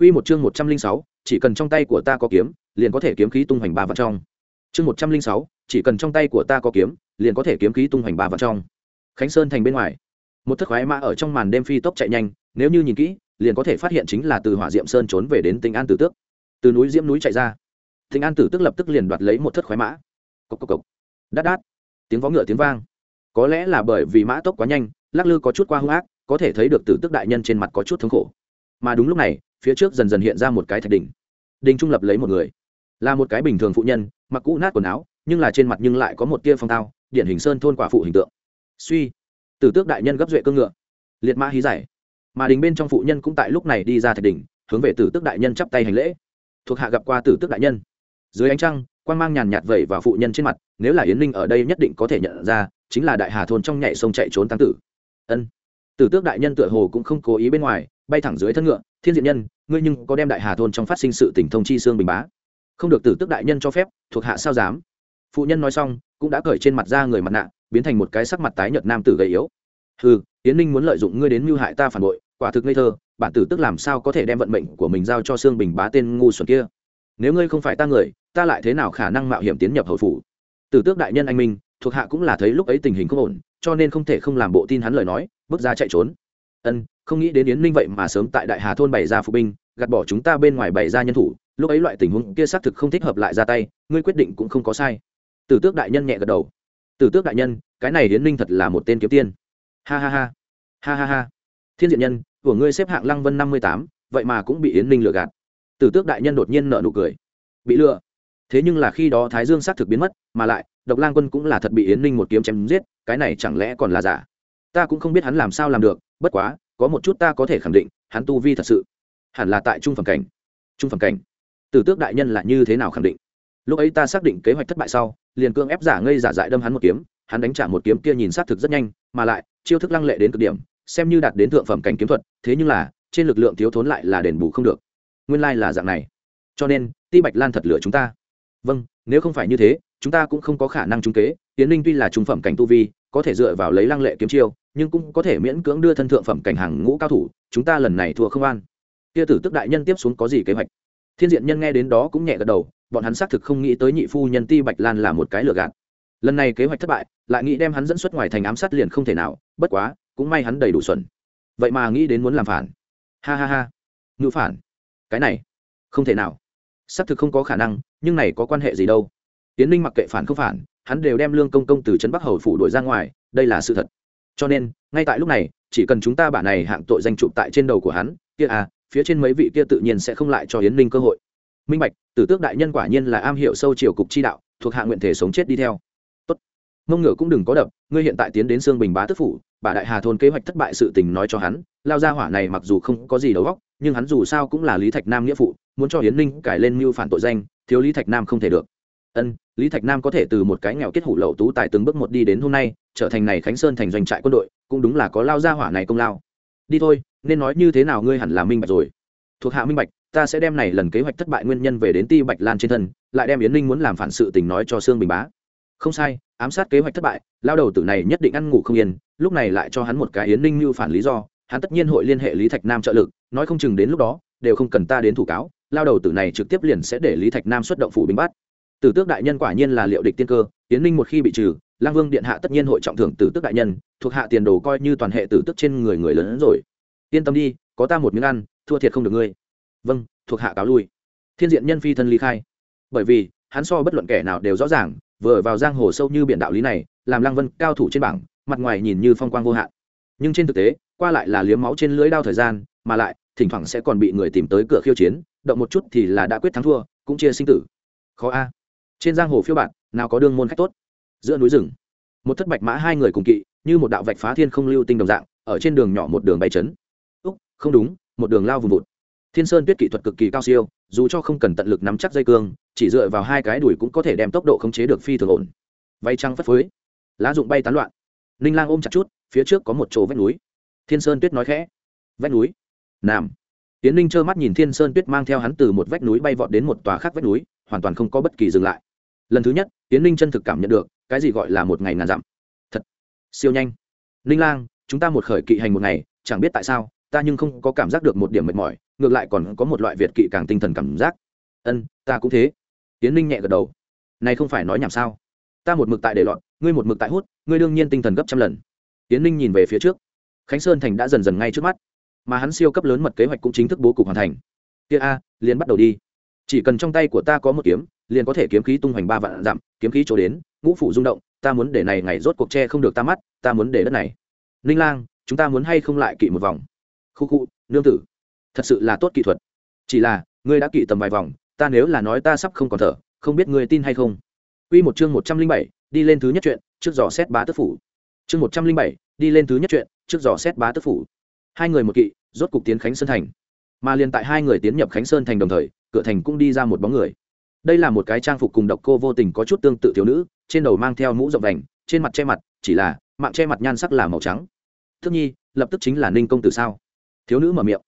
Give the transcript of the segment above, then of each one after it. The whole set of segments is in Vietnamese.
Quy một chương 106, chỉ cần trong tay của ta có kiếm, liền có thể kiếm khí tung hoành ba vạn trong. Chương 106, chỉ cần trong tay của ta có kiếm, liền có thể kiếm khí tung hoành ba vạn trong. Khánh Sơn thành bên ngoài, một thất khoái mã ở trong màn đêm phi tốc chạy nhanh, nếu như nhìn kỹ, liền có thể phát hiện chính là từ Hỏa Diệm Sơn trốn về đến Tinh An Tử Tước. Từ núi Diễm núi chạy ra, Tinh An Tử Tước lập tức liền đoạt lấy một thất khoái mã. Cộc cộc cộc. Đát đát. Tiếng vó ngựa tiếng vang. Có lẽ là bởi vì mã tốc quá nhanh, lắc lư có chút qua hung ác, có thể thấy được Tử Tước đại nhân trên mặt có chút thống khổ. Mà đúng lúc này, phía trước dần dần hiện ra một cái thạch đỉnh. Đinh trung lập lấy một người. Là một cái bình thường phụ nhân, mặc cũ nát quần áo, nhưng là trên mặt nhưng lại có một tia phong tao điển hình sơn thôn quả phụ hình tượng. Suy, tử tước đại nhân gấp duệ cương ngựa. Liệt mã hí giải. Mà đình bên trong phụ nhân cũng tại lúc này đi ra thạch đỉnh, hướng về tử tước đại nhân chắp tay hành lễ. Thuộc hạ gặp qua tử tước đại nhân. Dưới ánh trăng quan mang nhàn nhạt vẩy vào phụ nhân trên mặt, nếu là yến ninh ở đây nhất định có thể nhận ra, chính là đại hà thôn trong nhảy sông chạy trốn tăng tử. Ân. Tử tước đại nhân tựa hồ cũng không cố ý bên ngoài, bay thẳng dưới thân ngựa thiên diện nhân ngươi nhưng có đem đại hà thôn trong phát sinh sự tỉnh thông chi xương bình bá. Không được tử tức đại nhân cho phép thuộc hạ sao dám? Phụ nhân nói xong cũng đã cởi trên mặt ra người mặt nạ biến thành một cái sắc mặt tái nhợt nam tử gầy yếu. Hừ, tiến ninh muốn lợi dụng ngươi đến mưu hại ta phản bội quả thực ngây thơ bản tử tức làm sao có thể đem vận mệnh của mình giao cho xương bình bá tên ngu xuẩn kia? Nếu ngươi không phải ta người ta lại thế nào khả năng mạo hiểm tiến nhập hậu phủ? Tử tước đại nhân anh minh thuộc hạ cũng là thấy lúc ấy tình hình không ổn cho nên không thể không làm bộ tin hắn lời nói bước ra chạy trốn ân, không nghĩ đến yến ninh vậy mà sớm tại đại hà thôn bày ra phụ binh, gạt bỏ chúng ta bên ngoài bày ra nhân thủ, lúc ấy loại tình huống kia xác thực không thích hợp lại ra tay, ngươi quyết định cũng không có sai. Tử tước đại nhân nhẹ gật đầu. Tử tước đại nhân, cái này yến ninh thật là một tên kiếm tiên. Ha ha ha. Ha ha ha. Thiên diện nhân, của ngươi xếp hạng lăng vân năm mươi tám, vậy mà cũng bị yến ninh lừa gạt. Tử tước đại nhân đột nhiên nợ nụ cười. Bị lừa. Thế nhưng là khi đó thái dương xác thực biến mất, mà lại, độc lang quân cũng là thật bị yến ninh một kiếm chém giết, cái này chẳng lẽ còn là giả? Ta cũng không biết hắn làm sao làm được, bất quá, có một chút ta có thể khẳng định, hắn tu vi thật sự hẳn là tại trung phẩm cảnh. Trung phẩm cảnh. Tử tước đại nhân là như thế nào khẳng định? Lúc ấy ta xác định kế hoạch thất bại sau, liền cương ép giả ngây giả dại đâm hắn một kiếm, hắn đánh trả một kiếm kia nhìn xác thực rất nhanh, mà lại, chiêu thức lăng lệ đến cực điểm, xem như đạt đến thượng phẩm cảnh kiếm thuật, thế nhưng là, trên lực lượng thiếu thốn lại là đền bù không được. Nguyên lai là dạng này. Cho nên, ti bạch lan thật lửa chúng ta. Vâng nếu không phải như thế, chúng ta cũng không có khả năng trúng kế tiến linh tuy là trung phẩm cảnh tu vi có thể dựa vào lấy lăng lệ kiếm chiêu, nhưng cũng có thể miễn cưỡng đưa thân thượng phẩm cảnh hàng ngũ cao thủ, chúng ta lần này thua không an. Kia tử tức đại nhân tiếp xuống có gì kế hoạch? Thiên diện nhân nghe đến đó cũng nhẹ gật đầu, bọn hắn xác thực không nghĩ tới nhị phu nhân ti bạch lan là một cái lừa gạt. Lần này kế hoạch thất bại, lại nghĩ đem hắn dẫn xuất ngoài thành ám sát liền không thể nào, bất quá, cũng may hắn đầy đủ xuẩn. Vậy mà nghĩ đến muốn làm phản. Ha ha ha. Ngữ phản. Cái này, không thể nào. Xác thực không có khả năng, nhưng này có quan hệ gì đâu? Tiến ninh mặc kệ phản không phản, hắn đều đem lương công công từ trấn bắc hầu phủ đuổi ra ngoài, đây là sự thật. Cho nên, ngay tại lúc này, chỉ cần chúng ta bả này hạng tội danh chụp tại trên đầu của hắn, kia à phía trên mấy vị kia tự nhiên sẽ không lại cho hiến ninh cơ hội. Minh bạch, tử tước đại nhân quả nhiên là am hiểu sâu chiều cục chi đạo, thuộc hạ nguyện thể sống chết đi theo. Tốt. Mông ngựa cũng đừng có đập, ngươi hiện tại tiến đến sương bình bá tức phủ bà đại hà thôn kế hoạch thất bại sự tình nói cho hắn, lao ra hỏa này mặc dù không có gì đầu góc nhưng hắn dù sao cũng là lý thạch nam nghĩa phụ, muốn cho hiến ninh cải lên mưu phản tội danh, thiếu lý thạch nam không thể được ân, lý thạch nam có thể từ một cái nghèo kết hủ lậu tú tài từng bước một đi đến hôm nay, trở thành này khánh sơn thành doanh trại quân đội, cũng đúng là có lao ra hỏa này công lao. Đi thôi, nên nói như thế nào ngươi hẳn là minh bạch rồi. Thuộc hạ minh bạch, ta sẽ đem này lần kế hoạch thất bại nguyên nhân về đến ti bạch lan trên thân, lại đem yến ninh muốn làm phản sự tình nói cho sương bình bá. Không sai, ám sát kế hoạch thất bại, lao đầu tử này nhất định ăn ngủ không yên, lúc này lại cho hắn một cái yến ninh như phản lý do, hắn tất nhiên hội liên hệ lý thạch nam trợ lực, nói không chừng đến lúc đó, đều không cần ta đến thủ cáo, lao đầu tử này trực tiếp liền sẽ để lý thạch nam xuất động phủ binh bắt tử tước đại nhân quả nhiên là liệu địch tiên cơ tiến ninh một khi bị trừ lang vương điện hạ tất nhiên hội trọng thưởng tử tước đại nhân, thuộc hạ tiền đồ coi như toàn hệ tử tước trên người người lớn hơn rồi. Yên tâm đi, có ta một miếng ăn, thua thiệt không được ngươi. Vâng thuộc hạ cáo lui. Thiên diện nhân phi thân ly khai. Bởi vì, hắn so bất luận kẻ nào đều rõ ràng, vừa vào giang hồ sâu như biển đạo lý này, làm lang vân cao thủ trên bảng, mặt ngoài nhìn như phong quang vô hạn. Nhưng trên thực tế, qua lại là liếm máu trên lưỡi đao thời gian, mà lại, thỉnh thoảng sẽ còn bị người tìm tới cửa khiêu chiến, động một chút thì là đã quyết thắng thua, cũng chia sinh tử. Khó a trên giang hồ phiêu bạn nào có đương môn khách tốt. Giữa núi rừng, một thất bạch mã hai người cùng kỵ, như một đạo vạch phá thiên không lưu tinh đồng dạng, ở trên đường nhỏ một đường bay chấn. Úc, không đúng, một đường lao vùng vụt. Thiên sơn tuyết kỹ thuật cực kỳ cao siêu, dù cho không cần tận lực nắm chắc dây cương, chỉ dựa vào hai cái đùi cũng có thể đem tốc độ khống chế được phi thường ổn. Vay trăng phất phới, lá dụng bay tán loạn. Ninh lang ôm chặt chút, phía trước có một chỗ vách núi. Thiên sơn tuyết nói khẽ, vách núi? Nam. Tiến ninh trơ mắt nhìn thiên sơn tuyết mang theo hắn từ một vách núi bay vọt đến một tòa khác vách núi, hoàn toàn không có bất kỳ dừng lại lần thứ nhất tiến ninh chân thực cảm nhận được, cái gì gọi là một ngày ngàn dặm. Thật, siêu nhanh. Ninh lang, chúng ta một khởi kỵ hành một ngày, chẳng biết tại sao, ta nhưng không có cảm giác được một điểm mệt mỏi, ngược lại còn có một loại việt kỵ càng tinh thần cảm giác. Ân, ta cũng thế. Tiến ninh nhẹ gật đầu. Này không phải nói nhảm sao? Ta một mực tại để lọt ngươi một mực tại hút, ngươi đương nhiên tinh thần gấp trăm lần. Tiến ninh nhìn về phía trước. Khánh sơn thành đã dần dần ngay trước mắt. Mà hắn siêu cấp lớn mật kế hoạch cũng chính thức bố cục hoàn thành. Kia a, liền bắt đầu đi chỉ cần trong tay của ta có một kiếm, liền có thể kiếm khí tung hoành ba vạn dặm, kiếm khí chỗ đến, ngũ phủ rung động, ta muốn để này ngày rốt cuộc tre không được ta mắt, ta muốn để đất này. Ninh lang, chúng ta muốn hay không lại kỵ một vòng? Khu khu, nương tử. Thật sự là tốt kỹ thuật. Chỉ là, ngươi đã kỵ tầm vài vòng, ta nếu là nói ta sắp không còn thở, không biết ngươi tin hay không? Quy một chương một trăm linh bảy, đi lên thứ nhất chuyện, trước dò xét bá tước phủ. Chương một trăm linh bảy, đi lên thứ nhất chuyện, trước dò xét bá tước phủ. Hai người một kỵ, rốt cục tiến khánh sơn thành mà liền tại hai người tiến nhập khánh sơn thành đồng thời, cửa thành cũng đi ra một bóng người. Đây là một cái trang phục cùng độc cô vô tình có chút tương tự thiếu nữ, trên đầu mang theo mũ rộng vành, trên mặt che mặt, chỉ là mạng che mặt nhan sắc là màu trắng. Thức nhi, lập tức chính là ninh công tử sao? Thiếu nữ mở miệng.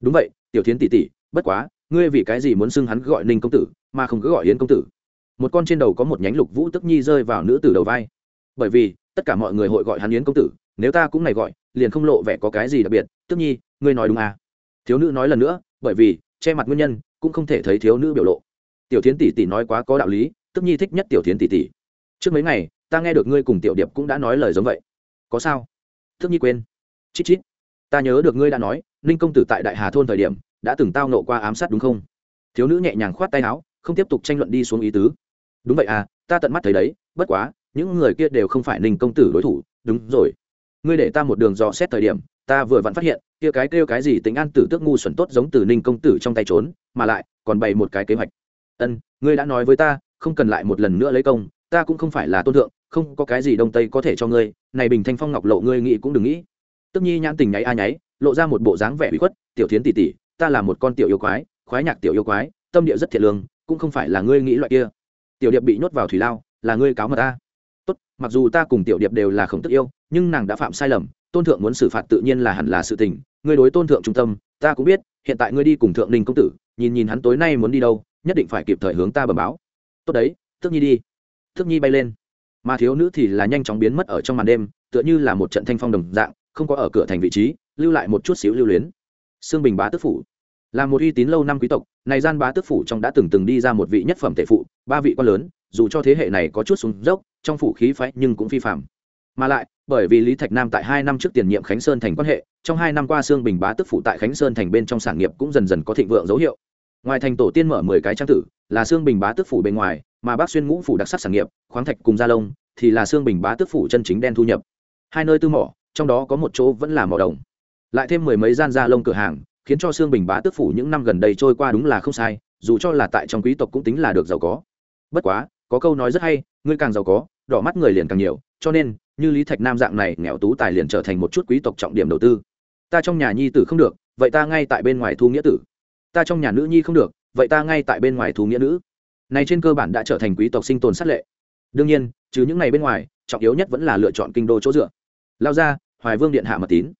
Đúng vậy, tiểu thiến tỷ tỷ, bất quá, ngươi vì cái gì muốn xưng hắn gọi ninh công tử, mà không cứ gọi yến công tử? Một con trên đầu có một nhánh lục vũ tức nhi rơi vào nữ tử đầu vai. Bởi vì, tất cả mọi người hội gọi hắn yến công tử, nếu ta cũng này gọi, liền không lộ vẻ có cái gì đặc biệt. Tức nhi, ngươi nói đúng à? Thiếu nữ nói lần nữa, bởi vì, che mặt nguyên nhân, cũng không thể thấy thiếu nữ biểu lộ. Tiểu thiến tỷ tỷ nói quá có đạo lý, tức nhi thích nhất tiểu thiến tỷ tỷ. Trước mấy ngày, ta nghe được ngươi cùng tiểu điệp cũng đã nói lời giống vậy. Có sao? Tức nhi quên. Chít chít. Ta nhớ được ngươi đã nói, ninh công tử tại đại hà thôn thời điểm, đã từng tao nộ qua ám sát đúng không? Thiếu nữ nhẹ nhàng khoát tay áo, không tiếp tục tranh luận đi xuống ý tứ. Đúng vậy à ta tận mắt thấy đấy, bất quá, những người kia đều không phải ninh công tử đối thủ. Đúng rồi. Ngươi để ta một đường dò xét thời điểm ta vừa vặn phát hiện, kia cái kêu cái gì tính an tử tước ngu xuẩn tốt giống từ ninh công tử trong tay trốn, mà lại, còn bày một cái kế hoạch. Ân, ngươi đã nói với ta, không cần lại một lần nữa lấy công, ta cũng không phải là tôn thượng, không có cái gì đông tây có thể cho ngươi, này bình thanh phong ngọc lộ ngươi nghĩ cũng đừng nghĩ. Tức nhi nhãn tình nháy a nháy, lộ ra một bộ dáng vẻ bị khuất, tiểu thiến tỷ tỷ, ta là một con tiểu yêu quái, khoái nhạc tiểu yêu quái, tâm địa rất thiệt lương, cũng không phải là ngươi nghĩ loại kia. Tiểu điệp bị nhốt vào thủy lao, là ngươi cáo mà ta. Tốt, mặc dù ta cùng tiểu điệp đều là khổng tức yêu, nhưng nàng đã phạm sai lầm tôn thượng muốn xử phạt tự nhiên là hẳn là sự tình, ngươi đối tôn thượng trung tâm, ta cũng biết, hiện tại ngươi đi cùng thượng ninh công tử, nhìn nhìn hắn tối nay muốn đi đâu, nhất định phải kịp thời hướng ta bẩm báo. Tốt đấy tức nhi đi. Thức nhi bay lên. Mà thiếu nữ thì là nhanh chóng biến mất ở trong màn đêm, tựa như là một trận thanh phong đồng dạng, không có ở cửa thành vị trí, lưu lại một chút xíu lưu luyến. Sương bình bá tức phủ là một uy tín lâu năm quý tộc, này gian bá tức phủ trong đã từng từng đi ra một vị nhất phẩm tể phụ, ba vị quan lớn, dù cho thế hệ này có chút xuống dốc, trong phủ khí phái nhưng cũng phi phạm mà lại, bởi vì lý thạch nam tại hai năm trước tiền nhiệm khánh sơn thành quan hệ, trong hai năm qua sương bình bá tức phủ tại khánh sơn thành bên trong sản nghiệp cũng dần dần có thịnh vượng dấu hiệu. Ngoài thành tổ tiên mở mười cái trang tử, là sương bình bá tức phủ bên ngoài, mà bác xuyên ngũ phủ đặc sắc sản nghiệp, khoáng thạch cùng gia lông thì là xương bình bá tước phủ chân chính đen thu nhập. Hai nơi tư mỏ, trong đó có một chỗ vẫn là mỏ đồng. Lại thêm mười mấy gian gia lông cửa hàng, khiến cho xương bình bá tước phủ những năm gần đây trôi qua đúng là không sai, dù cho là tại trong quý tộc cũng tính là được giàu có. Bất quá, có câu nói rất hay, ngươi càng giàu có, đỏ mắt người liền càng nhiều, cho nên như lý thạch nam dạng này nghèo tú tài liền trở thành một chút quý tộc trọng điểm đầu tư. Ta trong nhà nhi tử không được, vậy ta ngay tại bên ngoài thu nghĩa tử. Ta trong nhà nữ nhi không được, vậy ta ngay tại bên ngoài thu nghĩa nữ. Này trên cơ bản đã trở thành quý tộc sinh tồn sát lệ. Đương nhiên, trừ những ngày bên ngoài, trọng yếu nhất vẫn là lựa chọn kinh đô chỗ dựa. Lao ra, hoài vương điện hạ mật tín.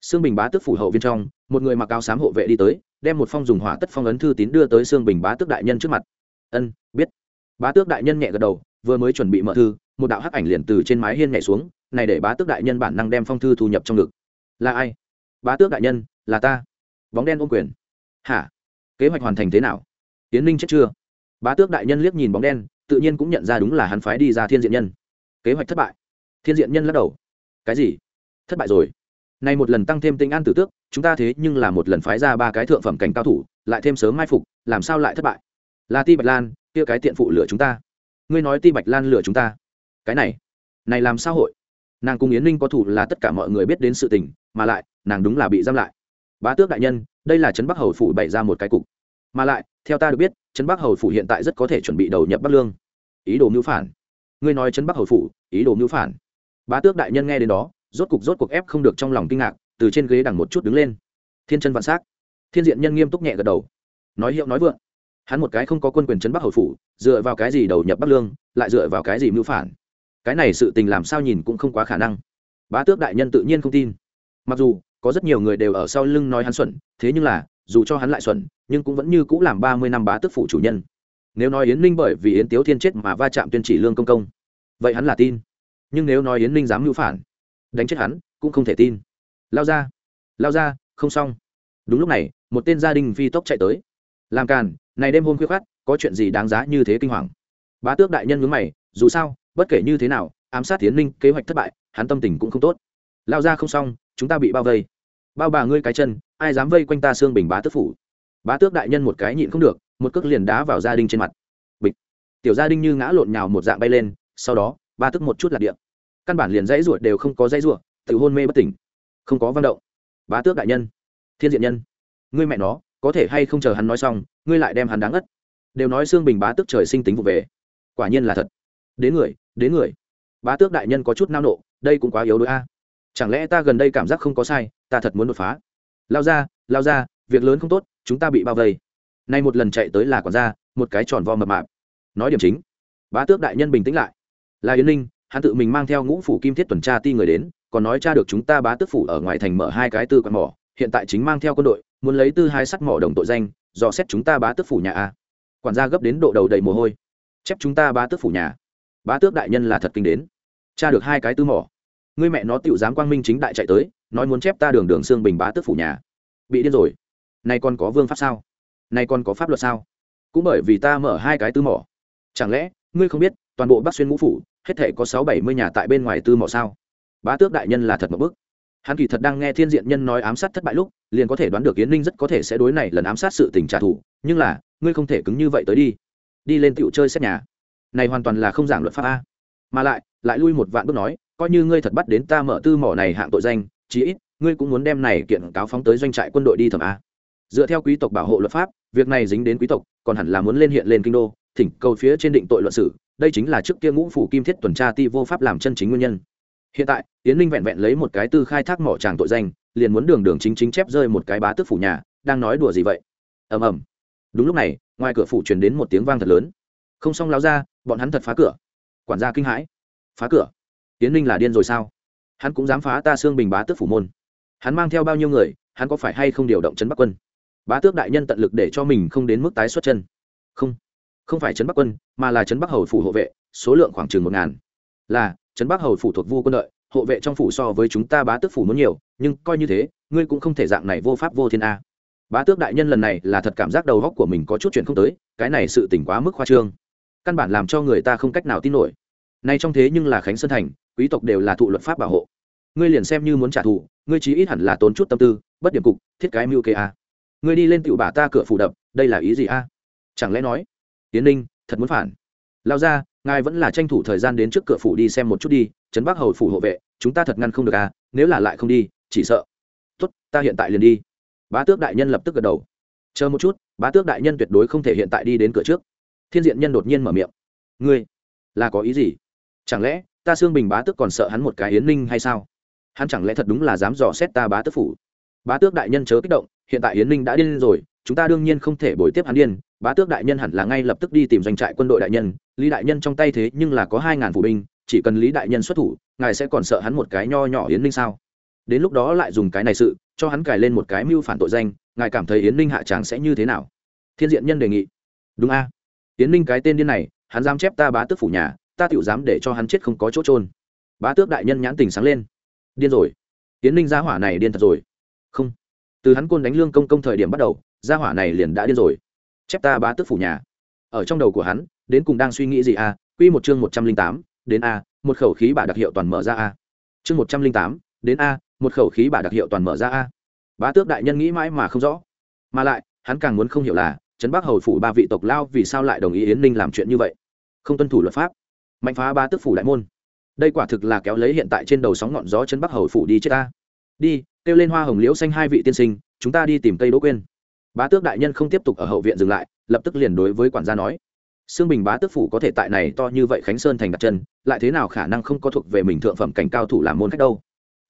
Sương bình bá tức phủ hậu viên trong, một người mặc áo xám hộ vệ đi tới, đem một phong dùng hỏa tất phong ấn thư tín đưa tới sương bình bá tước đại nhân trước mặt. Ân, biết. Bá tước đại nhân nhẹ gật đầu, vừa mới chuẩn bị mở thư một đạo hắc ảnh liền từ trên mái hiên nhảy xuống, này để bá tước đại nhân bản năng đem phong thư thu nhập trong ngực. Là ai? Bá tước đại nhân, là ta. Bóng đen ôm quyền. Hả? Kế hoạch hoàn thành thế nào? Tiến ninh chết chưa? Bá tước đại nhân liếc nhìn bóng đen, tự nhiên cũng nhận ra đúng là hắn phái đi ra thiên diện nhân. Kế hoạch thất bại. Thiên diện nhân lắc đầu. Cái gì? Thất bại rồi. Nay một lần tăng thêm tinh an tử tước, chúng ta thế nhưng là một lần phái ra ba cái thượng phẩm cảnh cao thủ, lại thêm sớm mai phục, làm sao lại thất bại? Là ti bạch lan, kia cái tiện phụ lửa chúng ta. Ngươi nói ti bạch lan lửa chúng ta cái này này làm sao hội? Nàng cùng yến ninh có thủ là tất cả mọi người biết đến sự tình, mà lại, nàng đúng là bị giam lại. Bá tước đại nhân, đây là trấn bắc hầu phủ bày ra một cái cục. Mà lại, theo ta được biết, trấn bắc hầu phủ hiện tại rất có thể chuẩn bị đầu nhập bắc lương. Ý đồ mưu phản. Ngươi nói trấn bắc hầu phủ, ý đồ mưu phản. Bá tước đại nhân nghe đến đó, rốt cục rốt cuộc ép không được trong lòng kinh ngạc, từ trên ghế đằng một chút đứng lên. Thiên chân vạn s á c thiên diện nhân nghiêm túc nhẹ gật đầu. Nói hiệu nói vượng. Hắn một cái không có quân quyền trấn bắc hầu phủ, dựa vào cái gì đầu nhập bắc lương, lại dựa vào cái gì mưu phản? Cái này sự tình làm sao nhìn cũng không quá khả năng. Bá tước đại nhân tự nhiên không tin. Mặc dù, có rất nhiều người đều ở sau lưng nói hắn xuẩn, thế nhưng là, dù cho hắn lại xuẩn, nhưng cũng vẫn như c ũ làm ba mươi năm bá tước phủ chủ nhân. Nếu nói yến ninh bởi vì yến tiếu thiên chết mà va chạm tuyên chỉ lương công công, vậy hắn là tin. Nhưng nếu nói yến ninh dám mưu phản, đánh chết hắn, cũng không thể tin. Lao ra lao ra, không xong. Đúng lúc này, một tên gia đình phi tốc chạy tới. Làm càn, này đêm hôm khuya khát có chuyện gì đáng giá như thế kinh hoàng? Bá tước đại nhân ngứng mày, dù sao bất kể như thế nào, ám sát tiến ninh, kế hoạch thất bại, hắn tâm tình cũng không tốt. Lao ra không xong, chúng ta bị bao vây. Bao bà ngươi cái chân, ai dám vây quanh ta xương bình bá tước phủ? Bá tước đại nhân một cái nhịn không được, một cước liền đá vào gia đình trên mặt. Bịch. Tiểu gia đình như ngã lộn nhào một dạng bay lên, sau đó, ba tức một chút lạc điện. Căn bản liền dãy ruột đều không có dãy ruột, tự hôn mê bất tỉnh. Không có văn động. Bá tước đại nhân. Thiên diện nhân. Ngươi mẹ nó, có thể hay không chờ hắn nói xong, ngươi lại đem hắn đáng ất đều nói xương bình bá tước trời sinh tính vụ về. Quả nhiên là thật. Đến người đến người. Bá tước đại nhân có chút nao nộ, đây cũng quá yếu đuối a. Chẳng lẽ ta gần đây cảm giác không có sai, ta thật muốn đột phá? Lao ra lao ra, việc lớn không tốt, chúng ta bị bao vây. Nay một lần chạy tới là quản gia, một cái tròn vo mập mạp. Nói điểm chính. Bá tước đại nhân bình tĩnh lại. Là yến ninh, hắn tự mình mang theo ngũ phủ kim thiết tuần tra ti người đến, còn nói cha được chúng ta bá tước phủ ở ngoài thành mở hai cái tư quạt mỏ, hiện tại chính mang theo quân đội, muốn lấy tư hai sắt mỏ đồng tội danh, dò xét chúng ta bá tước phủ nhà a. Quản gia gấp đến độ đầu đầy mồ hôi. Chép chúng ta bá tước phủ nhà bá tước đại nhân là thật kinh đến. Cha được hai cái tư mỏ. Ngươi mẹ nó tựu dám quang minh chính đại chạy tới, nói muốn chép ta đường đường xương bình bá tước phủ nhà. Bị điên rồi. Nay còn có vương pháp sao? Nay còn có pháp luật sao? Cũng bởi vì ta mở hai cái tư mỏ. Chẳng lẽ, ngươi không biết, toàn bộ bắc xuyên ngũ phủ, hết thể có sáu bảy mươi nhà tại bên ngoài tư mỏ sao? Bá tước đại nhân là thật một bức. Hắn kỳ thật đang nghe thiên diện nhân nói ám sát thất bại lúc, liền có thể đoán được yến ninh rất có thể sẽ đối này lần ám sát sự tình trả thù, nhưng là, ngươi không thể cứng như vậy tới đi. Đi lên tựu chơi xét nhà này hoàn toàn là không giảng luật pháp a. Mà lại lại lui một vạn bước nói, coi như ngươi thật bắt đến ta mở tư mỏ này hạng tội danh, chí ít, ngươi cũng muốn đem này kiện cáo phóng tới doanh trại quân đội đi thẩm a. Dựa theo quý tộc bảo hộ luật pháp, việc này dính đến quý tộc, còn hẳn là muốn lên hiện lên kinh đô, thỉnh cầu phía trên định tội luận sử đây chính là trước kia ngũ phủ kim thiết tuần tra ti vô pháp làm chân chính nguyên nhân. Hiện tại tiến linh vẹn vẹn lấy một cái tư khai thác mỏ tràng tội danh, liền muốn đường đường chính chính chép rơi một cái bá tước phủ nhà, đang nói đùa gì vậy? Ầm ầm. Đúng lúc này, ngoài cửa phủ truyền đến một tiếng vang thật lớn. Không xong láo ra bọn hắn thật phá cửa. Quản gia kinh hãi. Phá cửa? Tiến linh là điên rồi sao? Hắn cũng dám phá ta xương bình bá tước phủ môn. Hắn mang theo bao nhiêu người, hắn có phải hay không điều động trấn bắc quân? Bá tước đại nhân tận lực để cho mình không đến mức tái xuất chân. Không. Không phải trấn bắc quân, mà là trấn bắc hầu phủ hộ vệ, số lượng khoảng chừng một ngàn. Là, trấn bắc hầu phủ thuộc vu quân đội, hộ vệ trong phủ so với chúng ta bá tước phủ muốn nhiều, nhưng coi như thế, ngươi cũng không thể dạng này vô pháp vô thiên a. Bá tước đại nhân lần này là thật cảm giác đầu góc của mình có chút chuyện không tới, cái này sự tỉnh quá mức khoa trương căn bản làm cho người ta không cách nào tin nổi. Nay trong thế nhưng là khánh sơn thành, quý tộc đều là thụ luật pháp bảo hộ. Ngươi liền xem như muốn trả thù, ngươi chí ít hẳn là tốn chút tâm tư, bất điểm cục, thiết cái mưu kê a. Ngươi đi lên tựu bà ta cửa phủ đập, đây là ý gì a? Chẳng lẽ nói tiến ninh, thật muốn phản? Lao ra, ngài vẫn là tranh thủ thời gian đến trước cửa phủ đi xem một chút đi, trấn bắc hầu phủ hộ vệ, chúng ta thật ngăn không được à nếu là lại không đi, chỉ sợ. Tốt, ta hiện tại liền đi. Bá tước đại nhân lập tức gật đầu. Chờ một chút, bá tước đại nhân tuyệt đối không thể hiện tại đi đến cửa trước thiên diện nhân đột nhiên mở miệng. Ngươi, là có ý gì? Chẳng lẽ ta xương bình bá tước còn sợ hắn một cái yến ninh hay sao? Hắn chẳng lẽ thật đúng là dám dò xét ta bá tước phủ? Bá tước đại nhân chớ kích động, hiện tại yến ninh đã điên rồi, chúng ta đương nhiên không thể bồi tiếp hắn điên. Bá tước đại nhân hẳn là ngay lập tức đi tìm doanh trại quân đội đại nhân. Lý đại nhân trong tay thế nhưng là có hai ngàn phụ binh, chỉ cần lý đại nhân xuất thủ, ngài sẽ còn sợ hắn một cái nho nhỏ yến ninh sao? Đến lúc đó lại dùng cái này sự, cho hắn cài lên một cái mưu phản tội danh, ngài cảm thấy yến ninh hạ tràng sẽ như thế nào? Thiên diện nhân đề nghị. Đúng a tiến ninh cái tên điên này, hắn dám chép ta bá tước phủ nhà, ta tiểu dám để cho hắn chết không có chỗ trôn bá tước đại nhân nhãn tình sáng lên. Điên rồi. Tiến ninh gia hỏa này điên thật rồi. Không. Từ hắn côn đánh lương công công thời điểm bắt đầu, gia hỏa này liền đã điên rồi. Chép ta bá tước phủ nhà. Ở trong đầu của hắn, đến cùng đang suy nghĩ gì a? Quy một chương một trăm linh tám, đến a, một khẩu khí bả đặc hiệu toàn mở ra a. Chương một trăm linh tám, đến a, một khẩu khí bả đặc hiệu toàn mở ra a. Bá tước đại nhân nghĩ mãi mà không rõ. Mà lại, hắn càng muốn không hiểu là trấn bắc hầu phủ ba vị tộc lao vì sao lại đồng ý yến ninh làm chuyện như vậy không tuân thủ luật pháp mạnh phá ba tước phủ đại môn đây quả thực là kéo lấy hiện tại trên đầu sóng ngọn gió trấn bắc hầu phủ đi chết ta đi kêu lên hoa hồng liễu xanh hai vị tiên sinh chúng ta đi tìm cây đỗ quên bá tước đại nhân không tiếp tục ở hậu viện dừng lại lập tức liền đối với quản gia nói Sương Bình Bá Tước phủ có thể tại này to như vậy Khánh Sơn thành đặt chân, lại thế nào khả năng không có thuộc về mình thượng phẩm cảnh cao thủ làm môn khách đâu?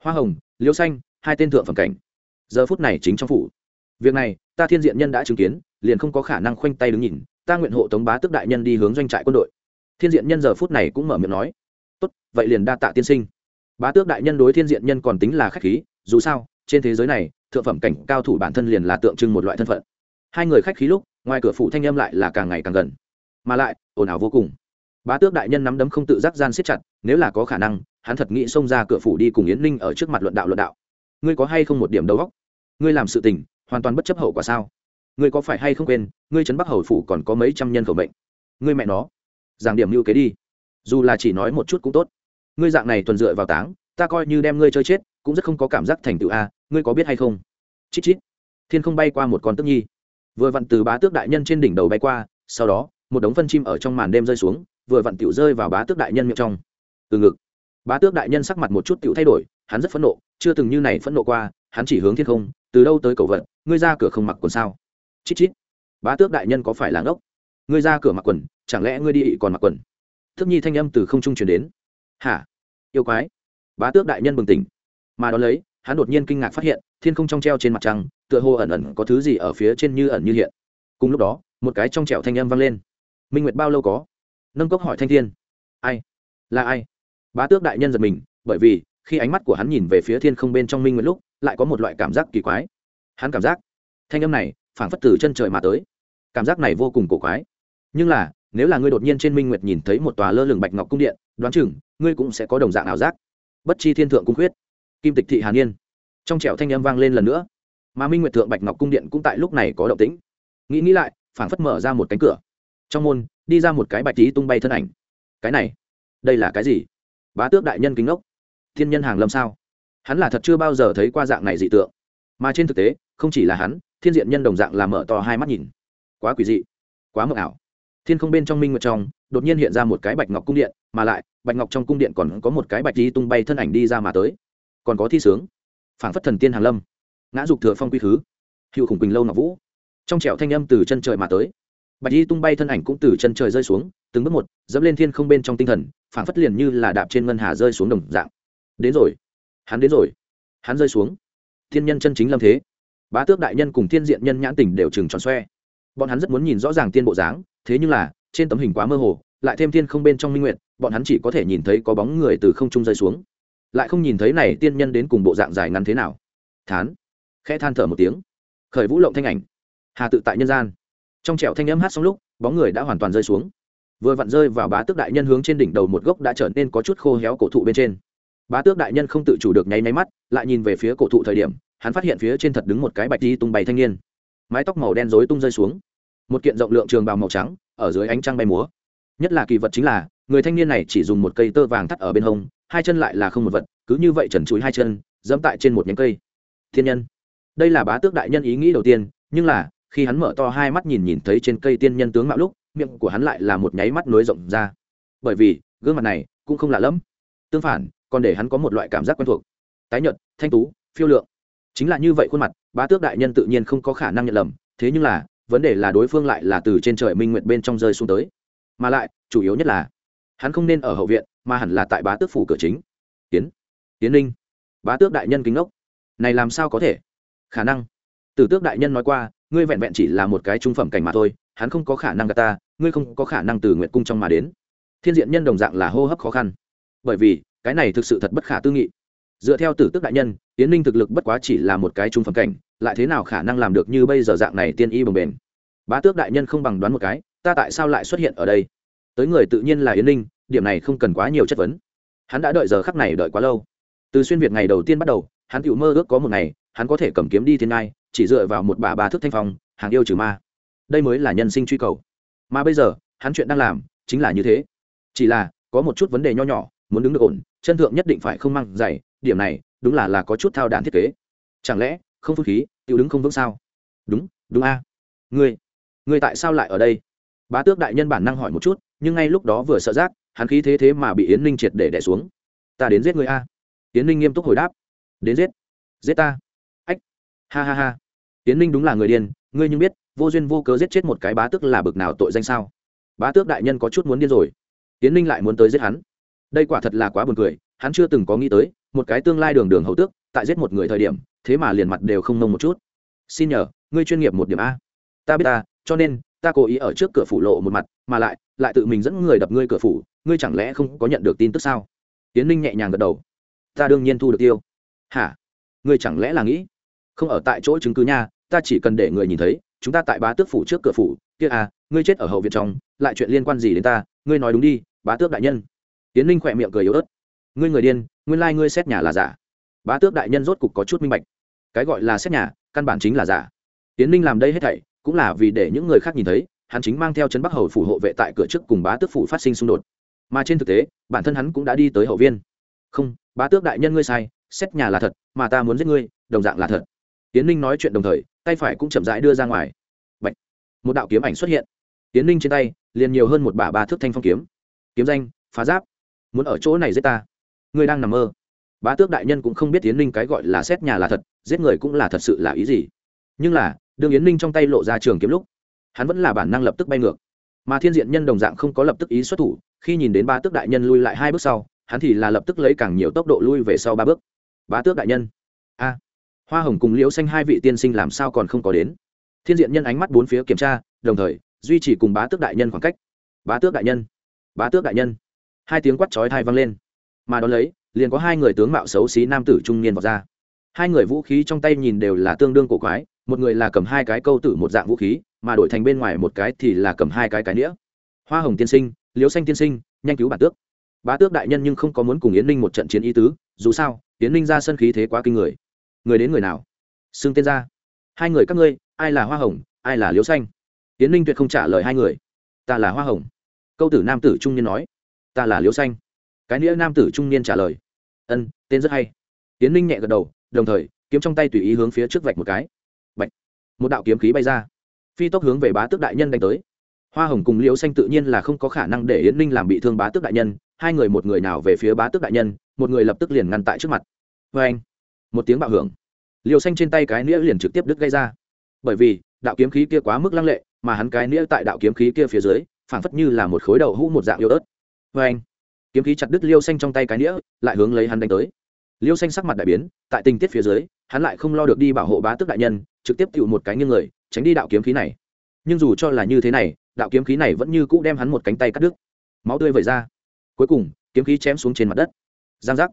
Hoa Hồng, Liễu Xanh, hai tên thượng phẩm cảnh. Giờ phút này chính trong phủ. Việc này, ta Thiên Diện Nhân đã chứng kiến, liền không có khả năng khoanh tay đứng nhìn, ta nguyện hộ Tống Bá Tước đại nhân đi hướng doanh trại quân đội. Thiên Diện Nhân giờ phút này cũng mở miệng nói, "Tốt, vậy liền đa tạ tiên sinh." Bá Tước đại nhân đối Thiên Diện Nhân còn tính là khách khí, dù sao, trên thế giới này, thượng phẩm cảnh cao thủ bản thân liền là tượng trưng một loại thân phận. Hai người khách khí lúc, ngoài cửa phủ thanh âm lại là càng ngày càng gần mà lại ồn ào vô cùng bá tước đại nhân nắm đấm không tự giác gian siết chặt nếu là có khả năng hắn thật nghĩ xông ra cửa phủ đi cùng yến ninh ở trước mặt luận đạo luận đạo ngươi có hay không một điểm đầu góc ngươi làm sự tình hoàn toàn bất chấp hậu quả sao? Ngươi có phải hay không quên, ngươi trấn bắc hầu phủ còn có mấy trăm nhân khẩu mệnh? Ngươi mẹ nó, giảng điểm lưu kế đi. Dù là chỉ nói một chút cũng tốt. Ngươi dạng này tuần dựa vào táng, ta coi như đem ngươi chơi chết, cũng rất không có cảm giác thành tựu a, ngươi có biết hay không? Chít chít. Thiên không bay qua một con tước nhi. Vừa vặn từ bá tước đại nhân trên đỉnh đầu bay qua, sau đó, một đống phân chim ở trong màn đêm rơi xuống, vừa vặn tiểu rơi vào bá tước đại nhân miệng trong. Từ ngực. Bá tước đại nhân sắc mặt một chút tiểu thay đổi, hắn rất phẫn nộ, chưa từng như này phẫn nộ qua hắn chỉ hướng thiên không từ đâu tới cầu vật, ngươi ra cửa không mặc quần sao? Chít chít. Bá tước đại nhân có phải là ngốc? Ngươi ra cửa mặc quần chẳng lẽ ngươi đi ị còn mặc quần? Thức nhi thanh âm từ không trung truyền đến. Hả? Yêu quái. Bá tước đại nhân bừng tỉnh. Mà đón lấy hắn đột nhiên kinh ngạc phát hiện thiên không trong treo trên mặt trăng tựa hồ ẩn ẩn có thứ gì ở phía trên như ẩn như hiện. Cùng lúc đó một cái trong trẻo thanh âm vang lên. Minh nguyệt bao lâu có? Nâng cốc hỏi thanh thiên. Ai? Là ai? Bá tước đại nhân giật mình bởi vì khi ánh mắt của hắn nhìn về phía thiên không bên trong minh nguyệt lúc lại có một loại cảm giác kỳ quái. Hắn cảm giác, thanh âm này phảng phất từ chân trời mà tới. Cảm giác này vô cùng cổ quái. Nhưng là, nếu là ngươi đột nhiên trên minh nguyệt nhìn thấy một tòa lơ lửng bạch ngọc cung điện, đoán chừng, ngươi cũng sẽ có đồng dạng ảo giác. Bất chi thiên thượng cung khuyết. Kim tịch thị hà niên trong trẻo thanh âm vang lên lần nữa. Mà minh nguyệt thượng bạch ngọc cung điện cũng tại lúc này có động tĩnh. Nghĩ nghĩ lại, phảng phất mở ra một cánh cửa. Trong môn, đi ra một cái bạch tí tung bay thân ảnh. Cái này, đây là cái gì? Bá tước đại nhân kính ốc thiên nhân hàng lâm sao? Hắn là thật chưa bao giờ thấy qua dạng này dị tượng. Mà trên thực tế, không chỉ là hắn, thiên diện nhân đồng dạng là mở to hai mắt nhìn. Quá quỷ dị, quá mờ ảo. Thiên không bên trong minh nguyệt trong, đột nhiên hiện ra một cái bạch ngọc cung điện, mà lại, bạch ngọc trong cung điện còn có một cái bạch di tung bay thân ảnh đi ra mà tới. Còn có thi sướng, phảng phất thần tiên hàn lâm, ngã dục thừa phong quy khứ hiệu khủng quỳnh lâu ngọc vũ. Trong trẻo thanh âm từ chân trời mà tới, bạch di tung bay thân ảnh cũng từ chân trời rơi xuống, từng bước một, dẫm lên thiên không bên trong tinh thần, phảng phất liền như là đạp trên ngân hà rơi xuống đồng dạng. Đến rồi hắn đến rồi. Hắn rơi xuống. Thiên nhân chân chính lâm thế. Bá tước đại nhân cùng thiên diện nhân nhãn tình đều chừng tròn xoe. Bọn hắn rất muốn nhìn rõ ràng tiên bộ dáng, thế nhưng là, trên tấm hình quá mơ hồ, lại thêm thiên không bên trong minh nguyện bọn hắn chỉ có thể nhìn thấy có bóng người từ không trung rơi xuống. Lại không nhìn thấy này tiên nhân đến cùng bộ dạng dài ngắn thế nào. Thán. Khẽ than thở một tiếng. Khởi vũ lộng thanh ảnh. Hà tự tại nhân gian. Trong trẻo thanh âm hát xong lúc, bóng người đã hoàn toàn rơi xuống. Vừa vặn rơi vào bá tước đại nhân hướng trên đỉnh đầu một gốc đã trở nên có chút khô héo cổ thụ bên trên bá tước đại nhân không tự chủ được nháy máy mắt, lại nhìn về phía cổ thụ thời điểm, hắn phát hiện phía trên thật đứng một cái bạch đi tung bay thanh niên. Mái tóc màu đen rối tung rơi xuống. Một kiện rộng lượng trường bào màu trắng, ở dưới ánh trăng bay múa. Nhất là kỳ vật chính là, người thanh niên này chỉ dùng một cây tơ vàng thắt ở bên hông, hai chân lại là không một vật, cứ như vậy trần chuối hai chân, dẫm tại trên một nhánh cây. Thiên nhân. Đây là bá tước đại nhân ý nghĩ đầu tiên, nhưng là, khi hắn mở to hai mắt nhìn nhìn thấy trên cây tiên nhân tướng mạo lúc, miệng của hắn lại là một nháy mắt nối rộng ra. Bởi vì, gương mặt này cũng không lạ lẫm. Tương phản còn để hắn có một loại cảm giác quen thuộc. Tái nhợt, thanh tú, phiêu lượng. Chính là như vậy khuôn mặt, bá tước đại nhân tự nhiên không có khả năng nhận lầm, thế nhưng là, vấn đề là đối phương lại là từ trên trời minh nguyện bên trong rơi xuống tới. Mà lại, chủ yếu nhất là, hắn không nên ở hậu viện, mà hẳn là tại bá tước phủ cửa chính. Tiến tiến linh bá tước đại nhân kính ốc này làm sao có thể? Khả năng. Tử tước đại nhân nói qua, ngươi vẹn vẹn chỉ là một cái trung phẩm cảnh mà thôi, hắn không có khả năng gà ta, ngươi không có khả năng từ nguyện cung trong mà đến. Thiên diện nhân đồng dạng là hô hấp khó khăn bởi vì, cái này thực sự thật bất khả tư nghị. Dựa theo tử tước đại nhân tiến ninh thực lực bất quá chỉ là một cái trung phẩm cảnh, lại thế nào khả năng làm được như bây giờ dạng này tiên y bồng bền bá tước đại nhân không bằng đoán một cái, ta tại sao lại xuất hiện ở đây? Tới người tự nhiên là yến ninh, điểm này không cần quá nhiều chất vấn. Hắn đã đợi giờ khắc này đợi quá lâu. Từ xuyên việt ngày đầu tiên bắt đầu, hắn tự mơ ước có một ngày, hắn có thể cầm kiếm đi thiên ngai, chỉ dựa vào một bà bà thức thanh phong, hàng yêu trừ ma. Đây mới là nhân sinh truy cầu. Mà bây giờ, hắn chuyện đang làm, chính là như thế. Chỉ là, có một chút vấn đề nho nhỏ muốn đứng được ổn, chân thượng nhất định phải không mang dày điểm này, đúng là là có chút thao đạn thiết kế. Chẳng lẽ, không phun khí tự đứng không vững sao? Đúng đúng a. Ngươi ngươi tại sao lại ở đây? Bá tước đại nhân bản năng hỏi một chút, nhưng ngay lúc đó vừa sợ giác, hắn khí thế thế mà bị yến ninh triệt để đẻ xuống. Ta đến giết người a. Yến ninh nghiêm túc hồi đáp. Đến giết giết ta. Ách, ha ha ha. Yến ninh đúng là người điên, ngươi nhưng biết, vô duyên vô cớ giết chết một cái bá tước là bực nào tội danh sao? Bá tước đại nhân có chút muốn điên rồi. Yến ninh lại muốn tới giết hắn đây quả thật là quá buồn cười, hắn chưa từng có nghĩ tới, một cái tương lai đường đường hậu tước, tại giết một người thời điểm, thế mà liền mặt đều không nông một chút. Xin nhờ, ngươi chuyên nghiệp một điểm a. Ta biết ta, cho nên, ta cố ý ở trước cửa phủ lộ một mặt, mà lại lại tự mình dẫn người đập ngươi cửa phủ, ngươi chẳng lẽ không có nhận được tin tức sao? Tiến ninh nhẹ nhàng gật đầu. Ta đương nhiên thu được tiêu. Hả? Ngươi chẳng lẽ là nghĩ, không ở tại chỗ chứng cứ nha, ta chỉ cần để người nhìn thấy, chúng ta tại bá tước phủ trước cửa phủ, kia à ngươi chết ở hậu viện trong, lại chuyện liên quan gì đến ta, ngươi nói đúng đi, bá tước đại nhân tiến ninh khỏe miệng cười yếu ớt. Ngươi người điên, nguyên lai ngươi xét nhà là giả. Bá tước đại nhân rốt cục có chút minh bạch. Cái gọi là xét nhà, căn bản chính là giả. Tiến ninh làm đây hết thảy, cũng là vì để những người khác nhìn thấy, hắn chính mang theo trấn bắc hầu phủ hộ vệ tại cửa trước cùng bá tước phủ phát sinh xung đột. Mà trên thực tế, bản thân hắn cũng đã đi tới hậu viên. Không, bá tước đại nhân ngươi sai, xét nhà là thật, mà ta muốn giết ngươi, đồng dạng là thật. Tiến ninh nói chuyện đồng thời, tay phải cũng chậm rãi đưa ra ngoài. Bạch. một đạo kiếm ảnh xuất hiện. Tiến ninh trên tay, liền nhiều hơn một bả ba thước thanh phong kiếm. Kiếm danh, phá giáp muốn ở chỗ này giết ta. Ngươi đang nằm mơ. Bá tước đại nhân cũng không biết tiến ninh cái gọi là xét nhà là thật, giết người cũng là thật sự là ý gì. Nhưng là, đương yến ninh trong tay lộ ra trường kiếm lúc, hắn vẫn là bản năng lập tức bay ngược. Mà thiên diện nhân đồng dạng không có lập tức ý xuất thủ, khi nhìn đến ba tước đại nhân lui lại hai bước sau, hắn thì là lập tức lấy càng nhiều tốc độ lui về sau ba bước. Bá tước đại nhân. A. Hoa hồng cùng liễu xanh hai vị tiên sinh làm sao còn không có đến? Thiên diện nhân ánh mắt bốn phía kiểm tra, đồng thời, duy trì cùng bá tước đại nhân khoảng cách. Bá tước đại nhân. Bá tước đại nhân hai tiếng quát chói thai vang lên. Mà đón lấy, liền có hai người tướng mạo xấu xí nam tử trung niên vào ra. Hai người vũ khí trong tay nhìn đều là tương đương cổ quái, một người là cầm hai cái câu tử một dạng vũ khí, mà đổi thành bên ngoài một cái thì là cầm hai cái cái nĩa. Hoa hồng tiên sinh, liễu xanh tiên sinh, nhanh cứu bản tước. Bá tước đại nhân nhưng không có muốn cùng yến ninh một trận chiến ý tứ, dù sao, yến ninh ra sân khí thế quá kinh người. Người đến người nào? Xưng tên ra. Hai người các ngươi, ai là hoa hồng, ai là liễu xanh? Yến ninh tuyệt không trả lời hai người. Ta là hoa hồng. Câu tử nam tử trung niên nói ta là liễu xanh. Cái nĩa nam tử trung niên trả lời. Ân, tên rất hay. Yến ninh nhẹ gật đầu, đồng thời, kiếm trong tay tùy ý hướng phía trước vạch một cái. Bạch. một đạo kiếm khí bay ra. Phi tốc hướng về bá tước đại nhân đánh tới. Hoa hồng cùng liễu xanh tự nhiên là không có khả năng để yến ninh làm bị thương bá tước đại nhân. Hai người một người nào về phía bá tước đại nhân, một người lập tức liền ngăn tại trước mặt. Vê anh, một tiếng bạo hưởng. Liều xanh trên tay cái nĩa liền trực tiếp đứt gây ra. Bởi vì, đạo kiếm khí kia quá mức lăng lệ, mà hắn cái nĩa tại đạo kiếm khí kia phía dưới, phảng phất như là một khối đầu hũ một dạng yếu ớt vê anh. Kiếm khí chặt đứt liêu xanh trong tay cái nĩa, lại hướng lấy hắn đánh tới. Liêu xanh sắc mặt đại biến, tại tình tiết phía dưới, hắn lại không lo được đi bảo hộ bá tước đại nhân, trực tiếp tựu một cái nghiêng người, tránh đi đạo kiếm khí này. Nhưng dù cho là như thế này, đạo kiếm khí này vẫn như cũ đem hắn một cánh tay cắt đứt. Máu tươi vẩy ra. Cuối cùng, kiếm khí chém xuống trên mặt đất. Giang giác.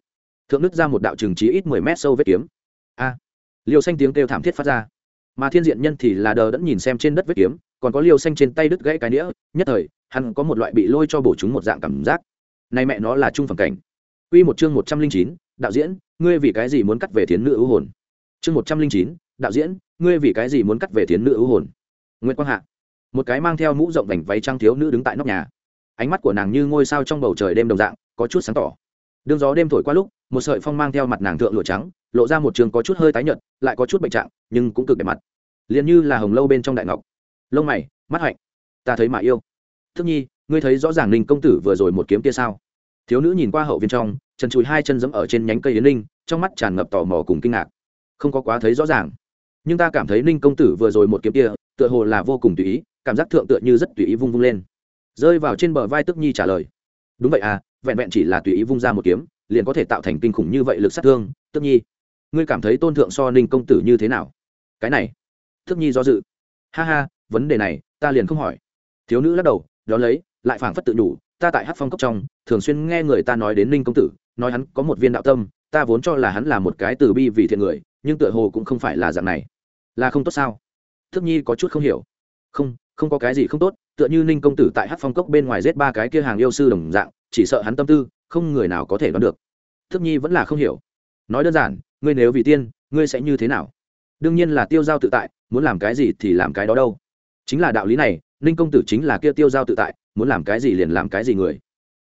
Thượng nứt ra một đạo trừng trí ít mười mét sâu vết kiếm. A. Liêu xanh tiếng kêu thảm thiết phát ra. Mà thiên diện nhân thì là đờ đẫn nhìn xem trên đất vết kiếm, còn có liêu xanh trên tay đứt gãy cái nĩa, nhất thời hắn có một loại bị lôi cho bổ chúng một dạng cảm giác. Này mẹ nó là trung phẩm cảnh. Quy một chương một trăm linh chín, đạo diễn, ngươi vì cái gì muốn cắt về thiến nữ ưu hồn? Chương một trăm linh chín, đạo diễn, ngươi vì cái gì muốn cắt về thiến nữ ưu hồn? Nguyệt quang hạ. Một cái mang theo mũ rộng vành váy trang thiếu nữ đứng tại nóc nhà. Ánh mắt của nàng như ngôi sao trong bầu trời đêm đồng dạng, có chút sáng tỏ. Đường gió đêm thổi qua lúc, một sợi phong mang theo mặt nàng thượng lụa trắng, lộ ra một trường có chút hơi tái nhợt, lại có chút bệnh trạng, nhưng cũng cực đẹp mặt. Liền như là hồng lâu bên trong đại ngọc. Lông mày, mắt hạnh. Ta thấy mà yêu thức nhi, ngươi thấy rõ ràng ninh công tử vừa rồi một kiếm kia sao? Thiếu nữ nhìn qua hậu viên trong trần chùi hai chân giẫm ở trên nhánh cây yến ninh, trong mắt tràn ngập tò mò cùng kinh ngạc. Không có quá thấy rõ ràng. Nhưng ta cảm thấy ninh công tử vừa rồi một kiếm kia, tựa hồ là vô cùng tùy ý, cảm giác thượng tựa như rất tùy ý vung vung lên. Rơi vào trên bờ vai tức nhi trả lời. Đúng vậy à vẹn vẹn chỉ là tùy ý vung ra một kiếm, liền có thể tạo thành kinh khủng như vậy lực sát thương. Tức nhi, ngươi cảm thấy tôn thượng so ninh công tử như thế nào? Cái này tức nhi do dự. Ha ha, vấn đề này, ta liền không hỏi. Thiếu nữ lắc đầu đón lấy, lại phảng phất tự đủ ta tại hát phong cốc trong, thường xuyên nghe người ta nói đến ninh công tử, nói hắn có một viên đạo tâm, ta vốn cho là hắn là một cái từ bi vì thiện người, nhưng tựa hồ cũng không phải là dạng này. Là không tốt sao? Thức nhi có chút không hiểu. Không không có cái gì không tốt, tựa như ninh công tử tại hát phong cốc bên ngoài giết ba cái kia hàng yêu sư đồng dạng, chỉ sợ hắn tâm tư, không người nào có thể đoán được. Thức nhi vẫn là không hiểu. Nói đơn giản, ngươi nếu vì tiên, ngươi sẽ như thế nào? Đương nhiên là tiêu giao tự tại, muốn làm cái gì thì làm cái đó đâu. Chính là đạo lý này ninh công tử chính là kia tiêu giao tự tại muốn làm cái gì liền làm cái gì người.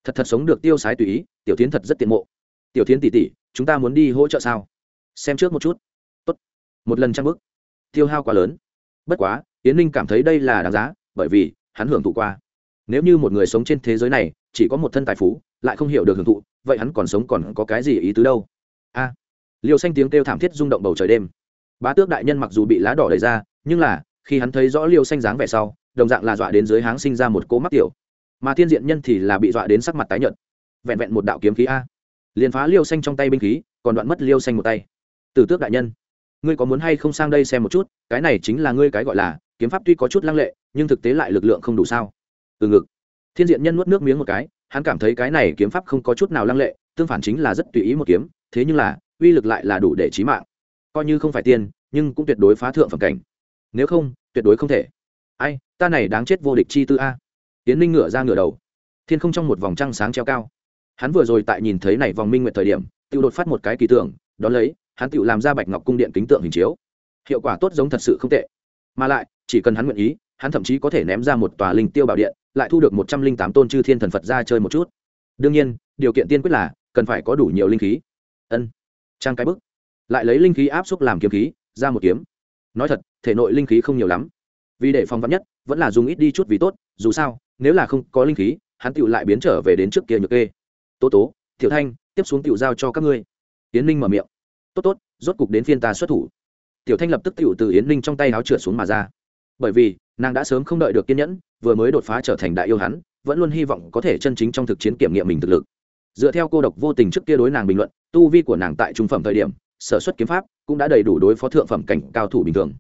Thật thật sống được tiêu sái tùy ý tiểu tiến thật rất tiện mộ. Tiểu tiến tỉ tỉ chúng ta muốn đi hỗ trợ sao? Xem trước một chút. Tốt. một lần trang bức tiêu hao quá lớn. Bất quá yến ninh cảm thấy đây là đáng giá bởi vì hắn hưởng thụ qua. Nếu như một người sống trên thế giới này chỉ có một thân tài phú lại không hiểu được hưởng thụ vậy hắn còn sống còn có cái gì ý tứ đâu? A. À, liều xanh tiếng kêu thảm thiết rung động bầu trời đêm. Bá tước đại nhân mặc dù bị lá đỏ đầy ra nhưng là khi hắn thấy rõ liều xanh dáng vẻ sau đồng dạng là dọa đến dưới háng sinh ra một cỗ mắc tiểu. Mà thiên diện nhân thì là bị dọa đến sắc mặt tái nhợt. Vẹn vẹn một đạo kiếm khí a. Liền phá liêu xanh trong tay binh khí, còn đoạn mất liêu xanh một tay. Tử tước đại nhân, ngươi có muốn hay không sang đây xem một chút? Cái này chính là ngươi cái gọi là, kiếm pháp tuy có chút lăng lệ, nhưng thực tế lại lực lượng không đủ sao? Từ ngực. Thiên diện nhân nuốt nước miếng một cái, hắn cảm thấy cái này kiếm pháp không có chút nào lăng lệ, tương phản chính là rất tùy ý một kiếm, thế nhưng là, uy lực lại là đủ để trí mạng. Coi như không phải tiên, nhưng cũng tuyệt đối phá thượng phẩm cảnh. Nếu không, tuyệt đối không thể ai, ta này đáng chết vô địch chi tư a. Tiến ninh ngửa ra ngửa đầu. Thiên không trong một vòng trăng sáng treo cao. Hắn vừa rồi tại nhìn thấy này vòng minh nguyệt thời điểm, tự đột phát một cái kỳ tưởng, đón lấy, hắn tự làm ra bạch ngọc cung điện kính tượng hình chiếu. Hiệu quả tốt giống thật sự không tệ. Mà lại, chỉ cần hắn nguyện ý, hắn thậm chí có thể ném ra một tòa linh tiêu bảo điện, lại thu được một trăm linh tám tôn chư thiên thần phật ra chơi một chút. Đương nhiên, điều kiện tiên quyết là, cần phải có đủ nhiều linh khí. Ân. Trang cái bức. Lại lấy linh khí áp xúc làm kiếm khí, ra một kiếm. Nói thật, thể nội linh khí không nhiều lắm vì để phòng vắn nhất, vẫn là dùng ít đi chút vì tốt, dù sao, nếu là không có linh khí, hắn tựu lại biến trở về đến trước kia nhược kê. Tố tố thiểu thanh, tiếp xuống tựu giao cho các ngươi. Yến ninh mở miệng. Tốt tốt, rốt cục đến phiên ta xuất thủ. Tiểu thanh lập tức tựu từ yến ninh trong tay áo trượt xuống mà ra. Bởi vì, nàng đã sớm không đợi được kiên nhẫn, vừa mới đột phá trở thành đại yêu hắn, vẫn luôn hy vọng có thể chân chính trong thực chiến kiểm nghiệm mình thực lực. Dựa theo cô độc vô tình trước kia đối nàng bình luận, tu vi của nàng tại trung phẩm thời điểm, sở xuất kiếm pháp cũng đã đầy đủ đối phó thượng phẩm cảnh cao thủ bình thường.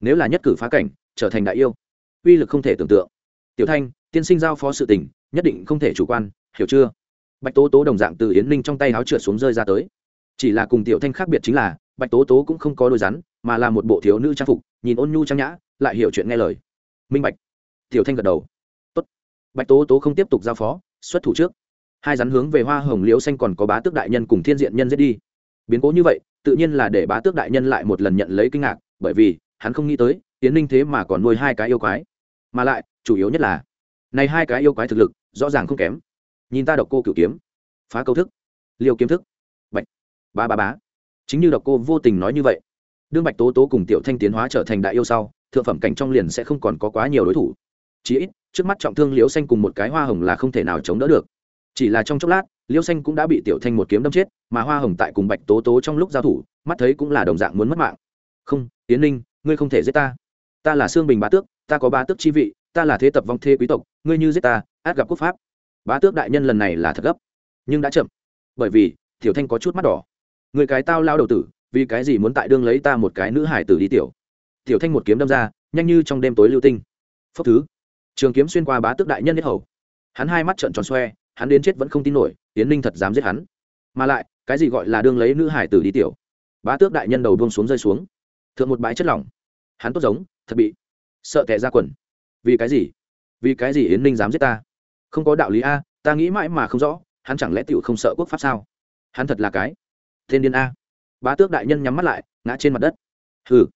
Nếu là nhất cử phá cảnh trở thành đại yêu. Uy lực không thể tưởng tượng. Tiểu thanh, tiên sinh giao phó sự tình, nhất định không thể chủ quan, hiểu chưa? Bạch tố tố đồng dạng từ yến ninh trong tay áo trượt xuống rơi ra tới. Chỉ là cùng tiểu thanh khác biệt chính là, bạch tố tố cũng không có đôi rắn, mà là một bộ thiếu nữ trang phục, nhìn ôn nhu trang nhã, lại hiểu chuyện nghe lời. Minh bạch. Tiểu thanh gật đầu. Tốt. bạch tố tố không tiếp tục giao phó, xuất thủ trước. Hai rắn hướng về hoa hồng liễu xanh còn có bá tước đại nhân cùng thiên diện nhân giết đi. Biến cố như vậy, tự nhiên là để bá tước đại nhân lại một lần nhận lấy kinh ngạc, bởi vì, hắn không nghĩ tới tiến ninh thế mà còn nuôi hai cái yêu quái. Mà lại, chủ yếu nhất là, này hai cái yêu quái thực lực, rõ ràng không kém. Nhìn ta độc cô cửu kiếm, phá câu thức, liều kiếm thức. Bạch, ba ba bá chính như độc cô vô tình nói như vậy, đương bạch tố tố cùng tiểu thanh tiến hóa trở thành đại yêu sau, thượng phẩm cảnh trong liền sẽ không còn có quá nhiều đối thủ. Chí ít, trước mắt trọng thương liễu xanh cùng một cái hoa hồng là không thể nào chống đỡ được. Chỉ là trong chốc lát, liễu xanh cũng đã bị tiểu thanh một kiếm đâm chết, mà hoa hồng tại cùng bạch tố tố trong lúc giao thủ, mắt thấy cũng là đồng dạng muốn mất mạng. Không tiến ninh, ngươi không thể giết ta ta là xương bình bá tước, ta có bá tước chi vị, ta là thế tập vong thê quý tộc, ngươi như giết ta, át gặp quốc pháp. Bá tước đại nhân lần này là thật gấp, nhưng đã chậm, bởi vì tiểu thanh có chút mắt đỏ. Người cái tao lao đầu tử, vì cái gì muốn tại đương lấy ta một cái nữ hải tử đi tiểu? Tiểu thanh một kiếm đâm ra, nhanh như trong đêm tối lưu tinh. Phốc thứ, trường kiếm xuyên qua bá tước đại nhân hết hầu. Hắn hai mắt trợn tròn xoe, hắn đến chết vẫn không tin nổi tiến ninh thật dám giết hắn. Mà lại, cái gì gọi là đương lấy nữ hải tử đi tiểu? Bá tước đại nhân đầu buông xuống rơi xuống, thượng một bãi chất lỏng. Hắn tốt giống thật bị sợ tệ ra quần. Vì cái gì? Vì cái gì yến ninh dám giết ta? Không có đạo lý a, ta nghĩ mãi mà không rõ, hắn chẳng lẽ tựu không sợ quốc pháp sao? Hắn thật là cái thiên điên a. Bá tước đại nhân nhắm mắt lại, ngã trên mặt đất. Hừ.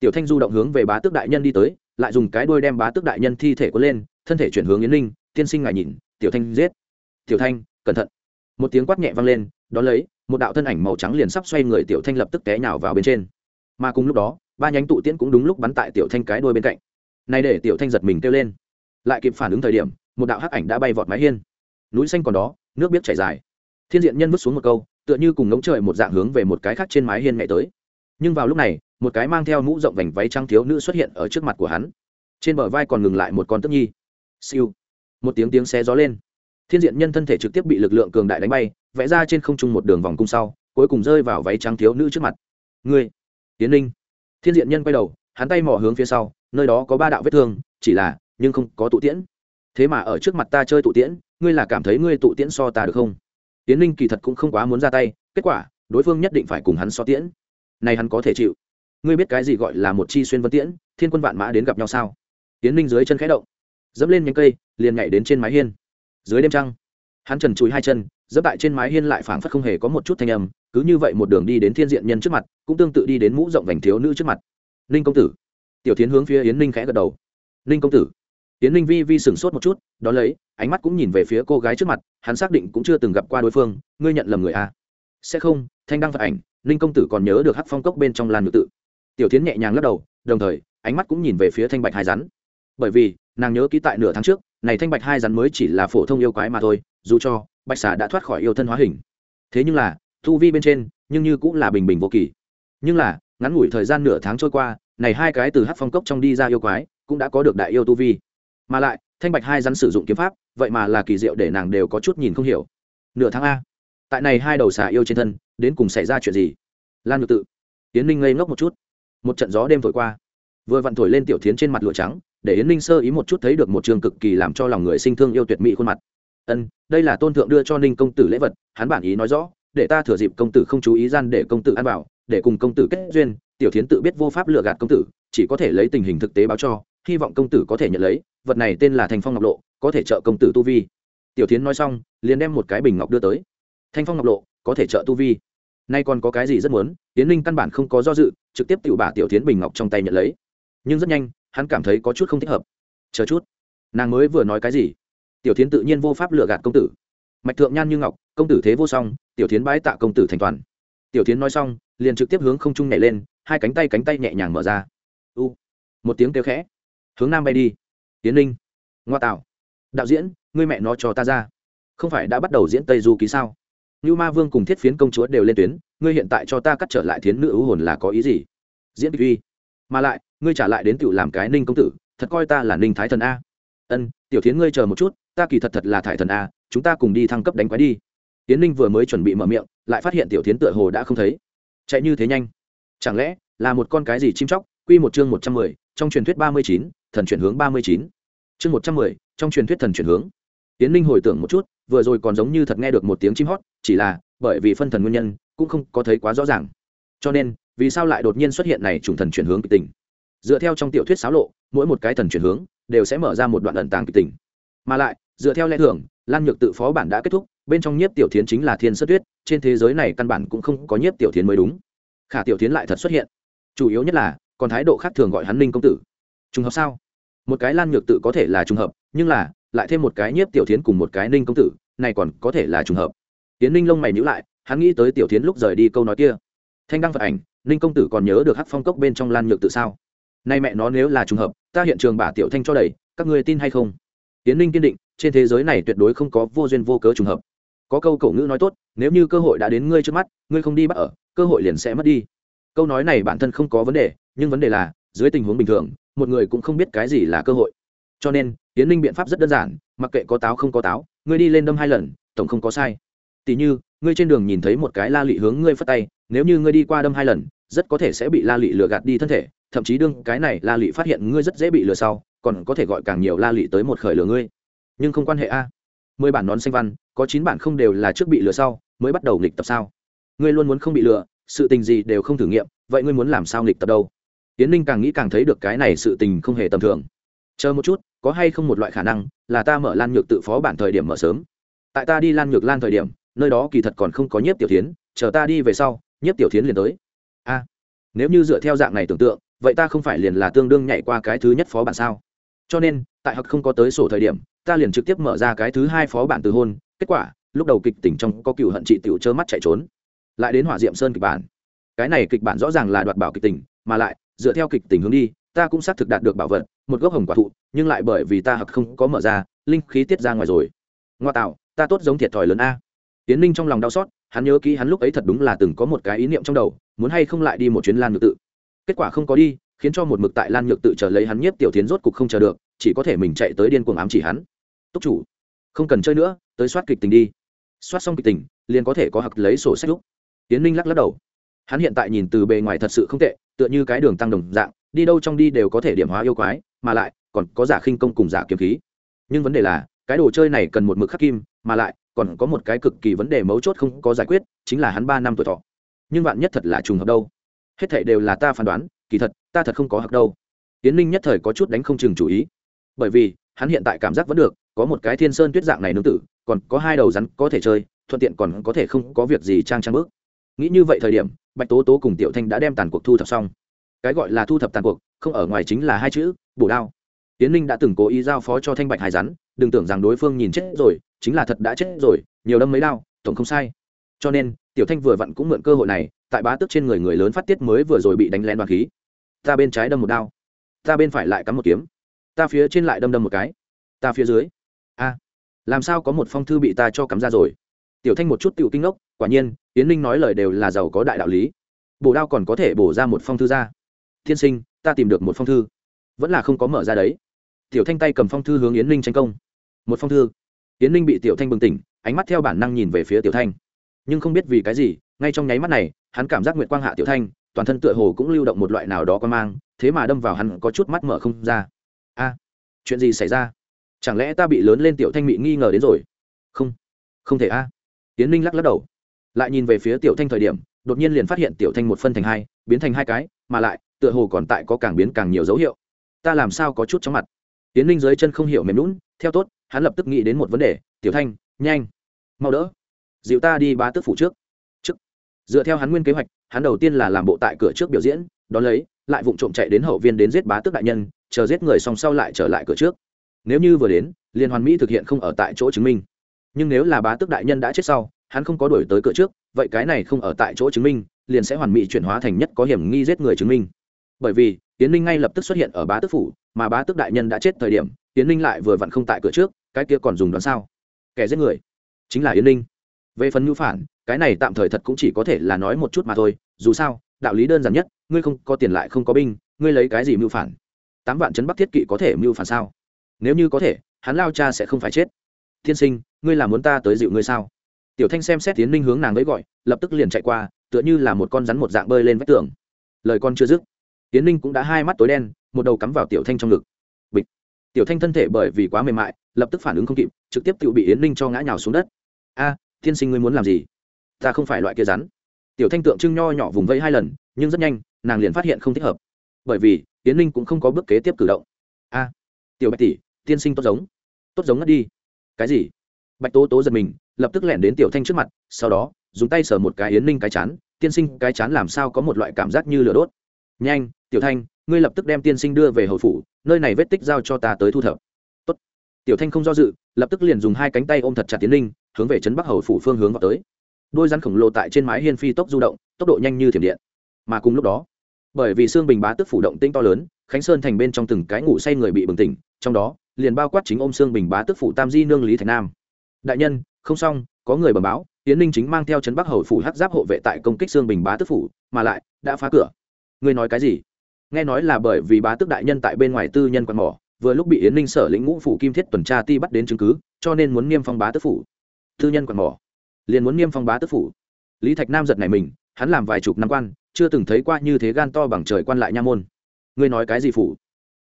Tiểu thanh du động hướng về bá tước đại nhân đi tới, lại dùng cái đuôi đem bá tước đại nhân thi thể quấn lên, thân thể chuyển hướng yến ninh, tiên sinh ngài nhìn, tiểu thanh giết. Tiểu thanh, cẩn thận. Một tiếng quát nhẹ vang lên, đón lấy, một đạo thân ảnh màu trắng liền sắp xoay người tiểu thanh lập tức té nhào vào bên trên. Mà cùng lúc đó ba nhánh tụ tiễn cũng đúng lúc bắn tại tiểu thanh cái đuôi bên cạnh. Này để tiểu thanh giật mình kêu lên. Lại kịp phản ứng thời điểm, một đạo hắc ảnh đã bay vọt mái hiên. Núi xanh còn đó, nước biết chảy dài. Thiên diện nhân vứt xuống một câu, tựa như cùng ngống trời một dạng hướng về một cái khác trên mái hiên ngày tới. Nhưng vào lúc này, một cái mang theo mũ rộng vành váy trắng thiếu nữ xuất hiện ở trước mặt của hắn. Trên bờ vai còn ngừng lại một con tức nhi. Siêu. Một tiếng tiếng xé gió lên. Thiên diện nhân thân thể trực tiếp bị lực lượng cường đại đánh bay, vẽ ra trên không trung một đường vòng cung sau, cuối cùng rơi vào váy trắng thiếu nữ trước mặt. Ngươi tiến linh thiên diện nhân quay đầu, hắn tay mò hướng phía sau, nơi đó có ba đạo vết thương, chỉ là, nhưng không có tụ tiễn. Thế mà ở trước mặt ta chơi tụ tiễn, ngươi là cảm thấy ngươi tụ tiễn so ta được không? Tiến linh kỳ thật cũng không quá muốn ra tay, kết quả, đối phương nhất định phải cùng hắn so tiễn. Này hắn có thể chịu. Ngươi biết cái gì gọi là một chi xuyên vân tiễn, thiên quân vạn mã đến gặp nhau sao? Tiến linh dưới chân khẽ động, dẫm lên nhánh cây, liền nhảy đến trên mái hiên. Dưới đêm trăng hắn trần chùi hai chân dẫm tại trên mái hiên lại phảng phất không hề có một chút thanh âm, cứ như vậy một đường đi đến thiên diện nhân trước mặt, cũng tương tự đi đến mũ rộng vành thiếu nữ trước mặt. Ninh công tử. Tiểu tiến hướng phía yến ninh khẽ gật đầu. Ninh công tử. Yến ninh vi vi sửng sốt một chút đ ó lấy, ánh mắt cũng nhìn về phía cô gái trước mặt, hắn xác định cũng chưa từng gặp qua đối phương, ngươi nhận lầm người a sẽ không, thanh đăng phật ảnh, ninh công tử còn nhớ được hắc phong cốc bên trong làn ngự tự. Tiểu tiến nhẹ nhàng lắc đầu, đồng thời, ánh mắt cũng nhìn về phía thanh bạch hai rắn. Bởi vì, nàng nhớ ký tại nửa tháng trước này thanh bạch hai rắn mới chỉ là phổ thông yêu quái mà thôi, dù cho bạch xà đã thoát khỏi yêu thân hóa hình. Thế nhưng là thu vi bên trên, nhưng như cũng là bình bình vô kỳ. Nhưng là, ngắn ngủi thời gian nửa tháng trôi qua, này hai cái từ hát phong cốc trong đi ra yêu quái, cũng đã có được đại yêu tu vi. Mà lại, thanh bạch hai rắn sử dụng kiếm pháp, vậy mà là kỳ diệu để nàng đều có chút nhìn không hiểu. Nửa tháng a. Tại này hai đầu xà yêu trên thân, đến cùng xảy ra chuyện gì? Lan ngược tự tiến ninh ngây ngốc một chút. Một trận gió đêm thổi qua. Vừa vặn thổi lên tiểu tiến trên mặt lụa trắng để yến ninh sơ ý một chút thấy được một trường cực kỳ làm cho lòng người sinh thương yêu tuyệt mỹ khuôn mặt. Ân, đây là tôn thượng đưa cho ninh công tử lễ vật, hắn bản ý nói rõ, để ta thừa dịp công tử không chú ý gian để công tử ăn bảo để cùng công tử kết duyên, tiểu thiến tự biết vô pháp lừa gạt công tử, chỉ có thể lấy tình hình thực tế báo cho, hy vọng công tử có thể nhận lấy, vật này tên là thanh phong ngọc lộ, có thể trợ công tử tu vi. Tiểu thiến nói xong, liền đem một cái bình ngọc đưa tới. Thanh phong ngọc lộ, có thể trợ tu vi. Nay còn có cái gì rất muốn? Tiến linh căn bản không có do dự, trực tiếp tự bả tiểu thiến bình ngọc trong tay nhận lấy. Nhưng rất nhanh hắn cảm thấy có chút không thích hợp. Chờ chút. Nàng mới vừa nói cái gì? Tiểu tiến tự nhiên vô pháp lừa gạt công tử. Mạch thượng nhan như ngọc, công tử thế vô song, tiểu tiến bái tạ công tử thành toàn. Tiểu tiến nói xong, liền trực tiếp hướng không trung nhảy lên, hai cánh tay cánh tay nhẹ nhàng mở ra. U. Một tiếng kêu khẽ. Hướng nam bay đi. Tiến linh ngoa tạo đạo diễn, ngươi mẹ nó cho ta ra. Không phải đã bắt đầu diễn tây du ký sao? Như ma vương cùng thiết phiến công chúa đều lên tuyến, ngươi hiện tại cho ta cắt trở lại thiến nữ ưu hồn là có ý gì? Diễn kịch uy. Mà lại ngươi trả lại đến tiểu làm cái ninh công tử, thật coi ta là ninh thái thần a. Ân, tiểu thiến ngươi chờ một chút, ta kỳ thật thật là thải thần a, chúng ta cùng đi thăng cấp đánh quái đi. Tiến ninh vừa mới chuẩn bị mở miệng, lại phát hiện tiểu thiến tựa hồ đã không thấy. Chạy như thế nhanh. Chẳng lẽ là một con cái gì chim chóc? Quy một chương một trăm mười, trong truyền thuyết ba mươi chín, thần chuyển hướng ba mươi chín. Chương một trăm mười, trong truyền thuyết thần chuyển hướng. Tiến ninh hồi tưởng một chút, vừa rồi còn giống như thật nghe được một tiếng chim hót, chỉ là bởi vì phân thần nguyên nhân, cũng không có thấy quá rõ ràng. Cho nên, vì sao lại đột nhiên xuất hiện này trùng thần chuyển hướng kịch tình? Dựa theo trong tiểu thuyết xáo lộ, mỗi một cái thần chuyển hướng đều sẽ mở ra một đoạn ẩn tàng kịch tình. Mà lại, dựa theo lẽ thường, lan nhược tự phó bản đã kết thúc, bên trong nhiếp tiểu thiến chính là thiên sơ tuyết, trên thế giới này căn bản cũng không có nhiếp tiểu thiến mới đúng. Khả tiểu thiến lại thật xuất hiện. Chủ yếu nhất là, còn thái độ khác thường gọi hắn ninh công tử. Trùng hợp sao? Một cái lan nhược tự có thể là trùng hợp, nhưng là, lại thêm một cái nhiếp tiểu thiến cùng một cái ninh công tử, này còn có thể là trùng hợp. Tiến ninh lông mày nhữ lại, hắn nghĩ tới tiểu thiến lúc rời đi câu nói kia. Thanh đăng phật ảnh, ninh công tử còn nhớ được hát phong cốc bên trong lan nhược tự sao? Nay mẹ nó nếu là trùng hợp, ta hiện trường bà tiểu thanh cho đầy, các người tin hay không? Tiến ninh kiên định, trên thế giới này tuyệt đối không có vô duyên vô cớ trùng hợp. Có câu cổ ngữ nói tốt, nếu như cơ hội đã đến ngươi trước mắt, ngươi không đi bắt ở, cơ hội liền sẽ mất đi. Câu nói này bản thân không có vấn đề, nhưng vấn đề là, dưới tình huống bình thường, một người cũng không biết cái gì là cơ hội. Cho nên, tiến ninh biện pháp rất đơn giản, mặc kệ có táo không có táo, ngươi đi lên đâm hai lần, tổng không có sai. Tỉ như, ngươi trên đường nhìn thấy một cái la lị hướng ngươi phất tay, nếu như ngươi đi qua đâm hai lần rất có thể sẽ bị la lị lừa gạt đi thân thể, thậm chí đương cái này la lị phát hiện ngươi rất dễ bị lừa sau, còn có thể gọi càng nhiều la lị tới một khởi lừa ngươi. Nhưng không quan hệ a. Mười bản nón xanh văn, có chín bản không đều là trước bị lừa sau, mới bắt đầu nghịch tập sao? Ngươi luôn muốn không bị lừa, sự tình gì đều không thử nghiệm, vậy ngươi muốn làm sao nghịch tập đâu? Tiến ninh càng nghĩ càng thấy được cái này sự tình không hề tầm thường. Chờ một chút, có hay không một loại khả năng là ta mở lan nhược tự phó bản thời điểm mở sớm. Tại ta đi lan nhược lan thời điểm, nơi đó kỳ thật còn không có nhiếp tiểu tiến chờ ta đi về sau, nhiếp tiểu tiến liền tới nếu như dựa theo dạng này tưởng tượng, vậy ta không phải liền là tương đương nhảy qua cái thứ nhất phó bản sao? Cho nên, tại học không có tới sổ thời điểm, ta liền trực tiếp mở ra cái thứ hai phó bản từ hôn, kết quả, lúc đầu kịch tỉnh trong có cựu hận chị tiểu trơ mắt chạy trốn. Lại đến hỏa diệm sơn kịch bản. Cái này kịch bản rõ ràng là đoạt bảo kịch tỉnh, mà lại, dựa theo kịch tỉnh hướng đi, ta cũng xác thực đạt được bảo vật, một gốc hồng quả thụ, nhưng lại bởi vì ta học không có mở ra, linh khí tiết ra ngoài rồi. Ngoa tạo, ta tốt giống thiệt thòi lớn a. Tiến ninh trong lòng đau xót, hắn nhớ kỹ hắn lúc ấy thật đúng là từng có một cái ý niệm trong đầu muốn hay không lại đi một chuyến lan nhược tự. Kết quả không có đi, khiến cho một mực tại lan nhược tự chờ lấy hắn nhiếp tiểu tiến rốt cục không chờ được, chỉ có thể mình chạy tới điên cuồng ám chỉ hắn. Túc chủ, không cần chơi nữa, tới soát kịch tình đi. Soát xong kịch tình, liền có thể có hặc lấy sổ sách lúc. Tiến ninh lắc lắc đầu. Hắn hiện tại nhìn từ bề ngoài thật sự không tệ, tựa như cái đường tăng đồng dạng, đi đâu trong đi đều có thể điểm hóa yêu quái, mà lại, còn có giả khinh công cùng giả kiếm khí. Nhưng vấn đề là, cái đồ chơi này cần một mực khắc kim, mà lại, còn có một cái cực kỳ vấn đề mấu chốt không có giải quyết, chính là hắn ba năm tuổi thọ nhưng bạn nhất thật là trùng hợp đâu. Hết thảy đều là ta phán đoán, kỳ thật, ta thật không có hợp đâu. Tiến ninh nhất thời có chút đánh không chừng chủ ý. Bởi vì, hắn hiện tại cảm giác vẫn được, có một cái thiên sơn tuyết dạng này nương tử, còn có hai đầu rắn có thể chơi, thuận tiện còn có thể không có việc gì trang trang bước. Nghĩ như vậy thời điểm, bạch tố tố cùng tiểu thanh đã đem tàn cuộc thu thập xong. Cái gọi là thu thập tàn cuộc, không ở ngoài chính là hai chữ, bổ đao. Tiến ninh đã từng cố ý giao phó cho thanh bạch hải rắn, đừng tưởng rằng đối phương nhìn chết rồi, chính là thật đã chết rồi, nhiều đâm mấy đao, tổng không sai. Cho nên tiểu thanh vừa vặn cũng mượn cơ hội này, tại bá tước trên người người lớn phát tiết mới vừa rồi bị đánh lén đoàn khí. Ta bên trái đâm một đao. Ta bên phải lại cắm một kiếm. Ta phía trên lại đâm đâm một cái. Ta phía dưới. A. Làm sao có một phong thư bị ta cho cắm ra rồi? Tiểu thanh một chút tiểu kinh ngốc, quả nhiên tiến ninh nói lời đều là giàu có đại đạo lý. Bổ đao còn có thể bổ ra một phong thư ra. Thiên sinh, ta tìm được một phong thư. Vẫn là không có mở ra đấy. Tiểu thanh tay cầm phong thư hướng yến ninh tranh công. Một phong thư. Yến ninh bị tiểu thanh bừng tỉnh, ánh mắt theo bản năng nhìn về phía tiểu thanh nhưng không biết vì cái gì, ngay trong nháy mắt này, hắn cảm giác nguyệt quang hạ tiểu thanh, toàn thân tựa hồ cũng lưu động một loại nào đó quan mang, thế mà đâm vào hắn có chút mắt mở không ra. A, chuyện gì xảy ra? Chẳng lẽ ta bị lớn lên tiểu thanh bị nghi ngờ đến rồi? Không không thể a. Tiến ninh lắc lắc đầu. Lại nhìn về phía tiểu thanh thời điểm, đột nhiên liền phát hiện tiểu thanh một phân thành hai, biến thành hai cái, mà lại, tựa hồ còn tại có càng biến càng nhiều dấu hiệu. Ta làm sao có chút chóng mặt? Tiến ninh dưới chân không hiểu mềm lún theo tốt, hắn lập tức nghĩ đến một vấn đề, tiểu thanh, nhanh, mau đỡ dịu ta đi bá tước phủ trước. Trước. Dựa theo hắn nguyên kế hoạch, hắn đầu tiên là làm bộ tại cửa trước biểu diễn, đón lấy, lại vụng trộm chạy đến hậu viên đến giết bá tước đại nhân, chờ giết người xong sau lại trở lại cửa trước. Nếu như vừa đến, liên hoàn mỹ thực hiện không ở tại chỗ chứng minh. Nhưng nếu là bá tước đại nhân đã chết sau, hắn không có đổi tới cửa trước, vậy cái này không ở tại chỗ chứng minh, liền sẽ hoàn mỹ chuyển hóa thành nhất có hiểm nghi giết người chứng minh. Bởi vì tiến ninh ngay lập tức xuất hiện ở bá tước phủ, mà bá tước đại nhân đã chết thời điểm tiến ninh lại vừa vặn không tại cửa trước, cái kia còn dùng đoán sao? Kẻ giết người, chính là yến ninh về phần ngữ phản, cái này tạm thời thật cũng chỉ có thể là nói một chút mà thôi, dù sao, đạo lý đơn giản nhất, ngươi không có tiền lại không có binh, ngươi lấy cái gì mưu phản? Tám vạn chấn bắc thiết kỵ có thể mưu phản sao? Nếu như có thể, hắn lao cha sẽ không phải chết. Tiên sinh, ngươi là muốn ta tới dịu ngươi sao? Tiểu thanh xem xét tiến ninh hướng nàng ấy gọi, lập tức liền chạy qua, tựa như là một con rắn một dạng bơi lên vách tường. Lời con chưa dứt tiến ninh cũng đã hai mắt tối đen, một đầu cắm vào tiểu thanh trong ngực. Bịch. Tiểu thanh thân thể bởi vì quá mềm mại, lập tức phản ứng không kịp, trực tiếp tự bị yến ninh cho ngã nhào xuống đất. A tiên sinh ngươi muốn làm gì? Ta không phải loại kia rắn. Tiểu thanh tượng trưng nho nhỏ vùng vẫy hai lần, nhưng rất nhanh, nàng liền phát hiện không thích hợp. Bởi vì, yến Linh cũng không có bước kế tiếp cử động. A, tiểu bạch tỷ, tiên sinh tốt giống. Tốt giống ngất đi. Cái gì? Bạch tố tố giật mình, lập tức lẻn đến tiểu thanh trước mặt, sau đó, dùng tay sờ một cái yến ninh cái chán. Tiên sinh, cái chán làm sao có một loại cảm giác như lửa đốt? Nhanh, tiểu thanh, ngươi lập tức đem tiên sinh đưa về hậu phủ, nơi này vết tích giao cho ta tới thu thập. Tốt. tiểu thanh không do dự, lập tức liền dùng hai cánh tay ôm thật chặt tiến ninh hướng về trấn bắc hầu phủ phương hướng vào tới. Đôi rắn khổng lồ tại trên mái hiên phi tốc du động, tốc độ nhanh như thiểm điện. Mà cùng lúc đó, bởi vì xương bình bá tức phủ động tinh to lớn, khánh sơn thành bên trong từng cái ngủ say người bị bừng tỉnh, trong đó, liền bao quát chính ôm xương bình bá tức phủ tam di nương lý thành nam. Đại nhân, không xong, có người bẩm báo tiến ninh chính mang theo trấn bắc hầu phủ hát giáp hộ vệ tại công kích xương bình bá tức phủ, mà lại, đã phá cửa. Ngươi nói cái gì? Nghe nói là bởi vì bá tức đại nhân tại bên ngoài tư nhân quan mỏ, vừa lúc bị yến ninh sở lĩnh ngũ phủ kim thiết tuần tra ti bắt đến chứng cứ, cho nên muốn niêm phong bá tức phủ tư nhân quan mỏ. Liền muốn niêm phong bá tức phủ. Lý thạch nam giật này mình, hắn làm vài chục năm quan, chưa từng thấy qua như thế gan to bằng trời quan lại nha môn. Ngươi nói cái gì phủ?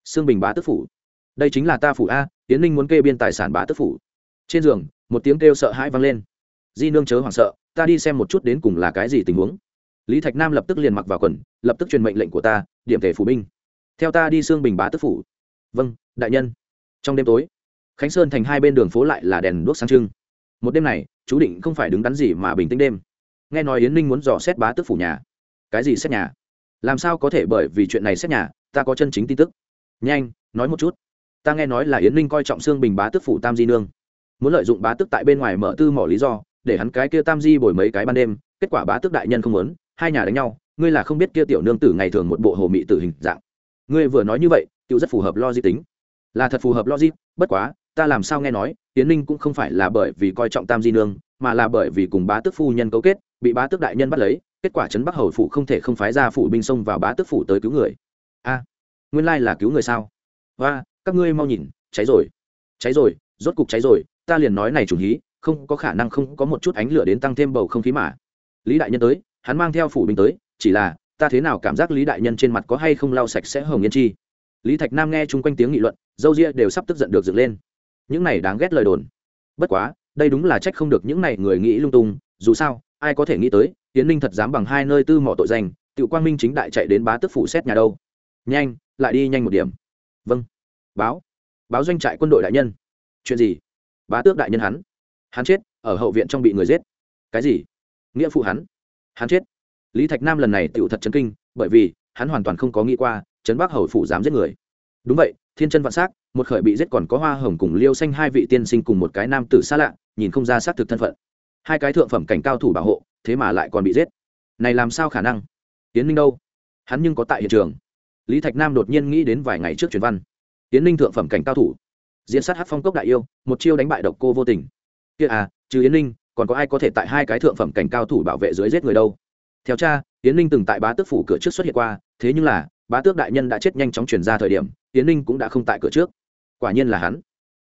Xương bình bá tức phủ. Đây chính là ta phủ a tiến ninh muốn kê biên tài sản bá tức phủ. Trên giường, một tiếng kêu sợ hãi vang lên. Di nương chớ hoảng sợ, ta đi xem một chút đến cùng là cái gì tình huống. Lý thạch nam lập tức liền mặc vào quần, lập tức truyền mệnh lệnh của ta, điểm thể phủ binh. Theo ta đi xương bình bá tức phủ. Vâng đại nhân. Trong đêm tối, khánh sơn thành hai bên đường phố lại là đèn đuốc sáng trưng một đêm này, chú định không phải đứng đắn gì mà bình tĩnh đêm. Nghe nói yến ninh muốn dò xét bá tức phủ nhà. Cái gì xét nhà? Làm sao có thể bởi vì chuyện này xét nhà, ta có chân chính tin tức? Nhanh, nói một chút. Ta nghe nói là yến ninh coi trọng xương bình bá tức phủ tam di nương. Muốn lợi dụng bá tức tại bên ngoài mở tư mỏ lý do, để hắn cái kia tam di bồi mấy cái ban đêm, kết quả bá tức đại nhân không muốn, hai nhà đánh nhau, ngươi là không biết kia tiểu nương tử ngày thường một bộ hồ mị tử hình dạng. Ngươi vừa nói như vậy tự rất phù hợp logic tính. Là thật phù hợp logic, bất quá, ta làm sao nghe nói tiến ninh cũng không phải là bởi vì coi trọng tam di nương, mà là bởi vì cùng bá tước phu nhân cấu kết, bị bá tước đại nhân bắt lấy, kết quả trấn bắc hầu phủ không thể không phái ra phủ binh xông vào bá tước phủ tới cứu người. A, nguyên lai là cứu người sao? Và các ngươi mau nhìn, cháy rồi. Cháy rồi, rốt cục cháy rồi, ta liền nói này chủ hí, không có khả năng không có một chút ánh lửa đến tăng thêm bầu không khí mà. Lý đại nhân tới, hắn mang theo phủ binh tới, chỉ là, ta thế nào cảm giác lý đại nhân trên mặt có hay không lau sạch sẽ hồng yên chi? Lý thạch nam nghe chung quanh tiếng nghị luận, dâu ria đều sắp tức giận được dựng lên những này đáng ghét lời đồn. Bất quá, đây đúng là trách không được những này người nghĩ lung tung, dù sao, ai có thể nghĩ tới tiến ninh thật dám bằng hai nơi tư mỏ tội danh tự quang minh chính đại chạy đến bá tức phủ xét nhà đâu. Nhanh, lại đi nhanh một điểm. Vâng. Báo. Báo doanh trại quân đội đại nhân. Chuyện gì? Bá tước đại nhân hắn. Hắn chết, ở hậu viện trong bị người giết. Cái gì? Nghĩa phụ hắn. Hắn chết. Lý thạch nam lần này tựu thật chấn kinh, bởi vì, hắn hoàn toàn không có nghĩ qua, trấn bắc hầu phủ dám giết người. Đúng vậy, thiên chân vạn s á c một khởi bị giết còn có hoa hồng cùng liêu xanh hai vị tiên sinh cùng một cái nam tử xa lạ, nhìn không ra xác thực thân phận. Hai cái thượng phẩm cảnh cao thủ bảo hộ, thế mà lại còn bị giết. Này làm sao khả năng? Tiến ninh đâu? Hắn nhưng có tại hiện trường. Lý thạch nam đột nhiên nghĩ đến vài ngày trước truyền văn. Tiến ninh thượng phẩm cảnh cao thủ. Diễn sát hát phong cốc đại yêu, một chiêu đánh bại độc cô vô tình. Kia à trừ yến ninh, còn có ai có thể tại hai cái thượng phẩm cảnh cao thủ bảo vệ dưới giết người đâu? Theo cha, yến ninh từng tại bá tước phủ cửa trước xuất hiện qua, thế nhưng là, bá tước đại nhân đã chết nhanh chóng chuyển ra thời điểm, yến ninh cũng đã không tại cửa trước quả nhiên là hắn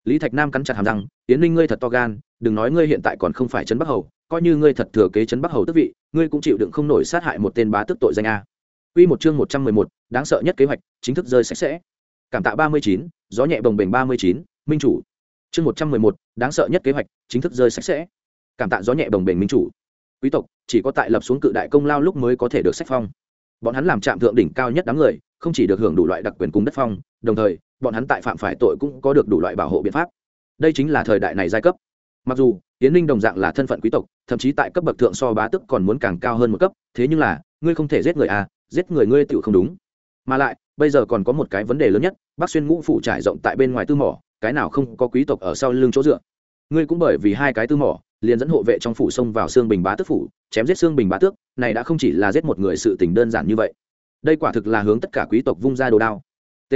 lý thạch nam cắn chặt hàm răng yến ninh ngươi thật to gan đừng nói ngươi hiện tại còn không phải trấn bắc hầu coi như ngươi thật thừa kế trấn bắc hầu tức vị ngươi cũng chịu đựng không nổi sát hại một tên bá tước tội danh a Quy một chương một trăm mười một, đáng sợ nhất kế hoạch, chính thức rơi sạch sẽ. Cảm tạ ba mươi chín, gió nhẹ bồng bềnh ba mươi chín, minh chủ. Chương một trăm mười một, đáng sợ nhất kế hoạch, chính thức rơi sạch sẽ. Cảm tạ gió nhẹ bồng bềnh minh chủ. Quý tộc chỉ có tại lập xuống cự đại công lao lúc mới có thể được sách phong. Bọn hắn làm trạm thượng đỉnh cao nhất đám người, không chỉ được hưởng đủ loại đặc quyền cùng đất phong, đồng thời, bọn hắn tại phạm phải tội cũng có được đủ loại bảo hộ biện pháp. Đây chính là thời đại này giai cấp. Mặc dù, yến ninh đồng dạng là thân phận quý tộc, thậm chí tại cấp bậc thượng so bá tức còn muốn càng cao hơn một cấp, thế nhưng là, ngươi không thể giết người à giết người ngươi tự không đúng. Mà lại, bây giờ còn có một cái vấn đề lớn nhất bác xuyên ngũ phủ trải rộng tại bên ngoài tư mỏ, cái nào không có quý tộc ở sau lưng chỗ dựa. Ngươi cũng bởi vì hai cái tư mỏ, liền dẫn hộ vệ trong phủ sông vào xương bình bá tước phủ, chém giết xương bình bá tước, này đã không chỉ là giết một người sự tình đơn giản như vậy. Đây quả thực là hướng tất cả quý tộc vung ra đồ đao. T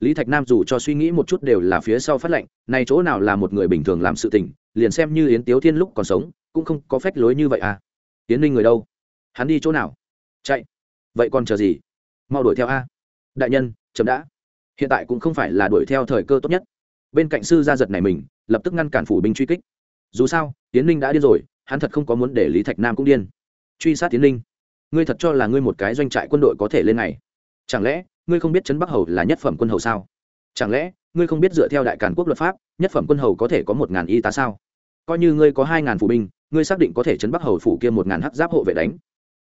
lý thạch nam dù cho suy nghĩ một chút đều là phía sau phát lệnh, này chỗ nào là một người bình thường làm sự tình, liền xem như yến tiếu thiên lúc còn sống, cũng không có phách lối như vậy à. Yến ninh người đâu? Hắn đi chỗ nào? Chạy. Vậy còn chờ gì? Mau đuổi theo a. Đại nhân, chậm đã. Hiện tại cũng không phải là đuổi theo thời cơ tốt nhất. Bên cạnh sư gia giật này mình, lập tức ngăn cản phủ binh truy kích. Dù sao tiến ninh đã điên rồi, hắn thật không có muốn để lý thạch nam cũng điên. Truy sát tiến ninh. Ngươi thật cho là ngươi một cái doanh trại quân đội có thể lên này. Chẳng lẽ ngươi không biết trấn bắc hầu là nhất phẩm quân hầu sao? Chẳng lẽ, ngươi không biết dựa theo đại càn quốc luật pháp, nhất phẩm quân hầu có thể có một ngàn y tá sao? Coi như ngươi có hai ngàn phụ binh, ngươi xác định có thể chấn bắc hầu phủ kia một ngàn hắc giáp hộ vệ đánh.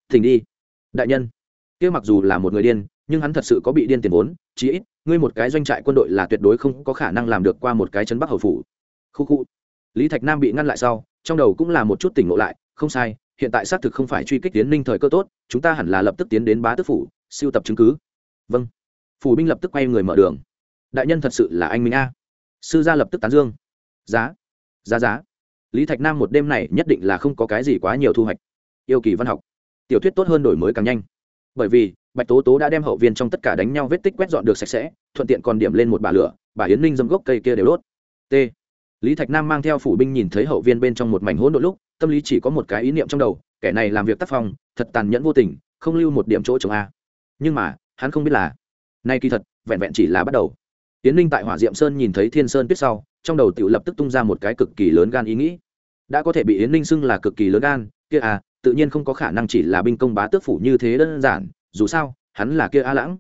Thỉnh đi. Đại nhân. Kia mặc dù là một người điên, nhưng hắn thật sự có bị điên tiền vốn, chí ít, ngươi một cái doanh trại quân đội là tuyệt đối không có khả năng làm được qua một cái chấn bắc hầu phủ. Khu khu. Lý thạch nam bị ngăn lại sau, trong đầu cũng là một chút tỉnh ngộ lại, không sai, hiện tại xác thực không phải truy kích tiến ninh thời cơ tốt, chúng ta hẳn là lập tức tiến đến bá tước phủ, siêu tập chứng cứ vâng. Phủ binh lập tức quay người mở đường. Đại nhân thật sự là anh minh a. Sư gia lập tức tán dương. Giá. Giá giá. Lý thạch nam một đêm này nhất định là không có cái gì quá nhiều thu hoạch. Yêu kỳ văn học. Tiểu thuyết tốt hơn đổi mới càng nhanh. Bởi vì, bạch tố tố đã đem hậu viên trong tất cả đánh nhau vết tích quét dọn được sạch sẽ, thuận tiện còn điểm lên một bà lửa, bà yến ninh dâm gốc cây kia đều đốt. T. Lý thạch nam mang theo phủ binh nhìn thấy hậu viên bên trong một mảnh hỗn độn lúc, tâm lý chỉ có một cái ý niệm trong đầu, kẻ này làm việc tác phong, thật tàn nhẫn vô tình, không lưu một điểm chỗ chống a. Nhưng mà hắn không biết là, nay kỳ thật, vẹn vẹn chỉ là bắt đầu. Tiến ninh tại hỏa diệm sơn nhìn thấy thiên sơn tuyết sau, trong đầu tự lập tức tung ra một cái cực kỳ lớn gan ý nghĩ. Đã có thể bị yến ninh xưng là cực kỳ lớn gan, kia à tự nhiên không có khả năng chỉ là binh công bá tước phủ như thế đơn giản, dù sao, hắn là kia a lãng.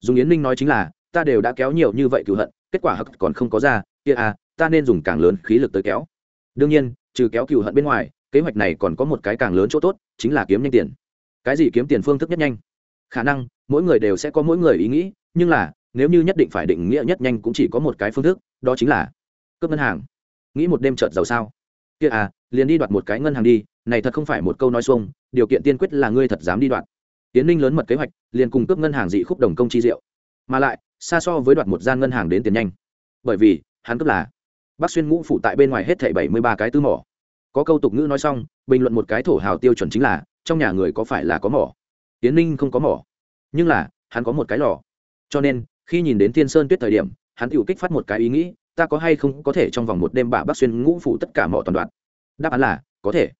Dùng yến ninh nói chính là, ta đều đã kéo nhiều như vậy cựu hận, kết quả hắc còn không có ra, kia à ta nên dùng càng lớn khí lực tới kéo. Đương nhiên, trừ kéo cựu hận bên ngoài, kế hoạch này còn có một cái càng lớn chỗ tốt, chính là kiếm nhanh tiền. Cái gì kiếm tiền phương thức nhất nhanh? Khả năng, mỗi người đều sẽ có mỗi người ý nghĩ, nhưng là, nếu như nhất định phải định nghĩa nhất nhanh cũng chỉ có một cái phương thức, đó chính là cướp ngân hàng. Nghĩ một đêm trợt giàu sao? Kia à liền đi đoạt một cái ngân hàng đi, này thật không phải một câu nói xuông, điều kiện tiên quyết là ngươi thật dám đi đoạt. Tiến ninh lớn mật kế hoạch, liền cùng cướp ngân hàng dị khúc đồng công chi diệu. Mà lại, xa so với đoạt một gian ngân hàng đến tiền nhanh. Bởi vì, hắn cướp là bác xuyên ngũ phụ tại bên ngoài hết thảy bảy mươi ba cái tư mỏ. Có câu tục ngữ nói xong, bình luận một cái thổ hào tiêu chuẩn chính là, trong nhà người có phải là có mỏ? Tiến ninh không có mỏ. Nhưng là, hắn có một cái lò. Cho nên, khi nhìn đến thiên sơn tuyết thời điểm, hắn tự kích phát một cái ý nghĩ, ta có hay không có thể trong vòng một đêm bà bác xuyên ngũ phụ tất cả mỏ toàn đoạn? Đáp án là, có thể.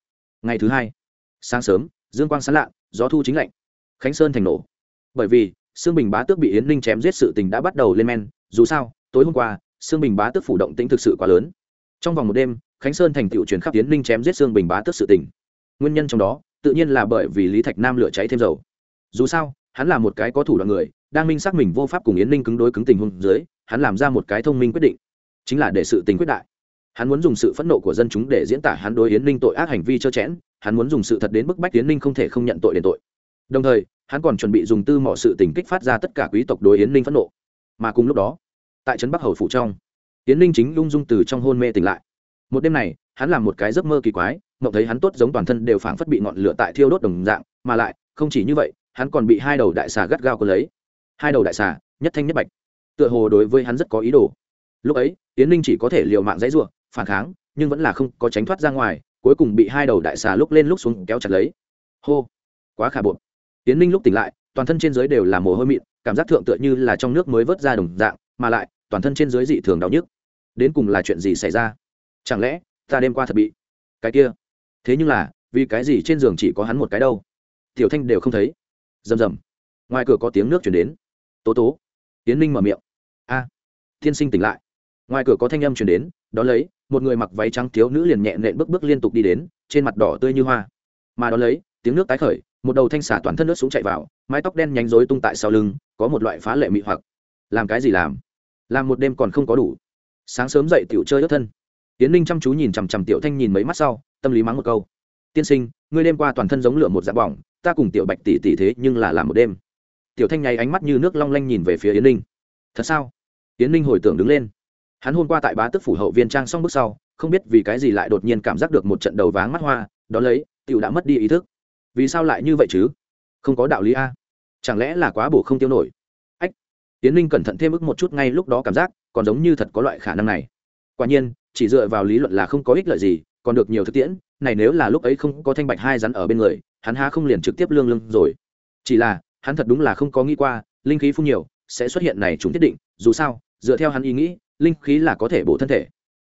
Ngày thứ hai, sáng sớm, dương quang sán lạ, gió thu chính lạnh. Khánh sơn thành nổ. Bởi vì, sương bình bá tước bị yến ninh chém giết sự tình đã bắt đầu lên men, dù sao, tối hôm qua, sương bình bá tước phủ động tĩnh thực sự quá lớn. Trong vòng một đêm, khánh sơn thành tựu chuyển khắp yến ninh chém giết sương bình bá tước sự tình. Nguyên nhân trong đó, tự nhiên là bởi vì lý thạch nam lửa cháy thêm dầu dù sao, hắn là một cái có thủ đoạn người, đang minh xác mình vô pháp cùng yến ninh cứng đối cứng tình hôn dưới, hắn làm ra một cái thông minh quyết định, chính là để sự tình quyết đại. Hắn muốn dùng sự phẫn nộ của dân chúng để diễn tả hắn đối yến ninh tội ác hành vi trơ chẽn hắn muốn dùng sự thật đến bức bách yến ninh không thể không nhận tội đền tội. Đồng thời, hắn còn chuẩn bị dùng tư mọi sự tình kích phát ra tất cả quý tộc đối yến ninh phẫn nộ. Mà cùng lúc đó, tại trấn bắc hầu phủ trong, yến ninh chính lung dung từ trong hôn mê tỉnh lại. Một đêm này, hắn làm một cái giấc mơ kỳ quái, mộng thấy hắn tốt giống toàn thân đều phảng phất bị ngọn lửa tại thiêu đốt đồng dạng, mà lại, không chỉ như vậy hắn còn bị hai đầu đại xà gắt gao cơ lấy. Hai đầu đại xà, nhất thanh nhất bạch. Tựa hồ đối với hắn rất có ý đồ. Lúc ấy, yến ninh chỉ có thể liều mạng dãy ruộng phản kháng, nhưng vẫn là không có tránh thoát ra ngoài, cuối cùng bị hai đầu đại xà lúc lên lúc xuống kéo chặt lấy. Hô! Quá khả bột. Tiến ninh lúc tỉnh lại, toàn thân trên dưới đều là mồ hôi mịn, cảm giác thượng tựa như là trong nước mới vớt ra đồng dạng, mà lại, toàn thân trên dưới dị thường đau nhức. Đến cùng là chuyện gì xảy ra? Chẳng lẽ, ta đêm qua thật bị cái kia? Thế nhưng là, vì cái gì trên giường chỉ có hắn một cái đâu? Tiểu thanh đều không thấy rầm rầm. Ngoài cửa có tiếng nước chuyển đến. Tố tố. Tiến ninh mở miệng. A à, tiên sinh tỉnh lại. Ngoài cửa có thanh âm chuyển đến đ ó lấy một người mặc váy trắng thiếu nữ liền nhẹ nện bước bước liên tục đi đến trên mặt đỏ tươi như hoa. Mà đ ó lấy tiếng nước tái khởi một đầu thanh xả toàn thân nước xuống chạy vào mái tóc đen nhánh rối tung tại sau lưng có một loại phá lệ mị hoặc. Làm cái gì làm? Làm một đêm còn không có đủ. Sáng sớm dậy tiểu chơi ớt thân. Tiến ninh chăm chú nhìn chằm chằm tiểu thanh nhìn mấy mắt sau tâm lý mắng một câu. Tiên sinh ngươi đêm qua toàn thân giống lửa một dạng bỏng ta cùng tiểu bạch tỷ tỷ thế nhưng là làm một đêm. Tiểu thanh nháy ánh mắt như nước long lanh nhìn về phía yến ninh. Thật sao? Yến ninh hồi tưởng đứng lên. Hắn hôm qua tại bá tức phủ hậu viên trang xong bước sau, không biết vì cái gì lại đột nhiên cảm giác được một trận đầu váng mắt hoa, đó lấy, tiểu đã mất đi ý thức. Vì sao lại như vậy chứ? Không có đạo lý a. Chẳng lẽ là quá bổ không tiêu nổi? Ách. Tiến ninh cẩn thận thêm ức một chút ngay lúc đó cảm giác, còn giống như thật có loại khả năng này. Quả nhiên, chỉ dựa vào lý luận là không có ích lợi gì, còn được nhiều thực tiễn, này nếu là lúc ấy không có thanh bạch hai rắn ở bên người hắn há không liền trực tiếp lương lương rồi. Chỉ là, hắn thật đúng là không có nghĩ qua, linh khí phun nhiều, sẽ xuất hiện này chúng thiết định, dù sao, dựa theo hắn ý nghĩ, linh khí là có thể bổ thân thể.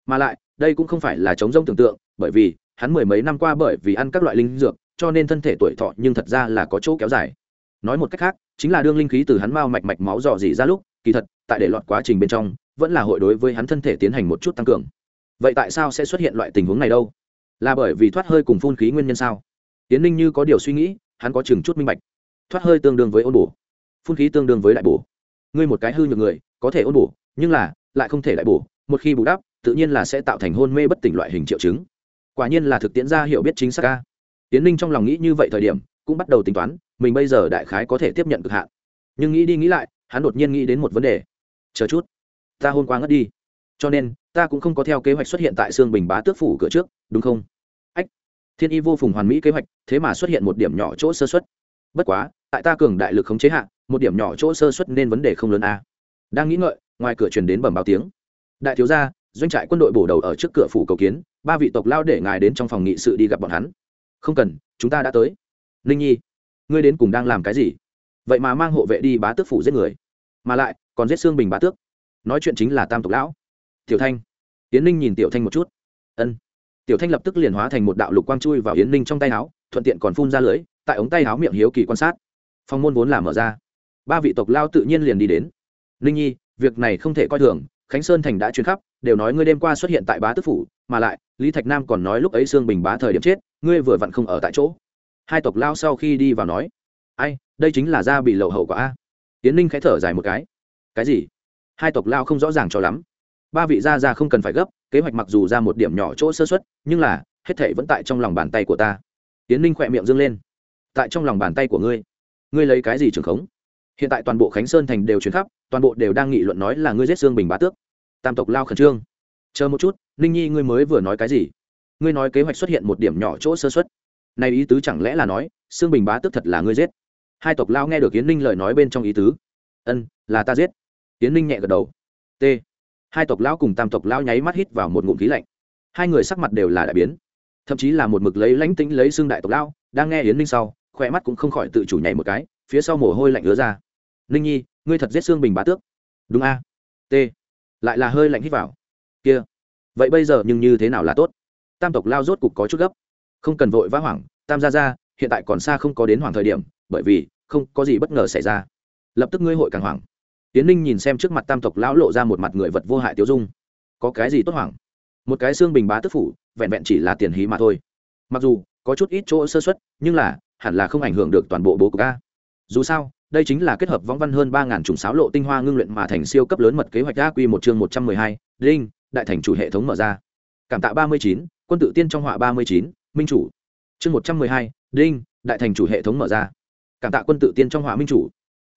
Mà lại, đây cũng không phải là chống rông tưởng tượng, bởi vì, hắn mười mấy năm qua bởi vì ăn các loại linh dược, cho nên thân thể tuổi thọ nhưng thật ra là có chỗ kéo dài. Nói một cách khác, chính là đương linh khí từ hắn mao mạch mạch máu dò dỉ ra lúc, kỳ thật, tại để lọt quá trình bên trong, vẫn là hội đối với hắn thân thể tiến hành một chút tăng cường. Vậy tại sao sẽ xuất hiện loại tình huống này đâu? Là bởi vì thoát hơi cùng phun khí nguyên nhân sao? Tiến ninh như có điều suy nghĩ, hắn có chừng chút minh bạch. Thoát hơi tương đương với ôn bổ. Phun khí tương đương với đại bổ. Ngươi một cái hư nhược người, có thể ôn bổ, nhưng là, lại không thể đại bổ. Một khi bù đắp, tự nhiên là sẽ tạo thành hôn mê bất tỉnh loại hình triệu chứng. Quả nhiên là thực tiễn ra hiểu biết chính xác ca tiến ninh trong lòng nghĩ như vậy thời điểm, cũng bắt đầu tính toán, mình bây giờ đại khái có thể tiếp nhận cực hạn. Nhưng nghĩ đi nghĩ lại, hắn đột nhiên nghĩ đến một vấn đề. Chờ chút, ta hôm qua ngất đi. Cho nên, ta cũng không có theo kế hoạch xuất hiện tại sương bình bá tước phủ cửa trước, đúng không? Thiên y vô phùng hoàn mỹ kế hoạch, thế mà xuất hiện một điểm nhỏ chỗ sơ xuất bất quá, tại ta cường đại lực khống chế hạn một điểm nhỏ chỗ sơ xuất nên vấn đề không lớn a. Đang nghĩ ngợi, ngoài cửa truyền đến bẩm báo tiếng. Đại thiếu gia, doanh trại quân đội bổ đầu ở trước cửa phủ cầu kiến, ba vị tộc lao để ngài đến trong phòng nghị sự đi gặp bọn hắn. Không cần, chúng ta đã tới. Ninh nhi, ngươi đến cùng đang làm cái gì? Vậy mà mang hộ vệ đi bá tước phủ giết người. Mà lại, còn giết xương bình bá tước. Nói chuyện chính là tam tộc lão. Tiểu thanh. Tiến ninh nhìn tiểu thanh một chút. Ân tiểu thanh lập tức liền hóa thành một đạo lục quang chui vào yến ninh trong tay áo, thuận tiện còn phun ra lưới, tại ống tay áo miệng hiếu kỳ quan sát. Phong môn vốn là mở ra. Ba vị tộc lao tự nhiên liền đi đến. Ninh nhi, việc này không thể coi thường, khánh sơn thành đã chuyến khắp, đều nói ngươi đêm qua xuất hiện tại bá tức phủ, mà lại, lý thạch nam còn nói lúc ấy sương bình bá thời điểm chết, ngươi vừa vặn không ở tại chỗ. Hai tộc lao sau khi đi vào nói, ai, đây chính là da bị lậu hậu quả a. Tiến ninh khẽ thở dài một cái. Cái gì? Hai tộc lao không rõ ràng cho lắm ba vị gia gia không cần phải gấp, kế hoạch mặc dù ra một điểm nhỏ chỗ sơ xuất nhưng là, hết thể vẫn tại trong lòng bàn tay của ta. Tiến ninh khỏe miệng dâng lên. Tại trong lòng bàn tay của ngươi ngươi lấy cái gì trường khống? Hiện tại toàn bộ khánh sơn thành đều chuyển khắp, toàn bộ đều đang nghị luận nói là ngươi giết xương bình bá tước. Tam tộc lao khẩn trương. Chờ một chút, ninh nhi ngươi mới vừa nói cái gì? Ngươi nói kế hoạch xuất hiện một điểm nhỏ chỗ sơ xuất này ý tứ chẳng lẽ là nói xương bình bá tước thật là ngươi giết? Hai tộc lao nghe được yến ninh lời nói bên trong ý tứ. Ân, là ta giết. Yến ninh nhẹ gật đầu. T hai tộc lão cùng tam tộc lão nháy mắt hít vào một ngụm khí lạnh. Hai người sắc mặt đều là đại biến. Thậm chí là một mực lấy lánh tĩnh lấy xương đại tộc lão, đang nghe yến ninh sau, khỏe mắt cũng không khỏi tự chủ nhảy một cái, phía sau mồ hôi lạnh ứa ra. Ninh nhi, ngươi thật giết xương bình bá tước. Đúng a. T. Lại là hơi lạnh hít vào. Kia, vậy bây giờ nhưng như thế nào là tốt? Tam tộc lao rốt cục có chút gấp. Không cần vội vã hoảng, tam gia ra hiện tại còn xa không có đến hoàng thời điểm, bởi vì không có gì bất ngờ xảy ra. Lập tức ngươi hội càng hoảng tiến ninh nhìn xem trước mặt tam tộc lão lộ ra một mặt người vật vô hại tiêu dung. Có cái gì tốt hoảng? Một cái xương bình bá tức phủ, vẹn vẹn chỉ là tiền hí mà thôi. Mặc dù, có chút ít chỗ sơ xuất nhưng là, hẳn là không ảnh hưởng được toàn bộ bố cục. ca dù sao, đây chính là kết hợp võng văn hơn ba ngàn chủng sáo lộ tinh hoa ngưng luyện mà thành siêu cấp lớn mật kế hoạch đa quy một chương một trăm mười hai linh đại thành chủ hệ thống mở ra. Cảm tạ ba mươi chín, quân tự tiên trong họa ba mươi chín, minh chủ. Chương một trăm mười hai, đinh, đại thành chủ hệ thống mở ra. Cảm tạ quân tự tiên trong họa minh chủ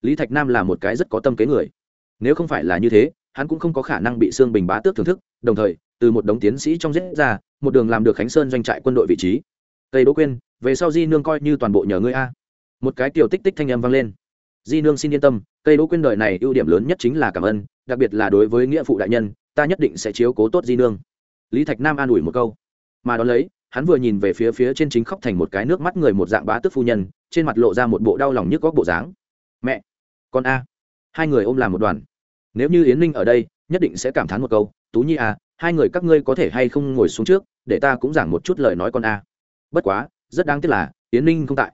lý thạch nam là một cái rất có tâm kế người nếu không phải là như thế hắn cũng không có khả năng bị sương bình bá tước thưởng thức đồng thời từ một đống tiến sĩ trong giết ra một đường làm được khánh sơn doanh trại quân đội vị trí tây đỗ quyên về sau di nương coi như toàn bộ nhờ ngươi a một cái tiểu tích tích thanh âm vang lên di nương xin yên tâm cây đỗ quyên đời này ưu điểm lớn nhất chính là cảm ơn đặc biệt là đối với nghĩa phụ đại nhân ta nhất định sẽ chiếu cố tốt di nương lý thạch nam an ủi một câu mà đ ó lấy hắn vừa nhìn về phía phía trên chính khóc thành một cái nước mắt người một dạng bá tức phu nhân trên mặt lộ ra một bộ đau lòng nhức góc bộ dáng con a. Hai người ôm làm một đoàn. Nếu như yến ninh ở đây, nhất định sẽ cảm thán một câu, tú nhi a hai người các ngươi có thể hay không ngồi xuống trước, để ta cũng giảng một chút lời nói con a. Bất quá, rất đáng tiếc là, yến ninh không tại.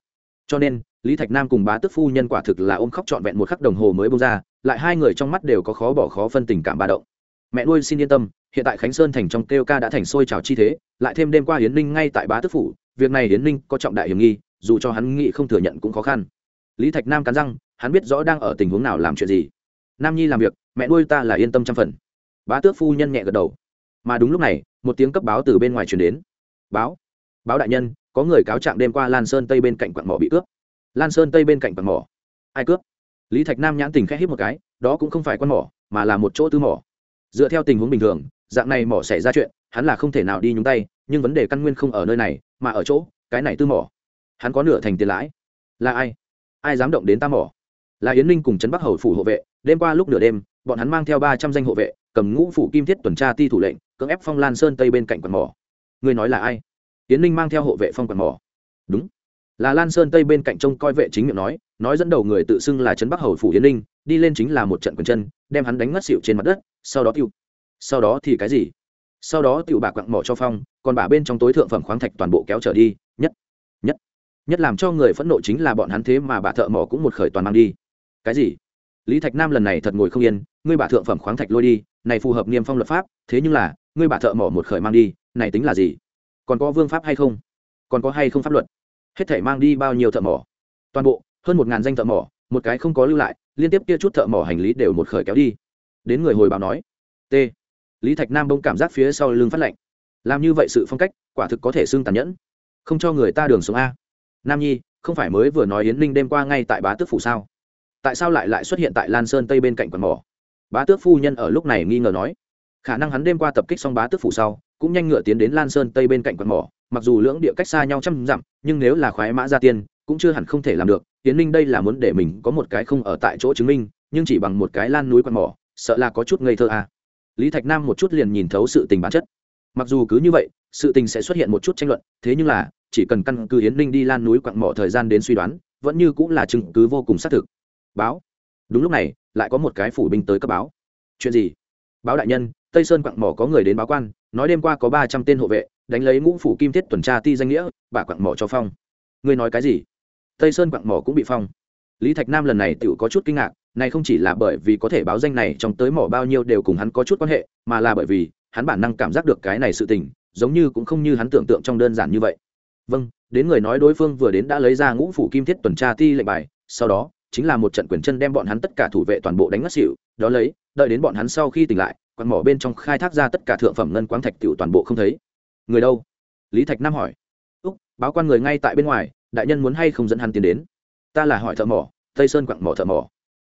Cho nên, lý thạch nam cùng bá tức phu nhân quả thực là ôm khóc trọn vẹn một khắc đồng hồ mới bông ra, lại hai người trong mắt đều có khó bỏ khó phân tình cảm ba động. Mẹ nuôi xin yên tâm, hiện tại khánh sơn thành trong kêu ca đã thành sôi trào chi thế, lại thêm đêm qua hiến ninh ngay tại bá tức phủ, việc này hiến ninh có trọng đại hiểm nghi, dù cho hắn nghĩ không thừa nhận cũng khó khăn. Lý thạch nam cắn răng hắn biết rõ đang ở tình huống nào làm chuyện gì. Nam nhi làm việc, mẹ nuôi ta là yên tâm trăm phần. Bá tước phu nhân nhẹ gật đầu. Mà đúng lúc này, một tiếng cấp báo từ bên ngoài truyền đến. Báo. Báo đại nhân, có người cáo trạng đêm qua lan sơn tây bên cạnh quặng mỏ bị cướp. Lan sơn tây bên cạnh quặng mỏ. Ai cướp? Lý thạch nam nhãn tình khẽ hít một cái, đó cũng không phải quan mỏ, mà là một chỗ tư mỏ. Dựa theo tình huống bình thường, dạng này mỏ xảy ra chuyện, hắn là không thể nào đi nhúng tay, nhưng vấn đề căn nguyên không ở nơi này, mà ở chỗ, cái này tư mỏ. Hắn có nửa thành tiền lãi. Là ai? Ai dám động đến ta mỏ? Là yến ninh cùng trấn bắc hầu phủ hộ vệ đêm qua lúc nửa đêm bọn hắn mang theo ba trăm danh hộ vệ cầm ngũ phủ kim thiết tuần tra ti thủ lệnh cưỡng ép phong lan sơn tây bên cạnh quần mỏ người nói là ai yến ninh mang theo hộ vệ phong quần mỏ đúng là lan sơn tây bên cạnh trông coi vệ chính miệng nói nói dẫn đầu người tự xưng là trấn bắc hầu phủ yến ninh đi lên chính là một trận quần chân đem hắn đánh ngất xịu trên mặt đất sau đó tiêu sau đó thì cái gì sau đó tiểu bà quặng mỏ cho phong còn bà bên trong tối thượng phẩm khoáng thạch toàn bộ kéo trở đi nhất nhất nhất làm cho người phẫn nộ chính là bọn hắn thế mà bà thợ mỏ cũng một khởi toàn mang đi cái gì? Lý thạch nam lần này thật ngồi không yên, ngươi bà thượng phẩm khoáng thạch lôi đi, này phù hợp niêm phong luật pháp, thế nhưng là, ngươi bà thợ mỏ một khởi mang đi, này tính là gì? Còn có vương pháp hay không? Còn có hay không pháp luật? Hết thể mang đi bao nhiêu thợ mỏ? Toàn bộ, hơn một ngàn danh thợ mỏ, một cái không có lưu lại, liên tiếp kia chút thợ mỏ hành lý đều một khởi kéo đi. Đến người hồi báo nói, t. Lý thạch nam bông cảm giác phía sau lưng phát lạnh. Làm như vậy sự phong cách, quả thực có thể xưng tàn nhẫn. Không cho người ta đường xuống a. Nam nhi, không phải mới vừa nói yến ninh đêm qua ngay tại bá tước phủ sao? Tại sao lại lại xuất hiện tại lan sơn tây bên cạnh quần mỏ? Bá tước phu nhân ở lúc này nghi ngờ nói. Khả năng hắn đêm qua tập kích xong bá tước phủ sau, cũng nhanh ngựa tiến đến lan sơn tây bên cạnh quần mỏ, mặc dù lưỡng địa cách xa nhau trăm dặm, nhưng nếu là khoái mã gia tiên, cũng chưa hẳn không thể làm được. Tiến ninh đây là muốn để mình có một cái không ở tại chỗ chứng minh, nhưng chỉ bằng một cái lan núi quần mỏ, sợ là có chút ngây thơ à. lý thạch nam một chút liền nhìn thấu sự tình bản chất. Mặc dù cứ như vậy, sự tình sẽ xuất hiện một chút tranh luận, thế nhưng là, chỉ cần căn cứ hiến ninh đi lan núi quặng mỏ thời gian đến suy đoán, vẫn như cũng là chứng cứ vô cùng xác thực báo. Đúng lúc này, lại có một cái phủ binh tới cấp báo. Chuyện gì? Báo đại nhân, tây sơn quặng mỏ có người đến báo quan, nói đêm qua có ba trăm tên hộ vệ, đánh lấy ngũ phủ kim thiết tuần tra ti danh nghĩa, bà quặng mỏ cho phong. Ngươi nói cái gì? Tây sơn quặng mỏ cũng bị phong. Lý thạch nam lần này tự có chút kinh ngạc, này không chỉ là bởi vì có thể báo danh này trong tới mỏ bao nhiêu đều cùng hắn có chút quan hệ, mà là bởi vì hắn bản năng cảm giác được cái này sự tình, giống như cũng không như hắn tưởng tượng trong đơn giản như vậy. Vâng đến người nói đối phương vừa đến đã lấy ra ngũ phủ kim thiết tuần tra ti lệnh bài, sau đó chính là một trận quyền chân đem bọn hắn tất cả thủ vệ toàn bộ đánh ngất xỉu, đó lấy, đợi đến bọn hắn sau khi tỉnh lại quan mỏ bên trong khai thác ra tất cả thượng phẩm ngân quáng thạch tiểu toàn bộ không thấy. Người đâu? Lý thạch nam hỏi. Úc, báo quan người ngay tại bên ngoài, đại nhân muốn hay không dẫn hắn tiến đến? Ta là hỏi thợ mỏ, tây sơn quặng mỏ thợ mỏ.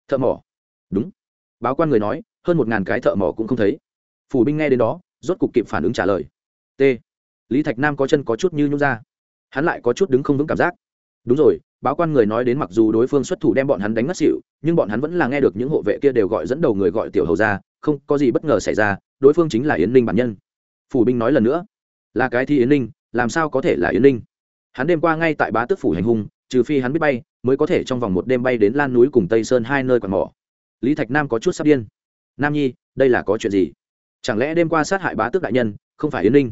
Thợ mỏ? Đúng. Báo quan người nói, hơn một ngàn cái thợ mỏ cũng không thấy. Phủ binh nghe đến đó, rốt cục kịp phản ứng trả lời. T. Lý thạch nam có chân có chút như nhút ra. Hắn lại có chút đứng không vững cảm giác. Đúng rồi báo quan người nói đến mặc dù đối phương xuất thủ đem bọn hắn đánh ngất xỉu, nhưng bọn hắn vẫn là nghe được những hộ vệ kia đều gọi dẫn đầu người gọi tiểu hầu ra, không có gì bất ngờ xảy ra, đối phương chính là yến ninh bản nhân. Phủ binh nói lần nữa, là cái thi yến ninh, làm sao có thể là yến ninh? Hắn đêm qua ngay tại bá tước phủ hành hung, trừ phi hắn biết bay, mới có thể trong vòng một đêm bay đến lan núi cùng tây sơn hai nơi quạt mỏ. Lý thạch nam có chút sắp điên. Nam nhi, đây là có chuyện gì? Chẳng lẽ đêm qua sát hại bá tước đại nhân, không phải yến ninh?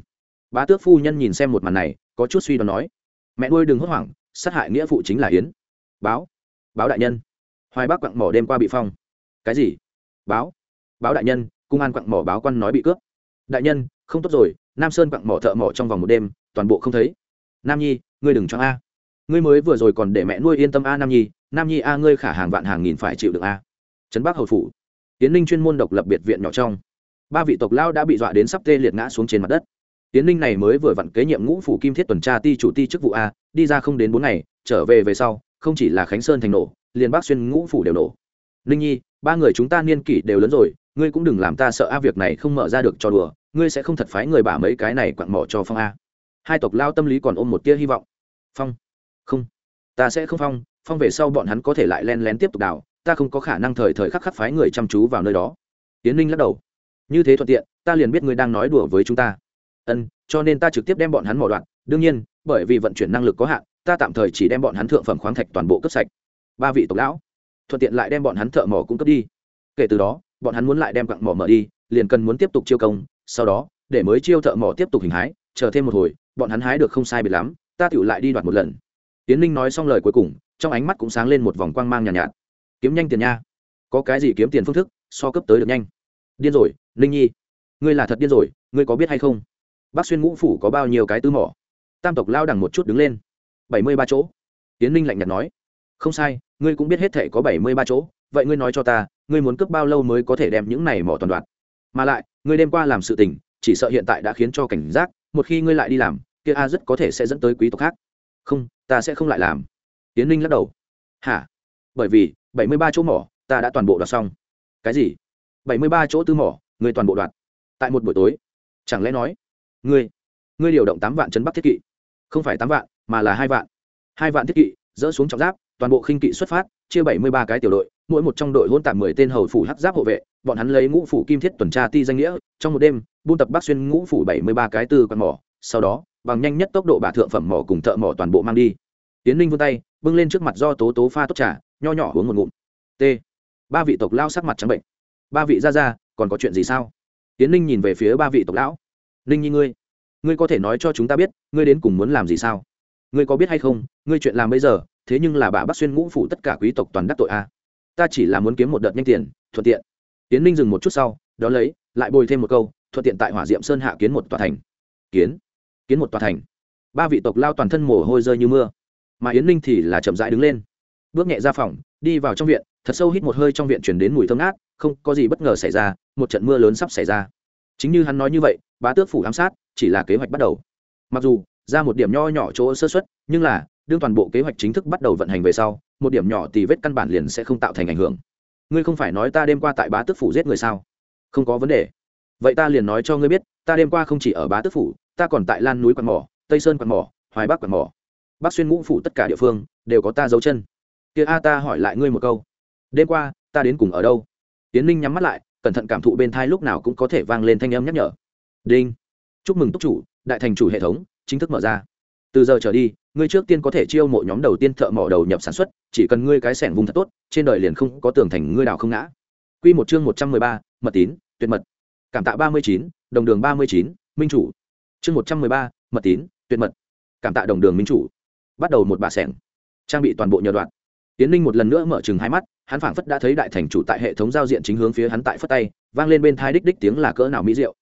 Bá tước phu nhân nhìn xem một màn này, có chút suy đoán nói, mẹ nuôi đừng hốt hoảng sát hại nghĩa phụ chính là yến. Báo. Báo đại nhân. Hoài bắc quặng mỏ đêm qua bị phong. Cái gì? Báo. Báo đại nhân, cung an quặng mỏ báo quan nói bị cướp. Đại nhân, không tốt rồi, nam sơn quặng mỏ thợ mỏ trong vòng một đêm, toàn bộ không thấy. Nam nhi, ngươi đừng cho a. Ngươi mới vừa rồi còn để mẹ nuôi yên tâm a nam nhi nam nhi a ngươi khả hàng vạn hàng nghìn phải chịu được a. Trấn bắc hầu phủ. Tiến ninh chuyên môn độc lập biệt viện nhỏ trong. Ba vị tộc lao đã bị dọa đến sắp tê liệt ngã xuống trên mặt đất tiến ninh này mới vừa vặn kế nhiệm ngũ phủ kim thiết tuần tra ti chủ ti chức vụ a, đi ra không đến bốn ngày, trở về về sau, không chỉ là khánh sơn thành nổ, liền bác xuyên ngũ phủ đều nổ. Ninh nhi, ba người chúng ta niên kỷ đều lớn rồi, ngươi cũng đừng làm ta sợ a việc này không mở ra được cho đùa, ngươi sẽ không thật phái người bả mấy cái này quặn mỏ cho phong a. Hai tộc lao tâm lý còn ôm một tia hy vọng. Phong. Không. Ta sẽ không phong phong về sau bọn hắn có thể lại len lén tiếp tục đào, ta không có khả năng thời thời khắc khắc phái người chăm chú vào nơi đó. Tiến ninh lắc đầu. Như thế thuận tiện, ta liền biết ngươi đang nói đùa với chúng ta ân cho nên ta trực tiếp đem bọn hắn mỏ đoạn đương nhiên bởi vì vận chuyển năng lực có hạn ta tạm thời chỉ đem bọn hắn thượng phẩm khoáng thạch toàn bộ cấp sạch. Ba vị tộc lão thuận tiện lại đem bọn hắn thợ mỏ cung cấp đi. Kể từ đó bọn hắn muốn lại đem quặng mỏ mở đi liền cần muốn tiếp tục chiêu công sau đó để mới chiêu thợ mỏ tiếp tục hình hái chờ thêm một hồi bọn hắn hái được không sai biệt lắm ta tựu lại đi đoạt một lần. Tiến ninh nói xong lời cuối cùng trong ánh mắt cũng sáng lên một vòng quang mang nhàn nhạt, nhạt. Kiếm nhanh tiền nha. Có cái gì kiếm tiền phương thức so cấp tới được nhanh. Điên rồi ninh nhi. Ngươi là thật điên rồi ngươi có biết hay không? Bác xuyên ngũ phủ có bao nhiêu cái tư mỏ? Tam tộc lao đằng một chút đứng lên. Bảy mươi ba chỗ. Tiến ninh lạnh nhạt nói. Không sai, ngươi cũng biết hết thể có bảy mươi ba chỗ. Vậy ngươi nói cho ta, ngươi muốn cướp bao lâu mới có thể đem những này mỏ toàn đoạn mà lại, ngươi đêm qua làm sự tình, chỉ sợ hiện tại đã khiến cho cảnh giác, một khi ngươi lại đi làm, kia a rất có thể sẽ dẫn tới quý tộc khác. Không, ta sẽ không lại làm. Tiến ninh lắc đầu. Hả? Bởi vì, bảy mươi ba chỗ mỏ, ta đã toàn bộ đoạt xong. Cái gì? bảy mươi ba chỗ tư mỏ, ngươi toàn bộ đoạt. Tại một buổi tối, chẳng lẽ nói ngươi ngươi điều động tám vạn chấn bắc thiết kỵ. Không phải tám vạn, mà là hai vạn. Hai vạn thiết kỵ, dỡ xuống trọng giáp, toàn bộ khinh kỵ xuất phát, chia bảy mươi ba cái tiểu đội, mỗi một trong đội hôn tạm mười tên hầu phủ hắc giáp hộ vệ, bọn hắn lấy ngũ phủ kim thiết tuần tra ti danh nghĩa, trong một đêm, buôn tập bắc xuyên ngũ phủ bảy mươi ba cái từ quan mỏ, sau đó, bằng nhanh nhất tốc độ bà thượng phẩm mỏ cùng thợ mỏ toàn bộ mang đi. Tiến ninh vươn tay, bưng lên trước mặt do tố tố pha tốt trà, nho nhỏ uống một ngụm. T. Ba vị tộc lao sắc mặt trắng bệnh. Ba vị ra ra, còn có chuyện gì sao? Tiến ninh nhìn về phía ba vị tộc lão ninh nhi ngươi ngươi có thể nói cho chúng ta biết, ngươi đến cùng muốn làm gì sao? Ngươi có biết hay không, ngươi chuyện làm bây giờ, thế nhưng là bà bắc xuyên ngũ phủ tất cả quý tộc toàn đắc tội a. Ta chỉ là muốn kiếm một đợt nhanh tiền, thuận tiện. Tiến ninh dừng một chút sau, đó lấy, lại bồi thêm một câu, thuận tiện tại hỏa diệm sơn hạ kiến một tòa thành. Kiến? Kiến một tòa thành. Ba vị tộc lao toàn thân mồ hôi rơi như mưa. Mà yến ninh thì là chậm rãi đứng lên. Bước nhẹ ra phòng, đi vào trong viện, thật sâu hít một hơi trong viện chuyển đến mùi thơm ngát, không có gì bất ngờ xảy ra, một trận mưa lớn sắp xảy ra chính như hắn nói như vậy, bá tước phủ ám sát, chỉ là kế hoạch bắt đầu. Mặc dù, ra một điểm nho nhỏ chỗ sơ xuất nhưng là, đương toàn bộ kế hoạch chính thức bắt đầu vận hành về sau, một điểm nhỏ thì vết căn bản liền sẽ không tạo thành ảnh hưởng. Ngươi không phải nói ta đêm qua tại bá tước phủ giết người sao? Không có vấn đề. Vậy ta liền nói cho ngươi biết, ta đêm qua không chỉ ở bá tước phủ, ta còn tại lan núi quạt mỏ, tây sơn quạt mỏ, hoài bắc quạt mỏ. Bắc xuyên ngũ phủ tất cả địa phương đều có ta dấu chân. Kia a, ta hỏi lại ngươi một câu. Đêm qua, ta đến cùng ở đâu? Tiến ninh nhắm mắt lại cẩn thận cảm thụ bên thai lúc nào cũng có thể vang lên thanh âm nhắc nhở. Đinh. Chúc mừng túc chủ, đại thành chủ hệ thống chính thức mở ra. Từ giờ trở đi, ngươi trước tiên có thể chiêu mộ nhóm đầu tiên thợ mỏ đầu nhập sản xuất, chỉ cần ngươi cái sẻng vùng thật tốt, trên đời liền không có tường thành ngươi đào không ngã. Q một chương một trăm mười ba, mật tín, tuyệt mật. Cảm tạ ba mươi chín, đồng đường ba mươi chín, minh chủ. Chương một trăm mười ba, mật tín, tuyệt mật. Cảm tạ đồng đường minh chủ. Bắt đầu một bà sẻng. Trang bị toàn bộ nhờ đoạn tiến ninh một lần nữa mở chừng hai mắt, hắn phảng phất đã thấy đại thành chủ tại hệ thống giao diện chính hướng phía hắn tại phất tay, vang lên bên thai đích đích tiếng là cỡ nào mỹ diệu.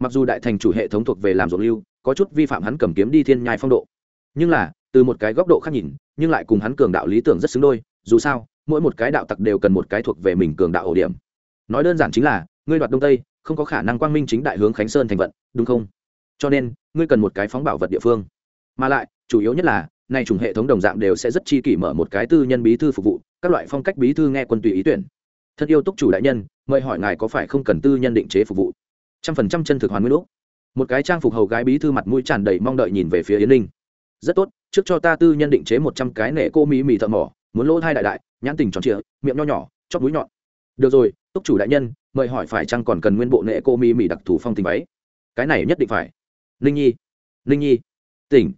Mặc dù đại thành chủ hệ thống thuộc về làm ruộng lưu, có chút vi phạm hắn cầm kiếm đi thiên nhai phong độ. Nhưng là, từ một cái góc độ khác nhìn, nhưng lại cùng hắn cường đạo lý tưởng rất xứng đôi, dù sao, mỗi một cái đạo tặc đều cần một cái thuộc về mình cường đạo ổ điểm. Nói đơn giản chính là, ngươi đoạt đông tây, không có khả năng quang minh chính đại hướng khánh sơn thành vận, đúng không? Cho nên, ngươi cần một cái phóng bảo vật địa phương. Mà lại, chủ yếu nhất là nay chủng hệ thống đồng dạng đều sẽ rất chi kỷ mở một cái tư nhân bí thư phục vụ, các loại phong cách bí thư nghe quân tùy ý tuyển. Thân yêu túc chủ đại nhân, mời hỏi ngài có phải không cần tư nhân định chế phục vụ? Trăm phần trăm chân thực hoàn nguyên lúc. Một cái trang phục hầu gái bí thư mặt mũi tràn đầy mong đợi nhìn về phía yến ninh. Rất tốt, trước cho ta tư nhân định chế một trăm cái nệ cô mỹ mì thợ mỏ, muốn lỗ hai đại đại, nhãn tình tròn trịa, miệng nho nhỏ chót mũi nhọn. Được rồi, túc chủ đại nhân, mời hỏi phải chăng còn cần nguyên bộ nệ cô mỹ mì đặc thù phong tình váy? Cái này nhất định phải. Ninh nhi ninh nhi, tỉnh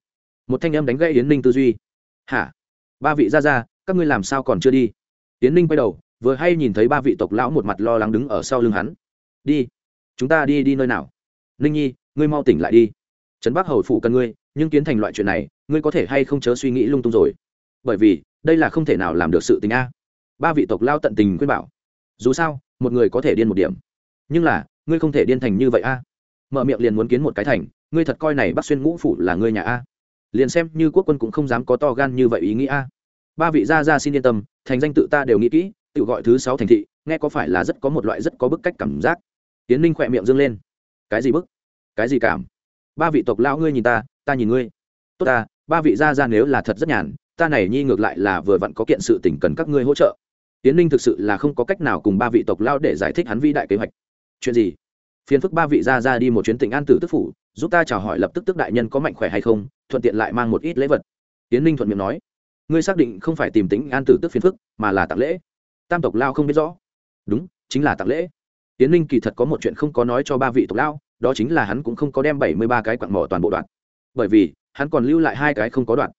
một thanh âm đánh gãy yến ninh tư duy. Hả? Ba vị ra ra các ngươi làm sao còn chưa đi? Yến ninh quay đầu, vừa hay nhìn thấy ba vị tộc lão một mặt lo lắng đứng ở sau lưng hắn. Đi, chúng ta đi đi nơi nào? Ninh nhi, ngươi mau tỉnh lại đi. Trấn bắc hầu phụ cần ngươi, nhưng kiến thành loại chuyện này, ngươi có thể hay không chớ suy nghĩ lung tung rồi? Bởi vì, đây là không thể nào làm được sự tình a. Ba vị tộc lao tận tình khuyên bảo. Dù sao, một người có thể điên một điểm. Nhưng là, ngươi không thể điên thành như vậy a. Mở miệng liền muốn kiến một cái thành, ngươi thật coi này bắc xuyên ngũ phủ là ngươi nhà a liền xem như quốc quân cũng không dám có to gan như vậy ý nghĩ a. Ba vị gia gia xin yên tâm, thành danh tự ta đều nghĩ kỹ, tự gọi thứ sáu thành thị, nghe có phải là rất có một loại rất có bức cách cảm giác. Tiến ninh khỏe miệng dâng lên. Cái gì bức? Cái gì cảm? Ba vị tộc lão ngươi nhìn ta ta nhìn ngươi. Tốt ta, ba vị gia gia nếu là thật rất nhàn, ta này nhi ngược lại là vừa vặn có kiện sự tình cần các ngươi hỗ trợ. Tiến ninh thực sự là không có cách nào cùng ba vị tộc lao để giải thích hắn vĩ đại kế hoạch. Chuyện gì? Phiền phức ba vị gia gia đi một chuyến tỉnh an tử tức phủ giúp ta chào hỏi lập tức tức đại nhân có mạnh khỏe hay không, thuận tiện lại mang một ít lễ vật. Tiến ninh thuận miệng nói. Ngươi xác định không phải tìm tính an tử tức phiền phức, mà là tặng lễ. Tam tộc lao không biết rõ. Đúng, chính là tặng lễ. Tiến ninh kỳ thật có một chuyện không có nói cho ba vị tộc lao, đó chính là hắn cũng không có đem bảy mươi ba cái quặng mỏ toàn bộ đoạn. Bởi vì, hắn còn lưu lại hai cái không có đoạn.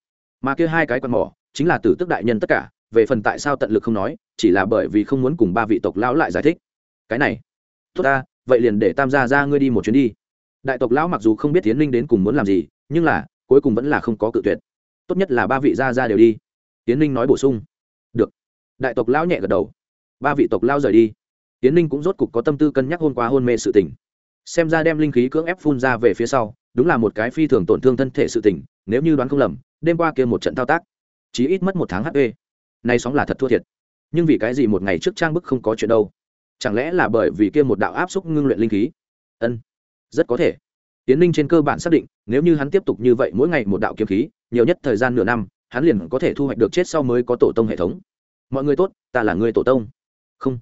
Mà kia hai cái quặng mỏ, chính là tử tức đại nhân tất cả, về phần tại sao tận lực không nói, chỉ là bởi vì không muốn cùng ba vị tộc lão lại giải thích. Cái này, tốt ta, vậy liền để tam gia ra ngươi đi một chuyến đi đại tộc lão mặc dù không biết tiến linh đến cùng muốn làm gì, nhưng là, cuối cùng vẫn là không có cự tuyệt. Tốt nhất là ba vị gia ra đều đi. Tiến linh nói bổ sung. Được. Đại tộc lão nhẹ gật đầu. Ba vị tộc lao rời đi. Tiến linh cũng rốt cục có tâm tư cân nhắc hôn qua hôn mê sự tỉnh. xem ra đem linh khí cưỡng ép phun ra về phía sau, đúng là một cái phi thường tổn thương thân thể sự tỉnh. nếu như đoán không lầm, đêm qua kia một trận thao tác, chí ít mất một tháng hp nay sóng là thật thua thiệt. Nhưng vì cái gì một ngày trước trang bức không có chuyện đâu? Chẳng lẽ là bởi vì kia một đạo áp xúc ngưng luyện linh khí? Ân rất có thể. Tiến ninh trên cơ bản xác định, nếu như hắn tiếp tục như vậy mỗi ngày một đạo kiếm khí, nhiều nhất thời gian nửa năm, hắn liền có thể thu hoạch được chết sau mới có tổ tông hệ thống. Mọi người tốt, ta là người tổ tông. Không.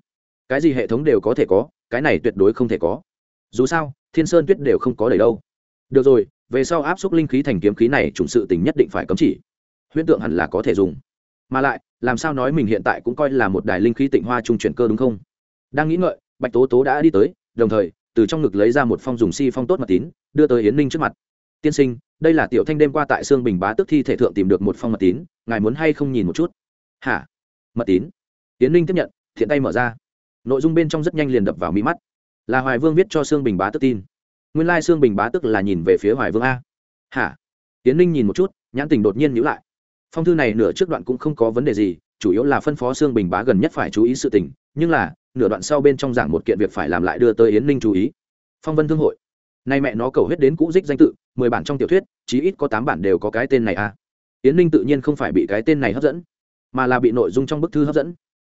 Cái gì hệ thống đều có thể có, cái này tuyệt đối không thể có. Dù sao, thiên sơn tuyết đều không có đầy đâu. Được rồi, về sau áp xúc linh khí thành kiếm khí này chủng sự tình nhất định phải cấm chỉ. Huyễn tượng hẳn là có thể dùng. Mà lại, làm sao nói mình hiện tại cũng coi là một đài linh khí tịnh hoa trung chuyển cơ đúng không? Đang nghĩ ngợi, bạch tố tố đã đi tới, đồng thời từ trong ngực lấy ra một phong dùng si phong tốt mật tín, đưa tới yến ninh trước mặt. Tiên sinh, đây là tiểu thanh đêm qua tại sương bình bá tức thi thể thượng tìm được một phong mật tín, ngài muốn hay không nhìn một chút? Hả? Mật tín? Yến ninh tiếp nhận, thiện tay mở ra. Nội dung bên trong rất nhanh liền đập vào mi mắt. Là hoài vương viết cho sương bình bá tức tin. Nguyên lai sương bình bá tức là nhìn về phía hoài vương a. Hả? Yến ninh nhìn một chút, nhãn tình đột nhiên nhữ lại. Phong thư này nửa trước đoạn cũng không có vấn đề gì, chủ yếu là phân phó sương bình bá gần nhất phải chú ý sự tình nhưng là, nửa đoạn sau bên trong giảng một kiện việc phải làm lại đưa tới yến ninh chú ý. Phong vân thương hội. Nay mẹ nó cầu hết đến cũ dích danh tự, mười bản trong tiểu thuyết, chí ít có tám bản đều có cái tên này à. Yến ninh tự nhiên không phải bị cái tên này hấp dẫn, mà là bị nội dung trong bức thư hấp dẫn.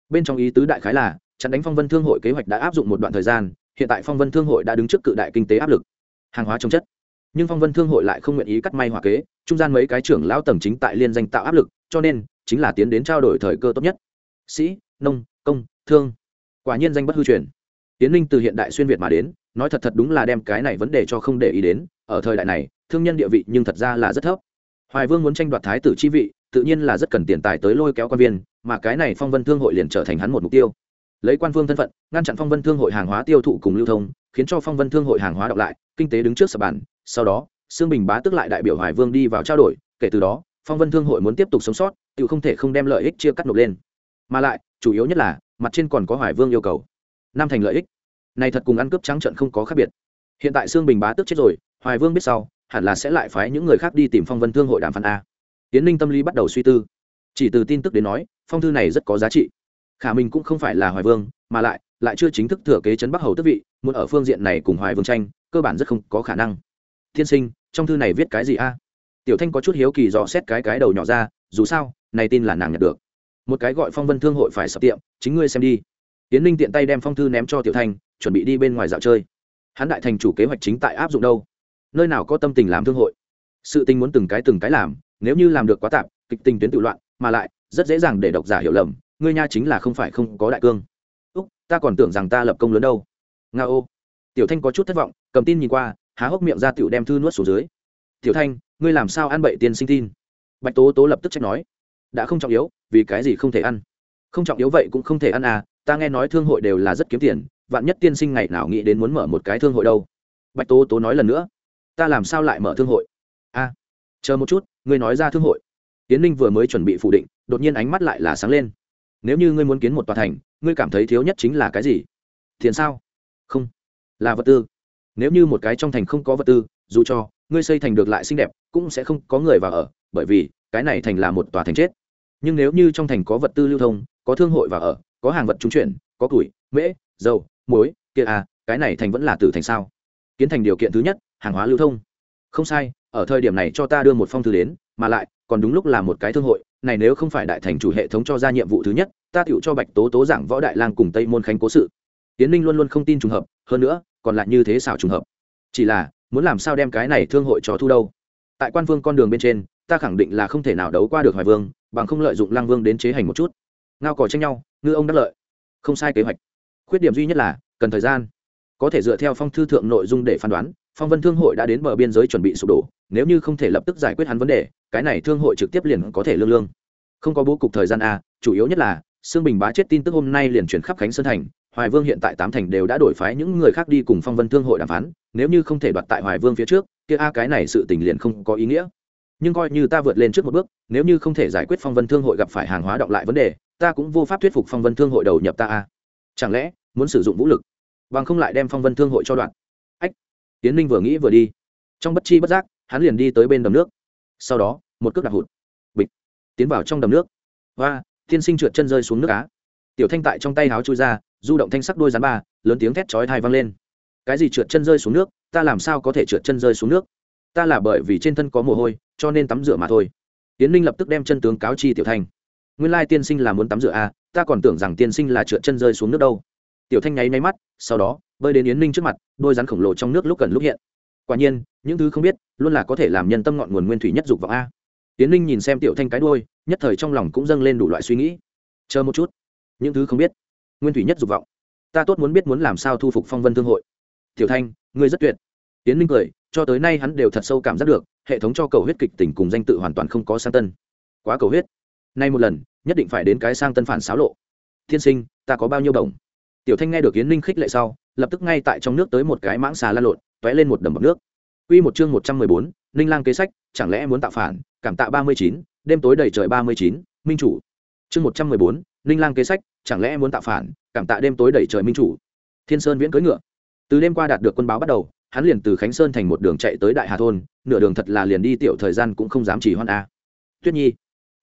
Bên trong ý tứ đại khái là, chặn đánh phong vân thương hội kế hoạch đã áp dụng một đoạn thời gian, hiện tại phong vân thương hội đã đứng trước cự đại kinh tế áp lực. Hàng hóa trồng chất. Nhưng phong vân thương hội lại không nguyện ý cắt may hòa kế, trung gian mấy cái trưởng lão tầng chính tại liên danh tạo áp lực, cho nên chính là tiến đến trao đổi thời cơ tốt nhất. Sĩ, nông, công thương. Quả nhiên danh bất hư truyền. Tiến ninh từ hiện đại xuyên việt mà đến, nói thật thật đúng là đem cái này vấn đề cho không để ý đến. Ở thời đại này, thương nhân địa vị nhưng thật ra là rất thấp. Hoài vương muốn tranh đoạt thái tử chi vị, tự nhiên là rất cần tiền tài tới lôi kéo quan viên, mà cái này phong vân thương hội liền trở thành hắn một mục tiêu. Lấy quan vương thân phận, ngăn chặn phong vân thương hội hàng hóa tiêu thụ cùng lưu thông, khiến cho phong vân thương hội hàng hóa đọc lại, kinh tế đứng trước sập bàn. Sau đó xương bình bá tức lại đại biểu hoài vương đi vào trao đổi, kể từ đó, phong vân thương hội muốn tiếp tục sống sót, tự không thể không đem lợi ích chia cắt nộp lên. Mà lại, chủ yếu nhất là mặt trên còn có hoài vương yêu cầu. Năm thành lợi ích. Này thật cùng ăn cướp trắng trận không có khác biệt. Hiện tại xương bình bá tức chết rồi, hoài vương biết sau, hẳn là sẽ lại phái những người khác đi tìm phong vân thương hội đàm phán a. Tiến ninh tâm lý bắt đầu suy tư. Chỉ từ tin tức đến nói, phong thư này rất có giá trị. Khả mình cũng không phải là hoài vương, mà lại lại chưa chính thức thừa kế chấn bắc hầu tức vị, muốn ở phương diện này cùng hoài vương tranh, cơ bản rất không có khả năng. Thiên sinh, trong thư này viết cái gì a? Tiểu thanh có chút hiếu kỳ dò xét cái cái đầu nhỏ ra, dù sao, này tin là nàng nhận được một cái gọi phong vân thương hội phải sập tiệm, chính ngươi xem đi. Tiến ninh tiện tay đem phong thư ném cho tiểu thanh chuẩn bị đi bên ngoài dạo chơi. Hắn đại thành chủ kế hoạch chính tại áp dụng đâu? Nơi nào có tâm tình làm thương hội? Sự tình muốn từng cái từng cái làm, nếu như làm được quá tạp, kịch tình tuyến tự loạn, mà lại, rất dễ dàng để độc giả hiểu lầm, ngươi nha chính là không phải không có đại cương. Úc, ta còn tưởng rằng ta lập công lớn đâu. Nga ô. Tiểu thanh có chút thất vọng, cầm tin nhìn qua, há hốc miệng ra tiểu đem thư nuốt xuống dưới. Tiểu thanh, ngươi làm sao ăn bậy tiên sinh tin? Bạch tố tố lập tức trách nói. Đã không trọng yếu vì cái gì không thể ăn? Không trọng yếu vậy cũng không thể ăn à ta nghe nói thương hội đều là rất kiếm tiền, vạn nhất tiên sinh ngày nào nghĩ đến muốn mở một cái thương hội đâu? Bạch tố tố nói lần nữa. Ta làm sao lại mở thương hội? A chờ một chút, ngươi nói ra thương hội. Tiến ninh vừa mới chuẩn bị phủ định, đột nhiên ánh mắt lại là sáng lên. Nếu như ngươi muốn kiến một tòa thành, ngươi cảm thấy thiếu nhất chính là cái gì? Tiền sao? Không, là vật tư. Nếu như một cái trong thành không có vật tư, dù cho ngươi xây thành được lại xinh đẹp, cũng sẽ không có người vào ở, bởi vì cái này thành là một tòa thành chết nhưng nếu như trong thành có vật tư lưu thông, có thương hội và ở, có hàng vật trung chuyển, có củi, mễ, dầu, muối, kia à cái này thành vẫn là tử thành sao? Kiến thành điều kiện thứ nhất, hàng hóa lưu thông. Không sai, ở thời điểm này cho ta đưa một phong thư đến, mà lại, còn đúng lúc là một cái thương hội, này nếu không phải đại thành chủ hệ thống cho ra nhiệm vụ thứ nhất, ta tựu cho bạch tố tố giảng võ đại lang cùng tây môn khánh cố sự. Tiến ninh luôn luôn không tin trùng hợp, hơn nữa, còn lại như thế xảo trùng hợp. Chỉ là, muốn làm sao đem cái này thương hội cho thu đâu? Tại quan vương con đường bên trên ta khẳng định là không thể nào đấu qua được hoài vương, bằng không lợi dụng lang vương đến chế hành một chút. Ngao cò tranh nhau, ngư ông đắc lợi. Không sai kế hoạch. Khuyết điểm duy nhất là, cần thời gian. Có thể dựa theo phong thư thượng nội dung để phán đoán, phong vân thương hội đã đến bờ biên giới chuẩn bị sụp đổ, nếu như không thể lập tức giải quyết hắn vấn đề, cái này thương hội trực tiếp liền có thể lương lương. Không có bố cục thời gian a, chủ yếu nhất là, sương bình bá chết tin tức hôm nay liền chuyển khắp khánh sơn thành, hoài vương hiện tại tám thành đều đã đổi phái những người khác đi cùng phong vân thương hội đàm phán, nếu như không thể đoạt tại hoài vương phía trước, kia a cái này sự tình liền không có ý nghĩa nhưng coi như ta vượt lên trước một bước, nếu như không thể giải quyết phong vân thương hội gặp phải hàng hóa động lại vấn đề, ta cũng vô pháp thuyết phục phong vân thương hội đầu nhập ta a. Chẳng lẽ, muốn sử dụng vũ lực? Bằng không lại đem phong vân thương hội cho đoạn. Ách tiến ninh vừa nghĩ vừa đi. Trong bất chi bất giác, hắn liền đi tới bên đầm nước. Sau đó, một cước đạp hụt. Bịch. Tiến vào trong đầm nước. Và tiên sinh trượt chân rơi xuống nước á. tiểu thanh tại trong tay háo chui ra, du động thanh sắc đôi rắn ba, lớn tiếng thét chói thai vang lên. Cái gì trượt chân rơi xuống nước? Ta làm sao có thể trượt chân rơi xuống nước? Ta là bởi vì trên thân có mồ hôi, cho nên tắm rửa mà thôi. Tiến ninh lập tức đem chân tướng cáo chi tiểu thanh. Nguyên lai tiên sinh là muốn tắm rửa à ta còn tưởng rằng tiên sinh là trượt chân rơi xuống nước đâu. Tiểu thanh nháy nháy mắt, sau đó, bơi đến yến ninh trước mặt, đôi rắn khổng lồ trong nước lúc cần lúc hiện. Quả nhiên, những thứ không biết, luôn là có thể làm nhân tâm ngọn nguồn nguyên thủy nhất dục vọng a. Yến ninh nhìn xem tiểu thanh cái đôi nhất thời trong lòng cũng dâng lên đủ loại suy nghĩ. Chờ một chút. Những thứ không biết, nguyên thủy nhất dục vọng. Ta tốt muốn biết muốn làm sao thu phục phong vân thương hội. Tiểu thanh, ngươi rất tuyệt. Tiến ninh cười cho tới nay hắn đều thật sâu cảm giác được, hệ thống cho cầu huyết kịch tỉnh cùng danh tự hoàn toàn không có sang tân. Quá cầu huyết. Nay một lần, nhất định phải đến cái sang tân phản xáo lộ. Thiên sinh, ta có bao nhiêu đồng tiểu thanh nghe được yến ninh khích lệ sau, lập tức ngay tại trong nước tới một cái mãng xà lan lộn t ó é lên một đầm bọc nước. Quy một chương một trăm mười bốn, ninh lang kế sách, chẳng lẽ muốn tạo phản? Cảm tạ ba mươi chín, đêm tối đầy trời ba mươi chín, minh chủ. Chương một trăm mười bốn, ninh lang kế sách, chẳng lẽ muốn tạo phản? Cảm tạ đêm tối đầy trời minh chủ. Thiên sơn viễn cưỡi ngựa. Từ đêm qua đạt được quân báo bắt đầu hắn liền từ khánh sơn thành một đường chạy tới đại hà thôn, nửa đường thật là liền đi tiểu thời gian cũng không dám chỉ hoan a. Tuyết nhi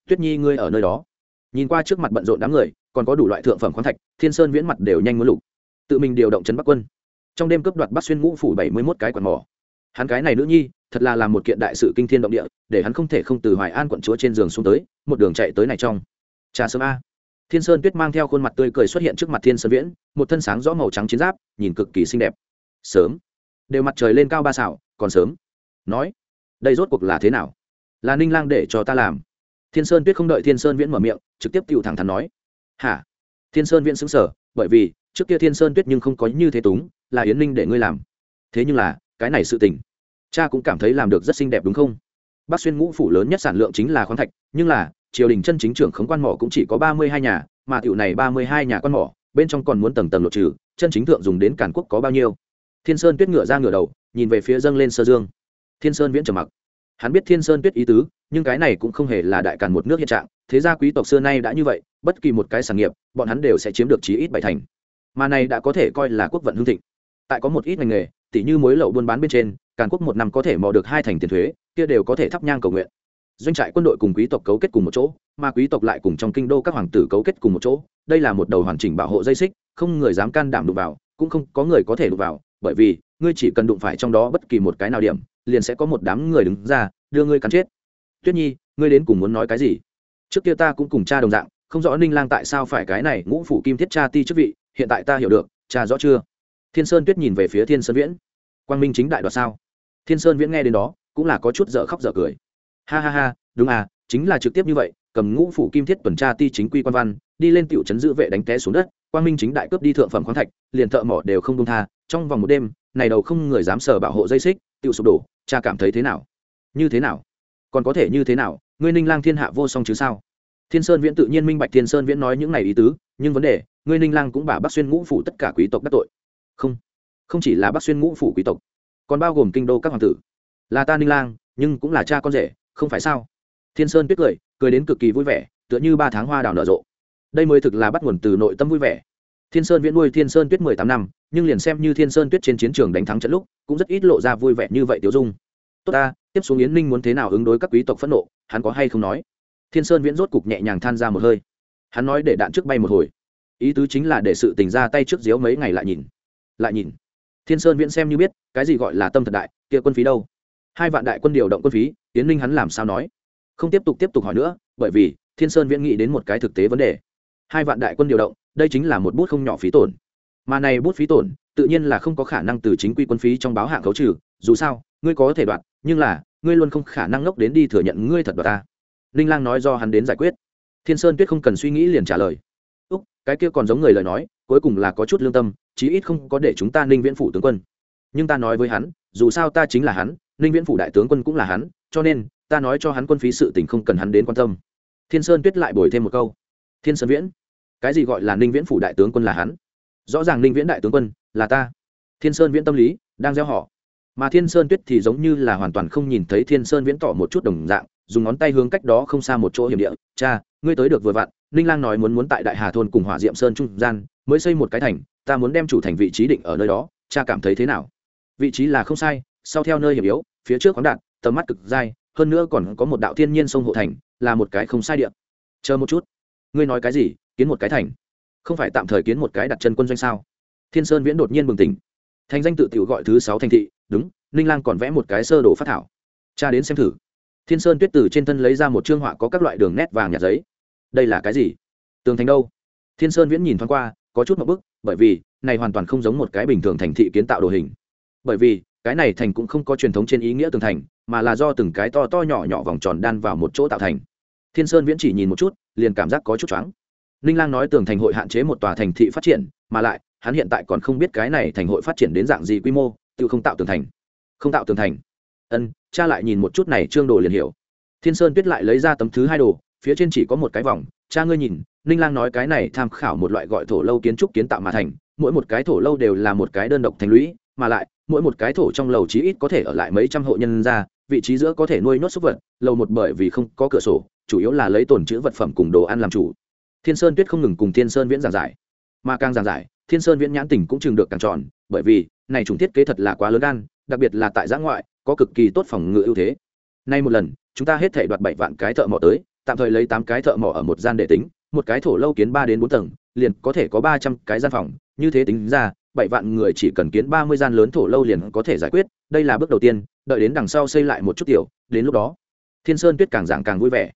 tuyết nhi ngươi ở nơi đó. Nhìn qua trước mặt bận rộn đám người, còn có đủ loại thượng phẩm khoáng thạch, thiên sơn viễn mặt đều nhanh muốn lục. Tự mình điều động trấn bắc quân. Trong đêm cướp đoạt bắt xuyên ngũ phủ bảy mươi mốt cái quạt mỏ. Hắn cái này nữ nhi, thật là làm một kiện đại sự kinh thiên động địa, để hắn không thể không từ hoài an quận chúa trên giường xuống tới, một đường chạy tới này trong. Trà sớm a. Thiên sơn tuyết mang theo khuôn mặt tươi cười xuất hiện trước mặt thiên sơn viễn, một thân sáng rõ màu trắng chiến giáp, nhìn cực kỳ xinh đẹp. Sớm đều mặt trời lên cao ba xảo, còn sớm. Nói, đây rốt cuộc là thế nào? Là ninh lang để cho ta làm. Thiên sơn tuyết không đợi thiên sơn viễn mở miệng, trực tiếp cựu thẳng thắn nói, hả? Thiên sơn viễn xứng sở bởi vì trước kia thiên sơn tuyết nhưng không có như thế túng, là yến ninh để ngươi làm. Thế nhưng là, cái này sự tình, cha cũng cảm thấy làm được rất xinh đẹp đúng không? Bác xuyên ngũ phủ lớn nhất sản lượng chính là khoáng thạch, nhưng là, triều đình chân chính trưởng khống quan mỏ cũng chỉ có ba mươi hai nhà, mà tiểu này ba mươi hai nhà quan mỏ, bên trong còn muốn tầng tầng lột trừ, chân chính thượng dùng đến cản quốc có bao nhiêu? Thiên sơn tuyết ngựa ra ngựa đầu, nhìn về phía dâng lên sơ dương. Thiên sơn viễn trầm mặc. Hắn biết thiên sơn tuyết ý tứ, nhưng cái này cũng không hề là đại càn một nước hiện trạng, thế gia quý tộc xưa nay đã như vậy, bất kỳ một cái sản nghiệp, bọn hắn đều sẽ chiếm được chí ít bảy thành. Mà này đã có thể coi là quốc vận hương thịnh. Tại có một ít ngành nghề, tỉ như mối lậu buôn bán bên trên, càn quốc một năm có thể mò được hai thành tiền thuế, kia đều có thể thắp nhang cầu nguyện. Doanh trại quân đội cùng quý tộc cấu kết cùng một chỗ, mà quý tộc lại cùng trong kinh đô các hoàng tử cấu kết cùng một chỗ, đây là một đầu hoàn chỉnh bảo hộ dây xích, không người dám can đảm đụng vào, cũng không có người có thể đụng vào bởi vì, ngươi chỉ cần đụng phải trong đó bất kỳ một cái nào điểm, liền sẽ có một đám người đứng ra, đưa ngươi cắn chết. Tuyết nhi, ngươi đến cùng muốn nói cái gì? Trước kia ta cũng cùng cha đồng dạng, không rõ ninh lang tại sao phải cái này ngũ phủ kim thiết cha ti chức vị, hiện tại ta hiểu được, cha rõ chưa? Thiên sơn tuyết nhìn về phía thiên sơn viễn. Quang minh chính đại đoạt sao? Thiên sơn viễn nghe đến đó, cũng là có chút dở khóc dở cười. Ha ha ha, đúng à chính là trực tiếp như vậy, cầm ngũ phủ kim thiết tuần tra ti chính quy quan văn, đi lên tiểu trấn giữ vệ đánh té xuống đất quang minh chính đại cướp đi thượng phẩm khoáng thạch, liền thợ mỏ đều không đông tha, trong vòng một đêm, này đầu không người dám sờ bảo hộ dây xích tự sụp đổ, cha cảm thấy thế nào? Như thế nào? Còn có thể như thế nào? Ngươi ninh lang thiên hạ vô song chứ sao? Thiên sơn viễn tự nhiên minh bạch thiên sơn viễn nói những này ý tứ, nhưng vấn đề, ngươi ninh lang cũng bà bắc xuyên ngũ phủ tất cả quý tộc các tội. Không không chỉ là bắc xuyên ngũ phủ quý tộc, còn bao gồm kinh đô các hoàng tử. Là ta ninh lang, nhưng cũng là cha con rể, không phải sao? Thiên sơn biết cười cười đến cực kỳ vui vẻ, tựa như ba tháng hoa đào nở rộ đây mới thực là bắt nguồn từ nội tâm vui vẻ. Thiên sơn viễn nuôi thiên sơn tuyết mười tám năm, nhưng liền xem như thiên sơn tuyết trên chiến trường đánh thắng trận lúc, cũng rất ít lộ ra vui vẻ như vậy tiêu dung. Tốt ta, tiếp xuống yến ninh muốn thế nào ứng đối các quý tộc phẫn nộ, hắn có hay không nói? Thiên sơn viễn rốt cục nhẹ nhàng than ra một hơi. Hắn nói để đạn trước bay một hồi. Ý tứ chính là để sự tình ra tay trước diếu mấy ngày lại nhìn. Lại nhìn. Thiên sơn viễn xem như biết, cái gì gọi là tâm thật đại, kia quân phí đâu? Hai vạn đại quân điều động quân phí, yến ninh hắn làm sao nói? Không tiếp tục tiếp tục hỏi nữa, bởi vì thiên sơn viễn nghĩ đến một cái thực tế vấn đề hai vạn đại quân điều động, đây chính là một bút không nhỏ phí tổn. Mà này bút phí tổn, tự nhiên là không có khả năng từ chính quy quân phí trong báo hạng khấu trừ, dù sao, ngươi có thể đoạt, nhưng là, ngươi luôn không khả năng ngốc đến đi thừa nhận ngươi thật đoạt ta. Ninh lang nói do hắn đến giải quyết. Thiên sơn tuyết không cần suy nghĩ liền trả lời. Úc, cái kia còn giống người lời nói, cuối cùng là có chút lương tâm, chí ít không có để chúng ta ninh viễn phủ tướng quân. Nhưng ta nói với hắn, dù sao ta chính là hắn, ninh viễn phủ đại tướng quân cũng là hắn, cho nên, ta nói cho hắn quân phí sự tình không cần hắn đến quan tâm. Thiên sơn tuyết lại bồi thêm một câu. Thiên sơn viễn cái gì gọi là ninh viễn phủ đại tướng quân là hắn? Rõ ràng ninh viễn đại tướng quân là ta. Thiên sơn viễn tâm lý đang gieo họ. Mà thiên sơn tuyết thì giống như là hoàn toàn không nhìn thấy thiên sơn viễn tỏ một chút đồng dạng, dùng ngón tay hướng cách đó không xa một chỗ hiểm địa. Cha, ngươi tới được vừa vặn, ninh lang nói muốn muốn tại đại hà thôn cùng hỏa diệm sơn trung gian, mới xây một cái thành, ta muốn đem chủ thành vị trí định ở nơi đó, cha cảm thấy thế nào? Vị trí là không sai, sau theo nơi hiểm yếu, phía trước khoáng đạn, tầm mắt cực dai, hơn nữa còn có một đạo thiên nhiên sông hộ thành, là một cái không sai địa. chờ một chút. Ngươi nói cái gì? Kiến một cái thành. Không phải tạm thời kiến một cái đặt chân quân doanh sao? Thiên sơn viễn đột nhiên bừng tỉnh. Thành danh tự tiểu gọi thứ sáu thành thị, đúng, ninh lang còn vẽ một cái sơ đồ phát thảo. Cha đến xem thử. Thiên sơn tuyết tử trên thân lấy ra một chương họa có các loại đường nét vàng nhạt giấy. Đây là cái gì? Tường thành đâu? Thiên sơn viễn nhìn thoáng qua, có chút một bức, bởi vì, này hoàn toàn không giống một cái bình thường thành thị kiến tạo đồ hình. Bởi vì, cái này thành cũng không có truyền thống trên ý nghĩa tường thành, mà là do từng cái to to nhỏ nhỏ vòng tròn đan vào một chỗ tạo thành. Thiên sơn viễn chỉ nhìn một chút, liền cảm giác có chút choáng ninh lang nói tường thành hội hạn chế một tòa thành thị phát triển, mà lại, hắn hiện tại còn không biết cái này thành hội phát triển đến dạng gì quy mô, tự không tạo tường thành. Không tạo tường thành. Ân, cha lại nhìn một chút này trương đồ liền hiểu. Thiên sơn tuyết lại lấy ra tấm thứ hai đồ, phía trên chỉ có một cái vòng. Cha ngươi nhìn, ninh lang nói cái này tham khảo một loại gọi thổ lâu kiến trúc kiến tạo mà thành, mỗi một cái thổ lâu đều là một cái đơn độc thành lũy, mà lại, mỗi một cái thổ trong lầu chí ít có thể ở lại mấy trăm hộ nhân ra, vị trí giữa có thể nuôi nốt súc vật, lầu một bởi vì không có cửa sổ, chủ yếu là lấy tồn chữ vật phẩm cùng đồ ăn làm chủ thiên sơn tuyết không ngừng cùng thiên sơn viễn giảng giải. Mà càng giảng giải, thiên sơn viễn nhãn tình cũng chừng được càng tròn, bởi vì, này chủng thiết kế thật là quá lớn gan, đặc biệt là tại giã ngoại, có cực kỳ tốt phòng ngự ưu thế. Nay một lần, chúng ta hết thể đoạt bảy vạn cái thợ mỏ tới, tạm thời lấy tám cái thợ mỏ ở một gian để tính, một cái thổ lâu kiến ba đến bốn tầng, liền có thể có ba trăm cái gian phòng. Như thế tính ra, bảy vạn người chỉ cần kiến ba mươi gian lớn thổ lâu liền có thể giải quyết, đây là bước đầu tiên, đợi đến đằng sau xây lại một chút tiểu, đến lúc đó, thiên sơn tuyết càng giảng càng vui vẻ.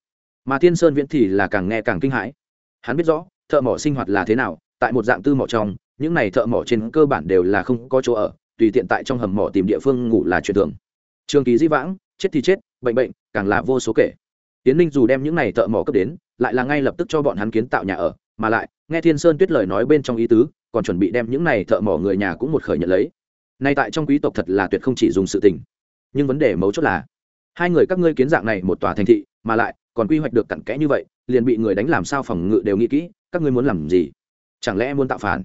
Mà thiên sơn viễn thì là càng nghe càng kinh hãi hắn biết rõ, thợ mỏ sinh hoạt là thế nào, tại một dạng tư mỏ trong, những này thợ mỏ trên cơ bản đều là không có chỗ ở, tùy tiện tại trong hầm mỏ tìm địa phương ngủ là chuyện thường. Trường kỳ di vãng, chết thì chết, bệnh bệnh, càng là vô số kể. Tiến ninh dù đem những này thợ mỏ cấp đến, lại là ngay lập tức cho bọn hắn kiến tạo nhà ở, mà lại, nghe thiên sơn tuyết lời nói bên trong ý tứ, còn chuẩn bị đem những này thợ mỏ người nhà cũng một khởi nhận lấy. Nay tại trong quý tộc thật là tuyệt không chỉ dùng sự tình. Nhưng vấn đề mấu chốt là, hai người các ngươi kiến dạng này một tòa thành thị, mà lại còn quy hoạch được cặn kẽ như vậy, liền bị người đánh làm sao phòng ngự đều nghĩ kỹ, các ngươi muốn làm gì? Chẳng lẽ muốn tạo phản?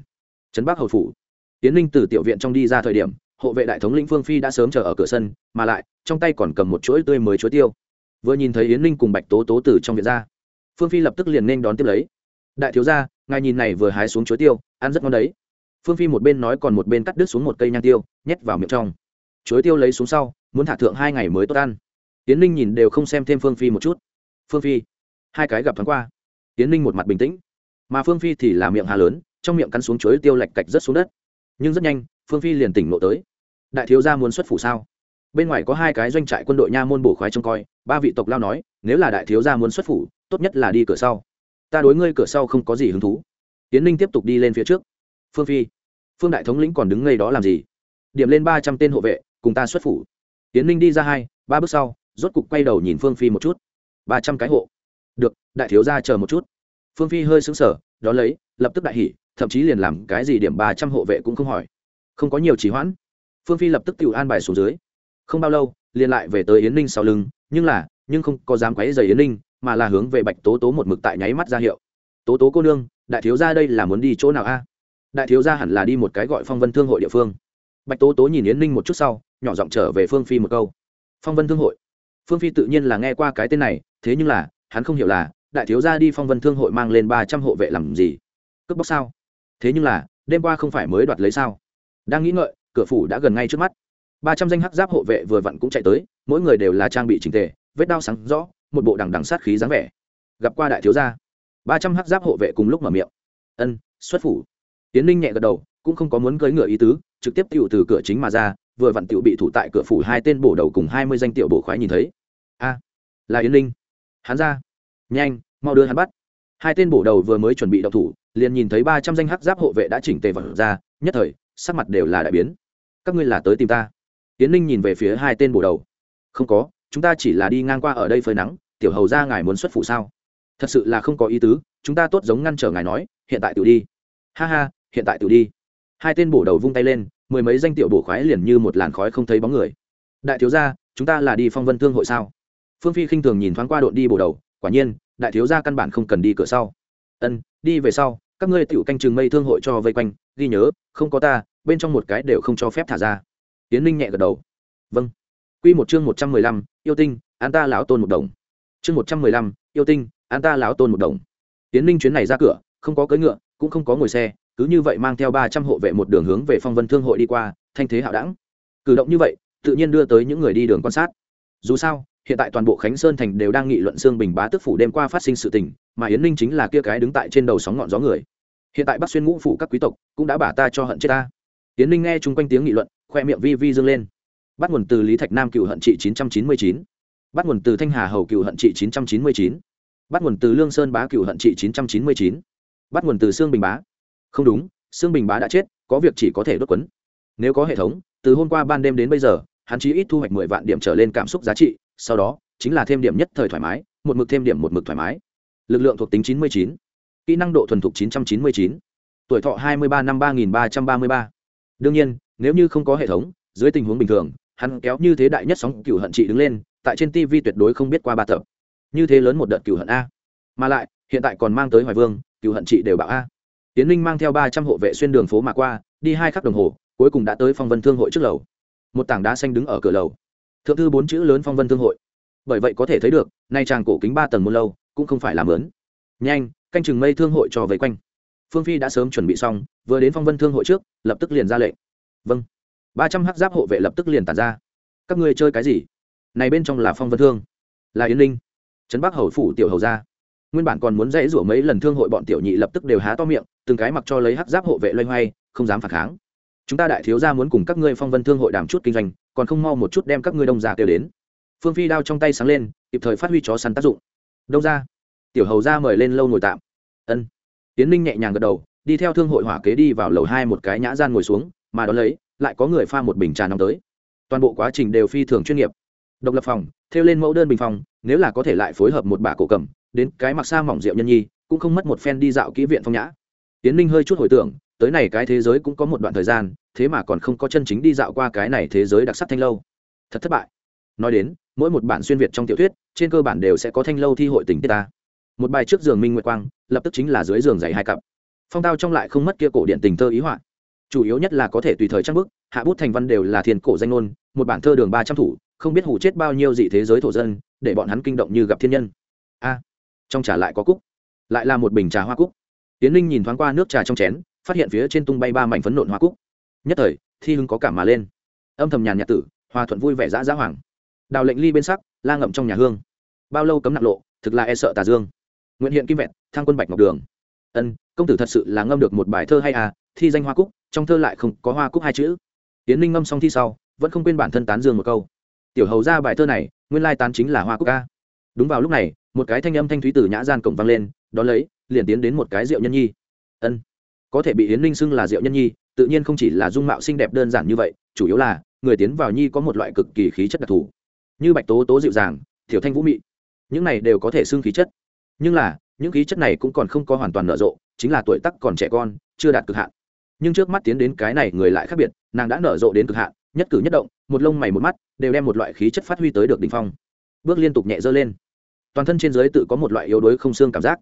Trấn bắc hầu phủ. Tiến ninh từ tiểu viện trong đi ra thời điểm, hộ vệ đại thống lĩnh phương phi đã sớm chờ ở cửa sân, mà lại, trong tay còn cầm một chuỗi tươi mới chuối tiêu. Vừa nhìn thấy yến ninh cùng bạch tố tố từ trong viện ra, phương phi lập tức liền nên đón tiếp lấy. Đại thiếu gia, ngài nhìn này vừa hái xuống chuối tiêu, ăn rất ngon đấy. Phương phi một bên nói còn một bên cắt đứt xuống một cây nhang tiêu, nhét vào miệng trong. Chuối tiêu lấy xuống sau, muốn thả thượng hai ngày mới tốt ăn. Yến ninh nhìn đều không xem thêm phương phi một chút phương phi. Hai cái gặp thoáng qua tiến ninh một mặt bình tĩnh. Mà phương phi thì là miệng hà lớn, trong miệng cắn xuống chuối tiêu lạch cạch rất xuống đất. Nhưng rất nhanh, phương phi liền tỉnh nộ tới. Đại thiếu gia muốn xuất phủ sao? Bên ngoài có hai cái doanh trại quân đội nha môn bổ khoái trông coi, ba vị tộc lao nói, nếu là đại thiếu gia muốn xuất phủ, tốt nhất là đi cửa sau. Ta đối ngươi cửa sau không có gì hứng thú. Tiến ninh tiếp tục đi lên phía trước. Phương phi, phương đại thống lĩnh còn đứng ngay đó làm gì? Điểm lên ba trăm tên hộ vệ, cùng ta xuất phủ. Tiến ninh đi ra hai, ba bước sau, rốt cục quay đầu nhìn phương phi một chút ba trăm cái hộ. Được, đại thiếu gia chờ một chút. Phương phi hơi xứng sở đón lấy, lập tức đại hỉ, thậm chí liền làm cái gì điểm ba trăm hộ vệ cũng không hỏi. Không có nhiều trì hoãn. Phương phi lập tức tự an bài xuống dưới. Không bao lâu, liền lại về tới yến ninh sau lưng, nhưng là, nhưng không có dám quấy giày yến ninh, mà là hướng về bạch tố tố một mực tại nháy mắt ra hiệu. Tố tố cô nương, đại thiếu gia đây là muốn đi chỗ nào a? Đại thiếu gia hẳn là đi một cái gọi phong vân thương hội địa phương. Bạch tố tố nhìn yến ninh một chút sau, nhỏ giọng trở về phương phi một câu. Phong vân thương hội? Phương phi tự nhiên là nghe qua cái tên này thế nhưng là, hắn không hiểu là, đại thiếu gia đi phong vân thương hội mang lên ba trăm hộ vệ làm gì? Cướp bóc sao? Thế nhưng là, đêm qua không phải mới đoạt lấy sao? Đang nghĩ ngợi, cửa phủ đã gần ngay trước mắt. Ba trăm danh hắc giáp hộ vệ vừa vặn cũng chạy tới, mỗi người đều là trang bị trình tề, vết đao sáng rõ, một bộ đằng đằng sát khí dáng vẻ. Gặp qua đại thiếu gia, ba trăm hắc giáp hộ vệ cùng lúc mở miệng. Ân, xuất phủ. Tiến ninh nhẹ gật đầu, cũng không có muốn cưỡi ngựa ý tứ, trực tiếp tựu từ cửa chính mà ra, vừa vặn tựu bị thủ tại cửa phủ hai tên bổ đầu cùng hai mươi danh tiểu bổ khoái nhìn thấy. A, là yến ninh hắn ra. Nhanh, mau đưa hắn bắt. Hai tên bổ đầu vừa mới chuẩn bị đậu thủ, liền nhìn thấy ba trăm danh hắc giáp hộ vệ đã chỉnh tề vật ra, nhất thời, sắc mặt đều là đại biến. Các ngươi là tới tìm ta. Tiến ninh nhìn về phía hai tên bổ đầu. Không có, chúng ta chỉ là đi ngang qua ở đây phơi nắng, tiểu hầu ra ngài muốn xuất phủ sao? Thật sự là không có ý tứ, chúng ta tốt giống ngăn trở ngài nói, hiện tại tự đi. Ha ha, hiện tại tự đi. Hai tên bổ đầu vung tay lên, mười mấy danh tiểu bổ khoái liền như một làn khói không thấy bóng người. Đại thiếu gia, chúng ta là đi phong vân thương hội sao? Phương phi khinh thường nhìn thoáng qua đội đi bổ đầu, quả nhiên, đại thiếu gia căn bản không cần đi cửa sau. Ân, đi về sau, các ngươi tiểu canh chừng mây thương hội cho vây quanh, ghi nhớ, không có ta, bên trong một cái đều không cho phép thả ra. Tiến ninh nhẹ gật đầu. Vâng. Quy một chương một trăm mười lăm, yêu tinh, an ta lão tôn một đồng. Chương một trăm mười lăm, yêu tinh, an ta lão tôn một đồng. Tiến ninh chuyến này ra cửa, không có cưỡi ngựa, cũng không có ngồi xe, cứ như vậy mang theo ba trăm hộ vệ một đường hướng về phong vân thương hội đi qua, thanh thế hạo đẳng. Cử động như vậy, tự nhiên đưa tới những người đi đường quan sát. Dù sao hiện tại toàn bộ khánh sơn thành đều đang nghị luận xương bình bá tức phủ đêm qua phát sinh sự tình, mà yến ninh chính là kia cái đứng tại trên đầu sóng ngọn gió người. Hiện tại bắc xuyên ngũ phủ các quý tộc cũng đã bả ta cho hận chết ta. Yến ninh nghe chung quanh tiếng nghị luận, khoe miệng vi vi dâng lên. Bắt nguồn từ lý thạch nam cựu hận trị chín trăm chín mươi chín. Bắt nguồn từ thanh hà hầu cựu hận trị chín trăm chín mươi chín. Bắt nguồn từ lương sơn bá cựu hận trị chín trăm chín mươi chín. Bắt nguồn từ sương bình bá. Không đúng, sương bình bá đã chết, có việc chỉ có thể đốt quấn. Nếu có hệ thống, từ hôm qua ban đêm đến bây giờ, hắn chỉ ít thu hoạch mười vạn điểm trở lên cảm xúc giá trị sau đó, chính là thêm điểm nhất thời thoải mái, một mực thêm điểm một mực thoải mái. Lực lượng thuộc tính chín mươi chín, kỹ năng độ thuần thục chín trăm chín mươi chín, tuổi thọ hai mươi ba năm ba nghìn ba trăm ba mươi ba. Đương nhiên, nếu như không có hệ thống, dưới tình huống bình thường, hắn kéo như thế đại nhất sóng cựu hận trị đứng lên, tại trên tv tuyệt đối không biết qua ba tập. Như thế lớn một đợt cựu hận a. Mà lại, hiện tại còn mang tới hoài vương, cựu hận trị đều bảo a. Tiến linh mang theo ba trăm hộ vệ xuyên đường phố mà qua, đi hai khắc đồng hồ, cuối cùng đã tới phong vân thương hội trước lầu. Một tảng đá xanh đứng ở cửa lầu thượng thư bốn chữ lớn phong vân thương hội. Bởi vậy có thể thấy được, nay tràng cổ kính ba tầng một lâu, cũng không phải làm lớn nhanh, canh chừng mây thương hội cho vây quanh. Phương phi đã sớm chuẩn bị xong, vừa đến phong vân thương hội trước, lập tức liền ra lệnh. Vâng. Ba trăm hắc giáp hộ vệ lập tức liền tàn ra. Các ngươi chơi cái gì? Này bên trong là phong vân thương. Là yến linh. Trấn bắc hầu phủ tiểu hầu ra nguyên bản còn muốn dãy rủa mấy lần thương hội bọn tiểu nhị lập tức đều há to miệng, từng cái mặc cho lấy hắc giáp hộ vệ loay hoay, không dám phản kháng. Chúng ta đại thiếu gia muốn cùng các ngươi phong vân thương hội đàm chút kinh doanh còn không mau một chút đem các ngươi đông gia kêu đến. Phương phi đao trong tay sáng lên, kịp thời phát huy chó săn tác dụng. Đông ra tiểu hầu ra mời lên lâu ngồi tạm. Ân. Tiến ninh nhẹ nhàng gật đầu, đi theo thương hội hỏa kế đi vào lầu hai một cái nhã gian ngồi xuống, mà đón lấy, lại có người pha một bình trà nóng tới. Toàn bộ quá trình đều phi thường chuyên nghiệp. Độc lập phòng theo lên mẫu đơn bình phòng, nếu là có thể lại phối hợp một bà cổ cầm, đến cái mặc xa mỏng rượu nhân nhi, cũng không mất một phen đi dạo kỹ viện phong nhã. Tiến ninh hơi chút hồi tưởng, tới này cái thế giới cũng có một đoạn thời gian thế mà còn không có chân chính đi dạo qua cái này thế giới đặc sắc thanh lâu. Thật thất bại. Nói đến, mỗi một bản xuyên việt trong tiểu thuyết, trên cơ bản đều sẽ có thanh lâu thi hội tình tiết ta. Một bài trước giường minh nguyệt quang, lập tức chính là dưới giường dày hai cặp. Phong tao trong lại không mất kia cổ điện tình thơ ý họa. Chủ yếu nhất là có thể tùy thời trang bức hạ bút thành văn đều là thiền cổ danh ngôn, một bản thơ đường ba trăm thủ, không biết hủ chết bao nhiêu dị thế giới thổ dân, để bọn hắn kinh động như gặp thiên nhân. A, trong trà lại có cúc, lại là một bình trà hoa cúc. Tiến linh nhìn thoáng qua nước trà trong chén, phát hiện phía trên tung bay ba mảnh phấn nộn hoa cúc nhất thời, thi hưng có cảm mà lên. Âm thầm nhàn nhạt tử, hòa thuận vui vẻ dã dã hoàng. Đào lệnh ly bên sắc, la ngậm trong nhà hương. Bao lâu cấm nặng lộ, thực là e sợ tà dương. Nguyện hiện kim vẹn thang quân bạch ngọc đường. Ân, công tử thật sự là ngâm được một bài thơ hay à thi danh hoa cúc, trong thơ lại không có hoa cúc hai chữ. Tiến ninh ngâm xong thi sau, vẫn không quên bản thân tán dương một câu. Tiểu hầu ra bài thơ này, nguyên lai tán chính là hoa cúc ca đúng vào lúc này, một cái thanh âm thanh thúy từ nhã gian cổng vang lên, đón lấy, liền tiến đến một cái rượu nhân nhi. Ân, có thể bị yến ninh xưng là rượu nhân nhi tự nhiên không chỉ là dung mạo xinh đẹp đơn giản như vậy, chủ yếu là, người tiến vào nhi có một loại cực kỳ khí chất đặc thù. Như bạch tố tố dịu dàng thiểu thanh vũ mị, những này đều có thể xưng khí chất. Nhưng là, những khí chất này cũng còn không có hoàn toàn nở rộ, chính là tuổi tắc còn trẻ con, chưa đạt cực hạn. Nhưng trước mắt tiến đến cái này người lại khác biệt, nàng đã nở rộ đến cực hạn, nhất cử nhất động, một lông mày một mắt, đều đem một loại khí chất phát huy tới được đ ỉ n h phong. Bước liên tục nhẹ dơ lên. Toàn thân trên giới tự có một loại yếu đuối không xương cảm giác.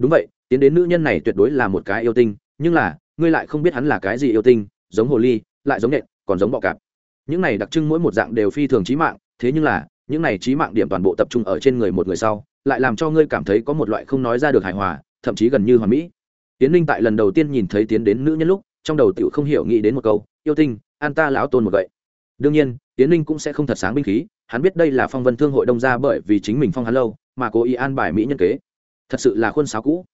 Đúng vậy, tiến đến nữ nhân này tuyệt đối là một cái yêu tinh, nhưng là ngươi lại không biết hắn là cái gì yêu tinh, giống hồ ly, lại giống nện, còn giống bọ cạp. Những này đặc trưng mỗi một dạng đều phi thường trí mạng, thế nhưng là, những này trí mạng điểm toàn bộ tập trung ở trên người một người sau, lại làm cho ngươi cảm thấy có một loại không nói ra được hài hòa, thậm chí gần như hoàn mỹ. Tiến linh tại lần đầu tiên nhìn thấy tiến đến nữ nhân lúc, trong đầu tiểu không hiểu nghĩ đến một câu, yêu tinh, an ta lão tôn một vậy đương nhiên, tiến linh cũng sẽ không thật sáng binh khí, hắn biết đây là phong vân thương hội đông ra bởi vì chính mình phong hắn lâu, mà cố ý an bài mỹ nhân kế. Thật sự là khuôn sáo cũ.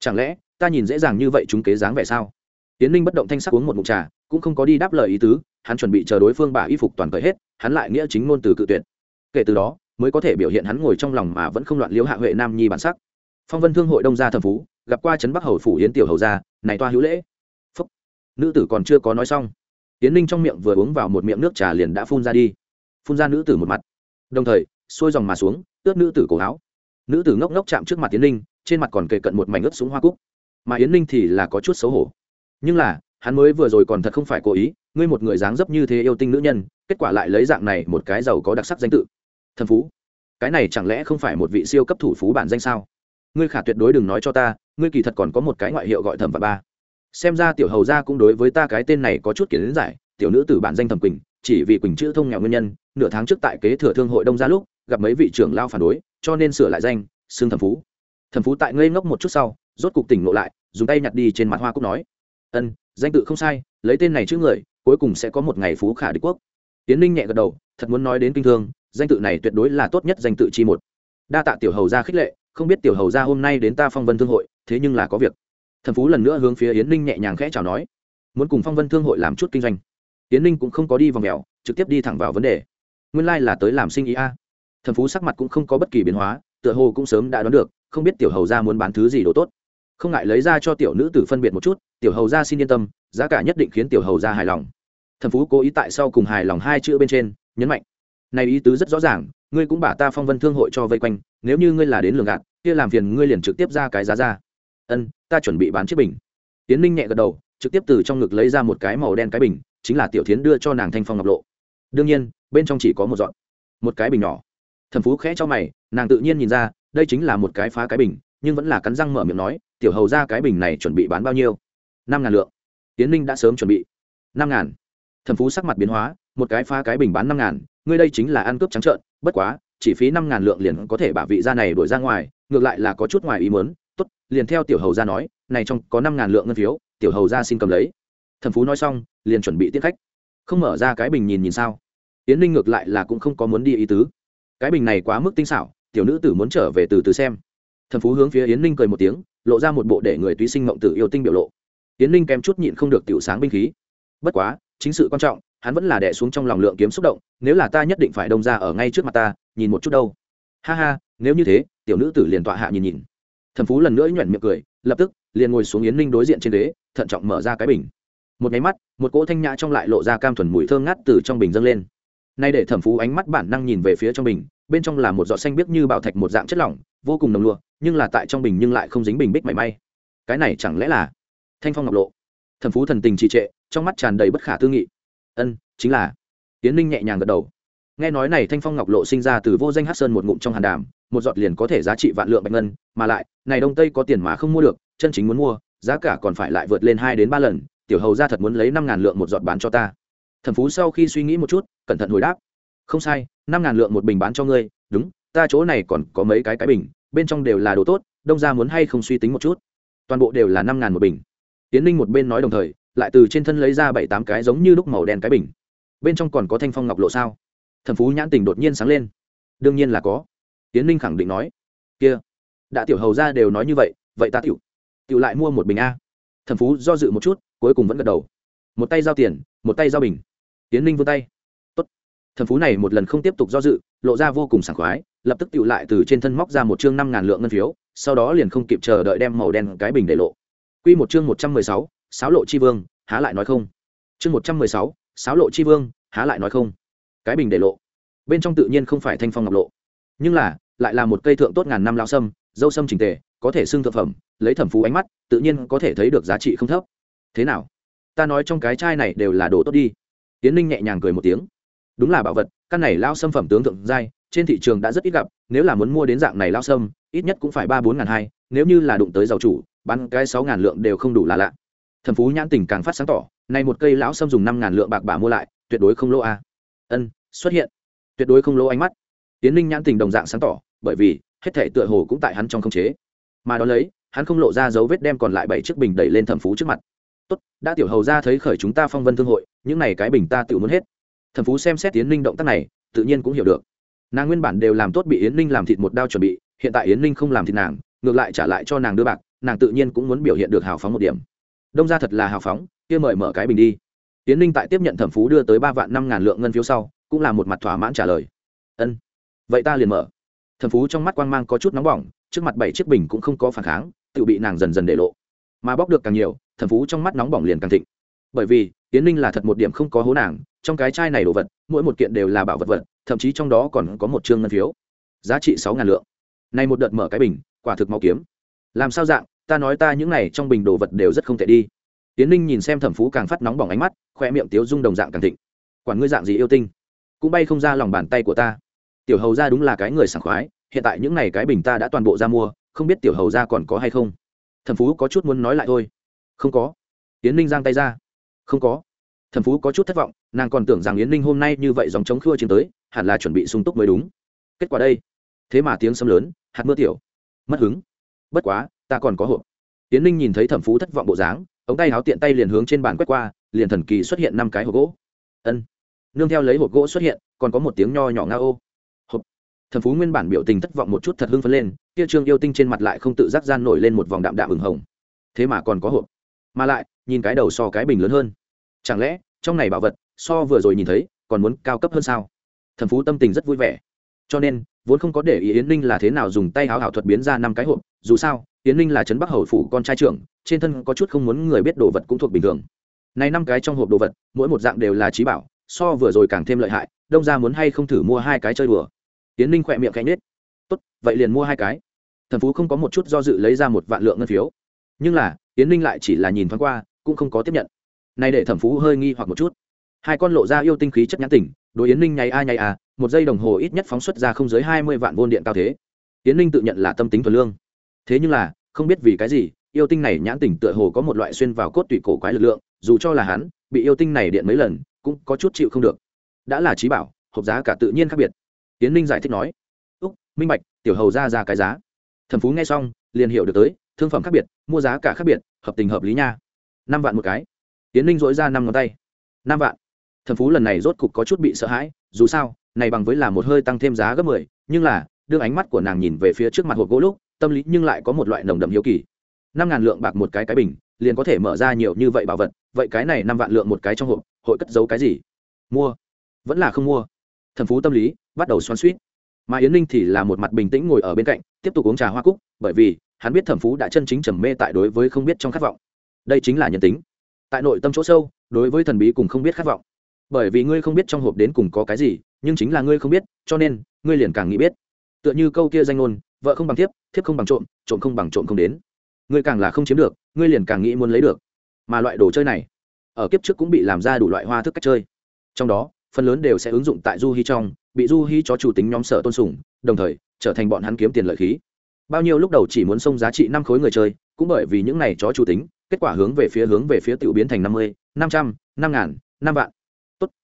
Chẳng lẽ, ta nhìn dễ dàng như vậy chúng kế dáng vẻ sao? Tiến linh bất động thanh sắc uống một ngụm trà, cũng không có đi đáp lời ý tứ, hắn chuẩn bị chờ đối phương bà y phục toàn cởi hết, hắn lại nghĩa chính ngôn từ cự tuyệt. Kể từ đó, mới có thể biểu hiện hắn ngồi trong lòng mà vẫn không loạn liễu hạ huệ nam nhi bản sắc. Phong vân thương hội đông gia thẩm phú, gặp qua trấn bắc hầu phủ yến tiểu hầu gia, này toa hữu lễ. Phúc. nữ tử còn chưa có nói xong Tiễn ninh trong miệng vừa uống vào một miệng nước trà liền đã phun ra đi. Phun ra nữ tử một mặt. Đồng thời, xuôi dòng mà xuống ướt nữ tử cổ áo. Nữ tử ngốc ngốc chạm trước mặt Tiễn ninh, trên mặt còn kề cận một mảnh ướt xuống hoa cúc. Mà yến ninh thì là có chút xấu hổ nhưng là, hắn mới vừa rồi còn thật không phải cố ý, ngươi một người dáng dấp như thế yêu tinh nữ nhân, kết quả lại lấy dạng này một cái giàu có đặc sắc danh tự. Thần phú. Cái này chẳng lẽ không phải một vị siêu cấp thủ phú bản danh sao? Ngươi khả tuyệt đối đừng nói cho ta, ngươi kỳ thật còn có một cái ngoại hiệu gọi thẩm và ba. Xem ra tiểu hầu gia cũng đối với ta cái tên này có chút kiến giải, tiểu nữ tử bản danh thẩm quỳnh, chỉ vì quỳnh chữ thông nghèo nguyên nhân, nửa tháng trước tại kế thừa thương hội đông gia lúc, gặp mấy vị trưởng lao phản đối, cho nên sửa lại danh xương thẩm phú. Thẩm phú tại ngây ngốc một chút sau, rốt cục tỉnh ngộ lại, dùng tay nhặt đi trên mặt hoa cúc nói ân, danh tự không sai, lấy tên này trước người, cuối cùng sẽ có một ngày phú khả địch quốc. Tiến ninh nhẹ gật đầu, thật muốn nói đến kinh thương, danh tự này tuyệt đối là tốt nhất danh tự chi một. Đa tạ tiểu hầu gia khích lệ, không biết tiểu hầu gia hôm nay đến ta phong vân thương hội, thế nhưng là có việc. Thần phú lần nữa hướng phía yến ninh nhẹ nhàng khẽ chào nói. Muốn cùng phong vân thương hội làm chút kinh doanh. Yến ninh cũng không có đi vòng mèo, trực tiếp đi thẳng vào vấn đề. Nguyên lai、like、là tới làm sinh ý a. Thần phú sắc mặt cũng không có bất kỳ biến hóa, tựa hồ cũng sớm đã đoán được, không biết tiểu hầu gia muốn bán thứ gì đồ tốt không ngại lấy ra cho tiểu nữ tử phân biệt một chút, tiểu hầu gia xin yên tâm, giá cả nhất định khiến tiểu hầu gia hài lòng. Thần phú cố ý tại sau cùng hài lòng hai chữ bên trên, nhấn mạnh. Này ý tứ rất rõ ràng, ngươi cũng bảo ta phong vân thương hội cho vây quanh, nếu như ngươi là đến lường gạt, kia làm phiền ngươi liền trực tiếp ra cái giá ra. Ân, ta chuẩn bị bán chiếc bình. Tiến ninh nhẹ gật đầu, trực tiếp từ trong ngực lấy ra một cái màu đen cái bình, chính là tiểu tiến đưa cho nàng thanh phong ngọc lộ. Đương nhiên, bên trong chỉ có một dọn. Một cái bình nhỏ. Thần phú khẽ cho mày, nàng tự nhiên nhìn ra, đây chính là một cái phá cái bình, nhưng vẫn là cắn răng mở miệng nói tiểu hầu ra cái bình này chuẩn bị bán bao nhiêu? Năm ngàn lượng. Tiến ninh đã sớm chuẩn bị. Năm ngàn. Thần phú sắc mặt biến hóa, một cái phá cái bình bán năm ngàn, ngươi đây chính là ăn cướp trắng trợn, bất quá, chỉ phí năm ngàn lượng liền có thể bả vị gia này đổi ra ngoài, ngược lại là có chút ngoài ý mớn tốt, liền theo tiểu hầu ra nói, này trong có năm ngàn lượng ngân phiếu, tiểu hầu ra xin cầm lấy. Thần phú nói xong, liền chuẩn bị tiếp khách. Không mở ra cái bình nhìn nhìn sao? Yến ninh ngược lại là cũng không có muốn đi ý tứ. Cái bình này quá mức tinh xảo, tiểu nữ tử muốn trở về từ từ xem. Thần phú hướng phía yến ninh cười một tiếng lộ ra một bộ để người túy sinh mộng tử yêu tinh biểu lộ. Yến ninh kém chút nhịn không được tiểu sáng binh khí. Bất quá, chính sự quan trọng, hắn vẫn là đẻ xuống trong lòng lượng kiếm xúc động, nếu là ta nhất định phải đông ra ở ngay trước mặt ta, nhìn một chút đâu. Ha ha, nếu như thế, tiểu nữ tử liền tọa hạ nhìn nhìn. Thần phú lần nữa nhoẻn miệng cười, lập tức, liền ngồi xuống yến ninh đối diện trên đế thận trọng mở ra cái bình. Một nháy mắt, một cỗ thanh nhã trong lại lộ ra cam thuần mùi thơm ngát từ trong bình dâng lên. Nay để thẩm phú ánh mắt bản năng nhìn về phía trong bình bên trong là một giọt xanh biếc như bảo thạch một dạng chất lỏng, vô cùng nồng lụa, nhưng là tại trong bình nhưng lại không dính bình bích mảy may. Cái này chẳng lẽ là thanh phong ngọc lộ? Thần phú thần tình trì trệ, trong mắt tràn đầy bất khả tư nghị. Ân, chính là. Tiến ninh nhẹ nhàng gật đầu. Nghe nói này thanh phong ngọc lộ sinh ra từ vô danh hát sơn một ngụm trong hàn đàm, một giọt liền có thể giá trị vạn lượng bạch ngân, mà lại, này đông tây có tiền mà không mua được, chân chính muốn mua, giá cả còn phải lại vượt lên hai đến ba lần, tiểu hầu ra thật muốn lấy năm ngàn lượng một giọt bán cho ta. Thẩm phú sau khi suy nghĩ một chút, cẩn thận hồi đáp không sai, năm ngàn lượng một bình bán cho ngươi, đúng, ta chỗ này còn có mấy cái cái bình, bên trong đều là đồ tốt, đông ra muốn hay không suy tính một chút. Toàn bộ đều là năm ngàn một bình. Tiến ninh một bên nói đồng thời, lại từ trên thân lấy ra bảy tám cái giống như lúc màu đen cái bình. Bên trong còn có thanh phong ngọc lộ sao? Thẩm phú nhãn tình đột nhiên sáng lên. Đương nhiên là có. Tiến ninh khẳng định nói. Kia, đã tiểu hầu ra đều nói như vậy vậy ta tiểu tiểu lại mua một bình a. Thẩm phú do dự một chút, cuối cùng vẫn gật đầu. Một tay giao tiền, một tay giao bình. Tiến ninh vươn tay thẩm phú này một lần không tiếp tục do dự, lộ ra vô cùng sảng khoái, lập tức tiểu lại từ trên thân móc ra một chương năm ngàn lượng ngân phiếu, sau đó liền không kịp chờ đợi đem màu đen cái bình để lộ. Quy một chương một trăm mười sáu, sáo lộ chi vương, há lại nói không. Chương một trăm mười sáu, sáo lộ chi vương, há lại nói không. Cái bình để lộ. Bên trong tự nhiên không phải thanh phong ngọc lộ, nhưng là, lại là một cây thượng tốt ngàn năm lao sâm, dâu sâm trình tề, có thể xưng thực phẩm, lấy thẩm phú ánh mắt, tự nhiên có thể thấy được giá trị không thấp. Thế nào? Ta nói trong cái chai này đều là đồ tốt đi. Tiến ninh nhẹ nhàng cười một tiếng đúng là bảo vật, căn này lao sâm phẩm tướng thượng giai, trên thị trường đã rất ít gặp, nếu là muốn mua đến dạng này lao sâm, ít nhất cũng phải ba bốn ngàn hai, nếu như là đụng tới giàu chủ, bán cái sáu ngàn lượng đều không đủ là lạ. Thẩm phú nhãn tình càng phát sáng tỏ, nay một cây lão sâm dùng năm ngàn lượng bạc bà mua lại, tuyệt đối không lỗ a. Ân, xuất hiện. Tuyệt đối không lỗ ánh mắt. Tiến ninh nhãn tình đồng dạng sáng tỏ, bởi vì, hết thể tựa hồ cũng tại hắn trong không chế. Mà đó lấy, hắn không lộ ra dấu vết đem còn lại bảy chiếc bình đẩy lên thẩm phú trước mặt. Tốt, đã tiểu hầu ra thấy khởi chúng ta phong vân thương hội, những này cái bình ta tự muốn hết thẩm phú xem xét Yến ninh động tác này, tự nhiên cũng hiểu được. Nàng nguyên bản đều làm tốt bị yến ninh làm thịt một đao chuẩn bị, hiện tại yến ninh không làm thịt nàng, ngược lại trả lại cho nàng đưa bạc, nàng tự nhiên cũng muốn biểu hiện được hào phóng một điểm. Đông ra thật là hào phóng, kia mời mở cái bình đi. Yến ninh tại tiếp nhận thẩm phú đưa tới ba vạn năm ngàn lượng ngân phiếu sau, cũng là một mặt thỏa mãn trả lời. Ân, vậy ta liền mở. Thẩm phú trong mắt quang mang có chút nóng bỏng, trước mặt bảy chiếc bình cũng không có phản kháng, tự bị nàng dần dần để lộ. Mà bóc được càng nhiều, thẩm phú trong mắt nóng bỏng liền càng thịnh. Bởi vì tiến ninh là thật một điểm không có hố nàng trong cái chai này đồ vật, mỗi một kiện đều là bảo vật vật, thậm chí trong đó còn có một chương ngân phiếu. Giá trị sáu ngàn lượng. Này một đợt mở cái bình, quả thực mau kiếm. Làm sao dạng, ta nói ta những này trong bình đồ vật đều rất không thể đi. Tiến ninh nhìn xem thẩm phú càng phát nóng bỏng ánh mắt, khoe miệng tiếu dung đồng dạng càng thịnh. Quản ngươi dạng gì yêu tinh? Cũng bay không ra lòng bàn tay của ta. Tiểu hầu ra đúng là cái người sảng khoái, hiện tại những n à y cái bình ta đã toàn bộ ra mua, không biết tiểu hầu ra còn có hay không? Thẩm phú có chút muốn nói lại thôi. Không có. Tiến ninh giang tay ra. Không có. Thẩm phú có chút thất vọng nàng còn tưởng rằng yến ninh hôm nay như vậy dòng chống khua chiến tới, hẳn là chuẩn bị sung túc mới đúng. Kết quả đây. Thế mà tiếng sấm lớn, hạt mưa tiểu. Mất hứng. Bất quá, ta còn có hộp. Yến ninh nhìn thấy thẩm phú thất vọng bộ dáng, ống tay háo tiện tay liền hướng trên bàn quét qua, liền thần kỳ xuất hiện năm cái hộp gỗ. Ân. Nương theo lấy hộp gỗ xuất hiện, còn có một tiếng nho nhỏ nga ô. Hộp. Thẩm phú nguyên bản biểu tình thất vọng một chút thật hưng phấn lên, kia trương yêu tinh trên mặt lại không tự giác gian nổi lên một vòng đạm đạm ửng hồng. Thế mà còn có hộp. Mà lại, nhìn cái đầu so cái bình lớn hơn. Chẳng lẽ, trong này bảo vật so vừa rồi nhìn thấy, còn muốn cao cấp hơn sao? Thần phú tâm tình rất vui vẻ. Cho nên, vốn không có để ý yến ninh là thế nào dùng tay háo hảo thuật biến ra năm cái hộp, dù sao, yến ninh là trấn bắc hầu phủ con trai trưởng, trên thân có chút không muốn người biết đồ vật cũng thuộc bình thường. Này năm cái trong hộp đồ vật, mỗi một dạng đều là trí bảo, so vừa rồi càng thêm lợi hại, đông ra muốn hay không thử mua hai cái chơi đùa? Yến ninh khỏe miệng cánh nết tốt, vậy liền mua hai cái. Thần phú không có một chút do dự lấy ra một vạn lượng ngân phiếu. Nhưng là, yến ninh lại chỉ là nhìn thoáng qua, cũng không có tiếp nhận. Nay để thẩm phú hơi nghi hoặc một chút hai con lộ ra yêu tinh khí chất nhãn tỉnh đối yến ninh nháy a nháy a, một giây đồng hồ ít nhất phóng xuất ra không dưới hai mươi vạn vôn điện cao thế. Yến ninh tự nhận là tâm tính thuần lương. Thế nhưng là, không biết vì cái gì, yêu tinh này nhãn tỉnh tựa hồ có một loại xuyên vào cốt tủy cổ quái lực lượng, dù cho là hắn, bị yêu tinh này điện mấy lần, cũng có chút chịu không được. Đã là trí bảo hộp giá cả tự nhiên khác biệt. Yến ninh giải thích nói, úc, minh bạch, tiểu hầu ra ra cái giá. Thẩm phú nghe xong, liền hiểu được tới, thương phẩm khác biệt, mua giá cả khác biệt, hợp tình hợp lý nha. Năm vạn một cái. Yến ninh dỗi ra năm ngón tay. Năm vạn thẩm phú lần này rốt cục có chút bị sợ hãi, dù sao, này bằng với là một hơi tăng thêm giá gấp mười, nhưng là đương ánh mắt của nàng nhìn về phía trước mặt hộp gỗ lúc, tâm lý nhưng lại có một loại nồng đậm hiếu kỳ. Năm ngàn lượng bạc một cái cái bình, liền có thể mở ra nhiều như vậy bảo vật, vậy cái này năm vạn lượng một cái trong hộp, hội cất giấu cái gì? Mua. Vẫn là không mua. Thần phú tâm lý bắt đầu xoắn suýt mà yến ninh thì là một mặt bình tĩnh ngồi ở bên cạnh, tiếp tục uống trà hoa cúc, bởi vì, hắn biết thẩm phú đã chân chính trầm mê tại đối với không biết trong khát vọng. Đây chính là nhân tính. Tại nội tâm chỗ sâu, đối với thần bí cùng không biết khát vọng bởi vì ngươi không biết trong hộp đến cùng có cái gì, nhưng chính là ngươi không biết, cho nên, ngươi liền càng nghĩ biết. Tựa như câu kia danh ngôn, vợ không bằng thiếp thiếp không bằng trộm trộm không bằng trộm không đến. Ngươi càng là không chiếm được, ngươi liền càng nghĩ muốn lấy được. Mà loại đồ chơi này, ở kiếp trước cũng bị làm ra đủ loại hoa thức cách chơi. Trong đó, phần lớn đều sẽ ứng dụng tại du hi trong, bị du hi cho chủ tính nhóm sở tôn sùng, đồng thời, trở thành bọn hắn kiếm tiền lợi khí. Bao nhiêu lúc đầu chỉ muốn xông giá trị năm khối người chơi, cũng bởi vì những này chó chủ tính, kết quả hướng về phía hướng về phía tiểu biến thành năm mươi, năm trăm, năm ngàn, năm vạn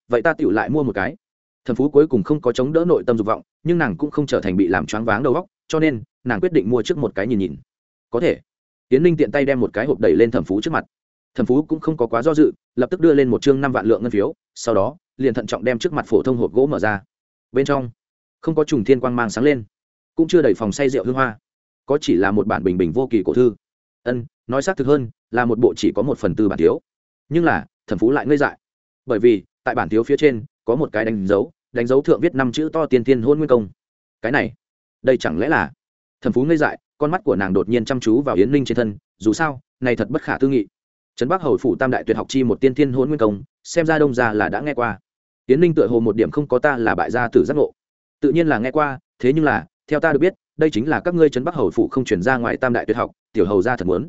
vậy ta tiểu lại mua một cái. Thần phú cuối cùng không có chống đỡ nội tâm dục vọng, nhưng nàng cũng không trở thành bị làm choáng váng đầu óc, cho nên, nàng quyết định mua trước một cái nhìn nhìn. Có thể. Tiến ninh tiện tay đem một cái hộp đẩy lên thẩm phú trước mặt. Thẩm phú cũng không có quá do dự, lập tức đưa lên một chương năm vạn lượng ngân phiếu, sau đó, liền thận trọng đem trước mặt phổ thông hộp gỗ mở ra. Bên trong, không có trùng thiên quang mang sáng lên, cũng chưa đầy phòng say rượu hương hoa. Có chỉ là một bản bình bình vô kỳ cổ thư. Ân, nói xác thực hơn, là một bộ chỉ có một phần tư bản thiếu. Nhưng là, thẩm phú lại ngây dại. Bởi vì tại bản thiếu phía trên, có một cái đánh dấu đánh dấu thượng viết năm chữ to tiên tiên hôn nguyên công. Cái này, đây chẳng lẽ là thẩm phú ngây dại, con mắt của nàng đột nhiên chăm chú vào yến ninh trên thân, dù sao, này thật bất khả tư nghị. Trấn bắc hầu phủ tam đại tuyệt học chi một tiên thiên hôn nguyên công, xem ra đông ra là đã nghe qua. Yến ninh tựa hồ một điểm không có ta là bại gia tử giác ngộ. Tự nhiên là nghe qua, thế nhưng là, theo ta được biết, đây chính là các ngươi trấn bắc hầu phủ không chuyển ra ngoài tam đại tuyệt học, tiểu hầu ra thật muốn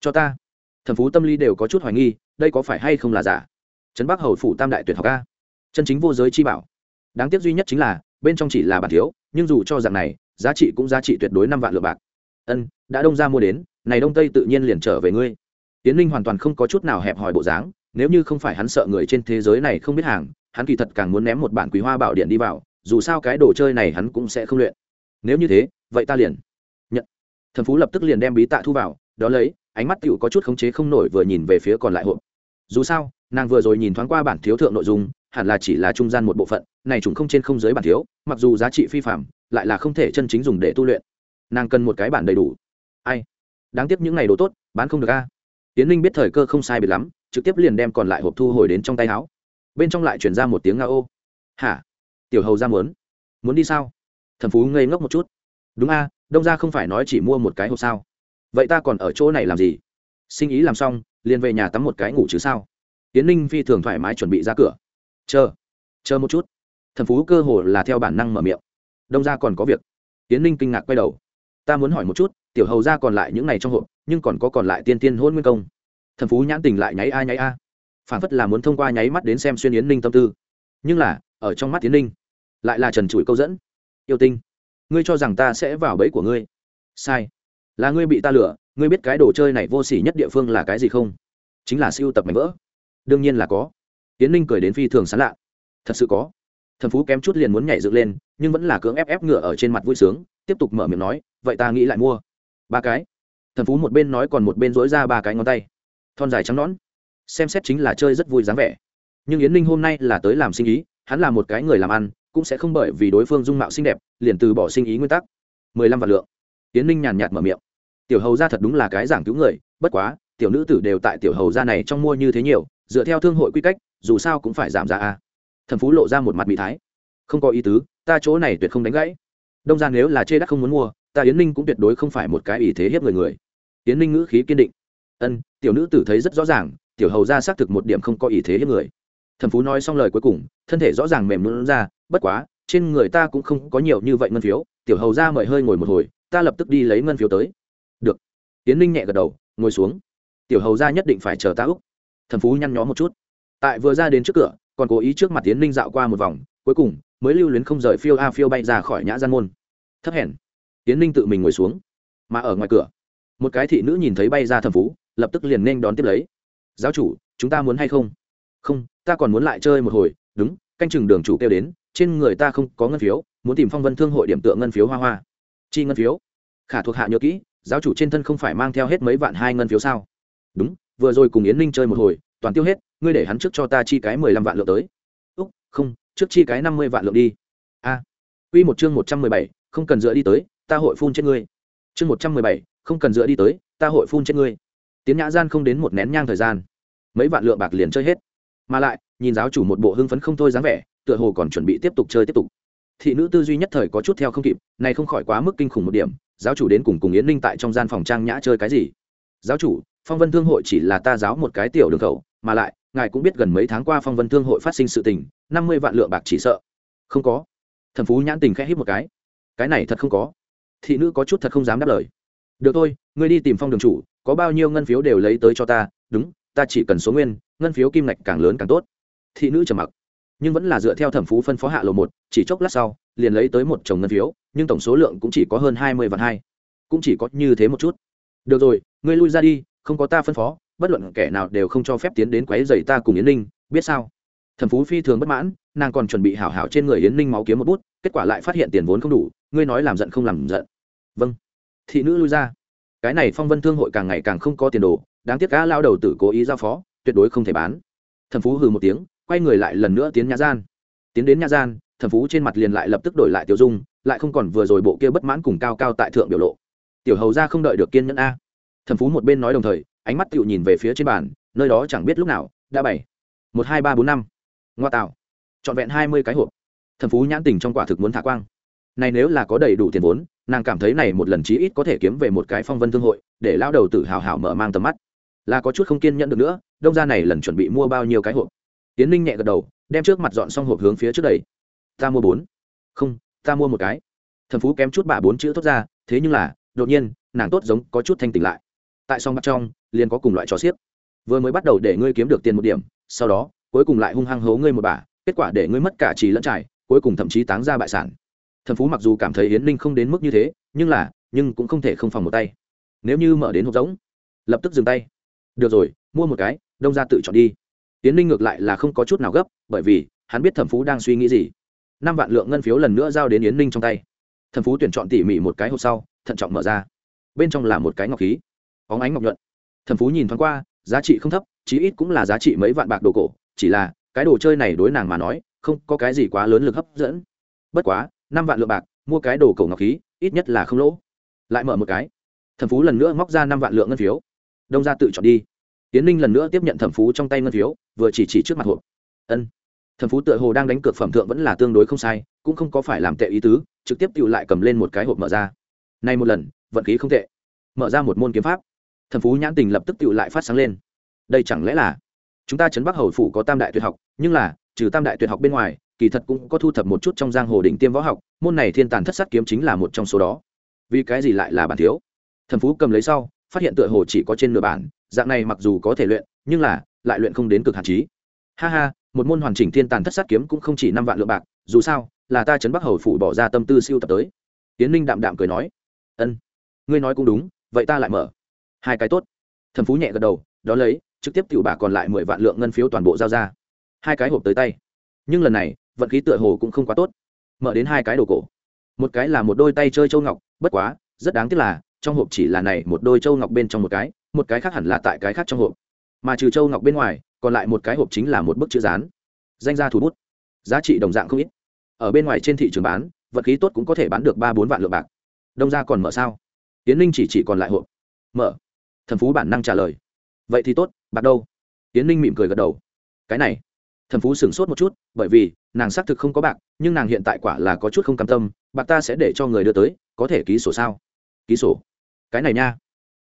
cho ta. Thần phú tâm lý đều có chút hoài nghi, đây có phải hay không là giả? Trấn bắc hầu phủ tam đại tuyệt học a. Chân chính vô giới chi bảo. Đáng tiếc duy nhất chính là, bên trong chỉ là bản thiếu, nhưng dù cho dạng này, giá trị cũng giá trị tuyệt đối năm vạn lượng bạc. Ân, đã đông ra mua đến, này đông tây tự nhiên liền trở về ngươi. Tiến linh hoàn toàn không có chút nào hẹp hòi bộ dáng, nếu như không phải hắn sợ người trên thế giới này không biết hàng, hắn kỳ thật càng muốn ném một bản quý hoa bảo điện đi vào, dù sao cái đồ chơi này hắn cũng sẽ không luyện. Nếu như thế, vậy ta liền nhận. Thần phú lập tức liền đem bí tạ thu vào, đó lấy, ánh mắt tựu có chút khống chế không nổi vừa nhìn về phía còn lại hộp dù sao, nàng vừa rồi nhìn thoáng qua bản thiếu thượng nội dung, hẳn là chỉ là trung gian một bộ phận, này chúng không trên không dưới bản thiếu, mặc dù giá trị phi phạm lại là không thể chân chính dùng để tu luyện. Nàng cần một cái bản đầy đủ. Ai? Đáng tiếc những ngày đồ tốt, bán không được a. Tiến linh biết thời cơ không sai biệt lắm, trực tiếp liền đem còn lại hộp thu hồi đến trong tay áo. Bên trong lại chuyển ra một tiếng nga ô. Hả? Tiểu hầu ra muốn. Muốn đi sao? Thần phú ngây ngốc một chút. Đúng a, đông ra không phải nói chỉ mua một cái hộp sao? Vậy ta còn ở chỗ này làm gì? Sinh ý làm xong liền về nhà tắm một cái ngủ chứ sao? Tiến ninh phi thường thoải mái chuẩn bị ra cửa. Chờ chờ một chút. Thần phú cơ hồ là theo bản năng mở miệng. Đông ra còn có việc. Tiến ninh kinh ngạc quay đầu. Ta muốn hỏi một chút, tiểu hầu ra còn lại những ngày trong hộp nhưng còn có còn lại tiên tiên hôn nguyên công? Thần phú nhãn tình lại nháy a nháy a. Phản phất là muốn thông qua nháy mắt đến xem xuyên yến ninh tâm tư. Nhưng là, ở trong mắt tiến ninh, lại là trần trụi câu dẫn. Yêu tinh, ngươi cho rằng ta sẽ vào bẫy của ngươi? Sai. Là ngươi bị ta lừa ngươi biết cái đồ chơi này vô s ỉ nhất địa phương là cái gì không? Chính là siêu tập mảnh vỡ. Đương nhiên là có. Yến ninh cười đến phi thường sán lạ. Thật sự có. Thần phú kém chút liền muốn nhảy dựng lên, nhưng vẫn là cưỡng ép ép ngựa ở trên mặt vui sướng, tiếp tục mở miệng nói, vậy ta nghĩ lại mua. Ba cái. Thần phú một bên nói còn một bên dối ra ba cái ngón tay. Thon dài trắng nõn. Xem xét chính là chơi rất vui dáng vẻ. Nhưng yến ninh hôm nay là tới làm sinh ý, hắn là một cái người làm ăn, cũng sẽ không bởi vì đối phương dung mạo xinh đẹp, liền từ bỏ sinh ý nguyên tắc. Mười lăm vạn lượng. Yến ninh nhàn nhạt mở miệng tiểu hầu ra thật đúng là cái giảng cứu người, bất quá, tiểu nữ tử đều tại tiểu hầu ra này trong mua như thế nhiều, dựa theo thương hội quy cách, dù sao cũng phải giảm giá a. Thần phú lộ ra một mặt bị thái. Không có ý tứ, ta chỗ này tuyệt không đánh gãy. Đông ra nếu là chê đắt không muốn mua, ta yến ninh cũng tuyệt đối không phải một cái ý thế hiếp người người. Yến ninh ngữ khí kiên định. Ân, tiểu nữ tử thấy rất rõ ràng, tiểu hầu ra xác thực một điểm không có ý thế hiếp người. Thần phú nói xong lời cuối cùng, thân thể rõ ràng mềm luôn ra, bất quá, trên người ta cũng không có nhiều như vậy ngân phiếu, tiểu hầu ra mời hơi ngồi một hồi, ta lập tức đi lấy ngân phiếu tới tiến ninh nhẹ gật đầu, ngồi xuống. Tiểu hầu ra nhất định phải chờ ta úc. Thần phú nhăn nhó một chút. Tại vừa ra đến trước cửa, còn cố ý trước mặt tiến ninh dạo qua một vòng, cuối cùng mới lưu luyến không rời phiêu a phiêu bay ra khỏi nhã gian môn. Thấp hèn. Tiến ninh tự mình ngồi xuống. Mà ở ngoài cửa, một cái thị nữ nhìn thấy bay ra Thần phú, lập tức liền nên đón tiếp lấy. Giáo chủ, chúng ta muốn hay không? Không, ta còn muốn lại chơi một hồi. Đúng, canh chừng đường chủ kêu đến, trên người ta không có ngân phiếu, muốn tìm phong vân thương hội điểm tựa ngân phiếu hoa hoa. Chi ngân phiếu? Khả thuộc hạ nhớ kỹ giáo chủ trên thân không phải mang theo hết mấy vạn hai ngân phiếu sao? Đúng vừa rồi cùng yến ninh chơi một hồi toàn tiêu hết ngươi để hắn trước cho ta chi cái mười lăm vạn lượng tới. Úc không trước chi cái năm mươi vạn lượng đi. A. À, q một chương một trăm mười bảy không cần dựa đi tới ta hội phun chết ngươi. Chương một trăm mười bảy không cần dựa đi tới ta hội phun chết ngươi. Tiến nhã gian không đến một nén nhang thời gian. Mấy vạn lượng bạc liền chơi hết. Mà lại nhìn giáo chủ một bộ hưng phấn không thôi dáng vẻ tựa hồ còn chuẩn bị tiếp tục chơi tiếp tục. Thị nữ tư duy nhất thời có chút theo không kịp này không khỏi quá mức kinh khủng một điểm giáo chủ đến cùng cùng yến ninh tại trong gian phòng trang nhã chơi cái gì? Giáo chủ, phong vân thương hội chỉ là ta giáo một cái tiểu đường khẩu, mà lại, ngài cũng biết gần mấy tháng qua phong vân thương hội phát sinh sự tình, năm mươi vạn lượng bạc chỉ sợ. Không có. Thần phú nhãn tình khẽ hít một cái. Cái này thật không có. Thị nữ có chút thật không dám đáp lời. Được thôi, ngươi đi tìm phong đường chủ, có bao nhiêu ngân phiếu đều lấy tới cho ta, đúng, ta chỉ cần số nguyên, ngân phiếu kim ngạch càng lớn càng tốt. Thị nữ trầm mặc nhưng vẫn là dựa theo thẩm phú phân phó hạ lộ một, chỉ chốc lát sau, liền lấy tới một chồng ngân phiếu, nhưng tổng số lượng cũng chỉ có hơn hai mươi vạn hai. Cũng chỉ có như thế một chút. Được rồi, ngươi lui ra đi, không có ta phân phó, bất luận kẻ nào đều không cho phép tiến đến quấy dày ta cùng yến ninh, biết sao? Thẩm phú phi thường bất mãn, nàng còn chuẩn bị hảo hảo trên người yến ninh máu kiếm một bút, kết quả lại phát hiện tiền vốn không đủ, ngươi nói làm giận không làm giận. Vâng. Thị nữ lui ra. Cái này phong vân thương hội càng ngày càng không có tiền đồ, đáng tiếc cá lao đầu tử cố ý giao phó, tuyệt đối không thể bán. Thẩm phú hừ một tiếng quay người lại lần nữa tiến nhà gian. Tiến đến nhà gian, thẩm phú trên mặt liền lại lập tức đổi lại tiểu dung, lại không còn vừa rồi bộ kia bất mãn cùng cao cao tại thượng biểu lộ. Tiểu hầu ra không đợi được kiên nhẫn a. Thẩm phú một bên nói đồng thời, ánh mắt tựu nhìn về phía trên bàn, nơi đó chẳng biết lúc nào, đã bảy. Một, hai, ba, bốn, năm. Ngoa tạo. Trọn vẹn hai mươi cái hộp. Thẩm phú nhãn tình trong quả thực muốn thả quang. Này nếu là có đầy đủ tiền vốn, nàng cảm thấy này một lần chí ít có thể kiếm về một cái phong vân thương hội, để lao đầu tử hào hào mở mang tầm mắt. Là có chút không kiên nhẫn được nữa, đông ra này lần chuẩn bị mua bao nhiêu cái hộp? Tiến ninh nhẹ gật đầu đem trước mặt dọn xong hộp hướng phía trước đầy ta mua bốn. Không ta mua một cái. Thần phú kém chút bà bốn chữ tốt ra thế nhưng là đột nhiên nàng tốt giống có chút thanh tỉnh lại. Tại song mặt trong liền có cùng loại trò xiếc. Vừa mới bắt đầu để ngươi kiếm được tiền một điểm sau đó cuối cùng lại hung hăng hố ngươi một bà, kết quả để ngươi mất cả trì lẫn trải cuối cùng thậm chí táng ra bại sản. Thần phú mặc dù cảm thấy yến ninh không đến mức như thế nhưng là nhưng cũng không thể không phòng một tay. Nếu như mở đến hộp giống lập tức dừng tay. Được rồi mua một cái đông ra tự chọn đi. Tiến ninh ngược lại là không có chút nào gấp, bởi vì, hắn biết thẩm phú đang suy nghĩ gì. Năm vạn lượng ngân phiếu lần nữa giao đến yến ninh trong tay. Thẩm phú tuyển chọn tỉ mỉ một cái hộp sau, thận trọng mở ra. Bên trong là một cái ngọc khí. Óng ánh ngọc nhuận. Thẩm phú nhìn thoáng qua, giá trị không thấp, chí ít cũng là giá trị mấy vạn bạc đồ cổ, chỉ là, cái đồ chơi này đối nàng mà nói, không có cái gì quá lớn lực hấp dẫn. Bất quá, năm vạn lượng bạc, mua cái đồ cổ ngọc khí, ít nhất là không lỗ. Lại mở một cái. Thẩm phú lần nữa móc ra năm vạn lượng ngân phiếu. Đông ra tự chọn đi tiến ninh lần nữa tiếp nhận thẩm phú trong tay ngân phiếu, vừa chỉ chỉ trước mặt hộp. Ân. Thẩm phú tựa hồ đang đánh cược phẩm thượng vẫn là tương đối không sai, cũng không có phải làm tệ ý tứ, trực tiếp tự lại cầm lên một cái hộp mở ra. Nay một lần, vận khí không tệ. Mở ra một môn kiếm pháp. Thẩm phú nhãn tình lập tức tự lại phát sáng lên. Đây chẳng lẽ là chúng ta Trấn bắc hầu phủ có tam đại tuyệt học, nhưng là, trừ tam đại tuyệt học bên ngoài, kỳ thật cũng có thu thập một chút trong giang hồ đỉnh tiêm võ học, môn này thiên tàn thất sát kiếm chính là một trong số đó. Vì cái gì lại là bản thiếu? Thẩm phú cầm lấy sau, phát hiện tựa hồ chỉ có trên nửa bản dạng này mặc dù có thể luyện, nhưng là, lại luyện không đến cực hạn chí ha ha, một môn hoàn chỉnh thiên tàn thất sát kiếm cũng không chỉ năm vạn lượng bạc, dù sao, là ta trấn bắc hầu phủ bỏ ra tâm tư siêu tập tới. Tiến ninh đạm đạm cười nói. Ân, ngươi nói cũng đúng, vậy ta lại mở. Hai cái tốt. Thần phú nhẹ gật đầu đó lấy, trực tiếp cựu bà còn lại mười vạn lượng ngân phiếu toàn bộ giao ra. Hai cái hộp tới tay. Nhưng lần này, vận khí tựa hồ cũng không quá tốt. Mở đến hai cái đồ cổ. Một cái là một đôi tay chơi châu ngọc, bất quá, rất đáng tiếc là, trong hộp chỉ là này, một đôi châu ngọc bên trong một cái một cái khác hẳn là tại cái khác trong hộp. Mà trừ châu ngọc bên ngoài, còn lại một cái hộp chính là một bức chữ dán. Danh gia thủ bút. Giá trị đồng dạng không ít. Ở bên ngoài trên thị trường bán, vật khí tốt cũng có thể bán được ba bốn vạn lượng bạc. Đông ra còn mở sao? Tiến ninh chỉ chỉ còn lại hộp. Mở. Thần phú bản năng trả lời. Vậy thì tốt, bạc đâu? Tiến ninh mỉm cười gật đầu. Cái này. Thần phú sửng sốt một chút, bởi vì, nàng xác thực không có bạc, nhưng nàng hiện tại quả là có chút không cam tâm, bạc ta sẽ để cho người đưa tới, có thể ký sổ sao? Ký sổ. Cái này nha.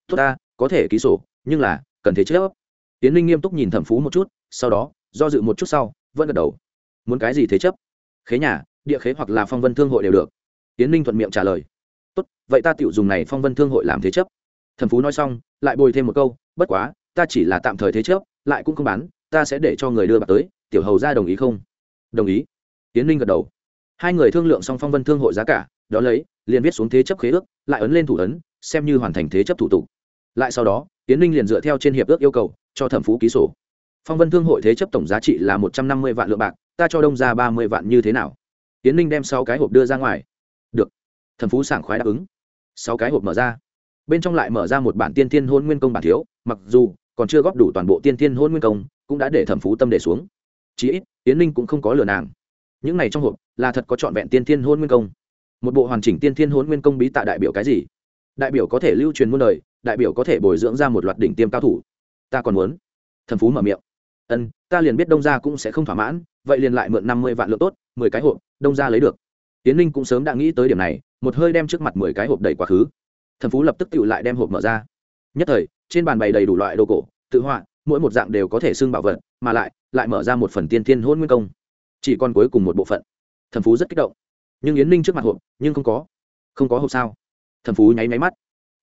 Tốt ta có thể ký sổ, nhưng là, cần thế chấp. tiến linh nghiêm túc nhìn thẩm phú một chút, sau đó, do dự một chút sau, vẫn gật đầu. Muốn cái gì thế chấp? Khế nhà, địa khế hoặc là phong vân thương hội đều được. Tiến linh thuận miệng trả lời. Tốt, vậy ta tiểu dùng này phong vân thương hội làm thế chấp. Thẩm phú nói xong, lại bồi thêm một câu, bất quá, ta chỉ là tạm thời thế chấp, lại cũng không bán, ta sẽ để cho người đưa bạc tới, tiểu hầu ra đồng ý không? Đồng ý. Tiến linh gật đầu. Hai người thương lượng xong phong vân thương hội giá cả đó lấy, liền viết xuống thế chấp khế ước, lại ấn lên thủ ấn, xem như hoàn thành thế chấp thủ tục lại sau đó, tiến ninh liền dựa theo trên hiệp ước yêu cầu, cho thẩm phú ký sổ. Phong vân thương hội thế chấp tổng giá trị là một trăm năm mươi vạn lượng bạc, ta cho đông ra ba mươi vạn như thế nào? Tiến ninh đem sáu cái hộp đưa ra ngoài. Được. Thẩm phú sảng khoái đáp ứng. Sáu cái hộp mở ra. Bên trong lại mở ra một bản tiên thiên hôn nguyên công bản thiếu, mặc dù còn chưa góp đủ toàn bộ tiên thiên hôn nguyên công, cũng đã để thẩm phú tâm để xuống. Chí ít, tiến ninh cũng không có lừa nàng. Những này trong hộp là thật có trọn vẹn tiên thiên hôn nguyên công. Một bộ hoàn chỉnh tiên thiên hôn nguyên công bí tạ đại biểu cái gì? Đại biểu có thể lưu truyền muôn đời đại biểu có thể bồi dưỡng ra một loạt đỉnh tiêm cao thủ. Ta còn muốn. Thần phú mở miệng. Ân, ta liền biết đông gia cũng sẽ không thỏa mãn, vậy liền lại mượn năm mươi vạn lượng tốt, mười cái hộp, đông gia lấy được. Tiến linh cũng sớm đã nghĩ tới điểm này, một hơi đem trước mặt mười cái hộp đầy quá khứ. Thần phú lập tức tự lại đem hộp mở ra. Nhất thời, trên bàn bày đầy đủ loại đồ cổ, tự họa, mỗi một dạng đều có thể xưng bảo vật, mà lại lại mở ra một phần tiên thiên hôn nguyên công. Chỉ còn cuối cùng một bộ phận. Thần phú rất kích động. Nhưng yến ninh trước mặt hộp, nhưng không có. Không có hộp sao? Thần phú nháy máy mắt.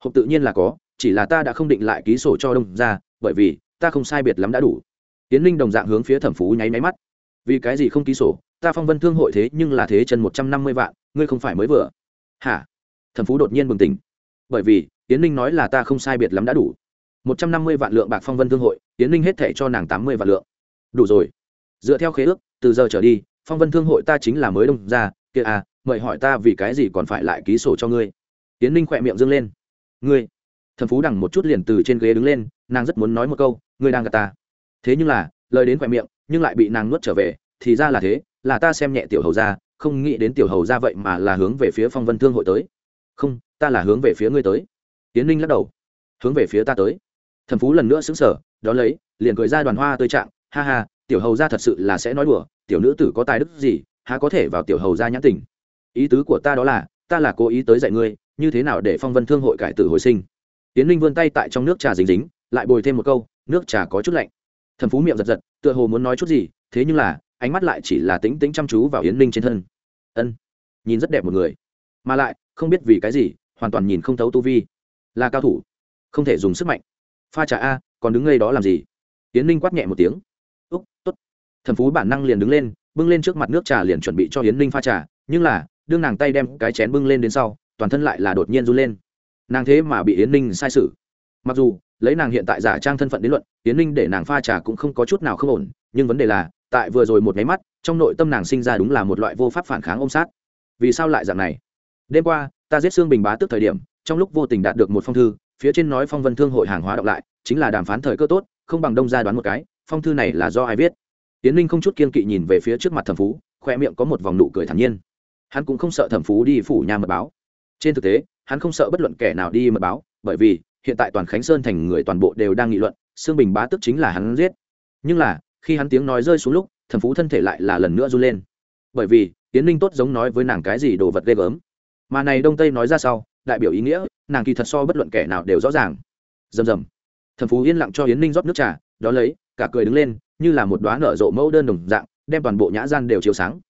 Hộp tự nhiên là có chỉ là ta đã không định lại ký sổ cho đông ra bởi vì ta không sai biệt lắm đã đủ. Tiến ninh đồng dạng hướng phía thẩm phú nháy máy mắt. Vì cái gì không ký sổ? Ta phong vân thương hội thế nhưng là thế chân một trăm năm mươi vạn, ngươi không phải mới vừa. Hả? Thẩm phú đột nhiên bừng tỉnh. Bởi vì, tiến ninh nói là ta không sai biệt lắm đã đủ. một trăm năm mươi vạn lượng bạc phong vân thương hội, tiến ninh hết thẻ cho nàng tám mươi vạn lượng. Đủ rồi. Dựa theo khế ước, từ giờ trở đi, phong vân thương hội ta chính là mới đông ra kia à mời hỏi ta vì cái gì còn phải lại ký sổ cho ngươi. Tiến ninh khỏe miệng dâng lên. Ngươi thần phú đằng một chút liền từ trên ghế đứng lên, nàng rất muốn nói một câu, ngươi đang gặp ta. Thế nhưng là, lời đến khoe miệng, nhưng lại bị nàng nuốt trở về, thì ra là thế, là ta xem nhẹ tiểu hầu ra không nghĩ đến tiểu hầu ra vậy mà là hướng về phía phong vân thương hội tới. Không, ta là hướng về phía ngươi tới. Tiến ninh lắc đầu. Hướng về phía ta tới. Thần phú lần nữa xứng sở đ ó lấy, liền cười ra đoàn hoa tươi trạng, ha ha, tiểu hầu ra thật sự là sẽ nói đùa, tiểu nữ tử có tài đức gì, há có thể vào tiểu hầu ra nhãn tình. Ý tứ của ta đó là, ta là cố ý tới dạy ngươi, như thế nào để phong vân thương hội cải tử hồi sinh tiến Linh vươn tay tại trong nước trà dính dính, lại bồi thêm một câu, nước trà có chút lạnh. Thần phú miệng giật giật, tựa hồ muốn nói chút gì, thế nhưng là, ánh mắt lại chỉ là tính tính chăm chú vào yến Linh trên thân. Ân, nhìn rất đẹp một người. Mà lại, không biết vì cái gì, hoàn toàn nhìn không thấu tu vi. Là cao thủ, không thể dùng sức mạnh. Pha trà a, còn đứng ngay đó làm gì? Yến Linh quát nhẹ một tiếng. Úc t ố t thần phú bản năng liền đứng lên, bưng lên trước mặt nước trà liền chuẩn bị cho yến Linh pha trà, nhưng là, đương nàng tay đem cái chén bưng lên đến sau, toàn thân lại là đột nhiên run lên nàng thế mà bị yến ninh sai sự mặc dù, lấy nàng hiện tại giả trang thân phận đến luận, yến ninh để nàng pha trà cũng không có chút nào không ổn, nhưng vấn đề là, tại vừa rồi một máy mắt, trong nội tâm nàng sinh ra đúng là một loại vô pháp phản kháng ôm sát. Vì sao lại dạng này? Đêm qua, ta giết xương bình bá tức thời điểm, trong lúc vô tình đạt được một phong thư, phía trên nói phong vân thương hội hàng hóa đọc lại, chính là đàm phán thời cơ tốt, không bằng đông ra đoán một cái, phong thư này là do ai viết? Tiến ninh không chút kiên kỵ nhìn về phía trước mặt thẩm phú, khoe miệng có một vòng nụ cười thản nhiên. Hắn cũng không sợ thẩm phú đi phủ nhà mật báo. Trên thực tế hắn không sợ bất luận kẻ nào đi mật báo, bởi vì hiện tại toàn khánh sơn thành người toàn bộ đều đang nghị luận xương bình bá tức chính là hắn giết. Nhưng là, khi hắn tiếng nói rơi xuống lúc, Thần phú thân thể lại là lần nữa run lên. Bởi vì tiến ninh tốt giống nói với nàng cái gì đồ vật ghê gớm. Mà này đông tây nói ra sau, đại biểu ý nghĩa, nàng kỳ thật so bất luận kẻ nào đều rõ ràng. Rầm rầm. Thần phú yên lặng cho yến ninh rót nước trà đó lấy, cả cười đứng lên, như là một đoá nở rộ mẫu đơn đồng dạng, đem toàn bộ nhã gian đều chiếu sáng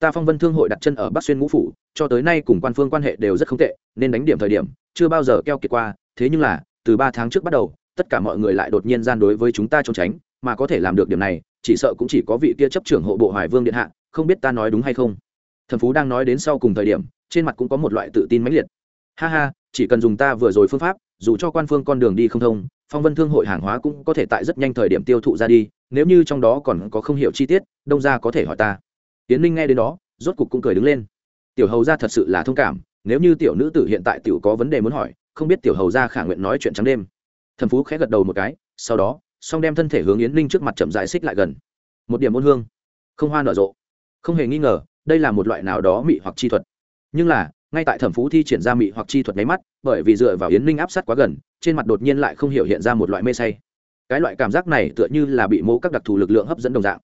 ta phong vân thương hội đặt chân ở bắc xuyên ngũ phủ, cho tới nay cùng quan phương quan hệ đều rất không tệ, nên đánh điểm thời điểm, chưa bao giờ keo kiệt qua, thế nhưng là, từ ba tháng trước bắt đầu, tất cả mọi người lại đột nhiên gian đối với chúng ta trốn tránh, mà có thể làm được điểm này, chỉ sợ cũng chỉ có vị kia chấp trưởng hộ bộ hoài vương điện hạ, không biết ta nói đúng hay không. Thần phú đang nói đến sau cùng thời điểm, trên mặt cũng có một loại tự tin mãnh liệt. Ha ha, chỉ cần dùng ta vừa rồi phương pháp, dù cho quan phương con đường đi không thông, phong vân thương hội hàng hóa cũng có thể tại rất nhanh thời điểm tiêu thụ ra đi, nếu như trong đó còn có không hiểu chi tiết, đông ra có thể hỏi ta tiến ninh nghe đến đó, rốt cục cũng cười đứng lên. Tiểu hầu ra thật sự là thông cảm, nếu như tiểu nữ tử hiện tại tiểu có vấn đề muốn hỏi, không biết tiểu hầu ra khả nguyện nói chuyện trắng đêm. Thần phú khẽ gật đầu một cái, sau đó, song đem thân thể hướng yến ninh trước mặt chậm dại xích lại gần. Một điểm ôn hương, không hoa nở rộ. Không hề nghi ngờ, đây là một loại nào đó mị hoặc chi thuật. Nhưng là, ngay tại thẩm phú thi triển ra mị hoặc chi thuật máy mắt, bởi vì dựa vào yến ninh áp sát quá gần, trên mặt đột nhiên lại không hiểu hiện ra một loại mê say. Cái loại cảm giác này tựa như là bị mô các đặc thù lực lượng hấp dẫn đồng dạng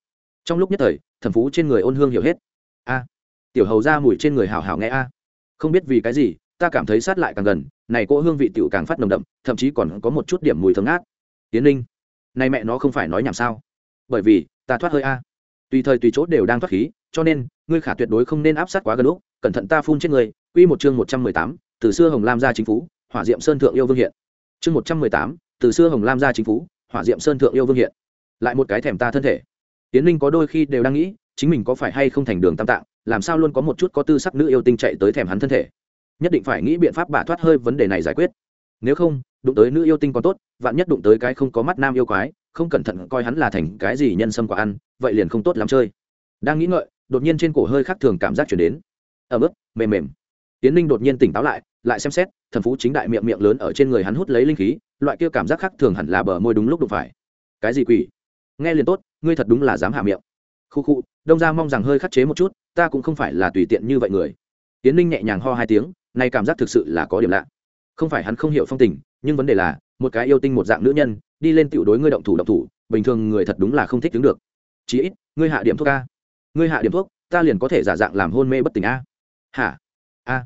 trong lúc nhất thời, thẩm phú trên người ôn hương hiểu hết. A, tiểu hầu ra mùi trên người hào hào nghe a. Không biết vì cái gì, ta cảm thấy sát lại càng gần, này cỗ hương vị tiểu càng phát nồng đậm, thậm chí còn có một chút điểm mùi thơm ngát. Tiến ninh nay mẹ nó không phải nói nhảm sao? Bởi vì, ta thoát hơi a. Tùy thời tùy chỗ đều đang thoát khí, cho nên, ngươi khả tuyệt đối không nên áp sát quá gần lúc, cẩn thận ta phun trên người. Quy một chương một trăm mười tám, từ xưa hồng lam gia chính phủ hỏa diệm sơn thượng yêu vương hiện. Chương một trăm mười tám, từ xưa hồng lam gia chính phủ hỏa diệm sơn thượng yêu vương hiện. Lại một cái thèm ta thân thể tiến linh có đôi khi đều đang nghĩ, chính mình có phải hay không thành đường tam tạng, làm sao luôn có một chút có tư sắc nữ yêu tinh chạy tới thèm hắn thân thể. Nhất định phải nghĩ biện pháp bả thoát hơi vấn đề này giải quyết. Nếu không, đụng tới nữ yêu tinh còn tốt, vạn nhất đụng tới cái không có mắt nam yêu quái, không cẩn thận coi hắn là thành cái gì nhân sâm quả ăn, vậy liền không tốt lắm chơi. Đang nghĩ ngợi, đột nhiên trên cổ hơi khác thường cảm giác chuyển đến. Ở mức mềm mềm. Tiến linh đột nhiên tỉnh táo lại lại xem xét, thần phú chính đại miệng miệng lớn ở trên người hắn hút lấy linh khí, loại kia cảm giác khác thường hẳn là bờ môi đúng lúc đụng phải. Cái gì quỷ? Nghe liền tốt ngươi thật đúng là dám hạ miệng. Khu khu, đông ra mong rằng hơi khắc chế một chút, ta cũng không phải là tùy tiện như vậy người. Tiến Ninh nhẹ nhàng ho hai tiếng, nay cảm giác thực sự là có điểm lạ. Không phải hắn không hiểu phong tình, nhưng vấn đề là, một cái yêu tinh một dạng nữ nhân, đi lên tiểu đối ngươi động thủ động thủ, bình thường người thật đúng là không thích đứng được. Chí ít, ngươi hạ điểm thuốc a. Ngươi hạ điểm thuốc, ta liền có thể giả dạng làm hôn mê bất tỉnh a. Hả? A.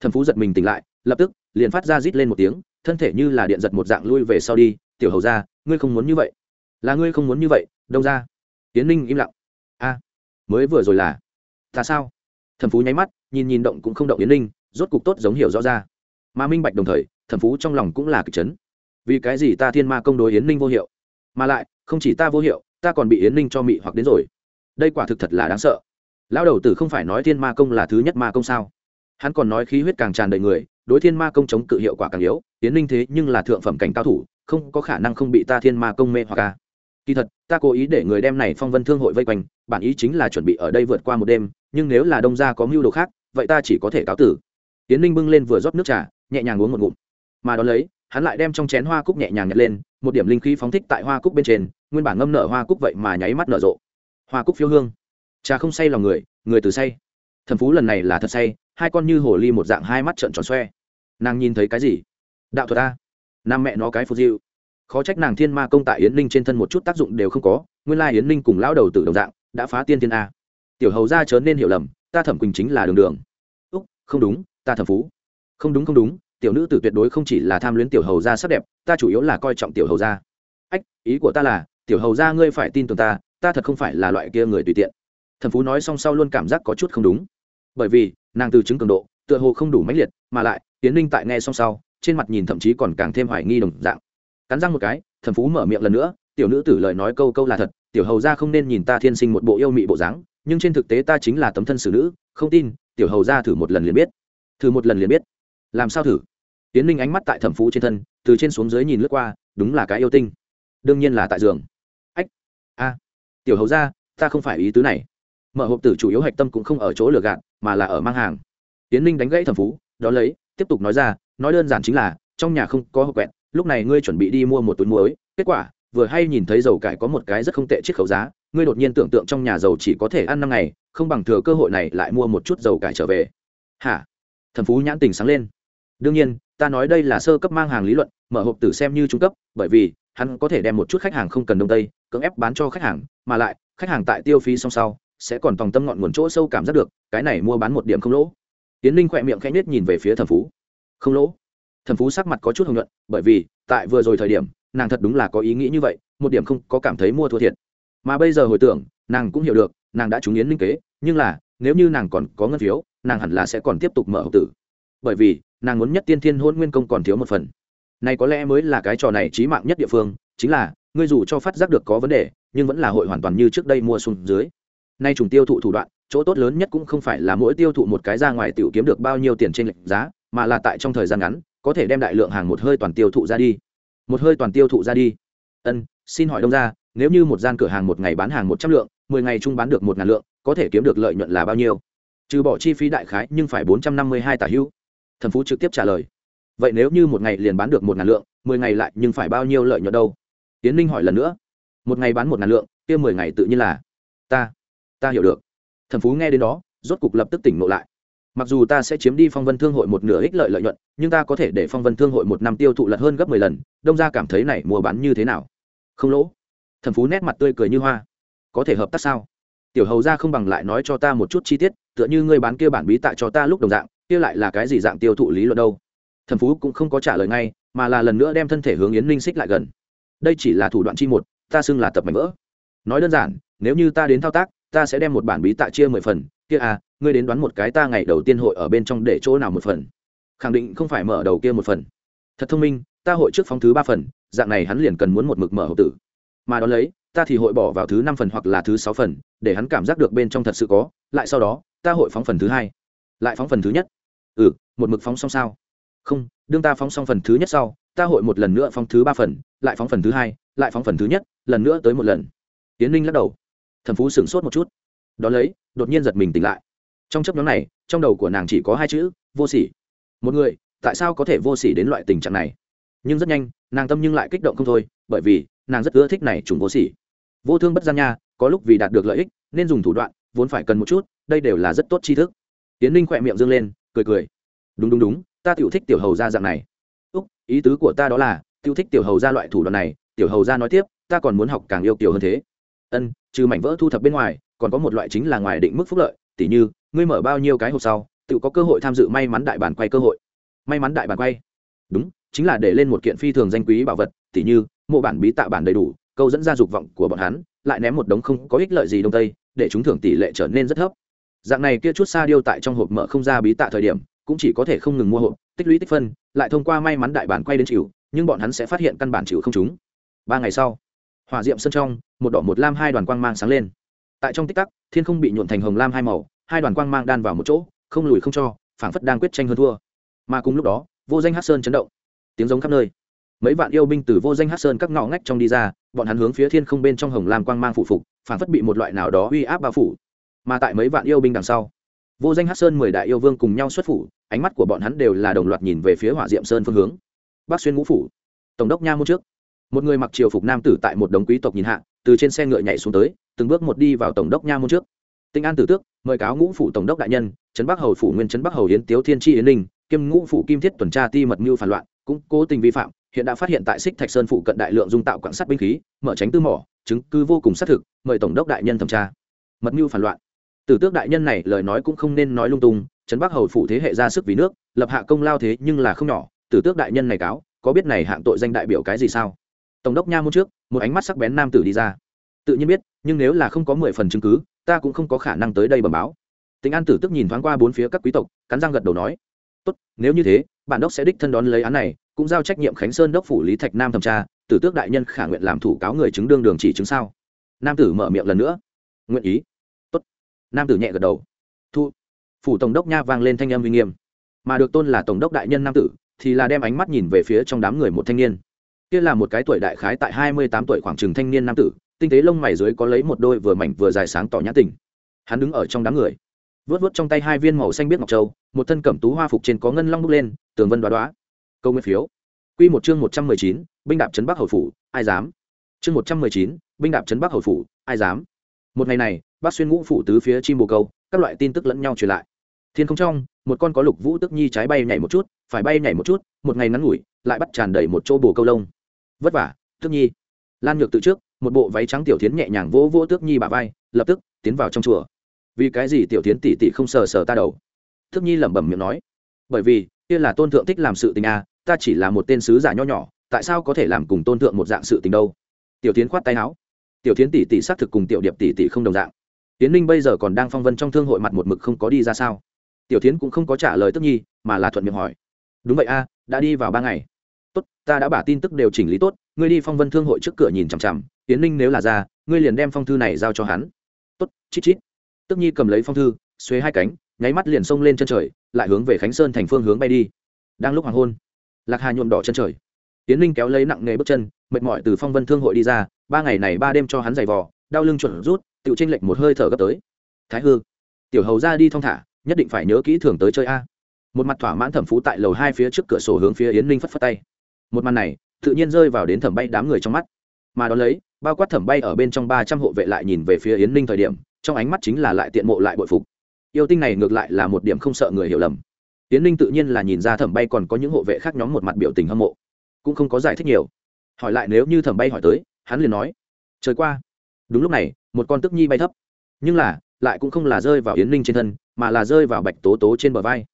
Thần phú giật mình tỉnh lại, lập tức, liền phát ra rít lên một tiếng, thân thể như là điện giật một dạng lui về sau đi, tiểu hầu ra ngươi không muốn như vậy là ngươi không muốn như vậy, đông ra tiến ninh im lặng. A, mới vừa rồi là. Ta sao? Thần phú nháy mắt, nhìn nhìn động cũng không động yến ninh, rốt cục tốt giống hiểu rõ ra. Mà minh bạch đồng thời thần phú trong lòng cũng là kịch chấn. Vì cái gì ta thiên ma công đối yến ninh vô hiệu? Mà lại, không chỉ ta vô hiệu, ta còn bị yến ninh cho mị hoặc đến rồi. Đây quả thực thật là đáng sợ. Lão đầu tử không phải nói thiên ma công là thứ nhất ma công sao? Hắn còn nói khí huyết càng tràn đầy người, đối thiên ma công chống cự hiệu quả càng yếu, yến ninh thế nhưng là thượng phẩm cảnh cao thủ, không có khả năng không bị ta thiên ma công mê hoặc ca kỳ thật ta cố ý để người đem này phong vân thương hội vây quanh bản ý chính là chuẩn bị ở đây vượt qua một đêm nhưng nếu là đông gia có mưu đồ khác vậy ta chỉ có thể cáo tử. Tiến ninh bưng lên vừa rót nước trà nhẹ nhàng uống một ngụm. Mà đón lấy hắn lại đem trong chén hoa cúc nhẹ nhàng nhặt lên một điểm linh khí phóng thích tại hoa cúc bên trên nguyên bản ngâm nở hoa cúc vậy mà nháy mắt nở rộ. Hoa cúc phiêu hương. Trà không say lòng người người từ say. Thần phú lần này là thật say hai con như hồ ly một dạng hai mắt trợn tròn xoe. Nàng nhìn thấy cái gì? Đạo thuật ta, nam mẹ nó cái phù diệu khó trách nàng thiên ma công tại yến ninh trên thân một chút tác dụng đều không có, nguyên lai yến ninh cùng lão đầu tử đồng dạng, đã phá tiên thiên a. Tiểu hầu ra chớ nên hiểu lầm, ta thẩm quỳnh chính là đường đường. Úc, không đúng, ta thẩm phú. Không đúng không đúng, tiểu nữ tử tuyệt đối không chỉ là tham luyến tiểu hầu ra sắc đẹp, ta chủ yếu là coi trọng tiểu hầu ra ách, ý của ta là, tiểu hầu ra ngươi phải tin tưởng ta ta thật không phải là loại kia người tùy tiện. Thẩm phú nói xong sau luôn cảm giác có chút không đúng. Bởi vì, nàng từ chứng cường độ, tựa hồ không đủ mãnh liệt, mà lại tiến ninh tại nghe xong sau, trên mặt nhìn thậm chí còn càng thêm hoài nghi đồng dạng cắn răng một cái, thần phú mở miệng lần nữa, tiểu nữ tử lời nói câu câu là thật, tiểu hầu ra không nên nhìn ta thiên sinh một bộ yêu mị bộ dáng, nhưng trên thực tế ta chính là tấm thân xử nữ, không tin, tiểu hầu ra thử một lần liền biết. Thử một lần liền biết? Làm sao thử? Tiến ninh ánh mắt tại thẩm phú trên thân, từ trên xuống dưới nhìn lướt qua, đúng là cái yêu tinh. Đương nhiên là tại giường. Ách, a, tiểu hầu ra ta không phải ý tứ này. Mở hộp tử chủ yếu hạch tâm cũng không ở chỗ lừa gạt, mà là ở mang hàng. Tiến ninh đánh gãy thẩm phú đó lấy, tiếp tục nói ra, nói đơn giản chính là, trong nhà không có hộp quẹt lúc này ngươi chuẩn bị đi mua một túi muối, kết quả, vừa hay nhìn thấy dầu cải có một cái rất không tệ chiết khấu giá, ngươi đột nhiên tưởng tượng trong nhà dầu chỉ có thể ăn năm ngày, không bằng thừa cơ hội này lại mua một chút dầu cải trở về. Hả? Thần phú nhãn tình sáng lên. Đương nhiên, ta nói đây là sơ cấp mang hàng lý luận, mở hộp tử xem như trung cấp, bởi vì, hắn có thể đem một chút khách hàng không cần đông tây, cưỡng ép bán cho khách hàng, mà lại, khách hàng tại tiêu phí song sau, sẽ còn tòng tâm ngọn nguồn chỗ sâu cảm giác được, cái này mua bán một điểm không lỗ. Tiến linh khỏe miệng khẽ nết nhìn về phía thần phú. Không lỗ thần phú sắc mặt có chút hồng nhuận, bởi vì, tại vừa rồi thời điểm, nàng thật đúng là có ý nghĩ như vậy, một điểm không có cảm thấy mua thua thiệt. Mà bây giờ hồi tưởng, nàng cũng hiểu được, nàng đã trúng yến linh kế, nhưng là, nếu như nàng còn có ngân phiếu, nàng hẳn là sẽ còn tiếp tục mở hộp tử. Bởi vì, nàng muốn nhất tiên thiên hôn nguyên công còn thiếu một phần. Này có lẽ mới là cái trò này trí mạng nhất địa phương, chính là, ngươi dù cho phát giác được có vấn đề, nhưng vẫn là hội hoàn toàn như trước đây mua xuống dưới. Nay trùng tiêu thụ thủ đoạn, chỗ tốt lớn nhất cũng không phải là mỗi tiêu thụ một cái ra ngoài tiểu kiếm được bao nhiêu tiền trên lệnh giá, mà là tại trong thời gian ngắn có thể đem đại lượng hàng một hơi toàn tiêu thụ ra đi. Một hơi toàn tiêu thụ ra đi. Ân, xin hỏi đông ra nếu như một gian cửa hàng một ngày bán hàng một trăm lượng, mười ngày chung bán được một ngàn lượng, có thể kiếm được lợi nhuận là bao nhiêu? Trừ bỏ chi phí đại khái, nhưng phải bốn trăm năm mươi hai tả hữu. Thần phú trực tiếp trả lời. Vậy nếu như một ngày liền bán được một ngàn lượng, mười ngày lại nhưng phải bao nhiêu lợi nhuận đâu? Tiến ninh hỏi lần nữa. Một ngày bán một ngàn lượng, kia mười ngày tự nhiên là ta ta hiểu được. Thần phú nghe đến đó, rốt cục lập tức tỉnh ngộ lại mặc dù ta sẽ chiếm đi phong vân thương hội một nửa ích lợi lợi nhuận, nhưng ta có thể để phong vân thương hội một năm tiêu thụ lật hơn gấp mười lần, đông ra cảm thấy này mua bán như thế nào? Không lỗ. Thần phú nét mặt tươi cười như hoa. Có thể hợp tác sao? Tiểu hầu ra không bằng lại nói cho ta một chút chi tiết, tựa như ngươi bán kia bản bí tại cho ta lúc đồng dạng, kia lại là cái gì dạng tiêu thụ lý luận đâu? Thần phú cũng không có trả lời ngay, mà là lần nữa đem thân thể hướng yến linh xích lại gần. Đây chỉ là thủ đoạn chi một, ta xưng là tập mảnh vỡ. Nói đơn giản, nếu như ta đến thao tác, ta sẽ đem một bản bí tạ chia mười phần, kia à ngươi đến đoán một cái ta ngày đầu tiên hội ở bên trong để chỗ nào một phần. Khẳng định không phải mở đầu kia một phần. Thật thông minh, ta hội trước phóng thứ ba phần, dạng này hắn liền cần muốn một mực mở hộp tử. Mà đón lấy, ta thì hội bỏ vào thứ năm phần hoặc là thứ sáu phần, để hắn cảm giác được bên trong thật sự có, lại sau đó, ta hội phóng phần thứ hai. Lại phóng phần thứ nhất. Ừ một mực phóng xong sao? Không, đương ta phóng xong phần thứ nhất sau, ta hội một lần nữa phóng thứ ba phần, lại phóng phần thứ hai, lại phóng phần thứ nhất, lần nữa tới một lần. Tiến ninh lắc đầu. Thần phú sửng sốt một chút. Đón lấy, đột nhiên giật mình tỉnh lại trong chấp nhóm này, trong đầu của nàng chỉ có hai chữ, vô sỉ. Một người, tại sao có thể vô sỉ đến loại tình trạng này? Nhưng rất nhanh, nàng tâm nhưng lại kích động không thôi, bởi vì nàng rất ưa thích này trùng vô sỉ. Vô thương bất gian nha, có lúc vì đạt được lợi ích, nên dùng thủ đoạn, vốn phải cần một chút, đây đều là rất tốt tri thức. Tiến ninh khỏe miệng dâng lên, cười cười. Đúng đúng đúng, ta tiểu thích tiểu hầu ra dạng này. Úc, ý tứ của ta đó là, tiểu thích tiểu hầu ra loại thủ đoạn này, tiểu hầu ra nói tiếp, ta còn muốn học càng yêu kiểu hơn thế. Ân, trừ mảnh vỡ thu thập bên ngoài, còn có một loại chính là ngoài định mức phúc lợi, tỉ như ngươi mở bao nhiêu cái hộp sau, tự có cơ hội tham dự may mắn đại bản quay cơ hội. May mắn đại bản quay. Đúng, chính là để lên một kiện phi thường danh quý bảo vật, tỉ như, mộ bản bí tạ bản đầy đủ, câu dẫn ra dục vọng của bọn hắn, lại ném một đống không có ích lợi gì đông tây, để chúng thưởng tỷ lệ trở nên rất thấp. Dạng này kia chút xa điêu tại trong hộp mở không ra bí tạ thời điểm, cũng chỉ có thể không ngừng mua hộp, tích lũy tích phân, lại thông qua may mắn đại bản quay đến chịu, nhưng bọn hắn sẽ phát hiện căn bản chịu không chúng. Ba ngày sau, hỏa diệm sân trong, một đỏ một lam hai đoàn quang mang sáng lên. Tại trong tích tắc, thiên không bị nhuộn thành hồng lam hai màu hai đoàn quang mang đan vào một chỗ, không lùi không cho, phảng phất đang quyết tranh hơn thua. Mà cùng lúc đó, vô danh hát sơn chấn động. Tiếng giống khắp nơi. Mấy vạn yêu binh từ vô danh hát sơn các ngõ ngách trong đi ra, bọn hắn hướng phía thiên không bên trong hồng lam quang mang phụ phục, phảng phất bị một loại nào đó uy áp bao phủ. Mà tại mấy vạn yêu binh đằng sau, vô danh hát sơn mười đại yêu vương cùng nhau xuất phủ, ánh mắt của bọn hắn đều là đồng loạt nhìn về phía hỏa diệm sơn phương hướng. Bắc xuyên ngũ phủ, tổng đốc nha môn trước. Một người mặc triều phục nam tử tại một đống quý tộc nhìn hạ, từ trên xe ngựa nhảy xuống tới, từng bước một đi vào tổng đốc nha môn trước tinh an tử tước, mời cáo ngũ phủ tổng đốc đại nhân, trấn bắc hầu phủ nguyên trấn bắc hầu yến tiếu thiên tri yến ninh, kiêm ngũ phủ kim thiết tuần tra ti mật mưu phản loạn, cũng cố tình vi phạm, hiện đã phát hiện tại xích thạch sơn phụ cận đại lượng dung tạo quảng sắt binh khí, mở tránh tư mỏ, chứng cứ vô cùng xác thực, mời tổng đốc đại nhân thẩm tra. Mật mưu phản loạn. Tử tước đại nhân này lời nói cũng không nên nói lung tung, trấn bắc hầu phủ thế hệ ra sức vì nước, lập hạ công lao thế nhưng là không nhỏ, tử tước đại nhân này cáo, có biết này hạng tội danh đại biểu cái gì sao? Tổng đốc nha môn trước, một ánh mắt sắc bén nam tử đi ra. Tự nhiên biết, nhưng nếu là không có mười phần chứng cứ ta cũng không có khả năng tới đây bẩm báo. Tính an tử tức nhìn thoáng qua bốn phía các quý tộc, cắn răng gật đầu nói, tốt, nếu như thế bản đốc sẽ đích thân đón lấy án này, cũng giao trách nhiệm khánh sơn đốc phủ lý thạch nam thẩm tra, tử tước đại nhân khả nguyện làm thủ cáo người chứng đương đường chỉ chứng sao? Nam tử mở miệng lần nữa, nguyện ý. Tốt. Nam tử nhẹ gật đầu. Thu. Phủ tổng đốc nha vang lên thanh âm uy nghiêm. Mà được tôn là tổng đốc đại nhân nam tử, thì là đem ánh mắt nhìn về phía trong đám người một thanh niên. Kia là một cái tuổi đại khái tại hai mươi tám tuổi khoảng chừng thanh niên nam tử tinh tế lông mày dưới có lấy một đôi vừa mảnh vừa dài sáng tỏ nhã tình. Hắn đứng ở trong đám người vớt vớt trong tay hai viên màu xanh biết ngọc châu, một thân cẩm tú hoa phục trên có ngân long bước lên, tường vân đoá đoá. Câu nguyên phiếu. Q một chương một trăm mười chín, binh đạp trấn bắc hầu phủ, ai dám? Chương một trăm mười chín, binh đạp trấn bắc hầu phủ, ai dám? Một ngày này bác xuyên ngũ phủ tứ phía chim bồ câu, các loại tin tức lẫn nhau truyền lại. Thiên không trong, một con có lục vũ tức nhi trái bay nhảy một chút, phải bay nhảy một chút, một ngày ngắn ngủi, lại bắt tràn đầy một chỗ bồ câu lông. Vất vả, tức nhi. Lan nhược tự trước một bộ váy trắng tiểu tiến nhẹ nhàng vỗ vỗ tước nhi bà vai lập tức tiến vào trong chùa. Vì cái gì tiểu tiến tỉ tỉ không sờ sờ ta đầu? Tước nhi lẩm bẩm miệng nói. Bởi vì kia là tôn thượng thích làm sự tình a à, ta chỉ là một tên sứ giả nho nhỏ tại sao có thể làm cùng tôn thượng một dạng sự tình đâu? Tiểu tiến khoát tay áo. Tiểu tiến tỷ tỷ xác thực cùng tiểu điệp tỷ tỷ không đồng dạng. Tiến ninh bây giờ còn đang phong vân trong thương hội mặt một mực không có đi ra sao? Tiểu tiến cũng không có trả lời tức nhi mà là thuận miệng hỏi. Đúng vậy a đã đi vào ba ngày. Tốt ta đã bả tin tức đều chỉnh lý tốt ngươi đi phong vân thương hội trước cửa nhìn chằm chằm tiến ninh nếu là ra, ngươi liền đem phong thư này giao cho hắn. Tốt, chít chít. Tức nhi cầm lấy phong thư, xuế hai cánh, nháy mắt liền xông lên chân trời, lại hướng về khánh sơn thành phương hướng bay đi. Đang lúc hoàng hôn, lạc hà nhuộm đỏ chân trời. Tiến ninh kéo lấy nặng nghề bước chân, mệt mỏi từ phong vân thương hội đi ra, ba ngày này ba đêm cho hắn giày vò, đau lưng chuẩn rút tự tranh lệch một hơi thở gấp tới. Thái hư, tiểu hầu ra đi thong thả, nhất định phải nhớ kỹ thường tới chơi a. Một mặt thỏa mãn thẩm phú tại lầu hai phía trước cửa sổ hướng phía yến ninh phất phất tay. Một màn này, tự nhiên rơi vào đến thẩm bay đám người trong mắt. Mà đón lấy bao quát thẩm bay ở bên trong ba trăm hộ vệ lại nhìn về phía yến ninh thời điểm, trong ánh mắt chính là lại tiện mộ lại bội phục. Yêu tinh này ngược lại là một điểm không sợ người hiểu lầm. Yến ninh tự nhiên là nhìn ra thẩm bay còn có những hộ vệ khác nhóm một mặt biểu tình hâm mộ, cũng không có giải thích nhiều. Hỏi lại nếu như thẩm bay hỏi tới, hắn liền nói, trời qua, đúng lúc này, một con tức nhi bay thấp. Nhưng là, lại cũng không là rơi vào yến ninh trên thân, mà là rơi vào bạch tố tố trên bờ vai.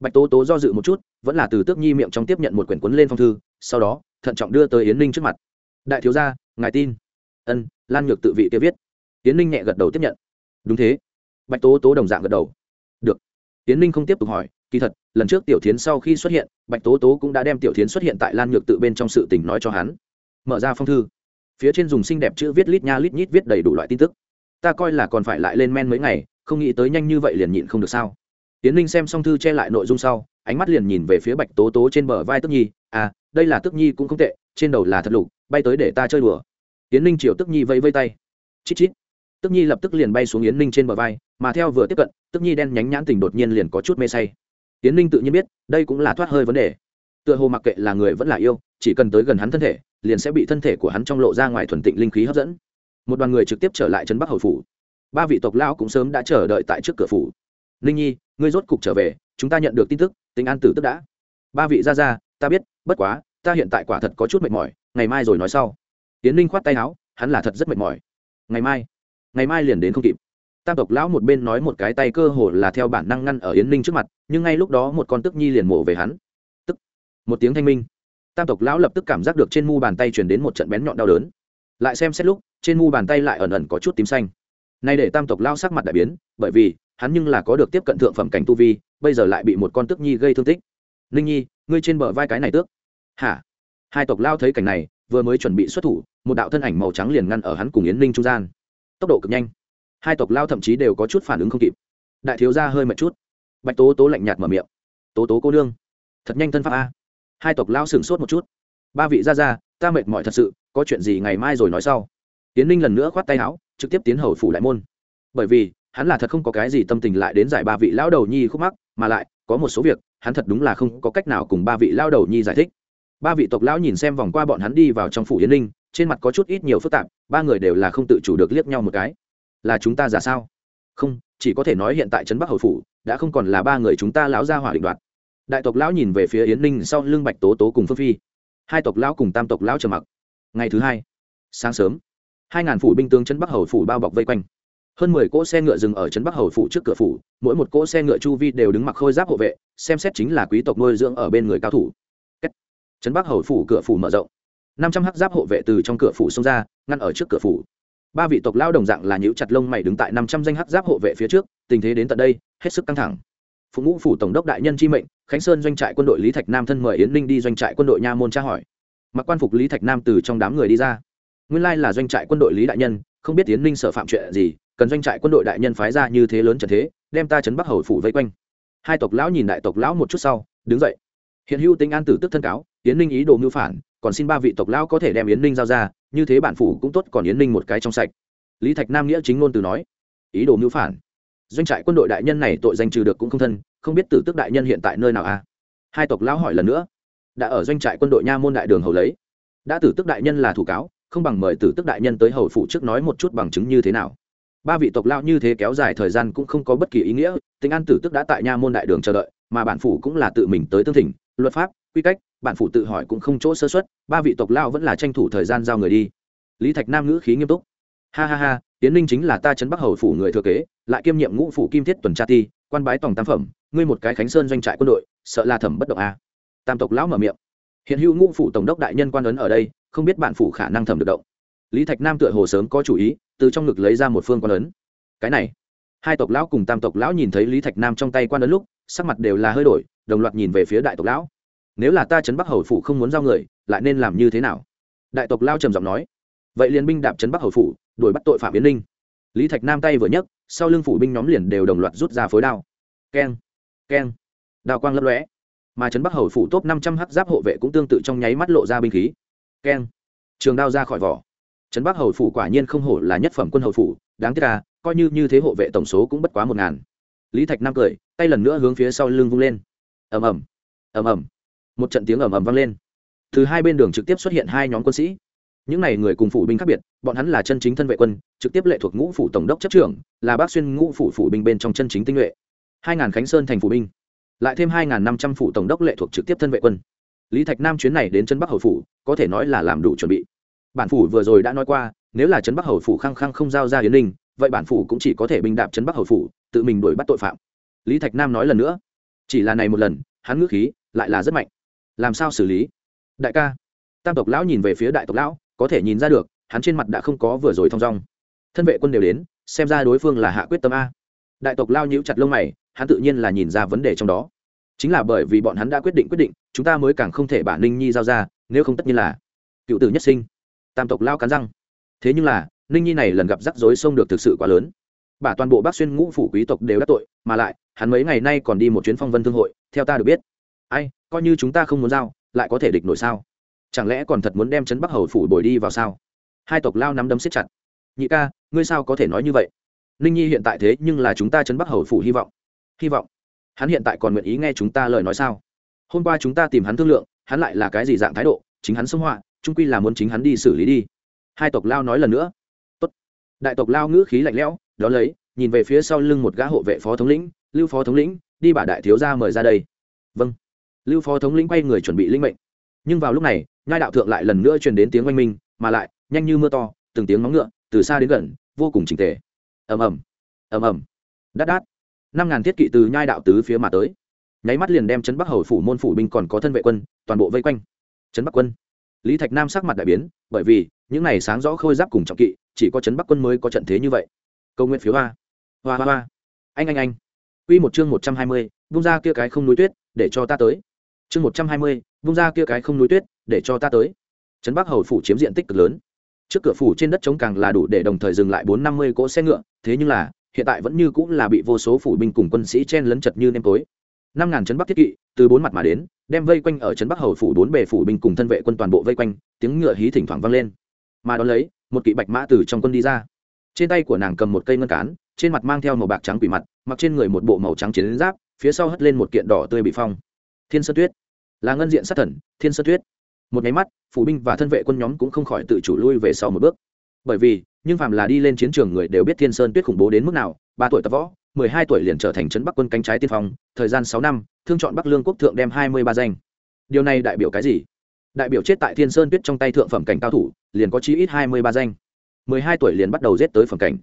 Bạch tố tố do dự một chút, vẫn là từ tước nhi miệng trong tiếp nhận một quyển cuốn lên phong thư, sau đó, thận trọng đưa tới yến ninh trước mặt. Đại thiếu gia, ngài tin ân, lan nhược tự vị kia viết. Tiến ninh nhẹ gật đầu tiếp nhận. Đúng thế. Bạch tố tố đồng dạng gật đầu. Được. Tiến ninh không tiếp tục hỏi, kỳ thật, lần trước tiểu tiến h sau khi xuất hiện, bạch tố tố cũng đã đem tiểu tiến h xuất hiện tại lan nhược tự bên trong sự tình nói cho hắn. Mở ra phong thư. Phía trên dùng xinh đẹp chữ viết lít nha lít nhít viết đầy đủ loại tin tức. Ta coi là còn phải lại lên men mấy ngày, không nghĩ tới nhanh như vậy liền nhịn không được sao. Tiến linh xem xong thư che lại nội dung sau, ánh mắt liền nhìn về phía bạch tố tố trên bờ vai tức nhi. À đây là tức nhi cũng không tệ, trên đầu là thật lục, bay tới để ta chơi đùa yến ninh triều tức nhi vẫy vây tay. Chít chít. Tức nhi lập tức liền bay xuống yến ninh trên bờ vai, mà theo vừa tiếp cận, tức nhi đen nhánh nhãn tình đột nhiên liền có chút mê say. Yến ninh tự nhiên biết, đây cũng là thoát hơi vấn đề. Tựa hồ mặc kệ là người vẫn là yêu, chỉ cần tới gần hắn thân thể, liền sẽ bị thân thể của hắn trong lộ ra ngoài thuần tịnh linh khí hấp dẫn. Một đoàn người trực tiếp trở lại trấn bắc hầu phủ. Ba vị tộc lão cũng sớm đã chờ đợi tại trước cửa phủ. Ninh nhi, ngươi rốt cục trở về, chúng ta nhận được tin tức, tính an tử tức đã. Ba vị ra ra, ta biết, bất quá, ta hiện tại quả thật có chút mệt mỏi, ngày mai rồi nói sau tiến ninh khoát tay áo, hắn là thật rất mệt mỏi. Ngày mai ngày mai liền đến không kịp. Tam tộc lão một bên nói một cái tay cơ hồ là theo bản năng ngăn ở yến ninh trước mặt, nhưng ngay lúc đó một con tức nhi liền mổ về hắn. Tức, một tiếng thanh minh. Tam tộc lão lập tức cảm giác được trên mu bàn tay chuyển đến một trận bén nhọn đau đớn. Lại xem xét lúc, trên mu bàn tay lại ẩn ẩn có chút tím xanh. Nay để tam tộc lao sắc mặt đại biến, bởi vì, hắn nhưng là có được tiếp cận thượng phẩm cảnh tu vi, bây giờ lại bị một con tức nhi gây thương tích. Ninh nhi, ngươi trên bờ vai cái này tước. Hả? Hai tộc lao thấy cảnh này vừa mới chuẩn bị xuất thủ, một đạo thân ảnh màu trắng liền ngăn ở hắn cùng yến ninh trung gian. Tốc độ cực nhanh. Hai tộc lao thậm chí đều có chút phản ứng không kịp. Đại thiếu ra hơi mệt chút. Bạch tố tố lạnh nhạt mở miệng. Tố tố cô đương thật nhanh thân pháp a. Hai tộc lao sửng sốt một chút. Ba vị ra ra ta mệt mỏi thật sự, có chuyện gì ngày mai rồi nói sau. Tiến ninh lần nữa khoát tay áo, trực tiếp tiến hầu phủ đại môn. Bởi vì, hắn là thật không có cái gì tâm tình lại đến giải ba vị lão đầu nhi khúc mắc, mà lại, có một số việc, hắn thật đúng là không có cách nào cùng ba vị lão đầu nhi giải thích ba vị tộc lão nhìn xem vòng qua bọn hắn đi vào trong phủ yến ninh trên mặt có chút ít nhiều phức tạp, ba người đều là không tự chủ được liếc nhau một cái. Là chúng ta giả sao? Không, chỉ có thể nói hiện tại trấn bắc hầu phủ, đã không còn là ba người chúng ta lão gia hỏa định đoạt. Đại tộc lão nhìn về phía yến ninh sau lưng bạch tố tố cùng phương phi. Hai tộc lão cùng tam tộc lão trầm mặc. Ngày thứ hai, sáng sớm, hai ngàn phủ binh tướng trấn bắc hầu phủ bao bọc vây quanh. Hơn mười cỗ xe ngựa dừng ở trấn bắc hầu phủ trước cửa phủ, mỗi một cỗ xe ngựa chu vi đều đứng mặc khôi giáp hộ vệ, xem xét chính là quý tộc nuôi dưỡng ở bên người cao thủ trấn bắc hầu phủ cửa phủ mở rộng. Năm trăm hắc giáp hộ vệ từ trong cửa phủ xông ra, ngăn ở trước cửa phủ. Ba vị tộc lao đồng dạng là nhũ chặt lông mày đứng tại năm trăm danh hắc giáp hộ vệ phía trước, tình thế đến tận đây, hết sức căng thẳng. Phụ ngũ phủ tổng đốc đại nhân chi mệnh, khánh sơn doanh trại quân đội lý thạch nam thân mời yến ninh đi doanh trại quân đội nha môn tra hỏi. Mặc quan phục lý thạch nam từ trong đám người đi ra. Nguyên lai là doanh trại quân đội lý đại nhân, không biết yến ninh sợ phạm chuyện gì, cần doanh trại quân đội đại nhân phái ra như thế lớn trần thế, đem ta chấn bắc hầu phủ vây quanh. Hai tộc lão nhìn đại tộc lão một chút sau, đứng dậy. Hiện hữu tính an tử tức thân cáo yến ninh ý đồ mưu phản, còn xin ba vị tộc lão có thể đem yến ninh giao ra, như thế bản phủ cũng tốt còn yến ninh một cái trong sạch. Lý thạch nam nghĩa chính ngôn từ nói, ý đồ mưu phản. Doanh trại quân đội đại nhân này tội danh trừ được cũng không thân, không biết tử tức đại nhân hiện tại nơi nào a à? hai tộc lão hỏi lần nữa, đã ở doanh trại quân đội nha môn đại đường hầu lấy. Đã tử tức đại nhân là thủ cáo, không bằng mời tử tức đại nhân tới hầu phủ trước nói một chút bằng chứng như thế nào. Ba vị tộc lão như thế kéo dài thời gian cũng không có bất kỳ ý nghĩa, tính an tử tức đã tại nha môn đại đường chờ đợi, mà bản phủ cũng là tự mình tới tương thỉnh, luật pháp, quy cách bản phủ tự hỏi cũng không chỗ sơ xuất ba vị tộc lao vẫn là tranh thủ thời gian giao người đi. Lý thạch nam ngữ khí nghiêm túc. Ha ha ha, tiến ninh chính là ta chấn bắc hầu phủ người thừa kế, lại kiêm nhiệm ngũ phủ kim thiết tuần tra ti, quan bái tổng tam phẩm, ngươi một cái khánh sơn doanh trại quân đội, sợ là thẩm bất động a. À. tam tộc lão mở miệng. Hiện hữu ngũ phủ tổng đốc đại nhân quan ấn ở đây, không biết bản phủ khả năng thẩm được động. Lý thạch nam tựa hồ sớm có chủ ý, từ trong ngực lấy ra một phương quan ấn. Cái này, hai tộc lão cùng tam tộc lão nhìn thấy lý thạch nam trong tay quan ấn lúc, sắc mặt đều là hơi đổi, đồng loạt nhìn về phía đại tộc lão nếu là ta trấn bắc hầu phủ không muốn giao người, lại nên làm như thế nào? Đại tộc lao trầm giọng nói. Vậy liền binh đạp trấn bắc hầu phủ, đuổi bắt tội phạm yến ninh. Lý thạch nam tay vừa nhấc, sau lưng phủ binh nhóm liền đều đồng loạt rút ra phối đao. Keng keng. Đao quang lấp lóe. Mà trấn bắc hầu phủ top năm trăm h giáp hộ vệ cũng tương tự trong nháy mắt lộ ra binh khí. Keng. Trường đao ra khỏi vỏ. Trấn bắc hầu phủ quả nhiên không hổ là nhất phẩm quân hầu phủ, đáng tiếc là, coi như như thế hộ vệ tổng số cũng bất quá một ngàn. Lý thạch nam cười, tay lần nữa hướng phía sau lưng vung lên. Ầm ầm. Ầm ầm một trận tiếng ầm ầm vang lên. Từ hai bên đường trực tiếp xuất hiện hai nhóm quân sĩ. Những n à y người cùng phủ binh khác biệt, bọn hắn là chân chính thân vệ quân, trực tiếp lệ thuộc ngũ phủ tổng đốc chấp trưởng, là bác xuyên ngũ phủ phủ binh bên trong chân chính tinh nhuệ. Hai ngàn khánh sơn thành phủ binh, lại thêm hai ngàn năm trăm phủ tổng đốc lệ thuộc trực tiếp thân vệ quân. Lý thạch nam chuyến này đến chân bắc hầu phủ, có thể nói là làm đủ chuẩn bị. Bản phủ vừa rồi đã nói qua, nếu là trấn bắc hầu phủ khăng khăng không giao ra hiến ninh vậy bản phủ cũng chỉ có thể binh đạp trấn bắc hầu phủ, tự mình đuổi bắt tội phạm. Lý thạch nam nói lần nữa, chỉ là này một lần, hắn ngữ khí lại là rất mạnh làm sao xử lý? Đại ca. Tam tộc lão nhìn về phía đại tộc lão, có thể nhìn ra được, hắn trên mặt đã không có vừa rồi thong dong. Thân vệ quân đều đến, xem ra đối phương là hạ quyết tâm a. Đại tộc lao nhíu chặt lông mày, hắn tự nhiên là nhìn ra vấn đề trong đó. Chính là bởi vì bọn hắn đã quyết định quyết định, chúng ta mới càng không thể bản ninh nhi giao ra, nếu không tất nhiên là cựu tử nhất sinh. Tam tộc lao cắn răng. Thế nhưng là, ninh nhi này lần gặp rắc rối sông được thực sự quá lớn. Bà toàn bộ bác xuyên ngũ phủ quý tộc đều đắc tội, mà lại, hắn mấy ngày nay còn đi một chuyến phong vân thương hội, theo ta được biết ai, coi như chúng ta không muốn giao, lại có thể địch nổi sao? Chẳng lẽ còn thật muốn đem trấn bắc hầu phủ bồi đi vào sao? Hai tộc lao nắm đấm siết chặt. Nhị ca, ngươi sao có thể nói như vậy? Ninh nhi hiện tại thế nhưng là chúng ta trấn bắc hầu phủ hy vọng. Hy vọng. Hắn hiện tại còn nguyện ý nghe chúng ta lời nói sao? Hôm qua chúng ta tìm hắn thương lượng, hắn lại là cái gì dạng thái độ? Chính hắn xông họa trung quy là muốn chính hắn đi xử lý đi. Hai tộc lao nói lần nữa. Tốt. đại tộc lao ngữ khí lạnh lẽo đó lấy, nhìn về phía sau lưng một gã hộ vệ phó thống lĩnh, lưu phó thống lĩnh, đi bà đại thiếu gia mời ra đây. Vâng lưu phó thống lĩnh quay người chuẩn bị linh mệnh. Nhưng vào lúc này nhai đạo thượng lại lần nữa truyền đến tiếng oanh minh mà lại nhanh như mưa to từng tiếng móng ngựa từ xa đến gần vô cùng trình tề. Ầm ầm ầm ầm đát đát. Năm ngàn thiết kỵ từ nhai đạo tứ phía mà tới. Nháy mắt liền đem trấn bắc hầu phủ môn phủ binh còn có thân vệ quân toàn bộ vây quanh. Trấn bắc quân. Lý thạch nam sắc mặt đại biến bởi vì những này sáng rõ khôi giáp cùng trọng kỵ chỉ có trấn bắc quân mới có trận thế như vậy. Câu nguyện phiếu hoa hoa hoa hoa. Anh anh anh. Quy một chương một trăm hai mươi, bung ra kia cái không núi tuyết, để cho ta tới. Chương một trăm hai mươi, vung ra kia cái không núi tuyết, để cho ta tới. Trấn Bắc Hầu phủ chiếm diện tích cực lớn. Trước cửa phủ trên đất trống càng là đủ để đồng thời dừng lại bốn năm mươi cỗ xe ngựa, thế nhưng là, hiện tại vẫn như cũng là bị vô số phủ binh cùng quân sĩ chen lấn chật như nêm tối. Năm ngàn trấn Bắc thiết kỵ, từ bốn mặt mà đến, đem vây quanh ở trấn Bắc Hầu phủ bốn bề phủ binh cùng thân vệ quân toàn bộ vây quanh, tiếng ngựa hí thỉnh thoảng vang lên. Mà đón lấy, một kỵ bạch mã từ trong quân đi ra. Trên tay của nàng cầm một cây ngân cán, trên mặt mang theo màu bạc trắng quỷ mặt mặc trên người một bộ màu trắng chiến giáp phía sau hất lên một kiện đỏ tươi bị phong thiên sơn tuyết. Là ngân diện sát thần, thiên sơn tuyết. Một nháy mắt, phủ binh và thân vệ quân nhóm cũng không khỏi tự chủ lui về sau một bước. Bởi vì, nhưng phàm là đi lên chiến trường người đều biết thiên sơn tuyết khủng bố đến mức nào, ba tuổi tập võ, mười hai tuổi liền trở thành trấn bắc quân cánh trái tiên phong, thời gian sáu năm, thương chọn bắc lương quốc thượng đem hai mươi ba danh. Điều này đại biểu cái gì? Đại biểu chết tại thiên sơn tuyết trong tay thượng phẩm cảnh cao thủ, liền có chí ít hai mươi ba danh. mười hai tuổi liền bắt đầu giết tới phẩm cảnh.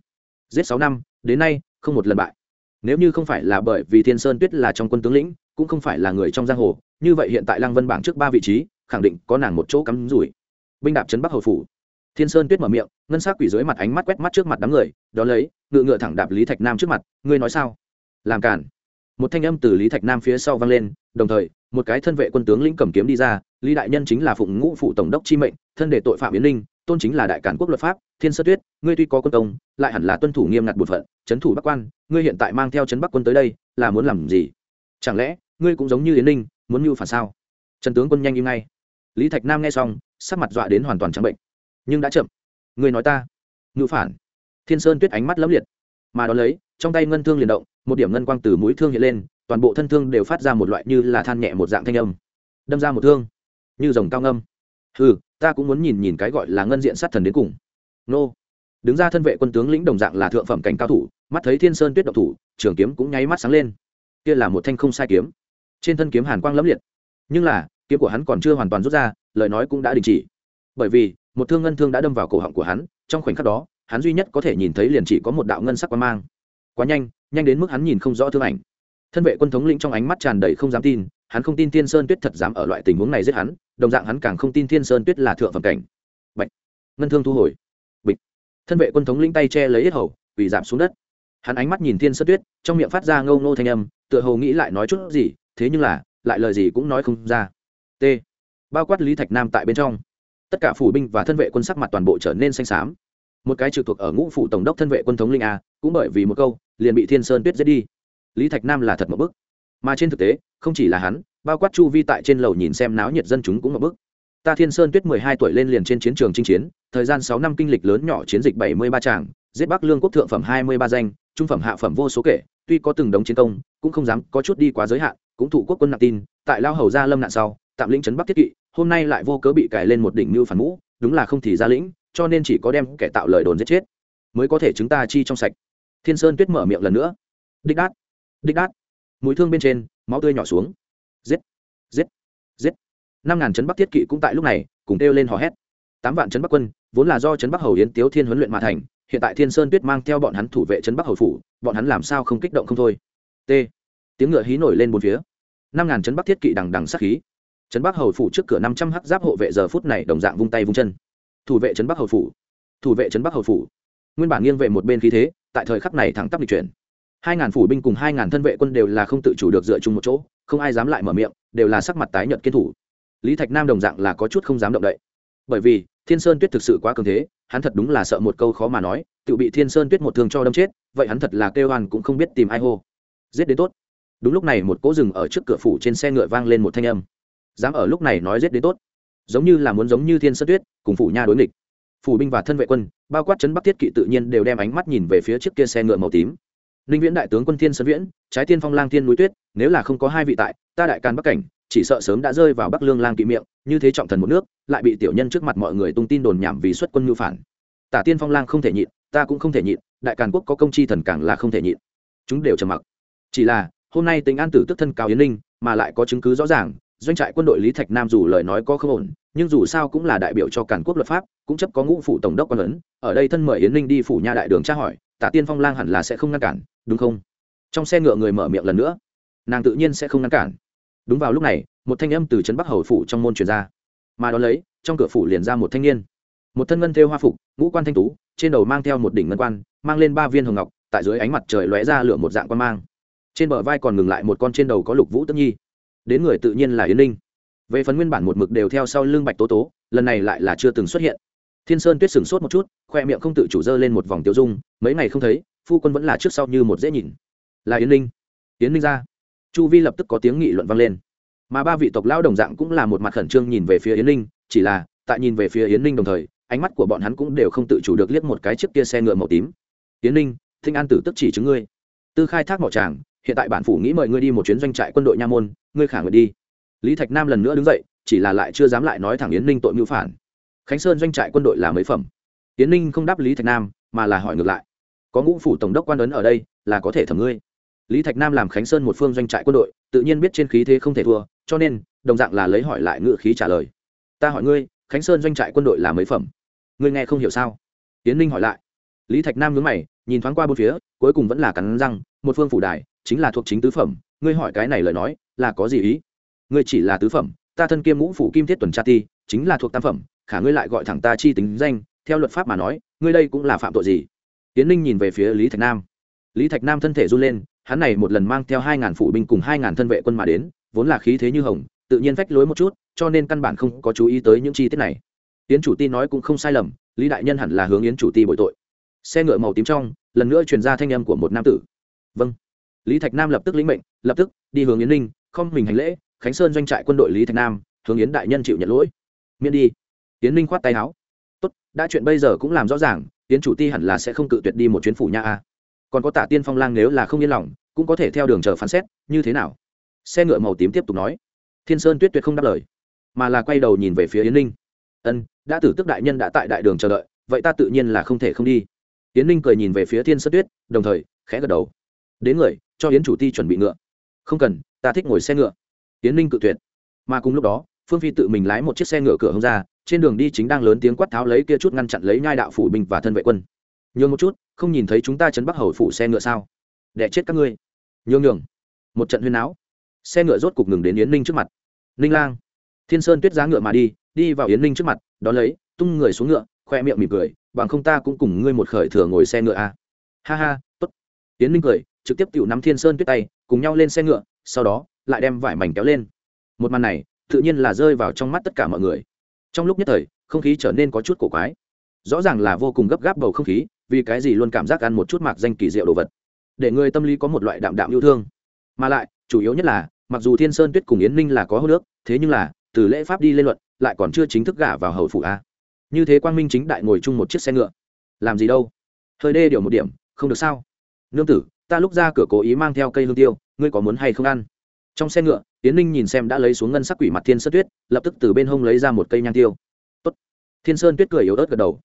Giết sáu năm, đến nay, không một lần bại. Nếu như không phải là bởi vì thiên sơn tuyết là trong quân tướng lĩnh cũng không phải là người trong giang hồ, như vậy hiện tại lăng vân bảng trước ba vị trí, khẳng định có nàng một chỗ cắm rủi. Binh đạp trấn bắc hầu phủ. Thiên sơn tuyết mở miệng, ngân s á c quỷ dưới mặt ánh mắt quét mắt trước mặt đám người đón lấy, ngựa ngựa thẳng đạp lý thạch nam trước mặt, ngươi nói sao? Làm cản một thanh âm từ lý thạch nam phía sau vang lên, đồng thời, một cái thân vệ quân tướng lĩnh cầm kiếm đi ra, lý đại nhân chính là phụng ngũ phụ tổng đốc chi mệnh, thân để tội phạm yến ninh, tôn chính là đại cản quốc luật pháp, thiên sơ tuyết, ngươi tuy có quân công, lại hẳn là tuân thủ nghiêm ngặt bột phận trấn thủ bắc quan, ngươi hiện tại mang theo trấn bắc quân tới đây, là muốn làm gì? Chẳng lẽ ngươi cũng giống như yến ninh, muốn mưu phản sao? Trần tướng quân nhanh im ngay. Lý thạch nam nghe xong, sắc mặt dọa đến hoàn toàn trắng bệnh. Nhưng đã chậm. Ngươi nói ta ngự phản. Thiên sơn tuyết ánh mắt lẫm liệt. Mà đón lấy, trong tay ngân thương liền động, một điểm ngân quang từ mũi thương hiện lên, toàn bộ thân thương đều phát ra một loại như là than nhẹ một dạng thanh âm. Đâm ra một thương, như dòng cao ngâm. Ừ ta cũng muốn nhìn nhìn cái gọi là ngân diện sát thần đến cùng. Nô. Đứng ra thân vệ quân tướng lĩnh đồng dạng là thượng phẩm cảnh cao thủ, mắt thấy thiên sơn tuyết độc thủ, trường kiếm cũng nháy mắt sáng lên. Kia là một thanh không sai kiếm trên thân kiếm hàn quang lẫm liệt. Nhưng là, kiếm của hắn còn chưa hoàn toàn rút ra, lời nói cũng đã đình chỉ. Bởi vì, một thương ngân thương đã đâm vào cổ họng của hắn, trong khoảnh khắc đó, hắn duy nhất có thể nhìn thấy liền chỉ có một đạo ngân sắc quang mang. Quá nhanh nhanh đến mức hắn nhìn không rõ thương ảnh. Thân vệ quân thống lĩnh trong ánh mắt tràn đầy không dám tin, hắn không tin thiên sơn tuyết thật dám ở loại tình huống này giết hắn, đồng dạng hắn càng không tin thiên sơn tuyết là thượng phẩm cảnh. Bạch. ngân thương thu hồi. Bịch. Thân vệ quân thống lĩnh tay che lấy hết hầu vì giảm xuống đất. Hắn ánh mắt nhìn thiên sơn tuyết, trong miệng phát ra ngâu ngô thanh âm, tựa hồ nghĩ lại nói chút gì thế nhưng là, lại lời gì cũng nói không ra. T. Bao quát lý thạch nam tại bên trong. Tất cả phủ binh và thân vệ quân sắc mặt toàn bộ trở nên xanh xám. Một cái trực thuộc ở ngũ phủ tổng đốc thân vệ quân thống linh a, cũng bởi vì một câu, liền bị thiên sơn tuyết giết đi. Lý thạch nam là thật một bức. Mà trên thực tế, không chỉ là hắn, bao quát chu vi tại trên lầu nhìn xem náo nhiệt dân chúng cũng một bức. Ta thiên sơn tuyết mười hai tuổi lên liền trên chiến trường chinh chiến, thời gian sáu năm kinh lịch lớn nhỏ chiến dịch bảy mươi ba tràng, giết bắc lương quốc thượng phẩm hai mươi ba danh, trung phẩm hạ phẩm vô số kể, tuy có từng đống chiến công, cũng không dám có chút đi quá giới hạn cũng thủ quốc quân nặng tin, tại lao hầu gia lâm nạn sau, tạm lĩnh trấn bắc thiết kỵ, hôm nay lại vô cớ bị cài lên một đỉnh mưu phản mũ, đúng là không thì ra lĩnh, cho nên chỉ có đem kẻ tạo lời đồn giết chết, mới có thể chúng ta chi trong sạch. Thiên sơn tuyết mở miệng lần nữa. Đích đát đích đát. Mũi thương bên trên, máu tươi nhỏ xuống. Giết giết giết. Năm ngàn trấn bắc thiết kỵ cũng tại lúc này, cùng kêu lên hò hét. Tám vạn trấn bắc quân, vốn là do trấn bắc hầu yến tiếu thiên huấn luyện mà thành, hiện tại thiên sơn tuyết mang theo bọn hắn thủ vệ trấn bắc hầu phủ, bọn hắn làm sao không kích động không thôi. T. Tiếng ngựa hí nổi lên bốn phía năm ngàn trấn bắc thiết kỵ đằng đằng sát khí. Trấn bắc hầu phủ trước cửa năm trăm h giáp hộ vệ giờ phút này đồng dạng vung tay vung chân. Thủ vệ trấn bắc hầu phủ. Thủ vệ trấn bắc hầu phủ. Nguyên bản nghiêng về một bên khí thế, tại thời khắc này thẳng tắp lịch chuyển. Hai ngàn phủ binh cùng hai ngàn thân vệ quân đều là không tự chủ được dựa chung một chỗ, không ai dám lại mở miệng, đều là sắc mặt tái nhợt kiên thủ. Lý thạch nam đồng dạng là có chút không dám động đậy. Bởi vì, thiên sơn tuyết thực sự quá cường thế, hắn thật đúng là sợ một câu khó mà nói, tự bị thiên sơn tuyết một thương cho đâm chết, vậy hắn thật là kêu hoan cũng không biết tìm ai hô. Giết đến tốt đúng lúc này một cỗ rừng ở trước cửa phủ trên xe ngựa vang lên một thanh âm. Dám ở lúc này nói giết đến tốt. Giống như là muốn giống như thiên sơn tuyết, cùng phủ nha đối nghịch. Phủ binh và thân vệ quân, bao quát trấn bắc thiết kỵ tự nhiên đều đem ánh mắt nhìn về phía trước kia xe ngựa màu tím. Ninh viễn đại tướng quân thiên sơn viễn, trái tiên phong lang thiên núi tuyết, nếu là không có hai vị tại, ta đại can bắc cảnh, chỉ sợ sớm đã rơi vào bắc lương lang kỵ miệng, như thế trọng thần một nước, lại bị tiểu nhân trước mặt mọi người tung tin đồn nhảm vì xuất quân mưu phản. Tả tiên phong lang không thể nhịn, ta cũng không thể nhịn, đại càn quốc có công chi thần càng là không thể nhịn. Chúng đều trầm mặc. Chỉ là hôm nay tính an tử tức thân cao yến ninh mà lại có chứng cứ rõ ràng, doanh trại quân đội lý thạch nam dù lời nói có không ổn, nhưng dù sao cũng là đại biểu cho càn quốc luật pháp, cũng chấp có ngũ phủ tổng đốc quan lớn. ở đây thân mời yến ninh đi phủ nha đại đường tra hỏi, tả tiên phong lang hẳn là sẽ không ngăn cản, đúng không? Trong xe ngựa người mở miệng lần nữa. Nàng tự nhiên sẽ không ngăn cản. Đúng vào lúc này, một thanh âm từ trấn bắc hầu phủ trong môn truyền ra. Mà đón lấy, trong cửa phủ liền ra một thanh niên. Một thân ngân thêu hoa phục, ngũ quan thanh tú, trên đầu mang theo một đỉnh ngân quan, mang lên ba viên hồng ngọc, tại dưới ánh mặt trời lóe ra lửa một dạng quan mang trên bờ vai còn ngừng lại một con trên đầu có lục vũ tất nhi. Đến người tự nhiên là yến ninh. Về phần nguyên bản một mực đều theo sau lưng bạch tố tố, lần này lại là chưa từng xuất hiện. Thiên sơn tuyết sửng sốt một chút, khoe miệng không tự chủ dơ lên một vòng tiêu dung, mấy ngày không thấy, phu quân vẫn là trước sau như một dễ nhìn. Là yến ninh. Yến ninh ra. Chu vi lập tức có tiếng nghị luận vang lên. Mà ba vị tộc lão đồng dạng cũng là một mặt khẩn trương nhìn về phía yến ninh, chỉ là, tại nhìn về phía yến ninh đồng thời, ánh mắt của bọn hắn cũng đều không tự chủ được liếc một cái chiếc kia xe ngựa màu tím. Yến ninh, thinh an tử tức chỉ chứng ngươi. Tư khai thác mỏ tràng hiện tại bản phủ nghĩ mời ngươi đi một chuyến doanh trại quân đội nha môn, ngươi khả nguyện đi. Lý thạch nam lần nữa đứng dậy, chỉ là lại chưa dám lại nói thẳng yến ninh tội mưu phản. Khánh sơn doanh trại quân đội là mấy phẩm? Yến ninh không đáp lý thạch nam, mà là hỏi ngược lại. Có ngũ phủ tổng đốc quan ấn ở đây, là có thể thẩm ngươi. Lý thạch nam làm khánh sơn một phương doanh trại quân đội, tự nhiên biết trên khí thế không thể thua, cho nên, đồng dạng là lấy hỏi lại ngự khí trả lời. Ta hỏi ngươi, khánh sơn doanh trại quân đội là mấy phẩm? Ngươi nghe không hiểu sao? Tiến ninh hỏi lại. Lý thạch nam nhớ mày, nhìn thoáng qua bốn phía, cuối cùng vẫn là cắn răng, một phương phủ đài chính là thuộc chính tứ phẩm, ngươi hỏi cái này lời nói, là có gì ý? Ngươi chỉ là tứ phẩm, ta thân kiêm ngũ phủ kim thiết tuần tra ti, chính là thuộc tam phẩm, khả ngươi lại gọi thẳng ta chi tính danh, theo luật pháp mà nói, ngươi đây cũng là phạm tội gì? Tiến ninh nhìn về phía lý thạch nam. Lý thạch nam thân thể run lên, hắn này một lần mang theo hai ngàn phụ binh cùng hai ngàn thân vệ quân mà đến, vốn là khí thế như hồng, tự nhiên phách lối một chút, cho nên căn bản không có chú ý tới những chi tiết này. Yến chủ ti nói cũng không sai lầm, lý đại nhân hẳn là hướng yến chủ ti bội tội. Xe ngựa màu tím trong, lần nữa truyền ra thanh âm của một nam tử. Vâng lý thạch nam lập tức lĩnh mệnh, lập tức đi hướng yến ninh, không mình hành lễ, khánh sơn doanh trại quân đội lý thạch nam hướng yến đại nhân chịu nhận lỗi. Miễn đi. Yến ninh khoát tay áo. Tốt, đã chuyện bây giờ cũng làm rõ ràng, yến chủ ti hẳn là sẽ không cự tuyệt đi một chuyến phủ nha a. Còn có tả tiên phong lang nếu là không yên lòng, cũng có thể theo đường chờ phán xét, như thế nào? Xe ngựa màu tím tiếp tục nói. Thiên sơn tuyết tuyệt không đáp lời, mà là quay đầu nhìn về phía yến ninh. Ân, đã tử tức đại nhân đã tại đại đường chờ đợi, vậy ta tự nhiên là không thể không đi. Yến ninh cười nhìn về phía thiên sơn tuyết, đồng thời khẽ gật đầu. Đến người cho yến chủ ti chuẩn bị ngựa. Không cần, ta thích ngồi xe ngựa. Yến ninh cự tuyệt. Mà cùng lúc đó, phương phi tự mình lái một chiếc xe ngựa cửa hông ra, trên đường đi chính đang lớn tiếng quát tháo lấy kia chút ngăn chặn lấy nhai đạo phủ binh và thân vệ quân. Nhường một chút, không nhìn thấy chúng ta chấn bắc hầu phủ xe ngựa sao? Để chết các ngươi. Nhường nhường. Một trận huyên áo xe ngựa rốt cục ngừng đến yến ninh trước mặt. Ninh lang. Thiên sơn tuyết giá ngựa mà đi đi vào yến ninh trước mặt, đón lấy, tung người xuống ngựa, khoe miệng mỉm cười, bằng không ta cũng cùng ngươi một khởi thừa ngồi xe ngựa à. ha ha t ố t yến ninh cười trực tiếp tiểu nắm thiên sơn tuyết tay, cùng nhau lên xe ngựa, sau đó, lại đem vải mảnh kéo lên. Một màn này, tự nhiên là rơi vào trong mắt tất cả mọi người. Trong lúc nhất thời, không khí trở nên có chút cổ quái. Rõ ràng là vô cùng gấp gáp bầu không khí, vì cái gì luôn cảm giác ăn một chút mạc danh kỳ diệu đồ vật. Để người tâm lý có một loại đạm đạm yêu thương. Mà lại, chủ yếu nhất là, mặc dù thiên sơn tuyết cùng yến ninh là có hô nước, thế nhưng là, từ lễ pháp đi lên luận, lại còn chưa chính thức gả vào hầu phủ a. Như thế quang minh chính đại ngồi chung một chiếc xe ngựa. Làm gì đâu? Hơi đê điều một điểm, không được sao? Nương tử ta lúc ra cửa cố ý mang theo cây hương tiêu ngươi có muốn hay không ăn trong xe ngựa tiến ninh nhìn xem đã lấy xuống ngân sắc quỷ mặt thiên sơn tuyết lập tức từ bên hông lấy ra một cây nhang tiêu Tốt. thiên sơn tuyết cười yếu ớt gật đầu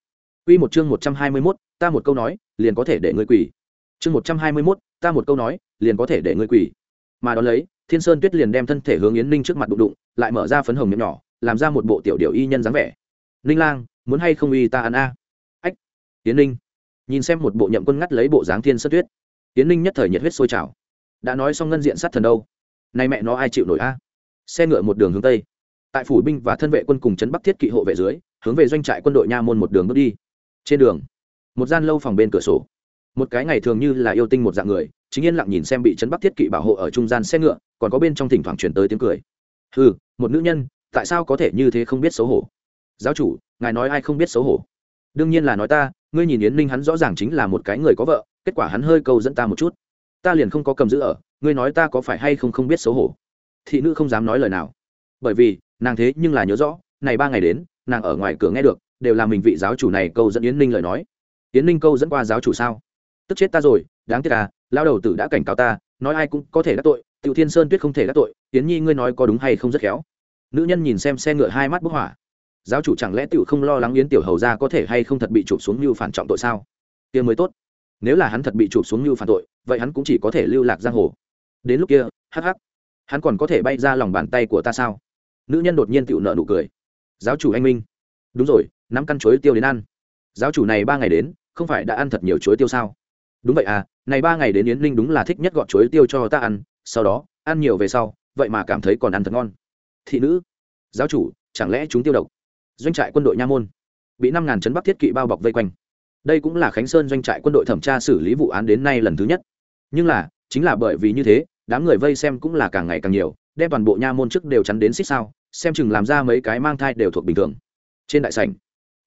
Quy một chương một trăm hai mươi 121, ta một câu nói, liền có thể để ngươi quỷ. Chương một trăm hai mươi 121, ta một câu nói, liền có thể để ngươi quỷ. Mà đó lấy, Thiên Sơn Tuyết liền đem thân thể hướng Yến Ninh trước mặt đụng đụng, lại mở ra phấn hồng miệng nhỏ, làm ra một bộ tiểu điểu y nhân dáng vẻ. Ninh Lang, muốn hay không uy ta ăn a? Ách. Yến Ninh. Nhìn xem một bộ nhậm quân ngắt lấy bộ dáng Thiên Sơn Tuyết. Tiến Ninh nhất thời nhiệt huyết sôi trào. Đã nói xong ngân diện sát thần đâu, nay mẹ nó ai chịu nổi a? Xe ngựa một đường hướng tây. Tại phủ binh và thân vệ quân cùng trấn Bắc Thiết kỵ hộ vệ dưới, hướng về doanh trại quân đội nha môn một đường bước đi trên đường một gian lâu phòng bên cửa sổ một cái ngày thường như là yêu tinh một dạng người chính yên lặng nhìn xem bị chấn bắc thiết kỵ bảo hộ ở trung gian xe ngựa còn có bên trong thỉnh thoảng chuyển tới tiếng cười ừ một nữ nhân tại sao có thể như thế không biết xấu hổ giáo chủ ngài nói ai không biết xấu hổ đương nhiên là nói ta ngươi nhìn yến ninh hắn rõ ràng chính là một cái người có vợ kết quả hắn hơi câu dẫn ta một chút. Ta liền không có cầm giữ ở, ngươi nói ta có phải hay không không biết xấu hổ. Thị nữ không dám nói lời nào. Bởi vì, nàng thế nhưng là nhớ rõ, này ba ngày đến, nàng ở ngoài cửa nghe được, đều là mình vị giáo chủ này câu dẫn yến ninh lời nói. Yến ninh câu dẫn qua giáo chủ sao? Tức chết ta rồi, đáng tiếc à lao đầu tử đã cảnh cáo ta, nói ai cũng có thể đắc tội, tiểu thiên sơn tuyết không thể đắc tội, yến nhi ngươi nói có đúng hay không rất khéo. Nữ nhân nhìn xem xe ngựa hai mắt bức hỏa. Giáo chủ chẳng lẽ tiểu không lo lắng yến tiểu hầu ra có thể hay không thật bị chụp xuống như phản trọng tội sao? Kia mới tốt nếu là hắn thật bị chụp xuống như phản tội, vậy hắn cũng chỉ có thể lưu lạc giang hồ. Đến lúc kia, hắc hắc, hắn còn có thể bay ra lòng bàn tay của ta sao? Nữ nhân đột nhiên tựu nợ nụ cười. Giáo chủ anh minh. Đúng rồi, nắm căn chuối tiêu đến ăn. Giáo chủ này ba ngày đến, không phải đã ăn thật nhiều chuối tiêu sao? Đúng vậy à này ba ngày đến yến linh đúng là thích nhất gọt chuối tiêu cho ta ăn, sau đó, ăn nhiều về sau, vậy mà cảm thấy còn ăn thật ngon. Thị nữ. Giáo chủ, chẳng lẽ chúng tiêu độc? Doanh trại quân đội nha môn. Bị năm ngàn chấn bắc thiết kỵ bao bọc vây quanh đây cũng là khánh sơn doanh trại quân đội thẩm tra xử lý vụ án đến nay lần thứ nhất. Nhưng là, chính là bởi vì như thế, đám người vây xem cũng là càng ngày càng nhiều, đem toàn bộ nha môn trước đều chắn đến xích sao, xem chừng làm ra mấy cái mang thai đều thuộc bình thường. Trên đại sảnh,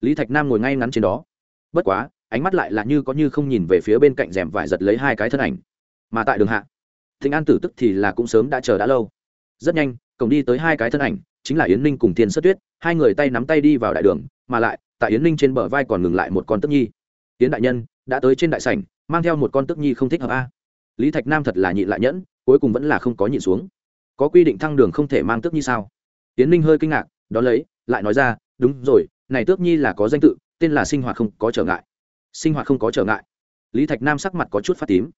lý thạch nam ngồi ngay ngắn trên đó. Bất quá, ánh mắt lại là như có như không nhìn về phía bên cạnh rèm vải giật lấy hai cái thân ảnh. Mà tại đường hạ, thịnh an tử tức thì là cũng sớm đã chờ đã lâu. Rất nhanh, cổng đi tới hai cái thân ảnh, chính là yến ninh cùng thiên sất tuyết, hai người tay nắm tay đi vào đại đường, mà lại, tại yến ninh trên bờ vai còn ngừng lại một con tức nhi. Tiến đại nhân, đã tới trên đại sảnh, mang theo một con tức nhi không thích hợp a. Lý thạch nam thật là nhịn lại nhẫn, cuối cùng vẫn là không có nhịn xuống. Có quy định thăng đường không thể mang tước nhi sao? Tiến ninh hơi kinh ngạc, đón lấy, lại nói ra, đúng rồi, này tước nhi là có danh tự, tên là sinh hoạt không có trở ngại. Sinh hoạt không có trở ngại. Lý thạch nam sắc mặt có chút phát tím.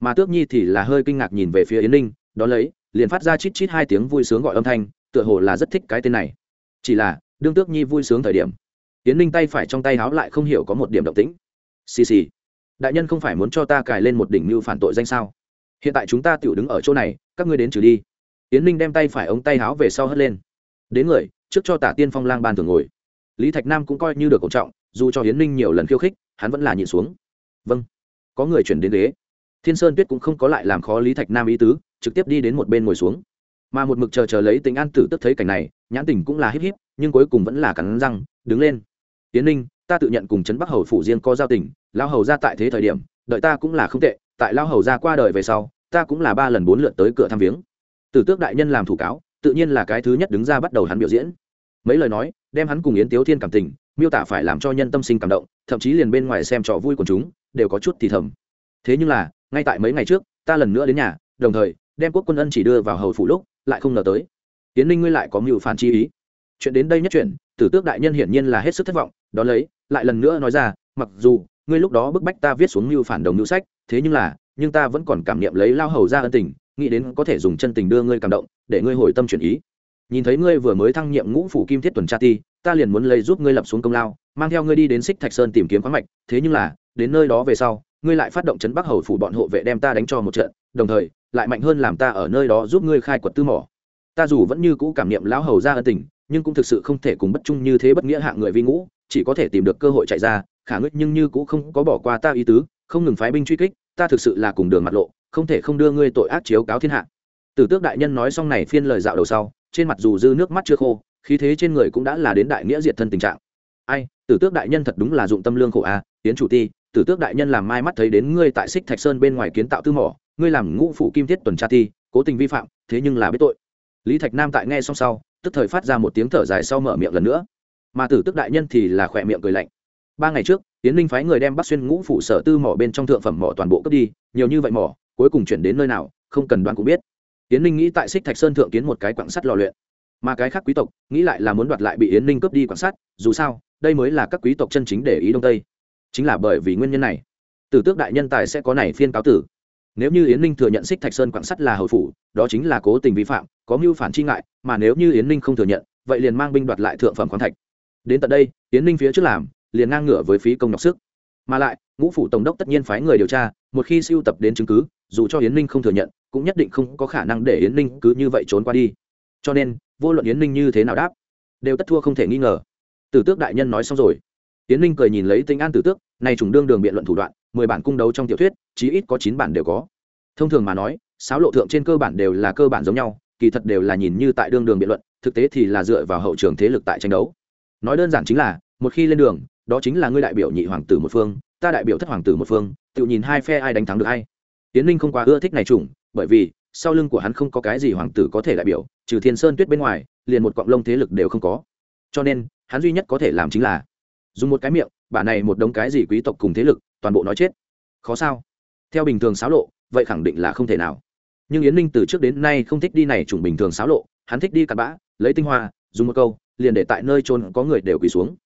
Mà tước nhi thì là hơi kinh ngạc nhìn về phía yến ninh, đón lấy, liền phát ra chít chít hai tiếng vui sướng gọi âm thanh, tựa hồ là rất thích cái tên này. Chỉ là, đương tước nhi vui sướng thời điểm, yến ninh tay phải trong tay háo lại không hiểu có một điểm động tĩnh xì xì. Đại nhân không phải muốn cho ta cài lên một đỉnh mưu phản tội danh sao? Hiện tại chúng ta tự đứng ở chỗ này, các ngươi đến trừ đi. Yến ninh đem tay phải ống tay háo về sau hất lên. Đến người, trước cho tả tiên phong lang ban thường ngồi. Lý thạch nam cũng coi như được cổ trọng, dù cho yến ninh nhiều lần khiêu khích, hắn vẫn là nhịn xuống. Vâng. Có người chuyển đến ghế. Thiên sơn tuyết cũng không có lại làm khó lý thạch nam ý tứ, trực tiếp đi đến một bên ngồi xuống. Mà một mực chờ chờ lấy tính an tử tức thấy cảnh này, nhãn tình cũng là híp híp, nhưng cuối cùng vẫn là cắn răng, đứng lên. Tiến ninh ta tự nhận cùng trấn bắc hầu phủ riêng có giao tình lao hầu ra tại thế thời điểm, đợi ta cũng là không tệ, tại lao hầu ra qua đời về sau, ta cũng là ba lần bốn lượt tới cửa thăm viếng. Tử tước đại nhân làm thủ cáo, tự nhiên là cái thứ nhất đứng ra bắt đầu hắn biểu diễn. Mấy lời nói, đem hắn cùng yến tiếu thiên cảm tình, miêu tả phải làm cho nhân tâm sinh cảm động, thậm chí liền bên ngoài xem trò vui của chúng, đều có chút thì thầm. Thế nhưng là, ngay tại mấy ngày trước, ta lần nữa đến nhà, đồng thời, đem quốc quân ân chỉ đưa vào hầu phủ lúc, lại không ngờ tới. Tiến ninh ngươi lại có mưu phản chi ý. Chuyện đến đây nhất chuyện, tử tước đại nhân hiển nhiên là hết sức thất vọng đó lấy lại lần nữa nói ra, mặc dù, ngươi lúc đó bức bách ta viết xuống mưu phản đồng mưu sách, thế nhưng là, nhưng ta vẫn còn cảm niệm lấy lao hầu ra ân tình, nghĩ đến có thể dùng chân tình đưa ngươi cảm động, để ngươi hồi tâm chuyển ý. Nhìn thấy ngươi vừa mới thăng nhiệm ngũ phủ kim thiết tuần tra ti, ta liền muốn lấy giúp ngươi lập xuống công lao, mang theo ngươi đi đến xích thạch sơn tìm kiếm khoáng mạch, thế nhưng là, đến nơi đó về sau, ngươi lại phát động chấn bắc hầu phủ bọn hộ vệ đem ta đánh cho một trận, đồng thời, lại mạnh hơn làm ta ở nơi đó giúp ngươi khai quật tư mỏ. Ta dù vẫn như cũ cảm niệm lão hầu ra ân tình, nhưng cũng thực sự không thể cùng bất trung như thế bất nghĩa hạng người vi ngũ chỉ có thể tìm được cơ hội chạy ra khả ngươi nhưng như cũng không có bỏ qua ta ý tứ không ngừng phái binh truy kích ta thực sự là cùng đường mặt lộ không thể không đưa ngươi tội ác chiếu cáo thiên hạ. Tử tước đại nhân nói xong này phiên lời dạo đầu sau trên mặt dù dư nước mắt chưa khô khí thế trên người cũng đã là đến đại nghĩa diệt thân tình trạng. Ai tử tước đại nhân thật đúng là dụng tâm lương khổ a à, tiến chủ ti tử tước đại nhân làm mai mắt thấy đến ngươi tại xích thạch sơn bên ngoài kiến tạo tư mỏ ngươi làm ngũ phủ kim thiết tuần tra ti cố tình vi phạm thế nhưng là biết tội. Lý thạch nam tại nghe xong sau tức thời phát ra một tiếng thở dài sau mở miệng lần nữa mà tử tước đại nhân thì là khỏe miệng cười lạnh. Ba ngày trước tiến linh phái người đem bắt xuyên ngũ phủ sở tư mỏ bên trong thượng phẩm mỏ toàn bộ cướp đi, nhiều như vậy mỏ, cuối cùng chuyển đến nơi nào, không cần đoán cũng biết. Tiến linh nghĩ tại xích thạch sơn thượng kiến một cái quặng sắt lò luyện. Mà cái khác quý tộc, nghĩ lại là muốn đoạt lại bị yến ninh cướp đi quặng sắt, dù sao, đây mới là các quý tộc chân chính để ý đông tây. Chính là bởi vì nguyên nhân này, tử tước đại nhân tài sẽ có này phiên cáo tử. Nếu như yến ninh thừa nhận xích thạch sơn quan sắt là hầu phủ, đó chính là cố tình vi phạm, có mưu phản chi ngại, mà nếu như yến ninh không thừa nhận, vậy liền mang binh đoạt lại thượng phẩm khoáng thạch đến tận đây, yến ninh phía trước làm, liền ngang ngửa với phí công nhọc sức. Mà lại, ngũ phủ tổng đốc tất nhiên phái người điều tra, một khi siêu tập đến chứng cứ, dù cho yến ninh không thừa nhận, cũng nhất định không có khả năng để yến ninh cứ như vậy trốn qua đi. Cho nên, vô luận yến ninh như thế nào đáp, đều tất thua không thể nghi ngờ. Tử tước đại nhân nói xong rồi. Yến ninh cười nhìn lấy tinh an tử tước, này trùng đương đường biện luận thủ đoạn, mười bản cung đấu trong tiểu thuyết, chí ít có chín bản đều có. Thông thường mà nói, sáo lộ thượng trên cơ bản đều là cơ bản giống nhau, kỳ thật đều là nhìn như tại đương đường biện luận, thực tế thì là dựa vào hậu trường thế lực tại tranh đấu nói đơn giản chính là, một khi lên đường, đó chính là ngươi đại biểu nhị hoàng tử một phương, ta đại biểu thất hoàng tử một phương, tự nhìn hai phe ai đánh thắng được hay tiến ninh không quá ưa thích này chủng, bởi vì, sau lưng của hắn không có cái gì hoàng tử có thể đại biểu, trừ thiên sơn tuyết bên ngoài, liền một cọng lông thế lực đều không có. Cho nên, hắn duy nhất có thể làm chính là, dùng một cái miệng, bả này một đống cái gì quý tộc cùng thế lực, toàn bộ nói chết. Khó sao? Theo bình thường xáo lộ, vậy khẳng định là không thể nào. Nhưng yến ninh từ trước đến nay không thích đi này chủng bình thường xáo lộ, hắn thích đi cặn bã, lấy tinh hoa, dùng một câu liền để tại nơi trôn có người đều quỳ xuống.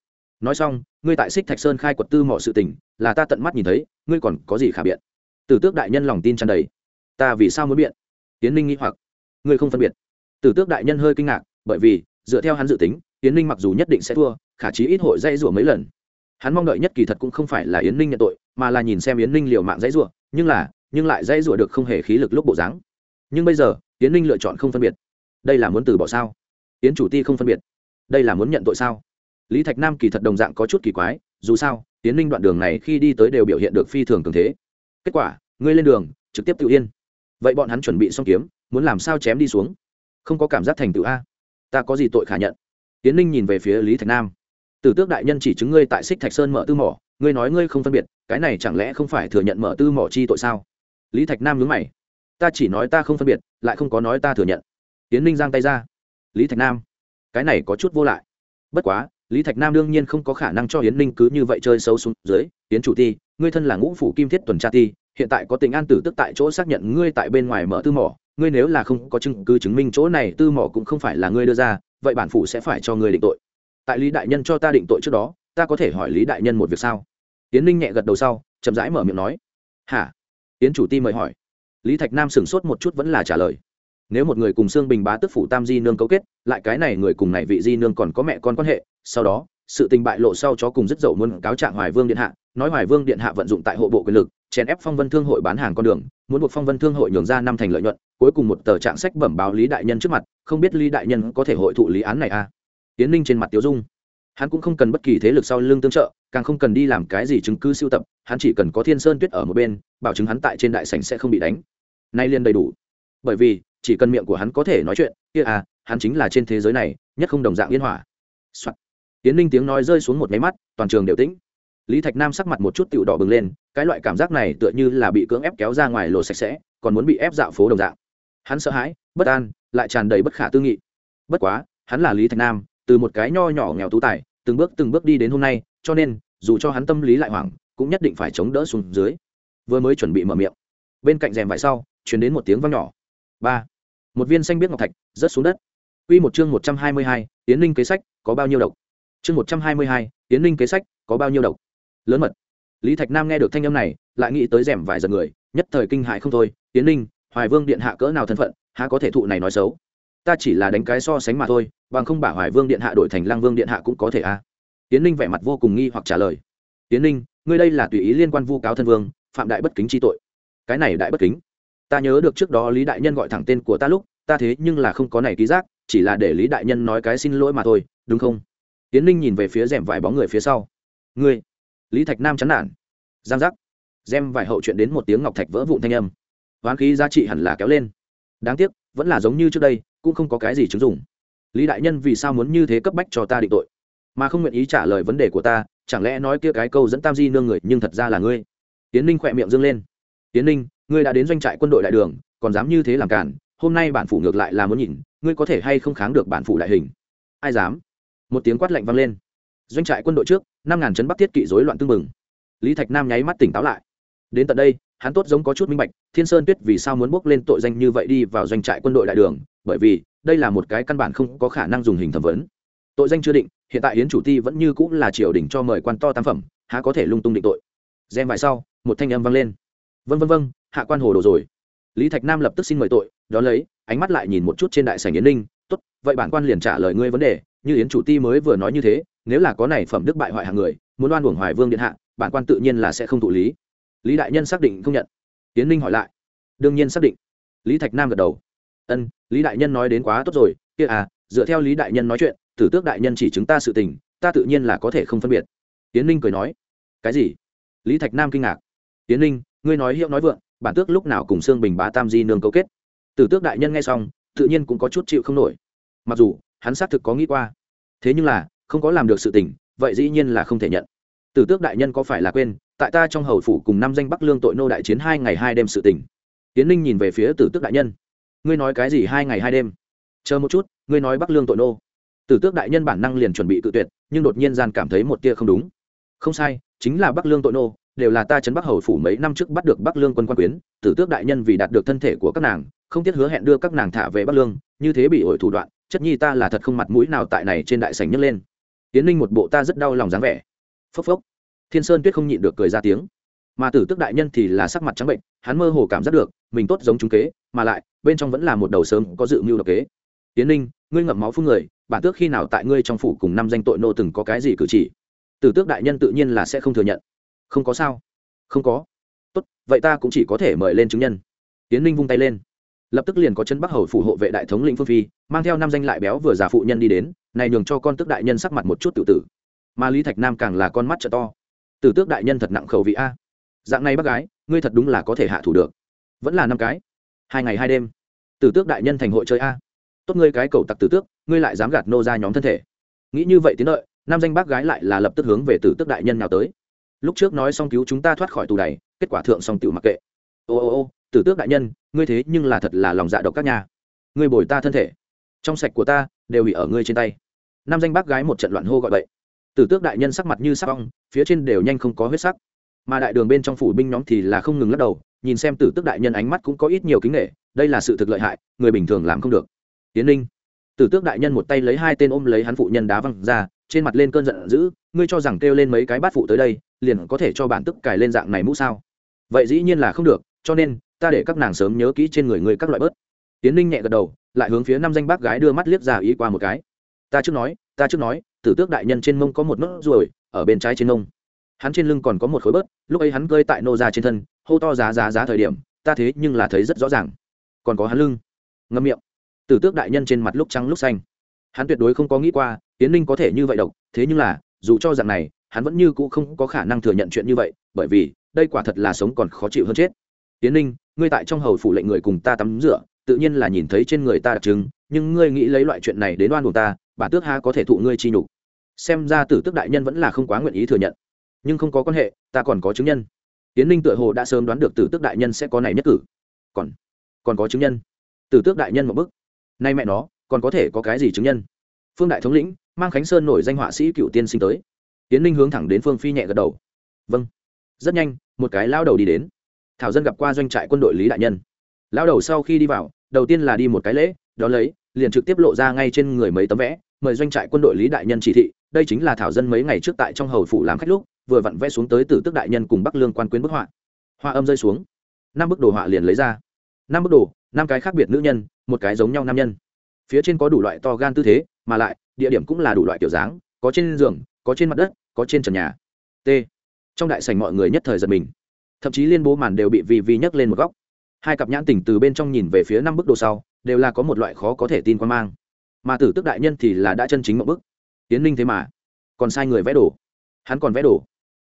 Nói xong, ngươi tại xích thạch sơn khai quật tư mọi sự tình, là ta tận mắt nhìn thấy, ngươi còn có gì khả biện? Tử tước đại nhân lòng tin tràn đầy. Ta vì sao muốn biện? Tiến ninh nghĩ hoặc. Ngươi không phân biệt. Tử tước đại nhân hơi kinh ngạc, bởi vì, dựa theo hắn dự tính, yến ninh mặc dù nhất định sẽ thua, khả chí ít hội dây rủa mấy lần. Hắn mong đợi nhất kỳ thật cũng không phải là yến ninh nhận tội, mà là nhìn xem yến ninh liều mạng dãy rủa, nhưng là, nhưng lại dãy rủa được không hề khí lực lúc bộ dáng. Nhưng bây giờ, yến ninh lựa chọn không phân biệt. Đây là muốn từ bỏ sao? Yến chủ ti không phân biệt đây là muốn nhận tội sao? Lý thạch nam kỳ thật đồng dạng có chút kỳ quái, dù sao, tiến ninh đoạn đường này khi đi tới đều biểu hiện được phi thường cường thế. Kết quả, ngươi lên đường, trực tiếp tự yên. Vậy bọn hắn chuẩn bị xong kiếm, muốn làm sao chém đi xuống? Không có cảm giác thành tựu a? Ta có gì tội khả nhận? Tiến ninh nhìn về phía lý thạch nam. Tử tước đại nhân chỉ chứng ngươi tại xích thạch sơn mở tư mỏ, ngươi nói ngươi không phân biệt, cái này chẳng lẽ không phải thừa nhận mở tư mỏ chi tội sao? Lý thạch nam nhớ mày. Ta chỉ nói ta không phân biệt, lại không có nói ta thừa nhận. Tiến ninh giang tay ra. Lý thạch nam cái này có chút vô lại. Bất quá, lý thạch nam đương nhiên không có khả năng cho hiến ninh cứ như vậy chơi sâu xuống dưới, yến chủ ti, ngươi thân là ngũ phủ kim thiết tuần tra ti, hiện tại có tình an tử tức tại chỗ xác nhận ngươi tại bên ngoài mở tư mỏ, ngươi nếu là không có chứng cứ chứng minh chỗ này tư mỏ cũng không phải là ngươi đưa ra, vậy bản phủ sẽ phải cho ngươi định tội. Tại lý đại nhân cho ta định tội trước đó, ta có thể hỏi lý đại nhân một việc sao? Yến ninh nhẹ gật đầu sau, chậm rãi mở miệng nói, hả? Yến chủ ti mời hỏi. Lý thạch nam sửng sốt một chút vẫn là trả lời nếu một người cùng xương bình bá tức phủ tam di nương cấu kết, lại cái này người cùng này vị di nương còn có mẹ con quan hệ, sau đó, sự tình bại lộ sau chó cùng rất dậu muốn cáo trạng hoài vương điện hạ, nói hoài vương điện hạ vận dụng tại hộ bộ quyền lực, chèn ép phong vân thương hội bán hàng con đường, muốn buộc phong vân thương hội nhường ra năm thành lợi nhuận, cuối cùng một tờ trạng sách bẩm báo lý đại nhân trước mặt, không biết lý đại nhân có thể hội thụ lý án này à? Tiến ninh trên mặt tiếu dung. Hắn cũng không cần bất kỳ thế lực sau lưng tương trợ, càng không cần đi làm cái gì chứng cứ siêu tập, hắn chỉ cần có thiên sơn tuyết ở một bên, bảo chứng hắn tại trên đại sảnh sẽ không bị đánh. Nay liền đầy đủ. Bởi vì chỉ cần miệng của hắn có thể nói chuyện, kia à hắn chính là trên thế giới này, nhất không đồng dạng yên hỏa、Soạn. tiến ninh tiếng nói rơi xuống một máy mắt, toàn trường đều tĩnh. Lý thạch nam sắc mặt một chút tựu đỏ bừng lên, cái loại cảm giác này tựa như là bị cưỡng ép kéo ra ngoài lột sạch sẽ, còn muốn bị ép dạo phố đồng dạng. Hắn sợ hãi, bất an, lại tràn đầy bất khả tư nghị. Bất quá, hắn là lý thạch nam, từ một cái nho nhỏ nghèo tú tài, từng bước từng bước đi đến hôm nay, cho nên, dù cho hắn tâm lý lại hoảng, cũng nhất định phải chống đỡ xuống dưới. Vừa mới chuẩn bị mở miệng, bên cạnh rèm vải sau chuyển đến một tiếng vang nhỏ. Ba một viên xanh biết ngọc thạch rớt xuống đất Quy một chương một trăm hai mươi hai, Tiến Linh kế sách, có bao nhiêu độc? Chương một trăm hai mươi hai, Tiến Linh kế sách, có bao nhiêu độc? Lớn mật. Lý Thạch Nam nghe được thanh âm này, lại nghĩ tới rèm vài giật người, nhất thời kinh hãi không thôi, Tiến Linh, Hoài Vương điện hạ cỡ nào thân phận, há có thể thụ này nói xấu? Ta chỉ là đánh cái so sánh mà thôi, bằng không bả Hoài Vương điện hạ đổi thành Lăng Vương điện hạ cũng có thể a. À. Tiến Linh vẻ mặt vô cùng nghi hoặc trả lời. Tiến Linh, ngươi đây là tùy ý liên quan vu cáo thân vương, phạm đại bất kính chi tội. Cái này đại bất kính. Ta nhớ được trước đó Lý đại nhân gọi thẳng tên của ta lúc, ta thế nhưng là không có này ký giác chỉ là để lý đại nhân nói cái xin lỗi mà thôi đúng không? Tiến ninh nhìn về phía rèm vải bóng người phía sau. Ngươi? Lý thạch nam chán nản. Giang giác. Rèm vải hậu chuyện đến một tiếng ngọc thạch vỡ vụn thanh âm. Hoán khí giá trị hẳn là kéo lên. Đáng tiếc vẫn là giống như trước đây cũng không có cái gì chứng dụng. Lý đại nhân vì sao muốn như thế cấp bách cho ta định tội? Mà không nguyện ý trả lời vấn đề của ta chẳng lẽ nói kia cái câu dẫn tam di nương người nhưng thật ra là ngươi? Tiến ninh khỏe miệng dâng lên. Tiến ninh ngươi đã đến doanh trại quân đội đại đường, còn dám như thế làm cản, hôm nay bản phủ ngược lại là muốn nhìn, ngươi có thể hay không kháng được bản phủ đại hình? Ai dám? Một tiếng quát lạnh vang lên. Doanh trại quân đội trước, năm ngàn chấn bắc thiết kỵ rối loạn tương mừng lý thạch nam nháy mắt tỉnh táo lại. Đến tận đây, hắn tốt giống có chút minh bạch, thiên sơn tuyết vì sao muốn bước lên tội danh như vậy đi vào doanh trại quân đội đại đường, bởi vì, đây là một cái căn bản không có khả năng dùng hình thẩm vấn. Tội danh chưa định, hiện tại hiến chủ ti vẫn như cũng là triều đình cho mời quan to tam phẩm, há có thể lung tung định tội. Xem vài sau, một thanh âm vang lên. Vân vân vân hạ quan hồ đồ rồi. Lý thạch nam lập tức xin mời tội đó lấy, ánh mắt lại nhìn một chút trên đại sảnh yến ninh, tốt, vậy bản quan liền trả lời ngươi vấn đề, như yến chủ ti mới vừa nói như thế, nếu là có này phẩm đức bại hoại hàng người, muốn đoan uổng hoài vương điện hạ, bản quan tự nhiên là sẽ không thụ lý. Lý đại nhân xác định không nhận. Yến ninh hỏi lại, đương nhiên xác định. Lý thạch nam gật đầu, ân, lý đại nhân nói đến quá tốt rồi, kia à dựa theo lý đại nhân nói chuyện, tử tước đại nhân chỉ chứng ta sự tình, ta tự nhiên là có thể không phân biệt. Yến ninh cười nói, cái gì? Lý thạch nam kinh ngạc, yến ninh, ngươi nói hiệu nói vượng bản tước lúc nào cùng xương bình bá tam di nương cấu kết. Tử tước đại nhân nghe xong, tự nhiên cũng có chút chịu không nổi. Mặc dù, hắn xác thực có nghĩ qua. Thế nhưng là, không có làm được sự tình, vậy dĩ nhiên là không thể nhận. Tử tước đại nhân có phải là quên, tại ta trong hầu phủ cùng năm danh bắc lương tội nô đại chiến hai ngày hai đêm sự tình. Tiến ninh nhìn về phía tử tước đại nhân. Ngươi nói cái gì hai ngày hai đêm? Chờ một chút, ngươi nói bắc lương tội nô. Tử tước đại nhân bản năng liền chuẩn bị tự tuyệt, nhưng đột nhiên gian cảm thấy một tia không đúng. Không sai, chính là bắc lương tội nô đều là ta chấn bắc hầu phủ mấy năm trước bắt được bắc lương quân quan quyến, tử tước đại nhân vì đạt được thân thể của các nàng, không tiếc hứa hẹn đưa các nàng thả về bắc lương, như thế bị ổi thủ đoạn, chất nhi ta là thật không mặt mũi nào tại này trên đại sảnh nhấc lên. Tiến ninh một bộ ta rất đau lòng dáng vẻ. Phốc phốc. Thiên sơn tuyết không nhịn được cười ra tiếng. Mà tử tước đại nhân thì là sắc mặt trắng bệnh, hắn mơ hồ cảm giác được, mình tốt giống chúng kế, mà lại, bên trong vẫn là một đầu sớm có dự mưu độc kế. Tiến ninh, ngươi ngậm máu phun người, bản tước khi nào tại ngươi trong phủ cùng năm danh tội nô từng có cái gì cử chỉ? Tử tước đại nhân tự nhiên là sẽ không thừa nhận không có sao. Không có. Tốt, vậy ta cũng chỉ có thể mời lên chứng nhân. Tiến ninh vung tay lên. Lập tức liền có chân bắc hầu phủ hộ vệ đại thống lĩnh phương phi, mang theo năm danh lại béo vừa già phụ nhân đi đến, này nhường cho con tước đại nhân sắc mặt một chút tự tử. Mà lý thạch nam càng là con mắt trợ to. Tử tước đại nhân thật nặng khẩu vị a. Dạng này bác gái, ngươi thật đúng là có thể hạ thủ được. Vẫn là năm cái. Hai ngày hai đêm. Tử tước đại nhân thành hội chơi a. Tốt ngươi cái cầu tặc tử tước, ngươi lại dám gạt nô ra nhóm thân thể. Nghĩ như vậy tiến lợi nam danh bác gái lại là lập tức hướng về tử tước đại nhân nào tới lúc trước nói xong cứu chúng ta thoát khỏi tù đày kết quả thượng xong tự mặc kệ. Ô ô ô, tử tước đại nhân, ngươi thế nhưng là thật là lòng dạ độc các nhà ngươi bồi ta thân thể. Trong sạch của ta, đều bị ở ngươi trên tay. Nam danh bác gái một trận loạn hô gọi vậy tử tước đại nhân sắc mặt như sắc ong, phía trên đều nhanh không có huyết sắc. Mà đại đường bên trong phủ binh nhóm thì là không ngừng lắc đầu, nhìn xem tử tước đại nhân ánh mắt cũng có ít nhiều kính nghệ đây là sự thực lợi hại, người bình thường làm không được. Tiến linh tử tước đại nhân một tay lấy hai tên ôm lấy hắn phụ nhân đá văng ra trên mặt lên cơn giận dữ, ngươi cho rằng kêu lên mấy cái bát phụ tới đây, liền có thể cho bản tức cài lên dạng này mũ sao? Vậy dĩ nhiên là không được, cho nên, ta để các nàng sớm nhớ kỹ trên người ngươi các loại bớt. Tiến Ninh nhẹ gật đầu, lại hướng phía năm danh bác gái đưa mắt liếc ra ý qua một cái. Ta trước nói, ta trước nói, tử tước đại nhân trên mông có một nốt ruồi, ở bên trái trên mông. Hắn trên lưng còn có một khối bớt, lúc ấy hắn cơi tại nô ra trên thân, hô to giá giá giá thời điểm, ta thế nhưng là thấy rất rõ ràng. Còn có hắn lưng. Ngâm miệng. Tử tước đại nhân trên mặt lúc trắng lúc xanh. Hắn tuyệt đối không có nghĩ qua tiến ninh có thể như vậy độc, thế nhưng là, dù cho dạng này, hắn vẫn như cũ không có khả năng thừa nhận chuyện như vậy, bởi vì, đây quả thật là sống còn khó chịu hơn chết. Tiến ninh, ngươi tại trong hầu phủ lệnh người cùng ta tắm rửa, tự nhiên là nhìn thấy trên người ta đặc trưng, nhưng ngươi nghĩ lấy loại chuyện này đến oan của ta, bản tước ha có thể thụ ngươi chi nhục. Xem ra tử tước đại nhân vẫn là không quá nguyện ý thừa nhận. Nhưng không có quan hệ, ta còn có chứng nhân. Tiến ninh tựa hồ đã sớm đoán được tử tước đại nhân sẽ có này nhất cử. Còn còn có chứng nhân. Tử tước đại nhân một bức nay mẹ nó, còn có thể có cái gì chứng nhân? Phương đại thống lĩnh mang khánh sơn nổi danh họa sĩ cựu tiên sinh tới. Tiến ninh hướng thẳng đến phương phi nhẹ gật đầu. Vâng. Rất nhanh, một cái lao đầu đi đến. Thảo dân gặp qua doanh trại quân đội lý đại nhân. Lao đầu sau khi đi vào, đầu tiên là đi một cái lễ, đó lấy, liền trực tiếp lộ ra ngay trên người mấy tấm vẽ, mời doanh trại quân đội lý đại nhân chỉ thị. Đây chính là thảo dân mấy ngày trước tại trong hầu phủ làm khách lúc, vừa vặn vẽ xuống tới từ tức đại nhân cùng bắc lương quan quyến bức họa. Hoa âm rơi xuống. Năm bức đồ họa liền lấy ra. Năm bức đồ, năm cái khác biệt nữ nhân, một cái giống nhau nam nhân. Phía trên có đủ loại to gan tư thế, mà lại địa điểm cũng là đủ loại kiểu dáng, có trên giường, có trên mặt đất, có trên trần nhà. T. Trong đại sảnh mọi người nhất thời giật mình. Thậm chí liên bố màn đều bị vì vì nhấc lên một góc. Hai cặp nhãn tỉnh từ bên trong nhìn về phía năm bức đồ sau, đều là có một loại khó có thể tin quan mang. Mà tử tức đại nhân thì là đã chân chính một bức. Tiến ninh thế mà còn sai người vẽ đồ. Hắn còn vẽ đồ.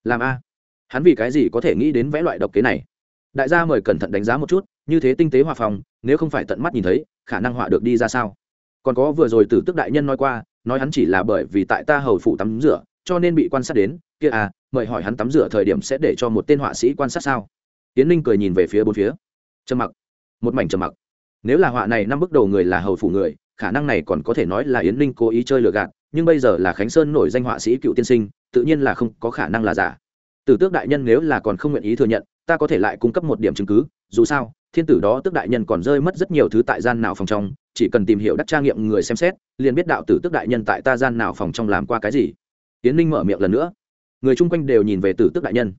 Làm a? Hắn vì cái gì có thể nghĩ đến vẽ loại độc kế này? Đại gia mời cẩn thận đánh giá một chút, như thế tinh tế hòa phòng, nếu không phải tận mắt nhìn thấy, khả năng họa được đi ra sao? Còn có vừa rồi tử tức đại nhân nói qua nói hắn chỉ là bởi vì tại ta hầu phủ tắm rửa, cho nên bị quan sát đến, kia à mời hỏi hắn tắm rửa thời điểm sẽ để cho một tên họa sĩ quan sát sao? Tiến ninh cười nhìn về phía bốn phía. Trầm mặc. Một mảnh trầm mặc. Nếu là họa này năm bước đầu người là hầu phủ người, khả năng này còn có thể nói là yến ninh cố ý chơi lừa gạt, nhưng bây giờ là khánh sơn nổi danh họa sĩ cựu tiên sinh, tự nhiên là không có khả năng là giả. Tử tước đại nhân nếu là còn không nguyện ý thừa nhận, ta có thể lại cung cấp một điểm chứng cứ, dù sao thiên tử đó tước đại nhân còn rơi mất rất nhiều thứ tại gian nào phòng trong, chỉ cần tìm hiểu đắc tra nghiệm người xem xét, liền biết đạo tử tước đại nhân tại ta gian nào phòng trong làm qua cái gì. Tiến ninh mở miệng lần nữa. Người chung quanh đều nhìn về tử tước đại nhân.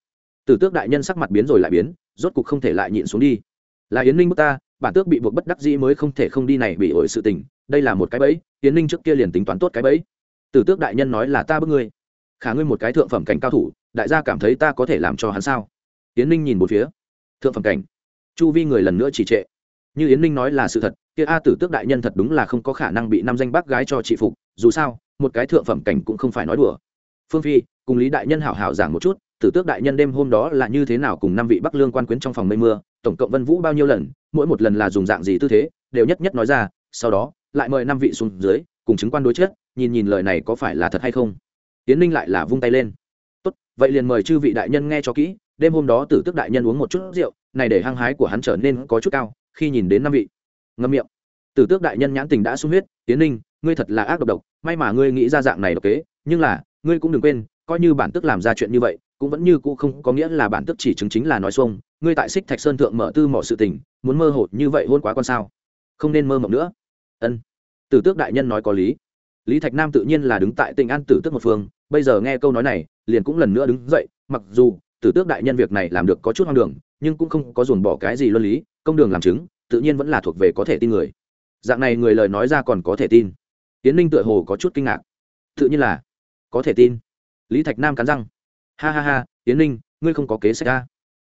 Tử tước đại nhân sắc mặt biến rồi lại biến, rốt cục không thể lại nhịn xuống đi. Là yến ninh bức ta, bản tước bị buộc bất đắc dĩ mới không thể không đi này bị ổi sự tình, đây là một cái bẫy, yến ninh trước kia liền tính toán tốt cái bẫy. Tử tước đại nhân nói là ta bức ngươi. Khả ngươi một cái thượng phẩm cảnh cao thủ, đại gia cảm thấy ta có thể làm cho hắn sao? Yến ninh nhìn một phía. Thượng phẩm cảnh chu vi người lần nữa chỉ trệ. Như yến ninh nói là sự thật, kia a tử tước đại nhân thật đúng là không có khả năng bị năm danh bác gái cho trị phục, dù sao, một cái thượng phẩm cảnh cũng không phải nói đùa. Phương phi, cùng lý đại nhân hảo hảo giảng một chút, tử tước đại nhân đêm hôm đó là như thế nào cùng năm vị bắc lương quan quyến trong phòng mây mưa, tổng cộng vân vũ bao nhiêu lần, mỗi một lần là dùng dạng gì tư thế, đều nhất nhất nói ra, sau đó, lại mời năm vị xuống dưới, cùng chứng quan đối chất, nhìn nhìn lời này có phải là thật hay không. Tiến ninh lại là vung tay lên. Tốt, vậy liền mời chư vị đại nhân nghe cho kỹ, đêm hôm đó tử Tước đại nhân uống một chút rượu này để hăng hái của hắn trở nên có chút cao, khi nhìn đến năm vị. Ngâm miệng. Tử tước đại nhân nhãn tình đã sung huyết, tiến ninh, ngươi thật là ác độc độc, may mà ngươi nghĩ ra dạng này độc kế, nhưng là, ngươi cũng đừng quên, coi như bản tức làm ra chuyện như vậy, cũng vẫn như cũ không có nghĩa là bản tức chỉ chứng chính là nói xuông, ngươi tại xích thạch sơn thượng mở tư mỏ sự tình, muốn mơ hồ như vậy hôn quá con sao? Không nên mơ mộng nữa. Ân. Tử tước đại nhân nói có lý. Lý thạch nam tự nhiên là đứng tại tỉnh an tử tước một phương, bây giờ nghe câu nói này, liền cũng lần nữa đứng dậy, mặc dù tử tước đại nhân việc này làm được có chút hoang đường nhưng cũng không có dồn bỏ cái gì luân lý, công đường làm chứng, tự nhiên vẫn là thuộc về có thể tin người. Dạng này người lời nói ra còn có thể tin. Tiến ninh tựa hồ có chút kinh ngạc. Tự nhiên là có thể tin. Lý thạch nam cắn răng. Ha ha ha, tiến ninh, ngươi không có kế sách ra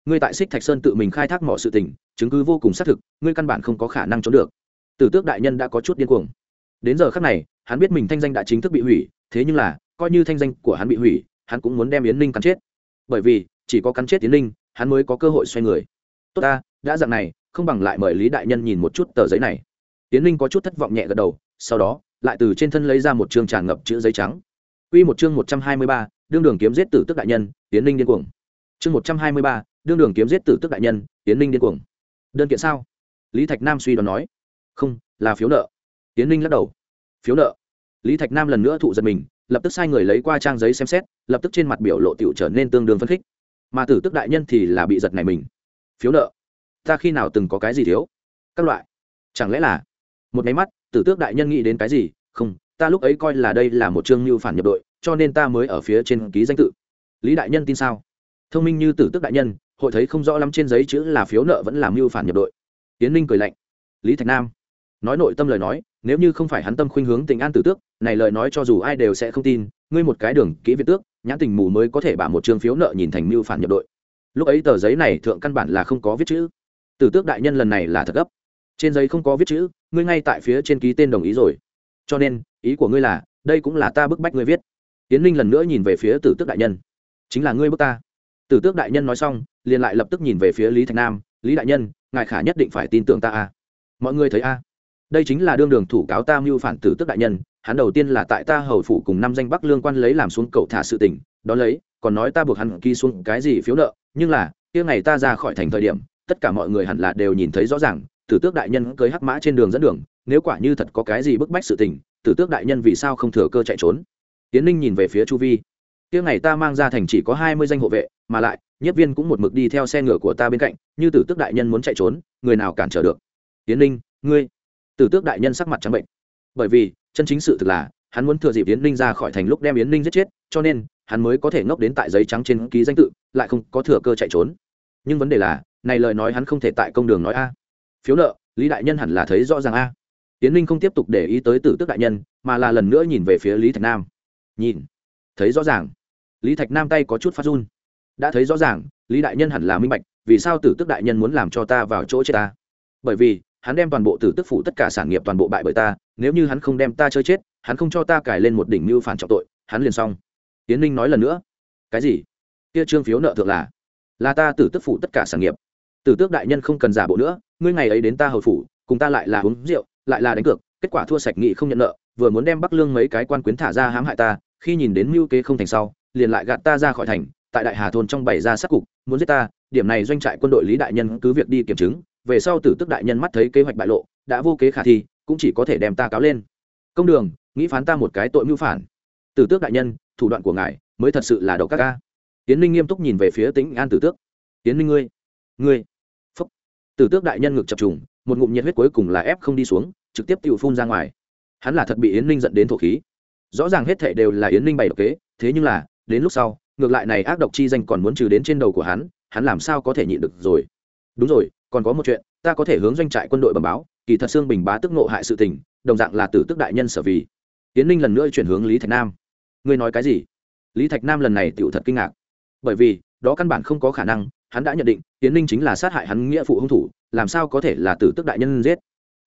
ngươi tại xích thạch sơn tự mình khai thác mọi sự tình, chứng cứ vô cùng xác thực, ngươi căn bản không có khả năng trốn được. Tử tước đại nhân đã có chút điên cuồng. Đến giờ khác này, hắn biết mình thanh danh đã chính thức bị hủy, thế nhưng là, coi như thanh danh của hắn bị hủy, hắn cũng muốn đem yến ninh cắn chết. Bởi vì, chỉ có cắn chết yến ninh hắn mới có cơ hội xoay người tốt ta đã dặn này không bằng lại mời lý đại nhân nhìn một chút tờ giấy này tiến ninh có chút thất vọng nhẹ gật đầu sau đó lại từ trên thân lấy ra một chương tràn ngập chữ giấy trắng Quy một chương một trăm hai mươi ba, đương đường kiếm giết tử tức đại nhân, tiến Ninh điên cuồng. Chương một trăm hai mươi ba, đương đường kiếm giết tử tức đại nhân, tiến Ninh điên cuồng. Đơn kiện sao? Lý Thạch Nam suy đoán nói. Không, là phiếu nợ. tiến Ninh lắc đầu. Phiếu nợ? Lý Thạch Nam lần nữa thụ giật mình, lập tức sai người lấy qua trang giấy xem xét, lập tức trên mặt biểu lộ tiểu trở nên tương đương phấn khích. Mà tử tức đại nhân thì là bị giật này mình. Phiếu nợ? Ta khi nào từng có cái gì thiếu? Các loại. Chẳng lẽ là? Một máy mắt, tử tước đại nhân nghĩ đến cái gì? Không, ta lúc ấy coi là đây là một chương mưu phản nhập đội cho nên ta mới ở phía trên ký danh tự lý đại nhân tin sao thông minh như tử tước đại nhân hội thấy không rõ lắm trên giấy chữ là phiếu nợ vẫn làm mưu phản nhập đội tiến ninh cười lạnh lý thạch nam nói nội tâm lời nói nếu như không phải hắn tâm khuynh hướng tình an tử tước này lời nói cho dù ai đều sẽ không tin ngươi một cái đường kỹ việt tước nhãn tình mù mới có thể bả một chương phiếu nợ nhìn thành mưu phản nhập đội. Lúc ấy tờ giấy này thượng căn bản là không có viết chữ. Tử tước đại nhân lần này là thật gấp. Trên giấy không có viết chữ, ngươi ngay tại phía trên ký tên đồng ý rồi. Cho nên, ý của ngươi là, đây cũng là ta bức bách ngươi viết. Tiến ninh lần nữa nhìn về phía tử tước đại nhân. Chính là ngươi bức ta. Tử tước đại nhân nói xong, liền lại lập tức nhìn về phía lý thạch nam. Lý đại nhân, ngài khả nhất định phải tin tưởng ta a mọi người thấy a đây chính là đương đường thủ cáo ta mưu phản tử tước đại nhân hắn đầu tiên là tại ta hầu phủ cùng năm danh bắc lương quan lấy làm xuống cậu thả sự tình, đó lấy, còn nói ta buộc hắn ký xuống cái gì phiếu nợ, nhưng là, kia ngày ta ra khỏi thành thời điểm, tất cả mọi người hẳn là đều nhìn thấy rõ ràng, tử tước đại nhân cưới hắc mã trên đường dẫn đường, nếu quả như thật có cái gì bức bách sự tình, tử tước đại nhân vì sao không thừa cơ chạy trốn? Tiến ninh nhìn về phía chu vi. Kia ngày ta mang ra thành chỉ có hai mươi danh hộ vệ, mà lại, nhất viên cũng một mực đi theo xe ngựa của ta bên cạnh, như tử tước đại nhân muốn chạy trốn, người nào cản trở được? Tiến ninh, ngươi. Tử tước đại nhân sắc mặt trắng bệnh. Bởi vì chân chính sự thực là, hắn muốn thừa dịp yến ninh ra khỏi thành lúc đem yến ninh giết chết, cho nên, hắn mới có thể ngốc đến tại giấy trắng trên ký danh tự, lại không có thừa cơ chạy trốn. Nhưng vấn đề là, này lời nói hắn không thể tại công đường nói a. Phiếu nợ, lý đại nhân hẳn là thấy rõ ràng a. Yến ninh không tiếp tục để ý tới tử tức đại nhân, mà là lần nữa nhìn về phía lý thạch nam. Nhìn, thấy rõ ràng. Lý thạch nam tay có chút phát run. Đã thấy rõ ràng, lý đại nhân hẳn là minh bạch, vì sao tử tức đại nhân muốn làm cho ta vào chỗ chết ta. Bởi vì, hắn đem toàn bộ tử tức phủ tất cả sản nghiệp toàn bộ bại bởi ta nếu như hắn không đem ta chơi chết, hắn không cho ta cài lên một đỉnh mưu phản trọng tội, hắn liền xong. Tiến ninh nói lần nữa. Cái gì? Kia trương phiếu nợ thượng là? Là ta tử tức phủ tất cả sản nghiệp. Tử tước đại nhân không cần giả bộ nữa, ngươi ngày ấy đến ta hầu phủ, cùng ta lại là uống rượu, lại là đánh cược, kết quả thua sạch nghị không nhận nợ, vừa muốn đem bắc lương mấy cái quan quyến thả ra hãm hại ta, khi nhìn đến mưu kế không thành sau, liền lại gạt ta ra khỏi thành, tại đại hà thôn trong bảy ra sát cục, muốn giết ta, điểm này doanh trại quân đội lý đại nhân cứ việc đi kiểm chứng, về sau tử tức đại nhân mắt thấy kế hoạch bại lộ, đã vô kế khả thi cũng chỉ có thể đem ta cáo lên. Công đường, nghĩ phán ta một cái tội mưu phản. Tử tước đại nhân, thủ đoạn của ngài mới thật sự là đậu các ca tiến ninh nghiêm túc nhìn về phía tính an tử tước. Tiến ninh ngươi ngươi. Phúc. Tử tước đại nhân ngực chập trùng, một ngụm nhiệt huyết cuối cùng là ép không đi xuống, trực tiếp tự phun ra ngoài. Hắn là thật bị yến ninh dẫn đến thổ khí. Rõ ràng hết thệ đều là yến ninh bày độc kế, thế nhưng là, đến lúc sau, ngược lại này ác độc chi danh còn muốn trừ đến trên đầu của hắn hắn làm sao có thể nhịn được rồi? Đúng rồi, còn có một chuyện, ta có thể hướng doanh trại quân đội bẩm báo kỳ thật xương bình bá tức nộ hại sự tình, đồng dạng là tử tức đại nhân sở vì. Tiến ninh lần nữa chuyển hướng lý thạch nam. Ngươi nói cái gì? Lý thạch nam lần này tựu thật kinh ngạc. Bởi vì, đó căn bản không có khả năng, hắn đã nhận định, tiến ninh chính là sát hại hắn nghĩa phụ hung thủ, làm sao có thể là tử tức đại nhân giết.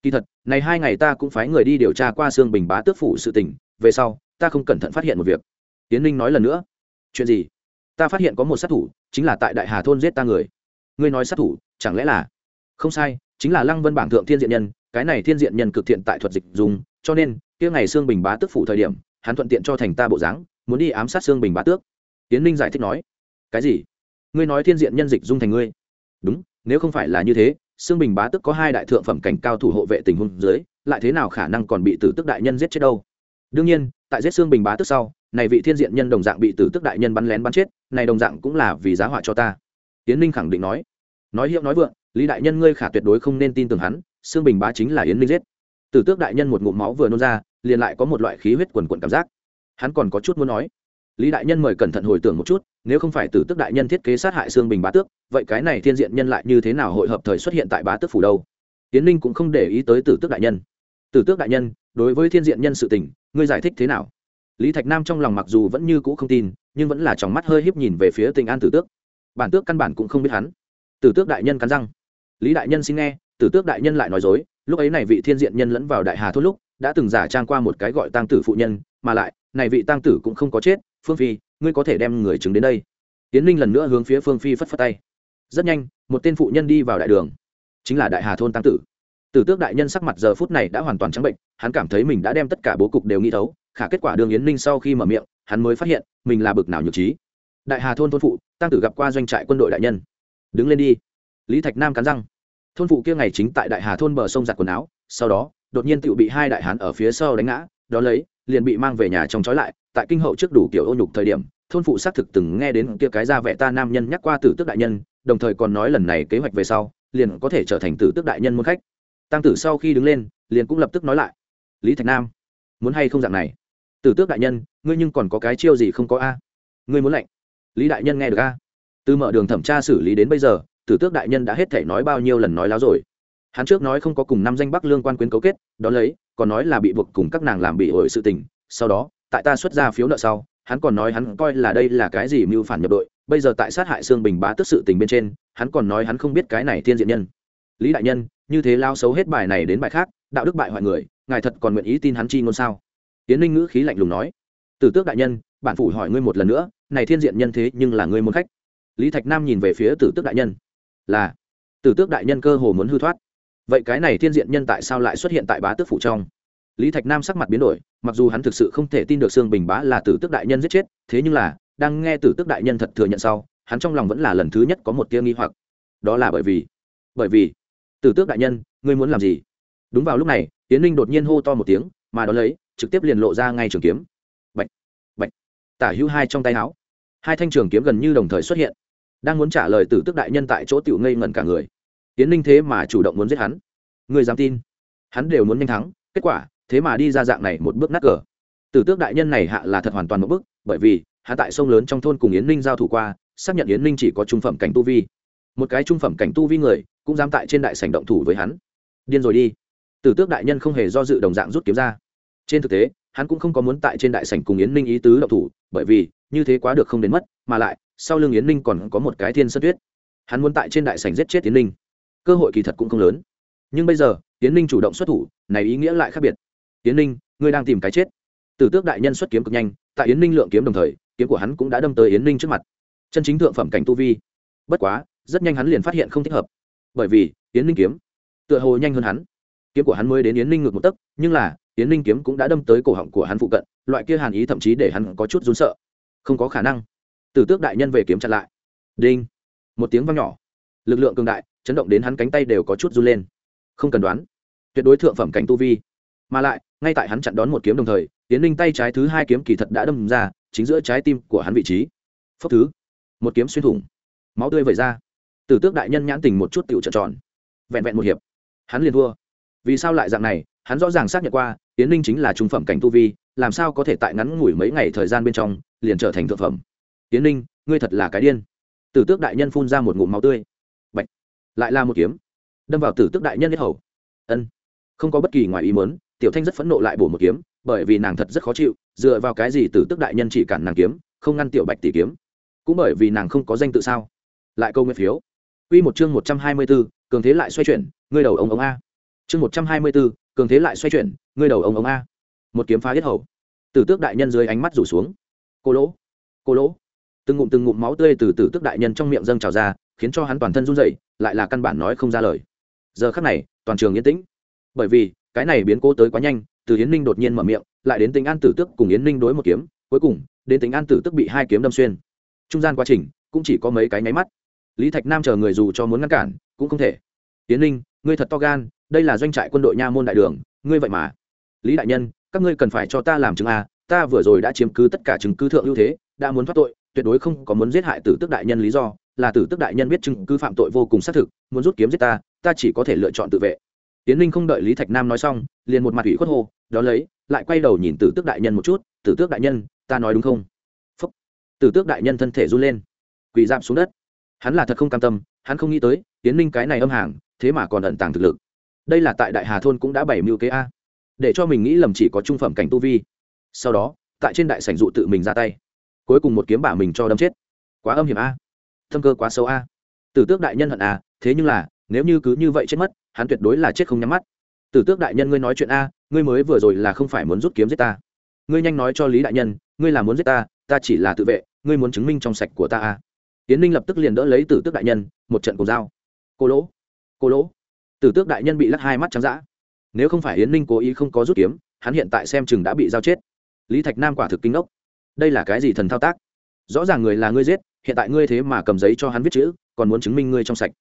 Kỳ thật, này hai ngày ta cũng phái người đi điều tra qua xương bình bá tước phủ sự tình, về sau, ta không cẩn thận phát hiện một việc. Tiến ninh nói lần nữa. Chuyện gì? Ta phát hiện có một sát thủ, chính là tại đại hà thôn giết ta người. Ngươi nói sát thủ, chẳng lẽ là? Không sai chính là lăng vân bảng thượng thiên diện nhân, cái này thiên diện nhân cực thiện tại thuật dịch dùng, cho nên, kia ngày xương bình bá tức phủ thời điểm, hắn thuận tiện cho thành ta bộ dáng, muốn đi ám sát xương bình bá tước. Tiến ninh giải thích nói, cái gì? Ngươi nói thiên diện nhân dịch dung thành ngươi? Đúng, nếu không phải là như thế xương bình bá tước có hai đại thượng phẩm cảnh cao thủ hộ vệ tình huống dưới, lại thế nào khả năng còn bị tử tức đại nhân giết chết đâu? Đương nhiên, tại giết xương bình bá tước sau, này vị thiên diện nhân đồng dạng bị tử tức đại nhân bắn lén bắn chết, này đồng dạng cũng là vì giá họa cho ta. Tiến ninh khẳng định nói. Nói hiệu nói vượng lý đại nhân ngươi khả tuyệt đối không nên tin tưởng hắn xương bình bá chính là yến minh giết. Tử tước đại nhân một ngụm máu vừa nôn ra, liền lại có một loại khí huyết quần quận cảm giác. Hắn còn có chút muốn nói. Lý đại nhân mời cẩn thận hồi tưởng một chút, nếu không phải tử tước đại nhân thiết kế sát hại xương bình bá tước, vậy cái này thiên diện nhân lại như thế nào hội hợp thời xuất hiện tại bá tước phủ đâu? Yến ninh cũng không để ý tới tử tước đại nhân. Tử tước đại nhân, đối với thiên diện nhân sự tình, ngươi giải thích thế nào? Lý thạch nam trong lòng mặc dù vẫn như cũ không tin, nhưng vẫn là trong mắt hơi hiếp nhìn về phía tình an tử tước. Bản tước căn bản cũng không biết hắn. Tử tước đại nhân cắn răng lý đại nhân xin nghe, tử tước đại nhân lại nói dối, lúc ấy này vị thiên diện nhân lẫn vào đại hà thốt lúc, đã từng giả trang qua một cái gọi tăng tử phụ nhân, mà lại, này vị tăng tử cũng không có chết, phương phi, ngươi có thể đem người chứng đến đây. Tiến ninh lần nữa hướng phía phương phi phất phất tay. Rất nhanh, một tên phụ nhân đi vào đại đường, chính là đại hà thôn tăng tử. Tử tước đại nhân sắc mặt giờ phút này đã hoàn toàn trắng bệnh, hắn cảm thấy mình đã đem tất cả bố cục đều nghĩ thấu, khả kết quả đường yến ninh sau khi mở miệng, hắn mới phát hiện, mình là bực nào nhược trí đại hà thôn thôn phụ tăng tử gặp qua doanh trại quân đội đại nhân. Đứng lên đi lý thạch nam cắn răng. Thôn phụ kia ngày chính tại đại hà thôn bờ sông giặt quần áo, sau đó, đột nhiên tự bị hai đại hán ở phía sau đánh ngã đó lấy, liền bị mang về nhà trong trói lại, tại kinh hậu trước đủ kiểu ô nhục thời điểm, thôn phụ xác thực từng nghe đến kia cái ra vẻ ta nam nhân nhắc qua tử tước đại nhân, đồng thời còn nói lần này kế hoạch về sau, liền có thể trở thành tử tước đại nhân môn khách. Tăng tử sau khi đứng lên, liền cũng lập tức nói lại, lý thạch nam, muốn hay không dạng này? Tử tước đại nhân, ngươi nhưng còn có cái chiêu gì không có a? Ngươi muốn lệnh, lý đại nhân nghe được a? Từ mở đường thẩm tra xử lý đến bây giờ tử tước đại nhân đã hết thể nói bao nhiêu lần nói láo rồi. Hắn trước nói không có cùng năm danh bắc lương quan quyến cấu kết đón lấy, còn nói là bị buộc cùng các nàng làm bị ổi sự tình, sau đó, tại ta xuất ra phiếu nợ sau, hắn còn nói hắn coi là đây là cái gì mưu phản nhập đội, bây giờ tại sát hại xương bình bá tức sự tình bên trên, hắn còn nói hắn không biết cái này thiên diện nhân. Lý đại nhân, như thế lao xấu hết bài này đến bài khác, đạo đức bại hoại người, ngài thật còn nguyện ý tin hắn chi ngôn sao? Tiến ninh ngữ khí lạnh lùng nói. Tử tước đại nhân, bản phủ hỏi ngươi một lần nữa, này thiên diện nhân thế nhưng là ngươi muốn khách. Lý thạch nam nhìn về phía tử tước đại nhân là, tử tước đại nhân cơ hồ muốn hư thoát. Vậy cái này thiên diện nhân tại sao lại xuất hiện tại bá tước phủ trong? Lý thạch nam sắc mặt biến đổi, mặc dù hắn thực sự không thể tin được sương bình bá là tử tước đại nhân giết chết, thế nhưng là, đang nghe tử tước đại nhân thật thừa nhận sau, hắn trong lòng vẫn là lần thứ nhất có một tia nghi hoặc. Đó là bởi vì bởi vì, tử tước đại nhân, ngươi muốn làm gì? Đúng vào lúc này tiến linh đột nhiên hô to một tiếng, mà đ ó lấy, trực tiếp liền lộ ra ngay trường kiếm. Bạch bạch, tả hữu hai trong tay áo. Hai thanh trường kiếm gần như đồng thời xuất hiện đang muốn trả lời tử tước đại nhân tại chỗ tiểu ngây ngẩn cả người. Tiến ninh thế mà chủ động muốn giết hắn. Người dám tin? Hắn đều muốn nhanh thắng, kết quả, thế mà đi ra dạng này một bước nát cờ. Tử tước đại nhân này hạ là thật hoàn toàn một bước, bởi vì, hạ tại sông lớn trong thôn cùng yến ninh giao thủ qua, xác nhận yến ninh chỉ có trung phẩm cảnh tu vi. Một cái trung phẩm cảnh tu vi người, cũng dám tại trên đại sảnh động thủ với hắn. Điên rồi đi. Tử tước đại nhân không hề do dự đồng dạng rút kiếm ra. Trên thực tế, hắn cũng không có muốn tại trên đại sảnh cùng yến ninh ý tứ động thủ, bởi vì, như thế quá được không đến mất, mà lại sau lưng yến ninh còn có một cái thiên sơn tuyết. Hắn muốn tại trên đại sảnh giết chết yến ninh. Cơ hội kỳ thật cũng không lớn. Nhưng bây giờ, yến ninh chủ động xuất thủ, này ý nghĩa lại khác biệt. Yến ninh, ngươi đang tìm cái chết. Tử tước đại nhân xuất kiếm cực nhanh, tại yến ninh lượng kiếm đồng thời, kiếm của hắn cũng đã đâm tới yến ninh trước mặt. Chân chính thượng phẩm cảnh tu vi. Bất quá, rất nhanh hắn liền phát hiện không thích hợp. Bởi vì, yến ninh kiếm, tựa hồ nhanh hơn hắn. Kiếm của hắn mới đến yến ninh ngược một tấc, nhưng là, yến ninh kiếm cũng đã đâm tới cổ họng của hắn phụ cận, loại kia hàn ý thậm chí để hắn có chút run sợ. Không có khả năng tử tước đại nhân về kiếm chặn lại. Đinh. Một tiếng vang nhỏ. Lực lượng cường đại, chấn động đến hắn cánh tay đều có chút run lên. Không cần đoán. Tuyệt đối thượng phẩm cảnh tu vi. Mà lại, ngay tại hắn chặn đón một kiếm đồng thời tiến linh tay trái thứ hai kiếm kỳ thật đã đâm ra, chính giữa trái tim của hắn vị trí. Phốc thứ. Một kiếm xuyên thủng. Máu tươi vẩy ra. Tử tước đại nhân nhãn tình một chút tựu trợn tròn. Vẹn vẹn một hiệp. Hắn liền thua. Vì sao lại dạng này? Hắn rõ ràng xác nhận qua tiến linh chính là trung phẩm cảnh tu vi, làm sao có thể tại ngắn ngủi mấy ngày thời gian bên trong, liền trở thành thượng phẩm? Tiến Ninh, ngươi thật là cái điên tử tước đại nhân phun ra một ngụm máu tươi Bạch. lại là một kiếm đâm vào tử tước đại nhân hết hầu ân không có bất kỳ ngoài ý muốn tiểu thanh rất phẫn nộ lại bổ một kiếm bởi vì nàng thật rất khó chịu dựa vào cái gì tử tước đại nhân chỉ cản nàng kiếm không ngăn tiểu bạch tỷ kiếm cũng bởi vì nàng không có danh tự sao lại câu nguyện phiếu Quy một chương một trăm hai mươi 124, cường thế lại xoay chuyển, ngươi đầu ông ông a. Chương một trăm hai mươi 124, cường thế lại xoay chuyển, ngươi đầu ông ông a. Một kiếm phá hết hầu. Tử Tước đại nhân dưới ánh mắt rủ xuống. Cô lỗ, cô lỗ. Từng ngụm từng ngụm máu tươi từ Tử tức đại nhân trong miệng dâng trào ra, khiến cho hắn toàn thân run rẩy, lại là căn bản nói không ra lời. Giờ khắc này, toàn trường yên tĩnh. Bởi vì, cái này biến cố tới quá nhanh, từ Yến Ninh đột nhiên mở miệng, lại đến Tinh An Tử tức cùng Yến Ninh đối một kiếm, cuối cùng đến tính an tử tức bị hai kiếm đâm xuyên trung gian quá trình cũng chỉ có mấy cái nháy mắt lý thạch nam chờ người dù cho muốn ngăn cản cũng không thể yến ninh, ngươi thật to gan đây là doanh trại quân đội nha môn đại đường ngươi vậy mà lý đại nhân các ngươi cần phải cho ta làm chứng a ta vừa rồi đã chiếm cứ tất cả chứng cứ thượng ưu thế đã muốn thoát tội tuyệt đối không có muốn giết hại tử tức đại nhân lý do, là tử tức đại nhân biết chứng cứ phạm tội vô cùng xác thực, muốn rút kiếm giết ta ta chỉ có thể lựa chọn tự vệ. Tiến linh không đợi lý thạch nam nói xong, liền một mặt ủy khuất hô đó lấy, lại quay đầu nhìn tử tước đại nhân một chút, tử tước đại nhân, ta nói đúng không? Phúc. Tử tước đại nhân thân thể run lên, quỳ giảm xuống đất. Hắn là thật không cam tâm, hắn không nghĩ tới, tiến linh cái này âm hàng, thế mà còn ẩn tàng thực lực. Đây là tại đại hà thôn cũng đã bảy mưu kế a. Để cho mình nghĩ lầm chỉ có trung phẩm cảnh tu vi. Sau đó, tại trên đại sảnh dụ tự mình ra tay cuối cùng một kiếm bả mình cho đâm chết. Quá âm hiểm a. Thâm cơ quá xấu a. Tử tước đại nhân hận a thế nhưng là, nếu như cứ như vậy chết mất, hắn tuyệt đối là chết không nhắm mắt. Tử tước đại nhân ngươi nói chuyện a, ngươi mới vừa rồi là không phải muốn rút kiếm giết ta. Ngươi nhanh nói cho lý đại nhân, ngươi là muốn giết ta ta chỉ là tự vệ, ngươi muốn chứng minh trong sạch của ta a. Tiến ninh lập tức liền đỡ lấy tử tước đại nhân, một trận cùng dao. Cô lỗ cô lỗ. Tử tước đại nhân bị lắc hai mắt trắng d nếu không phải yến ninh cố ý không có rút kiếm, hắn hiện tại xem chừng đã bị giao chết. Lý thạch nam quả thực kinh ốc đây là cái gì thần thao tác? Rõ ràng người là ngươi giết, hiện tại ngươi thế mà cầm giấy cho hắn viết chữ, còn muốn chứng minh ngươi trong sạch.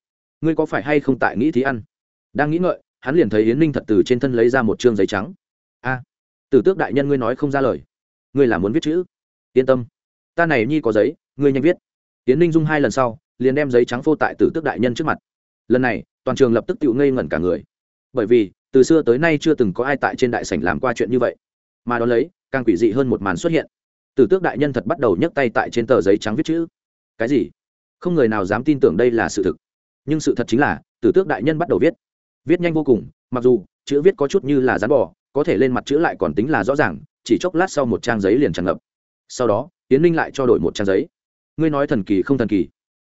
Ngươi có phải hay không tại nghĩ thí ăn? Đang nghĩ ngợi, hắn liền thấy yến ninh thật từ trên thân lấy ra một chương giấy trắng. A, tử tước đại nhân ngươi nói không ra lời. Ngươi là muốn viết chữ? Yên tâm. Ta này nhi có giấy, ngươi nhanh viết. Yến ninh dung hai lần sau, liền đem giấy trắng phô tại tử tước đại nhân trước mặt. Lần này, toàn trường lập tức tự ngây ngẩn cả người. Bởi vì, từ xưa tới nay chưa từng có ai tại trên đại sảnh làm qua chuyện như vậy. Mà đón lấy, càng quỷ dị hơn một màn xuất hiện tử tước đại nhân thật bắt đầu nhấc tay tại trên tờ giấy trắng viết chữ. Cái gì? Không người nào dám tin tưởng đây là sự thực. Nhưng sự thật chính là, tử tước đại nhân bắt đầu viết. Viết nhanh vô cùng, mặc dù, chữ viết có chút như là rán bò, có thể lên mặt chữ lại còn tính là rõ ràng, chỉ chốc lát sau một trang giấy liền tràn ngập. Sau đó tiến linh lại cho đổi một trang giấy. Ngươi nói thần kỳ không thần kỳ?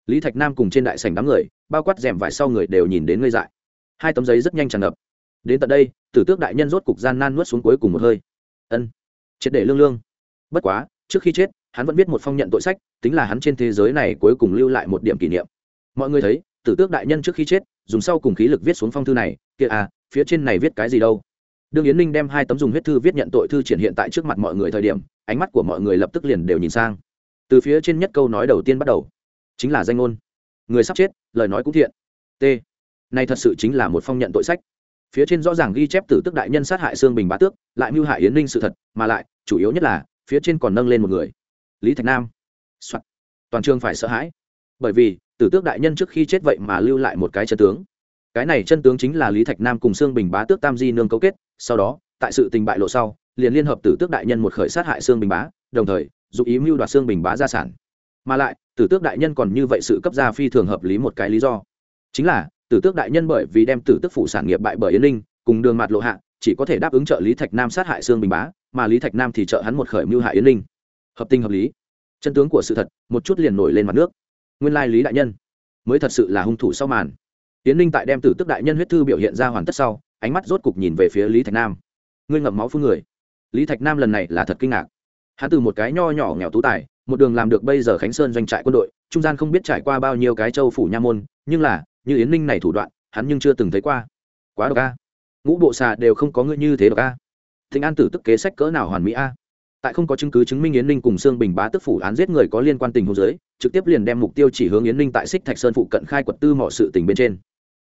Lý thạch nam cùng trên đại sảnh đám người, bao quát rèm vải sau người đều nhìn đến ngây dại. Hai tấm giấy rất nhanh tràn ngập. Đến tận đây, tử tước đại nhân rốt cục gian nan nuốt xuống cuối cùng một hơi. Ân, triệt để lương lương. Bất quá trước khi chết, hắn vẫn viết một phong nhận tội sách, tính là hắn trên thế giới này cuối cùng lưu lại một điểm kỷ niệm. Mọi người thấy, tử tước đại nhân trước khi chết, dùng sau cùng khí lực viết xuống phong thư này kia à phía trên này viết cái gì đâu? Đương yến ninh đem hai tấm dùng huyết thư viết nhận tội thư triển hiện tại trước mặt mọi người thời điểm, ánh mắt của mọi người lập tức liền đều nhìn sang. Từ phía trên nhất câu nói đầu tiên bắt đầu. Chính là danh ngôn. Người sắp chết, lời nói cũng thiện. T. Này thật sự chính là một phong nhận tội sách. Phía trên rõ ràng ghi chép tử tức đại nhân sát hại xương bình bá tước, lại mưu hại yến ninh sự thật, mà lại, chủ yếu nhất là phía trên còn nâng lên một người. Lý thạch nam、Soạn. toàn trường phải sợ hãi. Bởi vì, tử tước đại nhân trước khi chết vậy mà lưu lại một cái chân tướng. Cái này chân tướng chính là lý thạch nam cùng Sương bình bá tước tam di nương cấu kết, sau đó, tại sự tình bại lộ sau, liền liên hợp tử tước đại nhân một khởi sát hại Sương bình bá, đồng thời dục ý mưu đoạt Sương bình bá gia sản. Mà lại, tử tước đại nhân còn như vậy sự cấp gia phi thường hợp lý một cái lý do. Chính là, tử tước đại nhân bởi vì đem tử tước phủ sản nghiệp bại bởi yên linh, cùng đường mặt lộ hạ, chỉ có thể đáp ứng trợ lý thạch nam sát hại Sương bình bá mà lý thạch nam thì trợ hắn một khởi mưu hại yến linh. Hợp tình hợp lý. Chân tướng của sự thật, một chút liền nổi lên mặt nước. Nguyên lai lý đại nhân mới thật sự là hung thủ sau màn. Yến linh tại đem tử tước đại nhân huyết thư biểu hiện ra hoàn tất sau, ánh mắt rốt cục nhìn về phía lý thạch nam. Ngươi ngậm máu phun người. Lý thạch nam lần này là thật kinh ngạc. Hắn từ một cái nho nhỏ nghèo tú tài, một đường làm được bây giờ khánh sơn doanh trại quân đội, trung gian không biết trải qua bao nhiêu cái châu phủ nha môn, nhưng là, như yến ninh này thủ đoạn, hắn nhưng chưa từng thấy qua. Quá độc ca ngũ bộ xà đều không có ngươi như thế độc ca thịnh an tử tức kế sách cỡ nào hoàn mỹ a? Tại không có chứng cứ chứng minh yến ninh cùng sương bình bá tức phủ án giết người có liên quan tình hôn giới trực tiếp liền đem mục tiêu chỉ hướng yến ninh tại xích thạch sơn phụ cận khai quật tư mọi sự tình bên trên.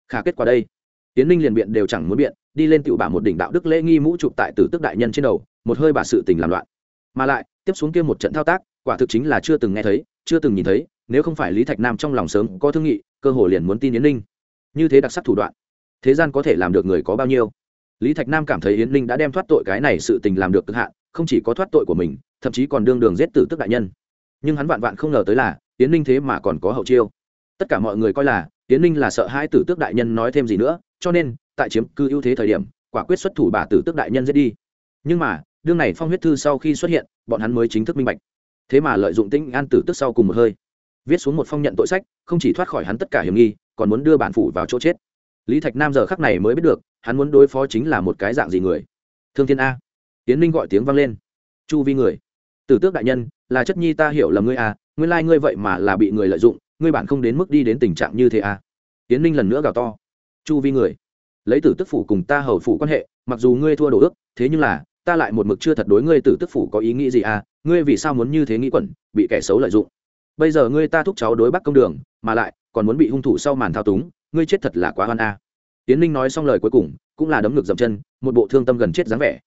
Khả kết quả đây, yến ninh liền biện đều chẳng muốn biện, đi lên tựu bả một đỉnh đạo đức lễ nghi mũ chụp tại tử tức đại nhân trên đầu, một hơi bà sự tình làm loạn. Mà lại, tiếp xuống kia một trận thao tác, quả thực chính là chưa từng nghe thấy, chưa từng nhìn thấy, nếu không phải lý thạch nam trong lòng sớm có thương nghị, cơ hội liền muốn tin yến ninh. Như thế đặc sắc thủ đoạn, thế gian có thể làm được người có bao nhiêu? Lý thạch nam cảm thấy yến Linh đã đem thoát tội cái này sự tình làm được cực hạn, không chỉ có thoát tội của mình, thậm chí còn đương đường giết tử tức đại nhân. Nhưng hắn vạn vạn không ngờ tới là, yến Linh thế mà còn có hậu chiêu. Tất cả mọi người coi là, yến Linh là sợ hai tử tước đại nhân nói thêm gì nữa, cho nên, tại chiếm cư ưu thế thời điểm, quả quyết xuất thủ bà tử tước đại nhân giết đi. Nhưng mà, đương này phong huyết thư sau khi xuất hiện, bọn hắn mới chính thức minh bạch. Thế mà lợi dụng tĩnh an tử tức sau cùng một hơi. Viết xuống một phong nhận tội sách, không chỉ thoát khỏi hắn tất cả hiểm nghi, còn muốn đưa bản phủ vào chỗ chết lý thạch nam giờ khắc này mới biết được, hắn muốn đối phó chính là một cái dạng gì người. Thương thiên a. Tiến ninh gọi tiếng vang lên. Chu vi người. Tử tước đại nhân, là chất nhi ta hiểu là ngươi a nguyên lai ngươi vậy mà là bị người lợi dụng, ngươi bản không đến mức đi đến tình trạng như thế a tiến ninh lần nữa gào to. Chu vi người. Lấy tử tức phủ cùng ta hầu phủ quan hệ, mặc dù ngươi thua đồ ước, thế nhưng là, ta lại một mực chưa thật đối ngươi tử tức phủ có ý nghĩ gì à ngươi vì sao muốn như thế nghĩ quẩn, bị kẻ xấu lợi dụng. Bây giờ ngươi ta thúc cháu đối bắc công đường, mà lại còn muốn bị hung thủ sau màn thao túng ngươi chết thật là quá hoan a. À. tiến ninh nói xong lời cuối cùng, cũng là đấm ngực dậm chân, một bộ thương tâm gần chết dáng vẻ.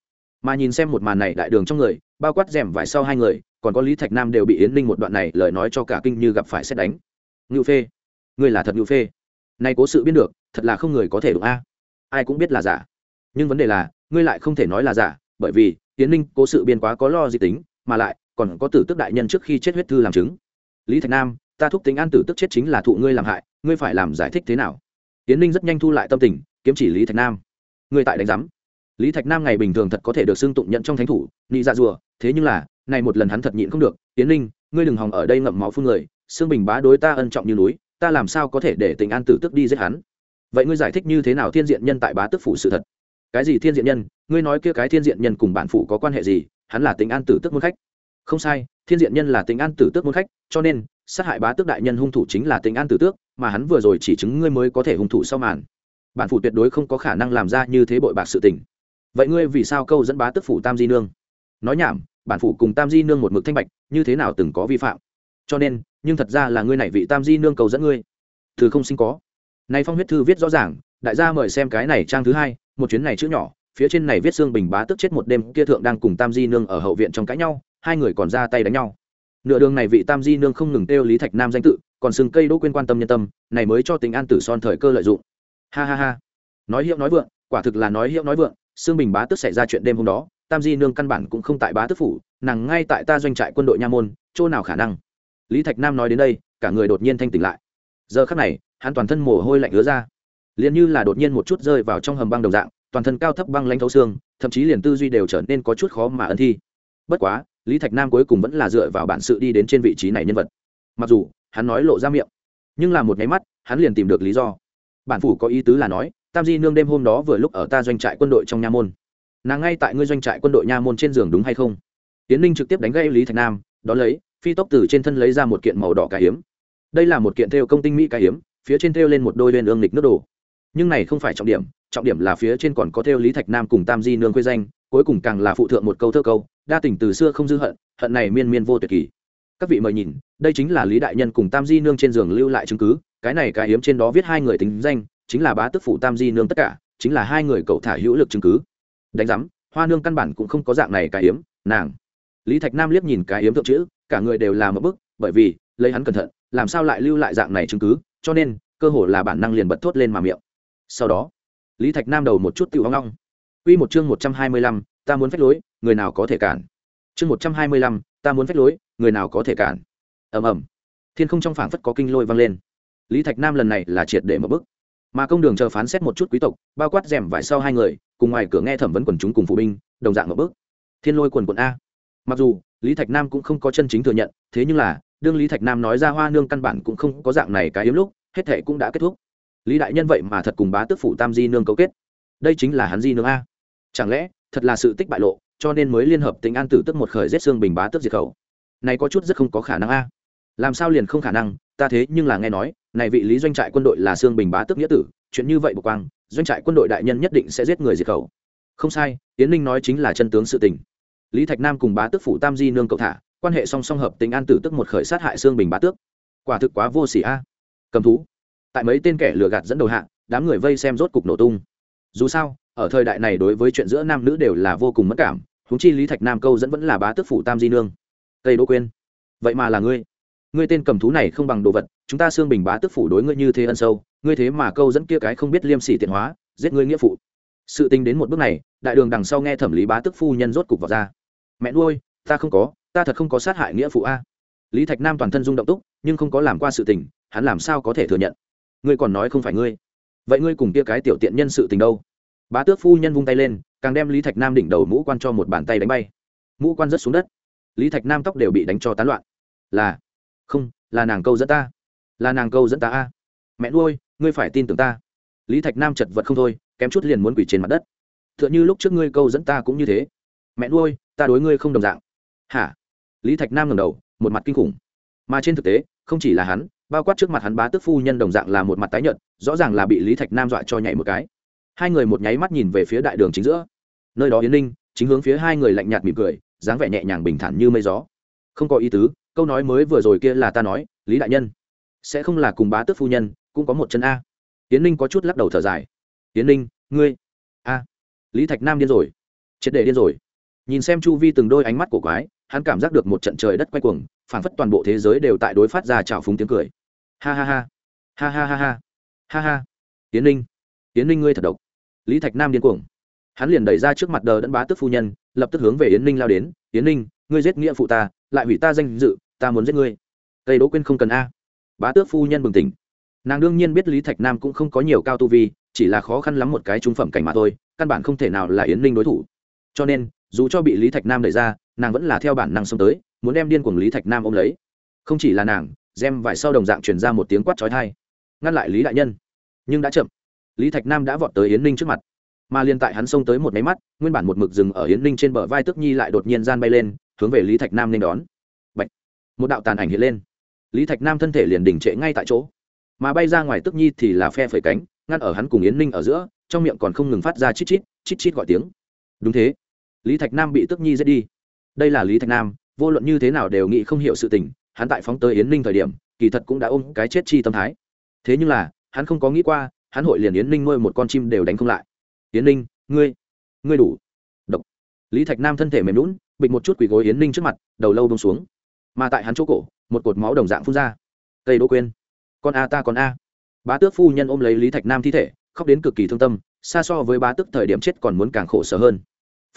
Mà nhìn xem một màn này đại đường trong người, bao quát rèm vải sau hai người, còn có lý thạch nam đều bị yến ninh một đoạn này lời nói cho cả kinh như gặp phải xét đánh. Ngự phê, ngươi là thật ngự phê. Nay cố sự biết được, thật là không người có thể đụng a. Ai cũng biết là giả. Nhưng vấn đề là, ngươi lại không thể nói là giả, bởi vì Yến ninh cố sự biên quá có lo gì tính, mà lại còn có tử tức đại nhân trước khi chết huyết thư làm chứng. Lý thạch nam ta thúc tính an tử tức chết chính là thụ ngươi làm hại, ngươi phải làm giải thích thế nào? Tiến ninh rất nhanh thu lại tâm tình, kiếm chỉ lý thạch nam. Ngươi tại đánh giám. Lý thạch nam ngày bình thường thật có thể được xưng tụng nhận trong thánh thủ, nị dạ rùa, thế nhưng là, này một lần hắn thật nhịn không được tiến ninh, ngươi đừng hòng ở đây ngậm máu phun người xương bình bá đối ta ân trọng như núi, ta làm sao có thể để tình an tử tức đi giết hắn? Vậy ngươi giải thích như thế nào thiên diện nhân tại bá tức phủ sự thật? Cái gì thiên diện nhân? Ngươi nói kia cái thiên diện nhân cùng bản phủ có quan hệ gì? Hắn là tình an tử tức môn khách. Không sai, thiên diện nhân là tình an tử tước môn khách, cho nên sát hại bá tước đại nhân hung thủ chính là tình an tử tước, mà hắn vừa rồi chỉ chứng ngươi mới có thể hung thủ sau màn. Bản phủ tuyệt đối không có khả năng làm ra như thế bội bạc sự tình. Vậy ngươi vì sao câu dẫn bá tước phủ tam di nương? Nói nhảm, bản phủ cùng tam di nương một mực thanh bạch, như thế nào từng có vi phạm? Cho nên, nhưng thật ra là ngươi này vị tam di nương cầu dẫn ngươi. Thứ không sinh có. Nay phong huyết thư viết rõ ràng, đại gia mời xem cái này trang thứ hai, một chuyến này chữ nhỏ, phía trên này viết xương bình bá tức chết một đêm, kia thượng đang cùng tam di nương ở hậu viện trong cãi nhau, hai người còn ra tay đánh nhau nửa đường này vị tam di nương không ngừng kêu lý thạch nam danh tự, còn sừng cây đỗ quên quan tâm nhân tâm, này mới cho tình an tử son thời cơ lợi dụng. Ha ha ha. Nói hiệu nói vượng, quả thực là nói hiệu nói vượng xương bình bá tức xảy ra chuyện đêm hôm đó, tam di nương căn bản cũng không tại bá tức phủ, nàng ngay tại ta doanh trại quân đội nha môn, chỗ nào khả năng? Lý thạch nam nói đến đây, cả người đột nhiên thanh tỉnh lại. Giờ khắc này, hắn toàn thân mồ hôi lạnh ứa ra. Liền như là đột nhiên một chút rơi vào trong hầm băng đồng dạng, toàn thân cao thấp băng lanh thấu xương, thậm chí liền tư duy đều trở nên có chút khó mà ân thi. Bất quá lý thạch nam cuối cùng vẫn là dựa vào bản sự đi đến trên vị trí này nhân vật. Mặc dù, hắn nói lộ ra miệng, nhưng là một nháy mắt, hắn liền tìm được lý do. Bản phủ có ý tứ là nói, tam di nương đêm hôm đó vừa lúc ở ta doanh trại quân đội trong nha môn. Nàng ngay tại ngươi doanh trại quân đội nha môn trên giường đúng hay không? Tiến ninh trực tiếp đánh gây lý thạch nam đ ó lấy, phi tốc từ trên thân lấy ra một kiện màu đỏ cà hiếm đây là một kiện theo công tinh mỹ cà hiếm phía trên theo lên một đôi lên ương lịch nước đồ. Nhưng này không phải trọng điểm trọng điểm là phía trên còn có theo lý thạch nam cùng tam di nương quê danh cuối cùng càng là phụ thượng một câu thơ câu, đa tình từ xưa không dư hận hận này miên miên vô tuyệt kỳ. Các vị mời nhìn, đây chính là lý đại nhân cùng tam di nương trên giường lưu lại chứng cứ, cái này cái hiếm trên đó viết hai người tính danh, chính là bá tức phụ tam di nương tất cả, chính là hai người cậu thả hữu lực chứng cứ. Đánh giám, hoa nương căn bản cũng không có dạng này cái hiếm nàng. Lý thạch nam liếc nhìn cái hiếm thượng chữ, cả người đều làm một bức, bởi vì, lấy hắn cẩn thận, làm sao lại lưu lại dạng này chứng cứ, cho nên, cơ hồ là bản năng liền bật thốt lên mà miệng. Sau đó, lý thạch nam đầu một chút tự hoang long Quy một chương một trăm hai mươi lăm, ta muốn phách lối, người nào có thể cản? Chương một trăm hai mươi lăm, ta muốn phách lối, người nào có thể cản? Ầm ầm. Thiên không trong phảng phất có kinh lôi vang lên. Lý thạch nam lần này là triệt để một bức. Mà công đường chờ phán xét một chút quý tộc, bao quát rèm vải sau hai người, cùng ngoài cửa nghe thẩm vấn quần chúng cùng phụ binh, đồng dạng một bước thiên lôi quần quận a. Mặc dù, lý thạch nam cũng không có chân chính thừa nhận, thế nhưng là, đương lý thạch nam nói ra hoa nương căn bản cũng không có dạng này cái yếm lúc, hết thệ cũng đã kết thúc. Lý đại nhân vậy mà thật cùng bá tước phủ tam di nương cấu kết. Đây chính là hắn di nương a chẳng lẽ, thật là sự tích bại lộ, cho nên mới liên hợp tính an tử tức một khởi giết xương bình bá tước diệt khẩu? Này có chút rất không có khả năng a. Làm sao liền không khả năng? Ta thế nhưng là nghe nói, này vị lý doanh trại quân đội là xương bình bá tước nghĩa tử, chuyện như vậy bộ quang, doanh trại quân đội đại nhân nhất định sẽ giết người diệt khẩu. Không sai tiến ninh nói chính là chân tướng sự tình. Lý thạch nam cùng bá tước phủ tam di nương cậu thả, quan hệ song song hợp tính an tử tức một khởi sát hại xương bình bá tước. Quả thực quá vô sỉ a. Cầm thú. Tại mấy tên kẻ lừa gạt dẫn đầu hạ, đám người vây xem rốt cục nổ tung. Dù sao ở thời đại này đối với chuyện giữa nam nữ đều là vô cùng mất cảm húng chi lý thạch nam câu dẫn vẫn là bá tước phủ tam di nương. Tây đỗ quên vậy mà là ngươi. Ngươi tên cầm thú này không bằng đồ vật, chúng ta xương bình bá tước phủ đối ngươi như thế ân sâu, ngươi thế mà câu dẫn kia cái không biết liêm sỉ tiện hóa, giết ngươi nghĩa phụ. Sự tình đến một bước này, đại đường đằng sau nghe thẩm lý bá tước phu nhân rốt cục vào ra. Mẹ nuôi, ta không có, ta thật không có sát hại nghĩa phụ a. Lý thạch nam toàn thân rung động túc, nhưng không có làm qua sự tình, hắn làm sao có thể thừa nhận? Ngươi còn nói không phải ngươi. Vậy ngươi cùng kia cái tiểu tiện nhân sự tình đâu? Bá tước phu nhân vung tay lên, càng đem lý thạch nam đỉnh đầu mũ quan cho một bàn tay đánh bay. Mũ quan rớt xuống đất. Lý thạch nam tóc đều bị đánh cho tán loạn. Là, không, là nàng câu dẫn ta. Là nàng câu dẫn ta a. Mẹ nuôi, ngươi phải tin tưởng ta. Lý thạch nam chật vật không thôi, kém chút liền muốn quỷ trên mặt đất. T h ư ợ n h ư lúc trước ngươi câu dẫn ta cũng như thế. Mẹ nuôi, ta đối ngươi không đồng dạng. Hả? Lý thạch nam ngầm đầu, một mặt kinh khủng. Mà trên thực tế, không chỉ là hắn, bao quát trước mặt hắn bá tức phu nhân đồng dạng là một mặt tái nhợt, rõ ràng là bị lý thạch nam dọa cho nhảy một cái hai người một nháy mắt nhìn về phía đại đường chính giữa. Nơi đó yến ninh chính hướng phía hai người lạnh nhạt mỉm cười, dáng vẻ nhẹ nhàng bình thản như mây gió. Không có ý tứ, câu nói mới vừa rồi kia là ta nói, lý đại nhân, sẽ không là cùng bá tước phu nhân, cũng có một chân a. Yến ninh có chút lắc đầu thở dài. Yến ninh, ngươi, a. Lý thạch nam điên rồi, triệt để điên rồi. Nhìn xem chu vi từng đôi ánh mắt của quái, hắn cảm giác được một trận trời đất quay cuồng, phảng phất toàn bộ thế giới đều tại đối phát ra trào phúng tiếng cười. Ha ha ha. Ha ha ha ha. Ha ha. Yến ninh yến ninh ngươi thật độc lý thạch nam điên cuồng. Hắn liền đẩy ra trước mặt đờ đẫn bá tức phu nhân, lập tức hướng về yến ninh lao đến, yến ninh, ngươi giết nghĩa phụ ta, lại hủy ta danh dự, ta muốn giết ngươi. Tây đỗ quyên không cần a. Bá tước phu nhân bừng tỉnh. Nàng đương nhiên biết lý thạch nam cũng không có nhiều cao tu vi, chỉ là khó khăn lắm một cái trung phẩm cảnh mà thôi, căn bản không thể nào là yến ninh đối thủ. Cho nên, dù cho bị lý thạch nam đẩy ra, nàng vẫn là theo bản năng xông tới, muốn đem điên cuồng lý thạch nam ôm lấy. Không chỉ là nàng, gem vải sau đồng dạng truyền ra một tiếng quát trói thai ngăn lại lý đại nhân. Nhưng đã chậm lý thạch nam đã vọt tới yến ninh trước mặt. Mà liên tại hắn xông tới một máy mắt, nguyên bản một mực rừng ở yến ninh trên bờ vai Tước nhi lại đột nhiên gian bay lên, hướng về lý thạch nam nên đón. Bạch. một đạo tàn ảnh hiện lên. Lý thạch nam thân thể liền đình trệ ngay tại chỗ. Mà bay ra ngoài Tước nhi thì là phe phẩy cánh, ngăn ở hắn cùng yến ninh ở giữa, trong miệng còn không ngừng phát ra chít chít chít chít gọi tiếng. Đúng thế. Lý thạch nam bị Tước nhi giết đi. Đây là lý thạch nam, vô luận như thế nào đều nghĩ không hiểu sự tình, hắn tại phóng tới yến ninh thời điểm, kỳ thật cũng đã ôm cái chết chi tâm thái. Thế nhưng là, hắn không có nghĩ qua hắn hội liền yến ninh nuôi một con chim đều đánh không lại yến ninh, ngươi ngươi đủ. Độc. Lý thạch nam thân thể mềm lún bịch một chút quỳ gối yến ninh trước mặt, đầu lâu bông xuống. Mà tại hắn chỗ cổ, một cột máu đồng dạng phun ra. Cây đỗ quên. Con a ta con a. Bá tước phu nhân ôm lấy lý thạch nam thi thể, khóc đến cực kỳ thương tâm, xa so với bá tước thời điểm chết còn muốn càng khổ sở hơn.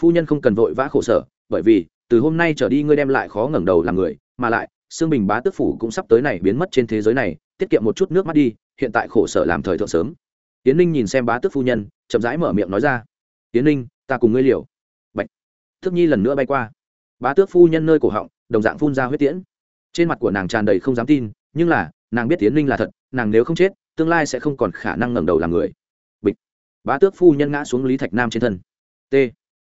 Phu nhân không cần vội vã khổ sở, bởi vì, từ hôm nay trở đi ngươi đem lại khó ngẩng đầu làm người, mà lại xương bình bá tước phủ cũng sắp tới này biến mất trên thế giới này, tiết kiệm một chút nước mắt đi, hiện tại khổ sở làm thời thượng sớm tiến ninh nhìn xem bá tước phu nhân, chậm rãi mở miệng nói ra. Tiến ninh, ta cùng ngươi liều. Bạch. thức nhi lần nữa bay qua. Bá tước phu nhân nơi cổ họng, đồng dạng phun ra huyết tiễn. Trên mặt của nàng tràn đầy không dám tin, nhưng là, nàng biết tiến ninh là thật, nàng nếu không chết, tương lai sẽ không còn khả năng ngẩng đầu làm người. Bịch. Bá tước phu nhân ngã xuống lý thạch nam trên thân. T.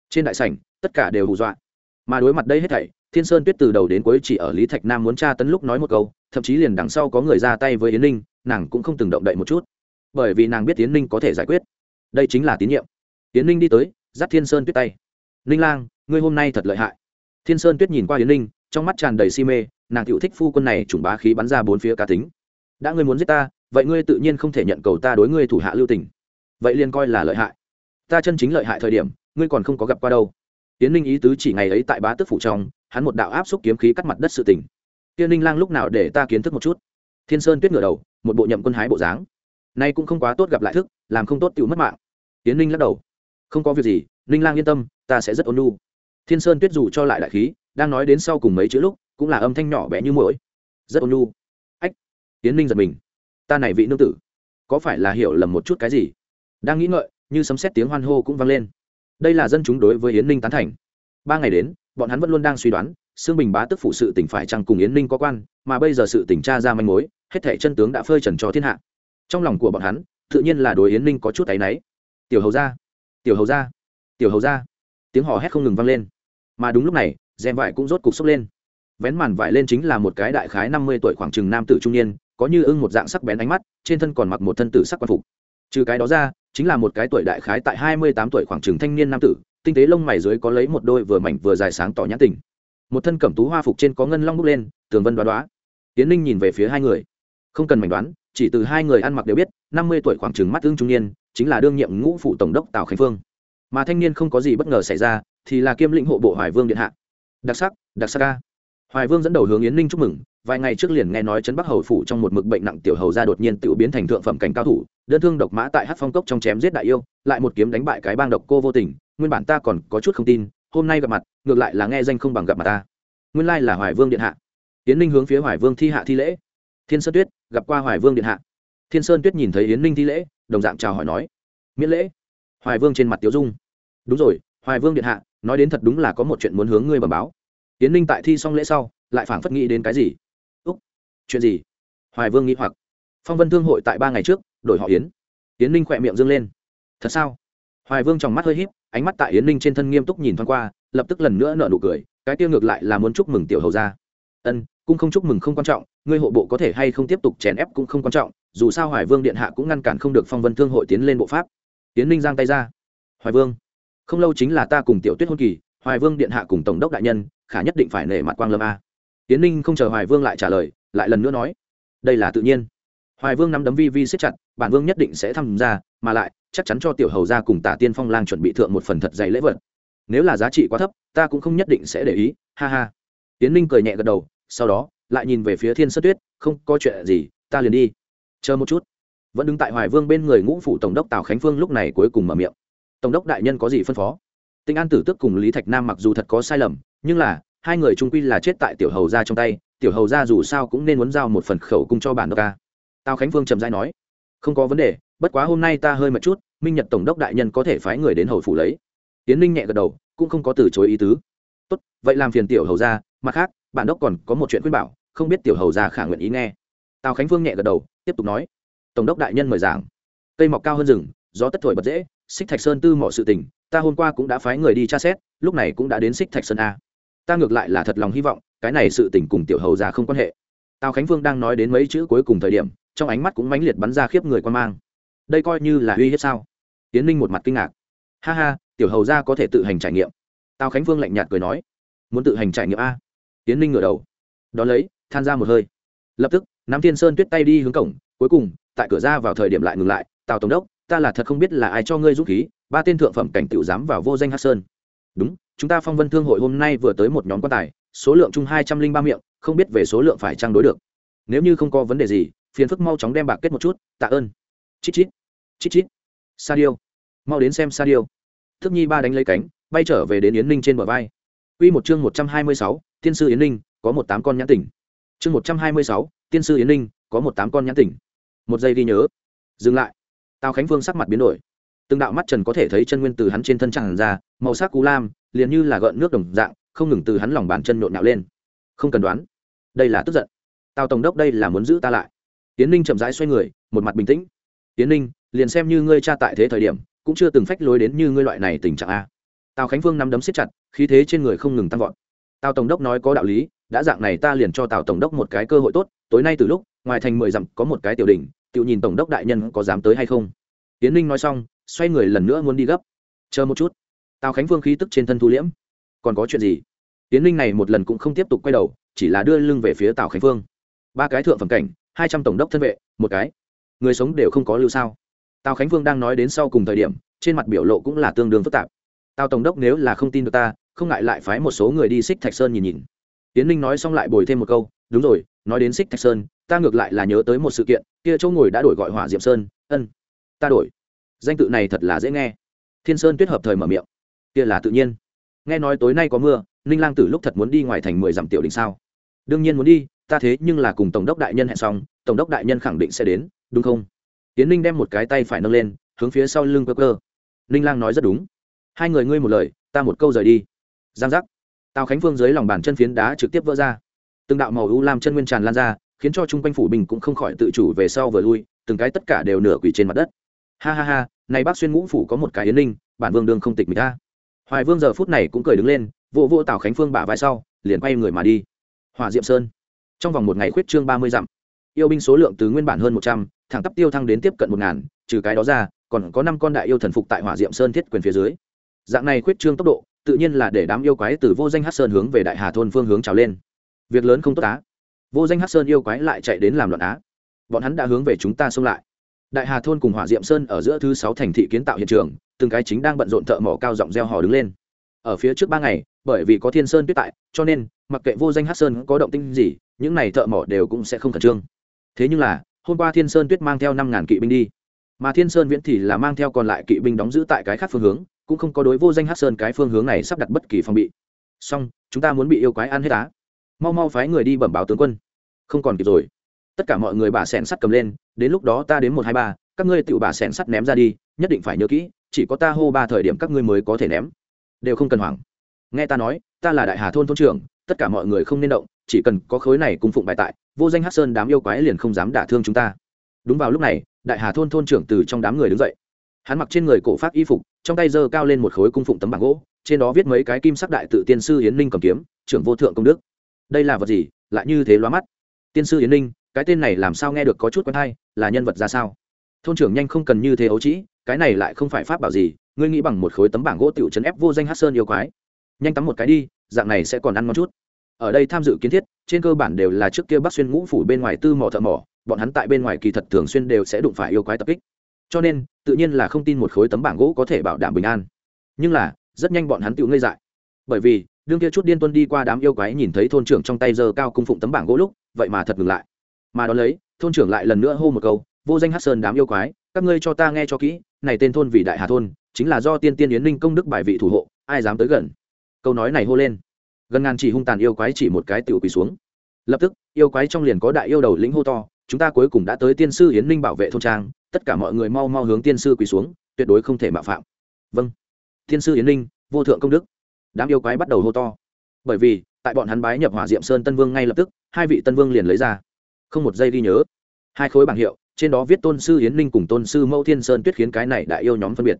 Trên đại sảnh, tất cả đều hù dọa. Mà đối mặt đây hết thảy, thiên sơn tuyết từ đầu đến cuối chỉ ở lý thạch nam muốn tra tấn lúc nói một câu, thậm chí liền đằng sau có người ra tay với yến ninh, nàng cũng không từng động đậy một chút bởi vì nàng biết tiến ninh có thể giải quyết. Đây chính là tín nhiệm. Tiến ninh đi tới, dắt thiên sơn tuyết tay. Ninh lang, ngươi hôm nay thật lợi hại. Thiên sơn tuyết nhìn qua tiến ninh, trong mắt tràn đầy si mê, nàng cựu thích phu quân này chủng bá khí bắn ra bốn phía cá tính. Đã ngươi muốn giết ta, vậy ngươi tự nhiên không thể nhận cầu ta đối ngươi thủ hạ lưu tình. Vậy liền coi là lợi hại. Ta chân chính lợi hại thời điểm, ngươi còn không có gặp qua đâu. Tiến ninh ý tứ chỉ ngày ấy tại bá tước phủ trong, hắn một đạo áp xúc kiếm khí cắt mặt đất sự tỉnh tiên ninh lang lúc nào để ta kiến thức một chút? Thiên sơn tuyết ngửa đầu, một bộ nhậm quân hái bộ dáng nay cũng không quá tốt gặp lại thức, làm không tốt tựu mất mạng. Tiến ninh lắc đầu. Không có việc gì, ninh lang yên tâm, ta sẽ rất ôn nhu. Thiên sơn tuyết dù cho lại đại khí, đang nói đến sau cùng mấy chữ lúc, cũng là âm thanh nhỏ bé như mũi rất ôn nhu. Ách tiến ninh giật mình. Ta này vị nương tử, có phải là hiểu lầm một chút cái gì? Đang nghĩ ngợi, như sấm xét tiếng hoan hô cũng vang lên. Đây là dân chúng đối với yến ninh tán thành. Ba ngày đến, bọn hắn vẫn luôn đang suy đoán xương bình bá tức phụ sự tỉnh phải chăng cùng yến ninh có quan, mà bây giờ sự tỉnh tra ra manh mối, hết thể chân tướng đã phơi trần cho thiên hạ trong lòng của bọn hắn, tự nhiên là đối yến ninh có chút áy náy. Tiểu hầu ra tiểu hầu ra tiểu hầu ra tiếng hò hét không ngừng vang lên. Mà đúng lúc này rèm vải cũng rốt cục sốc lên. Vén màn vải lên chính là một cái đại khái năm mươi tuổi khoảng chừng nam tử trung niên, có như ưng một dạng sắc bén ánh mắt, trên thân còn mặc một thân tử sắc quan phục. Trừ cái đó ra, chính là một cái tuổi đại khái tại hai mươi tám tuổi khoảng chừng thanh niên nam tử, tinh tế lông mày dưới có lấy một đôi vừa mảnh vừa dài sáng tỏ nhãn tình. Một thân cẩm tú hoa phục trên có ngân long bốc lên, tường vân đoá đoá. Tiến ninh nhìn về phía hai người. Không cần mảnh đoán chỉ từ hai người ăn mặc đều biết, năm mươi tuổi khoảng chừng mắt tương trung niên, chính là đương nhiệm ngũ phụ tổng đốc tào khánh phương. Mà thanh niên không có gì bất ngờ xảy ra, thì là kiêm lĩnh hộ bộ hoài vương điện hạ. Đặc sắc đặc sắc ca hoài vương dẫn đầu hướng yến ninh chúc mừng, vài ngày trước liền nghe nói trấn bắc hầu phủ trong một mực bệnh nặng tiểu hầu ra đột nhiên tự biến thành thượng phẩm cảnh cao thủ, đơn thương độc mã tại hát phong cốc trong chém giết đại yêu, lại một kiếm đánh bại cái bang độc cô vô tình, nguyên bản ta còn có chút không tin, hôm nay gặp mặt, ngược lại là nghe danh không bằng gặp mặt ta. Nguyên lai là hoài vương điện hạ. Yến ninh hướng phía hoài vương thi hạ thi lễ. Thiên sơn tuyết gặp qua hoài vương điện hạ. Thiên sơn tuyết nhìn thấy yến ninh thi lễ, đồng dạng chào hỏi nói, miễn lễ. Hoài vương trên mặt tiếu dung, đúng rồi, hoài vương điện hạ, nói đến thật đúng là có một chuyện muốn hướng ngươi bẩm báo. Yến ninh tại thi xong lễ sau, lại phảng phất nghĩ đến cái gì. Úc, chuyện gì? Hoài vương nghĩ hoặc. Phong vân thương hội tại ba ngày trước, đổi họ yến. Yến ninh khỏe miệng dâng lên. Thật sao? Hoài vương trong mắt hơi híp, ánh mắt tại yến ninh trên thân nghiêm túc nhìn thoáng qua, lập tức lần nữa nợ nụ cười, cái tiêu ngược lại là muốn chúc mừng tiểu hầu ra ân, cũng không chúc mừng không quan trọng ngươi hộ bộ có thể hay không tiếp tục chèn ép cũng không quan trọng, dù sao hoài vương điện hạ cũng ngăn cản không được phong vân thương hội tiến lên bộ pháp. Tiến ninh giang tay ra. Hoài vương, không lâu chính là ta cùng tiểu tuyết hôn kỳ, hoài vương điện hạ cùng tổng đốc đại nhân, khả nhất định phải nể mặt quang lâm a. Tiến ninh không chờ hoài vương lại trả lời, lại lần nữa nói, đây là tự nhiên. Hoài vương nắm đấm vi vi siết chặt, bản vương nhất định sẽ tham gia, mà lại, chắc chắn cho tiểu hầu ra cùng tả tiên phong lang chuẩn bị thượng một phần thật dày lễ vật. Nếu là giá trị quá thấp, ta cũng không nhất định sẽ để ý, ha ha. Tiến ninh cười nhẹ gật đầu sau đó, lại nhìn về phía thiên sơn tuyết, không có chuyện gì, ta liền đi. Chờ một chút. Vẫn đứng tại hoài vương bên người ngũ phủ tổng đốc tào khánh phương lúc này cuối cùng mở miệng. Tổng đốc đại nhân có gì phân phó? Tinh an tử tức cùng lý thạch nam mặc dù thật có sai lầm, nhưng là, hai người trung quy là chết tại tiểu hầu ra trong tay, tiểu hầu ra dù sao cũng nên muốn giao một phần khẩu cung cho bản đốc ca tào khánh phương trầm dai nói, không có vấn đề, bất quá hôm nay ta hơi mệt chút, minh nhật tổng đốc đại nhân có thể phái người đến hầu phủ lấy. Tiến ninh nhẹ gật đầu, cũng không có từ chối ý tứ. Tốt, vậy làm phiền tiểu hầu ra mặt khác bản đốc còn có một chuyện khuyên bảo, không biết tiểu hầu già khả nguyện ý nghe. Tào khánh phương nhẹ gật đầu, tiếp tục nói. Tổng đốc đại nhân mời giảng. Cây mọc cao hơn rừng, gió tất thổi bật dễ, xích thạch sơn tư mọi sự tình, ta hôm qua cũng đã phái người đi tra xét, lúc này cũng đã đến xích thạch sơn a. Ta ngược lại là thật lòng hy vọng, cái này sự tình cùng tiểu hầu già không quan hệ. Tào khánh phương đang nói đến mấy chữ cuối cùng thời điểm, trong ánh mắt cũng mãnh liệt bắn ra khiếp người quan mang. Đây coi như là uy hiếp sao? Tiến ninh một mặt kinh ngạc. Ha ha, tiểu hầu ra có thể tự hành trải nghiệm. Tào khánh phương lạnh nhạt cười nói. Muốn tự hành trải nghiệm a? Tiến ninh ngửa đầu. Đón lấy, than ra một hơi. Lập tức nắm thiên sơn tuyết tay đi hướng cổng, cuối cùng, tại cửa ra vào thời điểm lại ngừng lại, tào tổng đốc, ta là thật không biết là ai cho ngươi giúp khí, ba tên thượng phẩm cảnh tiểu dám vào vô danh hát sơn. Đúng, chúng ta phong vân thương hội hôm nay vừa tới một nhóm quan tài, số lượng chung hai trăm linh ba miệng, không biết về số lượng phải trang đối được. Nếu như không có vấn đề gì, phiền phức mau chóng đem bạc kết một chút, tạ ơn. Chít chít chít chít. Sa điêu. Mau đến xem sa điêu. Thức nhi ba đánh lấy cánh, bay trở về đến yến ninh trên bờ vai. Quy một chương một trăm hai mươi sáu, tiên sư yến ninh có một tám con nhãn tỉnh. Chương một trăm hai mươi sáu, tiên sư yến ninh có một tám con nhãn tỉnh. Một giây đi nhớ. Dừng lại. Tào khánh vương sắc mặt biến đổi. Từng đạo mắt trần có thể thấy chân nguyên từ hắn trên thân tràn ra, màu sắc cú lam, liền như là gợn nước đồng dạng, không ngừng từ hắn lòng bàn chân nhộn nhạo lên. Không cần đoán. Đây là tức giận. Tào tổng đốc đây là muốn giữ ta lại. Yến ninh chậm rãi xoay người, một mặt bình tĩnh. Yến ninh liền xem như ngươi cha tại thế thời điểm, cũng chưa từng phách lối đến như ngươi loại này tình trạng a tào khánh phương nắm đấm siết chặt, khí thế trên người không ngừng tăng vọt. Tào tổng đốc nói có đạo lý, đã dạng này ta liền cho tào tổng đốc một cái cơ hội tốt, tối nay từ lúc, ngoài thành mười dặm có một cái tiểu đình tự nhìn tổng đốc đại nhân có dám tới hay không? Tiến ninh nói xong, xoay người lần nữa muốn đi gấp. Chờ một chút. Tào khánh phương khí tức trên thân thu liễm. Còn có chuyện gì? Tiến ninh này một lần cũng không tiếp tục quay đầu, chỉ là đưa lưng về phía tào khánh phương. Ba cái thượng phẩm cảnh, hai trăm tổng đốc thân vệ, một cái. Người sống đều không có lưu sao. Tào khánh phương đang nói đến sau cùng thời điểm, trên mặt biểu lộ cũng là tương đương phức tạp tào tổng đốc nếu là không tin được ta, không ngại lại phái một số người đi xích thạch sơn nhìn nhìn. Tiến ninh nói xong lại bồi thêm một câu, đúng rồi, nói đến xích thạch sơn, ta ngược lại là nhớ tới một sự kiện, kia chỗ ngồi đã đổi gọi hỏa diệm sơn, ân, ta đổi. Danh tự này thật là dễ nghe. Thiên sơn tuyết hợp thời mở miệng. Kia là tự nhiên. Nghe nói tối nay có mưa, ninh lang tử lúc thật muốn đi ngoài thành mười dặm tiểu đình sao? Đương nhiên muốn đi, ta thế nhưng là cùng tổng đốc đại nhân hẹn xong, tổng đốc đại nhân khẳng định sẽ đến, đúng không? Tiến ninh đem một cái tay phải nâng lên, hướng phía sau lưng cơ cơ ninh lang nói rất đúng hai người ngươi một lời, ta một câu rời đi. Giang giác. Tào khánh phương dưới lòng bàn chân phiến đá trực tiếp vỡ ra. Từng đạo màu u làm chân nguyên tràn lan ra, khiến cho chung quanh phủ bình cũng không khỏi tự chủ về sau vừa lui, từng cái tất cả đều nửa quỷ trên mặt đất. Ha ha ha, này bác xuyên ngũ phủ có một cái yến ninh bản vương đương không tịch mình ta hoài vương giờ phút này cũng cười đứng lên vô vô tào khánh phương bả vai sau, liền quay người mà đi. Hòa diệm sơn. Trong vòng một ngày khuyết trương ba mươi dặm, yêu binh số lượng từ nguyên bản hơn một trăm, thẳng tắp tiêu thăng đến tiếp cận một ngàn, trừ cái đó ra, còn có năm con đại yêu thần phục tại hỏa diệm sơn thiết quyền phía dưới dạng này khuyết trương tốc độ, tự nhiên là để đám yêu quái từ vô danh hát sơn hướng về đại hà thôn phương hướng trào lên. Việc lớn không tốt á. Vô danh hát sơn yêu quái lại chạy đến làm loạn á. Bọn hắn đã hướng về chúng ta xông lại. Đại hà thôn cùng hỏa diệm sơn ở giữa thứ sáu thành thị kiến tạo hiện trường, từng cái chính đang bận rộn thợ mỏ cao giọng reo hò đứng lên. Ở phía trước ba ngày, bởi vì có thiên sơn tuyết tại, cho nên, mặc kệ vô danh hát sơn có động tinh gì, những này thợ mỏ đều cũng sẽ không khẩn trương. Thế nhưng là, hôm qua thiên sơn tuyết mang theo năm ngàn kỵ binh đi. Mà thiên sơn viễn thì là mang theo còn lại kỵ binh đóng giữ tại cái khác phương hướng cũng không có đối vô danh hát sơn cái phương hướng này sắp đặt bất kỳ phòng bị. Song chúng ta muốn bị yêu quái ăn hết á. Mau mau phái người đi bẩm báo tướng quân. Không còn kịp rồi. Tất cả mọi người bà sẻn sắt cầm lên, đến lúc đó ta đến một hai ba, các ngươi tự bà sẻn sắt ném ra đi, nhất định phải nhớ kỹ, chỉ có ta hô ba thời điểm các ngươi mới có thể ném. Đều không cần hoảng. Nghe ta nói, ta là đại hà thôn thôn trưởng, tất cả mọi người không nên động, chỉ cần có khối này cùng phụng bài tại, vô danh hát sơn đám yêu quái liền không dám đả thương chúng ta. Đúng vào lúc này, đại hà thôn thôn trưởng từ trong đám người đứng dậy hắn mặc trên người cổ pháp y phục, trong tay giơ cao lên một khối cung phụng tấm bảng gỗ, trên đó viết mấy cái kim sắc đại tự tiên sư hiến ninh cầm kiếm, trưởng vô thượng công đức. Đây là vật gì? Lại như thế loa mắt. Tiên sư hiến ninh, cái tên này làm sao nghe được có chút quen hay, là nhân vật ra sao? Thôn trưởng nhanh không cần như thế ấu trĩ, cái này lại không phải pháp bảo gì, ngươi nghĩ bằng một khối tấm bảng gỗ tiểu chấn ép vô danh hát sơn yêu quái. Nhanh tắm một cái đi, dạng này sẽ còn ăn ngon chút. Ở đây tham dự kiến thiết, trên cơ bản đều là trước kia bắc xuyên ngũ phủ bên ngoài tư mỏ thợ mỏ, bọn hắn tại bên ngoài kỳ thật thường xuyên đều sẽ đụng phải yêu quái tập kích cho nên, tự nhiên là không tin một khối tấm bảng gỗ có thể bảo đảm bình an. Nhưng là, rất nhanh bọn hắn tự ngây dại. Bởi vì, đương kia chút điên tuân đi qua đám yêu quái nhìn thấy thôn trưởng trong tay giơ cao cung phụng tấm bảng gỗ lúc, vậy mà thật ngừng lại. Mà đón lấy, thôn trưởng lại lần nữa hô một câu, vô danh hát sơn đám yêu quái, các ngươi cho ta nghe cho kỹ, này tên thôn vì đại hà thôn, chính là do tiên tiên yến ninh công đức bài vị thủ hộ, ai dám tới gần? Câu nói này hô lên. Gần ngàn chỉ hung tàn yêu quái chỉ một cái tiểu quỳ xuống. Lập tức, yêu quái trong liền có đại yêu đầu lĩnh hô to, chúng ta cuối cùng đã tới tiên sư yến ninh bảo vệ thôn trang tất cả mọi người mau mau hướng tiên sư quỳ xuống, tuyệt đối không thể mạo phạm. Vâng. Tiên sư yến ninh, vô thượng công đức. Đám yêu quái bắt đầu hô to. Bởi vì, tại bọn hắn bái nhập hỏa diệm sơn tân vương ngay lập tức, hai vị tân vương liền lấy ra. Không một giây ghi nhớ. Hai khối bảng hiệu, trên đó viết tôn sư yến ninh cùng tôn sư mẫu thiên sơn tuyết khiến cái này đại yêu nhóm phân biệt.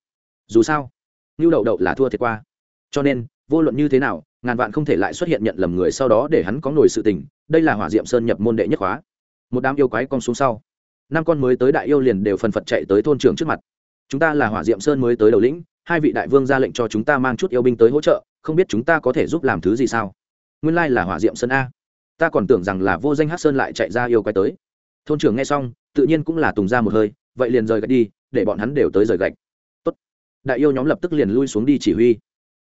Dù sao ngưu đậu đậu là thua thiệt qua. Cho nên, vô luận như thế nào, ngàn vạn không thể lại xuất hiện nhận lầm người sau đó để hắn có nổi sự tình. Đây là hỏa diệm sơn nhập môn đệ nhất khóa. Một đám yêu quái con xuống sau năm con mới tới đại yêu liền đều phần phật chạy tới thôn trưởng trước mặt. Chúng ta là hỏa diệm sơn mới tới đầu lĩnh, hai vị đại vương ra lệnh cho chúng ta mang chút yêu binh tới hỗ trợ, không biết chúng ta có thể giúp làm thứ gì sao? Nguyên lai là hỏa diệm sơn a. Ta còn tưởng rằng là vô danh hát sơn lại chạy ra yêu quái tới. Thôn trưởng nghe xong, tự nhiên cũng là tùng ra một hơi, vậy liền rời gạch đi, để bọn hắn đều tới rời gạch. Tốt. đại yêu nhóm lập tức liền lui xuống đi chỉ huy.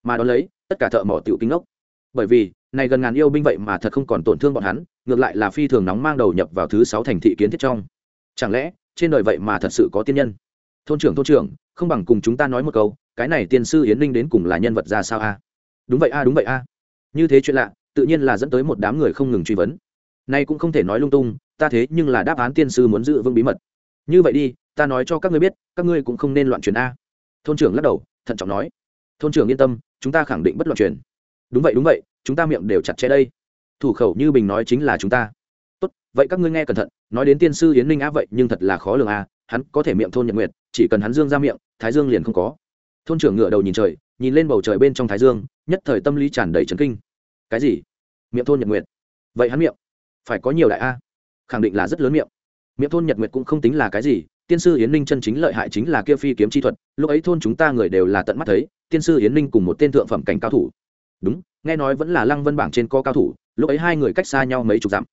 Mà đón lấy, tất cả thợ mỏ tiểu kinh ốc bởi vì, này gần ngàn yêu binh vậy mà thật không còn tổn thương bọn hắn, ngược lại là phi thường nóng mang đầu nhập vào thứ sáu thành thị kiến thiết trong chẳng lẽ, trên đời vậy mà thật sự có tiên nhân? Thôn trưởng thôn trưởng, không bằng cùng chúng ta nói một câu, cái này tiên sư yến ninh đến cùng là nhân vật ra sao a? Đúng vậy a, đúng vậy a. Như thế chuyện lạ, tự nhiên là dẫn tới một đám người không ngừng truy vấn. Nay cũng không thể nói lung tung, ta thế nhưng là đáp án tiên sư muốn giữ vững bí mật. Như vậy đi, ta nói cho các ngươi biết, các ngươi cũng không nên loạn truyền a. Thôn trưởng lắc đầu, thận trọng nói. Thôn trưởng yên tâm, chúng ta khẳng định bất loạn truyền. Đúng vậy đúng vậy, chúng ta miệng đều chặt chẽ đây. Thủ khẩu như bình nói chính là chúng ta vậy các ngươi nghe cẩn thận, nói đến tiên sư yến ninh á vậy nhưng thật là khó lường a hắn có thể miệng thôn nhật nguyệt, chỉ cần hắn dương ra miệng, thái dương liền không có. Thôn trưởng ngựa đầu nhìn trời, nhìn lên bầu trời bên trong thái dương, nhất thời tâm lý tràn đầy trấn kinh. Cái gì? Miệng thôn nhật nguyệt? Vậy hắn miệng phải có nhiều đại a. Khẳng định là rất lớn miệng. Miệng thôn nhật nguyệt cũng không tính là cái gì, tiên sư yến ninh chân chính lợi hại chính là kia phi kiếm chi thuật, lúc ấy thôn chúng ta người đều là tận mắt thấy, tiên sư yến ninh cùng một tên thượng phẩm cảnh cao thủ. Đúng, nghe nói vẫn là lăng vân bảng trên co cao thủ, lúc ấy hai người cách xa nhau mấy chục dặm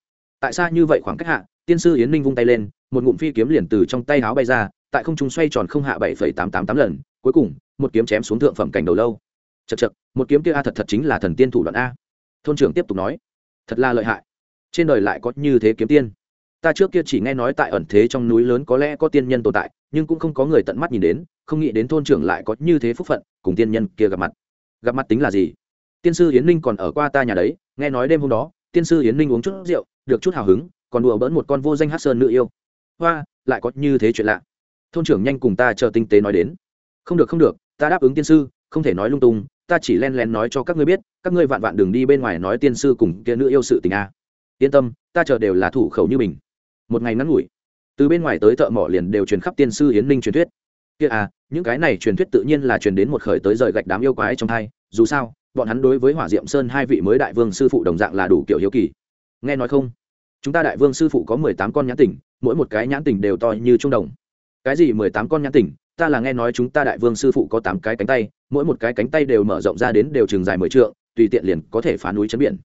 tại sao như vậy khoảng cách hạ, tiên sư yến ninh vung tay lên, một ngụm phi kiếm liền từ trong tay áo bay ra, tại không trung xoay tròn không hạ bảy phẩy tám tám tám lần, cuối cùng, một kiếm chém xuống thượng phẩm cảnh đầu lâu. Chật chật một kiếm kia a thật thật chính là thần tiên thủ đoạn a. Thôn trưởng tiếp tục nói, thật là lợi hại. Trên đời lại có như thế kiếm tiên. Ta trước kia chỉ nghe nói tại ẩn thế trong núi lớn có lẽ có tiên nhân tồn tại, nhưng cũng không có người tận mắt nhìn đến, không nghĩ đến thôn trưởng lại có như thế phúc phận, cùng tiên nhân kia gặp mặt. Gặp mặt tính là gì? Tiên sư yến ninh còn ở qua ta nhà đấy, nghe nói đêm hôm đó tiên sư yến ninh uống chút rượu, được chút hào hứng, còn đùa bỡn một con vô danh hát sơn nữ yêu. Hoa, lại có như thế chuyện lạ. Thôn trưởng nhanh cùng ta chờ tinh tế nói đến. Không được không được, ta đáp ứng tiên sư, không thể nói lung tung, ta chỉ len lén nói cho các ngươi biết, các ngươi vạn vạn đừng đi bên ngoài nói tiên sư cùng kia nữ yêu sự tình a yên tâm, ta chờ đều là thủ khẩu như mình. Một ngày ngắn ngủi, từ bên ngoài tới thợ mỏ liền đều truyền khắp tiên sư hiến ninh truyền thuyết. Kia à những cái này truyền thuyết tự nhiên là truyền đến một khởi tới rời gạch đám yêu quái trong thai dù sao bọn hắn đối với hỏa diệm sơn hai vị mới đại vương sư phụ đồng dạng là đủ kiểu hiếu kỳ. Nghe nói không? Chúng ta đại vương sư phụ có mười tám con nhãn tỉnh, mỗi một cái nhãn tỉnh đều to như trung đồng. Cái gì mười tám con nhãn tỉnh? Ta là nghe nói chúng ta đại vương sư phụ có tám cái cánh tay, mỗi một cái cánh tay đều mở rộng ra đến đều chừng dài mười trượng, tùy tiện liền có thể phá núi chấn biển.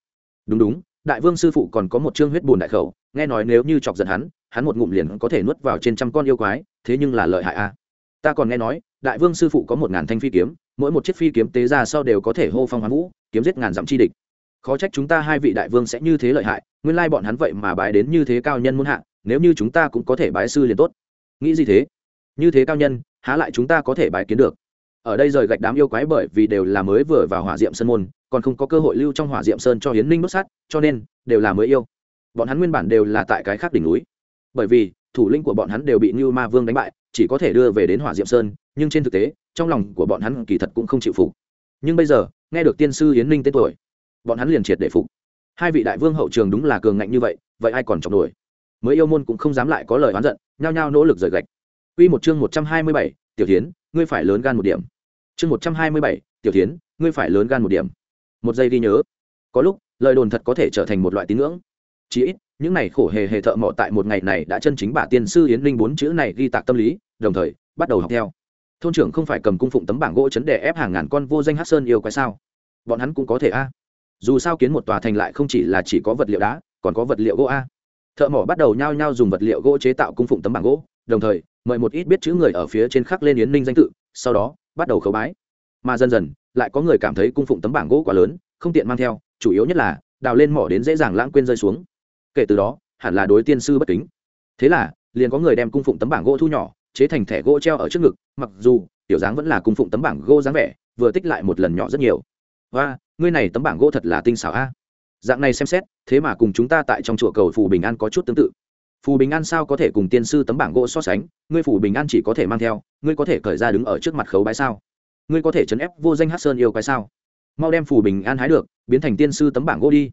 Đúng đúng, đại vương sư phụ còn có một chương huyết bùn đại khẩu, nghe nói nếu như chọc giận hắn hắn một ngụm liền có thể nuốt vào trên trăm con yêu quái, thế nhưng là lợi hại a. À. ta còn nghe nói, đại vương sư phụ có một ngàn thanh phi kiếm mỗi một chiếc phi kiếm tế ra sau đều có thể hô phong hoán vũ, kiếm giết ngàn dặm chi địch. Khó trách chúng ta hai vị đại vương sẽ như thế lợi hại, nguyên lai bọn hắn vậy mà bái đến như thế cao nhân muôn hạ, nếu như chúng ta cũng có thể bái sư liền tốt. Nghĩ gì thế? Như thế cao nhân, há lại chúng ta có thể bái kiến được? Ở đây rời gạch đám yêu quái bởi vì đều là mới vừa vào hỏa diệm sơn môn, còn không có cơ hội lưu trong hỏa diệm sơn cho hiến ninh đốt sát cho nên, đều là mới yêu. Bọn hắn nguyên bản đều là tại cái khác đỉnh núi. Bởi vì, thủ lĩnh của bọn hắn đều bị như ma vương đánh bại chỉ có thể đưa về đến hỏa diệm sơn nhưng trên thực tế trong lòng của bọn hắn kỳ thật cũng không chịu phục nhưng bây giờ nghe được tiên sư yến ninh tên tuổi bọn hắn liền triệt để phục hai vị đại vương hậu trường đúng là cường ngạnh như vậy vậy ai còn chọc nổi mới yêu môn cũng không dám lại có lời oán giận nhao nhao nỗ lực rời gạch Quy một chương một trăm hai mươi bảy, Tiểu Thiến, ngươi phải lớn gan một điểm. Chương một trăm hai mươi bảy, Tiểu Thiến, ngươi phải lớn gan một điểm. Một giây ghi nhớ. Có lúc, lời đồn thật có thể trở thành một loại tín ngưỡng. Chỉ ít, những này khổ hề hề thợ mỏ tại một ngày này đã chân chính bà tiên sư Yến Linh bốn chữ này ghi tạc tâm lý, đồng thời, bắt đầu học theo. thôn trưởng không phải cầm cung phụng tấm bảng gỗ chấn để ép hàng ngàn con vô danh hát sơn yêu quái sao? Bọn hắn cũng có thể a. Dù sao kiến một tòa thành lại không chỉ là chỉ có vật liệu đá, còn có vật liệu gỗ a. Thợ mỏ bắt đầu nhao nhao dùng vật liệu gỗ chế tạo cung phụng tấm bảng gỗ, đồng thời, mời một ít biết chữ người ở phía trên khắc lên yến ninh danh tự, sau đó, bắt đầu khấu bái. Mà dần dần, lại có người cảm thấy cung phụng tấm bảng gỗ quá lớn, không tiện mang theo, chủ yếu nhất là, đào lên mỏ đến dễ dàng lãng quên rơi xuống. Kể từ đó, hẳn là đối tiên sư bất kính. Thế là, liền có người đem cung phụng tấm bảng gỗ thu nhỏ chế thành thẻ gỗ treo ở trước ngực, mặc dù tiểu dáng vẫn là cung phụng tấm bảng gỗ dáng vẻ, vừa tích lại một lần nhỏ rất nhiều. Và ngươi này tấm bảng gỗ thật là tinh xảo a. Dạng này xem xét, thế mà cùng chúng ta tại trong chùa cầu phù bình an có chút tương tự. Phù bình an sao có thể cùng tiên sư tấm bảng gỗ so sánh, ngươi phù bình an chỉ có thể mang theo, ngươi có thể cởi ra đứng ở trước mặt khấu bái sao? Ngươi có thể chấn ép vô danh hát sơn yêu cái sao? Mau đem phù bình an hái được, biến thành tiên sư tấm bảng gỗ đi.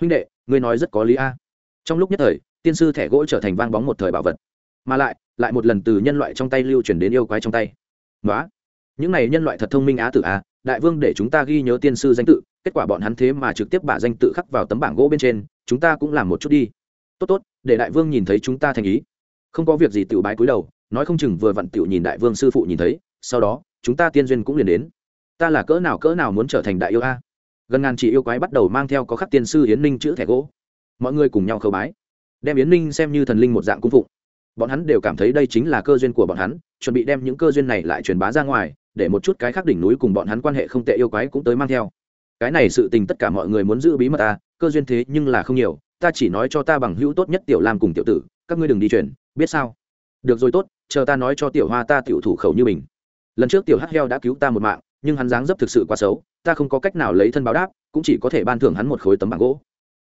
Huynh đệ, ngươi nói rất có lý a. Trong lúc nhất thời, tiên sư thẻ gỗ trở thành vang bóng một thời bảo vật mà lại lại một lần từ nhân loại trong tay lưu truyền đến yêu quái trong tay. Đó những này nhân loại thật thông minh á tử a đại vương để chúng ta ghi nhớ tiên sư danh tự, kết quả bọn hắn thế mà trực tiếp bả danh tự khắc vào tấm bảng gỗ bên trên, chúng ta cũng làm một chút đi. Tốt tốt, để đại vương nhìn thấy chúng ta thành ý. Không có việc gì tự bái cúi đầu, nói không chừng vừa vặn tiểu nhìn đại vương sư phụ nhìn thấy, sau đó, chúng ta tiên duyên cũng liền đến. Ta là cỡ nào cỡ nào muốn trở thành đại yêu a? Gần ngàn chị yêu quái bắt đầu mang theo có khắc tiên sư yến ninh chữ thẻ gỗ. Mọi người cùng nhau khâu bái. Đem yến ninh xem như thần linh một dạng cung phụng bọn hắn đều cảm thấy đây chính là cơ duyên của bọn hắn, chuẩn bị đem những cơ duyên này lại truyền bá ra ngoài, để một chút cái khác đỉnh núi cùng bọn hắn quan hệ không tệ yêu quái cũng tới mang theo. Cái này sự tình tất cả mọi người muốn giữ bí mật ta, cơ duyên thế nhưng là không nhiều, ta chỉ nói cho ta bằng hữu tốt nhất tiểu lam cùng tiểu tử, các ngươi đừng đi truyền biết sao? Được rồi tốt, chờ ta nói cho tiểu hoa ta tiểu thủ khẩu như mình. Lần trước tiểu hắc heo đã cứu ta một mạng, nhưng hắn dáng dấp thực sự quá xấu, ta không có cách nào lấy thân báo đáp, cũng chỉ có thể ban thưởng hắn một khối tấm bảng gỗ.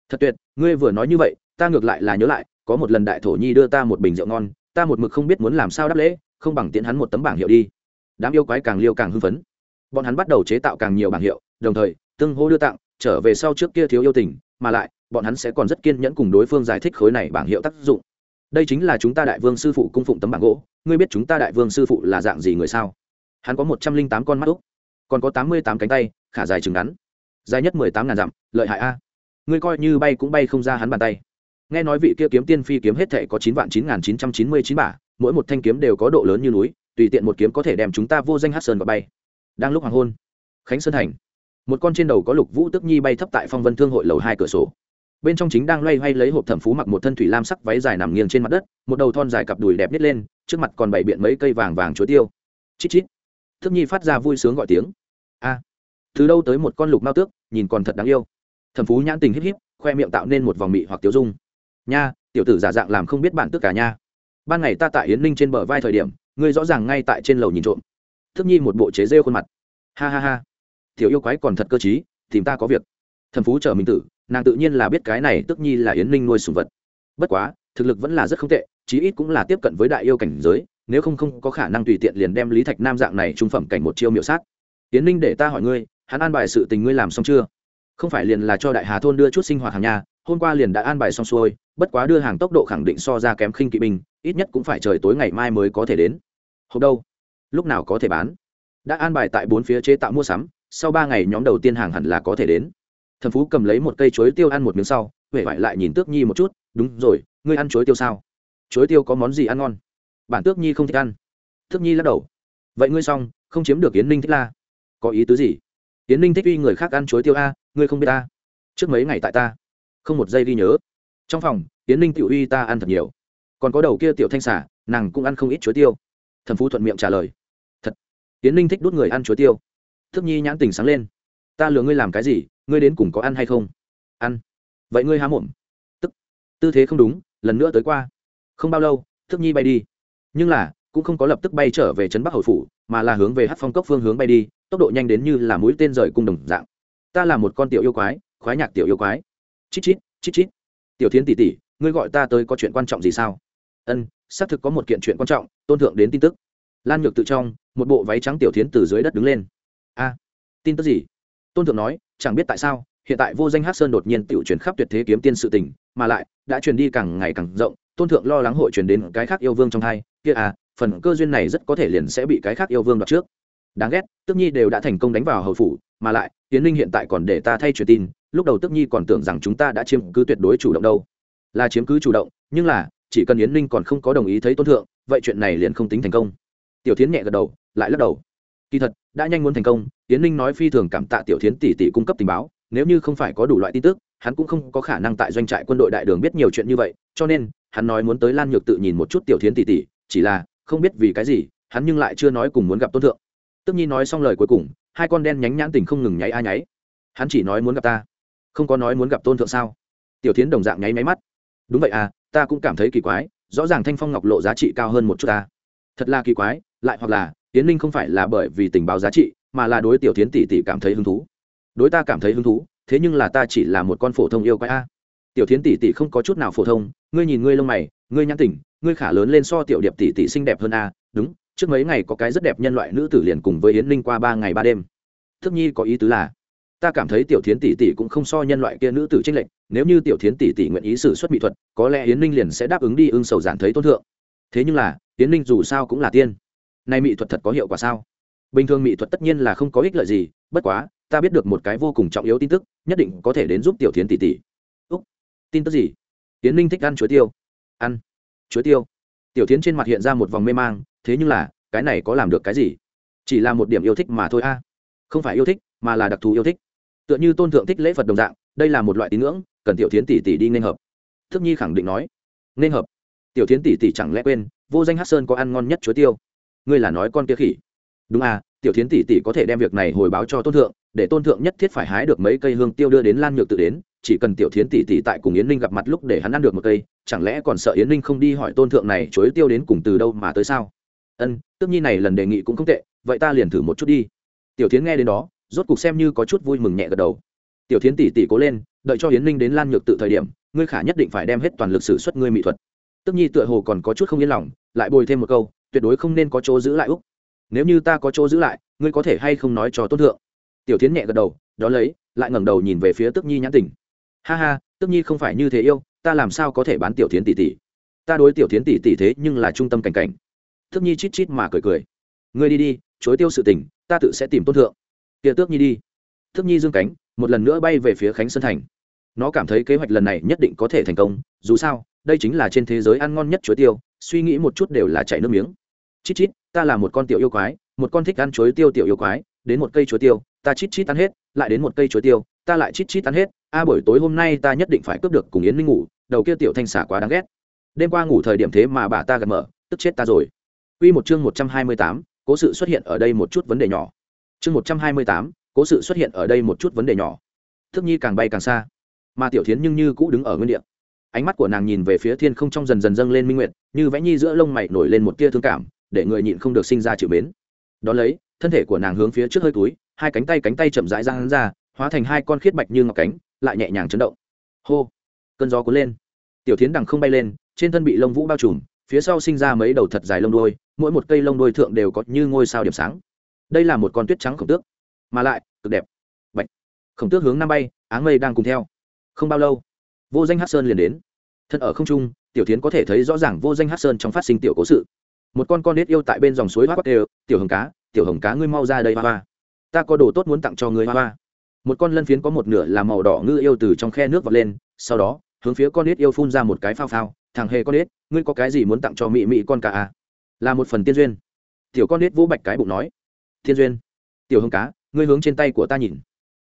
Thật tuyệt, ngươi vừa nói như vậy, ta ngược lại là nhớ lại có một lần đại thổ nhi đưa ta một bình rượu ngon, ta một mực không biết muốn làm sao đáp lễ, không bằng tiễn hắn một tấm bảng hiệu đi. Đám yêu quái càng liêu càng hưng phấn. Bọn hắn bắt đầu chế tạo càng nhiều bảng hiệu, đồng thời, tương hô đưa tặng, trở về sau trước kia thiếu yêu tình, mà lại, bọn hắn sẽ còn rất kiên nhẫn cùng đối phương giải thích khối này bảng hiệu tác dụng. Đây chính là chúng ta đại vương sư phụ cung phụng tấm bảng gỗ, ngươi biết chúng ta đại vương sư phụ là dạng gì người sao? Hắn có một trăm linh tám con mắt úc, còn có tám mươi tám cánh tay, khả dài chừng ngắn, dài nhất mười tám ngàn dặm, lợi hại a. Ngươi coi như bay cũng bay không ra hắn bàn tay nghe nói vị kia kiếm tiên phi kiếm hết thệ có chín vạn chín nghìn chín trăm chín mươi chín bả, mỗi một thanh kiếm đều có độ lớn như núi, tùy tiện một kiếm có thể đem chúng ta vô danh hát sơn và bay. Đang lúc hoàng hôn, khánh sơn thành, một con trên đầu có lục vũ tức nhi bay thấp tại phong vân thương hội lầu hai cửa sổ. Bên trong chính đang loay hoay lấy hộp thẩm phú mặc một thân thủy lam sắc váy dài nằm nghiêng trên mặt đất, một đầu thon dài cặp đùi đẹp nít lên, trước mặt còn bày biện mấy cây vàng vàng chuối tiêu. Chít chít. Thức nhi phát ra vui sướng gọi tiếng. A. Từ đâu tới một con lục mao tước, nhìn còn thật đáng yêu. Thẩm phú nhãn tình híp híp, khoe miệng tạo nên một vòng mị hoặc tiêu dung nha, tiểu tử giả dạng làm không biết bản tức cả nha. Ban ngày ta tại yến ninh trên bờ vai thời điểm, ngươi rõ ràng ngay tại trên lầu nhìn trộm. Thức nhi một bộ chế rêu khuôn mặt. Ha ha ha. Tiểu yêu quái còn thật cơ t tìm ta có việc. Thần phú trở mình tử, nàng tự nhiên là biết cái này tức nhi là yến ninh nuôi sùng vật. Bất quá, thực lực vẫn là rất không tệ, chí ít cũng là tiếp cận với đại yêu cảnh giới, nếu không không có khả năng tùy tiện liền đem lý thạch nam dạng này trung phẩm cảnh một chiêu miểu sát. Yến ninh để ta hỏi ngươi, hắn an bài sự tình ngươi làm xong chưa? Không phải liền là cho đại hà thôn đưa chút sinh hoạt hàng nhà, hôm qua liền đã an bài xong xuôi bất quá đưa hàng tốc độ khẳng định so ra kém khinh kỵ binh, ít nhất cũng phải trời tối ngày mai mới có thể đến. Hộp đâu? Lúc nào có thể bán? Đã an bài tại bốn phía chế tạo mua sắm, sau ba ngày nhóm đầu tiên hàng hẳn là có thể đến. Thần phú cầm lấy một cây chuối tiêu ăn một miếng sau huệ vải lại nhìn tước nhi một chút, đúng rồi, ngươi ăn chuối tiêu sao? Chuối tiêu có món gì ăn ngon? Bản tước nhi không thích ăn. Tước nhi lắc đầu. Vậy ngươi xong, không chiếm được yến ninh thích la. Có ý tứ gì? Yến ninh thích uy người khác ăn chuối tiêu a, ngươi không biết ta. Trước mấy ngày tại ta. Không một giây ghi nhớ trong phòng, yến ninh tiểu uy ta ăn thật nhiều. Còn có đầu kia tiểu thanh xả nàng cũng ăn không ít chuối tiêu. Thần phú thuận miệng trả lời. Thật. Yến ninh thích đút người ăn chuối tiêu. Thức nhi nhãn tình sáng lên. Ta lừa ngươi làm cái gì, ngươi đến cùng có ăn hay không? Ăn. Vậy ngươi há mồm. Tức. Tư thế không đúng, lần nữa tới qua. Không bao lâu, thức nhi bay đi. Nhưng là, cũng không có lập tức bay trở về trấn bắc hậu phủ, mà là hướng về hát phong cốc phương hướng bay đi, tốc độ nhanh đến như là mũi tên rời cung đồng dạng. Ta là một con tiểu yêu quái, khoái nhạc tiểu yêu quái. Chít chít chít chít tiểu thiến tỷ tỷ, ngươi gọi ta tới có chuyện quan trọng gì sao? Ân, xác thực có một kiện chuyện quan trọng, tôn thượng đến tin tức. Lan nhược tự trong, một bộ váy trắng tiểu thiến từ dưới đất đứng lên. A, tin tức gì? Tôn thượng nói, chẳng biết tại sao, hiện tại vô danh hát sơn đột nhiên tự chuyển khắp tuyệt thế kiếm tiên sự tình, mà lại, đã truyền đi càng ngày càng rộng, tôn thượng lo lắng hội truyền đến cái khác yêu vương trong hai. Kia à phần cơ duyên này rất có thể liền sẽ bị cái khác yêu vương đoạt trước đáng ghét, tức nhi đều đã thành công đánh vào hầu phủ, mà lại tiến linh hiện tại còn để ta thay truyền tin, lúc đầu tức nhi còn tưởng rằng chúng ta đã chiếm cứ tuyệt đối chủ động đâu. Là chiếm cứ chủ động, nhưng là, chỉ cần yến linh còn không có đồng ý thấy tôn thượng, vậy chuyện này liền không tính thành công. Tiểu tiến h nhẹ gật đầu, lại lắc đầu. Kỳ thật, đã nhanh muốn thành công, yến ninh nói phi thường cảm tạ tiểu thiến tỷ tỷ cung cấp tình báo, nếu như không phải có đủ loại tin tức, hắn cũng không có khả năng tại doanh trại quân đội đại đường biết nhiều chuyện như vậy, cho nên, hắn nói muốn tới lan nhược tự nhìn một chút tiểu thiến tỷ tỷ, chỉ là, không biết vì cái gì, hắn nhưng lại chưa nói cùng muốn gặp tôn thượng tức nhi nói xong lời cuối cùng, hai con đen nhánh nhãn tình không ngừng nháy a nháy. Hắn chỉ nói muốn gặp ta. Không có nói muốn gặp tôn thượng sao? Tiểu thiến đồng dạng nháy máy mắt. Đúng vậy à ta cũng cảm thấy kỳ quái, rõ ràng thanh phong ngọc lộ giá trị cao hơn một chút ta. Thật là kỳ quái, lại hoặc là tiến linh không phải là bởi vì tình báo giá trị, mà là đối tiểu tiến tỷ tỷ cảm thấy hứng thú. Đối ta cảm thấy hứng thú, thế nhưng là ta chỉ là một con phổ thông yêu quái a. Tiểu tiến tỷ tỷ không có chút nào phổ thông, ngươi nhìn ngươi lông mày, ngươi nhãn tỉnh ngươi khả lớn lên so tiểu điệp tỷ tỷ xinh đẹp hơn a, đúng trước mấy ngày có cái rất đẹp nhân loại nữ tử liền cùng với yến linh qua ba ngày ba đêm. Thức nhi có ý tứ là, ta cảm thấy tiểu thiến tỷ tỷ cũng không so nhân loại kia nữ tử tranh lệch, nếu như tiểu thiến tỷ tỷ nguyện ý xử suất mỹ thuật, có lẽ yến ninh liền sẽ đáp ứng đi ưng sầu giản thấy tôn thượng. Thế nhưng là, yến ninh dù sao cũng là tiên. Nay mỹ thuật thật có hiệu quả sao? Bình thường mỹ thuật tất nhiên là không có ích lợi gì, bất quá, ta biết được một cái vô cùng trọng yếu tin tức, nhất định có thể đến giúp tiểu thiến tỷ tỷ. Úc, tin tức gì? Yến ninh thích ăn chuối tiêu. Ăn. Chuối tiêu. Tiểu thiến trên mặt hiện ra một vòng mê mang thế nhưng là, cái này có làm được cái gì? Chỉ là một điểm yêu thích mà thôi a. Không phải yêu thích, mà là đặc thù yêu thích. Tựa như tôn thượng thích lễ phật đồng dạng, đây là một loại tín ngưỡng, cần tiểu tiến tỷ tỷ đi nên hợp. Thức nhi khẳng định nói, nên hợp. Tiểu tiến tỷ tỷ chẳng lẽ quên, vô danh hát sơn có ăn ngon nhất chuối tiêu? Ngươi là nói con kia khỉ. Đúng à tiểu tiến tỷ tỷ có thể đem việc này hồi báo cho tôn thượng, để tôn thượng nhất thiết phải hái được mấy cây hương tiêu đưa đến lan nhược tự đến, chỉ cần tiểu thiến tỷ tỷ tại cùng yến ninh gặp mặt lúc để hắn ăn được một cây, chẳng lẽ còn sợ yến ninh không đi hỏi tôn thượng này chuối tiêu đến cùng từ đâu mà tới sao? Ân, tước nhi này lần đề nghị cũng không tệ, vậy ta liền thử một chút đi. Tiểu thiến nghe đến đó, rốt cục xem như có chút vui mừng nhẹ gật đầu. Tiểu thiến tỷ tỷ cố lên, đợi cho hiến ninh đến lan nhược tự thời điểm, ngươi khả nhất định phải đem hết toàn lực sử xuất ngươi mỹ thuật. Tức nhi tựa hồ còn có chút không yên lòng, lại bồi thêm một câu, tuyệt đối không nên có chỗ giữ lại úc. Nếu như ta có chỗ giữ lại, ngươi có thể hay không nói cho tốt thượng. Tiểu thiến nhẹ gật đầu, đó lấy, lại ngẩng đầu nhìn về phía tức nhi nhãn tình. Ha ha tức nhi không phải như thế yêu, ta làm sao có thể bán tiểu thiến tỷ tỷ ta đối tiểu thiến tỷ tỷ thế nhưng là trung tâm cảnh cảnh. Thước nhi chít chít mà cười cười. Ngươi đi đi, chối tiêu sự tình, ta tự sẽ tìm tôn thượng. Kia tước nhi đi. Tước nhi dương cánh, một lần nữa bay về phía khánh sơn thành. Nó cảm thấy kế hoạch lần này nhất định có thể thành công, dù sao, đây chính là trên thế giới ăn ngon nhất chuối tiêu, suy nghĩ một chút đều là chảy nước miếng. Chít chít, ta là một con tiểu yêu quái, một con thích ăn chuối tiêu tiểu yêu quái, đến một cây chuối tiêu, ta chít chít ăn hết, lại đến một cây chuối tiêu, ta lại chít chít ăn hết. A, buổi tối hôm nay ta nhất định phải cướp được cùng yến minh ngủ, đầu kia tiểu thanh xả quá đáng ghét. Đêm qua ngủ thời điểm thế mà bà ta gần mở, tức chết ta rồi. Quy một chương một trăm hai mươi tám, cố sự xuất hiện ở đây một chút vấn đề nhỏ. Chương một trăm hai mươi tám cố sự xuất hiện ở đây một chút vấn đề nhỏ. Thức nhi càng bay càng xa. Mà tiểu thiến nhưng như cũ đứng ở nguyên địa, ánh mắt của nàng nhìn về phía thiên không trong dần dần dâng lên minh nguyện như vẽ nhi giữa lông mày nổi lên một tia thương cảm để người nhịn không được sinh ra chịu mến. Đó lấy thân thể của nàng hướng phía trước hơi túi hai cánh tay cánh tay chậm rãi giang ra hóa thành hai con khiết bạch như ngọc cánh lại nhẹ nhàng chấn động. Hô! Cơn gió cuốn lên. Tiểu thiến đằng không bay lên trên thân bị lông vũ bao trùm phía sau sinh ra mấy đầu thật dài lông đuôi, mỗi một cây lông đuôi thượng đều có như ngôi sao điểm sáng. Đây là một con tuyết trắng khổng tước mà lại cực đẹp. Bạch. khổng tước hướng nam bay áng mây đang cùng theo. Không bao lâu vô danh hát sơn liền đến. Thân ở không trung tiểu tiến có thể thấy rõ ràng vô danh hát sơn trong phát sinh tiểu cố sự. Một con con nết yêu tại bên dòng suối hoa bắc đều tiểu hồng cá tiểu hồng cá ngươi mau ra đây hoa hoa. Ta có đồ tốt muốn tặng cho ngươi hoa hoa. Một con lân phiến có một nửa là màu đỏ ngư yêu từ trong khe nước vọt lên sau đó hướng phía con nết yêu phun ra một cái phao phao thằng hề con nết, ngươi có cái gì muốn tặng cho mị mị con cá à? là một phần tiên duyên. Tiểu con nết vỗ bạch cái bụng nói. Thiên duyên. Tiểu hương cá, ngươi hướng trên tay của ta nhìn.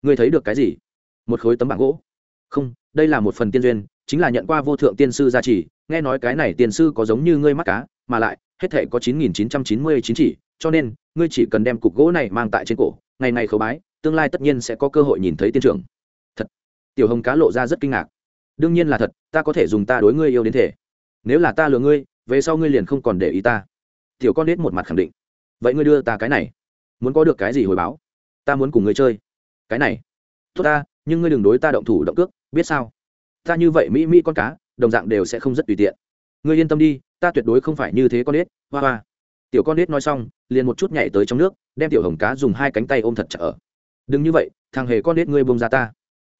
Ngươi thấy được cái gì? Một khối tấm bảng gỗ. Không, đây là một phần tiên duyên, chính là nhận qua vô thượng tiên sư gia trì. Nghe nói cái này tiên sư có giống như ngươi mắc cá, mà lại, hết thể có chín nghìn chín trăm chín mươi chín chỉ, cho nên, ngươi chỉ cần đem cục gỗ này mang tại trên cổ, ngày ngày khấu bái, tương lai tất nhiên sẽ có cơ hội nhìn thấy tiên trưởng. Thật. Tiểu hồng cá lộ ra rất kinh ngạc. Đương nhiên là thật, ta có thể dùng ta đối ngươi yêu đến thể nếu là ta lừa ngươi, về sau ngươi liền không còn để ý ta. Tiểu con nết một mặt khẳng định. Vậy ngươi đưa ta cái này. Muốn có được cái gì hồi báo? Ta muốn cùng ngươi chơi. Cái này. Tốt ta, nhưng ngươi đừng đối ta động thủ động cước, biết sao? Ta như vậy mỹ mỹ con cá, đồng dạng đều sẽ không rất tùy tiện. Ngươi yên tâm đi, ta tuyệt đối không phải như thế con nết, hoa hoa. Tiểu con nết nói xong, liền một chút nhảy tới trong nước, đem tiểu hồng cá dùng hai cánh tay ôm thật chặt ở. Đừng như vậy, thằng hề con nết ngươi bông ra ta.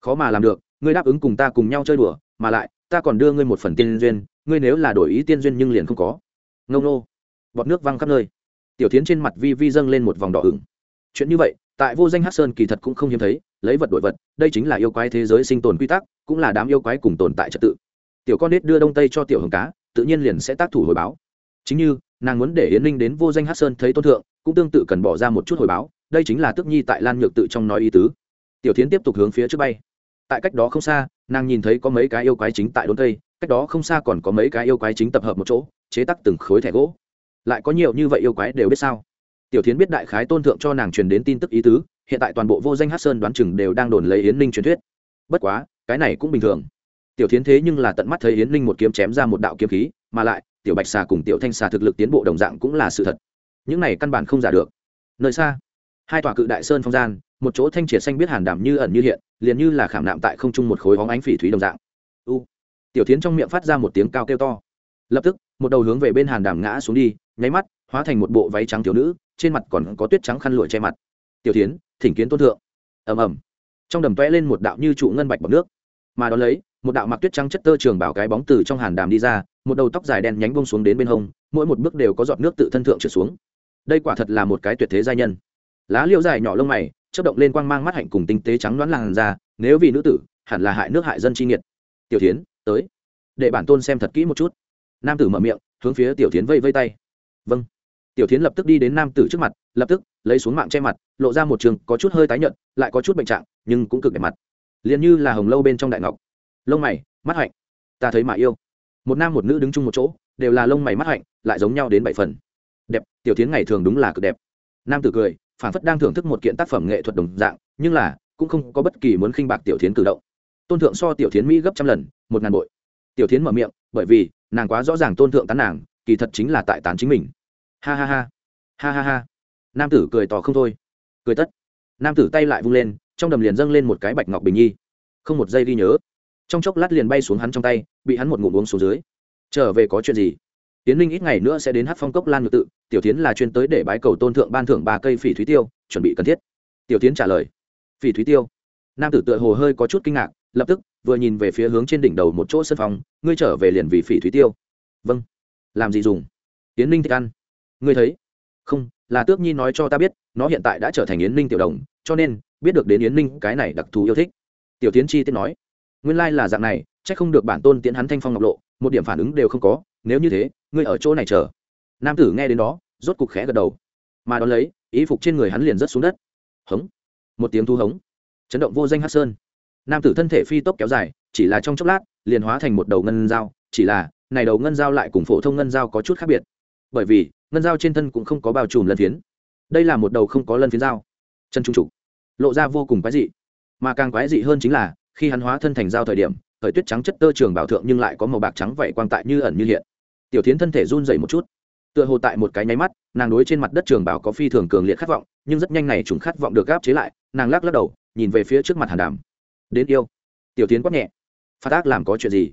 Khó mà làm được, ngươi đáp ứng cùng ta cùng nhau chơi đùa, mà lại, ta còn đưa ngươi một phần tiên duyên ngươi nếu là đổi ý tiên duyên nhưng liền không có. Ngông nô. Bọt nước văng khắp nơi. Tiểu tiến trên mặt vi vi dâng lên một vòng đỏ ửng. Chuyện như vậy, tại vô danh hát sơn kỳ thật cũng không hiếm thấy, lấy vật đổi vật, đây chính là yêu quái thế giới sinh tồn quy tắc, cũng là đám yêu quái cùng tồn tại trật tự. Tiểu con nết đưa đông tây cho tiểu hồng cá, tự nhiên liền sẽ tác thủ hồi báo. Chính như, nàng muốn để yến ninh đến vô danh hát sơn thấy tôn thượng, cũng tương tự cần bỏ ra một chút hồi báo, đây chính là tức nhi tại lan nhược tự trong nói ý tứ. Tiểu tiến tiếp tục hướng phía trước bay. Tại cách đó không xa, nàng nhìn thấy có mấy cái yêu quái chính tại đốn cây cách đó không xa còn có mấy cái yêu quái chính tập hợp một chỗ, chế tắc từng khối thẻ gỗ. Lại có nhiều như vậy yêu quái đều biết sao? Tiểu tiến biết đại khái tôn thượng cho nàng truyền đến tin tức ý tứ, hiện tại toàn bộ vô danh hát sơn đoán chừng đều đang đồn lấy yến ninh truyền thuyết. Bất quá, cái này cũng bình thường. Tiểu tiến thế nhưng là tận mắt thấy yến ninh một kiếm chém ra một đạo kiếm khí, mà lại, tiểu bạch xà cùng tiểu thanh xà thực lực tiến bộ đồng dạng cũng là sự thật. Những này căn bản không giả được. Nơi xa, hai tòa cự đại sơn phong gian, một chỗ thanh triệt xanh biết hàn đảm như ẩn như hiện, liền như là khảm nạm tại không trung một khối hóng ánh phỉ thúy đồng dạng. U tiểu tiến trong miệng phát ra một tiếng cao kêu to. Lập tức, một đầu hướng về bên hàn đàm ngã xuống đi, nháy mắt, hóa thành một bộ váy trắng thiếu nữ, trên mặt còn có tuyết trắng khăn lụa che mặt. Tiểu tiến thỉnh kiến tôn thượng. Ầm ầm. Trong đầm toe lên một đạo như trụ ngân bạch bọc nước. Mà đ ó lấy, một đạo mặc tuyết trắng chất tơ trường bảo cái bóng từ trong hàn đàm đi ra, một đầu tóc dài đen nhánh bông xuống đến bên hông, mỗi một bước đều có giọt nước tự thân thượng trượt xuống. Đây quả thật là một cái tuyệt thế giai nhân. Lá liễu dài nhỏ lông mày chất động lên quang mang mắt hạnh cùng tinh tế trắng đoán làn ra nếu vì nữ tử, hẳn là hại nước hại dân chi nghiệt. Tiểu tiến tới. Để bản tôn xem thật kỹ một chút. Nam tử mở miệng, hướng phía tiểu tiến vây vây tay. Vâng. Tiểu tiến lập tức đi đến nam tử trước mặt, lập tức lấy xuống mạng che mặt, lộ ra một trường có chút hơi tái nhợt, lại có chút bệnh trạng, nhưng cũng cực đẹp mặt. Liền như là hồng lâu bên trong đại ngọc. Lông mày, mắt hạnh. Ta thấy mà yêu. Một nam một nữ đứng chung một chỗ, đều là lông mày mắt hạnh, lại giống nhau đến bảy phần. Đẹp, tiểu tiến ngày thường đúng là cực đẹp. Nam tử cười phản phất đang thưởng thức một kiện tác phẩm nghệ thuật đồng dạng, nhưng là cũng không có bất kỳ muốn khinh bạc tiểu tiến cử động tôn thượng so tiểu tiến mỹ gấp trăm lần, một ngàn bội. Tiểu tiến mở miệng, bởi vì nàng quá rõ ràng tôn thượng tán nàng, kỳ thật chính là tại tán chính mình. Ha ha ha ha ha ha. Nam tử cười tỏ không thôi. Cười tất. Nam tử tay lại vung lên, trong đầm liền dâng lên một cái bạch ngọc bình nhi. Không một giây ghi nhớ. Trong chốc lát liền bay xuống hắn trong tay, bị hắn một ngụm uống xuống dưới. Trở về có chuyện gì? Tiến linh ít ngày nữa sẽ đến hát phong cốc lan ngự tự, tiểu tiến là chuyên tới để bái cầu tôn thượng ban thưởng ba cây phỉ thúy tiêu, chuẩn bị cần thiết. Tiểu tiến trả lời. Phỉ thúy tiêu. Nam tử tựa hồ hơi có chút kinh ngạc lập tức, vừa nhìn về phía hướng trên đỉnh đầu một chỗ sân phòng, ngươi trở về liền vì phỉ thúy tiêu. Vâng. Làm gì dùng? Yến Ninh thích ăn. Ngươi thấy? Không, là tước nhi nói cho ta biết, nó hiện tại đã trở thành yến ninh tiểu đồng, cho nên, biết được đến yến ninh cái này đặc thù yêu thích. Tiểu tiến chi tiết nói. Nguyên lai là dạng này c h ắ c không được bản tôn tiến hắn thanh phong ngọc lộ, một điểm phản ứng đều không có, nếu như thế, ngươi ở chỗ này chờ. Nam tử nghe đến đó, rốt cục khẽ gật đầu. Mà đón lấy, ý phục trên người hắn liền rớt xuống đất. Hống. Một tiếng thu hống. Chấn động vô danh hát sơn nam tử thân thể phi tốc kéo dài, chỉ là trong chốc lát, liền hóa thành một đầu ngân dao, chỉ là, này đầu ngân dao lại cùng phổ thông ngân dao có chút khác biệt. Bởi vì, ngân dao trên thân cũng không có bao trùm lân phiến. Đây là một đầu không có lân phiến dao. Chân trung trục. Lộ ra vô cùng quái dị. Mà càng quái dị hơn chính là, khi hắn hóa thân thành dao thời điểm, thời tuyết trắng chất tơ trường bảo thượng nhưng lại có màu bạc trắng vậy quang tại như ẩn như hiện. Tiểu tiến thân thể run dày một chút. Tựa hồ tại một cái nháy mắt, nàng đối trên mặt đất trường bảo có phi thường cường liệt khát vọng, nhưng rất nhanh này chúng khát vọng được gáp chế lại, nàng lắc lắc đầu, nhìn về phía trước mặt hàn đàm đến yêu. Tiểu tiến quát nhẹ. Phát ác làm có chuyện gì?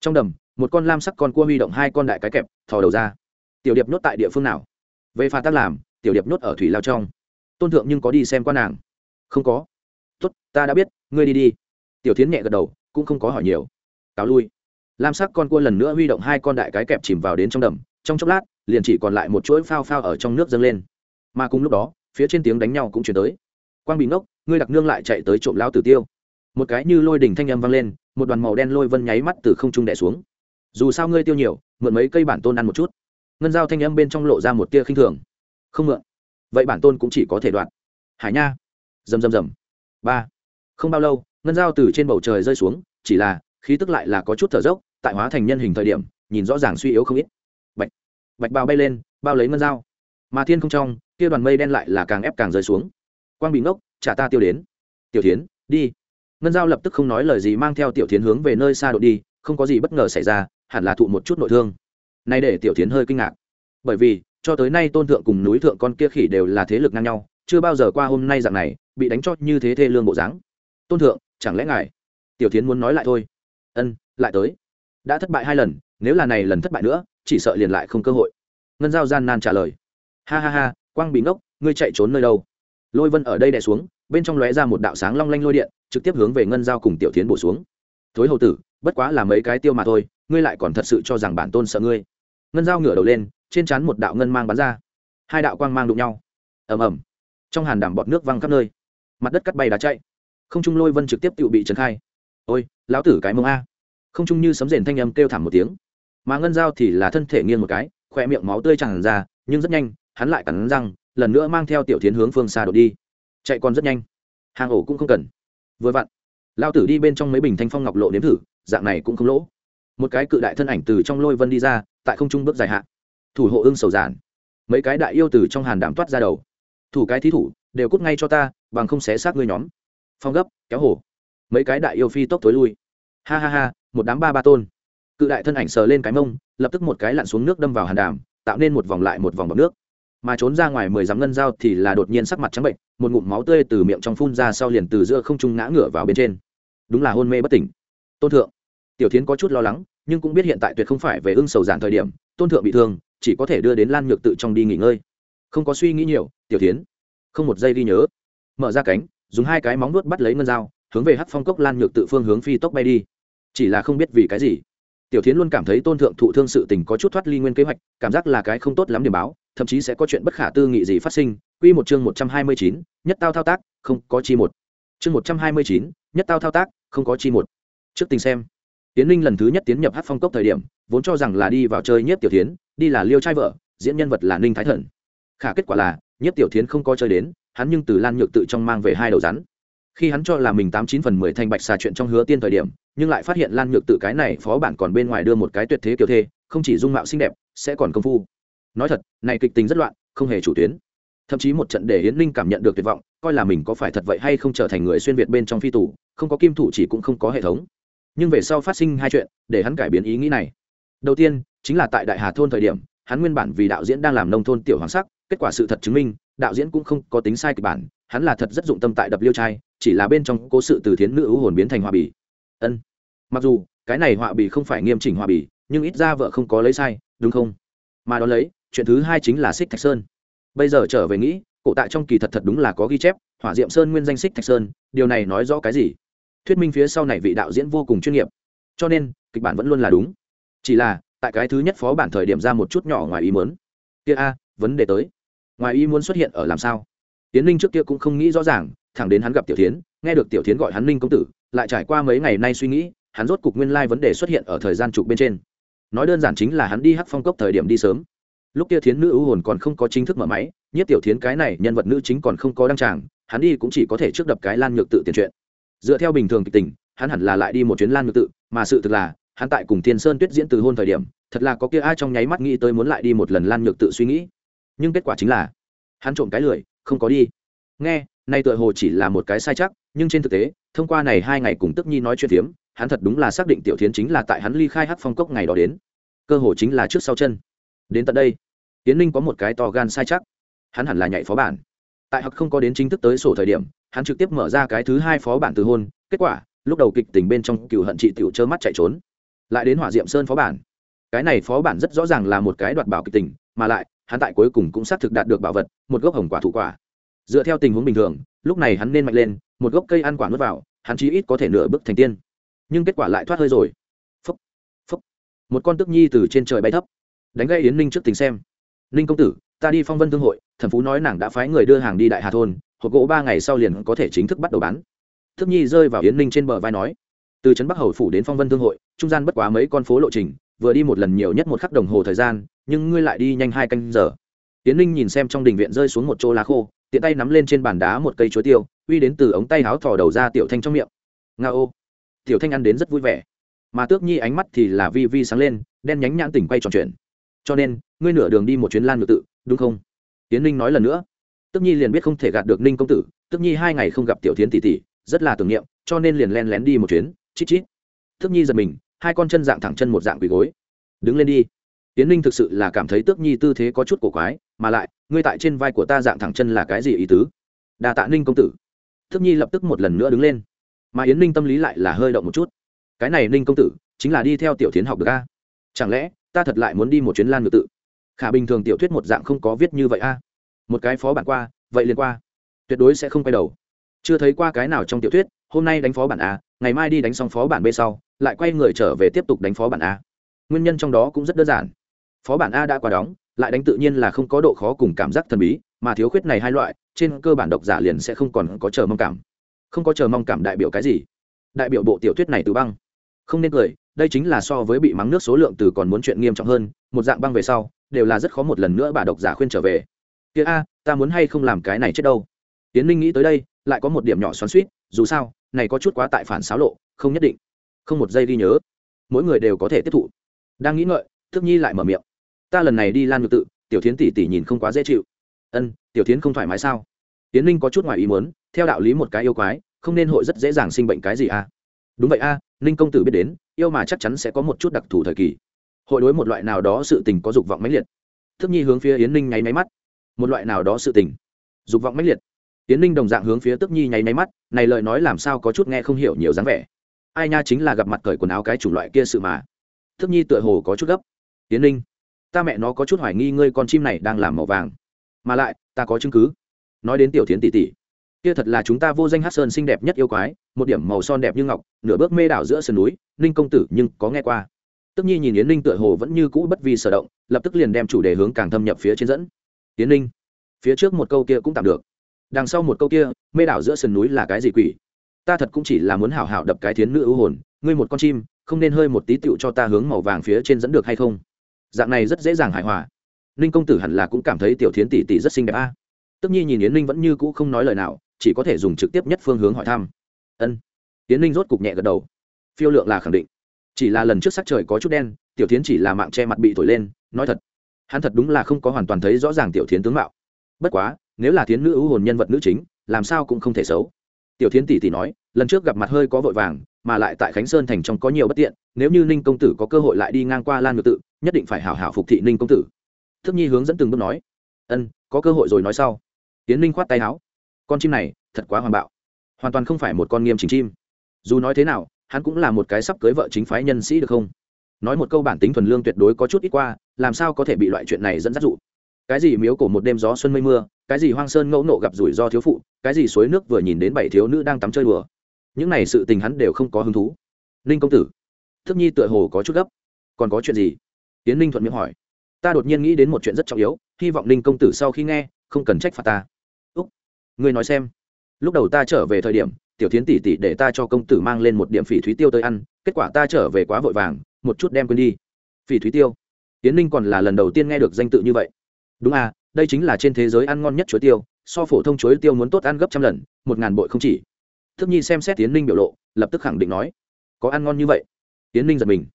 Trong đầm, một con lam sắc con cua huy động hai con đại cái kẹp, thò đầu ra. Tiểu điệp nhốt tại địa phương nào? Về phạt tác làm, tiểu điệp nhốt ở thủy lao trong. Tôn thượng nhưng có đi xem qua nàng? Không có. Tốt, ta đã biết, ngươi đi đi. Tiểu tiến nhẹ gật đầu, cũng không có hỏi nhiều. Cáo lui. Lam sắc con cua lần nữa huy động hai con đại cái kẹp chìm vào đến trong đầm. Trong chốc lát, liền chỉ còn lại một chuỗi phao phao ở trong nước dâng lên. Mà cùng lúc đó, phía trên tiếng đánh nhau cũng chuyển tới. Quang bị ngốc, ngươi đặc nương lại chạy tới trộm lao tử tiêu một cái như lôi đỉnh thanh âm vang lên, một đoàn màu đen lôi vân nháy mắt từ không trung đẻ xuống. Dù sao ngươi tiêu nhiều, mượn mấy cây bản tôn ăn một chút. Ngân giao thanh âm bên trong lộ ra một tia khinh thường. Không mượn. Vậy bản tôn cũng chỉ có thể đoạn hải nha. Rầm rầm rầm. Ba. Không bao lâu, ngân giao từ trên bầu trời rơi xuống, chỉ là, khí tức lại là có chút thở dốc, tại hóa thành nhân hình thời điểm, nhìn rõ ràng suy yếu không ít. Bạch. Bạch bao bay lên, bao lấy ngân dao mà thiên không trong, kia đoàn mây đen lại là càng ép càng rơi xuống. Quang bị ngốc, trả ta tiêu đến. Tiểu tiến đi ngân giao lập tức không nói lời gì mang theo tiểu tiến hướng về nơi xa đội đi, không có gì bất ngờ xảy ra, hẳn là thụ một chút nội thương. Nay để tiểu tiến hơi kinh ngạc. Bởi vì, cho tới nay tôn thượng cùng núi thượng con kia khỉ đều là thế lực ngang nhau, chưa bao giờ qua hôm nay dạng này, bị đánh cho như thế thê lương bộ dáng. Tôn thượng, chẳng lẽ ngài? Tiểu tiến muốn nói lại thôi. Ân, lại tới. Đã thất bại hai lần, nếu là này lần thất bại nữa, chỉ sợ liền lại không cơ hội. Ngân giao gian nan trả lời. Ha ha ha, quang bị ngốc, ngươi chạy trốn nơi đâu? Lôi vân ở đây đè xuống, bên trong lóe ra một đạo sáng long lanh lôi điện trực tiếp hướng về ngân giao cùng tiểu tiến bổ xuống. Thối hầu tử, bất quá là mấy cái tiêu mà thôi, ngươi lại còn thật sự cho rằng bản tôn sợ ngươi. Ngân giao ngửa đầu lên, trên trán một đạo ngân mang bắn ra. Hai đạo quang mang đụng nhau. Ầm ầm. Trong hàn đảm bọt nước văng khắp nơi. Mặt đất cắt bay đá chạy. Không trung lôi vân trực tiếp tự bị trấn khai. Ôi, lão tử cái mông a. Không trung như sấm rền thanh âm kêu thảm một tiếng. Mà ngân dao thì là thân thể nghiêng một cái, khỏe miệng máu tươi tràn ra, nhưng rất nhanh, hắn lại cắn răng, lần nữa mang theo tiểu tiến hướng phương xa đột đi. Chạy còn rất nhanh. Hàng ổ cũng không cần vừa vặn lao tử đi bên trong mấy bình thanh phong ngọc lộ nếm thử, dạng này cũng không lỗ. Một cái cự đại thân ảnh từ trong lôi vân đi ra, tại không trung bước dài hạ. Thủ hộ ưng sầu giản. Mấy cái đại yêu từ trong hàn đảm toát ra đầu. Thủ cái thí thủ, đều cút ngay cho ta, bằng không xé xác ngươi nhóm. Phong gấp, kéo hổ. Mấy cái đại yêu phi tốc tối lui. Ha ha ha, một đám ba ba tôn. Cự đại thân ảnh sờ lên cái mông, lập tức một cái lặn xuống nước đâm vào hàn đàm, tạo nên một vòng lại một vòng bọc nước mà trốn ra ngoài mười dám ngân dao thì là đột nhiên sắc mặt trắng bệnh, một ngụm máu tươi từ miệng trong phun ra sau liền từ giữa không trung ngã ngửa vào bên trên. Đúng là hôn mê bất tỉnh. Tôn thượng, tiểu Thiến có chút lo lắng, nhưng cũng biết hiện tại tuyệt không phải về ưng sầu giản thời điểm, tôn thượng bị thương, chỉ có thể đưa đến lan nhược tự trong đi nghỉ ngơi. Không có suy nghĩ nhiều, tiểu tiến không một giây đi nhớ. Mở ra cánh, dùng hai cái móng nuốt bắt lấy ngân dao hướng về hắc phong cốc lan nhược tự phương hướng phi tốc bay đi. Chỉ là không biết vì cái gì, tiểu tiến luôn cảm thấy tôn thượng thụ thương sự tình có chút thoát ly nguyên kế hoạch, cảm giác là cái không tốt lắm điểm báo thậm chí sẽ có chuyện bất khả tư nghị gì phát sinh. Quy một chương một trăm hai mươi chín, nhất tao thao tác, không có chi một. Chương một trăm hai mươi chín, nhất tao thao tác, không có chi một. Trước tình xem. Tiến linh lần thứ nhất tiến nhập hát phong cốc thời điểm, vốn cho rằng là đi vào chơi nhất tiểu tiến đi là liêu trai vợ, diễn nhân vật là ninh thái thần. Khả kết quả là nhất tiểu tiến không có chơi đến, hắn nhưng từ lan nhược tự trong mang về hai đầu rắn. Khi hắn cho là mình tám chín phần mười thành bạch xà chuyện trong hứa tiên thời điểm, nhưng lại phát hiện lan nhược tự cái này phó bản còn bên ngoài đưa một cái tuyệt thế kiểu thê, không chỉ dung mạo xinh đẹp, sẽ còn công phu nói thật, này kịch tính rất loạn, không hề chủ tuyến. Thậm chí một trận để hiến linh cảm nhận được tuyệt vọng, coi là mình có phải thật vậy hay không trở thành người xuyên việt bên trong phi tù, không có kim thủ chỉ cũng không có hệ thống. Nhưng về sau phát sinh hai chuyện, để hắn cải biến ý nghĩ này. Đầu tiên, chính là tại đại hà thôn thời điểm, hắn nguyên bản vì đạo diễn đang làm nông thôn tiểu hoàng sắc, kết quả sự thật chứng minh, đạo diễn cũng không có tính sai kịch bản, hắn là thật rất dụng tâm tại đập liêu trai, chỉ là bên trong cố sự từ thiến nữ hồn biến thành hòa bì. Ân. Mặc dù, cái này họa bì không phải nghiêm chỉnh họa bì, nhưng ít ra vợ không có lấy sai, đúng không? Mà đ ó lấy chuyện thứ hai chính là xích thạch sơn. Bây giờ trở về nghĩ, cổ tại trong kỳ thật thật đúng là có ghi chép, hỏa diệm sơn nguyên danh xích thạch sơn, điều này nói rõ cái gì? Thuyết minh phía sau này vị đạo diễn vô cùng chuyên nghiệp. Cho nên, kịch bản vẫn luôn là đúng. Chỉ là, tại cái thứ nhất phó bản thời điểm ra một chút nhỏ ngoài ý muốn. Kia a, vấn đề tới. Ngoài ý muốn xuất hiện ở làm sao? Tiến linh trước kia cũng không nghĩ rõ ràng, thẳng đến hắn gặp tiểu tiến nghe được tiểu tiến gọi hắn linh công tử, lại trải qua mấy ngày nay suy nghĩ, hắn rốt cục nguyên lai vấn đề xuất hiện ở thời gian trục bên trên. Nói đơn giản chính là hắn đi hắc phong cốc thời điểm đi sớm lúc kia thiến nữ ưu hồn còn không có chính thức mở máy, nhất tiểu thiến cái này nhân vật nữ chính còn không có đăng tràng, hắn đi cũng chỉ có thể trước đập cái lan nhược tự tiền chuyện. Dựa theo bình thường kịch tình, hắn hẳn là lại đi một chuyến lan nhược tự, mà sự thực là, hắn tại cùng thiên sơn tuyết diễn từ hôn thời điểm, thật là có kia ai trong nháy mắt nghĩ tới muốn lại đi một lần lan nhược tự suy nghĩ. Nhưng kết quả chính là, hắn trộm cái lười, không có đi. Nghe, nay tựa hồ chỉ là một cái sai chắc, nhưng trên thực tế, thông qua này hai ngày cùng tức nhi nói chuyện phiếm, hắn thật đúng là xác định tiểu thiến chính là tại hắn ly khai hát phong cốc ngày đó đến. Cơ hồ chính là trước sau chân đến tận đây. Tiến ninh có một cái to gan sai chắc. Hắn hẳn là nhảy phó bản. Tại hoặc không có đến chính thức tới sổ thời điểm hắn trực tiếp mở ra cái thứ hai phó bản từ hôn kết quả lúc đầu kịch tình bên trong cựu hận chị tiểu trơ mắt chạy trốn. Lại đến hỏa diệm sơn phó bản. Cái này phó bản rất rõ ràng là một cái đoạt bảo kịch tình mà lại hắn tại cuối cùng cũng xác thực đạt được bảo vật một gốc hồng quả thủ quả. Dựa theo tình huống bình thường lúc này hắn nên mạnh lên một gốc cây ăn quả nuốt vào hắn chí ít có thể nửa bước thành tiên. Nhưng kết quả lại thoát hơi rồi. Phúc, phúc. một con tức nhi từ trên trời bay thấp đánh gây yến ninh trước tình xem. Ninh công tử, ta đi phong vân thương hội thần phú nói nàng đã phái người đưa hàng đi đại hà thôn, hộp gỗ ba ngày sau liền có thể chính thức bắt đầu bán. Thức nhi rơi vào yến ninh trên bờ vai nói, từ trấn bắc hầu phủ đến phong vân thương hội, trung gian bất quá mấy con phố lộ trình, vừa đi một lần nhiều nhất một khắc đồng hồ thời gian, nhưng ngươi lại đi nhanh hai canh giờ. Yến ninh nhìn xem trong đình viện rơi xuống một chỗ lá khô, tiện tay nắm lên trên bàn đá một cây chuối tiêu, uy đến từ ống tay háo thò đầu ra tiểu thanh trong miệng. Nga ô. Tiểu thanh ăn đến rất vui vẻ. Mà tước nhi ánh mắt thì là vi vi sáng lên, đen nhánh nhãn tỉnh quay tròn chuyện cho nên, ngươi nửa đường đi một chuyến lan ngược tự, đúng không? Tiến ninh nói lần nữa. Tước nhi liền biết không thể gạt được ninh công tử tước nhi hai ngày không gặp tiểu tiến tỷ tỷ, rất là tưởng niệm, cho nên liền len lén đi một chuyến, chít chít. Tước nhi giật mình, hai con chân dạng thẳng chân một dạng quỳ gối. Đứng lên đi. Tiến ninh thực sự là cảm thấy tước nhi tư thế có chút cổ quái, mà lại, ngươi tại trên vai của ta dạng thẳng chân là cái gì ý tứ? Đà tạ ninh công tử. Tước nhi lập tức một lần nữa đứng lên. Mà yến ninh tâm lý lại là hơi động một chút. Cái này ninh công tử, chính là đi theo tiểu tiến học được a? Chẳng lẽ ta thật lại muốn đi một chuyến lan ngược tự. Khả bình thường tiểu thuyết một dạng không có viết như vậy a. Một cái phó bản qua, vậy liền qua. Tuyệt đối sẽ không quay đầu. Chưa thấy qua cái nào trong tiểu thuyết, hôm nay đánh phó bản a, ngày mai đi đánh xong phó bản b sau, lại quay người trở về tiếp tục đánh phó bản a. Nguyên nhân trong đó cũng rất đơn giản. Phó bản a đã qua đóng, lại đánh tự nhiên là không có độ khó cùng cảm giác thần bí, mà thiếu khuyết này hai loại, trên cơ bản độc giả liền sẽ không còn có chờ mong cảm. Không có chờ mong cảm đại biểu cái gì. Đại biểu bộ tiểu thuyết này từ băng. Không nên cười đây chính là so với bị mắng nước số lượng từ còn muốn chuyện nghiêm trọng hơn, một dạng băng về sau, đều là rất khó một lần nữa bà độc giả khuyên trở về. Kia a, ta muốn hay không làm cái này chết đâu? Tiến linh nghĩ tới đây, lại có một điểm nhỏ xoắn suýt dù sao, này có chút quá tại phản xáo lộ, không nhất định. Không một giây ghi nhớ, mỗi người đều có thể tiếp thụ. Đang nghĩ ngợi, thức nhi lại mở miệng. Ta lần này đi lan ngược tự, tiểu thiến tỷ tỷ nhìn không quá dễ chịu. Ân, tiểu thiến không thoải mái sao? Tiến linh có chút ngoài ý muốn, theo đạo lý một cái yêu quái, không nên hội rất dễ dàng sinh bệnh cái gì a? Đúng vậy a ninh công tử biết đến, yêu mà chắc chắn sẽ có một chút đặc thù thời kỳ. Hội đối một loại nào đó sự tình có dục vọng mãnh liệt. Thức nhi hướng phía yến ninh nháy máy mắt. Một loại nào đó sự tình. Dục vọng mãnh liệt. Yến ninh đồng dạng hướng phía tức nhi nháy máy mắt, này lời nói làm sao có chút nghe không hiểu nhiều dáng vẻ. Ai nha chính là gặp mặt cởi quần áo cái chủng loại kia sự mà. Thức nhi tựa hồ có chút gấp. Yến ninh, ta mẹ nó có chút hoài nghi ngươi con chim này đang làm màu vàng. Mà lại, ta có chứng cứ. Nói đến tiểu thiến tỷ tỷ kia thật là chúng ta vô danh hát sơn xinh đẹp nhất yêu quái, một điểm màu son đẹp như ngọc, nửa bước mê đảo giữa sườn núi, ninh công tử nhưng có nghe qua. Tức nhi nhìn yến ninh tựa hồ vẫn như cũ bất vi sở động, lập tức liền đem chủ đề hướng càng thâm nhập phía trên dẫn. Yến ninh, phía trước một câu kia cũng tạm được. Đằng sau một câu kia, mê đảo giữa sườn núi là cái gì quỷ? Ta thật cũng chỉ là muốn hảo hảo đập cái thiến nữ ưu hồn, ngươi một con chim, không nên hơi một tí tựu cho ta hướng màu vàng phía trên dẫn được hay không? Dạng này rất dễ dàng hài hòa. Ninh công tử hẳn là cũng cảm thấy tiểu thiến tỷ tỷ rất xinh đẹp a. À. tức nhi nhìn yến ninh vẫn như cũ không nói lời nào chỉ có thể dùng trực tiếp nhất phương hướng hỏi thăm. Ân. Tiến ninh rốt cục nhẹ gật đầu. Phiêu lượng là khẳng định. Chỉ là lần trước sắc trời có chút đen, tiểu thiến chỉ là mạng che mặt bị thổi lên, nói thật, hắn thật đúng là không có hoàn toàn thấy rõ ràng tiểu thiến tướng mạo. Bất quá, nếu là thiến nữ ưu hồn nhân vật nữ chính, làm sao cũng không thể xấu. Tiểu thiến tỷ tỷ nói, lần trước gặp mặt hơi có vội vàng, mà lại tại khánh sơn thành trong có nhiều bất tiện, nếu như ninh công tử có cơ hội lại đi ngang qua lan ngược tự, nhất định phải hảo hảo phục thị ninh công tử. Thức nhi hướng dẫn từng bước nói, ân, có cơ hội rồi nói sau. Tiến ninh khoát tay áo con chim này thật quá hoàn bạo. Hoàn toàn không phải một con nghiêm chỉnh chim. Dù nói thế nào, hắn cũng là một cái sắp cưới vợ chính phái nhân sĩ được không? Nói một câu bản tính thuần lương tuyệt đối có chút ít qua, làm sao có thể bị loại chuyện này dẫn dắt dụ? Cái gì miếu cổ một đêm gió xuân mây mưa, cái gì hoang sơn ngẫu nộ gặp rủi ro thiếu phụ, cái gì suối nước vừa nhìn đến bảy thiếu nữ đang tắm chơi đùa. Những này sự tình hắn đều không có hứng thú. Ninh công tử, thức nhi tựa hồ có chút gấp. Còn có chuyện gì? Tiến ninh thuận miệng hỏi. Ta đột nhiên nghĩ đến một chuyện rất trọng yếu, hy vọng ninh công tử sau khi nghe, không cần trách phạt ta ngươi nói xem. Lúc đầu ta trở về thời điểm, tiểu tiến tỷ tỷ để ta cho công tử mang lên một điểm phỉ thúy tiêu tới ăn, kết quả ta trở về quá vội vàng, một chút đem quên đi. Phỉ thúy tiêu? Tiến ninh còn là lần đầu tiên nghe được danh tự như vậy. Đúng à đây chính là trên thế giới ăn ngon nhất chuối tiêu, so phổ thông chuối tiêu muốn tốt ăn gấp trăm lần, một ngàn bội không chỉ. Thức nhi xem xét tiến ninh biểu lộ, lập tức khẳng định nói, có ăn ngon như vậy? Tiến ninh giật mình.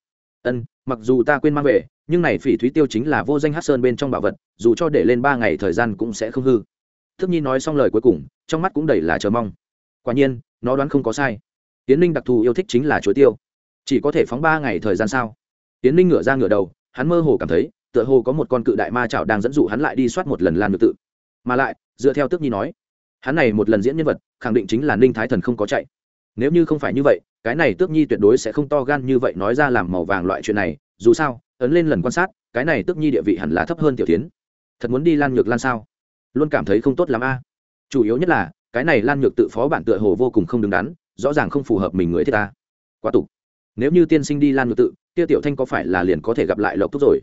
Ân, mặc dù ta quên mang về, nhưng này phỉ thúy tiêu chính là vô danh hát sơn bên trong bảo vật, dù cho để lên ba ngày thời gian cũng sẽ không hư thức nhi nói xong lời cuối cùng, trong mắt cũng đầy là chờ mong. Quả nhiên, nó đoán không có sai. Tiến ninh đặc thù yêu thích chính là chuối tiêu. Chỉ có thể phóng ba ngày thời gian sao? Tiến ninh ngửa ra ngửa đầu, hắn mơ hồ cảm thấy, tựa hồ có một con cự đại ma chảo đang dẫn dụ hắn lại đi soát một lần lan ngược tự. Mà lại, dựa theo tước nhi nói, hắn này một lần diễn nhân vật, khẳng định chính là ninh thái thần không có chạy. Nếu như không phải như vậy, cái này tước nhi tuyệt đối sẽ không to gan như vậy nói ra làm màu vàng loại chuyện này, dù sao, ấn lên lần quan sát, cái này tước nhi địa vị hẳn là thấp hơn tiểu tiến thật muốn đi lan ngược lan sao? Luôn cảm thấy không tốt lắm a. Chủ yếu nhất là, cái này lan nhược tự phó bản tựa hồ vô cùng không đứng đắn, rõ ràng không phù hợp mình người thiết ta quá tục. Nếu như tiên sinh đi lan nhược tự, kia tiểu thanh có phải là liền có thể gặp lại lộc tốt rồi?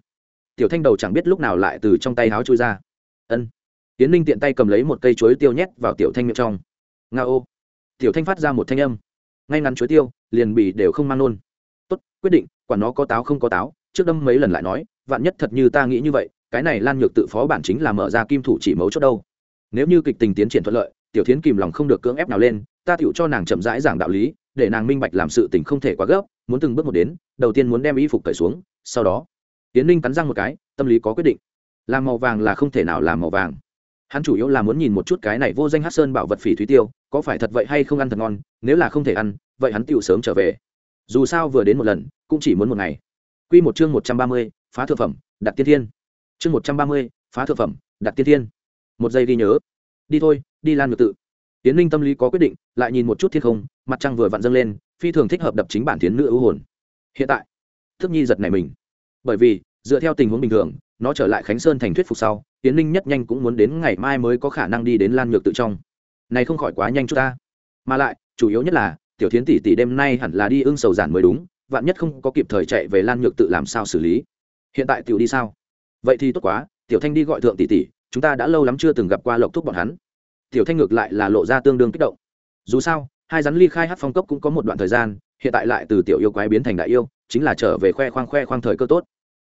Tiểu thanh đầu chẳng biết lúc nào lại từ trong tay háo trôi ra. Ân. Tiến ninh tiện tay cầm lấy một cây chuối tiêu nhét vào tiểu thanh miệng trong. Nga ô. Tiểu thanh phát ra một thanh âm. Ngay ngắn chuối tiêu, liền bì đều không mang nôn tốt, quyết định, quả nó có táo không có táo, trước đâm mấy lần lại nói, vạn nhất thật như ta nghĩ như vậy cái này lan nhược tự phó bản chính là mở ra kim thủ chỉ mấu chốt đâu. Nếu như kịch tình tiến triển thuận lợi, tiểu thiến kìm lòng không được cưỡng ép nào lên, ta tựu cho nàng chậm rãi giảng đạo lý, để nàng minh bạch làm sự tình không thể quá gấp, muốn từng bước một đến, đầu tiên muốn đem y phục cởi xuống, sau đó tiến ninh cắn răng một cái, tâm lý có quyết định. Làm màu vàng là không thể nào làm màu vàng. Hắn chủ yếu là muốn nhìn một chút cái này vô danh hát sơn bảo vật phỉ thúy tiêu, có phải thật vậy hay không ăn thật ngon, nếu là không thể ăn, vậy hắn tựu sớm trở về. Dù sao vừa đến một lần, cũng chỉ muốn một ngày. Q một chương một trăm ba mươi, phá thực phẩm, đặt tiên thiên chương một trăm ba mươi, phá thượng phẩm, đặt tiên thiên. Một giây ghi nhớ. Đi thôi, đi lan ngược tự. Tiến ninh tâm lý có quyết định, lại nhìn một chút thiên không, mặt trăng vừa vặn dâng lên, phi thường thích hợp đập chính bản tiến nữ ưu hồn. Hiện tại, thức nhi giật này mình. Bởi vì, dựa theo tình huống bình thường, nó trở lại khánh sơn thành thuyết phục sau, tiến ninh nhất nhanh cũng muốn đến ngày mai mới có khả năng đi đến lan nhược tự trong. Này không khỏi quá nhanh chút ta. Mà lại, chủ yếu nhất là, tiểu thiến tỷ tỷ đêm nay hẳn là đi ưng sầu giản mới đúng, vạn nhất không có kịp thời chạy về lan nhược tự làm sao xử lý. Hiện tại tiểu đi sao? Vậy thì tốt quá, tiểu thanh đi gọi thượng tỷ tỷ, chúng ta đã lâu lắm chưa từng gặp qua lộc thúc bọn hắn. Tiểu thanh ngược lại là lộ ra tương đương kích động. Dù sao, hai rắn ly khai hát phong cốc cũng có một đoạn thời gian, hiện tại lại từ tiểu yêu quái biến thành đại yêu, chính là trở về khoe khoang khoe khoang thời cơ tốt.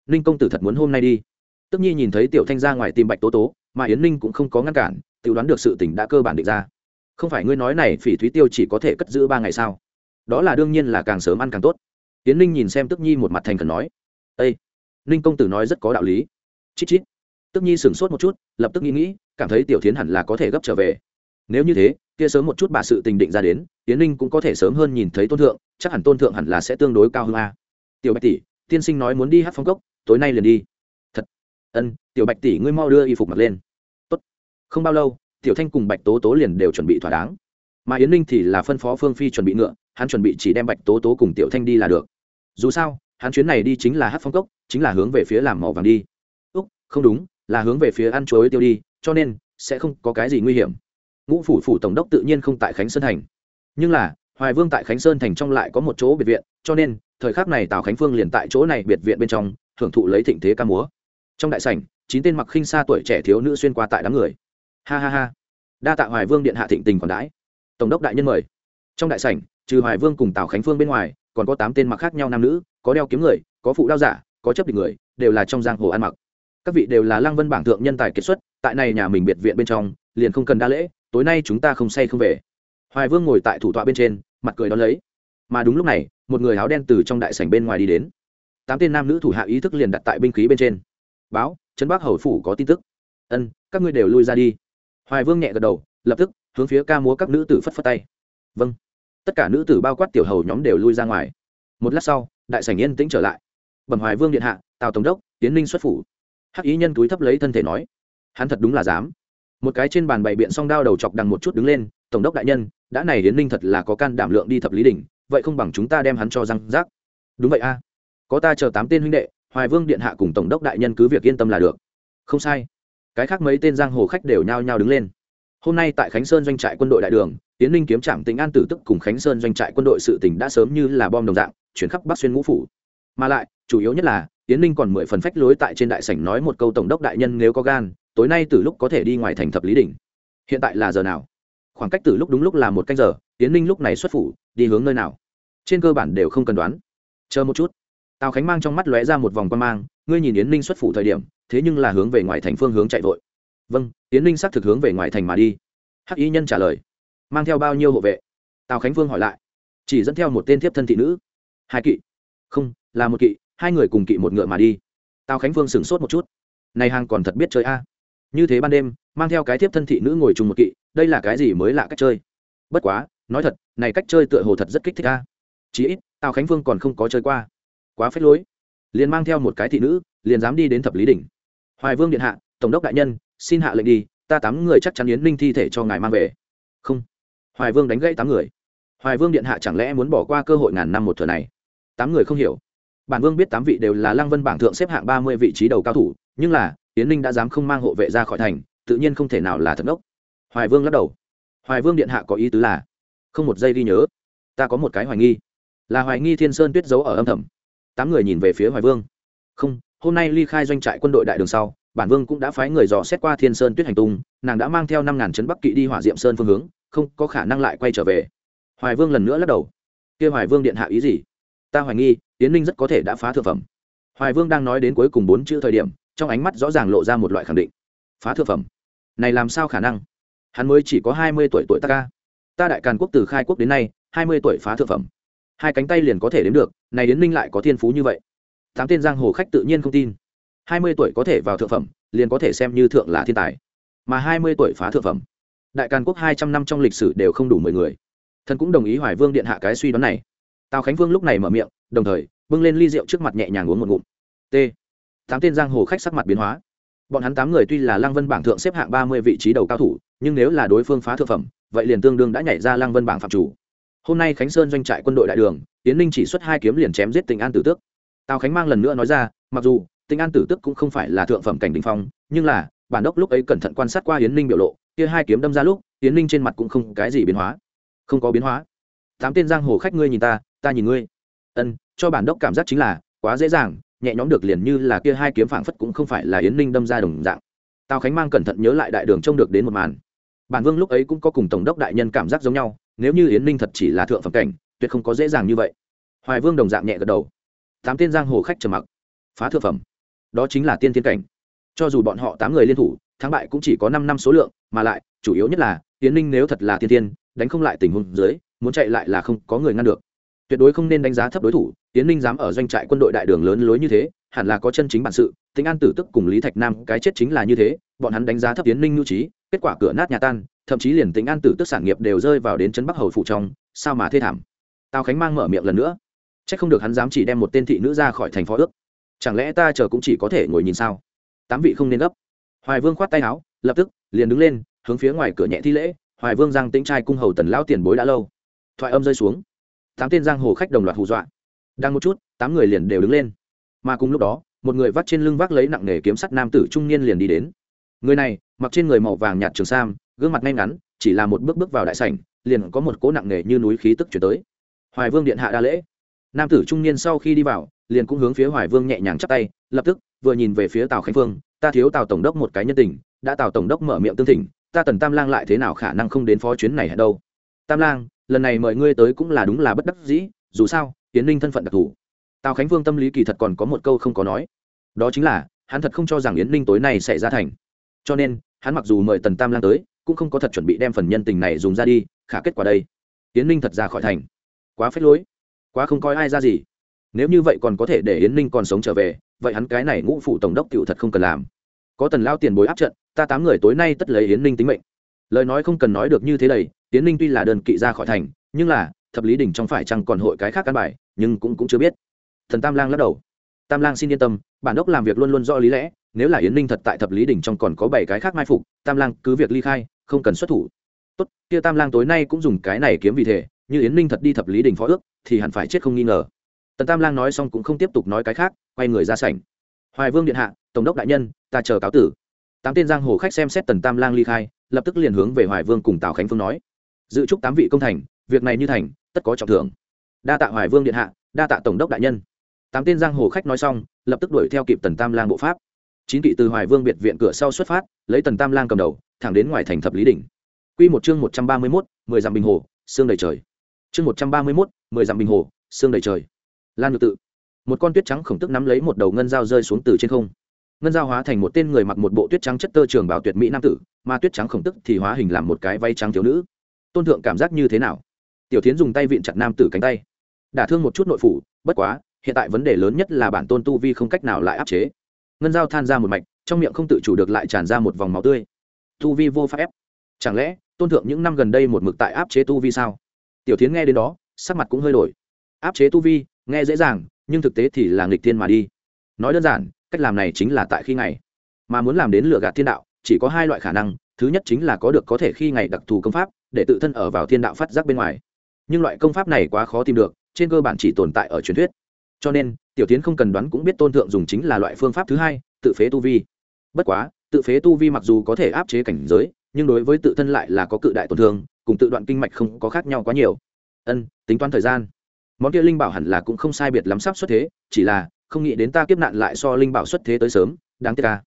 Ninh công tử thật muốn hôm nay đi. Tức nhi nhìn thấy tiểu thanh ra ngoài tìm bạch tố tố, mà yến ninh cũng không có ngăn cản, tự đoán được sự tỉnh đã cơ bản định ra. Không phải ngươi nói này, phỉ thúy tiêu chỉ có thể cất giữ ba ngày sao? Đó là đương nhiên là càng sớm ăn càng tốt. Yến ninh nhìn xem tức nhi một mặt thành khẩn nói. Ây ninh công tử nói rất có đạo lý chít chít. Tức nhi sửng sốt một chút, lập tức nghĩ nghĩ, cảm thấy tiểu tiến hẳn là có thể gấp trở về. Nếu như thế, kia sớm một chút bà sự tình định ra đến, yến ninh cũng có thể sớm hơn nhìn thấy tôn thượng, chắc hẳn tôn thượng hẳn là sẽ tương đối cao hơn a. Tiểu bạch tỷ, tiên sinh nói muốn đi hát phong cốc, tối nay liền đi. Thật. Ân, tiểu bạch tỷ, ngươi mau đưa y phục mặc lên. Tốt. không bao lâu, tiểu thanh cùng bạch tố tố liền đều chuẩn bị thỏa đáng. Mà yến ninh thì là phân phó phương phi chuẩn bị ngựa, hắn chuẩn bị chỉ đem bạch tố tố cùng tiểu thanh đi là được. Dù sao, hắn chuyến này đi chính là hát phong cốc, chính là hướng về phía làm màu vàng đi không đúng, là hướng về phía ăn chuối tiêu đi, cho nên sẽ không có cái gì nguy hiểm. Ngũ phủ phủ tổng đốc tự nhiên không tại khánh sơn thành. Nhưng là, hoài vương tại khánh sơn thành trong lại có một chỗ biệt viện, cho nên thời khắc này tào khánh phương liền tại chỗ này biệt viện bên trong, hưởng thụ lấy thịnh thế ca múa. Trong đại sảnh, chín tên mặc khinh xa tuổi trẻ thiếu nữ xuyên qua tại đám người. Ha ha ha. Đa tạ hoài vương điện hạ thịnh tình còn đãi. Tổng đốc đại nhân mời. Trong đại sảnh, trừ hoài vương cùng tào khánh phương bên ngoài, còn có tám tên mặc khác nhau nam nữ, có đeo kiếm người, có phụ đao giả, có chấp địch người, đều là trong giang hồ ăn mặc các vị đều là lăng vân bảng thượng nhân tài kiệt xuất, tại này nhà mình biệt viện bên trong, liền không cần đa lễ, tối nay chúng ta không say không về. Hoài vương ngồi tại thủ tọa bên trên, mặt cười đón lấy. Mà đúng lúc này, một người áo đen từ trong đại sảnh bên ngoài đi đến. Tám tên nam nữ thủ hạ ý thức liền đặt tại binh khí bên trên. Báo, trấn bắc hầu phủ có tin tức. Ân, các ngươi đều lui ra đi. Hoài vương nhẹ gật đầu, lập tức hướng phía ca múa các nữ tử phất phất tay. Vâng. Tất cả nữ tử bao quát tiểu hầu nhóm đều lui ra ngoài. Một lát sau, đại sảnh yên tĩnh trở lại. Bẩm hoài vương điện hạ, tào tổng đốc tiến ninh xuất phủ hắc ý nhân túi thấp lấy thân thể nói, hắn thật đúng là dám. Một cái trên bàn bày biện song đao đầu chọc đằng một chút đứng lên, tổng đốc đại nhân, đã này hiến ninh thật là có can đảm lượng đi thập lý đỉnh, vậy không bằng chúng ta đem hắn cho răng rác. Đúng vậy a. Có ta chờ tám tên huynh đệ, hoài vương điện hạ cùng tổng đốc đại nhân cứ việc yên tâm là được. Không sai. Cái khác mấy tên giang hồ khách đều nhao nhao đứng lên. Hôm nay tại khánh sơn doanh trại quân đội đại đường tiến ninh kiếm trạm tỉnh an tử tức cùng khánh sơn doanh trại quân đội sự tỉnh đã sớm như là bom đồng dạng, chuyển khắp bắc xuyên ngũ phủ. Mà lại, chủ yếu nhất là tiến ninh còn mười phần phách lối tại trên đại sảnh nói một câu tổng đốc đại nhân nếu có gan, tối nay từ lúc có thể đi ngoài thành thập lý đỉnh. Hiện tại là giờ nào? Khoảng cách từ lúc đúng lúc là một canh giờ tiến ninh lúc này xuất phủ, đi hướng nơi nào? Trên cơ bản đều không cần đoán. Chờ một chút. Tào khánh mang trong mắt lóe ra một vòng quan mang, ngươi nhìn yến ninh xuất phủ thời điểm, thế nhưng là hướng về ngoài thành phương hướng chạy vội. Vâng yến ninh xác thực hướng về ngoài thành mà đi. Hắc y nhân trả lời. Mang theo bao nhiêu hộ vệ? Tào khánh vương hỏi lại. Chỉ dẫn theo một tên thiếp thân thị nữ. Hai kỵ. Không, là một kỵ hai người cùng kỵ một ngựa mà đi. Tào khánh vương sửng sốt một chút. Này hàng còn thật biết chơi a. À? Như thế ban đêm, mang theo cái thiếp thân thị nữ ngồi chung một kỵ, đây là cái gì mới lạ cách chơi? Bất quá, nói thật, này cách chơi tựa hồ thật rất kích thích a. À? Chí ít, tào khánh vương còn không có chơi qua. Quá phết lối. Liền mang theo một cái thị nữ, liền dám đi đến thập lý đỉnh. Hoài vương điện hạ, tổng đốc đại nhân, xin hạ lệnh đi, ta tám người chắc chắn yến ninh thi thể cho ngài mang về. Không. Hoài vương đánh gãy tám người. Hoài vương điện hạ chẳng lẽ muốn bỏ qua cơ hội ngàn năm một thừa này? Tám người không hiểu bản vương biết tám vị đều là lăng vân bảng thượng xếp hạng ba mươi vị trí đầu cao thủ, nhưng là tiến ninh đã dám không mang hộ vệ ra khỏi thành, tự nhiên không thể nào là thật ngốc. Hoài vương lắc đầu. Hoài vương điện hạ có ý tứ là, không một giây ghi nhớ. Ta có một cái hoài nghi. Là hoài nghi thiên sơn tuyết giấu ở âm thầm. Tám người nhìn về phía hoài vương. Không, hôm nay ly khai doanh trại quân đội đại đường sau, bản vương cũng đã phái người dò xét qua thiên sơn tuyết hành tung, nàng đã mang theo năm ngàn trấn bắc kỵ đi hỏa diệm sơn phương hướng, không có khả năng lại quay trở về. Hoài vương lần nữa lắc đầu. Kia hoài vương điện hạ ý gì? Ta hoài nghi tiến ninh rất có thể đã phá thượng phẩm. Hoài vương đang nói đến cuối cùng bốn chữ thời điểm, trong ánh mắt rõ ràng lộ ra một loại khẳng định. Phá thượng phẩm? Này làm sao khả năng? Hắn mới chỉ có hai mươi tuổi tuổi ta ca. Ta đại càn quốc từ khai quốc đến nay, hai mươi tuổi phá thượng phẩm. Hai cánh tay liền có thể đến được, này đến ninh lại có thiên phú như vậy. Tám tên giang hồ khách tự nhiên không tin. Hai mươi tuổi có thể vào thượng phẩm, liền có thể xem như thượng là thiên tài. Mà hai mươi tuổi phá thượng phẩm, đại càn quốc hai trăm năm trong lịch sử đều không đủ mười người. Thần cũng đồng ý hoài vương điện hạ cái suy đoán này tào khánh vương lúc này mở miệng, đồng thời, bưng lên ly rượu trước mặt nhẹ nhàng uống một ngụm. T. Tám tên giang hồ khách sắc mặt biến hóa. Bọn hắn tám người tuy là lăng vân bảng thượng xếp hạng ba mươi vị trí đầu cao thủ, nhưng nếu là đối phương phá thượng phẩm, vậy liền tương đương đã nhảy ra lăng vân bảng phạm chủ. Hôm nay khánh sơn doanh trại quân đội đại đường tiến ninh chỉ xuất hai kiếm liền chém giết tình an tử tước. Tào khánh mang lần nữa nói ra, mặc dù tình an tử tước cũng không phải là thượng phẩm cảnh đình phong, nhưng là, bản đốc lúc ấy cẩn thận quan sát qua hiến ninh biểu lộ, kia hai kiếm đâm ra lúc hiến ninh trên mặt cũng không cái gì biến hóa. Không có biến hóa tám tên giang hồ khách ngươi nhìn ta ta nhìn ngươi. Ân, cho bản đốc cảm giác chính là quá dễ dàng, nhẹ nhõm được liền như là kia hai kiếm phảng phất cũng không phải là yến ninh đâm ra đồng dạng. Tào khánh mang cẩn thận nhớ lại đại đường trông được đến một màn. Bản vương lúc ấy cũng có cùng tổng đốc đại nhân cảm giác giống nhau, nếu như yến ninh thật chỉ là thượng phẩm cảnh, tuyệt không có dễ dàng như vậy. Hoài vương đồng dạng nhẹ gật đầu. Tám tên giang hồ khách trầm mặc. Phá thượng phẩm. Đó chính là tiên tiên cảnh. Cho dù bọn họ tám người liên thủ, thắng bại cũng chỉ có năm năm số lượng, mà lại, chủ yếu nhất là, yến ninh nếu thật là tiên thiên, đánh không lại tình huống dưới muốn chạy lại là không có người ngăn được. Tuyệt đối không nên đánh giá thấp đối thủ, tiến ninh dám ở doanh trại quân đội đại đường lớn lối như thế, hẳn là có chân chính bản sự tính an tử tức cùng lý thạch nam cái chết chính là như thế, bọn hắn đánh giá thấp tiến ninh nhu trí, kết quả cửa nát nhà tan, thậm chí liền tính an tử tức sản nghiệp đều rơi vào đến chân bắc hầu phụ trong, sao mà thê thảm. Tào khánh mang mở miệng lần nữa. C h ắ c không được hắn dám chỉ đem một tên thị nữ ra khỏi thành phó ước. Chẳng lẽ ta chờ cũng chỉ có thể ngồi nhìn sao? Tám vị không nên gấp. Hoài vương khoát tay áo, lập tức, liền đứng lên, hướng phía ngoài cửa nhẹ thi lễ, hoài vương giang tĩnh trai cung hầu tần lão tiền bối đã lâu thoại âm rơi xuống. Tám tên giang hồ khách đồng loạt hù dọa. Đang một chút, tám người liền đều đứng lên. Mà cùng lúc đó, một người vắt trên lưng vác lấy nặng nề kiếm sắt nam tử trung niên liền đi đến. Người này, mặc trên người màu vàng nhạt trường sam, gương mặt ngay ngắn, chỉ là một bước bước vào đại sảnh, liền có một cỗ nặng nề như núi khí tức chuyển tới. Hoài vương điện hạ đa lễ. Nam tử trung niên sau khi đi vào, liền cũng hướng phía hoài vương nhẹ nhàng chắp tay, lập tức, vừa nhìn về phía tào khánh phương, ta thiếu tào tổng đốc một cái nhân tình, đã tào tổng đốc mở miệng tương thỉnh, ta tần tam lang lại thế nào khả năng không đến phó chuyến này hay đâu? Tam lang lần này mời ngươi tới cũng là đúng là bất đắc dĩ, dù sao tiến ninh thân phận đặc thù. Tào khánh vương tâm lý kỳ thật còn có một câu không có nói. Đó chính là, hắn thật không cho rằng yến ninh tối nay sẽ ra thành. Cho nên, hắn mặc dù mời tần tam lang tới, cũng không có thật chuẩn bị đem phần nhân tình này dùng ra đi, khả kết quả đây. Yến ninh thật ra khỏi thành. Quá phết lối. Quá không coi ai ra gì. Nếu như vậy còn có thể để yến ninh còn sống trở về, vậy hắn cái này ngũ phụ tổng đốc cựu thật không cần làm. Có tần lao tiền bối áp trận, ta tám người tối nay tất lấy yến ninh tính mệnh lời nói không cần nói được như thế đầy yến ninh tuy là đơn kỵ ra khỏi thành, nhưng là, thập lý đình trong phải chăng còn hội cái khác căn bài, nhưng cũng cũng chưa biết. Thần tam lang lắc đầu. Tam lang xin yên tâm, bản đốc làm việc luôn luôn do lý lẽ, nếu là yến ninh thật tại thập lý đình trong còn có bảy cái khác mai phục, tam lang cứ việc ly khai, không cần xuất thủ. Tốt, kia tam lang tối nay cũng dùng cái này kiếm vì thế như yến ninh thật đi thập lý đình phó ước, thì hẳn phải chết không nghi ngờ. Tần tam lang nói xong cũng không tiếp tục nói cái khác, quay người ra sảnh. Hoài vương điện hạ, tổng đốc đại nhân, ta chờ cáo tử. Tám tên giang hồ khách xem xét tần tam lang ly khai lập tức liền hướng về hoài vương cùng tào khánh phương nói dự chúc tám vị công thành việc này như thành tất có trọng thưởng đa tạ hoài vương điện hạ đa tạ tổng đốc đại nhân tám tên giang hồ khách nói xong lập tức đuổi theo kịp tần tam lang bộ pháp chín kỵ từ hoài vương biệt viện cửa sau xuất phát lấy tần tam lang cầm đầu thẳng đến ngoài thành thập lý đỉnh q một chương một trăm ba mươi mốt mười dặm bình hồ sương đầy trời chương một trăm ba mươi mốt mười dặm bình hồ sương đầy trời lan ngự tự một con tuyết trắng khổng tức nắm lấy một đầu ngân dao rơi xuống từ trên không ngân Giao hóa thành một tên người mặc một bộ tuyết trắng chất tơ trường bảo tuyệt mỹ nam tử, mà tuyết trắng khổng tức thì hóa hình làm một cái vay trắng thiếu nữ. Tôn thượng cảm giác như thế nào? Tiểu tiến dùng tay vịn chặt nam tử cánh tay. Đả thương một chút nội phủ, bất quá, hiện tại vấn đề lớn nhất là bản tôn tu vi không cách nào lại áp chế. Ngân Giao than ra một mạch, trong miệng không tự chủ được lại tràn ra một vòng máu tươi. Tu vi vô pháp ép. Chẳng lẽ, tôn thượng những năm gần đây một mực tại áp chế tu vi sao? Tiểu tiến nghe đến đó, sắc mặt cũng hơi đổi. Áp chế tu vi, nghe dễ dàng, nhưng thực tế thì là nghịch thiên mà đi. Nói đơn giản cách làm này chính là tại khi ngày. Mà muốn làm đến lựa gạt thiên đạo, chỉ có hai loại khả năng, thứ nhất chính là có được có thể khi ngày đặc thù công pháp, để tự thân ở vào thiên đạo phát giác bên ngoài. Nhưng loại công pháp này quá khó tìm được, trên cơ bản chỉ tồn tại ở truyền thuyết. Cho nên, tiểu tiến không cần đoán cũng biết tôn thượng dùng chính là loại phương pháp thứ hai, tự phế tu vi. Bất quá, tự phế tu vi mặc dù có thể áp chế cảnh giới, nhưng đối với tự thân lại là có cự đại tổn thương, cùng tự đoạn kinh mạch không có khác nhau quá nhiều. Ân, tính toán thời gian. Món kia linh bảo hẳn là cũng không sai biệt lắm sắp xuất thế, chỉ là không nghĩ đến ta kiếp nạn lại so linh bảo xuất thế tới sớm, đáng tiếc ca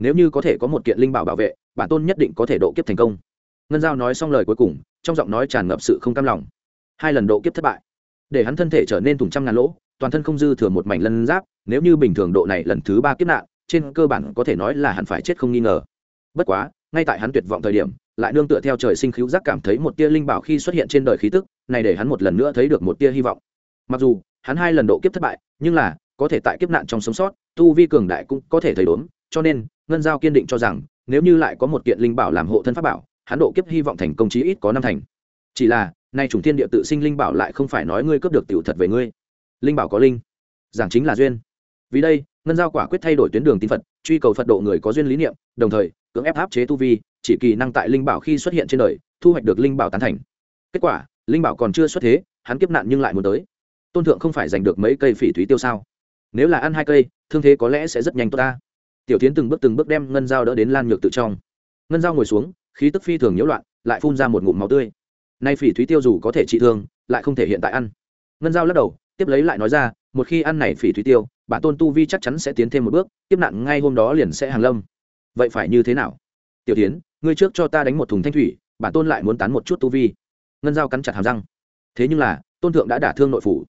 nếu như có thể có một kiện linh bảo bảo vệ, bản tôn nhất định có thể độ kiếp thành công. Ngân giao nói xong lời cuối cùng, trong giọng nói tràn ngập sự không cam lòng. Hai lần độ kiếp thất bại, để hắn thân thể trở nên thùng trăm ngàn lỗ, toàn thân không dư thừa một mảnh lân giáp, nếu như bình thường độ này lần thứ ba kiếp nạn, trên cơ bản có thể nói là hắn phải chết không nghi ngờ. Bất quá, ngay tại hắn tuyệt vọng thời điểm, lại nương tựa theo trời sinh khíu giác cảm thấy một tia linh bảo khi xuất hiện trên đời khí tức, này để hắn một lần nữa thấy được một tia hy vọng. Mặc dù, hắn hai lần độ kiếp thất bại, nhưng là có thể tại kiếp nạn trong sống sót, tu vi cường đại cũng có thể thấy đốn cho nên, ngân giao kiên định cho rằng, nếu như lại có một kiện linh bảo làm hộ thân pháp bảo, hắn độ kiếp hy vọng thành công chí ít có năm thành. Chỉ là, nay chủng thiên địa tự sinh linh bảo lại không phải nói ngươi cướp được tiểu thật về ngươi. Linh bảo có linh, giảng chính là duyên. Vì đây, ngân giao quả quyết thay đổi tuyến đường tín phật, truy cầu phật độ người có duyên lý niệm, đồng thời, cưỡng ép áp chế tu vi, chỉ kỳ năng tại linh bảo khi xuất hiện trên đời, thu hoạch được linh bảo tán thành. Kết quả, linh bảo còn chưa xuất thế, hắn kiếp nạn nhưng lại muốn tới. Tôn thượng không phải giành được mấy cây phỉ thúy tiêu sao? Nếu là ăn hai cây, thương thế có lẽ sẽ rất nhanh tốt ta. Tiểu tiến từng bước từng bước đem ngân dao đỡ đến lan nhược tự trong. Ngân dao ngồi xuống, khí tức phi thường nhiễu loạn, lại phun ra một ngụm máu tươi. Nay phỉ thúy tiêu dù có thể trị thương, lại không thể hiện tại ăn. Ngân dao lắc đầu, tiếp lấy lại nói ra, một khi ăn này phỉ thúy tiêu bản tôn tu vi chắc chắn sẽ tiến thêm một bước tiếp nạn ngay hôm đó liền sẽ hàng lâm. Vậy phải như thế nào? Tiểu tiến ngươi trước cho ta đánh một thùng thanh thủy bản tôn lại muốn tán một chút tu vi. Ngân dao cắn chặt hàm răng. Thế nhưng là, tôn thượng đã đả thương nội phủ.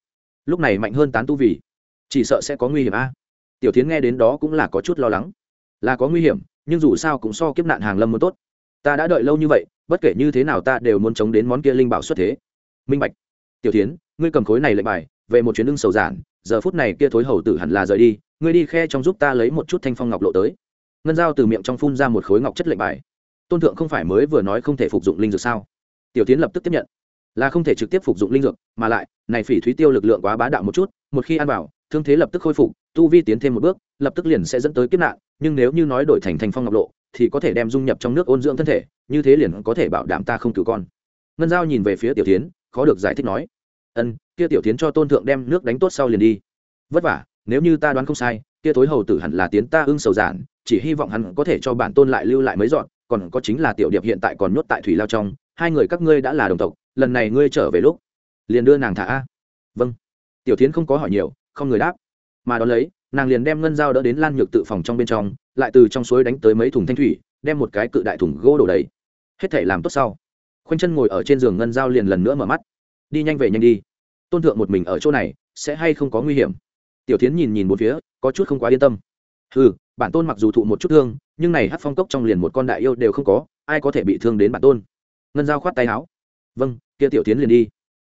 Lúc này mạnh hơn tán tu vì chỉ sợ sẽ có nguy hiểm a. Tiểu tiến nghe đến đó cũng là có chút lo lắng. Là có nguy hiểm, nhưng dù sao cũng so kiếp nạn hàng lâm muốn tốt. Ta đã đợi lâu như vậy, bất kể như thế nào ta đều muốn chống đến món kia linh bảo xuất thế. Minh bạch. Tiểu tiến ngươi cầm khối này lệnh bài, về một chuyến lưng sầu giản, giờ phút này kia thối hầu tử hẳn là rời đi, ngươi đi khe trong giúp ta lấy một chút thanh phong ngọc lộ tới. Ngân dao từ miệng trong phun ra một khối ngọc chất lệnh bài. Tôn thượng không phải mới vừa nói không thể phục dụng linh dược sao? Tiểu tiến lập tức tiếp nhận. Là không thể trực tiếp phục dụng linh dược, mà lại, này phỉ thúy tiêu lực lượng quá bá đạo một chút, một khi ăn vào thương thế lập tức khôi phục, tu vi tiến thêm một bước, lập tức liền sẽ dẫn tới kiếp nạn, nhưng nếu như nói đổi thành thành phong ngọc lộ, thì có thể đem dung nhập trong nước ôn dưỡng thân thể, như thế liền có thể bảo đảm ta không cứu con. Ngân giao nhìn về phía tiểu tiến khó được giải thích nói, ân, kia tiểu tiến cho tôn thượng đem nước đánh tốt sau liền đi. Vất vả, nếu như ta đoán không sai, kia thối hầu tử hẳn là tiến ta ưng sầu giản, chỉ hy vọng hắn có thể cho bản tôn lại lưu lại mấy dọn còn có chính là tiểu điệp hiện tại còn nhốt tại thủy lao trong, hai người các ngươi đã là đồng tộc, lần này ngươi trở về lúc, liền đưa nàng thả a. Vâng. Tiểu tiến không có hỏi nhiều không người đáp. Mà đón lấy, nàng liền đem ngân dao đỡ đến lan nhược tự phòng trong bên trong, lại từ trong suối đánh tới mấy thùng thanh thủy, đem một cái cự đại thùng gỗ đổ đầy. Hết thể làm tốt sau, khoanh chân ngồi ở trên giường ngân dao liền lần nữa mở mắt. Đi nhanh về nhanh đi. Tôn thượng một mình ở chỗ này, sẽ hay không có nguy hiểm? Tiểu tiến nhìn nhìn một phía, có chút không quá yên tâm. Ừ bản tôn mặc dù thụ một chút thương, nhưng này hát phong cốc trong liền một con đại yêu đều không có, ai có thể bị thương đến bản tôn? Ngân giao khoát tay áo. Vâng kia tiểu tiến liền đi.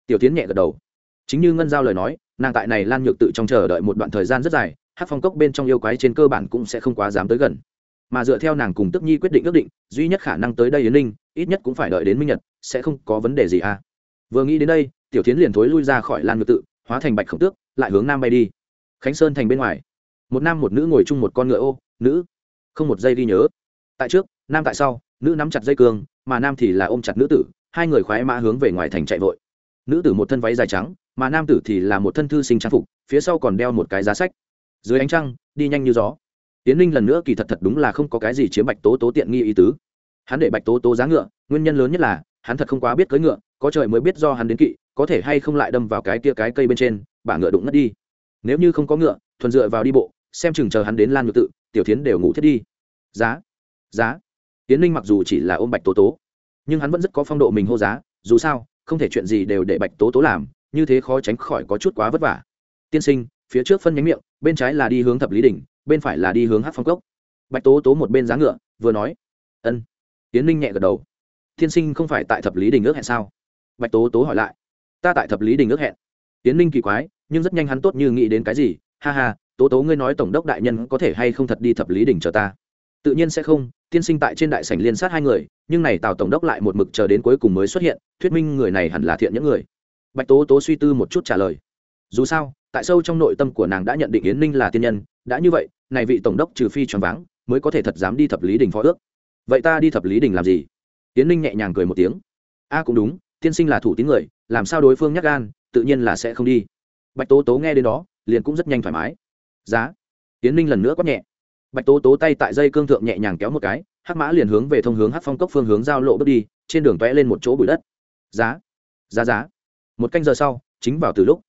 Tiểu tiến nhẹ gật đầu. Chính như ngân giao lời nói nàng tại này lan nhược tự trong chờ đợi một đoạn thời gian rất dài hát phong cốc bên trong yêu quái trên cơ bản cũng sẽ không quá dám tới gần. Mà dựa theo nàng cùng tức nhi quyết định ước định, duy nhất khả năng tới đây yến ninh, ít nhất cũng phải đợi đến minh nhật, sẽ không có vấn đề gì à. Vừa nghĩ đến đây, tiểu tiến liền thối lui ra khỏi lan nhược tự, hóa thành bạch khổng tước, lại hướng nam bay đi. Khánh sơn thành bên ngoài. Một nam một nữ ngồi chung một con ngựa ô, nữ. Không một giây ghi nhớ. Tại trước, nam tại sau, nữ nắm chặt dây cương, mà nam thì là ôm chặt nữ tử, hai người khoái mã hướng về ngoài thành chạy vội. Nữ tử một thân váy dài trắng mà nam tử thì là một thân thư sinh trang phục, phía sau còn đeo một cái giá sách. Dưới ánh trăng, đi nhanh như gió. Tiến ninh lần nữa kỳ thật thật đúng là không có cái gì chiếm bạch tố tố tiện nghi ý tứ. Hắn để bạch tố tố giá ngựa, nguyên nhân lớn nhất là, hắn thật không quá biết cưỡi ngựa, có trời mới biết do hắn đến kỵ, có thể hay không lại đâm vào cái tia cái cây bên trên, bả ngựa đụng ngất đi. Nếu như không có ngựa, thuần dựa vào đi bộ, xem chừng chờ hắn đến lan ngựa tự, tiểu tiến đều ngủ thiết đi. Giá giá. Tiến ninh mặc dù chỉ là ôm bạch tố tố, nhưng hắn vẫn rất có phong độ mình hô giá, dù sao, không thể chuyện gì đều để bạch tố tố làm như thế khó tránh khỏi có chút quá vất vả. Tiên sinh, phía trước phân nhánh miệng, bên trái là đi hướng thập lý đỉnh, bên phải là đi hướng hát phong cốc. Bạch tố tố một bên giá ngựa, vừa nói, ân. Tiến ninh nhẹ gật đầu. Tiên sinh không phải tại thập lý đình ước hẹn sao? Bạch tố tố hỏi lại. Ta tại thập lý đình ước hẹn. Tiến ninh kỳ quái, nhưng rất nhanh hắn tốt như nghĩ đến cái gì. Ha ha, tố tố ngươi nói tổng đốc đại nhân có thể hay không thật đi thập lý đình chờ ta? Tự nhiên sẽ không, tiên sinh tại trên đại sảnh liên sát hai người, nhưng này tào tổng đốc lại một mực chờ đến cuối cùng mới xuất hiện, thuyết minh người này hẳn là thiện những người bạch tố tố suy tư một chút trả lời. Dù sao, tại sâu trong nội tâm của nàng đã nhận định yến ninh là tiên nhân, đã như vậy, này vị tổng đốc trừ phi choáng váng, mới có thể thật dám đi thập lý đình phó ước. Vậy ta đi thập lý đình làm gì? Yến ninh nhẹ nhàng cười một tiếng. A cũng đúng, tiên sinh là thủ tín người, làm sao đối phương nhắc gan, tự nhiên là sẽ không đi. Bạch tố tố nghe đến đó, liền cũng rất nhanh thoải mái. Giá. Yến ninh lần nữa quát nhẹ. Bạch tố tố tay tại dây cương thượng nhẹ nhàng kéo một cái, hắc mã liền hướng về thông hướng hắc phong cốc phương hướng giao lộ bước đi, trên đường toé lên một chỗ bụi đất. Giá. Giá giá một canh giờ sau chính vào từ lúc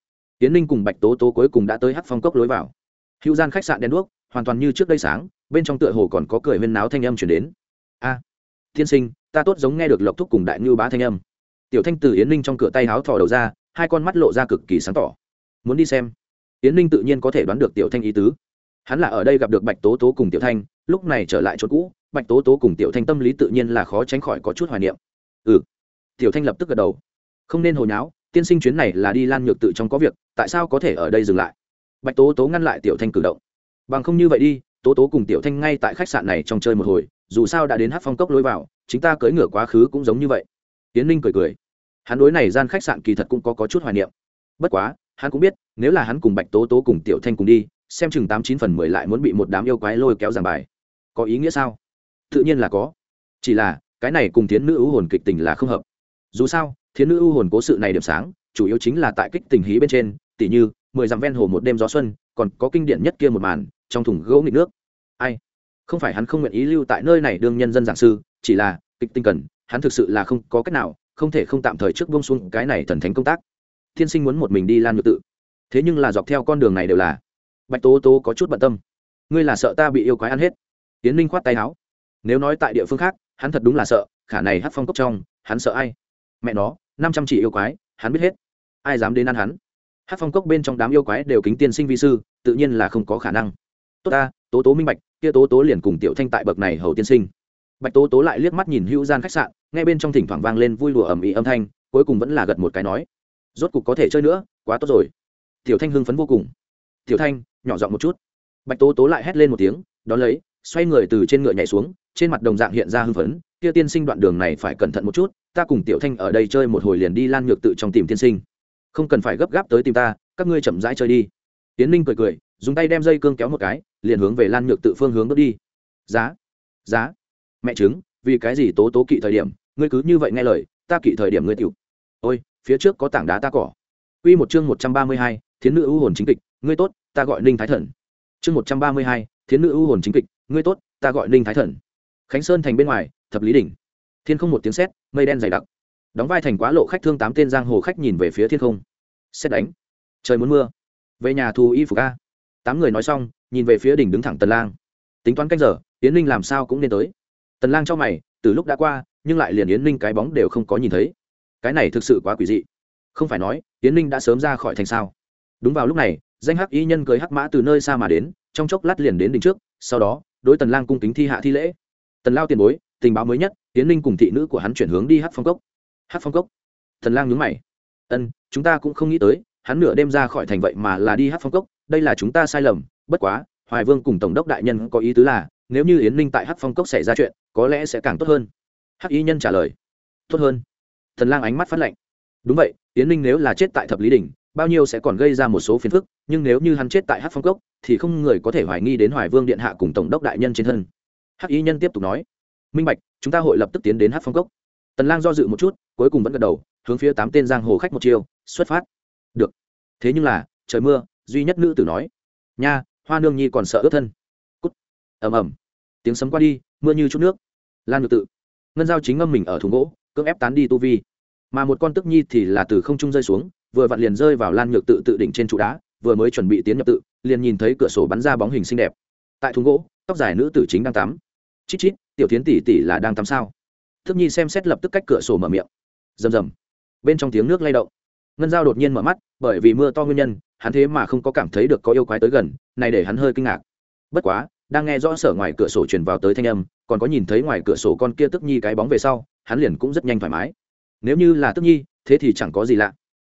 tiến ninh cùng bạch tố tố cuối cùng đã tới hắc phong cốc lối vào. Hữu gian khách sạn đen đuốc hoàn toàn như trước đây sáng bên trong tựa hồ còn có cười huyên náo thanh âm chuyển đến. A à, tiên sinh ta tốt giống nghe được lộc thúc cùng đại ngưu bá thanh âm. Tiểu thanh từ yến ninh trong cửa tay háo thò đầu ra hai con mắt lộ ra cực kỳ sáng tỏ. Muốn đi xem. Yến ninh tự nhiên có thể đoán được tiểu thanh ý tứ. Hắn là ở đây gặp được bạch tố tố cùng tiểu thanh lúc này trở lại chỗ cũ bạch tố tố cùng tiểu thanh tâm lý tự nhiên là khó tránh khỏi có chút hoài niệm. Ừ. Tiểu thanh lập tức gật đầu. Không nên hồi nháo tiên sinh chuyến này là đi lan nhược tự trong có việc tại sao có thể ở đây dừng lại? Bạch tố tố ngăn lại tiểu thanh cử động. Bằng không như vậy đi tố tố cùng tiểu thanh ngay tại khách sạn này trong chơi một hồi dù sao đã đến hát phong cốc lối vào chúng ta cưỡi ngửa quá khứ cũng giống như vậy. Tiến ninh cười cười. Hắn đối này gian khách sạn kỳ thật cũng có, có chút hoài niệm. Bất quá hắn cũng biết nếu là hắn cùng bạch tố tố cùng tiểu thanh cùng đi xem chừng tám chín phần mười lại muốn bị một đám yêu quái lôi kéo giảng bài. Có ý nghĩa sao? Tự nhiên là có. Chỉ là cái này cùng tiến nữ ưu hồn kịch tình là không hợp. Dù sao thiến nữ ưu hồn cố sự này điểm sáng, chủ yếu chính là tại kích tình hí bên trên, tỉ như, mười dặm ven hồ một đêm gió xuân, còn có kinh điển nhất kia một màn, trong thùng gỗ nghịch nước. Ai? Không phải hắn không nguyện ý lưu tại nơi này đương nhân dân giảng sư, chỉ là, kịch tinh cần, hắn thực sự là không có cách nào, không thể không tạm thời trước buông xuống cái này thần thánh công tác. Thiên sinh muốn một mình đi lan nhược tự. Thế nhưng là dọc theo con đường này đều là, bạch tố tố có chút bận tâm. Ngươi là sợ ta bị yêu quái ăn hết. Tiến ninh khoát tay áo. Nếu nói tại địa phương khác, hắn thật đúng là sợ, khả này hát phong cốc trong, hắn sợ ai? Mẹ nó, năm trăm chỉ yêu quái, hắn biết hết. Ai dám đến ăn hắn? Hát phong cốc bên trong đám yêu quái đều kính tiên sinh vi sư, tự nhiên là không có khả năng. Tốt ta, tố tố minh bạch, kia tố tố liền cùng tiểu thanh tại bậc này hầu tiên sinh. Bạch tố tố lại liếc mắt nhìn hữu gian khách sạn, ngay bên trong thỉnh thoảng vang lên vui lùa ầm ĩ âm thanh, cuối cùng vẫn là gật một cái nói, rốt cục có thể chơi nữa, quá tốt rồi. Tiểu thanh hưng phấn vô cùng. Tiểu thanh, nhỏ giọng một chút. Bạch tố tố lại hét lên một tiếng, đón lấy, xoay người từ trên ngựa nhảy xuống, trên mặt đồng dạng hiện ra hưng phấn kia tiên sinh đoạn đường này phải cẩn thận một chút ta cùng tiểu thanh ở đây chơi một hồi liền đi lan nhược tự trong tìm tiên sinh. Không cần phải gấp gáp tới tìm ta các ngươi chậm rãi chơi đi. Tiến ninh cười cười dùng tay đem dây cương kéo một cái liền hướng về lan nhược tự phương hướng bước đi. Giá giá. Mẹ chứng vì cái gì tố tố kỵ thời điểm ngươi cứ như vậy nghe lời ta kỵ thời điểm ngươi tiểu. Ôi phía trước có tảng đá ta cỏ. Quy một chương một trăm ba mươi hai, Thiến nữ ưu hồn chính kịch, ngươi tốt, ta gọi Ninh Thái Thần. Chương một trăm ba mươi hai, Thiến nữ ưu hồn chính kịch, ngươi tốt, ta gọi Ninh Thái Thần. Khánh Sơn thành bên ngoài, thập lý đỉnh. Thiên không một tiếng sét, mây đen dày đặc. Đóng vai thành quá lộ khách thương tám tên giang hồ khách nhìn về phía thiên không. Sét đánh. Trời muốn mưa. Về nhà thu y phục a. Tám người nói xong, nhìn về phía đỉnh đứng thẳng Tần Lang. Tính toán canh giờ, Yến linh làm sao cũng nên tới. Tần Lang cho mày, từ lúc đã qua, nhưng lại liền Yến linh cái bóng đều không có nhìn thấy. Cái này thực sự quá quỷ dị không phải nói yến linh đã sớm ra khỏi thành sao đúng vào lúc này danh hắc y nhân cưới hắc mã từ nơi xa mà đến trong chốc lát liền đến đỉnh trước sau đó đối tần lang cung kính thi hạ thi lễ tần lao tiền bối tình báo mới nhất tiến ninh cùng thị nữ của hắn chuyển hướng đi hắc phong cốc. Hắc phong cốc. Thần lang nhướng mày. Ân, chúng ta cũng không nghĩ tới, hắn nửa đêm ra khỏi thành vậy mà là đi hắc phong cốc, đây là chúng ta sai lầm, bất quá, hoài vương cùng tổng đốc đại nhân có ý tứ là, nếu như yến ninh tại hắc phong cốc xảy ra chuyện, có lẽ sẽ càng tốt hơn. Hắc y nhân trả lời. Tốt hơn. Thần lang ánh mắt phát lạnh. Đúng vậy, yến ninh nếu là chết tại thập lý đình bao nhiêu sẽ còn gây ra một số phiền phức, nhưng nếu như hắn chết tại hát phong cốc, thì không người có thể hoài nghi đến hoài vương điện hạ cùng tổng đốc đại nhân trên thân. Hắc y nhân tiếp tục nói minh bạch, chúng ta hội lập tức tiến đến hát phong cốc. Tần lang do dự một chút, cuối cùng vẫn gật đầu, hướng phía tám tên giang hồ khách một chiều xuất phát. Được. Thế nhưng là, trời mưa, duy nhất nữ tử nói, nha, hoa nương nhi còn sợ ướt thân. Cút. Ầm ầm. Tiếng sấm qua đi, mưa như chút nước. Lan ngược tự. Ngân giao chính ngâm mình ở thùng gỗ, cưỡng ép tán đi tu vi. Mà một con tức nhi thì là từ không trung rơi xuống, vừa vặn liền rơi vào lan nhược tự tự đỉnh trên trụ đá, vừa mới chuẩn bị tiến nhập tự, liền nhìn thấy cửa sổ bắn ra bóng hình xinh đẹp. Tại thùng gỗ, tóc dài nữ tử chính đang tắm. Chít chít tiểu tiến tỷ tỷ là đang tắm sao? Thức nhi xem xét lập tức cách cửa sổ mở miệng. Rầm rầm. Bên trong tiếng nước lay động. Ngân Giao đột nhiên mở mắt, bởi vì mưa to nguyên nhân, hắn thế mà không có cảm thấy được có yêu quái tới gần này để hắn hơi kinh ngạc. Bất quá, đang nghe rõ sở ngoài cửa sổ truyền vào tới thanh âm, còn có nhìn thấy ngoài cửa sổ con kia tức nhi cái bóng về sau, hắn liền cũng rất nhanh thoải mái. Nếu như là tức nhi, thế thì chẳng có gì lạ.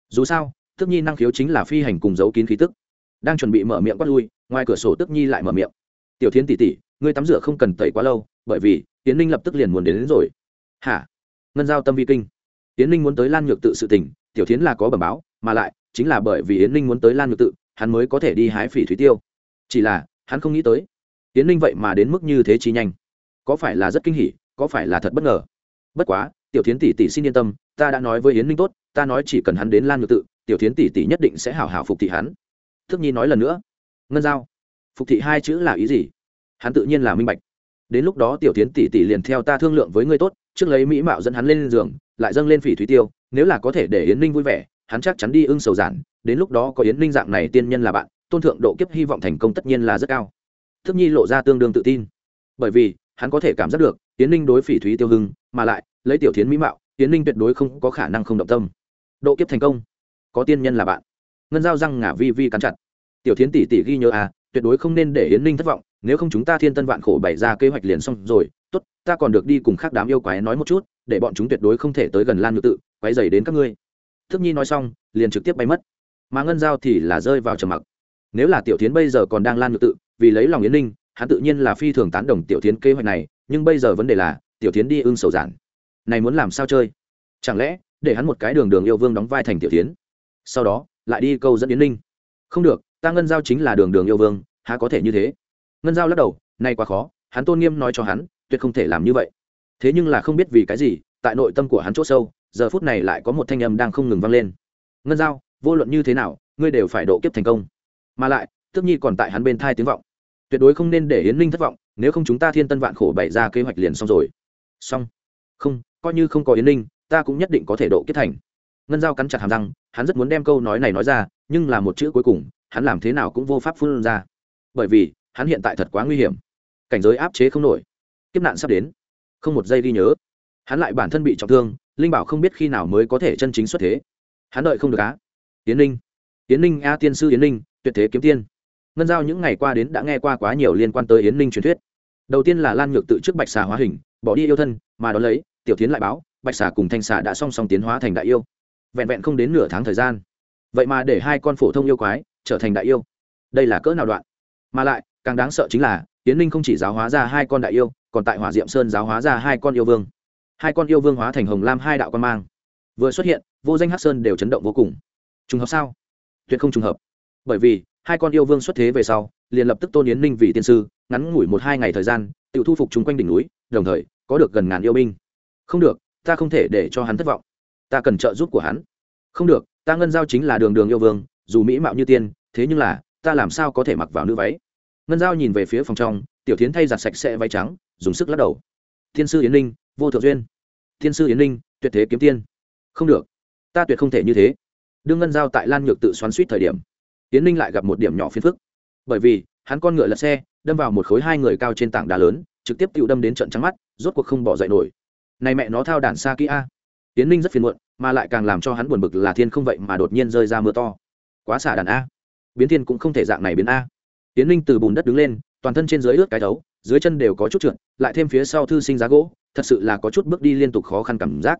Dù sao tức nhi năng khiếu chính là phi hành cùng giấu kín khí tức. Đang chuẩn bị mở miệng quát lui, ngoài cửa sổ tức nhi lại mở miệng. Tiểu thiến tỉ tỉ ngươi tắm rửa không cần tẩy quá lâu bởi vì tiến ninh lập tức liền muốn đến, đến rồi. Hả? Ngân giao tâm vi kinh. Tiến ninh muốn tới lan nhược tự sự tình tiểu thiến là có bẩm báo mà lại chính là bởi vì yến ninh muốn tới lan nhược tự hắn mới có thể đi hái phỉ thủy tiêu. Chỉ là hắn không nghĩ tới tiến ninh vậy mà đến mức như thế chi nhanh. Có phải là rất kinh hỉ có phải là thật bất ngờ? Bất quá tiểu thiến tỷ tỷ xin yên tâm ta đã nói với yến ninh tốt ta nói chỉ cần hắn đến lan nhược tự tiểu thiến tỷ tỷ nhất định sẽ hảo hảo phục thị hắn. Thức nhi nói lần nữa. Ngân giao. Phục thị hai chữ là ý gì? Hắn tự nhiên là minh bạch đến lúc đó tiểu tiến tỷ tỷ liền theo ta thương lượng với ngươi tốt, trước lấy mỹ mạo dẫn hắn lên giường, lại dâng lên phỉ thúy tiêu, nếu là có thể để yến ninh vui vẻ, hắn chắc chắn đi ưng sầu giản, đến lúc đó có yến ninh dạng này tiên nhân là bạn, tôn thượng độ kiếp hy vọng thành công tất nhiên là rất cao. Thức nhi lộ ra tương đương tự tin. Bởi vì, hắn có thể cảm giác được, yến ninh đối phỉ thúy tiêu hưng, mà lại, lấy tiểu thiến mỹ mạo, yến ninh tuyệt đối không có khả năng không động tâm. Độ kiếp thành công. Có tiên nhân là bạn. Ngân giao răng ngả vi vi cắn chặt. Tiểu thiến tỷ tỷ ghi nhớ à tuyệt đối không nên để yến ninh thất vọng nếu không chúng ta thiên tân vạn khổ bày ra kế hoạch liền xong rồi, tốt, ta còn được đi cùng khác đám yêu quái nói một chút, để bọn chúng tuyệt đối không thể tới gần lan nhược tự quái dày đến các ngươi. Thức nhi nói xong, liền trực tiếp bay mất. Mà ngân giao thì là rơi vào trầm mặc. Nếu là tiểu tiến bây giờ còn đang lan nhược tự, vì lấy lòng yến ninh, hắn tự nhiên là phi thường tán đồng tiểu tiến kế hoạch này, nhưng bây giờ vấn đề là, tiểu tiến đi ưng sầu giản. Này muốn làm sao chơi? Chẳng lẽ, để hắn một cái đường đường yêu vương đóng vai thành tiểu tiến sau đó, lại đi câu dẫn yến ninh. Không được, ta ngân giao chính là đường đường yêu vương, há có thể như thế? Ngân giao lắc đầu nay quá khó, hắn tôn nghiêm nói cho hắn, tuyệt không thể làm như vậy. Thế nhưng là không biết vì cái gì, tại nội tâm của hắn c h ỗ sâu, giờ phút này lại có một thanh âm đang không ngừng vang lên. Ngân giao, vô luận như thế nào, ngươi đều phải độ kiếp thành công. Mà lại, tức nhi còn tại hắn bên thai tiếng vọng. Tuyệt đối không nên để yến ninh thất vọng, nếu không chúng ta thiên tân vạn khổ bày ra kế hoạch liền xong rồi. Xong. Không, coi như không có yến ninh, ta cũng nhất định có thể độ kiếp thành. Ngân giao cắn chặt hàm răng, hắn rất muốn đem câu nói này nói ra, nhưng là một chữ cuối cùng, hắn làm thế nào cũng vô pháp phun ra. Bởi vì hắn hiện tại thật quá nguy hiểm. Cảnh giới áp chế không nổi. Kiếp nạn sắp đến. Không một giây ghi nhớ. Hắn lại bản thân bị trọng thương, linh bảo không biết khi nào mới có thể chân chính xuất thế. Hắn đợi không được á. Yến ninh. Yến ninh, a tiên sư yến ninh, tuyệt thế kiếm tiên. Ngân giao những ngày qua đến đã nghe qua quá nhiều liên quan tới yến ninh truyền thuyết. Đầu tiên là lan nhược tự trước bạch xà hóa hình, bỏ đi yêu thân, mà đón lấy, tiểu tiến lại báo, bạch xà cùng thanh xà đã song song tiến hóa thành đại yêu. Vẹn vẹn không đến nửa tháng thời gian. Vậy mà để hai con phổ thông yêu quái trở thành đại yêu. Đây là cỡ nào đoạn? Mà lại càng đáng sợ chính là tiến ninh không chỉ giáo hóa ra hai con đại yêu, còn tại hỏa diệm sơn giáo hóa ra hai con yêu vương. Hai con yêu vương hóa thành hồng lam hai đạo quan mang. Vừa xuất hiện, vô danh hát sơn đều chấn động vô cùng. Trùng hợp sao? Tuyệt không trùng hợp. Bởi vì, hai con yêu vương xuất thế về sau, liền lập tức tôn yến ninh vì tiên sư, ngắn ngủi một hai ngày thời gian, tự thu phục chung quanh đỉnh núi, đồng thời, có được gần ngàn yêu binh. Không được, ta không thể để cho hắn thất vọng. Ta cần trợ giúp của hắn. Không được, ta ngân giao chính là đường đường yêu vương, dù mỹ mạo như tiên, thế nhưng là, ta làm sao có thể mặc vào nữ váy? Ngân giao nhìn về phía phòng trong, tiểu tiến thay giặt sạch sẽ váy trắng, dùng sức lắc đầu. Thiên sư yến ninh vô thượng duyên. Thiên sư yến ninh tuyệt thế kiếm tiên. Không được. Ta tuyệt không thể như thế. Đương ngân giao tại lan nhược tự xoắn suýt thời điểm, yến ninh lại gặp một điểm nhỏ phiền phức. Bởi vì, hắn con ngựa lật xe, đâm vào một khối hai người cao trên tảng đá lớn, trực tiếp tự đâm đến trận trắng mắt, rốt cuộc không bỏ dậy nổi. Này mẹ nó thao đản xa kỹ a. Yến ninh rất phiền muộn, mà lại càng làm cho hắn buồn bực là thiên không vậy mà đột nhiên rơi ra mưa to. Quá xả đàn a. Biến thiên cũng không thể dạng này biến a yến linh từ bùn đất đứng lên, toàn thân trên dưới ướt cái thấu dưới chân đều có chút trượt, lại thêm phía sau thư sinh giá gỗ, thật sự là có chút bước đi liên tục khó khăn cảm giác.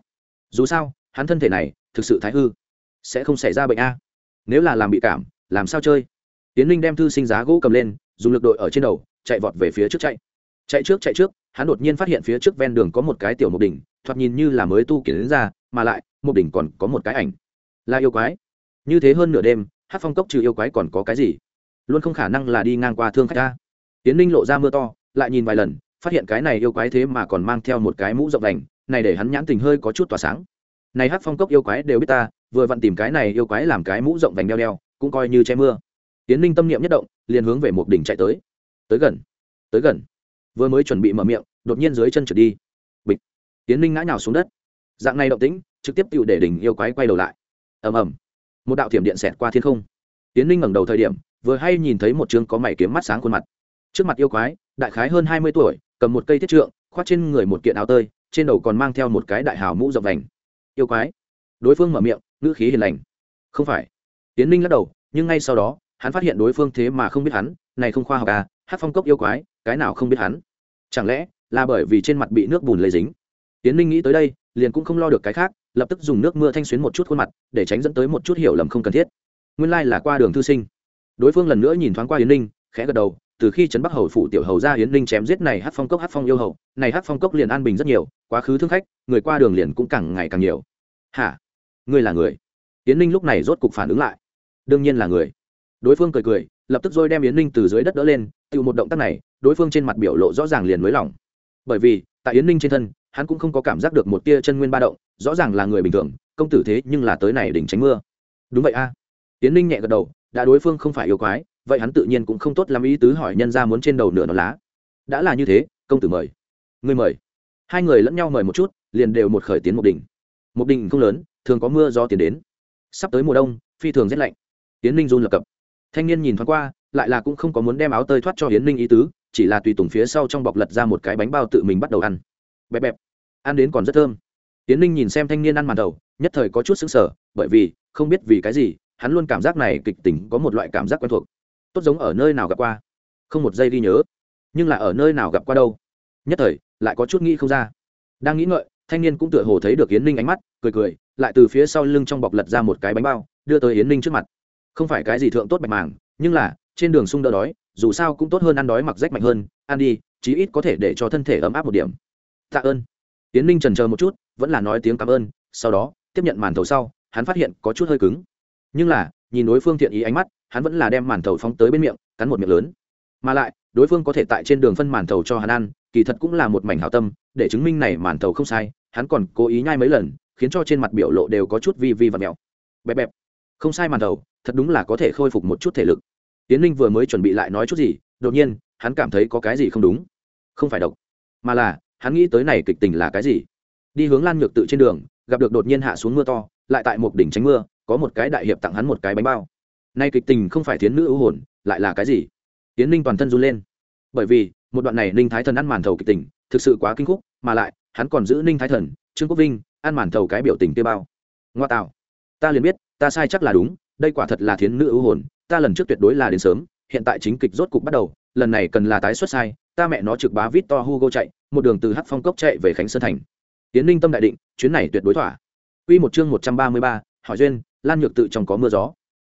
Dù sao, hắn thân thể này, thực sự thái hư. Sẽ không xảy ra bệnh a. Nếu là làm bị cảm, làm sao chơi? Tiến linh đem thư sinh giá gỗ cầm lên, dùng lực đội ở trên đầu, chạy vọt về phía trước chạy. Chạy trước chạy trước, hắn đột nhiên phát hiện phía trước ven đường có một cái tiểu mục đỉnh, thoạt nhìn như là mới tu kiến đến ra, mà lại mục đỉnh còn có một cái ảnh. Là yêu quái. Như thế hơn nửa đêm hát phong cốc trừ yêu quái còn có cái gì? Luôn không khả năng là đi ngang qua thương khách ta. Tiến linh lộ ra mưa to, lại nhìn vài lần, phát hiện cái này yêu quái thế mà còn mang theo một cái mũ rộng đành, này để hắn nhãn tình hơi có chút tỏa sáng. Này hát phong cốc yêu quái đều biết ta, vừa vặn tìm cái này yêu quái làm cái mũ rộng vành đeo đeo, cũng coi như che mưa. Tiến ninh tâm niệm nhất động, liền hướng về một đỉnh chạy tới. Tới gần tới gần. Vừa mới chuẩn bị mở miệng, đột nhiên dưới chân trượt đi. Bịch. Tiến ninh ngã nhào xuống đất. Dạng này động tĩnh, trực tiếp tự để đỉnh yêu quái quay đầu lại. Ầm ầm. Một đạo thiểm điện xẹt qua thiên không. Tiến ninh ngẩng đầu thời điểm vừa hay nhìn thấy một chương có mảy kiếm mắt sáng khuôn mặt. Trước mặt yêu quái, đại khái hơn hai mươi tuổi, cầm một cây thiết trượng, khoác trên người một kiện áo tơi, trên đầu còn mang theo một cái đại hào mũ rộng vành. Yêu quái. Đối phương mở miệng, ngữ khí hiền lành. Không phải. Tiến ninh lắc đầu, nhưng ngay sau đó, hắn phát hiện đối phương thế mà không biết hắn, này không khoa học à hát phong cốc yêu quái, cái nào không biết hắn? Chẳng lẽ là bởi vì trên mặt bị nước bùn lây dính? Tiến ninh nghĩ tới đây, liền cũng không lo được cái khác, lập tức dùng nước mưa thanh xuyến một chút khuôn mặt, để tránh dẫn tới một chút hiểu lầm không cần thiết. Nguyên lai là qua đường thư sinh đối phương lần nữa nhìn thoáng qua yến ninh, khẽ gật đầu, từ khi trấn bắc hầu phủ tiểu hầu ra yến ninh chém giết này hát phong cốc hát phong yêu hầu, này hát phong cốc liền an bình rất nhiều, quá khứ thương khách, người qua đường liền cũng càng ngày càng nhiều. Hả? Ngươi là người? Yến ninh lúc này rốt cục phản ứng lại. Đương nhiên là người. Đối phương cười cười, lập tức rồi đem yến ninh từ dưới đất đỡ lên tự một động tác này, đối phương trên mặt biểu lộ rõ ràng liền nới lỏng. Bởi vì, tại yến ninh trên thân, hắn cũng không có cảm giác được một tia chân nguyên ba động, rõ ràng là người bình thường, công tử thế nhưng là tới này đỉnh tránh mưa. Đúng vậy a. À. yến ninh nhẹ gật đầu đã đối phương không phải yêu quái, vậy hắn tự nhiên cũng không tốt làm ý tứ hỏi nhân ra muốn trên đầu nửa nó lá. Đã là như thế, công tử mời. Ngươi mời. Hai người lẫn nhau mời một chút, liền đều một khởi tiến một đỉnh. Một đỉnh không lớn, thường có mưa do tiến đến. Sắp tới mùa đông, phi thường rét lạnh. Tiến ninh run lập cập. Thanh niên nhìn thoáng qua, lại là cũng không có muốn đem áo tơi thoát cho hiến ninh ý tứ, chỉ là tùy tùng phía sau trong bọc lật ra một cái bánh bao tự mình bắt đầu ăn. Bẹp bẹp. Ăn đến còn rất thơm. Hiến ninh nhìn xem thanh niên ăn màn đầu, nhất thời có chút xứng sở bởi vì, không biết vì cái gì hắn luôn cảm giác này kịch tính có một loại cảm giác quen thuộc. Tốt giống ở nơi nào gặp qua. Không một giây ghi nhớ. Nhưng là ở nơi nào gặp qua đâu. Nhất thời, lại có chút nghĩ không ra. Đang nghĩ ngợi, thanh niên cũng tựa hồ thấy được yến ninh ánh mắt, cười cười, lại từ phía sau lưng trong bọc lật ra một cái bánh bao, đưa tới yến ninh trước mặt. Không phải cái gì thượng tốt bạch màng, nhưng là, trên đường sung đỡ đói, dù sao cũng tốt hơn ăn đói mặc rách mạnh hơn, ăn đi, chí ít có thể để cho thân thể ấm áp một điểm. Tạ ơn. Yến ninh trần chờ một chút, vẫn là nói tiếng cảm ơn, sau đó, tiếp nhận màn thầu sau, hắn phát hiện có chút hơi cứng nhưng là, nhìn đối phương thiện ý ánh mắt, hắn vẫn là đem màn thầu phóng tới bên miệng, cắn một miệng lớn. Mà lại, đối phương có thể tại trên đường phân màn thầu cho hắn ăn, kỳ thật cũng là một mảnh hảo tâm, để chứng minh này màn thầu không sai, hắn còn cố ý nhai mấy lần, khiến cho trên mặt biểu lộ đều có chút vi vi và mèo bẹp bẹp. Không sai màn thầu, thật đúng là có thể khôi phục một chút thể lực. Tiến linh vừa mới chuẩn bị lại nói chút gì, đột nhiên, hắn cảm thấy có cái gì không đúng. Không phải độc, mà là, hắn nghĩ tới này kịch tình là cái gì. Đi hướng lan nhược tự trên đường, gặp được đột nhiên hạ xuống mưa to, lại tại một đỉnh tránh mưa có một cái đại hiệp tặng hắn một cái bánh bao. Nay kịch tình không phải thiến nữ ưu hồn lại là cái gì? Tiến ninh toàn thân run lên. Bởi vì một đoạn này ninh thái thần ăn màn thầu kịch tình thực sự quá kinh khúc mà lại hắn còn giữ ninh thái thần trương quốc vinh ăn màn thầu cái biểu tình tiêu bao. Ngoa tạo. Ta liền biết ta sai chắc là đúng đây quả thật là thiến nữ ưu hồn ta lần trước tuyệt đối là đến sớm hiện tại chính kịch rốt cục bắt đầu lần này cần là tái xuất sai ta mẹ nó trực bá vít to hugo chạy một đường từ hắc phong cốc chạy về khánh sơn thành. Tiến ninh tâm đại định chuyến này tuyệt đối thỏa. Quy một chương một trăm ba mươi ba, hỏi duyên lan nhược tự trong có mưa gió.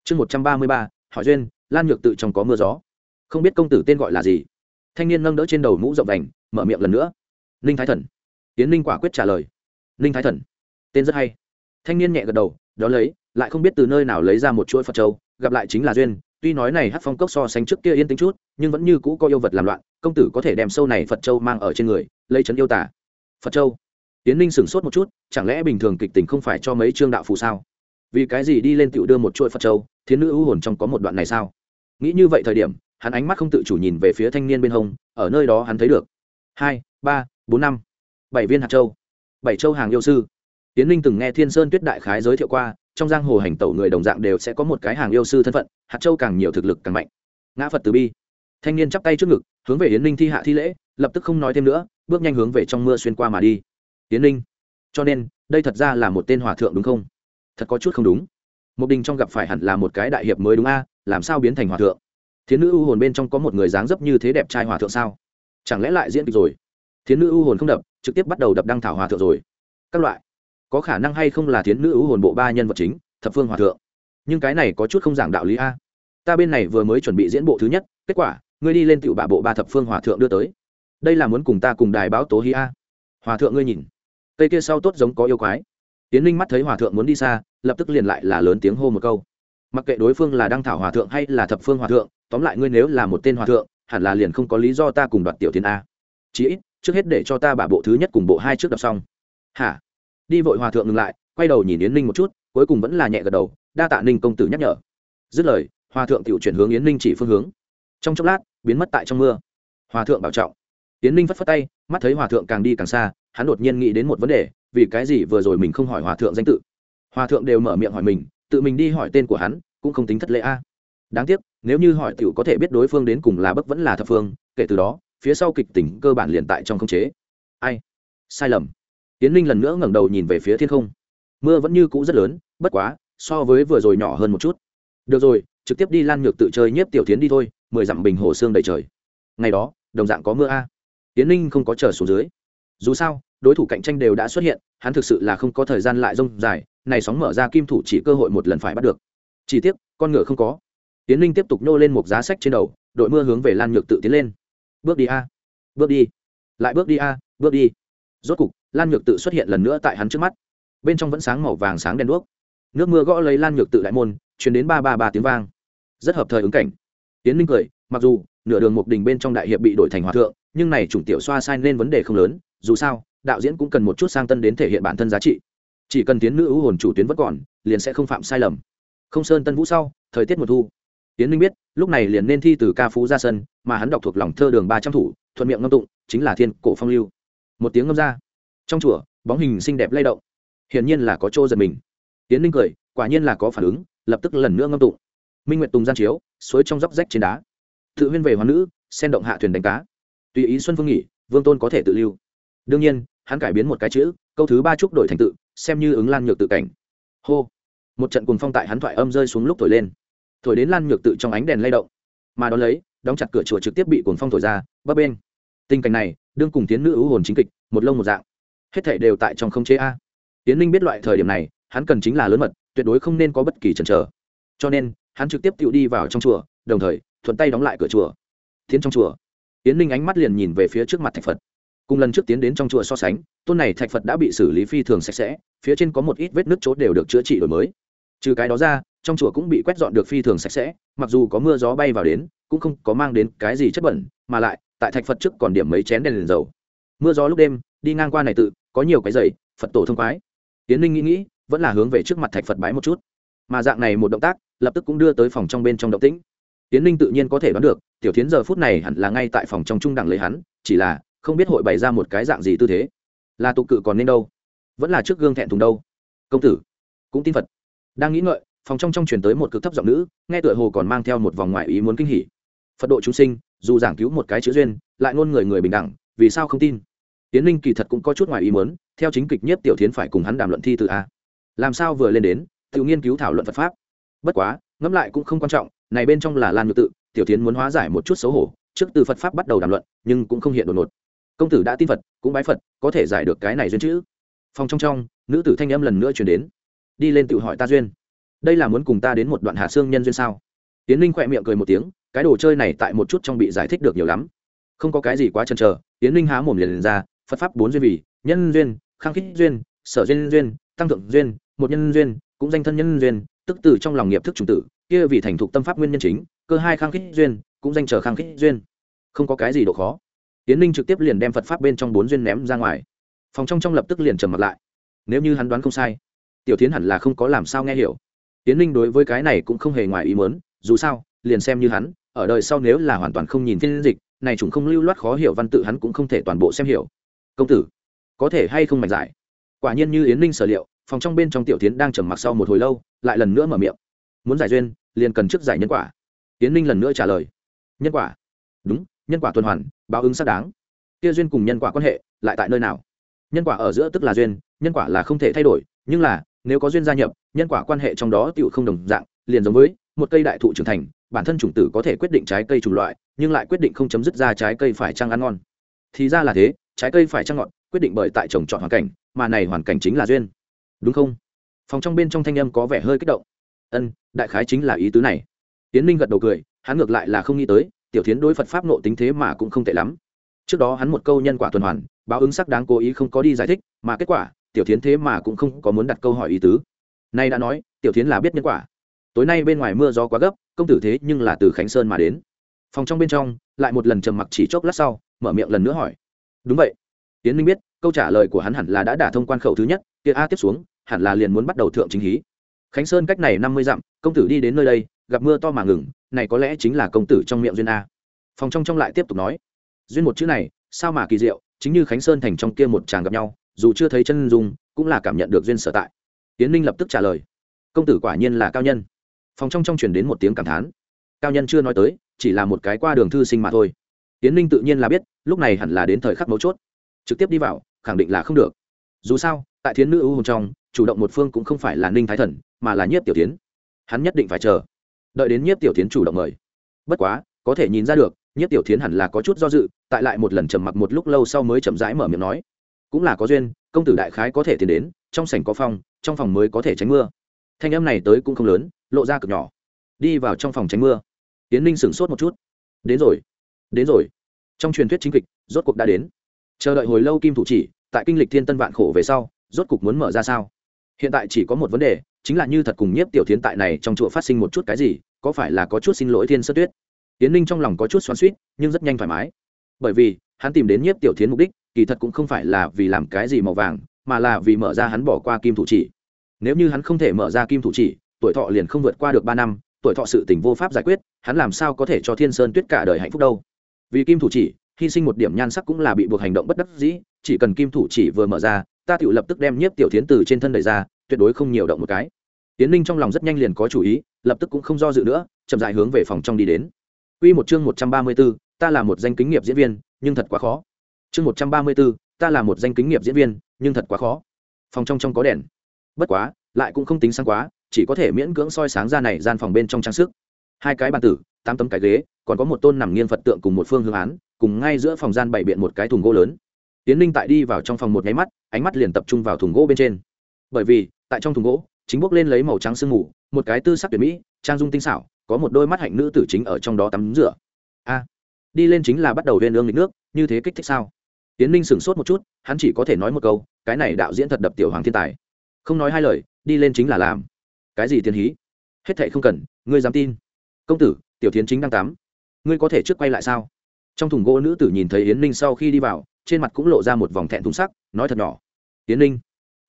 Chương một trăm ba mươi ba, hỏi duyên lan nhược tự trong có mưa gió. Không biết công tử tên gọi là gì. Thanh niên nâng đỡ trên đầu mũ rộng đành mở miệng lần nữa. Ninh thái thần. Tiến ninh quả quyết trả lời. Ninh thái thần. Tên rất hay. Thanh niên nhẹ gật đầu đó lấy lại không biết từ nơi nào lấy ra một chuỗi phật châu gặp lại chính là duyên. Tuy nói này hát phong cốc so sánh trước kia yên tĩnh chút nhưng vẫn như cũ có yêu vật làm loạn công tử có thể đem sâu này phật châu mang ở trên người lấy chấn yêu tả. Phật châu. Tiến ninh sửng sốt một chút chẳng lẽ bình thường kịch tình không phải cho mấy trương đạo phù sao? Vì cái gì đi lên tựu đưa một chuỗi phật châu, thiến nữ ưu hồn trong có một đoạn này sao? Nghĩ như vậy thời điểm, hắn ánh mắt không tự chủ nhìn về phía thanh niên bên hông, ở nơi đó hắn thấy được. Hai, ba, bốn, năm. Bảy viên hạt châu. Bảy châu hàng yêu sư. Tiến linh từng nghe thiên sơn tuyết đại khái giới thiệu qua, trong giang hồ hành tẩu người đồng dạng đều sẽ có một cái hàng yêu sư thân phận, hạt châu càng nhiều thực lực càng mạnh. Ngã phật từ bi. Thanh niên chắp tay trước ngực, hướng về yến ninh thi hạ thi lễ, lập tức không nói thêm nữa, bước nhanh hướng về trong mưa xuyên qua mà đi. Yến ninh, cho nên, đây thật ra là một tên hòa thượng đúng không? Thật có chút không đúng. Một đình trong gặp phải hẳn là một cái đại hiệp mới đúng a, làm sao biến thành hòa thượng? Thiến nữ u hồn bên trong có một người dáng dấp như thế đẹp trai hòa thượng sao? Chẳng lẽ lại diễn kịch rồi? Thiến nữ u hồn không đập, trực tiếp bắt đầu đập đăng thảo hòa thượng rồi. Các loại. Có khả năng hay không là thiến nữ u hồn bộ ba nhân vật chính, thập phương hòa thượng? Nhưng cái này có chút không giảng đạo lý a. Ta bên này vừa mới chuẩn bị diễn bộ thứ nhất, kết quả, ngươi đi lên tựu bạ bộ ba thập phương hòa thượng đưa tới. Đây là muốn cùng ta cùng đài báo tố hi a. Hòa thượng ngươi nhìn. Cây kia sau tốt giống có yêu quái tiến linh mắt thấy hòa thượng muốn đi xa, lập tức liền lại là lớn tiếng hô một câu. Mặc kệ đối phương là đăng thảo hòa thượng hay là thập phương hòa thượng, tóm lại ngươi nếu là một tên hòa thượng, hẳn là liền không có lý do ta cùng đoạt tiểu tiến a. Chí ít, trước hết để cho ta bả bộ thứ nhất cùng bộ hai trước đọc xong. Hả? Đi vội hòa thượng ngừng lại, quay đầu nhìn yến ninh một chút, cuối cùng vẫn là nhẹ gật đầu, đa tạ ninh công tử nhắc nhở. Dứt lời, hòa thượng tự chuyển hướng yến ninh chỉ phương hướng. Trong chốc lát, biến mất tại trong mưa. Hòa thượng bảo trọng. Yến ninh phất phất tay, mắt thấy hòa thượng càng đi càng xa, hắn đột nhiên nghĩ đến một vấn đề vì cái gì vừa rồi mình không hỏi hòa thượng danh tự? Hòa thượng đều mở miệng hỏi mình, tự mình đi hỏi tên của hắn, cũng không tính thất lễ a. Đáng tiếc, nếu như hỏi t i ể u có thể biết đối phương đến cùng là bất vẫn là thập phương, kể từ đó, phía sau kịch tỉnh cơ bản liền tại trong không chế. Ai? Sai lầm. Tiến linh lần nữa ngẩng đầu nhìn về phía thiên không. Mưa vẫn như cũ rất lớn, bất quá, so với vừa rồi nhỏ hơn một chút. Được rồi, trực tiếp đi lan nhược tự chơi nhiếp tiểu tiến đi thôi, mười dặm bình hồ xương đầy trời. Ngày đó, đồng dạng có mưa a. Tiến linh không có chờ xuống dưới. Dù sao đối thủ cạnh tranh đều đã xuất hiện, hắn thực sự là không có thời gian lại rông dài, này sóng mở ra kim thủ chỉ cơ hội một lần phải bắt được. Chỉ tiếc, con ngựa không có. Tiến linh tiếp tục nô lên một giá sách trên đầu, đội mưa hướng về lan nhược tự tiến lên. Bước đi a, bước đi, lại bước đi a, bước đi. Rốt cục, lan nhược tự xuất hiện lần nữa tại hắn trước mắt. Bên trong vẫn sáng màu vàng sáng đen đuốc. Nước mưa gõ lấy lan nhược tự đại môn chuyển đến ba ba ba tiếng vang. Rất hợp thời ứng cảnh. Tiến linh cười, mặc dù nửa đường một đình bên trong đại hiệp bị đổi thành hòa thượng, nhưng này chủng tiểu xoa sai nên vấn đề không lớn, dù sao đạo diễn cũng cần một chút sang tân đến thể hiện bản thân giá trị. Chỉ cần tiến nữ ưu hồn chủ tuyến vẫn còn, liền sẽ không phạm sai lầm. Không sơn tân vũ sau, thời tiết mùa thu. Tiến minh biết, lúc này liền nên thi từ ca phú ra sân, mà hắn đọc thuộc lòng thơ đường ba trăm thủ, thuận miệng ngâm tụng, chính là thiên cổ phong lưu. Một tiếng ngâm ra. Trong chùa, bóng hình xinh đẹp lay động. Hiển nhiên là có chỗ giật mình. Tiến ninh cười, quả nhiên là có phản ứng, lập tức lần nữa ngâm tụng. Minh nguyệt tùng gian chiếu, suối trong dốc rách trên đá. Tự huyên về hoa nữ sen động hạ thuyền đánh cá. Tùy ý xuân phương nghỉ, vương tôn có thể tự lưu. Đương nhiên hắn cải biến một cái chữ, câu thứ ba chúc đổi thành tự, xem như ứng lan nhược tự cảnh. Hô. Một trận cùng phong tại hắn thoại âm rơi xuống lúc thổi lên. Thổi đến lan nhược tự trong ánh đèn lay động. Mà đón lấy, đóng chặt cửa chùa trực tiếp bị cuồng phong thổi ra, bấp bên tình cảnh này, đương cùng tiến nữ ưu hồn chính kịch, một lông một dạng. Hết thể đều tại trong không chế a. Tiến ninh biết loại thời điểm này, hắn cần chính là lớn mật, tuyệt đối không nên có bất kỳ chần chờ. Cho nên, hắn trực tiếp tự đi vào trong chùa, đồng thời, thuận tay đóng lại cửa chùa. Tiến trong chùa, tiến ninh ánh mắt liền nhìn về phía trước mặt thạch phật cùng lần trước tiến đến trong chùa so sánh, tôn này thạch phật đã bị xử lý phi thường sạch sẽ, phía trên có một ít vết nứt chốt đều được chữa trị đổi mới. Trừ cái đó ra, trong chùa cũng bị quét dọn được phi thường sạch sẽ, mặc dù có mưa gió bay vào đến, cũng không có mang đến cái gì chất bẩn, mà lại, tại thạch phật trước còn điểm mấy chén đèn liền dầu. Mưa gió lúc đêm, đi ngang qua này tự, có nhiều cái giày, phật tổ thông khoái. Tiến ninh nghĩ nghĩ, vẫn là hướng về trước mặt thạch phật bái một chút. Mà dạng này một động tác, lập tức cũng đưa tới phòng trong bên trong động tĩnh. Tiến ninh tự nhiên có thể đoán được, tiểu tiến giờ phút này hẳn là ngay tại phòng trong trung đẳng lấy hắn, chỉ là không biết hội bày ra một cái dạng gì tư thế. Là tục cự còn nên đâu? Vẫn là trước gương thẹn thùng đâu? Công tử, cũng tin phật. Đang nghĩ ngợi, phòng trong trong chuyển tới một cực thấp giọng nữ, nghe tựa hồ còn mang theo một vòng ngoại ý muốn kinh hỉ. Phật độ chúng sinh, dù giảng cứu một cái chữ duyên, lại ngôn người người bình đẳng, vì sao không tin? Tiến linh kỳ thật cũng có chút ngoại ý muốn, theo chính kịch nhất tiểu thiến phải cùng hắn đàm luận thi từ a. Làm sao vừa lên đến, tự nghiên cứu thảo luận phật pháp. Bất quá, ngẫm lại cũng không quan trọng, này bên trong là lan nhược tự, tiểu tiến muốn hóa giải một chút xấu hổ, trước từ phật pháp bắt đầu đàm luận, nhưng cũng không hiện đột ngột công tử đã tin phật cũng bái phật có thể giải được cái này duyên chữ phòng trong trong nữ tử thanh âm lần nữa chuyển đến đi lên tự hỏi ta duyên đây là muốn cùng ta đến một đoạn hạ xương nhân duyên sao tiến linh khỏe miệng cười một tiếng cái đồ chơi này tại một chút trong bị giải thích được nhiều lắm không có cái gì quá chần chờ tiến linh há mồm liền, liền ra phật pháp bốn duyên vì nhân duyên khang khích duyên sở duyên duyên tăng thượng duyên một nhân duyên cũng danh thân nhân duyên tức từ trong lòng nghiệp thức chủng tử kia vì thành thục tâm pháp nguyên nhân chính cơ hai khang khích duyên cũng danh chờ khang khích duyên không có cái gì độ khó tiến Ninh trực tiếp liền đem phật pháp bên trong bốn duyên ném ra ngoài. Phòng trong trong lập tức liền trầm mặt lại. Nếu như hắn đoán không sai, tiểu tiến hẳn là không có làm sao nghe hiểu. Tiến Ninh đối với cái này cũng không hề ngoài ý mớn dù sao, liền xem như hắn, ở đời sau nếu là hoàn toàn không nhìn phiên dịch, này chúng không lưu loát khó hiểu văn tự hắn cũng không thể toàn bộ xem hiểu. Công tử, có thể hay không mạnh giải? Quả nhiên như yến ninh sở liệu, phòng trong bên trong tiểu tiến đang trầm mặc sau một hồi lâu, lại lần nữa mở miệng. Muốn giải duyên, liền cần trước giải nhân quả. Yến ninh lần nữa trả lời. Nhân quả? Đúng nhân quả tuần hoàn, báo ứng xác đáng. Kia duyên cùng nhân quả quan hệ lại tại nơi nào? Nhân quả ở giữa tức là duyên, nhân quả là không thể thay đổi, nhưng là, nếu có duyên gia nhập, nhân quả quan hệ trong đó tựu không đồng dạng, liền giống với một cây đại thụ trưởng thành, bản thân chủng tử có thể quyết định trái cây chủng loại, nhưng lại quyết định không chấm dứt ra trái cây phải trăng ăn ngon. Thì ra là thế, trái cây phải trăng ngọt, quyết định bởi tại trồng chọn hoàn cảnh, mà này hoàn cảnh chính là duyên. Đúng không? Phòng trong bên trong thanh âm có vẻ hơi kích động. Ân, đại khái chính là ý tứ này. Tiến ninh gật đầu cười, hắn ngược lại là không nghĩ tới tiểu tiến đối phật pháp nộ tính thế mà cũng không tệ lắm. Trước đó hắn một câu nhân quả tuần hoàn, báo ứng sắc đáng cố ý không có đi giải thích, mà kết quả, tiểu tiến thế mà cũng không có muốn đặt câu hỏi ý tứ. Nay đã nói, tiểu tiến là biết nhân quả. Tối nay bên ngoài mưa gió quá gấp, công tử thế nhưng là từ khánh sơn mà đến. Phòng trong bên trong, lại một lần trầm mặc chỉ chốc lát sau, mở miệng lần nữa hỏi. Đúng vậy. Tiến minh biết, câu trả lời của hắn hẳn là đã đả thông quan khẩu thứ nhất, kia a tiếp xuống, hẳn là liền muốn bắt đầu thượng chính hí. Khánh sơn cách này năm mươi dặm, công tử đi đến nơi đây gặp mưa to mà ngừng, này có lẽ chính là công tử trong miệng duyên a. Phòng trong trong lại tiếp tục nói, duyên một chữ này, sao mà kỳ diệu, chính như khánh sơn thành trong kia một chàng gặp nhau, dù chưa thấy chân dung, cũng là cảm nhận được duyên sở tại. Tiến ninh lập tức trả lời, công tử quả nhiên là cao nhân. Phòng trong trong chuyển đến một tiếng cảm thán, cao nhân chưa nói tới, chỉ là một cái qua đường thư sinh mà thôi. Tiến ninh tự nhiên là biết, lúc này hẳn là đến thời khắc mấu chốt, trực tiếp đi vào, khẳng định là không được. Dù sao, tại thiến nữ ưu hồn trong, chủ động một phương cũng không phải là ninh thái thần, mà là nhiếp tiểu tiến. Hắn nhất định phải chờ đợi đến nhiếp tiểu tiến chủ động mời. Bất quá, có thể nhìn ra được, nhiếp tiểu tiến hẳn là có chút do dự, tại lại một lần trầm mặc một lúc lâu sau mới chậm rãi mở miệng nói. Cũng là có duyên, công tử đại khái có thể tiến đến, trong sảnh có phòng, trong phòng mới có thể tránh mưa. Thanh âm này tới cũng không lớn, lộ ra cực nhỏ. Đi vào trong phòng tránh mưa. Tiến ninh sửng sốt một chút. Đến rồi đến rồi. Trong truyền thuyết chính kịch, rốt cuộc đã đến. Chờ đợi hồi lâu kim thủ chỉ, tại kinh lịch thiên tân vạn khổ về sau, rốt cuộc muốn mở ra sao? Hiện tại chỉ có một vấn đề chính là như thật cùng nhiếp tiểu thiến tại này trong chùa phát sinh một chút cái gì, có phải là có chút xin lỗi thiên sơ tuyết? Tiến ninh trong lòng có chút xoắn suýt nhưng rất nhanh thoải mái. Bởi vì, hắn tìm đến nhiếp tiểu thiến mục đích, kỳ thật cũng không phải là vì làm cái gì màu vàng, mà là vì mở ra hắn bỏ qua kim thủ chỉ. Nếu như hắn không thể mở ra kim thủ chỉ, tuổi thọ liền không vượt qua được ba năm, tuổi thọ sự tình vô pháp giải quyết, hắn làm sao có thể cho thiên sơn tuyết cả đời hạnh phúc đâu? Vì kim thủ chỉ, hy sinh một điểm nhan sắc cũng là bị buộc hành động bất đắc dĩ, chỉ cần kim thủ chỉ vừa mở ra, ta tự lập tức đem nhiếp tiểu thiến từ trên thân đầy ra tuyệt đối không nhiều động một cái tiến ninh trong lòng rất nhanh liền có chủ ý lập tức cũng không do dự nữa chậm dại hướng về phòng trong đi đến Quy một chương một trăm ba mươi 134, ta là một danh kính nghiệp diễn viên, nhưng thật quá khó. Chương một trăm ba mươi 134, ta là một danh kính nghiệp diễn viên, nhưng thật quá khó. Phòng trong trong có đèn. Bất quá, lại cũng không tính sáng quá, chỉ có thể miễn cưỡng soi sáng ra này gian phòng bên trong trang sức hai cái bàn tử tám tấm cái ghế còn có một tôn nằm nghiêng phật tượng cùng một phương hương án cùng ngay giữa phòng gian bày biện một cái thùng gỗ lớn tiến linh tại đi vào trong phòng một nháy mắt ánh mắt liền tập trung vào thùng gỗ bên trên bởi vì tại trong thùng gỗ, chính bốc lên lấy màu trắng sương mù, một cái tư sắc tuyệt mỹ, trang dung tinh xảo, có một đôi mắt hạnh nữ tử chính ở trong đó tắm rửa. A, đi lên chính là bắt đầu viên ương lịch nước, như thế kích thích sao? Tiến minh sửng sốt một chút, hắn chỉ có thể nói một câu, cái này đạo diễn thật đập tiểu hoàng thiên tài. Không nói hai lời, đi lên chính là làm. Cái gì tiên hí? Hết thệ không cần, ngươi dám tin. Công tử, tiểu tiến chính đang tắm. Ngươi có thể trước quay lại sao? Trong thùng gỗ nữ tử nhìn thấy yến ninh sau khi đi vào, trên mặt cũng lộ ra một vòng thẹn thùng sắc, nói thật nhỏ. Yến ninh,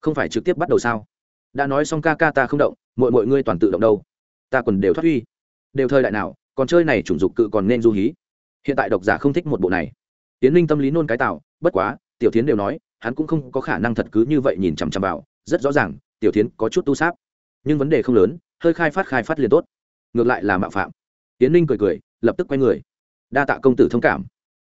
không phải trực tiếp bắt đầu sao? Đã nói xong ca ca ta không động mọi mọi ngươi toàn tự động đâu. Ta còn đều thoát huy đều thời đại nào, còn chơi này chủng dục cự còn nên du hí. Hiện tại độc giả không thích một bộ này. Tiến linh tâm lý nôn cái tạo bất quá, tiểu tiến đều nói, hắn cũng không có khả năng thật cứ như vậy nhìn chằm chằm vào, rất rõ ràng, tiểu tiến có chút tu sáp. Nhưng vấn đề không lớn, hơi khai phát khai phát liền tốt. Ngược lại là mạo phạm. Tiến Linh cười cười, lập tức quay người. Đa tạ công tử thông cảm.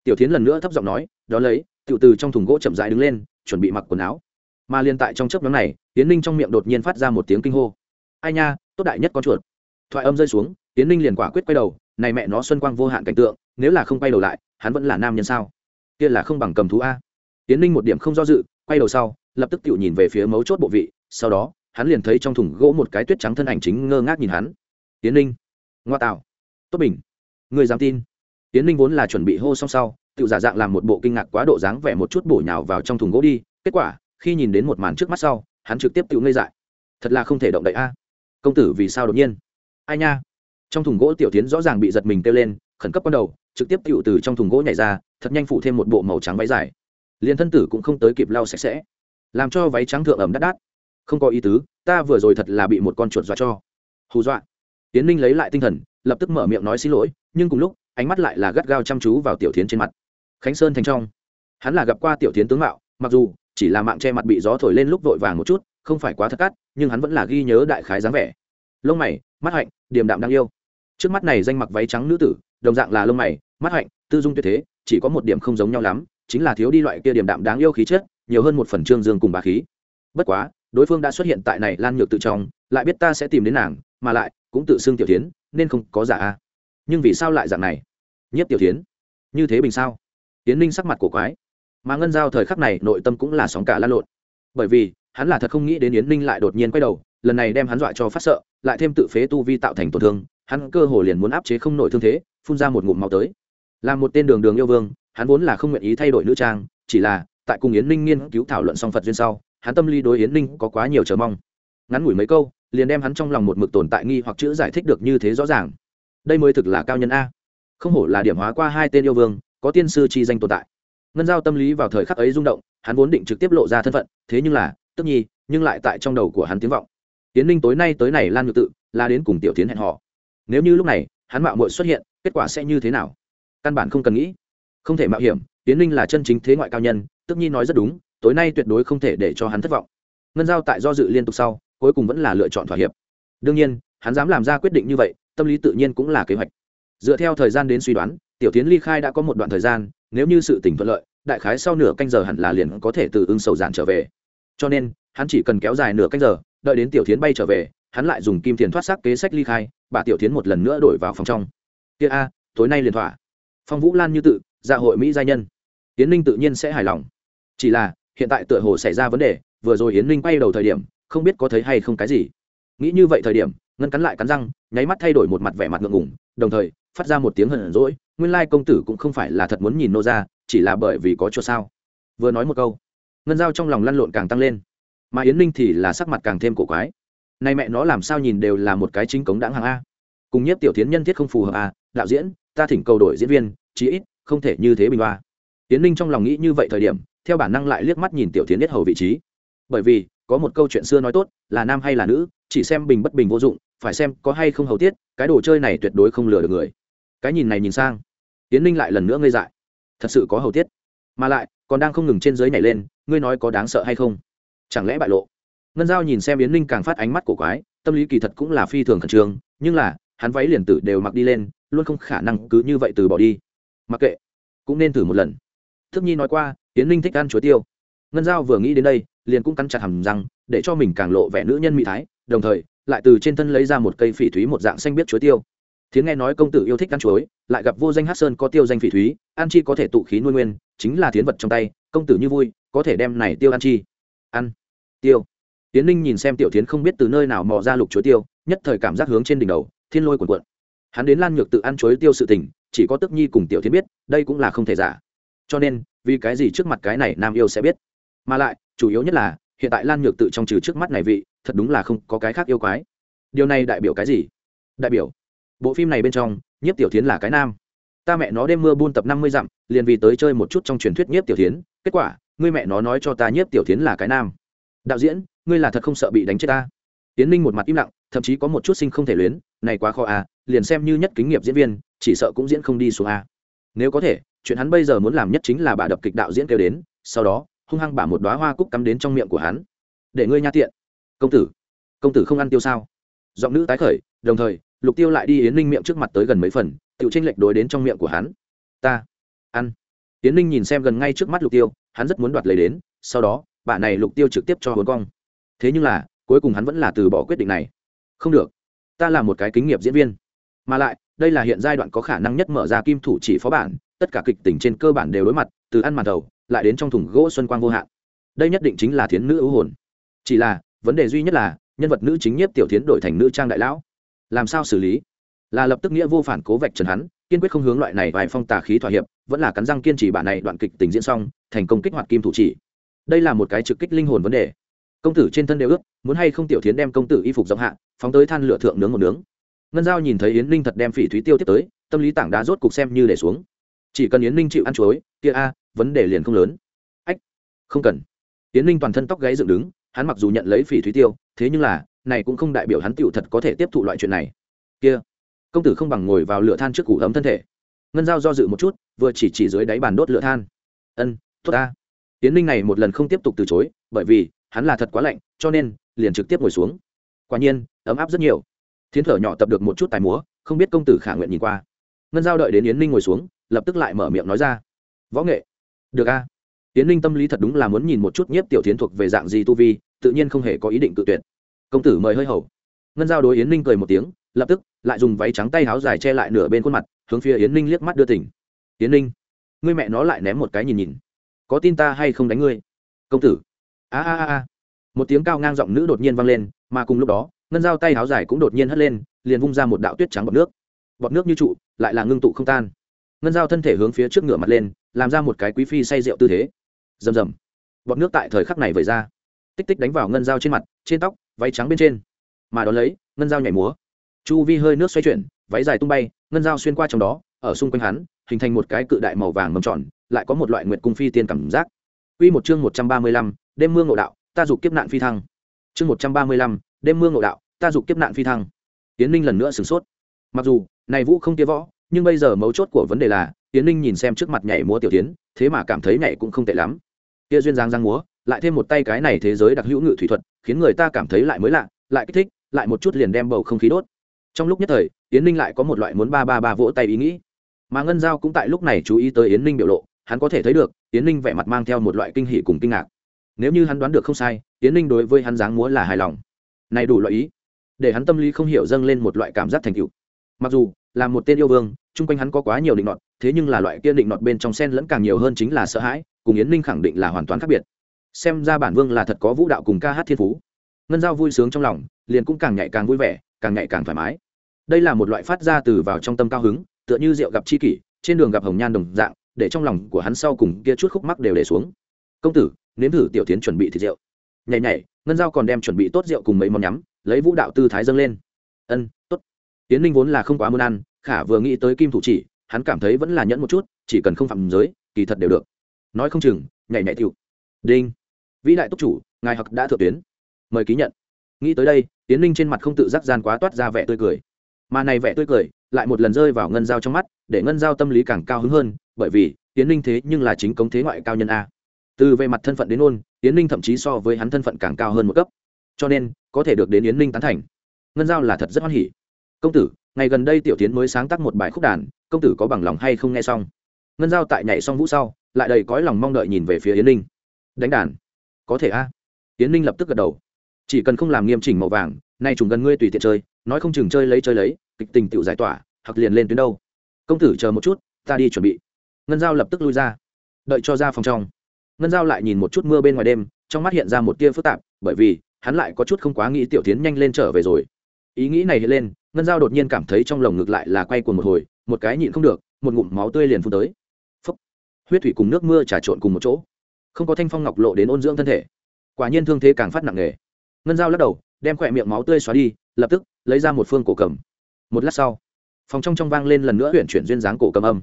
Tiểu tiến lần nữa thấp giọng nói đó lấy, tiểu từ trong thùng gỗ chậm rãi đứng lên, chuẩn bị mặc quần áo. Mà liên tại trong chớp nhóm này tiến ninh trong miệng đột nhiên phát ra một tiếng kinh hô. Ai nha, tốt đại nhất con chuột. Thoại âm rơi xuống, tiến ninh liền quả quyết quay đầu, này mẹ nó xuân quang vô hạn cảnh tượng, nếu là không quay đầu lại, hắn vẫn là nam nhân sao? Kia là không bằng cầm thú a. Tiến ninh một điểm không do dự, quay đầu sau, lập tức tự nhìn về phía mấu chốt bộ vị, sau đó, hắn liền thấy trong thùng gỗ một cái tuyết trắng thân ảnh chính ngơ ngác nhìn hắn. Tiến ninh, ngoa tạo. Tốt bình người dám tin. Tiến ninh vốn là chuẩn bị hô xong sau tự giả dạng làm một bộ kinh ngạc quá độ dáng vẻ một chút bổ nhào vào trong thùng gỗ đi, kết quả, khi nhìn đến một màn trước mắt sau hắn trực tiếp tự ngây dại. Thật là không thể động đậy a. Công tử vì sao đột nhiên? Ai nha? Trong thùng gỗ tiểu tiến rõ ràng bị giật mình kêu lên, khẩn cấp con đầu, trực tiếp tự từ trong thùng gỗ nhảy ra, thật nhanh phụ thêm một bộ màu trắng váy dài. Liền thân tử cũng không tới kịp lau sạch sẽ, làm cho váy trắng thượng ẩm đắt đắt. Không có ý tứ, ta vừa rồi thật là bị một con chuột dọa cho. Hù dọa. Tiến ninh lấy lại tinh thần, lập tức mở miệng nói xin lỗi, nhưng cùng lúc, ánh mắt lại là gắt gao chăm chú vào tiểu tiến trên mặt. Khánh sơn thành trong. Hắn là gặp qua tiểu tiến tướng mạo, mặc dù chỉ là mạng che mặt bị gió thổi lên lúc vội vàng một chút, không phải quá thất cát nhưng hắn vẫn là ghi nhớ đại khái dáng vẻ. Lông mày, mắt hạnh, điềm đạm đáng yêu. Trước mắt này danh mặc váy trắng nữ tử, đồng dạng là lông mày, mắt hạnh, tư dung tuyệt thế, chỉ có một điểm không giống nhau lắm, chính là thiếu đi loại kia điểm đạm đáng yêu khí chất, nhiều hơn một phần trương dương cùng bà khí. Bất quá, đối phương đã xuất hiện tại này lan nhược tự trong, lại biết ta sẽ tìm đến nàng, mà lại cũng tự xưng tiểu tiến nên không có giả a. Nhưng vì sao lại dạng này? Nhất tiểu tiến như thế bình sao? Tiến ninh sắc mặt của quái mà ngân giao thời khắc này nội tâm cũng là sóng cả lan lộn. Bởi vì, hắn là thật không nghĩ đến yến ninh lại đột nhiên quay đầu, lần này đem hắn dọa cho phát sợ, lại thêm tự phế tu vi tạo thành tổn thương, hắn cơ hồ liền muốn áp chế không nổi thương thế, phun ra một ngụm máu tới. Là một tên đường đường yêu vương, hắn vốn là không nguyện ý thay đổi nữ trang, chỉ là, tại cùng yến ninh nghiên cứu thảo luận song phật duyên sau, hắn tâm lý đối yến ninh có quá nhiều chờ mong. Ngắn ngủi mấy câu, liền đem hắn trong lòng một mực tồn tại nghi hoặc chữ giải thích được như thế rõ ràng. Đây mới thực là cao nhân a. Không hổ là điểm hóa qua hai tên yêu vương, có tiên sư chi danh tồn tại ngân giao tâm lý vào thời khắc ấy rung động, hắn vốn định trực tiếp lộ ra thân phận, thế nhưng là, tức nhi, nhưng lại tại trong đầu của hắn tiếng vọng. Tiến ninh tối nay tới này lan nhược tự, là đến cùng tiểu tiến hẹn họ nếu như lúc này, hắn mạo muội xuất hiện, kết quả sẽ như thế nào? Căn bản không cần nghĩ. Không thể mạo hiểm, tiến ninh là chân chính thế ngoại cao nhân, tức nhi nói rất đúng, tối nay tuyệt đối không thể để cho hắn thất vọng. Ngân giao tại do dự liên tục sau, cuối cùng vẫn là lựa chọn thỏa hiệp. Đương nhiên, hắn dám làm ra quyết định như vậy, tâm lý tự nhiên cũng là kế hoạch. Dựa theo thời gian đến suy đoán, tiểu tiến ly khai đã có một đoạn thời gian nếu như sự tình thuận lợi, đại khái sau nửa canh giờ hẳn là liền có thể từ ưng sầu giản trở về. Cho nên, hắn chỉ cần kéo dài nửa canh giờ, đợi đến tiểu tiến bay trở về, hắn lại dùng kim tiền thoát xác kế sách ly khai, bà tiểu tiến một lần nữa đổi vào phòng trong. Kia a, tối nay liền thỏa. Phong vũ lan như tự dạ hội mỹ gia nhân. Yến ninh tự nhiên sẽ hài lòng. Chỉ là, hiện tại tựa hồ xảy ra vấn đề, vừa rồi yến ninh bay đầu thời điểm, không biết có thấy hay không cái gì. Nghĩ như vậy thời điểm, ngân cắn lại cắn răng, nháy mắt thay đổi một mặt vẻ mặt ngượng ngủng đồng thời, phát ra một tiếng hừ rỗi nguyên lai công tử cũng không phải là thật muốn nhìn nô ra, chỉ là bởi vì có chỗ sao. Vừa nói một câu, ngân dao trong lòng lăn lộn càng tăng lên, mà yến ninh thì là sắc mặt càng thêm cổ quái. Nay mẹ nó làm sao nhìn đều là một cái chính cống đáng hàng a. Cùng nhất tiểu tiến nhân thiết không phù hợp a, đạo diễn, ta thỉnh cầu đổi diễn viên, chí ít, không thể như thế bình hoa. Yến ninh trong lòng nghĩ như vậy thời điểm, theo bản năng lại liếc mắt nhìn tiểu tiến nhất hầu vị trí. Bởi vì, có một câu chuyện xưa nói tốt, là nam hay là nữ, chỉ xem bình bất bình vô dụng, phải xem có hay không hầu tiết, cái đồ chơi này tuyệt đối không lừa được người. Cái nhìn này nhìn sang tiến ninh lại lần nữa ngây dại. Thật sự có hầu tiết. Mà lại, còn đang không ngừng trên dưới nhảy lên, ngươi nói có đáng sợ hay không? Chẳng lẽ bại lộ? Ngân giao nhìn xem yến ninh càng phát ánh mắt của quái, tâm lý kỳ thật cũng là phi thường khẩn trương, nhưng là, hắn váy liền tử đều mặc đi lên, luôn không khả năng cứ như vậy từ bỏ đi. Mặc kệ, cũng nên thử một lần. Thức nhi nói qua, yến ninh thích ăn chuối tiêu. Ngân giao vừa nghĩ đến đây, liền cũng cắn chặt hầm răng, để cho mình càng lộ vẻ nữ nhân mỹ thái, đồng thời, lại từ trên thân lấy ra một cây phỉ thúy một dạng xanh biết chuối tiêu thiến nghe nói công tử yêu thích ăn chuối, lại gặp vô danh hát sơn có tiêu danh phỉ thúy an chi có thể tụ khí nuôi nguyên, chính là thiến vật trong tay, công tử như vui, có thể đem này tiêu An chi. Ăn. Tiêu. Tiến ninh nhìn xem tiểu thiến không biết từ nơi nào mò ra lục chuối tiêu, nhất thời cảm giác hướng trên đỉnh đầu, thiên lôi cuộn cuộn. Hắn đến lan nhược tự ăn chuối tiêu sự tình, chỉ có tức nhi cùng tiểu thiến biết, đây cũng là không thể giả. Cho nên, vì cái gì trước mặt cái này nam yêu sẽ biết? Mà lại, chủ yếu nhất là, hiện tại lan nhược tự trong trừ trước mắt này vị, thật đúng là không có cái khác yêu quái. Điều này đại biểu cái gì? Đại biểu bộ phim này bên trong, nhiếp tiểu tiến là cái nam. Ta mẹ nó đêm mưa buôn tập năm mươi dặm, liền vì tới chơi một chút trong truyền thuyết nhiếp tiểu tiến kết quả, ngươi mẹ nó nói cho ta nhiếp tiểu tiến là cái nam. Đạo diễn, ngươi là thật không sợ bị đánh chết ta? Tiến ninh một mặt im lặng, thậm chí có một chút sinh không thể luyến. Này quá khó à liền xem như nhất kính nghiệp diễn viên, chỉ sợ cũng diễn không đi xuống à. Nếu có thể, chuyện hắn bây giờ muốn làm nhất chính là bà đập kịch đạo diễn kêu đến, sau đó, hung hăng bả một đoá hoa cúc cắm đến trong miệng của hắn. Để ngươi nha tiện. Công tử. Công tử không ăn tiêu sao? Giọng nữ tái khởi, đồng thời lục tiêu lại đi yến ninh miệng trước mặt tới gần mấy phần tự tranh lệch đối đến trong miệng của hắn ta ăn yến ninh nhìn xem gần ngay trước mắt lục tiêu hắn rất muốn đoạt lấy đến sau đó bà này lục tiêu trực tiếp cho hồn cong thế nhưng là cuối cùng hắn vẫn là từ bỏ quyết định này không được ta là một cái kính nghiệp diễn viên mà lại đây là hiện giai đoạn có khả năng nhất mở ra kim thủ chỉ phó bản tất cả kịch tỉnh trên cơ bản đều đối mặt từ ăn màn đầu, lại đến trong thùng gỗ xuân quang vô hạn đây nhất định chính là thiến nữ ưu hồn chỉ là vấn đề duy nhất là nhân vật nữ chính nhiếp tiểu thiến đổi thành nữ trang đại lão làm sao xử lý? Là lập tức nghĩa vô phản cố vạch trần hắn, kiên quyết không hướng loại này vài phong tà khí thỏa hiệp, vẫn là cắn răng kiên trì bản này đoạn kịch tình diễn xong, thành công kích hoạt kim thủ chỉ. Đây là một cái trực kích linh hồn vấn đề. Công tử trên thân đều ước muốn hay không tiểu thiến đem công tử y phục giọng hạ, phóng tới than lửa thượng nướng một nướng. Ngân giao nhìn thấy yến linh thật đem phỉ thúy tiêu tiếp tới, tâm lý tảng đá rốt cục xem như để xuống. Chỉ cần yến linh chịu ăn chuối, kia a, vấn đề liền không lớn. Ách, không cần. Yến linh toàn thân tóc gáy dựng đứng, hắn mặc dù nhận lấy phỉ thúy tiêu, thế nhưng là này cũng không đại biểu hắn tựu thật có thể tiếp thụ loại chuyện này. Kia, công tử không bằng ngồi vào lửa than trước củ ấm thân thể. Ngân giao do dự một chút, vừa chỉ chỉ dưới đáy bàn đốt lửa than. Ân, tốt ta. Tiến linh này một lần không tiếp tục từ chối, bởi vì, hắn là thật quá lạnh, cho nên, liền trực tiếp ngồi xuống. Quả nhiên, ấm áp rất nhiều. Thiến thở nhỏ tập được một chút tài múa, không biết công tử khả nguyện nhìn qua. Ngân giao đợi đến yến ninh ngồi xuống, lập tức lại mở miệng nói ra. Võ nghệ. Được a. Yến ninh tâm lý thật đúng là muốn nhìn một chút nhiếp tiểu tiến thuộc về dạng gì tu vi, tự nhiên không hề có ý định tự tuyệt công tử mời hơi hầu. Ngân giao đối yến ninh cười một tiếng, lập tức, lại dùng váy trắng tay háo dài che lại nửa bên khuôn mặt, hướng phía yến ninh liếc mắt đưa tỉnh yến ninh, ngươi mẹ nó lại ném một cái nhìn nhìn. Có tin ta hay không đánh ngươi? Công tử. A a a một tiếng cao ngang giọng nữ đột nhiên vang lên, mà cùng lúc đó, ngân dao tay háo dài cũng đột nhiên hất lên, liền vung ra một đạo tuyết trắng bọt nước. Bọt nước như trụ, lại là ngưng tụ không tan. Ngân dao thân thể hướng phía trước ngửa mặt lên, làm ra một cái quý phi say rượu tư thế. Rầm rầm. Bọt nước tại thời khắc này vẩy ra. Tích tích đánh vào ngân dao trên mặt, trên tóc váy trắng bên trên mà đón lấy ngân dao nhảy múa chu vi hơi nước xoay chuyển váy dài tung bay ngân dao xuyên qua trong đó ở xung quanh hắn hình thành một cái cự đại màu vàng mầm tròn lại có một loại nguyệt cung phi tiên cảm giác Quy một chương 135, đêm mưa ngộ đạo, ta dục kiếp nạn phi thăng. Chương 135, đêm mưa ngộ đạo, ta dục kiếp nạn phi thăng. Tiến Ninh lần nữa sửng sốt. Mặc dù, này Vũ không kia võ, nhưng bây giờ mấu chốt của vấn đề là, Tiến Ninh nhìn xem trước mặt nhảy múa tiểu tiến, thế mà cảm thấy nhảy cũng không tệ lắm. Kia duyên dáng giang múa, lại thêm một tay cái này thế giới đặc hữu ngự thủy thuật, khiến người ta cảm thấy lại mới lạ, lại kích thích, lại một chút liền đem bầu không khí đốt. Trong lúc nhất thời, yến Ninh lại có một loại muốn ba ba ba vỗ tay ý nghĩ. Mà Ngân Giao cũng tại lúc này chú ý tới Yến Ninh biểu lộ, hắn có thể thấy được yến ninh vẻ mặt mang theo một loại kinh hỷ cùng kinh ngạc. Nếu như hắn đoán được không sai yến ninh đối với hắn dáng múa là hài lòng. Này đủ loại ý. Để hắn tâm lý không hiểu dâng lên một loại cảm giác thành cựu mặc dù là một tên yêu vương chung quanh hắn có quá nhiều định nọt thế nhưng là loại kia định nọt bên trong sen lẫn càng nhiều hơn chính là sợ hãi cùng yến ninh khẳng định là hoàn toàn khác biệt xem ra bản vương là thật có vũ đạo cùng ca hát thiên phú. Ngân giao vui sướng trong lòng, liền cũng càng nhạy càng vui vẻ, càng nhạy càng thoải mái. Đây là một loại phát ra từ vào trong tâm cao hứng, tựa như rượu gặp chi kỷ, trên đường gặp hồng nhan đồng dạng, để trong lòng của hắn sau cùng kia chút khúc mắc đều để xuống. Công tử, nếm thử tiểu tiến chuẩn bị thịt rượu. Nhảy nhảy, ngân giao còn đem chuẩn bị tốt rượu cùng mấy món nhắm, lấy vũ đạo tư thái dâng lên. Ân, tốt. Tiến ninh vốn là không quá muốn ăn, khả vừa nghĩ tới kim thủ chỉ, hắn cảm thấy vẫn là nhẫn một chút, chỉ cần không phạm giới, kỳ thật đều được. Nói không chừng, nhảy nhảy tiểu. Đinh vĩ đại túc chủ, ngài hặc đã thượng tuyến. Mời ký nhận. Nghĩ tới đây, tiến linh trên mặt không tự giác gian quá toát ra vẻ tươi cười. Mà này vẻ tươi cười lại một lần rơi vào ngân giao trong mắt, để ngân giao tâm lý càng cao hứng hơn, bởi vì tiến linh thế nhưng là chính công thế ngoại cao nhân a. Từ về mặt thân phận đến ôn, tiến linh thậm chí so với hắn thân phận càng cao hơn một cấp. Cho nên, có thể được đến yến ninh tán thành. Ngân giao là thật rất hoan hỉ. Công tử, ngày gần đây tiểu tiến mới sáng tác một bài khúc đàn, công tử có bằng lòng hay không nghe xong? Ngân giao tại nhảy xong vũ sau, lại đầy cõi lòng mong đợi nhìn về phía yến ninh. Đánh đàn có thể a. Tiến ninh lập tức gật đầu. Chỉ cần không làm nghiêm chỉnh màu vàng, nay trùng gần ngươi tùy tiện chơi, nói không chừng chơi lấy chơi lấy, kịch tình tự giải tỏa, hoặc liền lên tuyến đâu. Công tử chờ một chút, ta đi chuẩn bị. Ngân giao lập tức lui ra. Đợi cho ra phòng trong. Ngân giao lại nhìn một chút mưa bên ngoài đêm, trong mắt hiện ra một tia phức tạp, bởi vì, hắn lại có chút không quá nghĩ tiểu tiến nhanh lên trở về rồi. Ý nghĩ này hiện lên, ngân giao đột nhiên cảm thấy trong lồng ngực lại là quay cuồng một hồi, một cái nhịn không được, một ngụm máu tươi liền phun tới. Huyết thủy cùng nước mưa trà trộn cùng một chỗ không có thanh phong ngọc lộ đến ôn dưỡng thân thể. Quả nhiên thương thế càng phát nặng nề. Ngân giao lắc đầu, đem khỏe miệng máu tươi xóa đi, lập tức lấy ra một phương cổ cầm. Một lát sau, phòng trong trong vang lên lần nữa huyện chuyển duyên dáng cổ cầm âm.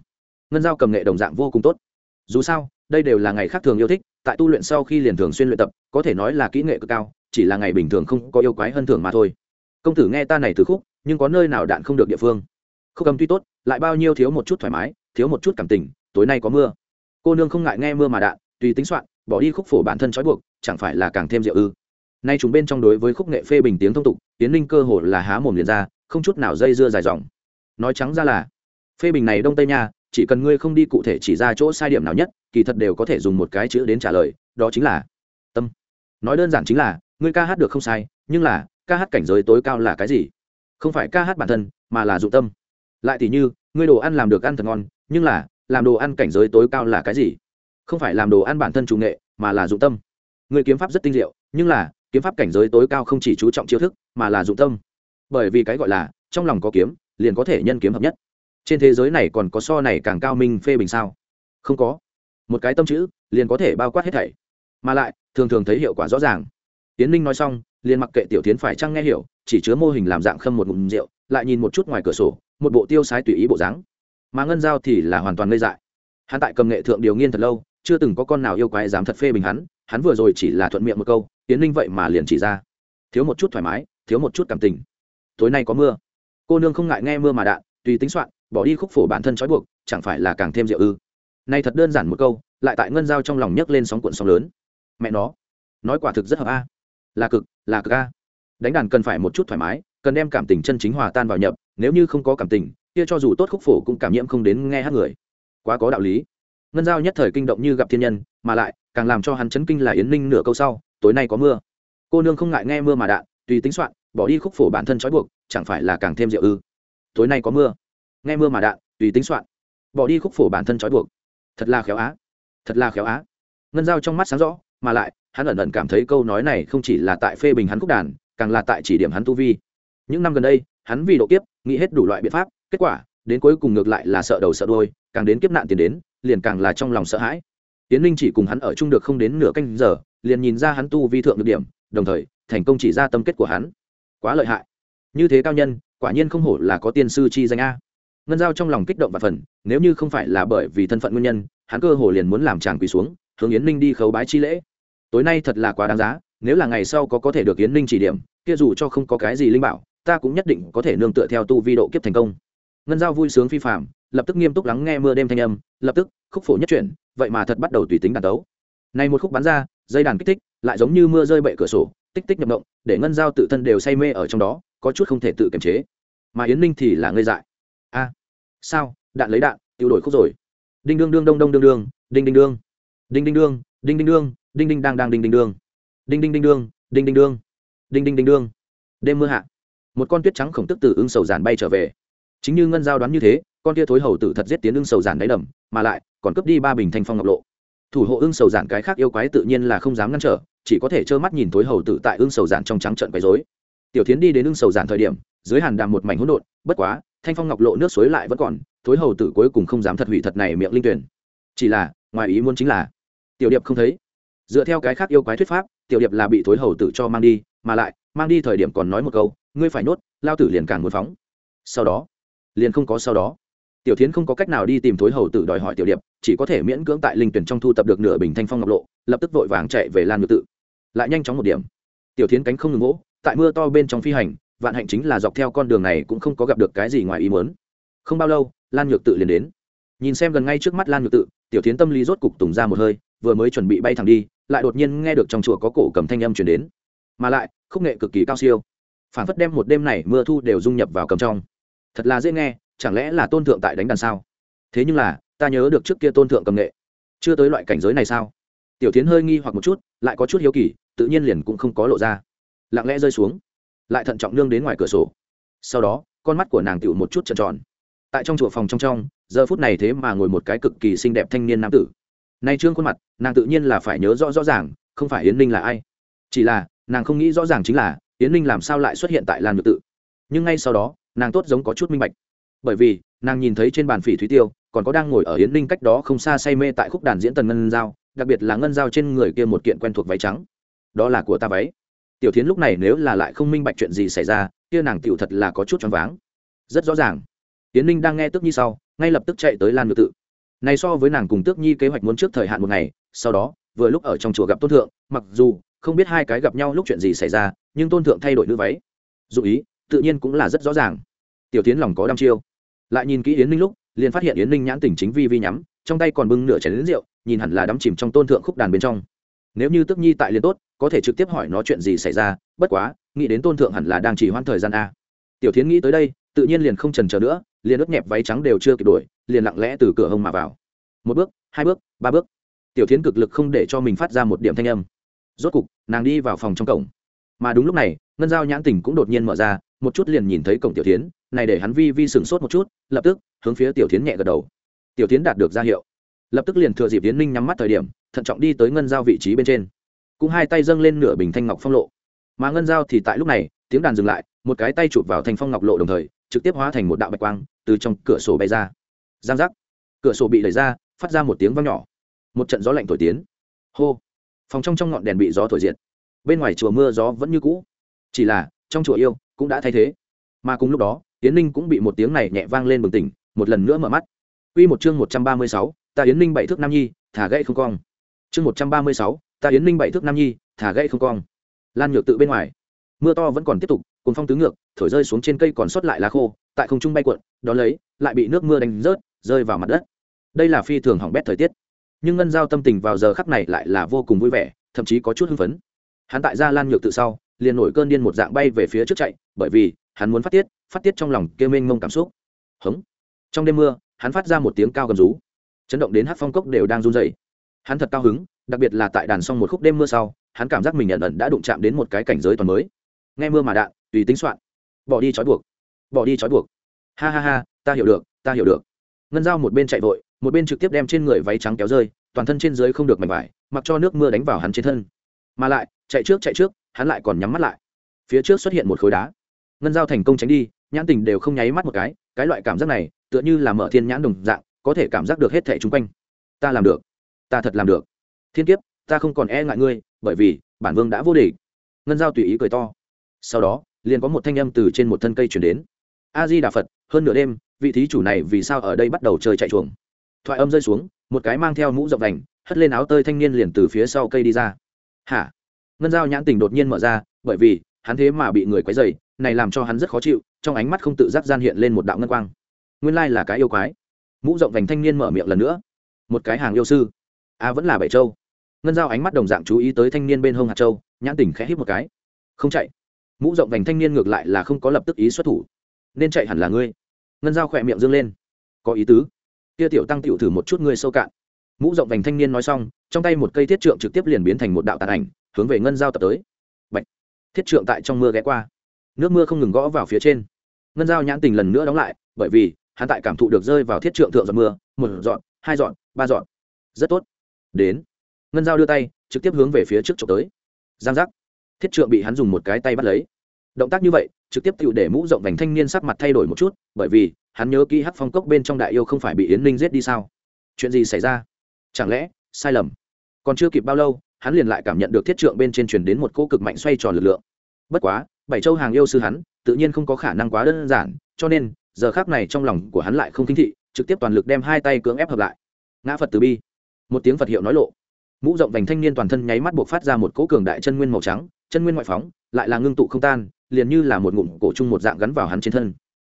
Ngân giao cầm nghệ đồng dạng vô cùng tốt. Dù sao, đây đều là ngày khác thường yêu thích, tại tu luyện sau khi liền thường xuyên luyện tập, có thể nói là kỹ nghệ cực cao, chỉ là ngày bình thường không có yêu quái hơn thường mà thôi. Công tử nghe ta này từ khúc, nhưng có nơi nào đạn không được địa phương. Khúc cầm tuy tốt, lại bao nhiêu thiếu một chút thoải mái, thiếu một chút cảm tình, tối nay có mưa. Cô nương không ngại nghe mưa mà đạn tùy tính soạn, bỏ đi khúc phổ bản thân trói buộc, chẳng phải là càng thêm rượu ư. Nay chúng bên trong đối với khúc nghệ phê bình tiếng thông tục tiến linh cơ hồ là há mồm liền ra, không chút nào dây dưa dài dòng. Nói trắng ra là, phê bình này đông tây nha, chỉ cần ngươi không đi cụ thể chỉ ra chỗ sai điểm nào nhất, kỳ thật đều có thể dùng một cái chữ đến trả lời, đó chính là tâm. Nói đơn giản chính là, ngươi ca hát được không sai, nhưng là, ca hát cảnh giới tối cao là cái gì? Không phải ca hát bản thân, mà là dụng tâm. Lại thì như, ngươi đồ ăn làm được ăn thật ngon, nhưng là, làm đồ ăn cảnh giới tối cao là cái gì? Không phải làm đồ ăn bản thân chủ nghệ, mà là dụng tâm. Người kiếm pháp rất tinh diệu, nhưng là, kiếm pháp cảnh giới tối cao không chỉ chú trọng chiêu thức, mà là dụng tâm. Bởi vì cái gọi là, trong lòng có kiếm, liền có thể nhân kiếm hợp nhất. Trên thế giới này còn có so này càng cao minh phê bình sao? Không có. Một cái tâm chữ, liền có thể bao quát hết thảy. Mà lại, thường thường thấy hiệu quả rõ ràng. Tiến ninh nói xong, liền mặc kệ tiểu tiến phải chăng nghe hiểu, chỉ chứa mô hình làm dạng khâm một ngụm rượu, lại nhìn một chút ngoài cửa sổ, một bộ tiêu sái tùy ý bộ dáng. Mà ngân giao thì là hoàn toàn ngây dại. Hắn tại cầm nghệ thượng điều nghiên thật lâu chưa từng có con nào yêu quái dám thật phê bình hắn hắn vừa rồi chỉ là thuận miệng một câu tiến ninh vậy mà liền chỉ ra. Thiếu một chút thoải mái, thiếu một chút cảm tình. Tối nay có mưa. Cô nương không ngại nghe mưa mà đạn, tùy tính soạn, bỏ đi khúc phổ bản thân trói buộc, chẳng phải là càng thêm rượu ư. Nay thật đơn giản một câu, lại tại ngân giao trong lòng nhấc lên sóng cuộn sóng lớn. Mẹ nó, nói quả thực rất hợp a. Là cực là cực a. Đánh đàn cần phải một chút thoải mái, cần đem cảm tình chân chính hòa tan vào nhập, nếu như không có cảm tình, kia cho dù tốt khúc phổ cũng cảm nhiễm không đến nghe hát người. Quá có đạo lý ngân giao nhất thời kinh động như gặp thiên nhân, mà lại, càng làm cho hắn chấn kinh là yến ninh nửa câu sau, tối nay có mưa. Cô nương không ngại nghe mưa mà đạn, tùy tính soạn, bỏ đi khúc phổ bản thân trói buộc, chẳng phải là càng thêm rượu ư. Tối nay có mưa. Nghe mưa mà đạn, tùy tính soạn, bỏ đi khúc phổ bản thân trói buộc. Thật là khéo á. Thật là khéo á. Ngân giao trong mắt sáng rõ, mà lại, hắn ẩn ẩn cảm thấy câu nói này không chỉ là tại phê bình hắn khúc đàn, càng là tại chỉ điểm hắn tu vi. Những năm gần đây, hắn vì độ kiếp, nghĩ hết đủ loại biện pháp, kết quả đến cuối cùng ngược lại là sợ đầu sợ đôi càng đến kiếp nạn tiền đến, liền càng là trong lòng sợ hãi. Tiến linh chỉ cùng hắn ở chung được không đến nửa canh giờ, liền nhìn ra hắn tu vi thượng được điểm, đồng thời, thành công chỉ ra tâm kết của hắn. Quá lợi hại. Như thế cao nhân, quả nhiên không hổ là có tiên sư chi danh a. Ngân giao trong lòng kích động và phần, nếu như không phải là bởi vì thân phận nguyên nhân, hắn cơ hồ liền muốn làm chàng quỳ xuống, hướng yến ninh đi khấu bái chi lễ. Tối nay thật là quá đáng giá, nếu là ngày sau có có thể được yến ninh chỉ điểm, kia dù cho không có cái gì linh bảo, ta cũng nhất định có thể nương tựa theo tu vi độ kiếp thành công ngân giao vui sướng phi phạm lập tức nghiêm túc lắng nghe mưa đêm thanh âm, lập tức khúc phổ nhất chuyển, vậy mà thật bắt đầu tùy tính đàn tấu. Này một khúc bắn ra, dây đàn kích thích, lại giống như mưa rơi bậy cửa sổ, tích tích nhập động, để ngân giao tự thân đều say mê ở trong đó, có chút không thể tự kiềm chế. Mà yến ninh thì là ngây dại. A, sao? Đạn lấy đạn, tiêu đổi khúc rồi. Đinh đương đương đông đông đương đương, đinh đinh đương. Đinh đinh đương, đinh đinh đương, đinh đinh đang đang đinh đinh đương. Đinh đinh đinh đương, đinh đinh đương. Đinh đinh đinh đương. Đêm mưa hạ, một con tuyết trắng khổng tức từ ứng sầu giản bay trở về chính như ngân giao đoán như thế con tia thối hầu tử thật giết tiến ưng sầu giản đáy đầm mà lại còn cướp đi ba bình thanh phong ngọc lộ. Thủ hộ ưng sầu giản cái khác yêu quái tự nhiên là không dám ngăn trở chỉ có thể trơ mắt nhìn thối hầu tử tại ưng sầu giản trong trắng trận quấy dối tiểu tiến đi đến ưng sầu giản thời điểm dưới hàn đàm một mảnh hỗn độn bất quá thanh phong ngọc lộ nước suối lại vẫn còn thối hầu tử cuối cùng không dám thật hủy thật này miệng linh tuyển. Chỉ là ngoài ý muốn chính là tiểu điệp không thấy. Dựa theo cái khác yêu quái thuyết pháp tiểu điệp là bị thối hầu tử cho mang đi mà lại mang đi thời điểm còn nói một câu ngươi phải nuốt, lao tử liền càng muốn phóng. Sau đó liền không có sau đó. Tiểu tiến h không có cách nào đi tìm thối hầu tử đòi hỏi tiểu điệp, chỉ có thể miễn cưỡng tại linh tuyển trong thu tập được nửa bình thanh phong ngọc lộ, lập tức vội vàng chạy về lan ngự tự. Lại nhanh chóng một điểm. Tiểu tiến h cánh không ngừng gỗ tại mưa to bên trong phi hành, vạn hạnh chính là dọc theo con đường này cũng không có gặp được cái gì ngoài ý muốn. Không bao lâu, lan nhược tự liền đến. Nhìn xem gần ngay trước mắt lan nhược tự, tiểu tiến tâm lý rốt cục tùng ra một hơi, vừa mới chuẩn bị bay thẳng đi, lại đột nhiên nghe được trong chùa có cổ cầm thanh âm chuyển đến. Mà lại, khúc nghệ cực kỳ cao siêu. Phản phất đem một đêm này mưa thu đều dung nhập vào cầm trong thật là dễ nghe, chẳng lẽ là tôn thượng tại đánh đàn sao? Thế nhưng là, ta nhớ được trước kia tôn thượng cầm nghệ. Chưa tới loại cảnh giới này sao? Tiểu tiến hơi nghi hoặc một chút, lại có chút hiếu kỳ, tự nhiên liền cũng không có lộ ra. Lặng lẽ rơi xuống, lại thận trọng nương đến ngoài cửa sổ. Sau đó, con mắt của nàng tựu một chút trợn tròn. Tại trong chùa phòng trong trong, giờ phút này thế mà ngồi một cái cực kỳ xinh đẹp thanh niên nam tử. Nay trương khuôn mặt, nàng tự nhiên là phải nhớ rõ rõ ràng, không phải yến ninh là ai. Chỉ là, nàng không nghĩ rõ ràng chính là, yến ninh làm sao lại xuất hiện tại lan nhược tự. Nhưng ngay sau đó nàng tốt giống có chút minh bạch. Bởi vì, nàng nhìn thấy trên bàn phỉ thúy tiêu, còn có đang ngồi ở yến ninh cách đó không xa say mê tại khúc đàn diễn tần ngân giao, đặc biệt là ngân giao trên người kia một kiện quen thuộc váy trắng. Đó là của ta váy. Tiểu tiến h lúc này nếu là lại không minh bạch chuyện gì xảy ra, kia nàng tựu thật là có chút choáng váng. Rất rõ ràng. Yến ninh đang nghe tước nhi sau, ngay lập tức chạy tới lan ngự tự. Này so với nàng cùng tước nhi kế hoạch muốn trước thời hạn một ngày, sau đó, vừa lúc ở trong chùa gặp tôn thượng, mặc dù không biết hai cái gặp nhau lúc chuyện gì xảy ra, nhưng tôn thượng thay đổi nữ váy. Dù ý, tự nhiên cũng là rất rõ ràng tiểu tiến lòng có đăm chiêu. Lại nhìn kỹ yến ninh lúc, liền phát hiện yến ninh nhãn tỉnh chính vi vi nhắm, trong tay còn bưng nửa chén lính rượu, nhìn hẳn là đắm chìm trong tôn thượng khúc đàn bên trong. Nếu như tức nhi tại liền tốt, có thể trực tiếp hỏi nó chuyện gì xảy ra, bất quá, nghĩ đến tôn thượng hẳn là đang chỉ hoãn thời gian a. Tiểu tiến nghĩ tới đây, tự nhiên liền không trần chờ nữa, liền ướt nhẹp váy trắng đều chưa kịp đuổi liền lặng lẽ từ cửa hông mà vào. Một bước, hai bước, ba bước. Tiểu tiến cực lực không để cho mình phát ra một điểm thanh âm. Rốt cục, nàng đi vào phòng trong cổng. Mà đúng lúc này, ngân giao nhãn tỉnh cũng đột nhiên mở ra một chút liền nhìn thấy cổng tiểu tiến này để hắn vi vi sừng sốt một chút, lập tức hướng phía tiểu tiến nhẹ gật đầu. Tiểu tiến đạt được ra hiệu. Lập tức liền thừa dịp tiến ninh nhắm mắt thời điểm, thận trọng đi tới ngân giao vị trí bên trên. Cũng hai tay dâng lên nửa bình thanh ngọc phong lộ. Mà ngân giao thì tại lúc này, tiếng đàn dừng lại, một cái tay chụp vào thanh phong ngọc lộ đồng thời, trực tiếp hóa thành một đạo bạch quang, từ trong cửa sổ bay ra. Giang giác. Cửa sổ bị đẩy ra, phát ra một tiếng vang nhỏ. Một trận gió lạnh thổi tiến. Hô. Phòng trong trong ngọn đèn bị gió thổi diệt. Bên ngoài chùa mưa gió vẫn như cũ. Chỉ là, trong chùa yêu cũng đã thay thế. Mà cùng lúc đó yến ninh cũng bị một tiếng này nhẹ vang lên bừng tỉnh một lần nữa mở mắt. Quy một chương một trăm ba mươi sáu, ta yến ninh bảy thước nam nhi thả gãy không cong. Chương một trăm ba mươi sáu, ta yến ninh bảy thước nam nhi thả gãy không cong. Lan nhược tự bên ngoài. Mưa to vẫn còn tiếp tục cuồn phong tứ ngược thổi rơi xuống trên cây còn sót lại lá khô tại không trung bay cuộn đó lấy lại bị nước mưa đánh rớt rơi vào mặt đất. Đây là phi thường hỏng bét thời tiết. Nhưng ngân giao tâm tình vào giờ khắc này lại là vô cùng vui vẻ thậm chí có chút hưng phấn. Hắn tại gia lan nhược tự sau liền nổi cơn điên một dạng bay về phía trước chạy, bởi vì hắn muốn phát tiết phát tiết trong lòng kêu mênh mông cảm xúc. Hống! Trong đêm mưa, hắn phát ra một tiếng cao gầm rú. Chấn động đến hát phong cốc đều đang run dày hắn thật cao hứng, đặc biệt là tại đàn xong một khúc đêm mưa sau, hắn cảm giác mình nhận ẩn đã đụng chạm đến một cái cảnh giới toàn mới. Nghe mưa mà đạn, tùy tính soạn. Bỏ đi trói buộc. Bỏ đi trói buộc. Ha ha ha, ta hiểu được, ta hiểu được. Ngân dao một bên chạy vội, một bên trực tiếp đem trên người váy trắng kéo rơi, toàn thân trên dưới không được mảnh vải, mặc cho nước mưa đánh vào hắn trên thân. Mà lại, chạy trước chạy trước hắn lại còn nhắm mắt lại. Phía trước xuất hiện một khối đá. Ngân giao thành công tránh đi, nhãn tình đều không nháy mắt một cái cái loại cảm giác này, tựa như là mở thiên nhãn đồng dạng, có thể cảm giác được hết thẻ chung quanh. Ta làm được. Ta thật làm được. Thiên kiếp, ta không còn e ngại ngươi, bởi vì, bản vương đã vô địch. Ngân giao tùy ý cười to. Sau đó, liền có một thanh âm từ trên một thân cây chuyển đến. A di đà phật, hơn nửa đêm, vị thí chủ này vì sao ở đây bắt đầu chơi chạy chuồng? Thoại âm rơi xuống, một cái mang theo mũ rộng vành, hất lên áo tơi thanh niên liền từ phía sau cây đi ra. Hả? Ngân giao nhãn tình đột nhiên mở ra bởi vì hắn thế mà bị người quấy dày này làm cho hắn rất khó chịu trong ánh mắt không tự giác gian hiện lên một đạo ngân quang. Nguyên lai là cái yêu quái. Mũ rộng vành thanh niên mở miệng lần nữa. Một cái hàng yêu sư. A à, vẫn là bảy châu. Ngân giao ánh mắt đồng dạng chú ý tới thanh niên bên hông hạt châu nhãn tình khẽ hít một cái. Không chạy. Mũ rộng vành thanh niên ngược lại là không có lập tức ý xuất thủ. Nên chạy hẳn là ngươi. Ngân giao khỏe miệng dâng lên. Có ý tứ. Kia tiểu tăng tiểu thử một chút ngươi sâu cạn. Mũ rộng vành thanh niên nói xong trong tay một cây thiết trượng trực tiếp liền biến thành một đạo tàn ảnh hướng về ngân giao tập tới. Bạch. thiết trượng tại trong mưa ghé qua. Nước mưa không ngừng gõ vào phía trên. Ngân giao nhãn tình lần nữa đóng lại, bởi vì, hắn tại cảm thụ được rơi vào thiết trượng thượng giọt mưa, một dọn hai dọn ba dọn rất tốt. Đến. Ngân giao đưa tay, trực tiếp hướng về phía trước trộm tới. Giang giác. Thiết trượng bị hắn dùng một cái tay bắt lấy. Động tác như vậy, trực tiếp tự để mũ rộng vành thanh niên sắc mặt thay đổi một chút, bởi vì, hắn nhớ kỹ hắc phong cốc bên trong đại yêu không phải bị yến ninh giết đi sao? Chuyện gì xảy ra? Chẳng lẽ, sai lầm. Còn chưa kịp bao lâu hắn liền lại cảm nhận được thiết trượng bên trên truyền đến một cô cực mạnh xoay tròn lực lượng. Bất quá, bảy châu hàng yêu sư hắn, tự nhiên không có khả năng quá đơn giản, cho nên, giờ khác này trong lòng của hắn lại không kinh thị, trực tiếp toàn lực đem hai tay cưỡng ép hợp lại. Ngã phật từ bi. Một tiếng phật hiệu nói lộ. Mũ rộng vành thanh niên toàn thân nháy mắt buộc phát ra một cỗ cường đại chân nguyên màu trắng, chân nguyên ngoại phóng, lại là ngưng tụ không tan, liền như là một ngụm cổ chung một dạng gắn vào hắn trên thân.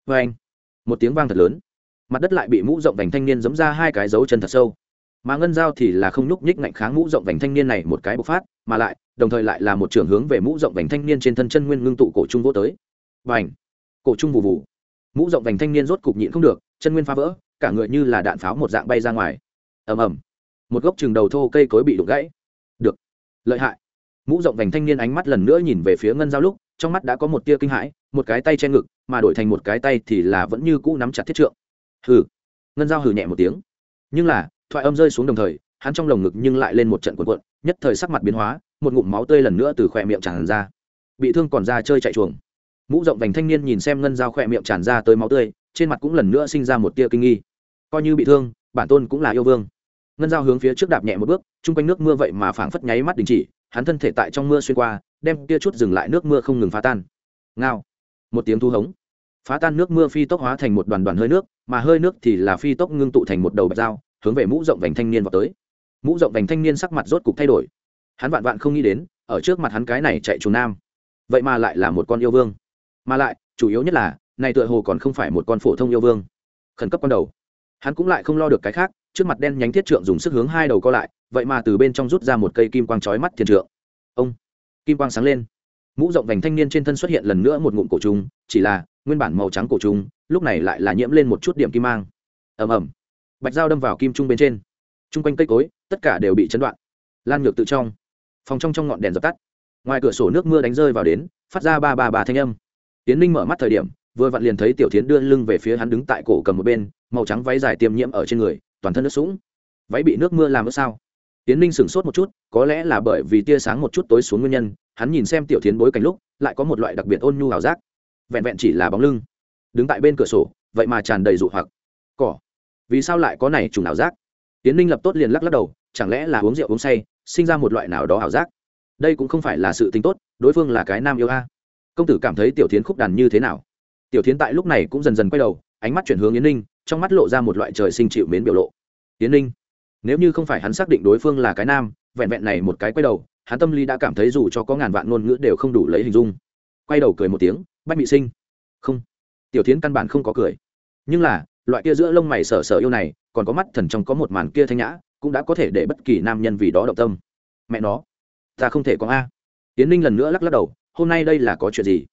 Vê anh một tiếng vang thật lớn. Mặt đất lại bị mũ rộng vành thanh niên giấm ra hai cái dấu chân thật sâu mà ngân giao thì là không nhúc nhích ngạnh kháng mũ rộng vành thanh niên này một cái bộc phát, mà lại, đồng thời lại là một trường hướng về mũ rộng vành thanh niên trên thân chân nguyên ngưng tụ cổ trung vô tới. Và cổ trung vụ vụ mũ rộng vành thanh niên rốt cục nhịn không được, chân nguyên phá vỡ, cả người như là đạn pháo một dạng bay ra ngoài. Ầm ầm. Một gốc trường đầu thô cây cối bị đục gãy. Được. Lợi hại. Mũ rộng vành thanh niên ánh mắt lần nữa nhìn về phía ngân giao lúc, trong mắt đã có một tia kinh hãi, một cái tay che ngực, mà đổi thành một cái tay thì là vẫn như cũ nắm chặt thiết trượng. Hừ. Ngân giao hừ nhẹ một tiếng. Nhưng là thoại âm rơi xuống đồng thời, hắn trong lồng ngực nhưng lại lên một trận cuộn cuộn, nhất thời sắc mặt biến hóa, một ngụm máu tươi lần nữa từ khỏe miệng tràn ra. Bị thương còn ra chơi chạy chuồng. Mũ rộng vành thanh niên nhìn xem ngân dao khỏe miệng tràn ra tới máu tươi, trên mặt cũng lần nữa sinh ra một tia kinh nghi. Coi như bị thương, bản tôn cũng là yêu vương. Ngân dao hướng phía trước đạp nhẹ một bước, chung quanh nước mưa vậy mà phảng phất nháy mắt đình chỉ, hắn thân thể tại trong mưa xuyên qua, đem tia chút dừng lại nước mưa không ngừng phá tan. Ngao. Một tiếng thu hống. Phá tan nước mưa phi tốc hóa thành một đoàn đoàn hơi nước, mà hơi nước thì là phi tốc ngưng tụ thành một đầu bạch dao hướng về mũ rộng vành thanh niên vào tới. Mũ rộng vành thanh niên sắc mặt rốt cục thay đổi. Hắn vạn vạn không nghĩ đến, ở trước mặt hắn cái này chạy trốn nam. Vậy mà lại là một con yêu vương. Mà lại, chủ yếu nhất là, này tựa hồ còn không phải một con phổ thông yêu vương. Khẩn cấp con đầu. Hắn cũng lại không lo được cái khác, trước mặt đen nhánh thiết trượng dùng sức hướng hai đầu co lại, vậy mà từ bên trong rút ra một cây kim quang trói mắt thiền trượng. Ông! Kim quang sáng lên. Mũ rộng vành thanh niên trên thân xuất hiện lần nữa một ngụm cổ trùng, chỉ là, nguyên bản màu trắng cổ trùng, lúc này lại là nhiễm lên một chút điểm kim mang. Ầm ầm bạch dao đâm vào kim trung bên trên. Chung quanh cây cối, tất cả đều bị chấn đoạn. Lan nhược tự trong. Phòng trong trong ngọn đèn dập tắt. Ngoài cửa sổ nước mưa đánh rơi vào đến, phát ra ba ba ba thanh âm. Tiến ninh mở mắt thời điểm, vừa vặn liền thấy tiểu tiến đưa lưng về phía hắn đứng tại cổ cầm một bên, màu trắng váy dài tiêm nhiễm ở trên người, toàn thân nước sũng. Váy bị nước mưa làm ướt sao? Tiến ninh sửng sốt một chút, có lẽ là bởi vì tia sáng một chút tối xuống nguyên nhân, hắn nhìn xem tiểu tiến bối cảnh lúc, lại có một loại đặc biệt ôn nhu ảo giác. Vẹn vẹn chỉ là bóng lưng. Đứng tại bên cửa sổ, vậy mà tràn đầy rụ hoặc. Cỏ vì sao lại có này trùng ảo giác? Tiến ninh lập tốt liền lắc lắc đầu, chẳng lẽ là uống rượu uống say, sinh ra một loại nào đó ảo giác? Đây cũng không phải là sự tính tốt, đối phương là cái nam yêu a. Công tử cảm thấy tiểu tiến khúc đàn như thế nào? Tiểu tiến tại lúc này cũng dần dần quay đầu, ánh mắt chuyển hướng yến ninh, trong mắt lộ ra một loại trời sinh chịu mến biểu lộ. Yến ninh, nếu như không phải hắn xác định đối phương là cái nam, vẹn vẹn này một cái quay đầu, hắn tâm lý đã cảm thấy dù cho có ngàn vạn ngôn ngữ đều không đủ lấy hình dung. Quay đầu cười một tiếng, bách bị sinh. Không. Tiểu tiến căn bản không có cười. Nhưng là loại kia giữa lông mày sở sở yêu này, còn có mắt thần trong có một màn kia thanh nhã, cũng đã có thể để bất kỳ nam nhân vì đó động tâm. Mẹ nó, ta không thể có a. Tiến ninh lần nữa lắc lắc đầu, hôm nay đây là có chuyện gì?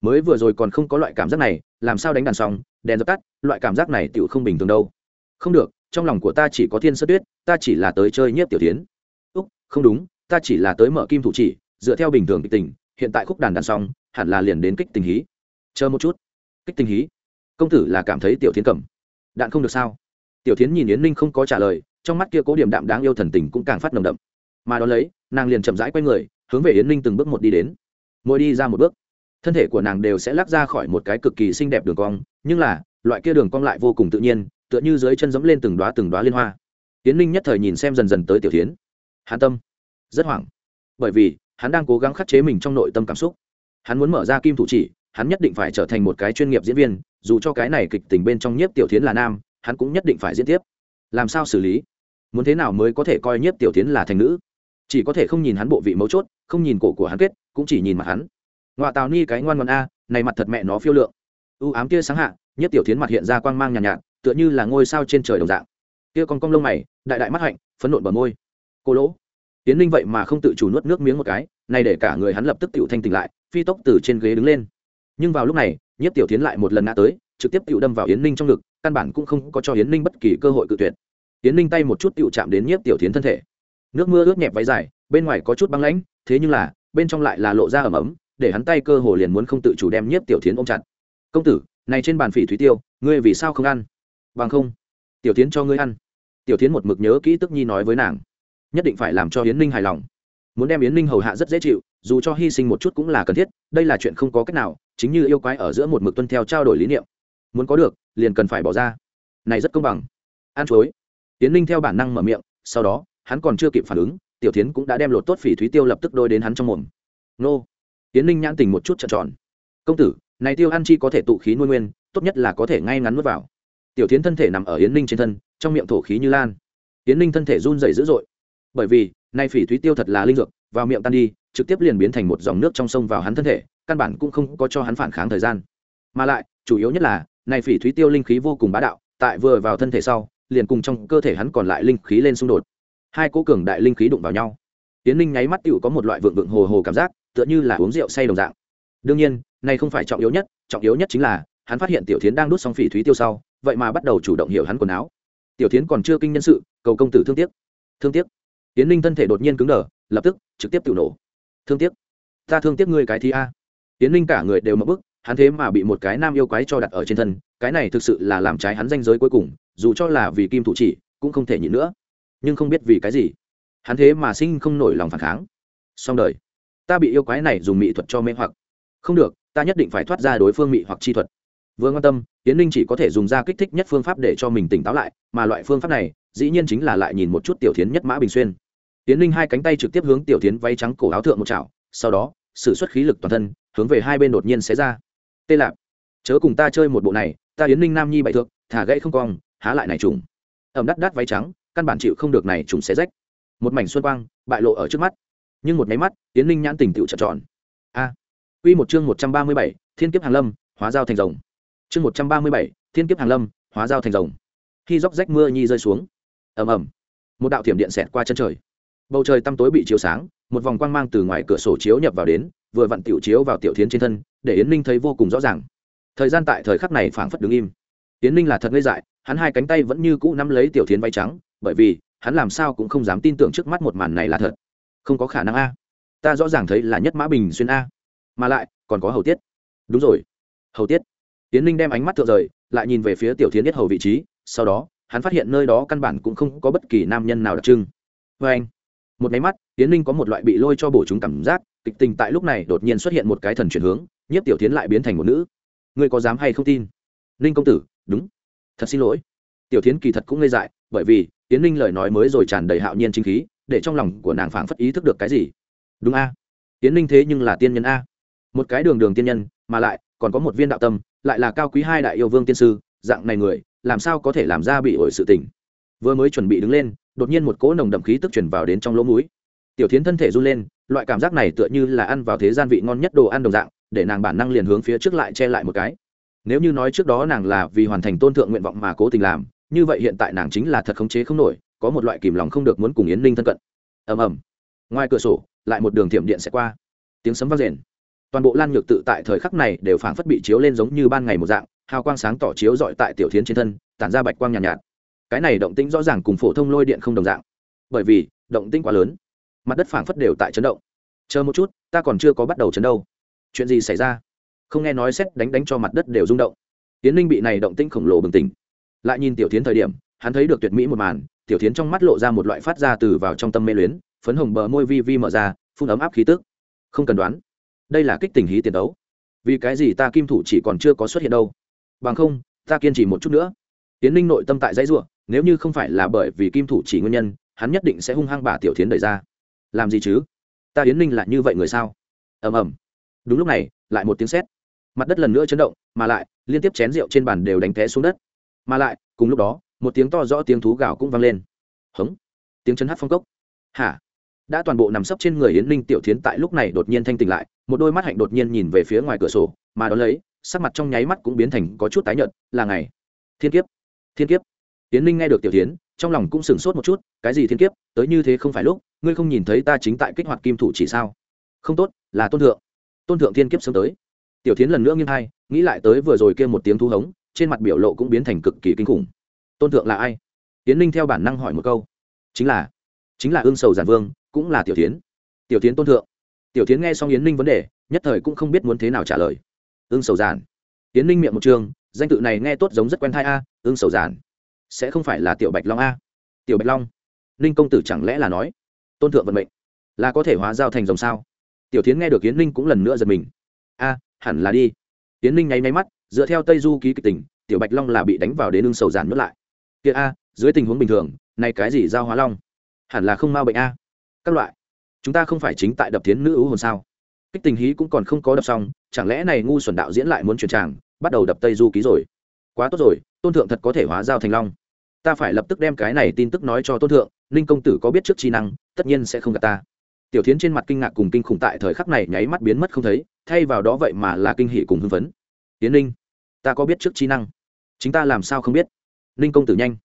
Mới vừa rồi còn không có loại cảm giác này, làm sao đánh đàn xong, đèn dập tắt, loại cảm giác này tựu không bình thường đâu. Không được, trong lòng của ta chỉ có thiên sơ tuyết, ta chỉ là tới chơi nhiếp tiểu tiến. Úc, không đúng, ta chỉ là tới mở kim thủ chỉ, dựa theo bình thường kịch tình, hiện tại khúc đàn đàn xong, hẳn là liền đến kích tình hí. Chờ một chút. Kích tình hí. Công tử là cảm thấy tiểu tiến cầm đạn không được sao? Tiểu tiến nhìn yến ninh không có trả lời, trong mắt kia cố điểm đạm đáng yêu thần tình cũng càng phát nồng đậm. Mà đ ó lấy, nàng liền chậm rãi q u a y người, hướng về yến ninh từng bước một đi đến. Mỗi đi ra một bước, thân thể của nàng đều sẽ lắc ra khỏi một cái cực kỳ xinh đẹp đường cong, nhưng là, loại kia đường cong lại vô cùng tự nhiên, tựa như dưới chân dẫm lên từng đoá từng đoá liên hoa. Yến ninh nhất thời nhìn xem dần dần tới tiểu tiến hán tâm, rất hoảng, bởi vì, hắn đang cố gắng khắc chế mình trong nội tâm cảm xúc. Hắn muốn mở ra kim thủ chỉ, hắn nhất định phải trở thành một cái chuyên nghiệp diễn viên dù cho cái này kịch tình bên trong nhiếp tiểu tiến là nam hắn cũng nhất định phải diễn tiếp. Làm sao xử lý? Muốn thế nào mới có thể coi nhiếp tiểu tiến là thành nữ? Chỉ có thể không nhìn hắn bộ vị mấu chốt không nhìn cổ của hắn kết cũng chỉ nhìn mặt hắn. Ngoạ tào ni cái ngoan ngoan a này mặt thật mẹ nó phiêu lượng. U ám kia sáng hạ nhất tiểu tiến mặt hiện ra quang mang nhàn nhạt, nhạt tựa như là ngôi sao trên trời đồng dạng. Kia con cong lông mày đại đại mắt hạnh phấn nộn bờ môi. Cô lỗ. Tiến ninh vậy mà không tự chủ nuốt nước miếng một cái này để cả người hắn lập tức tiểu thanh tỉnh lại phi tốc từ trên ghế đứng lên. Nhưng vào lúc này nhất tiểu tiến lại một lần ngã tới, trực tiếp tự đâm vào yến ninh trong ngực, căn bản cũng không có cho yến ninh bất kỳ cơ hội cự tuyệt. Yến ninh tay một chút tự chạm đến nhiếp tiểu tiến thân thể. Nước mưa ướt nhẹp váy dài, bên ngoài có chút băng lãnh, thế nhưng là, bên trong lại là lộ ra ẩm ấm, để hắn tay cơ hồ liền muốn không tự chủ đem nhiếp tiểu tiến ôm chặt. Công tử, này trên bàn phỉ thúy tiêu, ngươi vì sao không ăn? Bằng không, tiểu tiến cho ngươi ăn. Tiểu tiến một mực nhớ kỹ tức nhi nói với nàng. Nhất định phải làm cho yến ninh hài lòng. Muốn đem yến ninh hầu hạ rất dễ chịu dù cho hy sinh một chút cũng là cần thiết, đây là chuyện không có cách nào, chính như yêu quái ở giữa một mực tuân theo trao đổi lý niệm. Muốn có được, liền cần phải bỏ ra. Này rất công bằng. Ăn chối yến ninh theo bản năng mở miệng, sau đó, hắn còn chưa kịp phản ứng, tiểu tiến cũng đã đem lột tốt phỉ thúy tiêu lập tức đôi đến hắn trong mồm. Nô. Tiến ninh nhãn tình một chút trợn tròn. Công tử, này tiêu ăn chi có thể tụ khí nuôi nguyên, tốt nhất là có thể ngay ngắn nuốt vào. Tiểu tiến thân thể nằm ở yến ninh trên thân, trong miệng thổ khí như lan. Yến ninh thân thể run dày dữ dội. Bởi vì nay phỉ thúy tiêu thật là linh dược vào miệng tan đi, trực tiếp liền biến thành một dòng nước trong sông vào hắn thân thể, căn bản cũng không có cho hắn phản kháng thời gian. Mà lại, chủ yếu nhất là, này phỉ thúy tiêu linh khí vô cùng bá đạo, tại vừa vào thân thể sau, liền cùng trong cơ thể hắn còn lại linh khí lên xung đột. Hai cố cường đại linh khí đụng vào nhau. Tiến ninh nháy mắt tựu có một loại vượng vượng hồ hồ cảm giác, tựa như là uống rượu say đồng dạng. Đương nhiên, này không phải trọng yếu nhất, trọng yếu nhất chính là, hắn phát hiện tiểu tiến đang đút xong phỉ thúy tiêu sau, vậy mà bắt đầu chủ động hiểu hắn quần áo. Tiểu tiến còn chưa kinh nhân sự, cầu công tử thương tiếc. Thương tiếc. Tiến ninh thân thể đột nhiên cứng đờ lập tức trực tiếp tự nổ. Thương tiếc. Ta thương tiếc ngươi cái thi a. Tiến Linh cả người đều mất bức, hắn thế mà bị một cái nam yêu quái cho đặt ở trên thân, cái này thực sự là làm trái hắn danh giới cuối cùng, dù cho là vì kim thủ chỉ, cũng không thể nhịn nữa. Nhưng không biết vì cái gì, hắn thế mà sinh không nổi lòng phản kháng. Xong đời. Ta bị yêu quái này dùng mỹ thuật cho mê hoặc. Không được, ta nhất định phải thoát ra đối phương mỹ hoặc chi thuật. Vừa quan tâm, tiến ninh chỉ có thể dùng ra kích thích nhất phương pháp để cho mình tỉnh táo lại, mà loại phương pháp này, dĩ nhiên chính là lại nhìn một chút tiểu tiến nhất mã bình xuyên tiến ninh hai cánh tay trực tiếp hướng tiểu tiến váy trắng cổ áo thượng một chảo sau đó s ử suất khí lực toàn thân hướng về hai bên đột nhiên xé ra. Tê lạp chớ cùng ta chơi một bộ này ta yến ninh nam nhi bại thượng thả gãy không cong há lại này trùng. Ẩm đắt đắt váy trắng căn bản chịu không được này trùng xé rách. Một mảnh xuân quang bại lộ ở trước mắt. Nhưng một máy mắt yến ninh nhãn tình tựu trợn tròn. A. À, q một chương một trăm ba mươi bảy thiên kiếp hàng lâm hóa giao thành rồng. Chương một trăm ba mươi bảy thiên kiếp hàng lâm hóa giao thành rồng. Khi róc rách mưa nhi rơi xuống. Ầm ầm. Một đạo thiểm điện xẹt qua chân trời bầu trời tăm tối bị chiếu sáng, một vòng quang mang từ ngoài cửa sổ chiếu nhập vào đến, vừa vặn tiểu chiếu vào tiểu thiến trên thân, để yến ninh thấy vô cùng rõ ràng. Thời gian tại thời khắc này phảng phất đứng im. Yến ninh là thật ngây dại, hắn hai cánh tay vẫn như cũ nắm lấy tiểu thiến váy trắng, bởi vì, hắn làm sao cũng không dám tin tưởng trước mắt một màn này là thật. Không có khả năng a. Ta rõ ràng thấy là nhất mã bình xuyên a. Mà lại, còn có hầu tiết. Đúng rồi. Hầu tiết. Yến ninh đem ánh mắt thượng rời, lại nhìn về phía tiểu thiến biết hầu vị trí, sau đó, hắn phát hiện nơi đó căn bản cũng không có bất kỳ nam nhân nào đặc trưng. Vê anh một máy mắt tiến ninh có một loại bị lôi cho bổ chúng cảm giác, kịch tình tại lúc này đột nhiên xuất hiện một cái thần chuyển hướng nhất tiểu tiến lại biến thành một nữ. Ngươi có dám hay không tin? Ninh công tử, đúng. Thật xin lỗi. Tiểu tiến kỳ thật cũng ngây dại, bởi vì tiến ninh lời nói mới rồi tràn đầy hạo nhiên chính khí, để trong lòng của nàng phảng phất ý thức được cái gì. Đúng a. Tiến ninh thế nhưng là tiên nhân a. Một cái đường đường tiên nhân, mà lại còn có một viên đạo tâm, lại là cao quý hai đại yêu vương tiên sư, dạng này người, làm sao có thể làm ra bị ổi sự tình? Vừa mới chuẩn bị đứng lên đột nhiên một cỗ nồng đậm khí tức chuyển vào đến trong lỗ mũi. Tiểu tiến thân thể run lên loại cảm giác này tựa như là ăn vào thế gian vị ngon nhất đồ ăn đồng dạng để nàng bản năng liền hướng phía trước lại che lại một cái. Nếu như nói trước đó nàng là vì hoàn thành tôn thượng nguyện vọng mà cố tình làm như vậy hiện tại nàng chính là thật khống chế không nổi có một loại kìm lòng không được muốn cùng yến ninh thân cận. Ầm ầm. Ngoài cửa sổ lại một đường thiểm điện sẽ qua. Tiếng sấm vang rền. Toàn bộ lan nhược tự tại thời khắc này đều phảng phất bị chiếu lên giống như ban ngày một dạng hào quang sáng tỏ chiếu dọi tại tiểu thiến trên thân tản ra bạch quang nhàn nhạt, nhạt cái này động tĩnh rõ ràng cùng phổ thông lôi điện không đồng dạng. Bởi vì, động tĩnh quá lớn. Mặt đất phảng phất đều tại chấn động. Chờ một chút, ta còn chưa có bắt đầu chấn đâu. Chuyện gì xảy ra? Không nghe nói xét đánh đánh cho mặt đất đều rung động. Tiến linh bị này động tĩnh khổng lồ bừng tỉnh. Lại nhìn tiểu tiến thời điểm, hắn thấy được tuyệt mỹ một màn. Tiểu tiến trong mắt lộ ra một loại phát ra từ vào trong tâm mê luyến, phấn hồng bờ môi vi vi mở ra, phun ấm áp khí tức. Không cần đoán. Đây là kích tình hí tiền đấu. Vì cái gì ta kim thủ chỉ còn chưa có xuất hiện đâu? Bằng không, ta kiên trì một chút nữa tiến ninh nội tâm tại dãy ruộng nếu như không phải là bởi vì kim thủ chỉ nguyên nhân, hắn nhất định sẽ hung hăng bà tiểu tiến đẩy ra. Làm gì chứ? Ta yến ninh là như vậy người sao? Ầm ầm. Đúng lúc này, lại một tiếng sét. Mặt đất lần nữa chấn động, mà lại, liên tiếp chén rượu trên bàn đều đánh té xuống đất. Mà lại, cùng lúc đó, một tiếng to rõ tiếng thú gào cũng vang lên. Hống. Tiếng chân hát phong cốc. Hả? Đã toàn bộ nằm sấp trên người yến ninh tiểu thiến tại lúc này đột nhiên thanh tỉnh lại, một đôi mắt hạnh đột nhiên nhìn về phía ngoài cửa sổ, mà đón lấy, sắc mặt trong nháy mắt cũng biến thành có chút tái nhợt, là ngày. Thiên kiếp thiên kiếp. Tiến ninh nghe được tiểu thiến, trong lòng cũng sửng sốt một chút, cái gì thiên kiếp, tới như thế không phải lúc, ngươi không nhìn thấy ta chính tại kích hoạt kim thủ chỉ sao? Không tốt, là tôn thượng. Tôn thượng thiên kiếp sớm tới. Tiểu thiến lần nữa nghiêng hai nghĩ lại tới vừa rồi kia một tiếng thu hống, trên mặt biểu lộ cũng biến thành cực kỳ kinh khủng. Tôn thượng là ai? Tiến ninh theo bản năng hỏi một câu. Chính là chính là ương sầu giản vương, cũng là tiểu tiến tiểu tiến tôn thượng. Tiểu tiến nghe xong yến ninh vấn đề, nhất thời cũng không biết muốn thế nào trả lời. Ương sầu giản. Yến ninh miệng một trường danh tự này nghe tốt giống rất quen thai a ương sầu giản. Sẽ không phải là tiểu bạch long a? Tiểu bạch long? Ninh công tử chẳng lẽ là nói, tôn thượng vận mệnh, là có thể hóa giao thành dòng sao? Tiểu tiến nghe được yến ninh cũng lần nữa giật mình. A, hẳn là đi. Yến ninh nháy máy mắt, dựa theo tây du ký kịch tình, tiểu bạch long là bị đánh vào đến ương sầu giản nhốt lại. Kia a, dưới tình huống bình thường, này cái gì giao hóa long? Hẳn là không mau bệnh a. Các loại. Chúng ta không phải chính tại đập tiến nữ ưu hồn sao? Kích tình hí cũng còn không có đập xong, chẳng lẽ này ngu xuẩn đạo diễn lại muốn chuyển tràng bắt đầu đập tây du ký rồi. Quá tốt rồi, tôn thượng thật có thể hóa giao thành long. Ta phải lập tức đem cái này tin tức nói cho tôn thượng, ninh công tử có biết trước trí năng, tất nhiên sẽ không gặp ta. Tiểu tiến h trên mặt kinh ngạc cùng kinh khủng tại thời khắc này nháy mắt biến mất không thấy, thay vào đó vậy mà là kinh hỷ cùng hưng phấn. Tiến ninh, ta có biết trước trí năng? Chính ta làm sao không biết? Ninh công tử nhanh.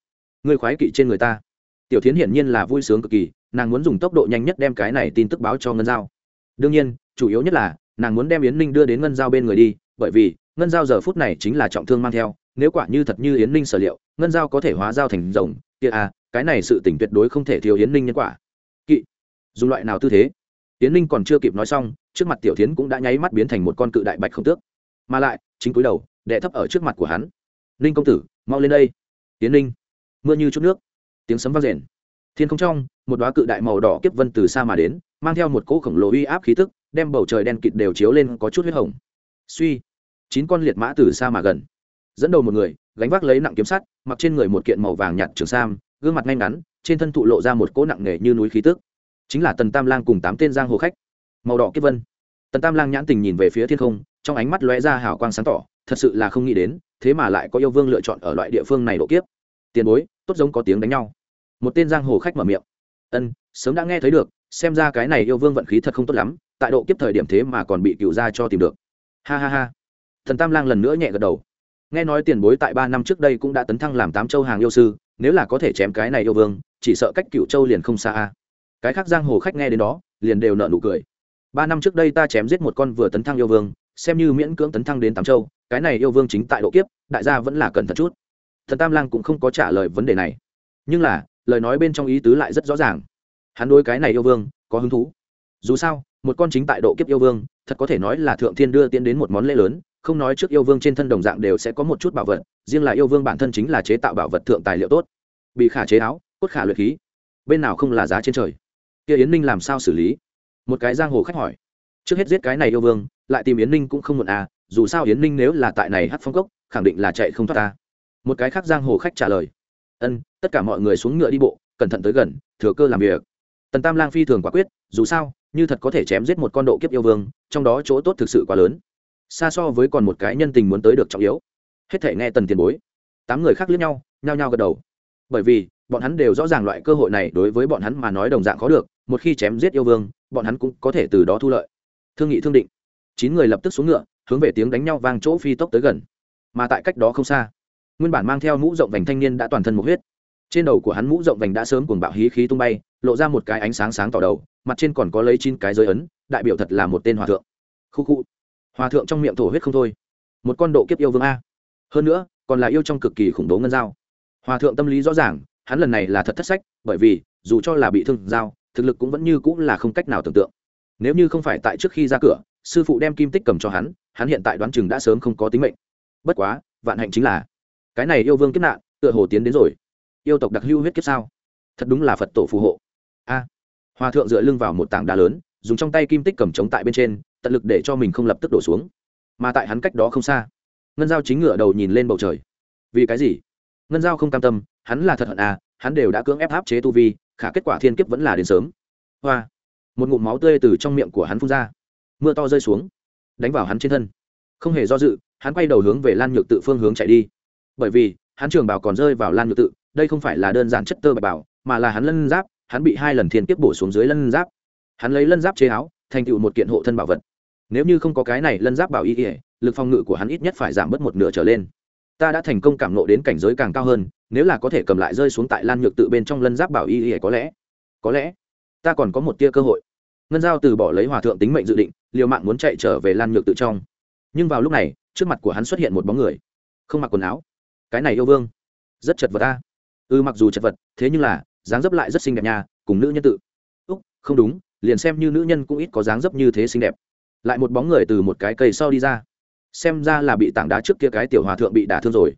Ngươi khoái kỵ trên người ta. Tiểu tiến h hiển nhiên là vui sướng cực kỳ, nàng muốn dùng tốc độ nhanh nhất đem cái này tin tức báo cho ngân giao. Đương nhiên, chủ yếu nhất là, nàng muốn đem yến ninh đưa đến ngân giao bên người đi bởi vì, ngân giao giờ phút này chính là trọng thương mang theo, nếu quả như thật như yến ninh sở liệu, ngân giao có thể hóa giao thành rồng, kia à cái này sự tỉnh tuyệt đối không thể thiếu yến ninh nhân quả. Kỵ, dùng loại nào tư thế? Yến ninh còn chưa kịp nói xong, trước mặt tiểu tiến cũng đã nháy mắt biến thành một con cự đại bạch không tước. Mà lại, chính cúi đầu đệ thấp ở trước mặt của hắn. Ninh công tử, mau lên đây. Yến ninh, mưa như chút nước. Tiếng sấm vang rền. Thiên không trong, một đoá cự đại màu đỏ kiếp vân từ xa mà đến, mang theo một cỗ khổng lồ uy áp khí tức, đem bầu trời đen kịt đều chiếu lên có chút huyết hồng. Suy chín con liệt mã từ xa mà gần. Dẫn đầu một người, gánh vác lấy nặng kiếm sắt, mặc trên người một kiện màu vàng nhạt trường sam, gương mặt ngay ngắn, trên thân thụ lộ ra một cỗ nặng nề như núi khí tức. Chính là tần tam lang cùng tám tên giang hồ khách. Màu đỏ kiếp vân. Tần tam lang nhãn tình nhìn về phía thiên không, trong ánh mắt lóe ra hào quang sáng tỏ, thật sự là không nghĩ đến, thế mà lại có yêu vương lựa chọn ở loại địa phương này độ kiếp. Tiền bối, tốt giống có tiếng đánh nhau. Một tên giang hồ khách mở miệng. Ân, sớm đã nghe thấy được, xem ra cái này yêu vương vận khí thật không tốt lắm, tại độ kiếp thời điểm thế mà còn bị cựu gia cho tìm được. Ha ha ha thần tam lang lần nữa nhẹ gật đầu. Nghe nói tiền bối tại ba năm trước đây cũng đã tấn thăng làm tám châu hàng yêu sư, nếu là có thể chém cái này yêu vương, chỉ sợ cách cựu châu liền không xa a. Cái khác giang hồ khách nghe đến đó, liền đều nợ nụ cười. Ba năm trước đây ta chém giết một con vừa tấn thăng yêu vương, xem như miễn cưỡng tấn thăng đến tám châu, cái này yêu vương chính tại độ kiếp, đại gia vẫn là cần thật chút. Thần tam lang cũng không có trả lời vấn đề này. Nhưng là, lời nói bên trong ý tứ lại rất rõ ràng. Hắn đối cái này yêu vương, có hứng thú. Dù sao, một con chính tại độ kiếp yêu vương, thật có thể nói là thượng thiên đưa tiến đến một món lễ lớn không nói trước yêu vương trên thân đồng dạng đều sẽ có một chút bảo vật, riêng là yêu vương bản thân chính là chế tạo bảo vật thượng tài liệu tốt. Bị khả chế áo, cốt khả luyện khí. Bên nào không là giá trên trời? Kia yến ninh làm sao xử lý? Một cái giang hồ khách hỏi. Trước hết giết cái này yêu vương, lại tìm yến ninh cũng không muộn à dù sao yến ninh nếu là tại này hát phong cốc, khẳng định là chạy không thoát ta. Một cái khác giang hồ khách trả lời. Ân, tất cả mọi người xuống ngựa đi bộ, cẩn thận tới gần, thừa cơ làm việc. Tần tam lang phi thường quả quyết, dù sao, như thật có thể chém giết một con độ kiếp yêu vương, trong đó chỗ tốt thực sự quá lớn xa so với còn một cái nhân tình muốn tới được trọng yếu. Hết thể nghe tần tiền bối. Tám người khác liếc nhau, nhao nhao gật đầu. Bởi vì, bọn hắn đều rõ ràng loại cơ hội này đối với bọn hắn mà nói đồng dạng khó được, một khi chém giết yêu vương, bọn hắn cũng có thể từ đó thu lợi. Thương nghị thương định. Chín người lập tức xuống ngựa, hướng về tiếng đánh nhau vang chỗ phi tốc tới gần. Mà tại cách đó không xa, nguyên bản mang theo mũ rộng vành thanh niên đã toàn thân một huyết. Trên đầu của hắn mũ rộng vành đã sớm cuồng bạo hí khí tung bay, lộ ra một cái ánh sáng sáng tỏ đầu, mặt trên còn có lấy chín cái giới ấn, đại biểu thật là một tên hòa thượng. Khu khu hòa thượng trong miệng thổ huyết không thôi. Một con độ kiếp yêu vương a. Hơn nữa, còn là yêu trong cực kỳ khủng bố ngân giao. Hòa thượng tâm lý rõ ràng, hắn lần này là thật thất sách, bởi vì, dù cho là bị thương giao, thực lực cũng vẫn như cũng là không cách nào tưởng tượng. Nếu như không phải tại trước khi ra cửa, sư phụ đem kim tích cầm cho hắn hắn hiện tại đoán chừng đã sớm không có tính mệnh. Bất quá, vạn hạnh chính là, cái này yêu vương kiếp nạn, tựa hồ tiến đến rồi. Yêu tộc đặc hưu huyết kiếp sao? Thật đúng là phật tổ phù hộ. A. Hòa thượng dựa lưng vào một tảng đá lớn dùng trong tay kim tích cầm trống tại bên trên, tận lực để cho mình không lập tức đổ xuống. Mà tại hắn cách đó không xa, ngân giao chính ngựa đầu nhìn lên bầu trời. Vì cái gì? Ngân giao không cam tâm, hắn là thật hận à hắn đều đã cưỡng ép áp chế tu vi, khả kết quả thiên kiếp vẫn là đến sớm. Hoa! Một ngụm máu tươi từ trong miệng của hắn phun ra. Mưa to rơi xuống, đánh vào hắn trên thân. Không hề do dự, hắn quay đầu hướng về lan nhược tự phương hướng chạy đi. Bởi vì, hắn trường bảo còn rơi vào lan nhược tự, đây không phải là đơn giản chất tơ bạch bảo, mà là hắn lân giáp, hắn bị hai lần thiên kiếp bổ xuống dưới lân giáp hắn lấy lân giáp chế áo thành tựu một kiện hộ thân bảo vật. Nếu như không có cái này lân giáp bảo y ỉa lực phòng ngự của hắn ít nhất phải giảm bớt một nửa trở lên. Ta đã thành công cảm nộ đến cảnh giới càng cao hơn nếu là có thể cầm lại rơi xuống tại lan nhược tự bên trong lân giáp bảo y ỉa có lẽ có lẽ ta còn có một tia cơ hội. Ngân giao từ bỏ lấy hòa thượng tính mệnh dự định liều mạng muốn chạy trở về lan nhược tự trong. Nhưng vào lúc này trước mặt của hắn xuất hiện một bóng người. Không mặc quần áo. Cái này yêu vương rất chật vật ta ư ừ, mặc dù chật vật thế nhưng là dáng dấp lại rất xinh đẹp nha cùng nữ nhân tự. Úc không đúng liền xem như nữ nhân cũng ít có dáng dấp như thế xinh đẹp lại một bóng người từ một cái cây sau đi ra xem ra là bị tảng đá trước kia cái tiểu hòa thượng bị đả thương rồi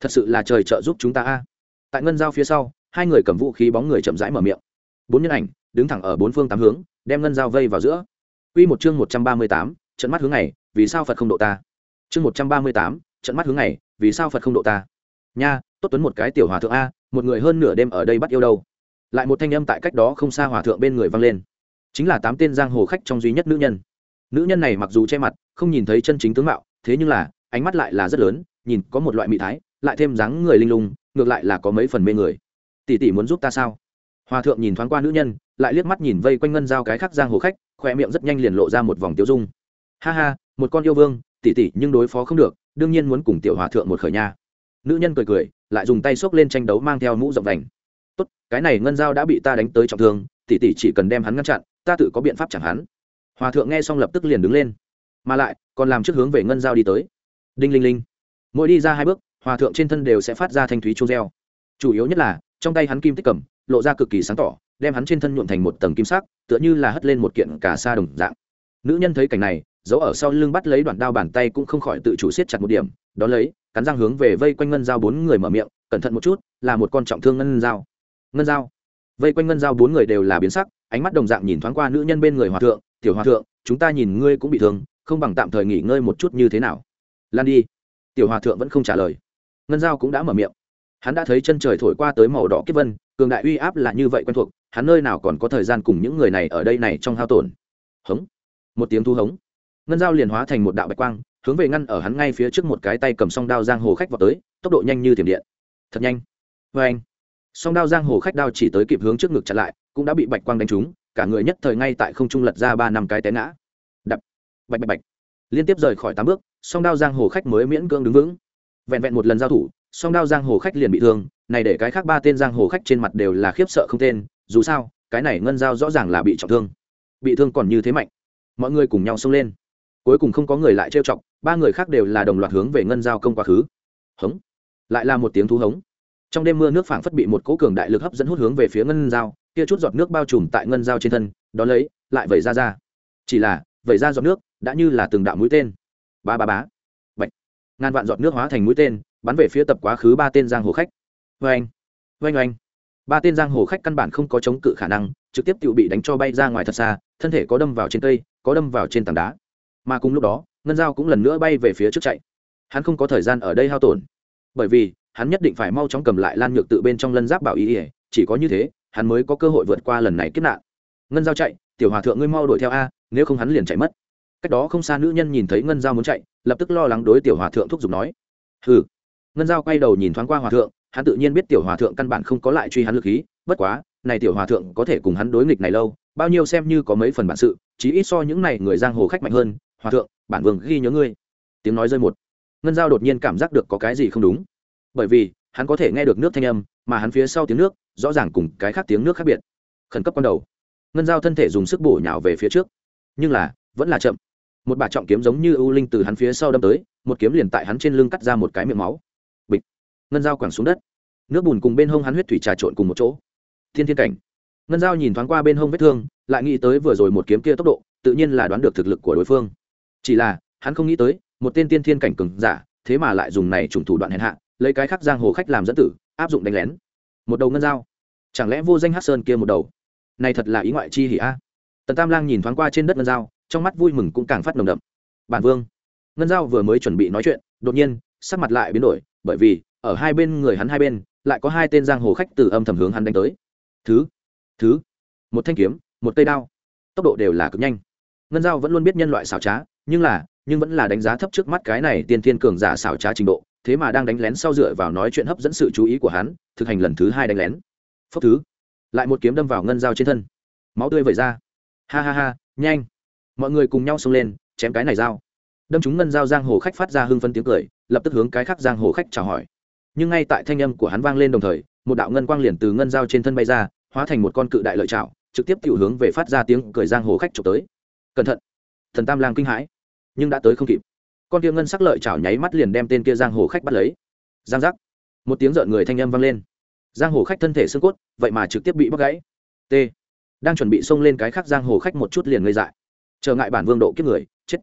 thật sự là trời trợ giúp chúng ta a tại ngân giao phía sau hai người cầm vũ khí bóng người chậm rãi mở miệng bốn nhân ảnh đứng thẳng ở bốn phương tám hướng đem ngân giao vây vào giữa Quy một chương một trăm ba mươi tám, trận mắt hướng này, vì sao Phật không độ ta? Chương một trăm ba mươi tám, trận mắt hướng này, vì sao Phật không độ ta? Nha, tốt tuấn một cái tiểu hòa thượng a, một người hơn nửa đêm ở đây bắt yêu đâu. Lại một thanh âm tại cách đó không xa hòa thượng bên người vang lên. Chính là tám tên giang hồ khách trong duy nhất nữ nhân. Nữ nhân này mặc dù che mặt, không nhìn thấy chân chính tướng mạo, thế nhưng là, ánh mắt lại là rất lớn, nhìn có một loại mỹ thái, lại thêm dáng người linh lung, ngược lại là có mấy phần mê người. Tỷ tỷ muốn giúp ta sao? Hòa thượng nhìn thoáng qua nữ nhân, lại liếc mắt nhìn vây quanh ngân giao cái khác giang hồ khách khoe miệng rất nhanh liền lộ ra một vòng tiêu dung ha ha một con yêu vương tỷ tỷ nhưng đối phó không được đương nhiên muốn cùng tiểu hòa thượng một khởi nha nữ nhân cười cười lại dùng tay xốc lên tranh đấu mang theo mũ rộng vành tốt cái này ngân giao đã bị ta đánh tới trọng thương tỷ tỷ chỉ cần đem hắn ngăn chặn ta tự có biện pháp chẳng hắn. Hòa thượng nghe xong lập tức liền đứng lên. Mà lại, còn làm trước hướng về ngân giao đi tới. Đinh linh linh. Mỗi đi ra hai bước, hòa thượng trên thân đều sẽ phát ra thanh thúy chuông reo. Chủ yếu nhất là, trong tay hắn kim tích cầm, lộ ra cực kỳ sáng tỏ, đem hắn trên thân nhuộm thành một tầng kim sắc, tựa như là hất lên một kiện cả sa đồng dạng. Nữ nhân thấy cảnh này, giấu ở sau lưng bắt lấy đoạn đao bàn tay cũng không khỏi tự chủ siết chặt một điểm đó lấy, cắn răng hướng về vây quanh ngân dao bốn người mở miệng, cẩn thận một chút, là một con trọng thương ngân dao ngân dao vây quanh ngân dao bốn người đều là biến sắc ánh mắt đồng dạng nhìn thoáng qua nữ nhân bên người hòa thượng, tiểu hòa thượng, chúng ta nhìn ngươi cũng bị thương, không bằng tạm thời nghỉ ngơi một chút như thế nào? Lan đi. Tiểu hòa thượng vẫn không trả lời. Ngân Giao cũng đã mở miệng. Hắn đã thấy chân trời thổi qua tới màu đỏ kiếp vân, cường đại uy áp là như vậy quen thuộc, hắn nơi nào còn có thời gian cùng những người này ở đây này trong hao tổn. Hống. Một tiếng thu hống. Ngân Giao liền hóa thành một đạo bạch quang, hướng về ngăn ở hắn ngay phía trước một cái tay cầm song đao giang hồ khách vào tới, tốc độ nhanh như thiểm điện. Thật nhanh. Vê anh song đao giang hồ khách đao chỉ tới kịp hướng trước ngực chặn lại, cũng đã bị bạch quang đánh trúng, cả người nhất thời ngay tại không trung lật ra ba năm cái té ngã. Đập, bạch bạch bạch. Liên tiếp rời khỏi tám bước, song đao giang hồ khách mới miễn cưỡng đứng vững. Vẹn vẹn một lần giao thủ, song đao giang hồ khách liền bị thương, này để cái khác ba tên giang hồ khách trên mặt đều là khiếp sợ không tên, dù sao, cái này ngân giao rõ ràng là bị trọng thương. Bị thương còn như thế mạnh. Mọi người cùng nhau xông lên. Cuối cùng không có người lại trêu chọc, ba người khác đều là đồng loạt hướng về ngân giao công quá khứ. Hống. Lại là một tiếng thú hống trong đêm mưa nước phảng phất bị một cỗ cường đại lực hấp dẫn hút hướng về phía ngân giao, kia chút giọt nước bao trùm tại ngân giao trên thân, đó lấy, lại vẩy ra ra. Chỉ là, vẩy ra giọt nước, đã như là từng đạo mũi tên. Ba ba bá ngàn vạn giọt nước hóa thành mũi tên, bắn về phía tập quá khứ ba tên giang hồ khách. Vê anh vê anh ba tên giang hồ khách căn bản không có chống cự khả năng, trực tiếp tự bị đánh cho bay ra ngoài thật xa, thân thể có đâm vào trên cây, có đâm vào trên tảng đá. Mà cùng lúc đó, ngân dao cũng lần nữa bay về phía trước chạy. Hắn không có thời gian ở đây hao tổn. Bởi vì hắn nhất định phải mau chóng cầm lại lan nhược tự bên trong lân giáp bảo y ỉa chỉ có như thế, hắn mới có cơ hội vượt qua lần này kiếp nạn. Ngân giao chạy, tiểu hòa thượng ngươi mau đuổi theo a, nếu không hắn liền chạy mất. Cách đó không xa nữ nhân nhìn thấy ngân giao muốn chạy, lập tức lo lắng đối tiểu hòa thượng thúc giục nói. Hừ. Ngân giao quay đầu nhìn thoáng qua hòa thượng, hắn tự nhiên biết tiểu hòa thượng căn bản không có lại truy hắn lực khí, bất quá, này tiểu hòa thượng có thể cùng hắn đối nghịch này lâu, bao nhiêu xem như có mấy phần bản sự, chí ít so những này người giang hồ khách mạnh hơn. Hòa thượng, bản vương ghi nhớ ngươi. Tiếng nói rơi một. Ngân giao đột nhiên cảm giác được có cái gì không đúng bởi vì hắn có thể nghe được nước thanh âm, mà hắn phía sau tiếng nước, rõ ràng cùng cái khác tiếng nước khác biệt. Khẩn cấp ban đầu. Ngân giao thân thể dùng sức bổ nhào về phía trước. Nhưng là, vẫn là chậm. Một bà trọng kiếm giống như ưu linh từ hắn phía sau đâm tới, một kiếm liền tại hắn trên lưng cắt ra một cái miệng máu. Bịch. Ngân dao quẳng xuống đất. Nước bùn cùng bên hông hắn huyết thủy trà trộn cùng một chỗ. Thiên thiên cảnh. Ngân dao nhìn thoáng qua bên hông vết thương, lại nghĩ tới vừa rồi một kiếm kia tốc độ, tự nhiên là đoán được thực lực của đối phương. Chỉ là, hắn không nghĩ tới, một tên tiên thiên cảnh cường giả, thế mà lại dùng này trùng thủ đoạn hèn hạ lấy cái khác giang hồ khách làm dẫn tử, áp dụng đánh lén. Một đầu ngân dao. Chẳng lẽ vô danh hát sơn kia một đầu? Này thật là ý ngoại chi hỉ a. Tần tam lang nhìn thoáng qua trên đất ngân dao, trong mắt vui mừng cũng càng phát nồng đậm. Bản vương. Ngân giao vừa mới chuẩn bị nói chuyện, đột nhiên, sắc mặt lại biến đổi, bởi vì, ở hai bên người hắn hai bên, lại có hai tên giang hồ khách từ âm thầm hướng hắn đánh tới. Thứ. Thứ. Một thanh kiếm, một cây đao. Tốc độ đều là cực nhanh. Ngân giao vẫn luôn biết nhân loại xảo trá, nhưng là, nhưng vẫn là đánh giá thấp trước mắt cái này tiên thiên cường giả xảo trá trình độ thế mà đang đánh lén sau dựa vào nói chuyện hấp dẫn sự chú ý của hắn, thực hành lần thứ hai đánh lén. Phốc thứ. Lại một kiếm đâm vào ngân dao trên thân. Máu tươi vẩy ra. Ha ha ha, nhanh. Mọi người cùng nhau xông lên, chém cái này dao. Đâm chúng ngân dao giang hồ khách phát ra hưng phân tiếng cười, lập tức hướng cái khác giang hồ khách chào hỏi. Nhưng ngay tại thanh âm của hắn vang lên đồng thời, một đạo ngân quang liền từ ngân dao trên thân bay ra, hóa thành một con cự đại lợi trào trực tiếp tiểu hướng về phát ra tiếng cười giang hồ khách trục tới. Cẩn thận. Thần tam lang kinh hãi, nhưng đã tới không kịp con kia ngân sắc lợi chảo nháy mắt liền đem tên kia giang hồ khách bắt lấy. Giang giác. Một tiếng rợn người thanh âm vang lên. Giang hồ khách thân thể xương cốt, vậy mà trực tiếp bị bắt gãy. T. Đang chuẩn bị xông lên cái khác giang hồ khách một chút liền ngây dại. Trở ngại bản vương độ kiếp người, chết.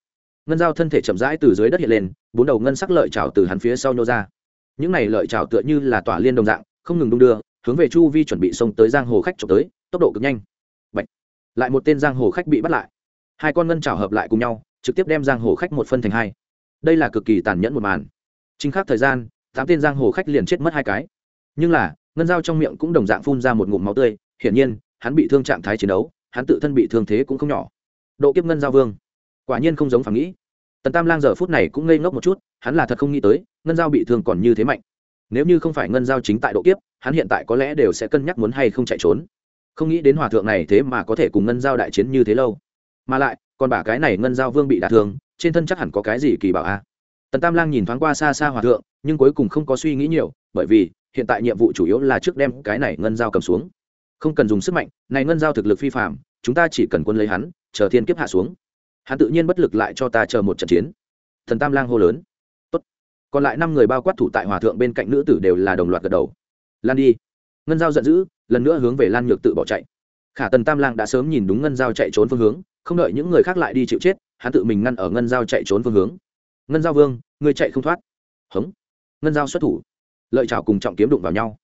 Ngân giao thân thể chậm rãi từ dưới đất hiện lên, bốn đầu ngân sắc lợi chảo từ hắn phía sau nhô ra. Những này lợi chảo tựa như là tỏa liên đồng dạng, không ngừng đung đưa, hướng về chu vi chuẩn bị xông tới giang hồ khách trộm tới, tốc độ cực nhanh. Bạch. lại một tên giang hồ khách bị bắt lại. Hai con ngân chảo hợp lại cùng nhau, trực tiếp đem giang hồ khách một phân thành hai đây là cực kỳ tàn nhẫn một màn. Chính khắc thời gian, tám tên giang hồ khách liền chết mất hai cái. Nhưng là, ngân dao trong miệng cũng đồng dạng phun ra một ngụm máu tươi, hiển nhiên, hắn bị thương trạng thái chiến đấu, hắn tự thân bị thương thế cũng không nhỏ. Độ kiếp ngân giao vương. Quả nhiên không giống phản nghĩ. Tần tam lang giờ phút này cũng ngây ngốc một chút, hắn là thật không nghĩ tới, ngân giao bị thương còn như thế mạnh. Nếu như không phải ngân giao chính tại độ kiếp, hắn hiện tại có lẽ đều sẽ cân nhắc muốn hay không chạy trốn. Không nghĩ đến hòa thượng này thế mà có thể cùng ngân giao đại chiến như thế lâu. Mà lại, còn bả cái này ngân giao vương bị đả thương trên thân chắc hẳn có cái gì kỳ bảo a? Tần tam lang nhìn thoáng qua xa xa hòa thượng, nhưng cuối cùng không có suy nghĩ nhiều, bởi vì, hiện tại nhiệm vụ chủ yếu là trước đem cái này ngân giao cầm xuống. Không cần dùng sức mạnh, này ngân giao thực lực phi phạm chúng ta chỉ cần quân lấy hắn, chờ thiên kiếp hạ xuống. Hắn tự nhiên bất lực lại cho ta chờ một trận chiến. Thần tam lang hô lớn. Tốt. còn lại năm người bao quát thủ tại hòa thượng bên cạnh nữ tử đều là đồng loạt gật đầu. Lan đi. Ngân giao giận dữ, lần nữa hướng về lan nhược tự bỏ chạy. Khả tần tam lang đã sớm nhìn đúng ngân giao chạy trốn phương hướng, không đợi những người khác lại đi chịu chết hắn tự mình ngăn ở ngân giao chạy trốn phương hướng. Ngân giao vương, ngươi chạy không thoát. Hống. Ngân giao xuất thủ. Lợi chảo cùng trọng kiếm đụng vào nhau.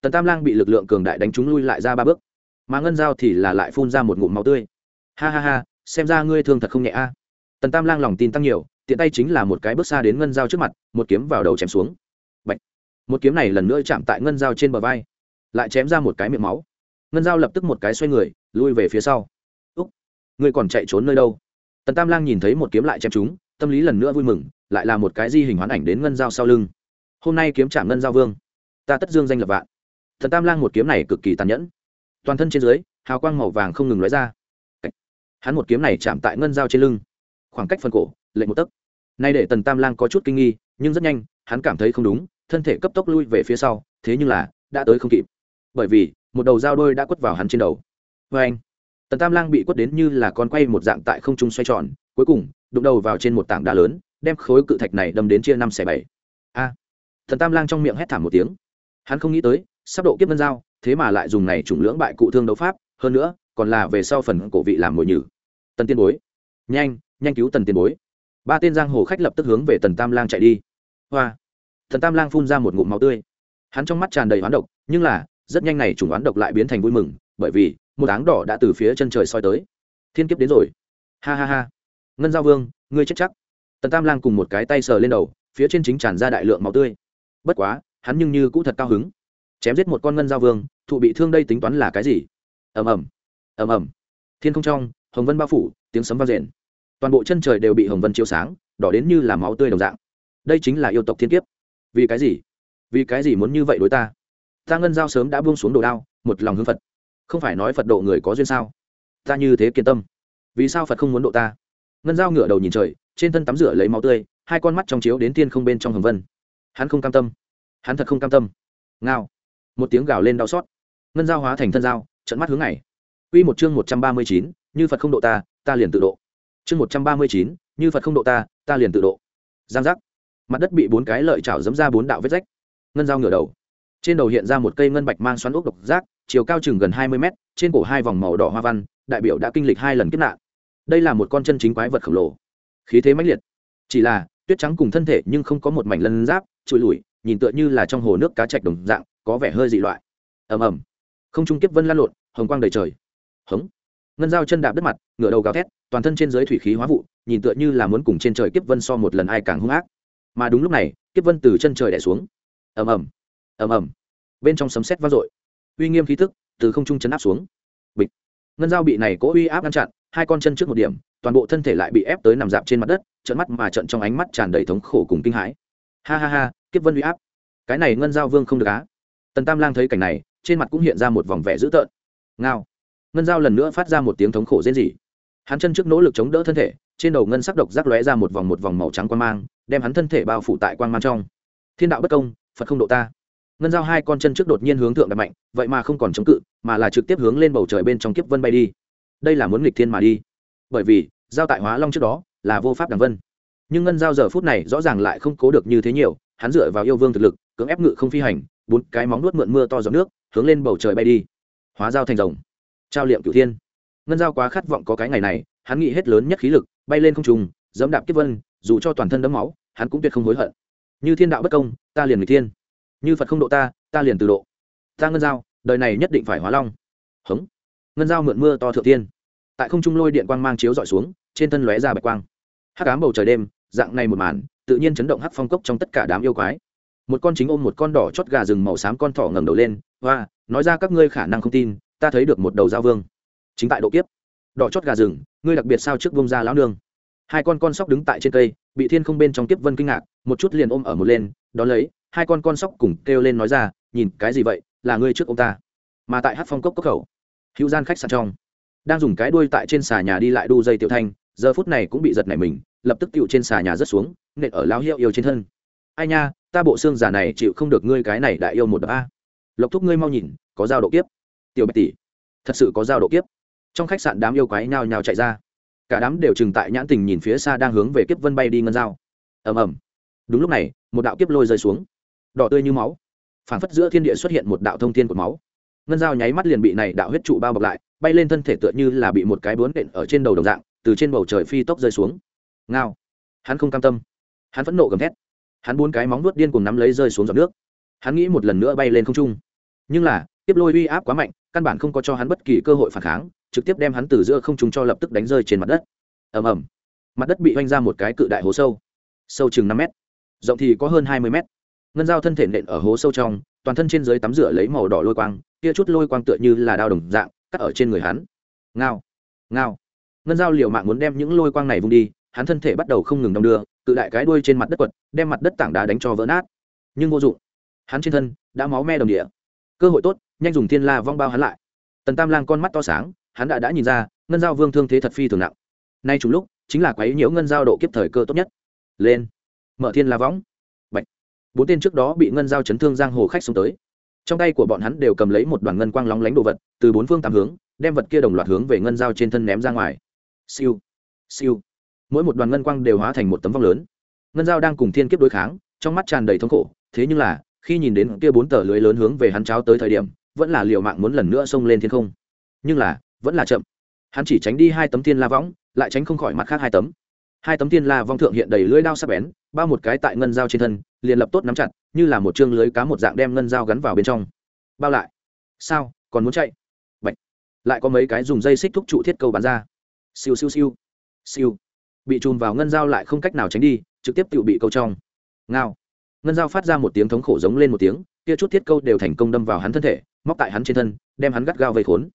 Tần tam lang bị lực lượng cường đại đánh trúng lui lại ra ba bước. Mà ngân giao thì là lại phun ra một ngụm máu tươi. Ha ha ha, xem ra ngươi thương thật không nhẹ a. Tần tam lang lòng tin tăng nhiều, tiện tay chính là một cái bước xa đến ngân dao trước mặt, một kiếm vào đầu chém xuống. Bạch. một kiếm này lần nữa chạm tại ngân dao trên bờ vai, lại chém ra một cái miệng máu. Ngân dao lập tức một cái xoay người, lui về phía sau. Úc. Ngươi còn chạy trốn nơi đâu? Tần tam lang nhìn thấy một kiếm lại chém chúng, tâm lý lần nữa vui mừng, lại là một cái di hình hoán ảnh đến ngân dao sau lưng. Hôm nay kiếm trả ngân giao vương. Ta tất dương danh lập vạn. Thần tam lang một kiếm này cực kỳ tàn nhẫn. Toàn thân trên dưới, hào quang màu vàng không ngừng lóe ra. Hắn một kiếm này chạm tại ngân dao trên lưng. Khoảng cách phần cổ lệnh một tấc. Nay để tần tam lang có chút kinh nghi, nhưng rất nhanh, hắn cảm thấy không đúng, thân thể cấp tốc lui về phía sau, thế nhưng là, đã tới không kịp. Bởi vì, một đầu dao đôi đã quất vào hắn trên đầu. Vê anh tần tam lang bị quất đến như là con quay một dạng tại không trung xoay tròn, cuối cùng, đụng đầu vào trên một tảng đá lớn, đem khối cự thạch này đâm đến chia năm xẻ bảy. A! Thần tam lang trong miệng hét thảm một tiếng. Hắn không nghĩ tới, sắp độ kiếp vân dao thế mà lại dùng này chủng lưỡng bại cụ thương đấu pháp, hơn nữa, còn là về sau phần cổ vị làm mồi nhử. Tần tiên bối! Nhanh nhanh cứu tần tiên bối! Ba tên giang hồ khách lập tức hướng về tần tam lang chạy đi. Hoa! Thần tam lang phun ra một ngụm máu tươi. Hắn trong mắt tràn đầy hoán độc, nhưng là, rất nhanh này chủng oán độc lại biến thành vui mừng, bởi vì một áng đỏ đã từ phía chân trời soi tới. Thiên kiếp đến rồi. Ha ha ha. Ngân giao vương, ngươi chết chắc. Tần tam lang cùng một cái tay sờ lên đầu, phía trên chính tràn ra đại lượng máu tươi. Bất quá, hắn nhưng như cũ thật cao hứng. Chém giết một con ngân giao vương, thụ bị thương đây tính toán là cái gì? Ầm ầm. Ầm ầm. Thiên không trong, hồng vân bao phủ, tiếng sấm vang rền. Toàn bộ chân trời đều bị hồng vân chiếu sáng, đỏ đến như là máu tươi đồng dạng. Đây chính là yêu tộc thiên kiếp. Vì cái gì? Vì cái gì muốn như vậy đối ta? Ta ngân giao sớm đã buông xuống đồ đao, một lòng hưng phật không phải nói phật độ người có duyên sao ta như thế kiên tâm vì sao phật không muốn độ ta ngân giao ngửa đầu nhìn trời trên thân tắm rửa lấy máu tươi hai con mắt trong chiếu đến tiên không bên trong hồng vân hắn không cam tâm hắn thật không cam tâm ngao một tiếng gào lên đau xót ngân giao hóa thành thân giao trận mắt hướng này Quy một chương một trăm ba mươi chín, như Phật không độ ta, ta liền tự độ. Chương một trăm ba mươi chín, như Phật không độ ta, ta liền tự độ. Giang giác. Mặt đất bị bốn cái lợi chảo giẫm ra bốn đạo vết rách. Ngân giao ngửa đầu. Trên đầu hiện ra một cây ngân bạch mang xoắn ốc độc giác, chiều cao chừng gần hai mươi mét, trên cổ hai vòng màu đỏ hoa văn, đại biểu đã kinh lịch hai lần kiếp nạn. Đây là một con chân chính quái vật khổng lồ. Khí thế mãnh liệt. Chỉ là, tuyết trắng cùng thân thể nhưng không có một mảnh lân giáp, trụi lủi, nhìn tựa như là trong hồ nước cá chạch đồng dạng, có vẻ hơi dị loại. Ầm ầm. Không trung kiếp vân lan lộn, hồng quang đầy trời hống ngân dao chân đạp đất mặt ngửa đầu gào thét toàn thân trên dưới thủy khí hóa vụ nhìn tựa như là muốn cùng trên trời kiếp vân so một lần ai càng hung ác mà đúng lúc này kiếp vân từ chân trời đẻ xuống ầm ầm ầm ầm. Bên trong sấm sét vang dội. Uy nghiêm khí tức từ không trung chấn áp xuống. Bịch. Ngân dao bị này cố uy áp ngăn chặn, hai con chân trước một điểm, toàn bộ thân thể lại bị ép tới nằm dạp trên mặt đất trận mắt mà trận trong ánh mắt tràn đầy thống khổ cùng kinh hãi. Ha ha ha, kiếp vân uy áp. Cái này ngân dao vương không được á. Tần tam lang thấy cảnh này, trên mặt cũng hiện ra một vòng vẻ dữ tợn. Ngao. Ngân dao lần nữa phát ra một tiếng thống khổ rên rỉ. Hắn chân trước nỗ lực chống đỡ thân thể, trên đầu ngân sắc độc rác lóe ra một vòng một vòng màu trắng quan mang, đem hắn thân thể bao phủ tại quan mang trong. Thiên đạo bất công, phật không độ ta ngân dao hai con chân trước đột nhiên hướng thượng đặt mạnh, vậy mà không còn chống cự, mà là trực tiếp hướng lên bầu trời bên trong kiếp vân bay đi. Đây là muốn nghịch thiên mà đi. Bởi vì, giao tại hóa long trước đó là vô pháp đằng vân. Nhưng ngân giao giờ phút này rõ ràng lại không cố được như thế nhiều, hắn dựa vào yêu vương thực lực, cưỡng ép ngự không phi hành, bốn cái móng nuốt mượn mưa to giọt nước, hướng lên bầu trời bay đi. Hóa giao thành rồng. Trao liệm cửu thiên. Ngân giao quá khát vọng có cái ngày này, hắn nghĩ hết lớn nhất khí lực, bay lên không trùng dẫm đạp kiếp vân, dù cho toàn thân đấm máu, hắn cũng tuyệt không hối hận. Như thiên đạo bất công, ta liền người thiên như phật không độ ta ta liền từ độ ta ngân giao đời này nhất định phải hóa long hống ngân giao mượn mưa to thượng tiên. tại không trung lôi điện quang mang chiếu dọi xuống trên thân lóe ra bạch quang hắc ám bầu trời đêm dạng này một màn tự nhiên chấn động hắc phong cốc trong tất cả đám yêu quái một con chính ôm một con đỏ chót gà rừng màu xám con thỏ ngẩng đầu lên và nói ra các ngươi khả năng không tin ta thấy được một đầu giao vương chính tại độ kiếp đỏ chót gà rừng ngươi đặc biệt sao trước vông ra lão nương hai con con sóc đứng tại trên cây bị thiên không bên trong kiếp vân kinh ngạc một chút liền ôm ở một lên đ ó lấy hai con con sóc cùng kêu lên nói ra, nhìn cái gì vậy? Là ngươi trước ông ta. Mà tại hát phong cốc cốc khẩu, hữu gian khách sạn trong, đang dùng cái đuôi tại trên xà nhà đi lại đu dây tiểu thanh, giờ phút này cũng bị giật nảy mình, lập tức tựu trên xà nhà rớt xuống, nện ở lao hiệu yêu trên thân. Ai nha, ta bộ xương giả này chịu không được ngươi cái này đại yêu một đập a. Lộc thúc ngươi mau nhìn, có dao độ kiếp. Tiểu bạch tỷ, thật sự có dao độ kiếp. Trong khách sạn đám yêu quái nhào nhào chạy ra. Cả đám đều trừng tại nhãn tình nhìn phía xa đang hướng về kiếp vân bay đi ngân dao ầm ầm. Đúng lúc này, một đạo kiếp lôi rơi xuống đỏ tươi như máu. Phảng phất giữa thiên địa xuất hiện một đạo thông thiên của máu. Ngân dao nháy mắt liền bị này đạo huyết trụ bao bọc lại, bay lên thân thể tựa như là bị một cái bướn đện ở trên đầu đồng dạng, từ trên bầu trời phi tốc rơi xuống. Ngao. Hắn không cam tâm. Hắn phẫn nộ gầm thét. Hắn bốn cái móng nuốt điên cùng nắm lấy rơi xuống giọt nước. Hắn nghĩ một lần nữa bay lên không trung. Nhưng là, tiếp lôi uy áp quá mạnh, căn bản không có cho hắn bất kỳ cơ hội phản kháng, trực tiếp đem hắn từ giữa không trung cho lập tức đánh rơi trên mặt đất. Ầm ầm. Mặt đất bị oanh ra một cái cự đại hố sâu. Sâu chừng năm mét. Rộng thì có hơn hai mươi mét ngân dao thân thể nện ở hố sâu trong, toàn thân trên dưới tắm rửa lấy màu đỏ lôi quang, kia chút lôi quang tựa như là đao đồng dạng, cắt ở trên người hắn. Ngao ngao. Ngân dao liều mạng muốn đem những lôi quang này vung đi, hắn thân thể bắt đầu không ngừng đong đưa, cự đại cái đuôi trên mặt đất quật, đem mặt đất tảng đá đánh cho vỡ nát. Nhưng vô dụng. Hắn trên thân đã máu me đồng địa. Cơ hội tốt, nhanh dùng thiên la vong bao hắn lại. Tần tam lang con mắt to sáng, hắn đã đã nhìn ra, ngân giao vương thương thế thật phi thường nặng. Nay chủ lúc, chính là quấy nhiễu ngân giao độ kiếp thời cơ tốt nhất. Lên, mở thiên la võng bốn tên trước đó bị ngân giao chấn thương giang hồ khách xuống tới. Trong tay của bọn hắn đều cầm lấy một đoàn ngân quang lóng lánh đồ vật, từ bốn phương tám hướng, đem vật kia đồng loạt hướng về ngân giao trên thân ném ra ngoài. Siêu siêu. Mỗi một đoàn ngân quang đều hóa thành một tấm vong lớn. Ngân giao đang cùng thiên kiếp đối kháng, trong mắt tràn đầy thống khổ, thế nhưng là, khi nhìn đến kia bốn tờ lưới lớn hướng về hắn cháo tới thời điểm, vẫn là liều mạng muốn lần nữa xông lên thiên không. Nhưng là, vẫn là chậm. Hắn chỉ tránh đi hai tấm thiên la võng, lại tránh không khỏi mặt khác hai tấm hai tấm thiên la vong thượng hiện đầy lưỡi đao sắc bén, bao một cái tại ngân dao trên thân, liền lập tốt nắm chặt, như là một chương lưới cá một dạng đem ngân dao gắn vào bên trong. Bao lại. Sao? Còn muốn chạy? Bạch. lại có mấy cái dùng dây xích thúc trụ thiết câu bắn ra. Siêu siêu siêu. Siêu. Bị chùm vào ngân dao lại không cách nào tránh đi, trực tiếp tự bị câu trong. Ngao. Ngân dao phát ra một tiếng thống khổ giống lên một tiếng, kia chút thiết câu đều thành công đâm vào hắn thân thể, móc tại hắn trên thân, đem hắn gắt gao vây khốn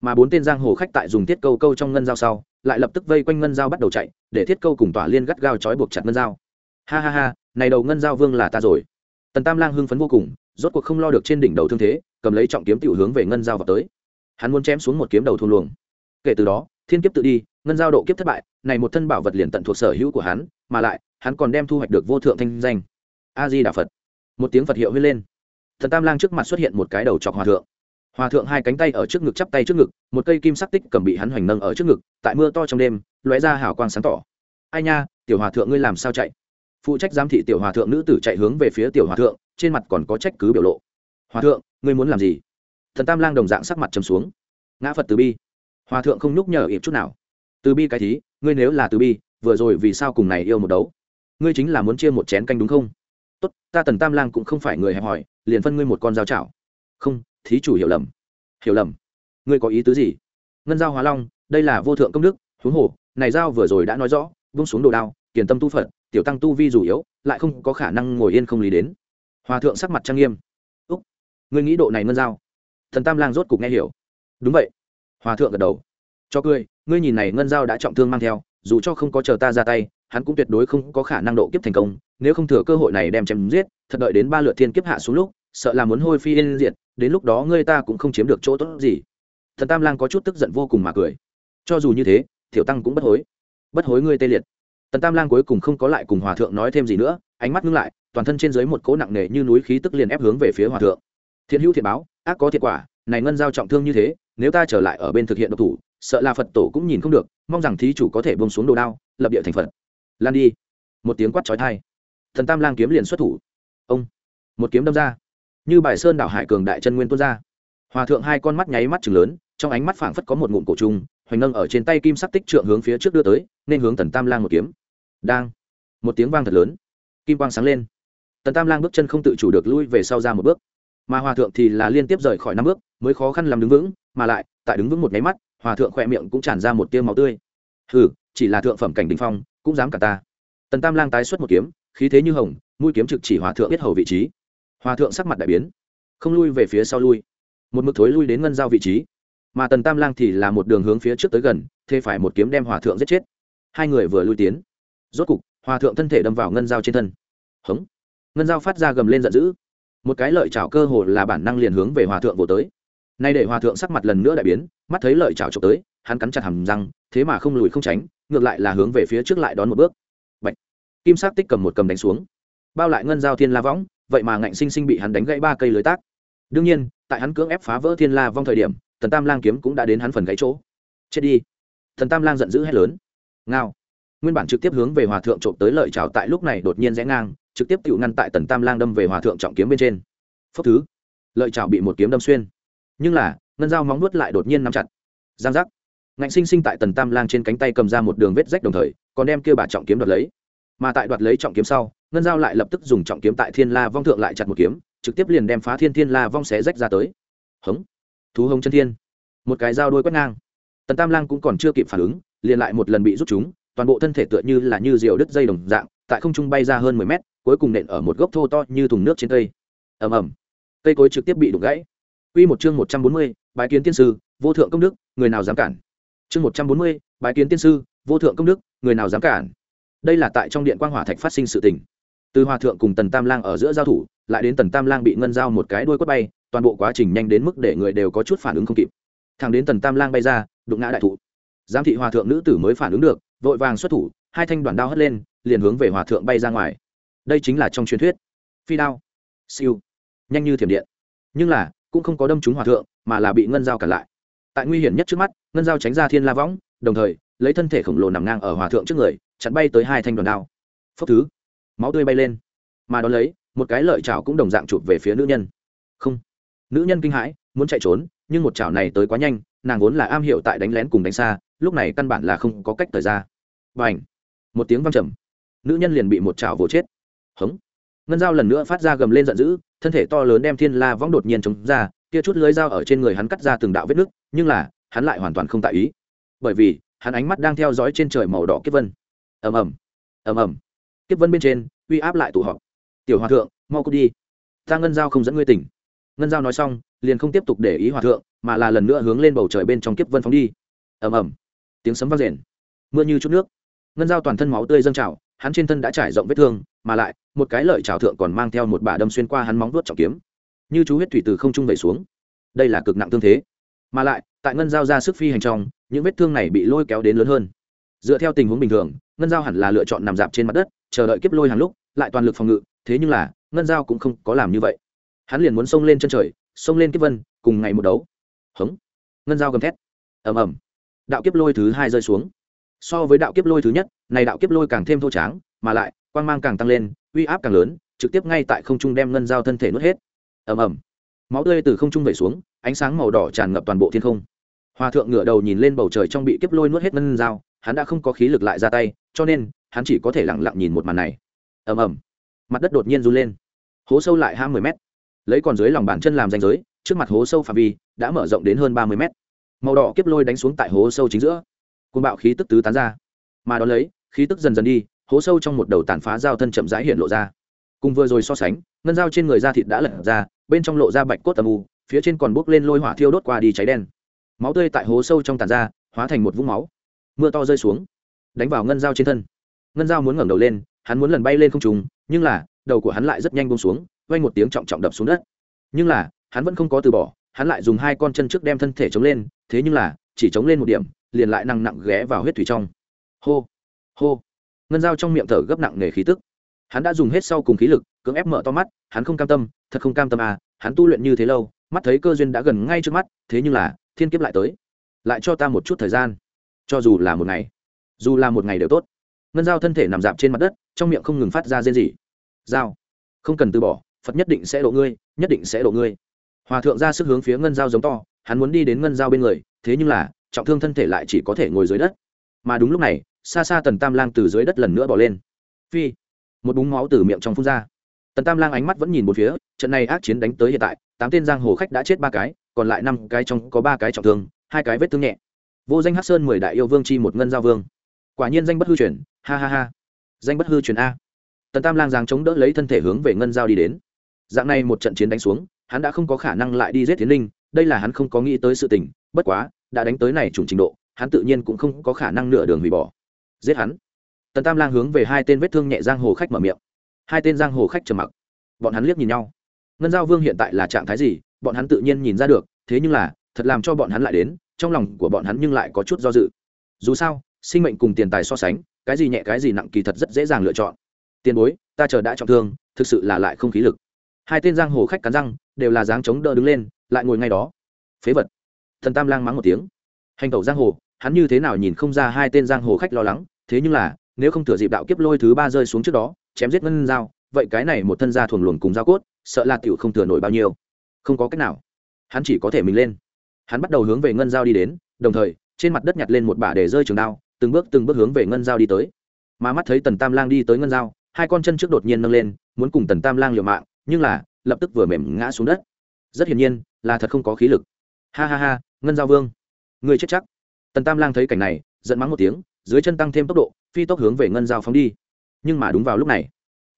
mà bốn tên giang hồ khách tại dùng thiết câu câu trong ngân dao sau, lại lập tức vây quanh ngân dao bắt đầu chạy, để thiết câu cùng tỏa liên gắt gao trói buộc chặt ngân dao ha ha ha, này đầu ngân dao vương là ta rồi. Tần tam lang hưng phấn vô cùng, rốt cuộc không lo được trên đỉnh đầu thương thế, cầm lấy trọng kiếm tiểu hướng về ngân dao vào tới. Hắn muốn chém xuống một kiếm đầu thu luồng. Kể từ đó, thiên kiếp tự đi, ngân giao độ kiếp thất bại, này một thân bảo vật liền tận thuộc sở hữu của hắn, mà lại, hắn còn đem thu hoạch được vô thượng thanh danh. A di đà phật. Một tiếng phật hiệu huyên lên. Thần tam lang trước mặt xuất hiện một cái đầu chọc hòa thượng hòa thượng hai cánh tay ở trước ngực chắp tay trước ngực, một cây kim sắc tích cầm bị hắn hoành nâng ở trước ngực, tại mưa to trong đêm, lóe ra hào quang sáng tỏ. Ai nha, tiểu hòa thượng ngươi làm sao chạy? Phụ trách giám thị tiểu hòa thượng nữ tử chạy hướng về phía tiểu hòa thượng, trên mặt còn có trách cứ biểu lộ. Hòa thượng, ngươi muốn làm gì? Thần tam lang đồng dạng sắc mặt trầm xuống. Ngã phật từ bi. Hòa thượng không nhúc nhở ịp chút nào. Từ bi cái thí, ngươi nếu là từ bi, vừa rồi vì sao cùng này yêu một đấu? Ngươi chính là muốn chia một chén canh đúng không? Tốt, ta tần tam lang cũng không phải người hẹp hòi, liền phân ngươi một con dao chảo. Không thí chủ hiểu lầm. Hiểu lầm? Ngươi có ý tứ gì? Ngân giao hóa long, đây là vô thượng công đức, huống hồ, này giao vừa rồi đã nói rõ, vung xuống đồ đao, kiền tâm tu phật, tiểu tăng tu vi dù yếu, lại không có khả năng ngồi yên không lý đến. Hòa thượng sắc mặt trang nghiêm. Úc, ngươi nghĩ độ này ngân giao? Thần tam lang rốt cục nghe hiểu. Đúng vậy. Hòa thượng gật đầu. Cho cười, ngươi nhìn này ngân giao đã trọng thương mang theo, dù cho không có chờ ta ra tay, hắn cũng tuyệt đối không có khả năng độ kiếp thành công, nếu không thừa cơ hội này đem chém giết, thật đợi đến ba lượt thiên kiếp hạ xuống lúc, sợ là muốn hôi phi yên diệt đến lúc đó ngươi ta cũng không chiếm được chỗ tốt gì. Thần tam lang có chút tức giận vô cùng mà cười. Cho dù như thế, thiểu tăng cũng bất hối. Bất hối ngươi tê liệt. Tần tam lang cuối cùng không có lại cùng hòa thượng nói thêm gì nữa, ánh mắt ngưng lại, toàn thân trên dưới một cỗ nặng nề như núi khí tức liền ép hướng về phía hòa thượng. Thiện hữu thiện báo, ác có thiện quả, này ngân giao trọng thương như thế, nếu ta trở lại ở bên thực hiện độc thủ, sợ là phật tổ cũng nhìn không được, mong rằng thí chủ có thể bông xuống đồ đao, lập địa thành phật. Lan đi. Một tiếng quát trói thai thần tam lang kiếm liền xuất thủ. Ông. Một kiếm đâm ra như bài sơn đảo hải cường đại chân nguyên tuôn ra. Hòa thượng hai con mắt nháy mắt chừng lớn, trong ánh mắt phảng phất có một ngụm cổ trùng, hoành nâng ở trên tay kim sắc tích trượng hướng phía trước đưa tới, nên hướng tần tam lang một kiếm. Đang. Một tiếng vang thật lớn. Kim quang sáng lên. Tần tam lang bước chân không tự chủ được lui về sau ra một bước. Mà hòa thượng thì là liên tiếp rời khỏi năm bước, mới khó khăn làm đứng vững, mà lại, tại đứng vững một nháy mắt, hòa thượng khỏe miệng cũng tràn ra một tiêu máu tươi. Hừ, chỉ là thượng phẩm cảnh đình phong, cũng dám cả ta. Tần tam lang tái xuất một kiếm, khí thế như hồng, mũi kiếm trực chỉ hòa thượng biết hầu vị trí hòa thượng sắc mặt đại biến, không lui về phía sau lui, một mực thối lui đến ngân giao vị trí. Mà tần tam lang thì là một đường hướng phía trước tới gần, thế phải một kiếm đem hòa thượng giết chết. Hai người vừa lui tiến, rốt cục, hòa thượng thân thể đâm vào ngân dao trên thân. Hống! Ngân dao phát ra gầm lên giận dữ. Một cái lợi chảo cơ hồ là bản năng liền hướng về hòa thượng vỗ tới. Nay để hòa thượng sắc mặt lần nữa đại biến, mắt thấy lợi chảo trộm tới, hắn cắn chặt hầm răng, thế mà không lùi không tránh, ngược lại là hướng về phía trước lại đón một bước. Bạch. kim sắc tích cầm một cầm đánh xuống. Bao lại ngân giao thiên la võng vậy mà ngạnh sinh sinh bị hắn đánh gãy ba cây lưới tác. Đương nhiên, tại hắn cưỡng ép phá vỡ thiên la vong thời điểm thần tam lang kiếm cũng đã đến hắn phần gãy chỗ. Chết đi. Thần tam lang giận dữ hét lớn. Ngao. Nguyên bản trực tiếp hướng về hòa thượng trộm tới lợi trào tại lúc này đột nhiên rẽ ngang, trực tiếp tự ngăn tại tần tam lang đâm về hòa thượng trọng kiếm bên trên. Phốc thứ. Lợi trào bị một kiếm đâm xuyên. Nhưng là, ngân dao móng nuốt lại đột nhiên nắm chặt. Giang giác. Ngạnh sinh sinh tại tần tam lang trên cánh tay cầm ra một đường vết rách đồng thời, còn đem kêu bà trọng kiếm đoạt lấy. Mà tại đoạt lấy trọng kiếm sau ngân Giao lại lập tức dùng trọng kiếm tại thiên la vong thượng lại chặt một kiếm trực tiếp liền đem phá thiên thiên la vong xé rách ra tới. Hống. Thú hống chân thiên. Một cái dao đôi quét ngang. Tần tam lang cũng còn chưa kịp phản ứng liền lại một lần bị rút chúng toàn bộ thân thể tựa như là như diều đứt dây đồng dạng tại không trung bay ra hơn mười mét cuối cùng nện ở một gốc thô to như thùng nước trên cây. Ầm ầm. Cây cối trực tiếp bị đục gãy. Quy một chương 140, bái kiến tiên sư, vô thượng công đức, người nào dám cản. Chương 140, bái kiến tiên sư, vô thượng công đức, người nào dám cản. Đây là tại trong điện quang hỏa thạch phát sinh sự tình. Từ hòa thượng cùng Tần Tam Lang ở giữa giao thủ, lại đến Tần Tam Lang bị ngân dao một cái đuôi quất bay, toàn bộ quá trình nhanh đến mức để người đều có chút phản ứng không kịp. thằng đến Tần Tam Lang bay ra, đụng ngã đại thụ. Giám thị hòa thượng nữ tử mới phản ứng được, vội vàng xuất thủ, hai thanh đoạn đao hất lên, liền hướng về hòa thượng bay ra ngoài. Đây chính là trong truyền thuyết. Phi đao. Siêu. Nhanh như thiểm điện. Nhưng là, cũng không có đâm trúng hòa thượng mà là bị ngân dao cản lại tại nguy hiểm nhất trước mắt ngân dao tránh ra thiên la võng đồng thời lấy thân thể khổng lồ nằm ngang ở hòa thượng trước người chặn bay tới hai thanh đoàn đao phốc thứ máu tươi bay lên. Mà đón lấy, một cái lợi chảo cũng đồng dạng chụp về phía nữ nhân. Không. Nữ nhân kinh hãi, muốn chạy trốn, nhưng một chảo này tới quá nhanh, nàng vốn là am hiểu tại đánh lén cùng đánh xa, lúc này căn bản là không có cách thời ra. Và ảnh một tiếng văng trầm. Nữ nhân liền bị một chảo vỗ chết. Hống. Ngân dao lần nữa phát ra gầm lên giận dữ, thân thể to lớn đem thiên la võng đột nhiên chống ra, kia chút lưới dao ở trên người hắn cắt ra từng đạo vết nứt, nhưng là, hắn lại hoàn toàn không tại ý. Bởi vì, hắn ánh mắt đang theo dõi trên trời màu đỏ kiếp vân. Ầm ầm. Ầm ầm kiếp vân bên trên, uy áp lại tụ họp. Tiểu hòa thượng, mau cút đi. Ta ngân giao không dẫn ngươi tỉnh. Ngân giao nói xong, liền không tiếp tục để ý hòa thượng, mà là lần nữa hướng lên bầu trời bên trong kiếp vân phóng đi. Ầm ầm. Tiếng sấm vang rền. Mưa như chút nước. Ngân giao toàn thân máu tươi dâng trào, hắn trên thân đã trải rộng vết thương, mà lại, một cái lợi trào thượng còn mang theo một bả đâm xuyên qua hắn móng vuốt trọng kiếm. Như chú huyết thủy từ không trung vẩy xuống. Đây là cực nặng tương thế. Mà lại, tại ngân giao ra sức phi hành trong, những vết thương này bị lôi kéo đến lớn hơn. Dựa theo tình huống bình thường, ngân giao hẳn là lựa chọn nằm dạp trên mặt đất chờ đợi kiếp lôi hàng lúc, lại toàn lực phòng ngự, thế nhưng là, ngân giao cũng không có làm như vậy. Hắn liền muốn xông lên chân trời, xông lên kiếp vân, cùng ngày một đấu. Hống. Ngân giao gầm thét. Ầm ầm. Đạo kiếp lôi thứ hai rơi xuống. So với đạo kiếp lôi thứ nhất, này đạo kiếp lôi càng thêm thô tráng, mà lại, quang mang càng tăng lên, uy áp càng lớn, trực tiếp ngay tại không trung đem ngân giao thân thể nuốt hết. Ầm ầm. Máu tươi từ không trung vẩy xuống, ánh sáng màu đỏ tràn ngập toàn bộ thiên không. Hòa thượng ngửa đầu nhìn lên bầu trời trong bị kiếp lôi nuốt hết ngân dao hắn đã không có khí lực lại ra tay, cho nên hắn chỉ có thể lẳng lặng nhìn một màn này. Ầm ầm. Mặt đất đột nhiên run lên. Hố sâu lại hai mươi mét. Lấy còn dưới lòng bàn chân làm danh giới, trước mặt hố sâu phạm vi đã mở rộng đến hơn ba mươi mét. Màu đỏ kiếp lôi đánh xuống tại hố sâu chính giữa. Côn bạo khí tức tứ tán ra. Mà đ ó lấy, khí tức dần dần đi, hố sâu trong một đầu tàn phá giao thân chậm rãi hiện lộ ra. Cùng vừa rồi so sánh, ngân dao trên người da thịt đã lật ra, bên trong lộ ra bạch cốt tầm u, phía trên còn bốc lên lôi hỏa thiêu đốt qua đi cháy đen. Máu tươi tại hố sâu trong tàn ra, hóa thành một vũng máu. Mưa to rơi xuống, đánh vào ngân dao trên thân ngân dao muốn ngẩng đầu lên, hắn muốn lần bay lên không trùng nhưng là, đầu của hắn lại rất nhanh bông xuống vay một tiếng trọng trọng đập xuống đất. Nhưng là, hắn vẫn không có từ bỏ, hắn lại dùng hai con chân trước đem thân thể chống lên, thế nhưng là, chỉ chống lên một điểm, liền lại nặng nặng ghé vào huyết thủy trong. Hô hô. Ngân dao trong miệng thở gấp nặng nề khí tức. Hắn đã dùng hết sau cùng khí lực, cưỡng ép mở to mắt, hắn không cam tâm, thật không cam tâm à hắn tu luyện như thế lâu, mắt thấy cơ duyên đã gần ngay trước mắt, thế nhưng là, thiên kiếp lại tới. Lại cho ta một chút thời gian. Cho dù là một ngày. Dù là một ngày đều tốt ngân dao thân thể nằm dạp trên mặt đất, trong miệng không ngừng phát ra rên rỉ. Dao không cần từ bỏ, phật nhất định sẽ độ ngươi, nhất định sẽ độ ngươi. Hòa thượng ra sức hướng phía ngân dao giống to, hắn muốn đi đến ngân dao bên người, thế nhưng là, trọng thương thân thể lại chỉ có thể ngồi dưới đất. Mà đúng lúc này, xa xa tần tam lang từ dưới đất lần nữa bỏ lên. Phi. Một búng máu từ miệng trong phun ra. Tần tam lang ánh mắt vẫn nhìn một phía, trận này ác chiến đánh tới hiện tại, tám tên giang hồ khách đã chết ba cái, còn lại năm cái trong có ba cái trọng thương, hai cái vết thương nhẹ. Vô danh hắc sơn mười đại yêu vương chi một ngân giao vương quả nhiên danh bất hư truyền, ha ha ha. Danh bất hư truyền a. Tần tam lang giáng chống đỡ lấy thân thể hướng về ngân giao đi đến. Dạng này một trận chiến đánh xuống, hắn đã không có khả năng lại đi giết tiến linh, đây là hắn không có nghĩ tới sự tình, bất quá, đã đánh tới này trùng trình độ, hắn tự nhiên cũng không có khả năng nửa đường hủy bỏ. Giết hắn. Tần tam lang hướng về hai tên vết thương nhẹ giang hồ khách mở miệng. Hai tên giang hồ khách trầm mặc. Bọn hắn liếc nhìn nhau. Ngân giao vương hiện tại là trạng thái gì, bọn hắn tự nhiên nhìn ra được, thế nhưng là, thật làm cho bọn hắn lại đến, trong lòng của bọn hắn nhưng lại có chút do dự. Dù sao sinh mệnh cùng tiền tài so sánh, cái gì nhẹ cái gì nặng kỳ thật rất dễ dàng lựa chọn. Tiền bối, ta chờ đã trọng thương, thực sự là lại không khí lực. Hai tên giang hồ khách cắn răng, đều là dáng chống đỡ đứng lên, lại ngồi ngay đó. Phế vật. Thần tam lang mắng một tiếng. Hành tẩu giang hồ, hắn như thế nào nhìn không ra hai tên giang hồ khách lo lắng, thế nhưng là, nếu không thừa dịp đạo kiếp lôi thứ ba rơi xuống trước đó, chém giết ngân dao vậy cái này một thân gia thuần luồn cùng dao cốt, sợ là tiểu không thừa nổi bao nhiêu. Không có cách nào. Hắn chỉ có thể mình lên. Hắn bắt đầu hướng về ngân dao đi đến, đồng thời, trên mặt đất nhặt lên một bả để rơi trường đao từng bước từng bước hướng về ngân giao đi tới. Mà mắt thấy tần tam lang đi tới ngân giao, hai con chân trước đột nhiên nâng lên muốn cùng tần tam lang liều mạng nhưng là lập tức vừa mềm ngã xuống đất. Rất hiển nhiên là thật không có khí lực. Ha ha ha ngân giao vương người chết chắc. Tần tam lang thấy cảnh này giận mắng một tiếng dưới chân tăng thêm tốc độ phi tốc hướng về ngân giao phóng đi. Nhưng mà đúng vào lúc này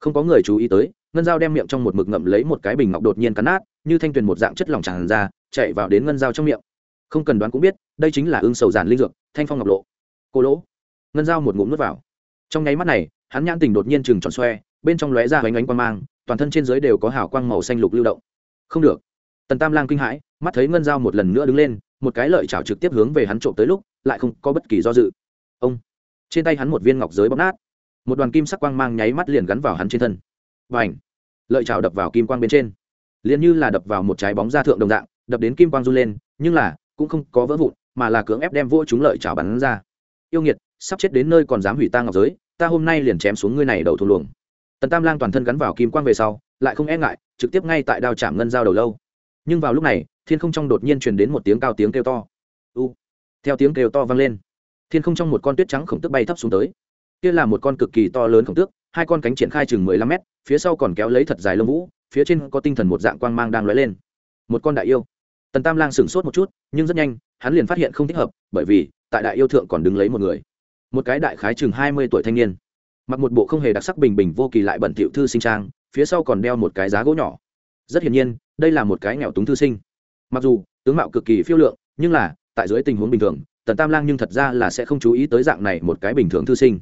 không có người chú ý tới ngân giao đem miệng trong một mực ngậm lấy một cái bình ngọc đột nhiên cắn nát như thanh tuyền một dạng chất lỏng tràn ra chạy vào đến ngân giao trong miệng. Không cần đoán cũng biết đây chính là ương sầu giản linh dược thanh phong ngọc lộ cô lỗ. Ngân giao một ngụm nuốt vào. Trong nháy mắt này, hắn nhãn tình đột nhiên chừng tròn xoe, bên trong lóe ra hoành ánh quang mang, toàn thân trên dưới đều có hào quang màu xanh lục lưu động. Không được. Tần tam lang kinh hãi, mắt thấy ngân giao một lần nữa đứng lên, một cái lợi chảo trực tiếp hướng về hắn trộm tới lúc, lại không có bất kỳ do dự. Ông. Trên tay hắn một viên ngọc giới bóp nát. Một đoàn kim sắc quang mang nháy mắt liền gắn vào hắn trên thân. Và ảnh lợi chảo đập vào kim quang bên trên. Liền như là đập vào một trái bóng da thượng đồng dạng, đập đến kim quang run lên, nhưng là, cũng không có vỡ vụn, mà là cưỡng ép đem vô chúng lợi chảo bắn ra yêu nghiệt, sắp chết đến nơi còn dám hủy ta ngọc giới, ta hôm nay liền chém xuống ngươi này đầu thù luồng. Tần tam lang toàn thân gắn vào kim quang về sau, lại không e ngại, trực tiếp ngay tại đao chạm ngân giao đầu lâu. Nhưng vào lúc này, thiên không trong đột nhiên truyền đến một tiếng cao tiếng kêu to. U, theo tiếng kêu to vang lên. Thiên không trong một con tuyết trắng khổng tức bay thấp xuống tới. Kia là một con cực kỳ to lớn khổng tước, hai con cánh triển khai chừng mười lăm mét, phía sau còn kéo lấy thật dài lông vũ, phía trên có tinh thần một dạng quang mang đang lóe lên. Một con đại yêu. Tần tam lang sửng sốt một chút, nhưng rất nhanh, hắn liền phát hiện không thích hợp, bởi vì tại đại yêu thượng còn đứng lấy một người. Một cái đại khái chừng hai mươi tuổi thanh niên. Mặc một bộ không hề đặc sắc bình bình vô kỳ lại bẩn thiệu thư sinh trang, phía sau còn đeo một cái giá gỗ nhỏ. Rất hiển nhiên, đây là một cái nghèo túng thư sinh. Mặc dù, tướng mạo cực kỳ phiêu lượng, nhưng là, tại dưới tình huống bình thường, tần tam lang nhưng thật ra là sẽ không chú ý tới dạng này một cái bình thường thư sinh.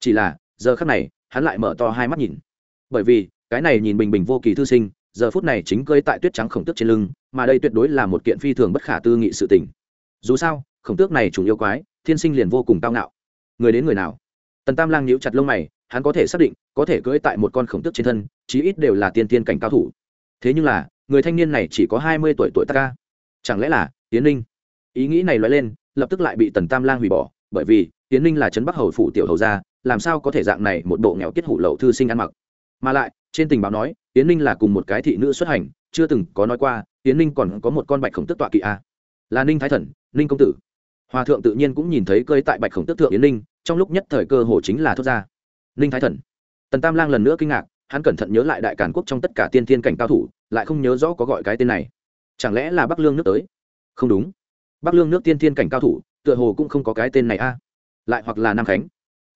Chỉ là, giờ khắc này, hắn lại mở to hai mắt nhìn. Bởi vì, cái này nhìn bình bình vô kỳ thư sinh, giờ phút này chính cơi tại tuyết trắng khổng tước trên lưng, mà đây tuyệt đối là một kiện phi thường bất khả tư nghị sự tình. Dù sao khổng tước này chủ yêu quái, thiên sinh liền vô cùng cao ngạo. Người đến người nào? Tần tam lang nhíu chặt lông mày, hắn có thể xác định, có thể cưỡi tại một con khổng tước trên thân, chí ít đều là tiên tiên cảnh cao thủ. Thế nhưng là, người thanh niên này chỉ có hai mươi tuổi tuổi ta ca chẳng lẽ là tiến ninh? Ý nghĩ này loại lên, lập tức lại bị tần tam lang hủy bỏ, bởi vì tiến ninh là trấn bắc hầu phủ tiểu hầu gia, làm sao có thể dạng này một bộ nghèo kết hủ lậu thư sinh ăn mặc? Mà lại, trên tình báo nói tiến ninh là cùng một cái thị nữ xuất hành, chưa từng có nói qua tiến ninh còn có một con bạch khổng tức tọa kỵ a. Là ninh thái thần, ninh công tử hòa thượng tự nhiên cũng nhìn thấy cơi tại bạch khổng tức thượng yến ninh trong lúc nhất thời cơ hồ chính là thốt ra. Linh thái thần. Tần tam lang lần nữa kinh ngạc, hắn cẩn thận nhớ lại đại cản quốc trong tất cả tiên thiên cảnh cao thủ, lại không nhớ rõ có gọi cái tên này. Chẳng lẽ là bắc lương nước tới? Không đúng. Bắc lương nước tiên thiên cảnh cao thủ, tựa hồ cũng không có cái tên này a. Lại hoặc là nam khánh.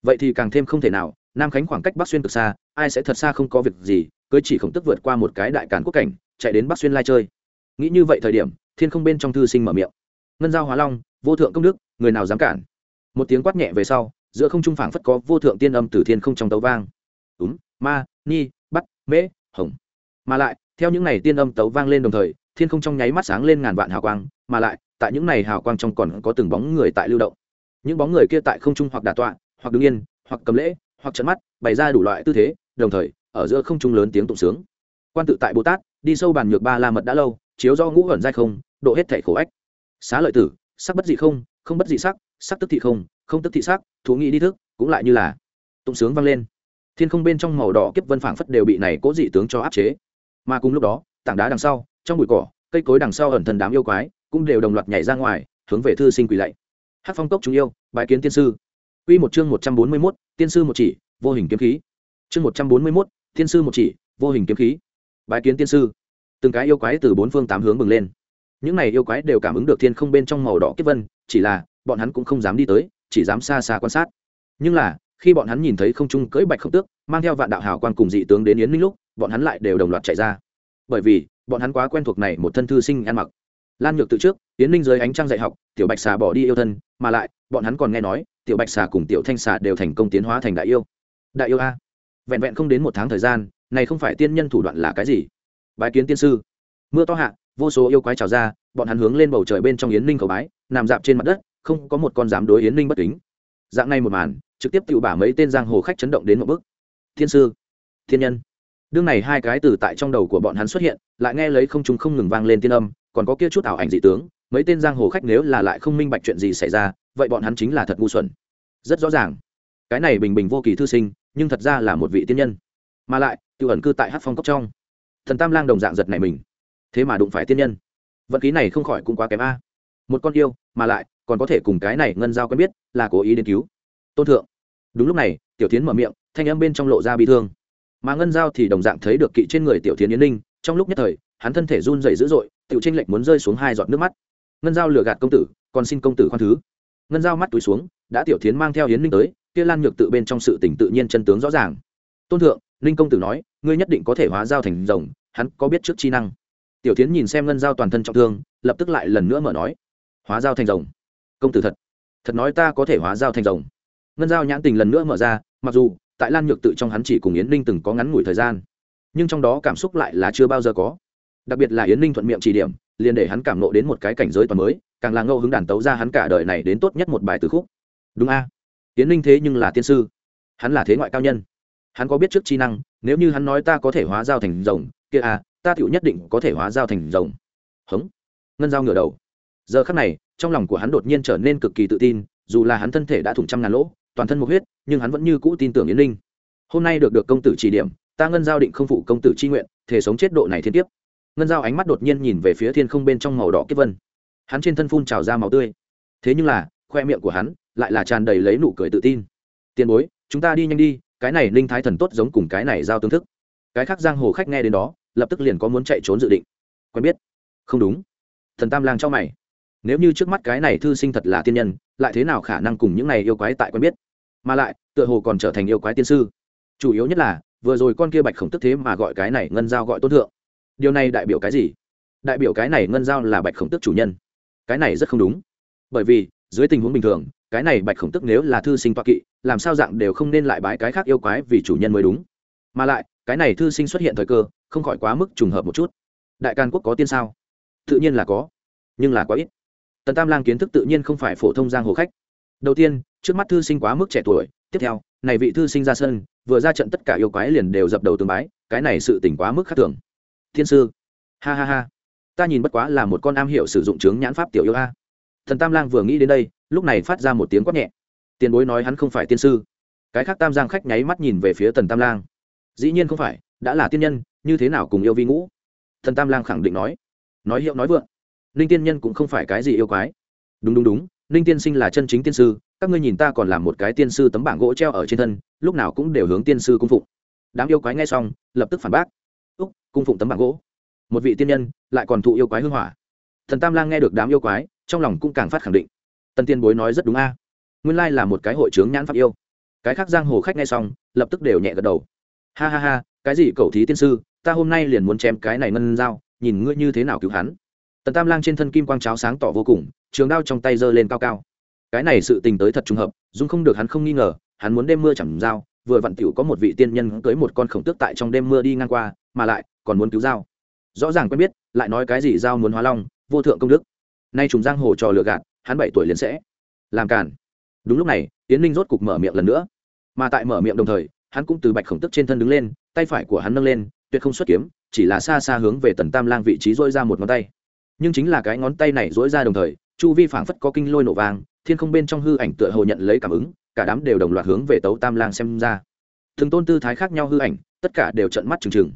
Vậy thì càng thêm không thể nào, nam khánh khoảng cách bắc xuyên cực xa, ai sẽ thật xa không có việc gì, cưới chỉ khổng tức vượt qua một cái đại cản quốc cảnh, chạy đến bắc xuyên lai chơi. Nghĩ như vậy thời điểm, thiên không bên trong thư sinh mở miệng. Ngân giao hóa long vô thượng công đức, người nào dám cản? Một tiếng quát nhẹ về sau, giữa không trung phảng phất có vô thượng tiên âm từ thiên không trong tấu vang. Đúng ma, ni, bắt, mễ, hồng. Mà lại, theo những này tiên âm tấu vang lên đồng thời, thiên không trong nháy mắt sáng lên ngàn vạn hào quang, mà lại, tại những này hào quang trong còn có từng bóng người tại lưu động. Những bóng người kia tại không trung hoặc đà tọa, hoặc đứng yên, hoặc cầm lễ, hoặc trận mắt, bày ra đủ loại tư thế, đồng thời, ở giữa không trung lớn tiếng tụng sướng. Quan tự tại bồ tát, đi sâu bàn nhược ba la mật đã lâu, chiếu do ngũ ẩn dai không, độ hết thể khổ ách. Xá lợi tử sắc bất dị không không bất dị sắc sắc tức thị không không tức thị sắc thú nghĩ đi thức cũng lại như là tụng sướng vang lên thiên không bên trong màu đỏ kiếp vân phảng phất đều bị này cố dị tướng cho áp chế mà cùng lúc đó tảng đá đằng sau trong bụi cỏ cây cối đằng sau ẩn thần đám yêu quái cũng đều đồng loạt nhảy ra ngoài hướng về thư sinh quỳ lạy hát phong cốc chúng yêu bài kiến tiên sư Quy một chương một trăm bốn mươi 141, tiên sư một chỉ, vô hình kiếm khí. Chương một trăm bốn mươi 141, tiên sư một chỉ, vô hình kiếm khí. Bài kiến tiên sư. Từng cái yêu quái từ bốn phương tám hướng bừng lên. Những này yêu quái đều cảm ứng được thiên không bên trong màu đỏ kiếp vân, chỉ là bọn hắn cũng không dám đi tới, chỉ dám xa xa quan sát. Nhưng là, khi bọn hắn nhìn thấy không trung cưỡi bạch không tước, mang theo vạn đạo hào quan cùng dị tướng đến yến ninh lúc, bọn hắn lại đều đồng loạt chạy ra. Bởi vì, bọn hắn quá quen thuộc này một thân thư sinh ăn mặc. Lan nhược từ trước yến ninh dưới ánh trăng dạy học tiểu bạch xà bỏ đi yêu thân mà lại bọn hắn còn nghe nói tiểu bạch xà cùng tiểu thanh xà đều thành công tiến hóa thành đại yêu. Đại yêu a. Vẹn vẹn không đến một tháng thời gian này không phải tiên nhân thủ đoạn là cái gì? Bài kiến tiên sư. Mưa to hạ vô số yêu quái trào ra, bọn hắn hướng lên bầu trời bên trong yến ninh cầu bái, nằm dạp trên mặt đất, không có một con dám đối yến ninh bất kính. Dạng này một màn, trực tiếp tự bả mấy tên giang hồ khách chấn động đến một bước. Thiên sư, thiên nhân. Đương này hai cái từ tại trong đầu của bọn hắn xuất hiện, lại nghe lấy không chúng không ngừng vang lên tiên âm, còn có kia chút ảo ảnh dị tướng, mấy tên giang hồ khách nếu là lại không minh bạch chuyện gì xảy ra, vậy bọn hắn chính là thật ngu xuẩn. Rất rõ ràng. Cái này bình bình vô kỳ thư sinh, nhưng thật ra là một vị tiên nhân. Mà lại tự ẩn cư tại hát phong cốc trong. Thần tam lang đồng dạng giật này mình thế mà đụng phải tiên nhân. Vận khí này không khỏi cũng quá kém a. Một con yêu, mà lại, còn có thể cùng cái này ngân giao quen biết, là cố ý đến cứu. Tôn thượng. Đúng lúc này, tiểu tiến mở miệng, thanh âm bên trong lộ ra bị thương. Mà ngân giao thì đồng dạng thấy được kỵ trên người tiểu tiến yến ninh, trong lúc nhất thời, hắn thân thể run dày dữ dội, tiểu tranh lệch muốn rơi xuống hai giọt nước mắt. Ngân giao lừa gạt công tử, còn xin công tử khoan thứ. Ngân giao mắt túi xuống, đã tiểu tiến mang theo yến ninh tới, kia lan nhược tự bên trong sự tỉnh tự nhiên chân tướng rõ ràng. Tôn thượng, ninh công tử nói, ngươi nhất định có thể hóa giao thành rồng, hắn có biết trước chi năng tiểu tiến nhìn xem ngân giao toàn thân trọng thương, lập tức lại lần nữa mở nói, hóa giao thành rồng. Công tử thật thật nói ta có thể hóa giao thành rồng. Ngân giao nhãn tình lần nữa mở ra, mặc dù tại lan nhược tự trong hắn chỉ cùng yến ninh từng có ngắn ngủi thời gian, nhưng trong đó cảm xúc lại là chưa bao giờ có. Đặc biệt là yến ninh thuận miệng chỉ điểm, liền để hắn cảm nộ đến một cái cảnh giới toàn mới, càng là ngẫu hứng đàn tấu ra hắn cả đời này đến tốt nhất một bài từ khúc. Đúng a. Yến ninh thế nhưng là tiên sư. Hắn là thế ngoại cao nhân. Hắn có biết trước chi năng, nếu như hắn nói ta có thể hóa giao thành rồng, kia à? Ta tựu nhất định có thể hóa giao thành rồng. Hống. Ngân giao ngửa đầu. Giờ khắc này, trong lòng của hắn đột nhiên trở nên cực kỳ tự tin, dù là hắn thân thể đã thủng trăm ngàn lỗ, toàn thân một huyết, nhưng hắn vẫn như cũ tin tưởng yến Linh. hôm nay được được công tử chỉ điểm, ta ngân giao định không phụ công tử chi nguyện, thể sống chết độ này thiên tiếp ngân giao ánh mắt đột nhiên nhìn về phía thiên không bên trong màu đỏ kiếp vân. Hắn trên thân phun trào ra màu tươi. Thế nhưng là, khoe miệng của hắn lại là tràn đầy lấy nụ cười tự tin. Tiền bối, chúng ta đi nhanh đi, cái này Linh thái thần tốt giống cùng cái này giao tương thức. Cái khác giang hồ khách nghe đến đó lập tức liền có muốn chạy trốn dự định. Quen biết. Không đúng. Thần tam lang cho mày. Nếu như trước mắt cái này thư sinh thật là tiên nhân, lại thế nào khả năng cùng những này yêu quái tại quen biết? Mà lại, tựa hồ còn trở thành yêu quái tiên sư. Chủ yếu nhất là, vừa rồi con kia bạch khổng tức thế mà gọi cái này ngân giao gọi tôn thượng. Điều này đại biểu cái gì? Đại biểu cái này ngân giao là bạch khổng tức chủ nhân. Cái này rất không đúng. Bởi vì, dưới tình huống bình thường, cái này bạch khổng tức nếu là thư sinh toa kỵ, làm sao dạng đều không nên lại bái cái khác yêu quái vì chủ nhân mới đúng. Mà lại cái này thư sinh xuất hiện thời cơ, không khỏi quá mức trùng hợp một chút. Đại can quốc có tiên sao? Tự nhiên là có, nhưng là quá ít. Tần tam lang kiến thức tự nhiên không phải phổ thông giang hồ khách. Đầu tiên, trước mắt thư sinh quá mức trẻ tuổi, tiếp theo, này vị thư sinh ra sân, vừa ra trận tất cả yêu quái liền đều dập đầu tương bái, cái này sự tỉnh quá mức khác thường. Thiên sư, ha ha ha, ta nhìn bất quá là một con am hiểu sử dụng chướng nhãn pháp tiểu yêu a. Thần tam lang vừa nghĩ đến đây, lúc này phát ra một tiếng quát nhẹ. Tiền bối nói hắn không phải tiên sư. Cái khác tam giang khách nháy mắt nhìn về phía tần tam lang dĩ nhiên không phải, đã là tiên nhân, như thế nào cùng yêu vi ngũ? Thần tam lang khẳng định nói. Nói hiệu nói vượng. Ninh tiên nhân cũng không phải cái gì yêu quái. Đúng đúng đúng, ninh tiên sinh là chân chính tiên sư, các ngươi nhìn ta còn làm một cái tiên sư tấm bảng gỗ treo ở trên thân, lúc nào cũng đều hướng tiên sư cung phụng. Đám yêu quái nghe xong, lập tức phản bác. Úc, cung phụng tấm bảng gỗ. Một vị tiên nhân, lại còn thụ yêu quái hưng hỏa. Thần tam lang nghe được đám yêu quái, trong lòng cũng càng phát khẳng định. Tân tiên bối nói rất đúng a. Nguyên lai là một cái hội trướng nhãn pháp yêu. Cái khác giang hồ khách nghe xong, lập tức đều nhẹ gật đầu ha ha ha, cái gì cậu thí tiên sư, ta hôm nay liền muốn chém cái này ngân dao nhìn ngươi như thế nào cứu hắn. Tần tam lang trên thân kim quang cháo sáng tỏ vô cùng, trường đao trong tay giơ lên cao cao. Cái này sự tình tới thật trùng hợp dung không được hắn không nghi ngờ, hắn muốn đêm mưa chẳng dao vừa vặn tiểu có một vị tiên nhân cưới một con khổng tước tại trong đêm mưa đi ngang qua, mà lại còn muốn cứu dao rõ ràng quen biết, lại nói cái gì dao muốn hóa long, vô thượng công đức. Nay trùng giang hồ trò lừa gạt, hắn bảy tuổi liền sẽ làm cản đúng lúc này tiến ninh rốt cục mở miệng lần nữa. Mà tại mở miệng đồng thời hắn cũng từ bạch khổng tức trên thân đứng lên, tay phải của hắn nâng lên, tuyệt không xuất kiếm, chỉ là xa xa hướng về tần tam lang vị trí dỗi ra một ngón tay. Nhưng chính là cái ngón tay này dỗi ra đồng thời, chu vi phảng phất có kinh lôi nổ vàng thiên không bên trong hư ảnh tựa hồ nhận lấy cảm ứng, cả đám đều đồng loạt hướng về tấu tam lang xem ra. Thường tôn tư thái khác nhau hư ảnh, tất cả đều trận mắt trừng trừng.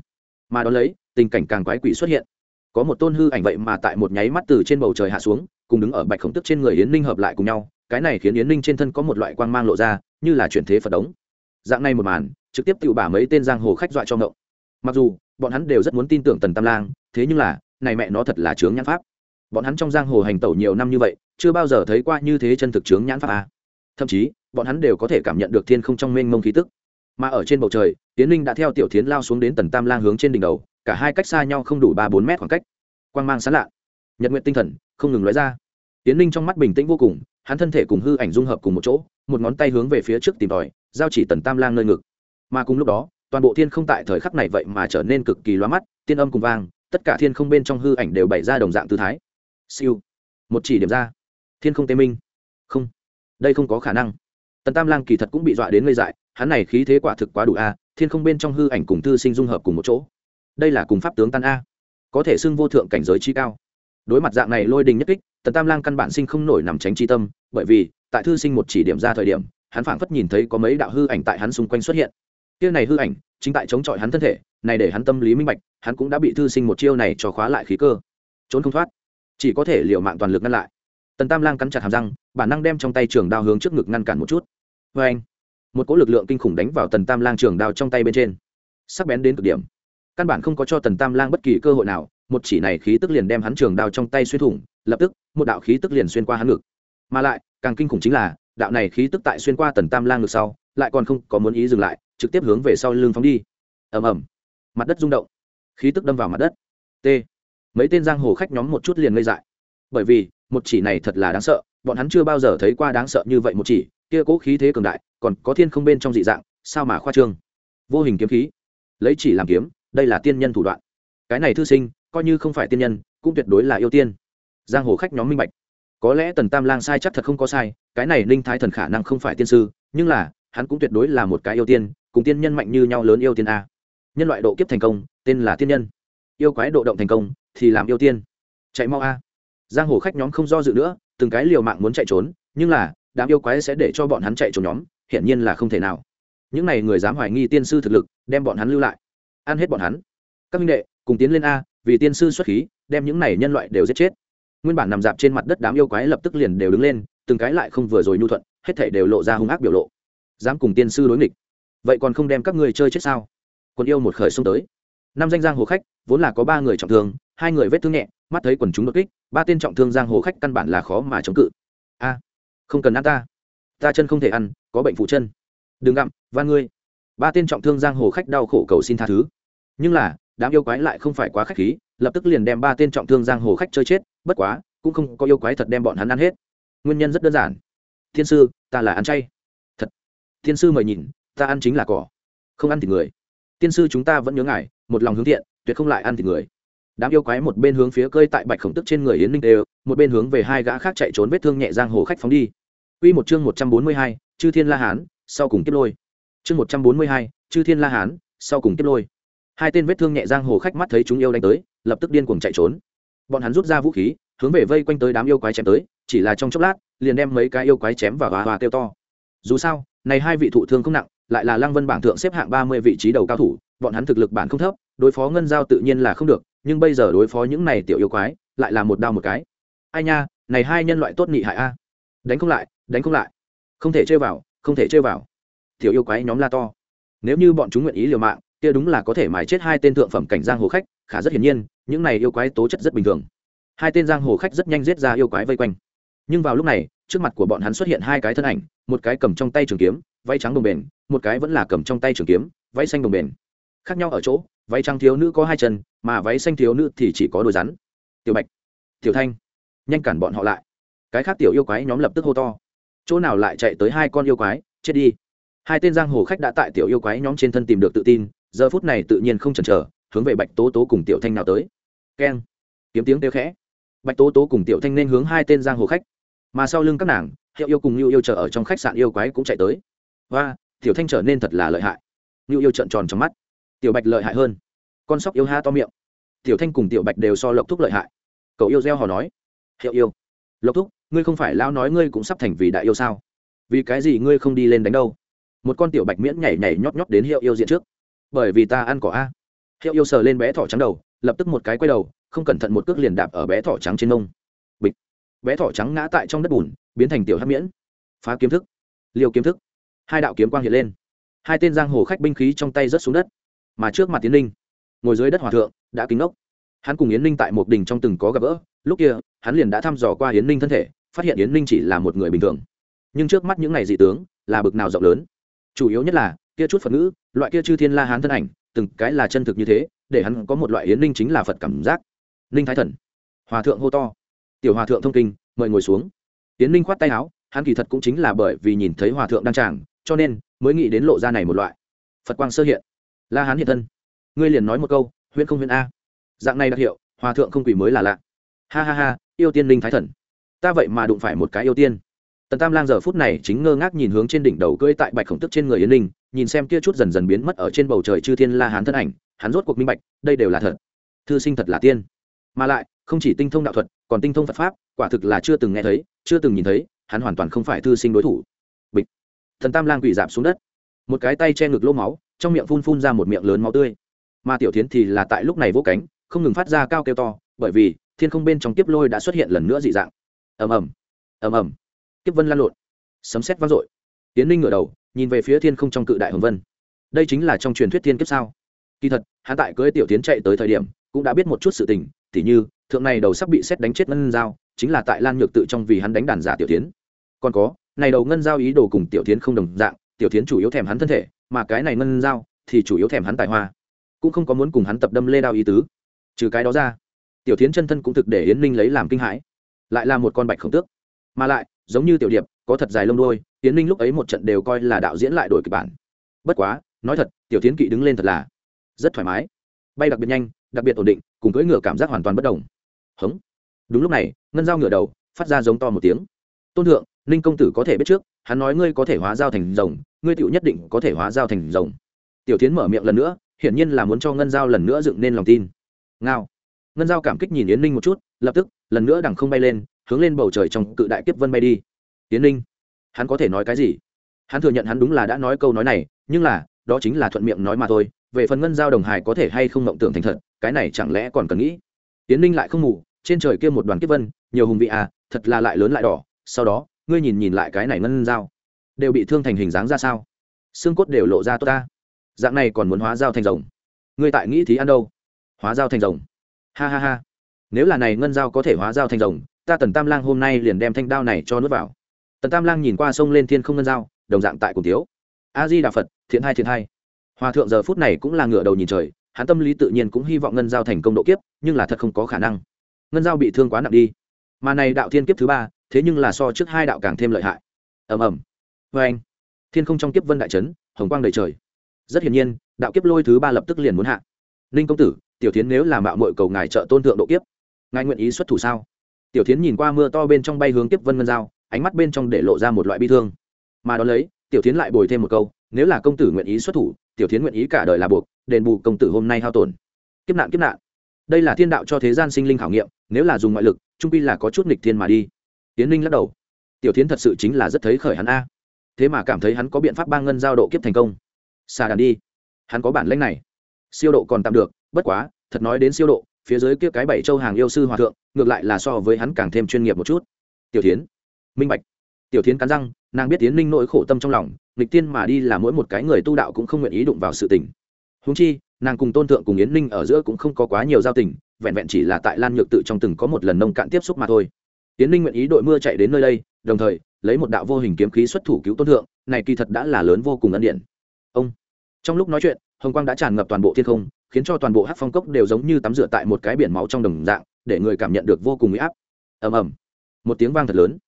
Mà đón lấy, tình cảnh càng quái quỷ xuất hiện. Có một tôn hư ảnh vậy mà tại một nháy mắt từ trên bầu trời hạ xuống, cùng đứng ở bạch khổng tức trên người yến ninh hợp lại cùng nhau, cái này khiến yến ninh trên thân có một loại quang mang lộ ra, như là chuyển thế phật đống dạng này một màn, trực tiếp tự bả mấy tên giang hồ khách dọa cho ngộng. Mặc dù, bọn hắn đều rất muốn tin tưởng tần tam lang, thế nhưng là, này mẹ nó thật là chướng nhãn pháp. Bọn hắn trong giang hồ hành tẩu nhiều năm như vậy, chưa bao giờ thấy qua như thế chân thực chướng nhãn pháp à. thậm chí, bọn hắn đều có thể cảm nhận được thiên không trong mênh mông khí tức. Mà ở trên bầu trời tiến linh đã theo tiểu thiến lao xuống đến tần tam lang hướng trên đỉnh đầu, cả hai cách xa nhau không đủ ba bốn mét khoảng cách. Quang mang sán lạ. Nhật nguyện tinh thần, không ngừng nói ra. Tiến linh trong mắt bình tĩnh vô cùng hắn thân thể cùng hư ảnh dung hợp cùng một chỗ, một ngón tay hướng về phía trước tìm tòi, giao chỉ tần tam lang nơi ngực. Mà cùng lúc đó, toàn bộ thiên không tại thời khắc này vậy mà trở nên cực kỳ loa mắt, tiên âm cùng vang, tất cả thiên không bên trong hư ảnh đều bày ra đồng dạng tư thái. Siêu. Một chỉ điểm ra. Thiên không tê minh. Không. Đây không có khả năng. Tần tam lang kỳ thật cũng bị dọa đến ngây dại, hắn này khí thế quả thực quá đủ a, thiên không bên trong hư ảnh cùng thư sinh dung hợp cùng một chỗ. Đây là cùng pháp tướng tan a. Có thể xưng vô thượng cảnh giới chi cao đối mặt dạng này lôi đình nhất kích, tần tam lang căn bản sinh không nổi nằm tránh chi tâm, bởi vì, tại thư sinh một chỉ điểm ra thời điểm, hắn phảng phất nhìn thấy có mấy đạo hư ảnh tại hắn xung quanh xuất hiện. Kia này hư ảnh, chính tại chống chọi hắn thân thể, này để hắn tâm lý minh bạch, hắn cũng đã bị thư sinh một chiêu này cho khóa lại khí cơ. Trốn không thoát. Chỉ có thể liều mạng toàn lực ngăn lại. Tần tam lang cắn chặt hàm răng, bản năng đem trong tay trường đao hướng trước ngực ngăn cản một chút. Vê anh, một cỗ lực lượng kinh khủng đánh vào tần tam lang trường đao trong tay bên trên. Sắc bén đến cực điểm. Căn bản không có cho tần tam lang bất kỳ cơ hội nào một chỉ này khí tức liền đem hắn trường đao trong tay xuyên thủng, lập tức, một đạo khí tức liền xuyên qua hắn ngực. Mà lại, càng kinh khủng chính là, đạo này khí tức tại xuyên qua tần tam lang ngực sau, lại còn không có muốn ý dừng lại, trực tiếp hướng về sau lưng phóng đi. Ầm ầm. Mặt đất rung động. Khí tức đâm vào mặt đất. T. Mấy tên giang hồ khách nhóm một chút liền ngây dại. Bởi vì, một chỉ này thật là đáng sợ, bọn hắn chưa bao giờ thấy qua đáng sợ như vậy một chỉ, kia cố khí thế cường đại, còn có thiên không bên trong dị dạng, sao mà khoa trương? Vô hình kiếm khí. Lấy chỉ làm kiếm, đây là tiên nhân thủ đoạn. Cái này thư sinh coi như không phải tiên nhân, cũng tuyệt đối là yêu tiên. Giang hồ khách nhóm minh bạch. Có lẽ tần tam lang sai chắc thật không có sai, cái này ninh thái thần khả năng không phải tiên sư, nhưng là, hắn cũng tuyệt đối là một cái yêu tiên, cùng tiên nhân mạnh như nhau lớn yêu tiên a. Nhân loại độ kiếp thành công, tên là tiên nhân. Yêu quái độ động thành công, thì làm yêu tiên. Chạy mau a. Giang hồ khách nhóm không do dự nữa, từng cái liều mạng muốn chạy trốn, nhưng là, đám yêu quái sẽ để cho bọn hắn chạy trốn nhóm, hiển nhiên là không thể nào. Những n à y người dám hoài nghi tiên sư thực lực, đem bọn hắn lưu lại. Ăn hết bọn hắn. Các minh đệ, cùng tiến lên a vì tiên sư xuất khí, đem những này nhân loại đều giết chết. Nguyên bản nằm dạp trên mặt đất đám yêu quái lập tức liền đều đứng lên, từng cái lại không vừa rồi nhu thuận, hết thể đều lộ ra hung ác biểu lộ. Dám cùng tiên sư đối nghịch. Vậy còn không đem các người chơi chết sao? Quân yêu một khởi xông tới. Năm danh giang hồ khách, vốn là có ba người trọng thương, hai người vết thương nhẹ, mắt thấy quần chúng đột kích, ba tên trọng thương giang hồ khách căn bản là khó mà chống cự. A, không cần ăn ta. Ta chân không thể ăn, có bệnh phụ chân. Đừng gặm, van ngươi. Ba tên trọng thương giang hồ khách đau khổ cầu xin tha thứ. Nhưng là đám yêu quái lại không phải quá khách khí lập tức liền đem ba tên trọng thương giang hồ khách chơi chết bất quá cũng không có yêu quái thật đem bọn hắn ăn hết. Nguyên nhân rất đơn giản. Thiên sư ta là ăn chay. Thật. Thiên sư mời nhìn ta ăn chính là cỏ. Không ăn thịt người. Tiên sư chúng ta vẫn nhớ ngài một lòng hướng thiện tuyệt không lại ăn thịt người. Đám yêu quái một bên hướng phía cơi tại bạch khổng tức trên người yến ninh đều một bên hướng về hai gã khác chạy trốn vết thương nhẹ giang hồ khách phóng đi. Quy một chương một trăm bốn mươi hai, Chư Thiên La Hán, sau cùng tiếp lôi. Chương một trăm bốn mươi hai, Chư Thiên La Hán, sau cùng tiếp lôi. Hai tên vết thương nhẹ giang hồ khách mắt thấy chúng yêu đánh tới, lập tức điên cuồng chạy trốn. Bọn hắn rút ra vũ khí, hướng về vây quanh tới đám yêu quái chém tới, chỉ là trong chốc lát, liền đem mấy cái yêu quái chém và hòa kêu to. Dù sao, này hai vị thụ thương không nặng, lại là Lăng Vân bảng thượng xếp hạng ba mươi vị trí đầu cao thủ, bọn hắn thực lực bản không thấp, đối phó ngân giao tự nhiên là không được, nhưng bây giờ đối phó những này tiểu yêu quái, lại là một đau một cái. Ai nha, này hai nhân loại tốt nhị hại a. Đánh không lại, đánh không lại. Không thể chơi vào, không thể chơi vào. Tiểu yêu quái nhóm la to. Nếu như bọn chúng nguyện ý liều mạng, kia đúng là có thể mài chết hai tên thượng phẩm cảnh giang hồ khách, khả rất hiển nhiên, những này yêu quái tố chất rất bình thường. Hai tên giang hồ khách rất nhanh giết ra yêu quái vây quanh. Nhưng vào lúc này, trước mặt của bọn hắn xuất hiện hai cái thân ảnh, một cái cầm trong tay trường kiếm, váy trắng đồng bền, một cái vẫn là cầm trong tay trường kiếm, váy xanh đồng bền. Khác nhau ở chỗ váy trắng thiếu nữ có hai chân mà váy xanh thiếu nữ thì chỉ có đôi rắn. Tiểu bạch tiểu thanh nhanh cản bọn họ lại. Cái khác tiểu yêu quái nhóm lập tức hô to. Chỗ nào lại chạy tới hai con yêu quái chết đi. Hai tên giang hồ khách đã tại tiểu yêu quái nhóm trên thân tìm được tự tin giờ phút này tự nhiên không chần chờ, hướng về bạch tố tố cùng tiểu thanh nào tới. Keng. Kiếm tiếng kêu khẽ. Bạch tố tố cùng tiểu thanh nên hướng hai tên giang hồ khách. Mà sau lưng các nàng, hiệu yêu cùng như yêu chờ ở trong khách sạn yêu quái cũng chạy tới. Và tiểu thanh trở nên thật là lợi hại. Như yêu trợn tròn trong mắt. Tiểu bạch lợi hại hơn. Con sóc yêu ha to miệng. Tiểu thanh cùng tiểu bạch đều so lộc thúc lợi hại. Cậu yêu gieo hò nói. Hiệu yêu. Lộc thúc, ngươi không phải lao nói ngươi cũng sắp thành vì đại yêu sao? Vì cái gì ngươi không đi lên đánh đâu? Một con tiểu bạch miễn nhảy nhảy nhót nhót đến hiệu yêu diện trước bởi vì ta ăn cỏ a. Hiệu yêu sờ lên bé thỏ trắng đầu, lập tức một cái quay đầu, không cẩn thận một cước liền đạp ở bé thỏ trắng trên nông bịch. Bé thỏ trắng ngã tại trong đất bùn, biến thành tiểu hát miễn. Phá kiếm thức. Liều kiếm thức. Hai đạo kiếm quang hiện lên. Hai tên giang hồ khách binh khí trong tay rớt xuống đất. Mà trước mặt tiến linh ngồi dưới đất hòa thượng, đã kính ốc hắn cùng yến ninh tại một đình trong từng có gặp gỡ, lúc kia, hắn liền đã thăm dò qua yến ninh thân thể, phát hiện yến ninh chỉ là một người bình thường. Nhưng trước mắt những ngày dị tướng, là bực nào rộng lớn. Chủ yếu nhất là kia chút phật ngữ, loại kia chư thiên la hán thân ảnh, từng cái là chân thực như thế, để hắn có một loại yến ninh chính là phật cảm giác. Ninh thái thần, hòa thượng hô to. Tiểu hòa thượng thông kinh, mời ngồi xuống. Yến ninh khoát tay áo, hắn kỳ thật cũng chính là bởi vì nhìn thấy hòa thượng đang tràng, cho nên mới nghĩ đến lộ ra này một loại. Phật quang sơ hiện. La hán hiện thân. Ngươi liền nói một câu, huyễn không huyễn a. Dạng này đặc hiệu, hòa thượng không quỷ mới là lạ. Ha ha ha, yêu tiên linh thái thần. Ta vậy mà đụng phải một cái yêu tiên tần tam lang giờ phút này chính ngơ ngác nhìn hướng trên đỉnh đầu cưỡi tại bạch khổng tức trên người yến linh nhìn xem kia chút dần dần biến mất ở trên bầu trời chư thiên la hán thân ảnh, hắn rốt cuộc minh bạch, đây đều là thật. Thư sinh thật là tiên. Mà lại, không chỉ tinh thông đạo thuật, còn tinh thông phật pháp, quả thực là chưa từng nghe thấy, chưa từng nhìn thấy, hắn hoàn toàn không phải thư sinh đối thủ. Bịch. Thần tam lang quỷ giảm xuống đất. Một cái tay che ngực lỗ máu, trong miệng phun phun ra một miệng lớn máu tươi. Mà tiểu tiến thì là tại lúc này vỗ cánh, không ngừng phát ra cao kêu to, bởi vì thiên không bên trong tiếp lôi đã xuất hiện lần nữa dị dạng. Ầm ầm. Ầm ầm kiếp vân lan lộn. Sấm sét vang dội. Tiến ninh ngửa đầu, nhìn về phía thiên không trong cự đại hồng vân. Đây chính là trong truyền thuyết thiên kiếp sao? Kỳ thật, hắn tại cưới tiểu tiến chạy tới thời điểm, cũng đã biết một chút sự tình, tỉ như, thượng này đầu sắp bị xét đánh chết ngân dao chính là tại lan nhược tự trong vì hắn đánh đàn giả tiểu tiến. Còn có, này đầu ngân giao ý đồ cùng tiểu tiến không đồng dạng, tiểu tiến chủ yếu thèm hắn thân thể, mà cái này ngân giao thì chủ yếu thèm hắn tài hoa. Cũng không có muốn cùng hắn tập đâm lê đao ý tứ. Trừ cái đó ra, tiểu tiến chân thân cũng thực để yến ninh lấy làm kinh hãi. Lại là một con bạch khổng tước. Mà lại giống như tiểu điệp, có thật dài lông đôi tiến ninh lúc ấy một trận đều coi là đạo diễn lại đổi kịch bản. Bất quá, nói thật, tiểu tiến kỵ đứng lên thật là rất thoải mái. Bay đặc biệt nhanh, đặc biệt ổn định, cùng cưỡi ngựa cảm giác hoàn toàn bất đồng. Hống. Đúng lúc này, ngân dao ngựa đầu phát ra giống to một tiếng. Tôn thượng, ninh công tử có thể biết trước, hắn nói ngươi có thể hóa giao thành rồng, ngươi tựu nhất định có thể hóa giao thành rồng. Tiểu tiến mở miệng lần nữa, hiển nhiên là muốn cho ngân giao lần nữa dựng nên lòng tin. Ngao. Ngân giao cảm kích nhìn yến ninh một chút, lập tức, lần nữa đằng không bay lên hướng lên bầu trời trong cự đại kiếp vân bay đi. Tiến linh hắn có thể nói cái gì? Hắn thừa nhận hắn đúng là đã nói câu nói này, nhưng là, đó chính là thuận miệng nói mà thôi, về phần ngân giao đồng hải có thể hay không mộng tưởng thành thật, cái này chẳng lẽ còn cần nghĩ? Tiến linh lại không ngủ, trên trời kia một đoàn kiếp vân, nhiều hùng vị à thật là lại lớn lại đỏ, sau đó, ngươi nhìn nhìn lại cái này ngân dao đều bị thương thành hình dáng ra sao? Xương cốt đều lộ ra tốt ta. Dạng này còn muốn hóa dao thành rồng. Ngươi tại nghĩ thì ăn đâu? Hóa dao thành rồng. Ha ha ha. Nếu là này ngân dao có thể hóa dao thành rồng ta tần tam lang hôm nay liền đem thanh đao này cho nuốt vào. Tần tam lang nhìn qua sông lên thiên không ngân dao đồng dạng tại cùng thiếu. A di đà phật, thiện hai thiện hai. Hòa thượng giờ phút này cũng là ngửa đầu nhìn trời, hắn tâm lý tự nhiên cũng hy vọng ngân giao thành công độ kiếp, nhưng là thật không có khả năng. Ngân giao bị thương quá nặng đi. Mà này đạo thiên kiếp thứ ba, thế nhưng là so trước hai đạo càng thêm lợi hại. Ầm ầm. Vê anh, thiên không trong kiếp vân đại trấn, hồng quang đầy trời. Rất hiển nhiên, đạo kiếp lôi thứ ba lập tức liền muốn hạ. Ninh công tử, tiểu tiến nếu làm mạo mội cầu ngài trợ tôn thượng độ kiếp, ngài nguyện ý xuất thủ sao? Tiểu tiến nhìn qua mưa to bên trong bay hướng tiếp vân ngân giao, ánh mắt bên trong để lộ ra một loại bi thương. Mà đ ó lấy, tiểu tiến lại bồi thêm một câu, nếu là công tử nguyện ý xuất thủ, tiểu tiến nguyện ý cả đời là buộc, đền bù công tử hôm nay hao tổn. Kiếp nạn kiếp nạn. Đây là thiên đạo cho thế gian sinh linh khảo nghiệm, nếu là dùng ngoại lực, trung pi là có chút nghịch thiên mà đi. Tiến linh lắc đầu. Tiểu tiến thật sự chính là rất thấy khởi hắn a. Thế mà cảm thấy hắn có biện pháp bang ngân giao độ kiếp thành công. Xà đàn đi. Hắn có bản lãnh này. Siêu độ còn tạm được, bất quá, thật nói đến siêu độ phía dưới kia cái bảy châu hàng yêu sư hòa thượng, ngược lại là so với hắn càng thêm chuyên nghiệp một chút. Tiểu tiến minh bạch. Tiểu tiến cắn răng, nàng biết tiến ninh nỗi khổ tâm trong lòng, nghịch tiên mà đi là mỗi một cái người tu đạo cũng không nguyện ý đụng vào sự tình. Húng chi, nàng cùng tôn thượng cùng yến ninh ở giữa cũng không có quá nhiều giao tình, vẹn vẹn chỉ là tại lan nhược tự trong từng có một lần nông cạn tiếp xúc mà thôi. Yến ninh nguyện ý đội mưa chạy đến nơi đây, đồng thời, lấy một đạo vô hình kiếm khí xuất thủ cứu tôn thượng, này kỳ thật đã là lớn vô cùng ân điện. Ông, trong lúc nói chuyện, hồng quang đã tràn ngập toàn bộ thiên không khiến cho toàn bộ hát phong cốc đều giống như tắm rửa tại một cái biển máu trong đồng dạng, để người cảm nhận được vô cùng huy áp. Ầm ầm. Một tiếng vang thật lớn.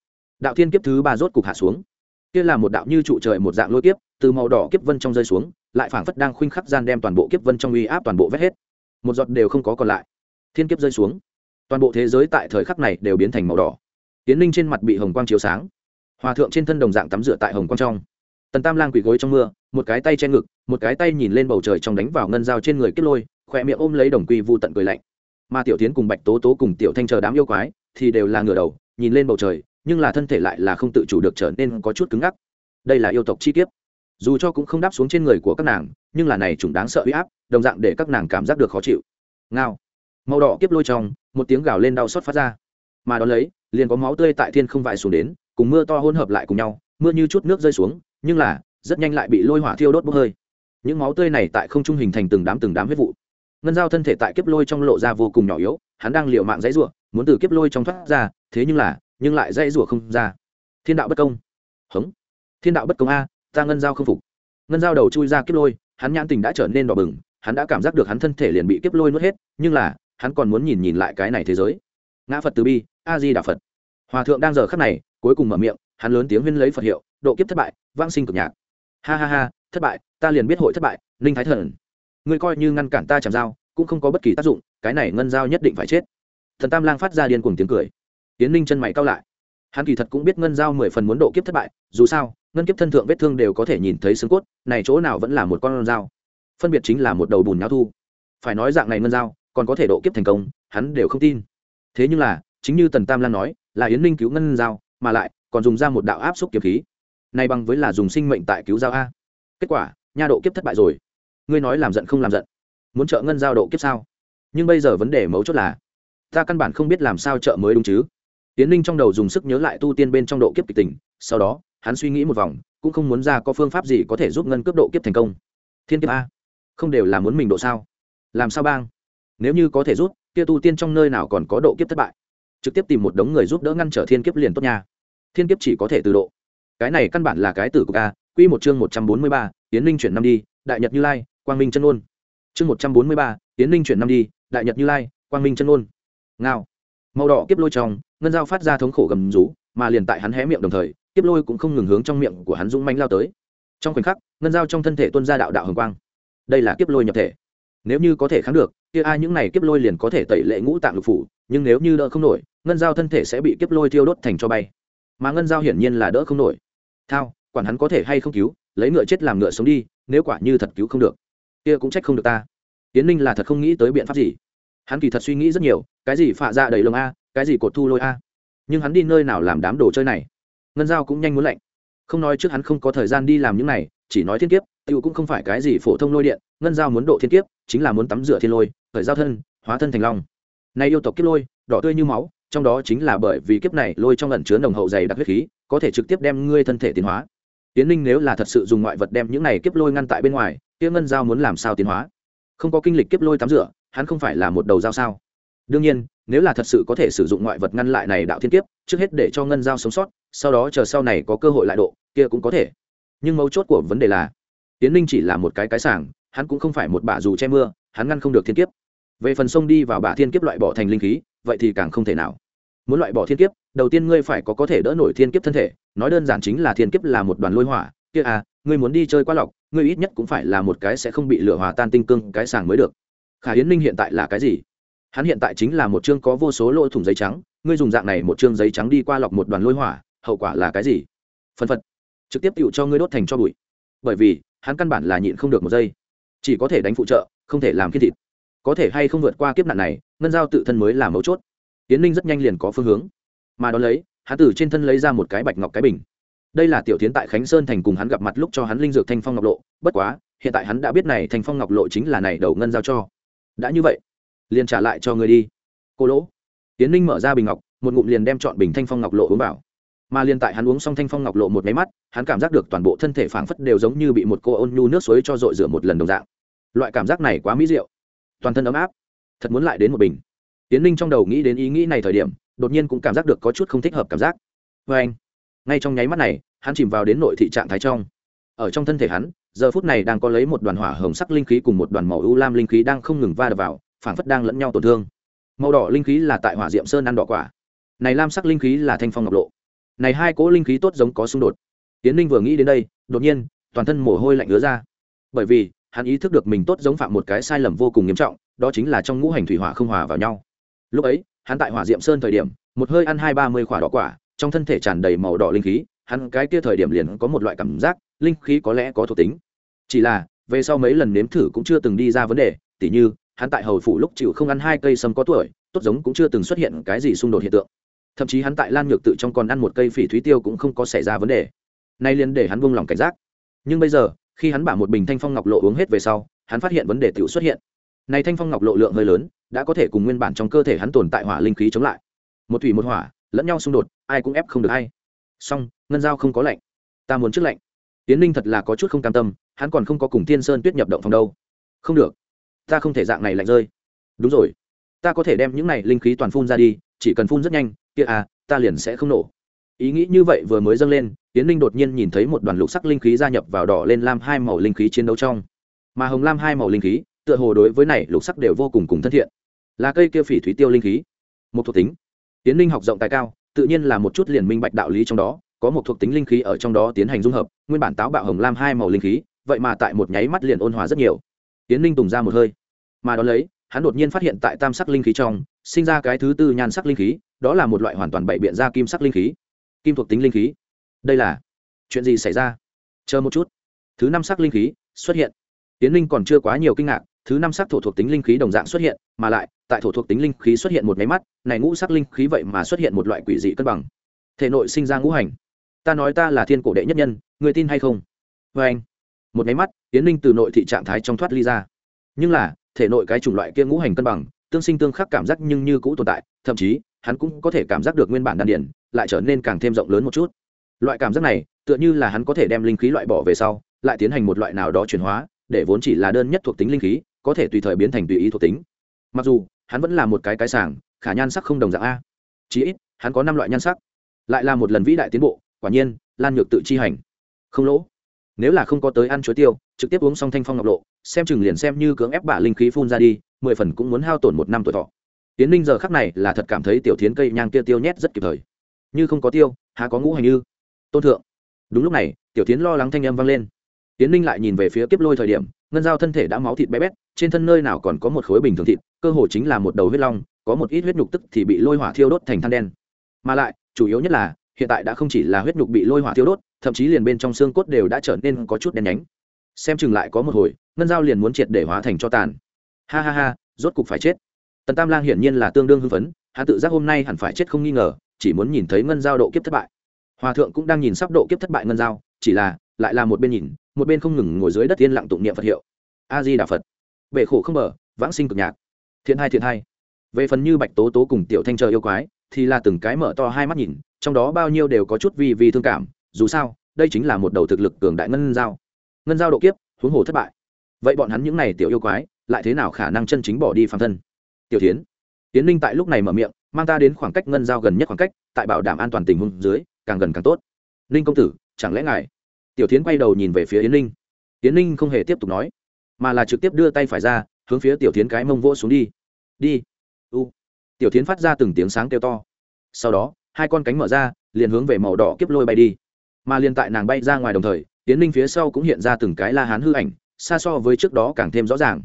Đạo thiên kiếp thứ ba rốt cục hạ xuống. Kia là một đạo như trụ trời một dạng lôi kiếp, từ màu đỏ kiếp vân trong rơi xuống, lại phảng phất đang khuynh khắc gian đem toàn bộ kiếp vân trong uy áp toàn bộ vét hết. Một giọt đều không có còn lại. Thiên kiếp rơi xuống. Toàn bộ thế giới tại thời khắc này đều biến thành màu đỏ. Tiến linh trên mặt bị hồng quang chiếu sáng. Hòa thượng trên thân đồng dạng tắm rửa tại hồng quang trong tần tam lang quỳ gối trong mưa, một cái tay che ngực, một cái tay nhìn lên bầu trời trong đánh vào ngân dao trên người kết lôi, khỏe miệng ôm lấy đồng quy vu tận cười lạnh. Mà tiểu tiến cùng bạch tố tố cùng tiểu thanh chờ đám yêu quái thì đều là ngửa đầu, nhìn lên bầu trời, nhưng là thân thể lại là không tự chủ được trở nên có chút cứng ngắc. Đây là yêu tộc chi kiếp. Dù cho cũng không đáp xuống trên người của các nàng, nhưng là này chúng đáng sợ huy áp, đồng dạng để các nàng cảm giác được khó chịu. Ngao. Màu đỏ kiếp lôi trong, một tiếng gào lên đau xót phát ra. Mà đ ó lấy, liền có máu tươi tại thiên không vại xuống đến, cùng mưa to hỗn hợp lại cùng nhau, mưa như chút nước rơi xuống nhưng là, rất nhanh lại bị lôi hỏa thiêu đốt bốc hơi. Những máu tươi này tại không trung hình thành từng đám từng đám huyết vụ. Ngân giao thân thể tại kiếp lôi trong lộ ra vô cùng nhỏ yếu, hắn đang liều mạng dãy rủa, muốn từ kiếp lôi trong thoát ra, thế nhưng là, nhưng lại dãy rủa không ra. Thiên đạo bất công. Hống. Thiên đạo bất công a, ta ngân giao không phục. Ngân giao đầu chui ra kiếp lôi, hắn nhãn tình đã trở nên đỏ bừng, hắn đã cảm giác được hắn thân thể liền bị kiếp lôi nuốt hết, nhưng là, hắn còn muốn nhìn nhìn lại cái này thế giới. Ngã phật từ bi, a di đà phật. Hòa thượng đang giờ khắc này, cuối cùng mở miệng, hắn lớn tiếng huyên lấy phật hiệu độ kiếp thất bại vang sinh cực nhạc. Ha ha ha, thất bại, ta liền biết hội thất bại ninh thái thần. Ngươi coi như ngăn cản ta chạm dao cũng không có bất kỳ tác dụng, cái này ngân dao nhất định phải chết. Thần tam lang phát ra điên cuồng tiếng cười. Tiến ninh chân mày cao lại. Hắn kỳ thật cũng biết ngân dao mười phần muốn độ kiếp thất bại, dù sao, ngân kiếp thân thượng vết thương đều có thể nhìn thấy xương cốt, này chỗ nào vẫn là một con dao phân biệt chính là một đầu bùn nháo thu. Phải nói dạng này ngân dao còn có thể độ kiếp thành công, hắn đều không tin. Thế nhưng là, chính như tần tam lan nói, là yến ninh cứu ngân dao mà lại còn dùng ra một đạo áp xúc kiếm khí nay bằng với là dùng sinh mệnh tại cứu giao a. Kết quả, nha độ kiếp thất bại rồi. Ngươi nói làm giận không làm giận? Muốn trợ ngân giao độ kiếp sao? Nhưng bây giờ vấn đề mấu chốt là, ta căn bản không biết làm sao trợ mới đúng chứ. Tiến ninh trong đầu dùng sức nhớ lại tu tiên bên trong độ kiếp kịch tình, sau đó, hắn suy nghĩ một vòng, cũng không muốn ra có phương pháp gì có thể giúp ngân cướp độ kiếp thành công. Thiên kiếp a. Không đều là muốn mình độ sao? Làm sao bang? Nếu như có thể giúp, kia tu tiên trong nơi nào còn có độ kiếp thất bại? Trực tiếp tìm một đống người giúp đỡ ngăn trở thiên kiếp liền tốt nha. Thiên kiếp chỉ có thể từ độ cái này căn bản là cái tử của ca quy một chương một trăm bốn mươi ba tiến linh chuyển năm đi, đại nhật như lai, quang minh chân ôn. Chương một trăm bốn mươi ba tiến linh chuyển năm đi, đại nhật như lai, quang minh chân ôn. Ngao. Màu đỏ kiếp lôi trong, ngân dao phát ra thống khổ gầm rú, mà liền tại hắn hé miệng đồng thời, kiếp lôi cũng không ngừng hướng trong miệng của hắn dũng manh lao tới. Trong khoảnh khắc, ngân dao trong thân thể tuôn ra đạo đạo hồng quang. Đây là kiếp lôi nhập thể. Nếu như có thể kháng được, kia ai những này kiếp lôi liền có thể tẩy lệ ngũ tạng lục phủ, nhưng nếu như đỡ không nổi, ngân dao thân thể sẽ bị kiếp lôi thiêu đốt thành cho bay. Mà ngân dao hiển nhiên là đỡ không nổi thao, quản hắn có thể hay không cứu, lấy ngựa chết làm ngựa sống đi, nếu quả như thật cứu không được, kia cũng trách không được ta. Tiến ninh là thật không nghĩ tới biện pháp gì. Hắn kỳ thật suy nghĩ rất nhiều, cái gì phạ ra đầy lồng a, cái gì cột thu lôi a. Nhưng hắn đi nơi nào làm đám đồ chơi này? Ngân giao cũng nhanh muốn lạnh. Không nói trước hắn không có thời gian đi làm những này, chỉ nói thiên kiếp tựu cũng không phải cái gì phổ thông lôi điện, ngân giao muốn độ thiên kiếp, chính là muốn tắm rửa thiên lôi, khởi giao thân, hóa thân thành long. Nay yêu tộc kiếp lôi, đỏ tươi như máu trong đó chính là bởi vì kiếp này lôi trong lần chứa nồng hậu dày đặc huyết khí, có thể trực tiếp đem ngươi thân thể tiến hóa. Tiến ninh nếu là thật sự dùng ngoại vật đem những này kiếp lôi ngăn tại bên ngoài, kia ngân giao muốn làm sao tiến hóa? Không có kinh lịch kiếp lôi tắm rửa, hắn không phải là một đầu dao sao? Đương nhiên, nếu là thật sự có thể sử dụng ngoại vật ngăn lại này đạo thiên kiếp, trước hết để cho ngân giao sống sót, sau đó chờ sau này có cơ hội lại độ, kia cũng có thể. Nhưng mấu chốt của vấn đề là, tiến ninh chỉ là một cái cái sảng, hắn cũng không phải một bả dù che mưa, hắn ngăn không được thiên kiếp. Về phần sông đi vào bả thiên kiếp loại bỏ thành linh khí vậy thì càng không thể nào. Muốn loại bỏ thiên kiếp, đầu tiên ngươi phải có có thể đỡ nổi thiên kiếp thân thể, nói đơn giản chính là thiên kiếp là một đoàn lôi hỏa, kia à ngươi muốn đi chơi qua lọc, ngươi ít nhất cũng phải là một cái sẽ không bị lửa hòa tan tinh cương, cái sàng mới được. Khả hiến ninh hiện tại là cái gì? Hắn hiện tại chính là một chương có vô số lỗ thủng giấy trắng, ngươi dùng dạng này một chương giấy trắng đi qua lọc một đoàn lôi hỏa, hậu quả là cái gì? Phân phật. Trực tiếp tựu cho ngươi đốt thành cho bụi. Bởi vì, hắn căn bản là nhịn không được một giây. Chỉ có thể đánh phụ trợ, không thể làm kiết thịt có thể hay không vượt qua kiếp nạn này, ngân giao tự thân mới là mấu chốt. Tiến ninh rất nhanh liền có phương hướng. Mà đón lấy, hắn từ trên thân lấy ra một cái bạch ngọc cái bình. Đây là tiểu tiến tại khánh sơn thành cùng hắn gặp mặt lúc cho hắn linh dược thanh phong ngọc lộ. Bất quá, hiện tại hắn đã biết này thanh phong ngọc lộ chính là này đầu ngân giao cho. Đã như vậy, liền trả lại cho người đi. Cô lỗ. Tiến ninh mở ra bình ngọc, một ngụm liền đem chọn bình thanh phong ngọc lộ uống vào. Mà liền tại hắn uống xong thanh phong ngọc lộ một máy mắt, hắn cảm giác được toàn bộ thân thể phảng phất đều giống như bị một cô ôn nhu nước suối cho dội rửa một lần đồng dạng. Loại cảm giác này quá mỹ diệu toàn thân ấm áp. Thật muốn lại đến một bình. Tiến ninh trong đầu nghĩ đến ý nghĩ này thời điểm, đột nhiên cũng cảm giác được có chút không thích hợp cảm giác. Vê anh, ngay trong nháy mắt này, hắn chìm vào đến nội thị trạng thái trong. Ở trong thân thể hắn, giờ phút này đang có lấy một đoàn hỏa hồng sắc linh khí cùng một đoàn màu u lam linh khí đang không ngừng va đập vào phản phất đang lẫn nhau tổn thương. Màu đỏ linh khí là tại hỏa diệm sơn ăn đỏ quả. Này lam sắc linh khí là thanh phong ngọc lộ. Này hai cỗ linh khí tốt giống có xung đột. Tiến ninh vừa nghĩ đến đây, đột nhiên, toàn thân mồ hôi lạnh ứa ra. Bởi vì hắn ý thức được mình tốt giống phạm một cái sai lầm vô cùng nghiêm trọng, đó chính là trong ngũ hành thủy hỏa không hòa vào nhau. Lúc ấy, hắn tại hỏa diệm sơn thời điểm, một hơi ăn hai ba mươi quả đỏ quả, trong thân thể tràn đầy màu đỏ linh khí, hắn cái kia thời điểm liền có một loại cảm giác, linh khí có lẽ có thuộc tính. Chỉ là, về sau mấy lần nếm thử cũng chưa từng đi ra vấn đề, tỉ như, hắn tại hầu phủ lúc chịu không ăn hai cây sâm có tuổi, tốt giống cũng chưa từng xuất hiện cái gì xung đột hiện tượng. Thậm chí hắn tại lan nhược tự trong còn ăn một cây phỉ thúy tiêu cũng không có xảy ra vấn đề. Nay liền để hắn buông lòng cảnh giác. Nhưng bây giờ khi hắn bả một bình thanh phong ngọc lộ uống hết về sau, hắn phát hiện vấn đề tự xuất hiện. Này thanh phong ngọc lộ lượng hơi lớn, đã có thể cùng nguyên bản trong cơ thể hắn tồn tại hỏa linh khí chống lại. Một thủy một hỏa, lẫn nhau xung đột, ai cũng ép không được hay song, ngân giao không có lạnh. Ta muốn trước lạnh. Tiến ninh thật là có chút không cam tâm, hắn còn không có cùng thiên sơn tuyết nhập động phòng đâu. Không được. Ta không thể dạng này lạnh rơi. Đúng rồi. Ta có thể đem những này linh khí toàn phun ra đi, chỉ cần phun rất nhanh, kia à ta liền sẽ không nổ. Ý nghĩ như vậy vừa mới dâng lên tiến ninh đột nhiên nhìn thấy một đoàn lục sắc linh khí gia nhập vào đỏ lên lam hai màu linh khí chiến đấu trong. Mà hồng lam hai màu linh khí, tựa hồ đối với này lục sắc đều vô cùng cùng thân thiện. Là cây kia phỉ thủy tiêu linh khí. Một thuộc tính. Tiến ninh học rộng tài cao, tự nhiên là một chút liền minh bạch đạo lý trong đó, có một thuộc tính linh khí ở trong đó tiến hành dung hợp, nguyên bản táo bạo hồng lam hai màu linh khí, vậy mà tại một nháy mắt liền ôn hòa rất nhiều. Tiến ninh tùng ra một hơi. Mà đón lấy, hắn đột nhiên phát hiện tại tam sắc linh khí trong, sinh ra cái thứ tư nhan sắc linh khí, đó là một loại hoàn toàn bậy biện ra kim sắc linh khí. Kim thuộc tính linh khí đây là chuyện gì xảy ra? Chờ một chút. Thứ năm sắc linh khí xuất hiện. Tiến linh còn chưa quá nhiều kinh ngạc, thứ năm sắc thổ thuộc tính linh khí đồng dạng xuất hiện, mà lại, tại thổ thuộc tính linh khí xuất hiện một máy mắt, này ngũ sắc linh khí vậy mà xuất hiện một loại quỷ dị cân bằng. Thể nội sinh ra ngũ hành. Ta nói ta là thiên cổ đệ nhất nhân, người tin hay không? Vê anh, một máy mắt, tiến linh từ nội thị trạng thái trong thoát ly ra. Nhưng là, thể nội cái chủng loại kia ngũ hành cân bằng, tương sinh tương khắc cảm giác nhưng như cũ tồn tại, thậm chí, hắn cũng có thể cảm giác được nguyên bản đan điển lại trở nên càng thêm rộng lớn một chút loại cảm giác này, tựa như là hắn có thể đem linh khí loại bỏ về sau, lại tiến hành một loại nào đó chuyển hóa, để vốn chỉ là đơn nhất thuộc tính linh khí, có thể tùy thời biến thành tùy ý thuộc tính. Mặc dù, hắn vẫn là một cái cái sàng khả nhan sắc không đồng dạng a. Chí ít, hắn có năm loại nhan sắc. Lại là một lần vĩ đại tiến bộ, quả nhiên, lan nhược tự chi hành. Không lỗ. Nếu là không có tới ăn chuối tiêu, trực tiếp uống xong thanh phong ngọc lộ, xem chừng liền xem như cưỡng ép bả linh khí phun ra đi, mười phần cũng muốn hao tổn một năm tuổi thọ. Tiến ninh giờ khắc này là thật cảm thấy tiểu thiến cây nhang kia tiêu nhét rất kịp thời. Như không có tiêu, há có ngũ hành như tôn thượng. Đúng lúc này, tiểu tiến lo lắng thanh âm vang lên. Tiến ninh lại nhìn về phía kiếp lôi thời điểm, ngân giao thân thể đã máu thịt bé bét, trên thân nơi nào còn có một khối bình thường thịt, cơ hồ chính là một đầu huyết long, có một ít huyết nhục tức thì bị lôi hỏa thiêu đốt thành than đen. Mà lại, chủ yếu nhất là, hiện tại đã không chỉ là huyết nhục bị lôi hỏa thiêu đốt, thậm chí liền bên trong xương cốt đều đã trở nên có chút đen nhánh. Xem chừng lại có một hồi, ngân giao liền muốn triệt để hóa thành cho tàn. Ha ha ha, rốt cục phải chết. Tần tam lang hiển nhiên là tương đương hưng phấn, hắn tự giác hôm nay hẳn phải chết không nghi ngờ, chỉ muốn nhìn thấy ngân giao độ kiếp thất bại hòa thượng cũng đang nhìn sắp độ kiếp thất bại ngân giao, chỉ là, lại là một bên nhìn, một bên không ngừng ngồi dưới đất yên lặng tụng niệm phật hiệu. A di đà phật. Bể khổ không mở vãng sinh cực nhạc. Thiện hai thiện hai về phần như bạch tố tố cùng tiểu thanh chờ yêu quái, thì là từng cái mở to hai mắt nhìn, trong đó bao nhiêu đều có chút vì vì thương cảm, dù sao, đây chính là một đầu thực lực cường đại ngân giao. Ngân giao độ kiếp, huống hồ thất bại. Vậy bọn hắn những này tiểu yêu quái, lại thế nào khả năng chân chính bỏ đi phàm thân? Tiểu tiến tiến ninh tại lúc này mở miệng, mang ta đến khoảng cách ngân giao gần nhất khoảng cách, tại bảo đảm an toàn tình huống dưới càng gần càng tốt. Ninh công tử, chẳng lẽ ngài? Tiểu tiến quay đầu nhìn về phía yến ninh. Yến ninh không hề tiếp tục nói, mà là trực tiếp đưa tay phải ra, hướng phía tiểu tiến cái mông vỗ xuống đi. Đi. U. Tiểu tiến phát ra từng tiếng sáng kêu to. Sau đó, hai con cánh mở ra, liền hướng về màu đỏ kiếp lôi bay đi. Mà liền tại nàng bay ra ngoài đồng thời tiến ninh phía sau cũng hiện ra từng cái la hán hư ảnh, xa so với trước đó càng thêm rõ ràng.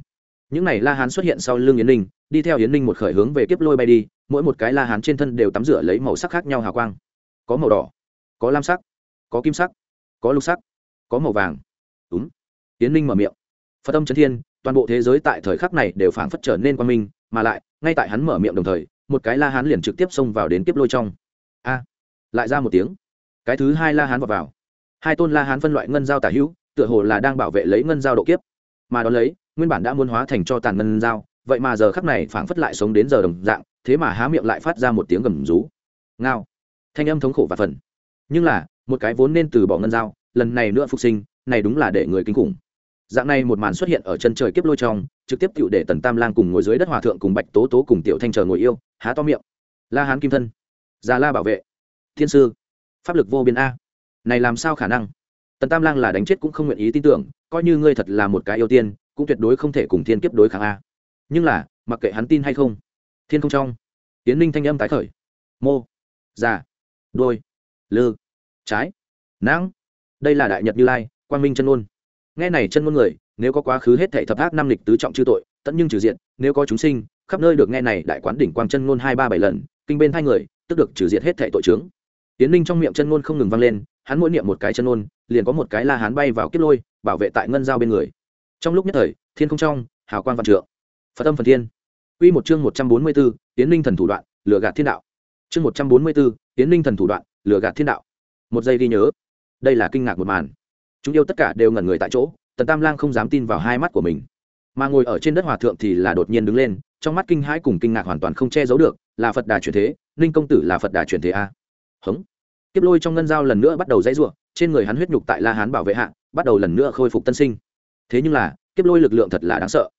Những này la hán xuất hiện sau lưng yến ninh, đi theo yến ninh một khởi hướng về kiếp lôi bay đi, mỗi một cái la hán trên thân đều tắm rửa lấy màu sắc khác nhau hào quang có màu đỏ, có lam sắc, có kim sắc, có lục sắc, có màu vàng. Đúng tiến ninh mở miệng. Phật tâm trấn thiên, toàn bộ thế giới tại thời khắc này đều phảng phất trở nên quan minh, mà lại, ngay tại hắn mở miệng đồng thời, một cái la hán liền trực tiếp xông vào đến kiếp lôi trong. A. Lại ra một tiếng. Cái thứ hai la hán vào vào. Hai tôn la hán phân loại ngân giao tả hữu, tựa hồ là đang bảo vệ lấy ngân giao độ kiếp. Mà đón lấy, nguyên bản đã muốn hóa thành cho tàn ngân giao, vậy mà giờ khắc này phảng phất lại sống đến giờ đồng dạng, thế mà há miệng lại phát ra một tiếng gầm rú. Ngao thanh âm thống khổ và phần. Nhưng là, một cái vốn nên từ bỏ ngân giao, lần này nữa phục sinh, này đúng là để người kinh khủng. Dạng này một màn xuất hiện ở chân trời kiếp lôi trong, trực tiếp cựu để tần tam lang cùng ngồi dưới đất hòa thượng cùng bạch tố tố cùng tiểu thanh chờ ngồi yêu, há to miệng. La hán kim thân. Già la bảo vệ. Thiên sư. Pháp lực vô biên a. Này làm sao khả năng? Tần tam lang là đánh chết cũng không nguyện ý tin tưởng, coi như ngươi thật là một cái yêu tiên, cũng tuyệt đối không thể cùng thiên kiếp đối kháng a. Nhưng là, mặc kệ hắn tin hay không, thiên không trong tiến ninh thanh âm tái khởi. Mô. Già đôi lư trái nãng đây là đại nhật như lai quang minh chân ngôn. Nghe này chân ngôn người nếu có quá khứ hết thảy thập ác năm lịch tứ trọng chư tội tận nhưng trừ diện nếu có chúng sinh khắp nơi được nghe này đại quán đỉnh quang chân ngôn hai ba bảy lần kinh bên hai người tức được trừ diệt hết thảy tội trướng tiến ninh trong miệng chân ngôn không ngừng vang lên hắn mỗi niệm một cái chân ngôn liền có một cái la hắn bay vào kết lôi bảo vệ tại ngân giao bên người. Trong lúc nhất thời thiên không trong hào quang văn trượng. Phật âm phần thiên. Quy một chương một trăm bốn mươi 144, Tiến Linh thần thủ đoạn, lừa gạt thiên đạo. Chương một trăm bốn mươi 144, Tiến Ninh thần thủ đoạn, lừa gạt thiên đạo. Một giây ghi nhớ. Đây là kinh ngạc một màn. Chúng yêu tất cả đều ngẩn người tại chỗ, Tần Tam Lang không dám tin vào hai mắt của mình. Mà ngồi ở trên đất hòa thượng thì là đột nhiên đứng lên, trong mắt kinh hãi cùng kinh ngạc hoàn toàn không che giấu được, là Phật Đà chuyển thế, Linh công tử là Phật Đà chuyển thế a. hống Kiếp lôi trong ngân giao lần nữa bắt đầu dãy rủa, trên người hắn huyết nhục tại La Hán bảo vệ hạ, bắt đầu lần nữa khôi phục tân sinh. Thế nhưng là, kiếp lôi lực lượng thật là đáng sợ.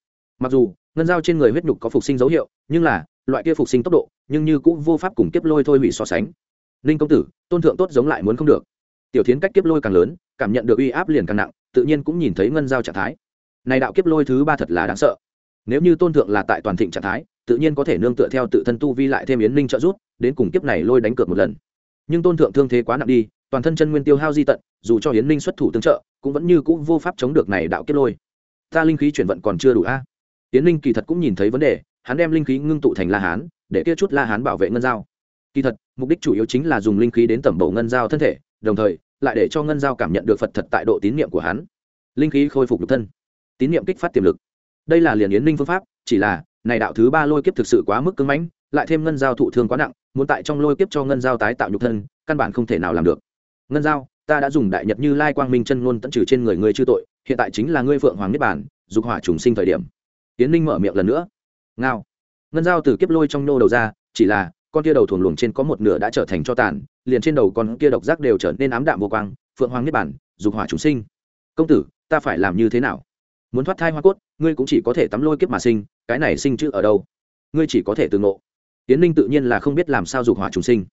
Mặc dù ngân giao trên người huyết nhục có phục sinh dấu hiệu nhưng là loại kia phục sinh tốc độ nhưng như cũng vô pháp cùng kiếp lôi thôi hủy so sánh. Ninh công tử, tôn thượng tốt giống lại muốn không được. Tiểu tiến cách kiếp lôi càng lớn, cảm nhận được uy áp liền càng nặng, tự nhiên cũng nhìn thấy ngân giao trạng thái. Này đạo kiếp lôi thứ ba thật là đáng sợ. Nếu như tôn thượng là tại toàn thịnh trạng thái, tự nhiên có thể nương tựa theo tự thân tu vi lại thêm yến ninh trợ rút đến cùng kiếp này lôi đánh cược một lần. Nhưng tôn thượng thương thế quá nặng đi, toàn thân chân nguyên tiêu hao di tận, dù cho yến ninh xuất thủ tương trợ, cũng vẫn như c ũ vô pháp chống được này đạo kiếp lôi. Ta linh khí chuyển vận còn chưa đủ a. Tiến linh kỳ thật cũng nhìn thấy vấn đề, hắn đem linh khí ngưng tụ thành la hán để kia chút la hán bảo vệ ngân giao. Kỳ thật, mục đích chủ yếu chính là dùng linh khí đến tẩm bổ ngân giao thân thể, đồng thời, lại để cho ngân giao cảm nhận được phật thật tại độ tín nhiệm của hắn. Linh khí khôi phục nhục thân, tín nhiệm kích phát tiềm lực. Đây là liền yến linh phương pháp, chỉ là, này đạo thứ ba lôi kiếp thực sự quá mức cứng mãnh, lại thêm ngân giao thụ thương quá nặng, muốn tại trong lôi kiếp cho ngân giao tái tạo nhục thân, căn bản không thể nào làm được. Ngân giao, ta đã dùng đại nhật như lai quang minh chân ngôn tận trừ trên người ngươi chư tội, hiện tại chính là ngươi phượng hoàng niết bản dục hỏa trùng sinh thời điểm. Tiến ninh mở miệng lần nữa. Ngao ngân dao từ kiếp lôi trong nô đầu ra, chỉ là, con kia đầu thuồng luồng trên có một nửa đã trở thành cho tàn, liền trên đầu con kia độc giác đều trở nên ám đạm vô quang, phượng hoàng niết bản dục hỏa chúng sinh. Công tử, ta phải làm như thế nào? Muốn thoát thai hoa cốt, ngươi cũng chỉ có thể tắm lôi kiếp mà sinh, cái này sinh chữ ở đâu? Ngươi chỉ có thể từ ngộ. Tiến ninh tự nhiên là không biết làm sao dục hỏa chúng sinh.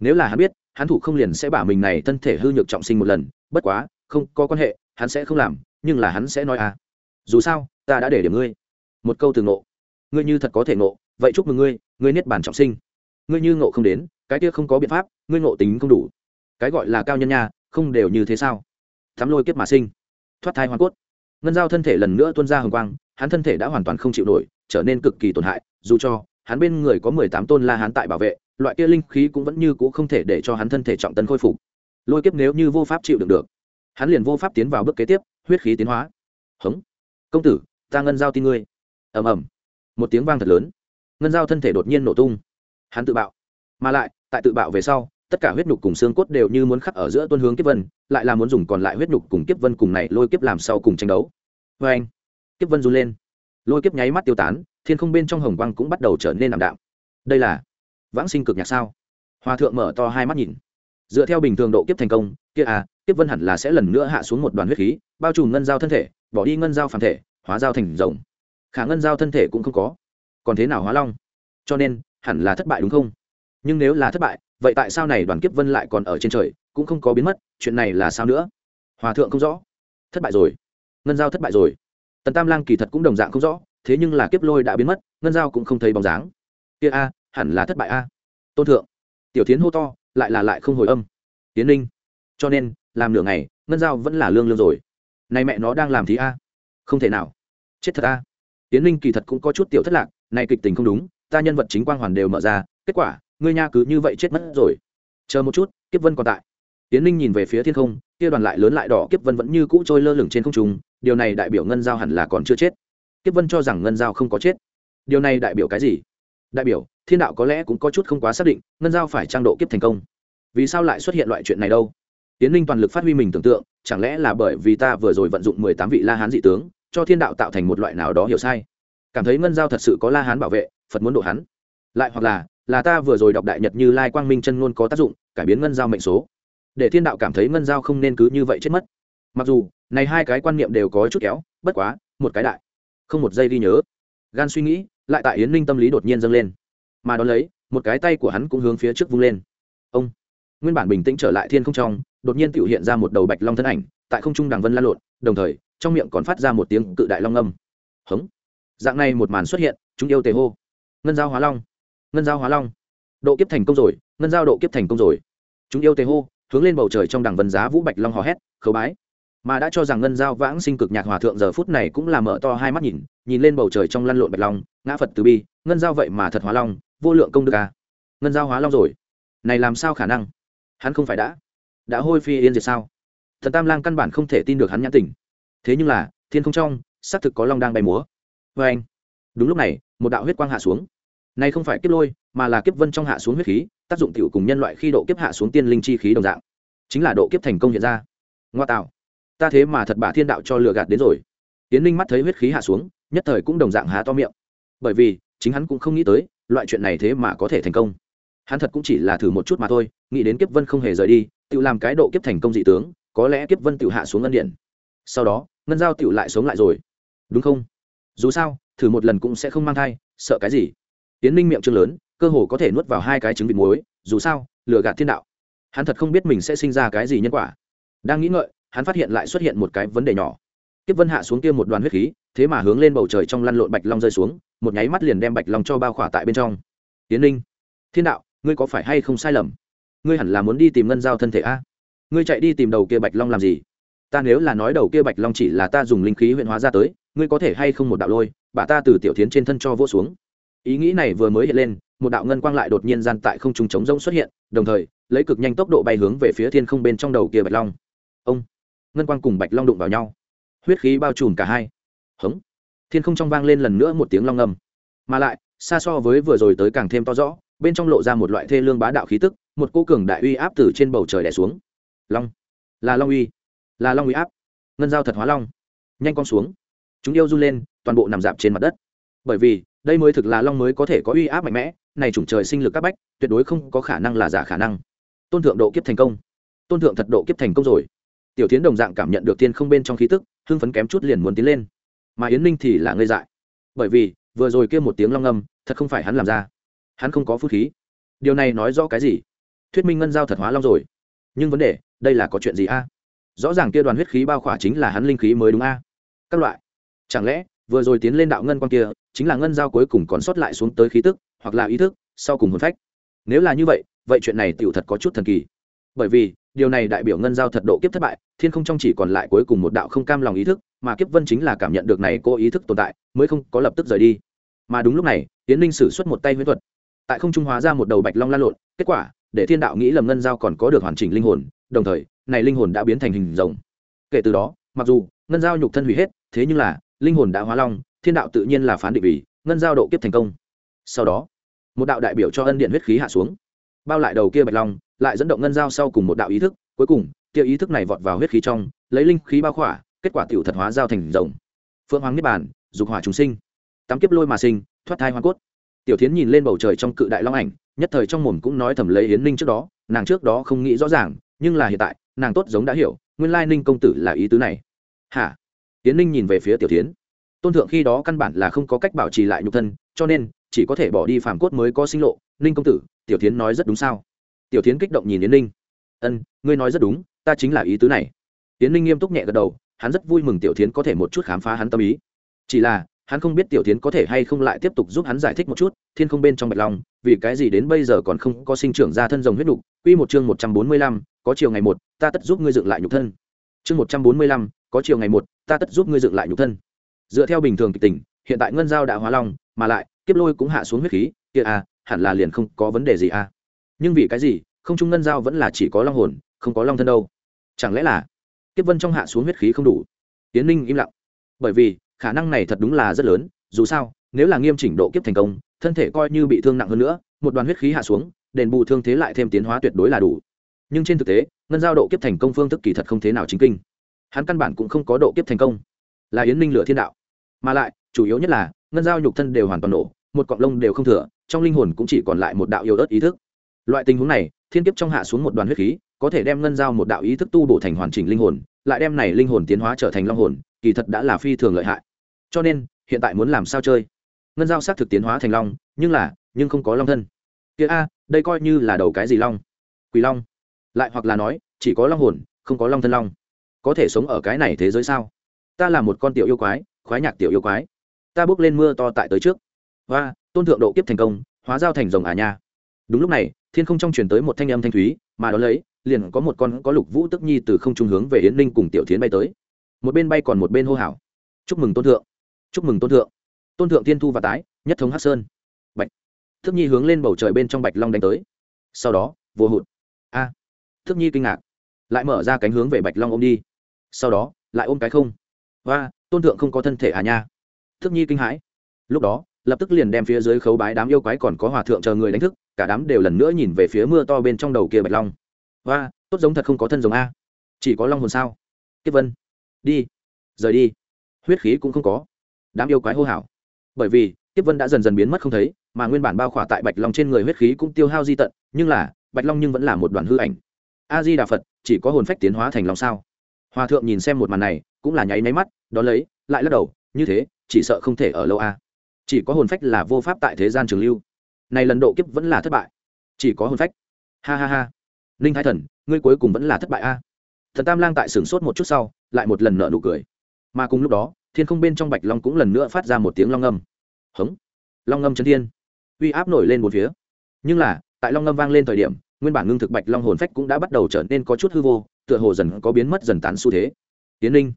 Nếu là hắn biết, hắn thủ không liền sẽ bả mình này thân thể hư nhược trọng sinh một lần, bất quá, không có quan hệ, hắn sẽ không làm, nhưng là hắn sẽ nói à. Dù sao, ta đã để điểm ngươi. Một câu từ ngộ ngươi như thật có thể ngộ, vậy chúc mừng ngươi ngươi niết bàn trọng sinh. Ngươi như ngộ không đến, cái kia không có biện pháp, ngươi ngộ tính không đủ. Cái gọi là cao nhân nha, không đều như thế sao? Thắm lôi kiếp mà sinh. Thoát thai hoàn cốt. Ngân giao thân thể lần nữa tuôn ra hồng quang, hắn thân thể đã hoàn toàn không chịu nổi, trở nên cực kỳ tổn hại, dù cho hắn bên người có mười tám tôn la hán tại bảo vệ, loại kia linh khí cũng vẫn như c ũ không thể để cho hắn thân thể trọng tấn khôi phục. Lôi kiếp nếu như vô pháp chịu được được, hắn liền vô pháp tiến vào bước kế tiếp, huyết khí tiến hóa. Hống. Công tử, ta ngân giao tin ngươi. Ầm ầm một tiếng vang thật lớn. Ngân giao thân thể đột nhiên nổ tung. Hắn tự bạo. Mà lại, tại tự bạo về sau, tất cả huyết nhục cùng xương cốt đều như muốn khắc ở giữa tuân hướng kiếp vân, lại là muốn dùng còn lại huyết nhục cùng kiếp vân cùng này lôi kiếp làm sau cùng tranh đấu. Vê anh, kiếp vân run lên. Lôi kiếp nháy mắt tiêu tán, thiên không bên trong hồng quang cũng bắt đầu trở nên ảm đạm. Đây là vãng sinh cực nhạc sao? Hòa thượng mở to hai mắt nhìn. Dựa theo bình thường độ kiếp thành công, kia à kiếp vân hẳn là sẽ lần nữa hạ xuống một đoàn huyết khí, bao trùm ngân giao thân thể, bỏ đi ngân giao phản thể, hóa giao thành rồng khả ngân giao thân thể cũng không có. Còn thế nào hóa long? Cho nên, hẳn là thất bại đúng không? Nhưng nếu là thất bại, vậy tại sao này đoàn kiếp vân lại còn ở trên trời, cũng không có biến mất, chuyện này là sao nữa? Hòa thượng không rõ. Thất bại rồi. Ngân giao thất bại rồi. Tần tam lang kỳ thật cũng đồng dạng không rõ, thế nhưng là kiếp lôi đã biến mất, ngân giao cũng không thấy bóng dáng. Kia a, hẳn là thất bại a. Tôn thượng. Tiểu tiến hô to, lại là lại không hồi âm. Tiến linh cho nên, làm nửa ngày, ngân giao vẫn là lương lương rồi. Này mẹ nó đang làm thì a. Không thể nào. Chết thật a tiến linh kỳ thật cũng có chút tiểu thất lạc này kịch tình không đúng, ta nhân vật chính quang hoàn đều mở ra, kết quả, ngươi nha cứ như vậy chết mất rồi. Chờ một chút, kiếp vân còn tại. Tiến linh nhìn về phía thiên không, kia đoàn lại lớn lại đỏ, kiếp vân vẫn như cũ trôi lơ lửng trên không trung, điều này đại biểu ngân giao hẳn là còn chưa chết. Kiếp vân cho rằng ngân giao không có chết. Điều này đại biểu cái gì? Đại biểu, thiên đạo có lẽ cũng có chút không quá xác định, ngân giao phải trang độ kiếp thành công. Vì sao lại xuất hiện loại chuyện này đâu? Tiến linh toàn lực phát huy mình tưởng tượng, chẳng lẽ là bởi vì ta vừa rồi vận dụng mười tám vị la hán dị tướng cho thiên đạo tạo thành một loại nào đó hiểu sai. Cảm thấy ngân giao thật sự có la hán bảo vệ, phật muốn độ hắn. Lại hoặc là là ta vừa rồi đọc đại nhật như lai quang minh chân ngôn có tác dụng, cải biến ngân giao mệnh số. Để thiên đạo cảm thấy ngân giao không nên cứ như vậy chết mất. Mặc dù, này hai cái quan niệm đều có chút kéo, bất quá, một cái đại. Không một giây ghi nhớ. Gan suy nghĩ, lại tại yến ninh tâm lý đột nhiên dâng lên. Mà đón lấy, một cái tay của hắn cũng hướng phía trước vung lên. Ông. Nguyên bản bình tĩnh trở lại thiên không trong, đột nhiên tự hiện ra một đầu bạch long thân ảnh, tại không trung đằng vân lan lộn, đồng thời trong miệng còn phát ra một tiếng cự đại long âm. Hống. Dạng này một màn xuất hiện, chúng yêu tề hô. Ngân giao hóa long. Ngân giao hóa long. Độ kiếp thành công rồi, ngân giao độ kiếp thành công rồi. Chúng yêu tề hô, hướng lên bầu trời trong đằng vân giá vũ bạch long hò hét, khấu bái. Mà đã cho rằng ngân giao vãng sinh cực nhạc hòa thượng giờ phút này cũng là mở to hai mắt nhìn nhìn lên bầu trời trong lăn lộn bạch long, ngã phật từ bi, ngân giao vậy mà thật hóa long, vô lượng công đức à. ngân giao hóa long rồi. Này làm sao khả năng? Hắn không phải đã. Đã hôi phi yên diệt sao? Thần tam lang căn bản không thể tin được hắn nhãn tình thế nhưng là, thiên không trong, xác thực có long đang bay múa. Vê anh, đúng lúc này, một đạo huyết quang hạ xuống. Này không phải kiếp lôi, mà là kiếp vân trong hạ xuống huyết khí, tác dụng tiểu cùng nhân loại khi độ kiếp hạ xuống tiên linh chi khí đồng dạng. Chính là độ kiếp thành công hiện ra. Ngoa tạo. Ta thế mà thật bà thiên đạo cho lừa gạt đến rồi. Tiến linh mắt thấy huyết khí hạ xuống, nhất thời cũng đồng dạng há to miệng. Bởi vì, chính hắn cũng không nghĩ tới, loại chuyện này thế mà có thể thành công. Hắn thật cũng chỉ là thử một chút mà thôi, nghĩ đến kiếp vân không hề rời đi, tự làm cái độ kiếp thành công dị tướng, có lẽ kiếp vân tự hạ xuống ngân điện sau đó, ngân giao tựu lại sống lại rồi. Đúng không? Dù sao, thử một lần cũng sẽ không mang thai, sợ cái gì? Tiến ninh miệng trương lớn, cơ hồ có thể nuốt vào hai cái trứng vịt muối, dù sao, lừa gạt thiên đạo. Hắn thật không biết mình sẽ sinh ra cái gì nhân quả. Đang nghĩ ngợi, hắn phát hiện lại xuất hiện một cái vấn đề nhỏ. Kiếp vân hạ xuống kia một đoàn huyết khí, thế mà hướng lên bầu trời trong lăn lộn bạch long rơi xuống, một nháy mắt liền đem bạch long cho bao khỏa tại bên trong. Tiến ninh, thiên đạo, ngươi có phải hay không sai lầm? Ngươi hẳn là muốn đi tìm ngân giao thân thể a? Ngươi chạy đi tìm đầu kia bạch long làm gì? Ta nếu là nói đầu kia bạch long chỉ là ta dùng linh khí huyện hóa ra tới, ngươi có thể hay không một đạo lôi bà ta từ tiểu tiến trên thân cho vỗ xuống. Ý nghĩ này vừa mới hiện lên, một đạo ngân quang lại đột nhiên gian tại không trung chống rông xuất hiện, đồng thời, lấy cực nhanh tốc độ bay hướng về phía thiên không bên trong đầu kia bạch long. Ông, ngân quang cùng bạch long đụng vào nhau. Huyết khí bao trùm cả hai. Hống. Thiên không trong vang lên lần nữa một tiếng long ngầm mà lại, xa so với vừa rồi tới càng thêm to rõ, bên trong lộ ra một loại thê lương bá đạo khí tức, một cô cường đại uy áp từ trên bầu trời đẻ xuống. Long. Là long uy là long uy áp. Ngân giao thật hóa long. Nhanh con xuống. Chúng yêu run lên, toàn bộ nằm dạp trên mặt đất. Bởi vì, đây mới thực là long mới có thể có uy áp mạnh mẽ, này chủng trời sinh lực các bách, tuyệt đối không có khả năng là giả khả năng. Tôn thượng độ kiếp thành công. Tôn thượng thật độ kiếp thành công rồi. Tiểu tiến đồng dạng cảm nhận được tiên không bên trong khí tức, hưng phấn kém chút liền muốn tiến lên. Mà yến ninh thì là ngây dại. Bởi vì, vừa rồi kia một tiếng long âm thật không phải hắn làm ra. Hắn không có phút khí. Điều này nói rõ cái gì? Thuyết minh ngân giao thật hóa long rồi. Nhưng vấn đề, đây là có chuyện gì a? Rõ ràng kia đoàn huyết khí bao khỏa chính là hắn linh khí mới đúng a. Các loại. Chẳng lẽ, vừa rồi tiến lên đạo ngân quan kia, chính là ngân giao cuối cùng còn sót lại xuống tới khí tức, hoặc là ý thức, sau cùng hồn phách? Nếu là như vậy vậy chuyện này tựu thật có chút thần kỳ. Bởi vì, điều này đại biểu ngân giao thật độ kiếp thất bại, thiên không trong chỉ còn lại cuối cùng một đạo không cam lòng ý thức, mà kiếp vân chính là cảm nhận được này cô ý thức tồn tại, mới không có lập tức rời đi. Mà đúng lúc này, tiến linh sử xuất một tay huyễn thuật. Tại không trung hóa ra một đầu bạch long lan lộn, kết quả, để thiên đạo nghĩ lầm ngân giao còn có được hoàn chỉnh linh hồn đồng thời, này linh hồn đã biến thành hình rồng. Kể từ đó, mặc dù ngân giao nhục thân hủy hết, thế nhưng là, linh hồn đã hóa long, thiên đạo tự nhiên là phán định vì ngân giao độ kiếp thành công. Sau đó, một đạo đại biểu cho ân điện huyết khí hạ xuống. Bao lại đầu kia bạch long, lại dẫn động ngân giao sau cùng một đạo ý thức, cuối cùng kia ý thức này vọt vào huyết khí trong, lấy linh khí bao khỏa, kết quả tiểu thật hóa giao thành rồng. Phượng hoàng niết bàn, dục hỏa chúng sinh. Tắm kiếp lôi mà sinh, thoát thai hoa cốt. Tiểu thiến nhìn lên bầu trời trong cự đại long ảnh, nhất thời trong mồm cũng nói thầm lấy yến ninh trước đó, nàng trước đó không nghĩ rõ ràng nhưng là hiện tại, nàng tốt giống đã hiểu, nguyên lai ninh công tử là ý tứ này. Hả? Tiến ninh nhìn về phía tiểu tiến tôn thượng khi đó căn bản là không có cách bảo trì lại nhục thân, cho nên, chỉ có thể bỏ đi phàm cốt mới có sinh lộ. Ninh công tử, tiểu tiến nói rất đúng sao? Tiểu tiến kích động nhìn yến ninh. Ân, ngươi nói rất đúng, ta chính là ý tứ này. Yến ninh nghiêm túc nhẹ gật đầu, hắn rất vui mừng tiểu tiến có thể một chút khám phá hắn tâm ý. Chỉ là, hắn không biết tiểu tiến có thể hay không lại tiếp tục giúp hắn giải thích một chút, thiên không bên trong bạch long, vì cái gì đến bây giờ còn không có sinh trưởng ra thân rồng huyết đục. Quy một chương một trăm bốn mươi lăm có chiều ngày một ta tất giúp ngươi dựng lại nhục thân. Chương một trăm bốn mươi lăm có chiều ngày một ta tất giúp ngươi dựng lại nhục thân. Dựa theo bình thường kịch tình hiện tại ngân giao đã hóa long mà lại kiếp lôi cũng hạ xuống huyết khí kia a à, hẳn là liền không có vấn đề gì a à. nhưng vì cái gì không trung ngân giao vẫn là chỉ có long hồn không có long thân đâu? Chẳng lẽ là kiếp vân trong hạ xuống huyết khí không đủ? Tiến ninh im lặng. Bởi vì khả năng này thật đúng là rất lớn dù sao nếu là nghiêm chỉnh độ kiếp thành công thân thể coi như bị thương nặng hơn nữa một đoàn huyết khí hạ xuống đền bù thương thế lại thêm tiến hóa tuyệt đối là đủ nhưng trên thực tế, ngân giao độ kiếp thành công phương thức kỳ thật không thế nào chính kinh. Hắn căn bản cũng không có độ kiếp thành công. Là yến minh lửa thiên đạo. Mà lại, chủ yếu nhất là, ngân giao nhục thân đều hoàn toàn nổ, một cọng lông đều không thừa, trong linh hồn cũng chỉ còn lại một đạo yêu ớt ý thức. Loại tình huống này, thiên kiếp trong hạ xuống một đoàn huyết khí, có thể đem ngân giao một đạo ý thức tu bổ thành hoàn chỉnh linh hồn, lại đem này linh hồn tiến hóa trở thành long hồn, kỳ thật đã là phi thường lợi hại. Cho nên, hiện tại muốn làm sao chơi? Ngân giao xác thực tiến hóa thành long, nhưng là, nhưng không có long thân. Kia a, đây coi như là đầu cái gì long? Quỷ long lại hoặc là nói, chỉ có long hồn, không có long thân long. Có thể sống ở cái này thế giới sao? Ta là một con tiểu yêu quái, khoái nhạc tiểu yêu quái. Ta bước lên mưa to tại tới trước. Và tôn thượng độ kiếp thành công, hóa giao thành rồng à nha. Đúng lúc này, thiên không trong truyền tới một thanh âm thanh thúy, mà đó lấy, liền có một con có lục vũ tức nhi từ không trung hướng về yến ninh cùng tiểu tiến bay tới. Một bên bay còn một bên hô hào. Chúc mừng tôn thượng. Chúc mừng tôn thượng. Tôn thượng tiên thu và tái, nhất thống hát sơn. Bạch. Thức nhi hướng lên bầu trời bên trong bạch long đánh tới. Sau đó, vô hụt. A. à thức nhi kinh ngạc, lại mở ra cánh hướng về bạch long ôm đi. Sau đó, lại ôm cái không. Và tôn thượng không có thân thể à nha. Thức nhi kinh hãi. Lúc đó, lập tức liền đem phía dưới khấu bái đám yêu quái còn có hòa thượng chờ người đánh thức, cả đám đều lần nữa nhìn về phía mưa to bên trong đầu kia bạch long. Và tốt giống thật không có thân giống a. Chỉ có long hồn sao? Kiếp vân, đi. Rời đi. Huyết khí cũng không có. Đám yêu quái hô hào. Bởi vì, kiếp vân đã dần dần biến mất không thấy, mà nguyên bản bao khỏa tại bạch long trên người huyết khí cũng tiêu hao di tận, nhưng là, bạch long nhưng vẫn là một đoàn hư ảnh a di đà phật, chỉ có hồn phách tiến hóa thành lòng sao? Hòa thượng nhìn xem một màn này, cũng là nháy máy mắt, đón lấy, lại lắc đầu, như thế, chỉ sợ không thể ở lâu a chỉ có hồn phách là vô pháp tại thế gian trường lưu. Này lần độ kiếp vẫn là thất bại. Chỉ có hồn phách. Ha ha ha. Ninh thái thần, ngươi cuối cùng vẫn là thất bại a thần tam lang tại sửng sốt một chút sau, lại một lần nợ nụ cười. Mà cùng lúc đó, thiên không bên trong bạch long cũng lần nữa phát ra một tiếng long âm. hống. Long âm chân thiên. Uy áp nổi lên một phía. Nhưng là, tại long âm vang lên thời điểm nguyên bản ngưng thực bạch long hồn phách cũng đã bắt đầu trở nên có chút hư vô, tựa hồ dần có biến mất dần tán xu thế. Tiến linh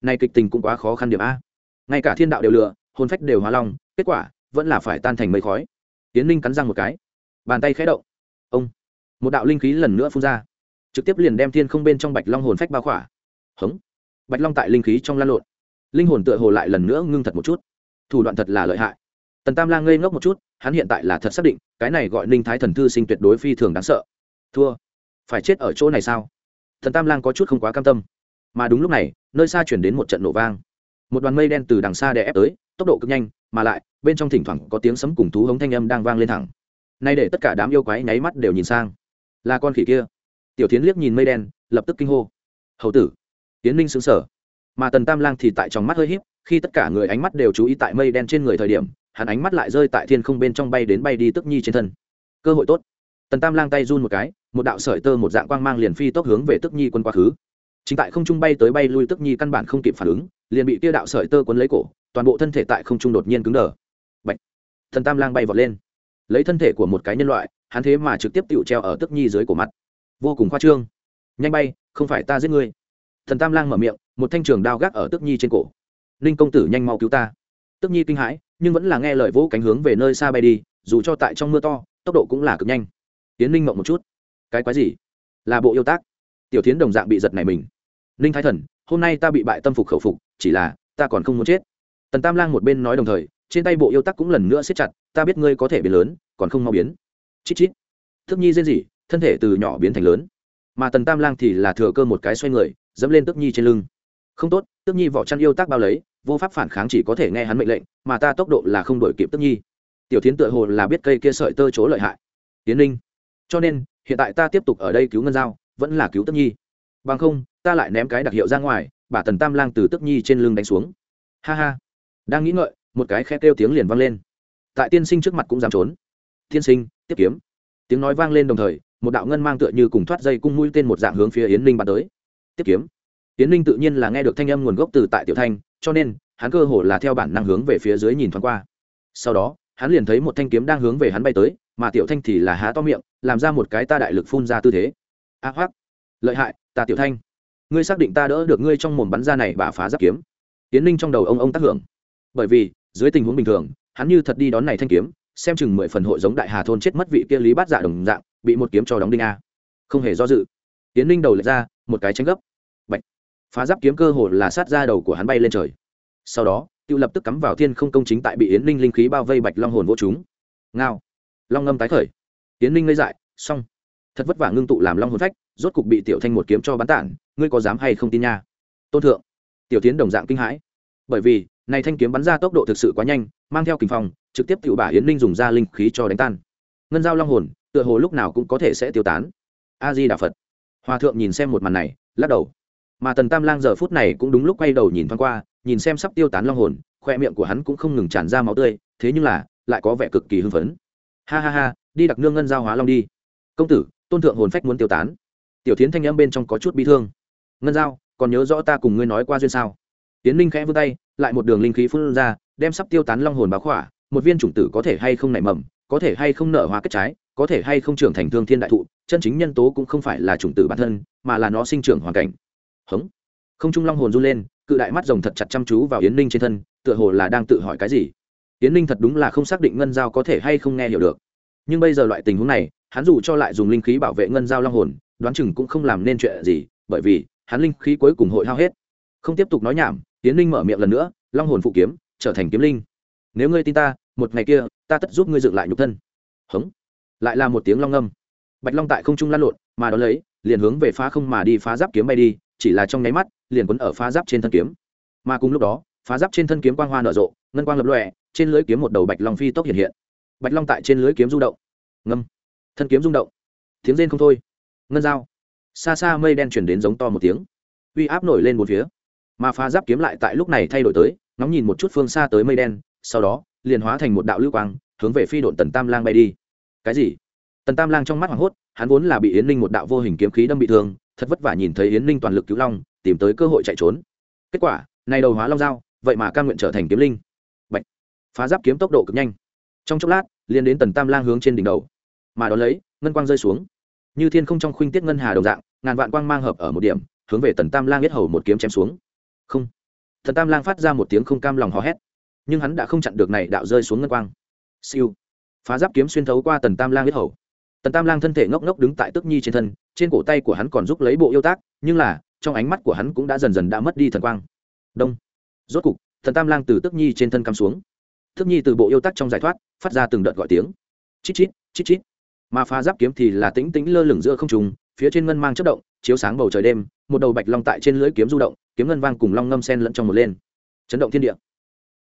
nay kịch tình cũng quá khó khăn điểm a. Ngay cả thiên đạo đều lựa hồn phách đều hóa long, kết quả vẫn là phải tan thành mây khói. Tiến linh cắn răng một cái, bàn tay khẽ động. Ông, một đạo linh khí lần nữa phun ra, trực tiếp liền đem thiên không bên trong bạch long hồn phách bao khỏa. Hống, bạch long tại linh khí trong lan lộn. Linh hồn tựa hồ lại lần nữa ngưng thật một chút. Thủ đoạn thật là lợi hại. Tần tam lang ngây ngốc một chút hắn hiện tại là thật xác định, cái này gọi ninh thái thần thư sinh tuyệt đối phi thường đáng sợ. Thua. Phải chết ở chỗ này sao? Thần tam lang có chút không quá cam tâm. Mà đúng lúc này, nơi xa chuyển đến một trận nổ vang. Một đoàn mây đen từ đằng xa đè ép tới, tốc độ cực nhanh, mà lại, bên trong thỉnh thoảng có tiếng sấm cùng thú hống thanh âm đang vang lên thẳng. Nay để tất cả đám yêu quái nháy mắt đều nhìn sang. Là con khỉ kia. Tiểu tiến liếc nhìn mây đen, lập tức kinh hô. Hầu tử. Tiến ninh xứng sở mà tần tam lang thì tại trong mắt hơi híp, khi tất cả người ánh mắt đều chú ý tại mây đen trên người thời điểm hắn ánh mắt lại rơi tại thiên không bên trong bay đến bay đi tức nhi trên thân. Cơ hội tốt. Tần tam lang tay run một cái, một đạo sợi tơ một dạng quang mang liền phi tốc hướng về tức nhi quân quá khứ. Chính tại không trung bay tới bay lui tức nhi căn bản không kịp phản ứng, liền bị kia đạo sợi tơ quấn lấy cổ, toàn bộ thân thể tại không trung đột nhiên cứng đờ. Bạch. thần tam lang bay vọt lên. Lấy thân thể của một cái nhân loại, hắn thế mà trực tiếp tựu treo ở tức nhi dưới cổ mặt. Vô cùng khoa trương. Nhanh bay, không phải ta giết ngươi. Thần tam lang mở miệng, một thanh trường đao gác ở tức nhi trên cổ. Ninh công tử nhanh mau cứu ta. Tức nhi kinh hãi nhưng vẫn là nghe lời vỗ cánh hướng về nơi xa bay đi, dù cho tại trong mưa to, tốc độ cũng là cực nhanh. Tiến ninh mộng một chút. Cái quái gì? Là bộ yêu tác. Tiểu tiến đồng dạng bị giật này mình. Ninh thái thần, hôm nay ta bị bại tâm phục khẩu phục, chỉ là, ta còn không muốn chết. Tần tam lang một bên nói đồng thời, trên tay bộ yêu tắc cũng lần nữa siết chặt, ta biết ngươi có thể biến lớn, còn không mau biến. Chít chít. Thức nhi rên gì thân thể từ nhỏ biến thành lớn. Mà tần tam lang thì là thừa cơ một cái xoay người, dẫm lên tức nhi trên lưng. Không tốt tức nhi vỏ chăn yêu tác bao lấy vô pháp phản kháng chỉ có thể nghe hắn mệnh lệnh, mà ta tốc độ là không đổi kịp tức nhi. Tiểu tiến tựa hồ là biết cây kia sợi tơ chỗ lợi hại. Tiến linh. cho nên, hiện tại ta tiếp tục ở đây cứu ngân giao, vẫn là cứu tức nhi. Bằng không, ta lại ném cái đặc hiệu ra ngoài, bà tần tam lang từ tức nhi trên lưng đánh xuống. Ha ha. Đang nghĩ ngợi, một cái khe kêu tiếng liền vang lên. Tại tiên sinh trước mặt cũng dám trốn. Tiên sinh, tiếp kiếm. Tiếng nói vang lên đồng thời, một đạo ngân mang tựa như cùng thoát dây cung mũi tên một dạng hướng phía yến ninh bắn tới. Tiếp kiếm. Yến ninh tự nhiên là nghe được thanh âm nguồn gốc từ tại tiểu thanh cho nên hắn cơ hồ là theo bản năng hướng về phía dưới nhìn thoáng qua. Sau đó hắn liền thấy một thanh kiếm đang hướng về hắn bay tới mà tiểu thanh thì là há to miệng làm ra một cái ta đại lực phun ra tư thế. A à, hoác lợi hại ta tiểu thanh ngươi xác định ta đỡ được ngươi trong mồm bắn ra này bà phá giáp kiếm. Tiến ninh trong đầu ông ông tác hưởng. Bởi vì dưới tình huống bình thường hắn như thật đi đón này thanh kiếm xem chừng mười phần hội giống đại hà thôn chết mất vị kia lý bát dạ đồng dạng bị một kiếm cho đóng đinh a. Không hề do dự. Tiến ninh đầu lệch ra một cái tranh gấp phá giáp kiếm cơ hồ là sát ra đầu của hắn bay lên trời. Sau đó tự lập tức cắm vào thiên không công chính tại bị yến ninh linh khí bao vây bạch long hồn vô chúng. Ngao. Long ngâm tái khởi. Yến ninh ngây dại, xong. Thật vất vả ngưng tụ làm long hồn phách, rốt cục bị tiểu thanh một kiếm cho bắn tản, ngươi có dám hay không tin nha? Tôn thượng. Tiểu tiến đồng dạng kinh hãi. Bởi vì, này thanh kiếm bắn ra tốc độ thực sự quá nhanh, mang theo kình phong, trực tiếp tự bả yến ninh dùng ra linh khí cho đánh tan. Ngân giao long hồn, tựa hồ lúc nào cũng có thể sẽ tiêu tán. A di đà phật. Hòa thượng nhìn xem một màn này, lắc đầu mà tần tam lang giờ phút này cũng đúng lúc quay đầu nhìn thoáng qua, nhìn xem sắp tiêu tán long hồn, khoe miệng của hắn cũng không ngừng tràn ra máu tươi, thế nhưng là, lại có vẻ cực kỳ hưng phấn. Ha ha ha, đi đặc nương ngân giao hóa long đi. Công tử, tôn thượng hồn phách muốn tiêu tán. Tiểu tiến thanh âm bên trong có chút bi thương. Ngân giao, còn nhớ rõ ta cùng ngươi nói qua duyên sao? Tiến linh khẽ vươn tay, lại một đường linh khí phun ra, đem sắp tiêu tán long hồn báo khỏa, một viên chủng tử có thể hay không nảy mầm, có thể hay không nở hoa kết trái, có thể hay không trưởng thành thương thiên đại thụ, chân chính nhân tố cũng không phải là chủng tử bản thân, mà là nó sinh trưởng hoàn cảnh hống. Không trung long hồn run lên, cự đại mắt rồng thật chặt chăm chú vào yến ninh trên thân, tựa hồ là đang tự hỏi cái gì. Yến ninh thật đúng là không xác định ngân giao có thể hay không nghe hiểu được. Nhưng bây giờ loại tình huống này, hắn dù cho lại dùng linh khí bảo vệ ngân giao long hồn, đoán chừng cũng không làm nên chuyện gì, bởi vì hắn linh khí cuối cùng hội hao hết. Không tiếp tục nói nhảm, yến ninh mở miệng lần nữa, long hồn phụ kiếm, trở thành kiếm linh. Nếu ngươi tin ta, một ngày kia, ta tất giúp ngươi dựng lại nhục thân. Hống. Lại là một tiếng long âm bạch long tại không trung lăn lộn, mà đón lấy, liền hướng về phá không mà đi phá giáp kiếm bay đi chỉ là trong nháy mắt, liền quấn ở phá giáp trên thân kiếm. Mà cùng lúc đó, phá giáp trên thân kiếm quang hoa nở rộ, ngân quang lập lòe, trên lưới kiếm một đầu bạch long phi tốc hiện hiện. Bạch long tại trên lưới kiếm rung động. Ngâm. Thân kiếm rung động. Tiếng rên không thôi. Ngân dao. Xa xa mây đen chuyển đến giống to một tiếng. Uy áp nổi lên một phía. Mà phá giáp kiếm lại tại lúc này thay đổi tới, ngóng nhìn một chút phương xa tới mây đen, sau đó, liền hóa thành một đạo lưu quang, hướng về phi độn tần tam lang bay đi. Cái gì? Tần tam lang trong mắt hoảng hốt, hắn vốn là bị yến ninh một đạo vô hình kiếm khí đâm bị thương thật vất vả nhìn thấy yến ninh toàn lực cứu long, tìm tới cơ hội chạy trốn. Kết quả, này đầu hóa long dao vậy mà căn nguyện trở thành kiếm linh. Bạch. phá giáp kiếm tốc độ cực nhanh. Trong chốc lát, liền đến tần tam lang hướng trên đỉnh đầu. Mà đón lấy, ngân quang rơi xuống. Như thiên không trong khuynh tiết ngân hà đồng dạng, ngàn vạn quang mang hợp ở một điểm, hướng về tần tam lang biết hầu một kiếm chém xuống. Không. Tần tam lang phát ra một tiếng không cam lòng hò hét. Nhưng hắn đã không chặn được này đạo rơi xuống ngân quang. Siêu. Phá giáp kiếm xuyên thấu qua tần tam lang biết hầu tần tam lang thân thể ngốc ngốc đứng tại tức nhi trên thân, trên cổ tay của hắn còn giúp lấy bộ yêu tác, nhưng là, trong ánh mắt của hắn cũng đã dần dần đã mất đi thần quang. Đông. Rốt cục thần tam lang từ tức nhi trên thân cắm xuống. Tức nhi từ bộ yêu tác trong giải thoát, phát ra từng đợt gọi tiếng. Chít chít chít chít. Mà phá giáp kiếm thì là tĩnh tĩnh lơ lửng giữa không trùng phía trên ngân mang chất động, chiếu sáng bầu trời đêm, một đầu bạch long tại trên lưỡi kiếm du động, kiếm ngân vang cùng long ngâm sen lẫn trong một lên. Chấn động thiên địa.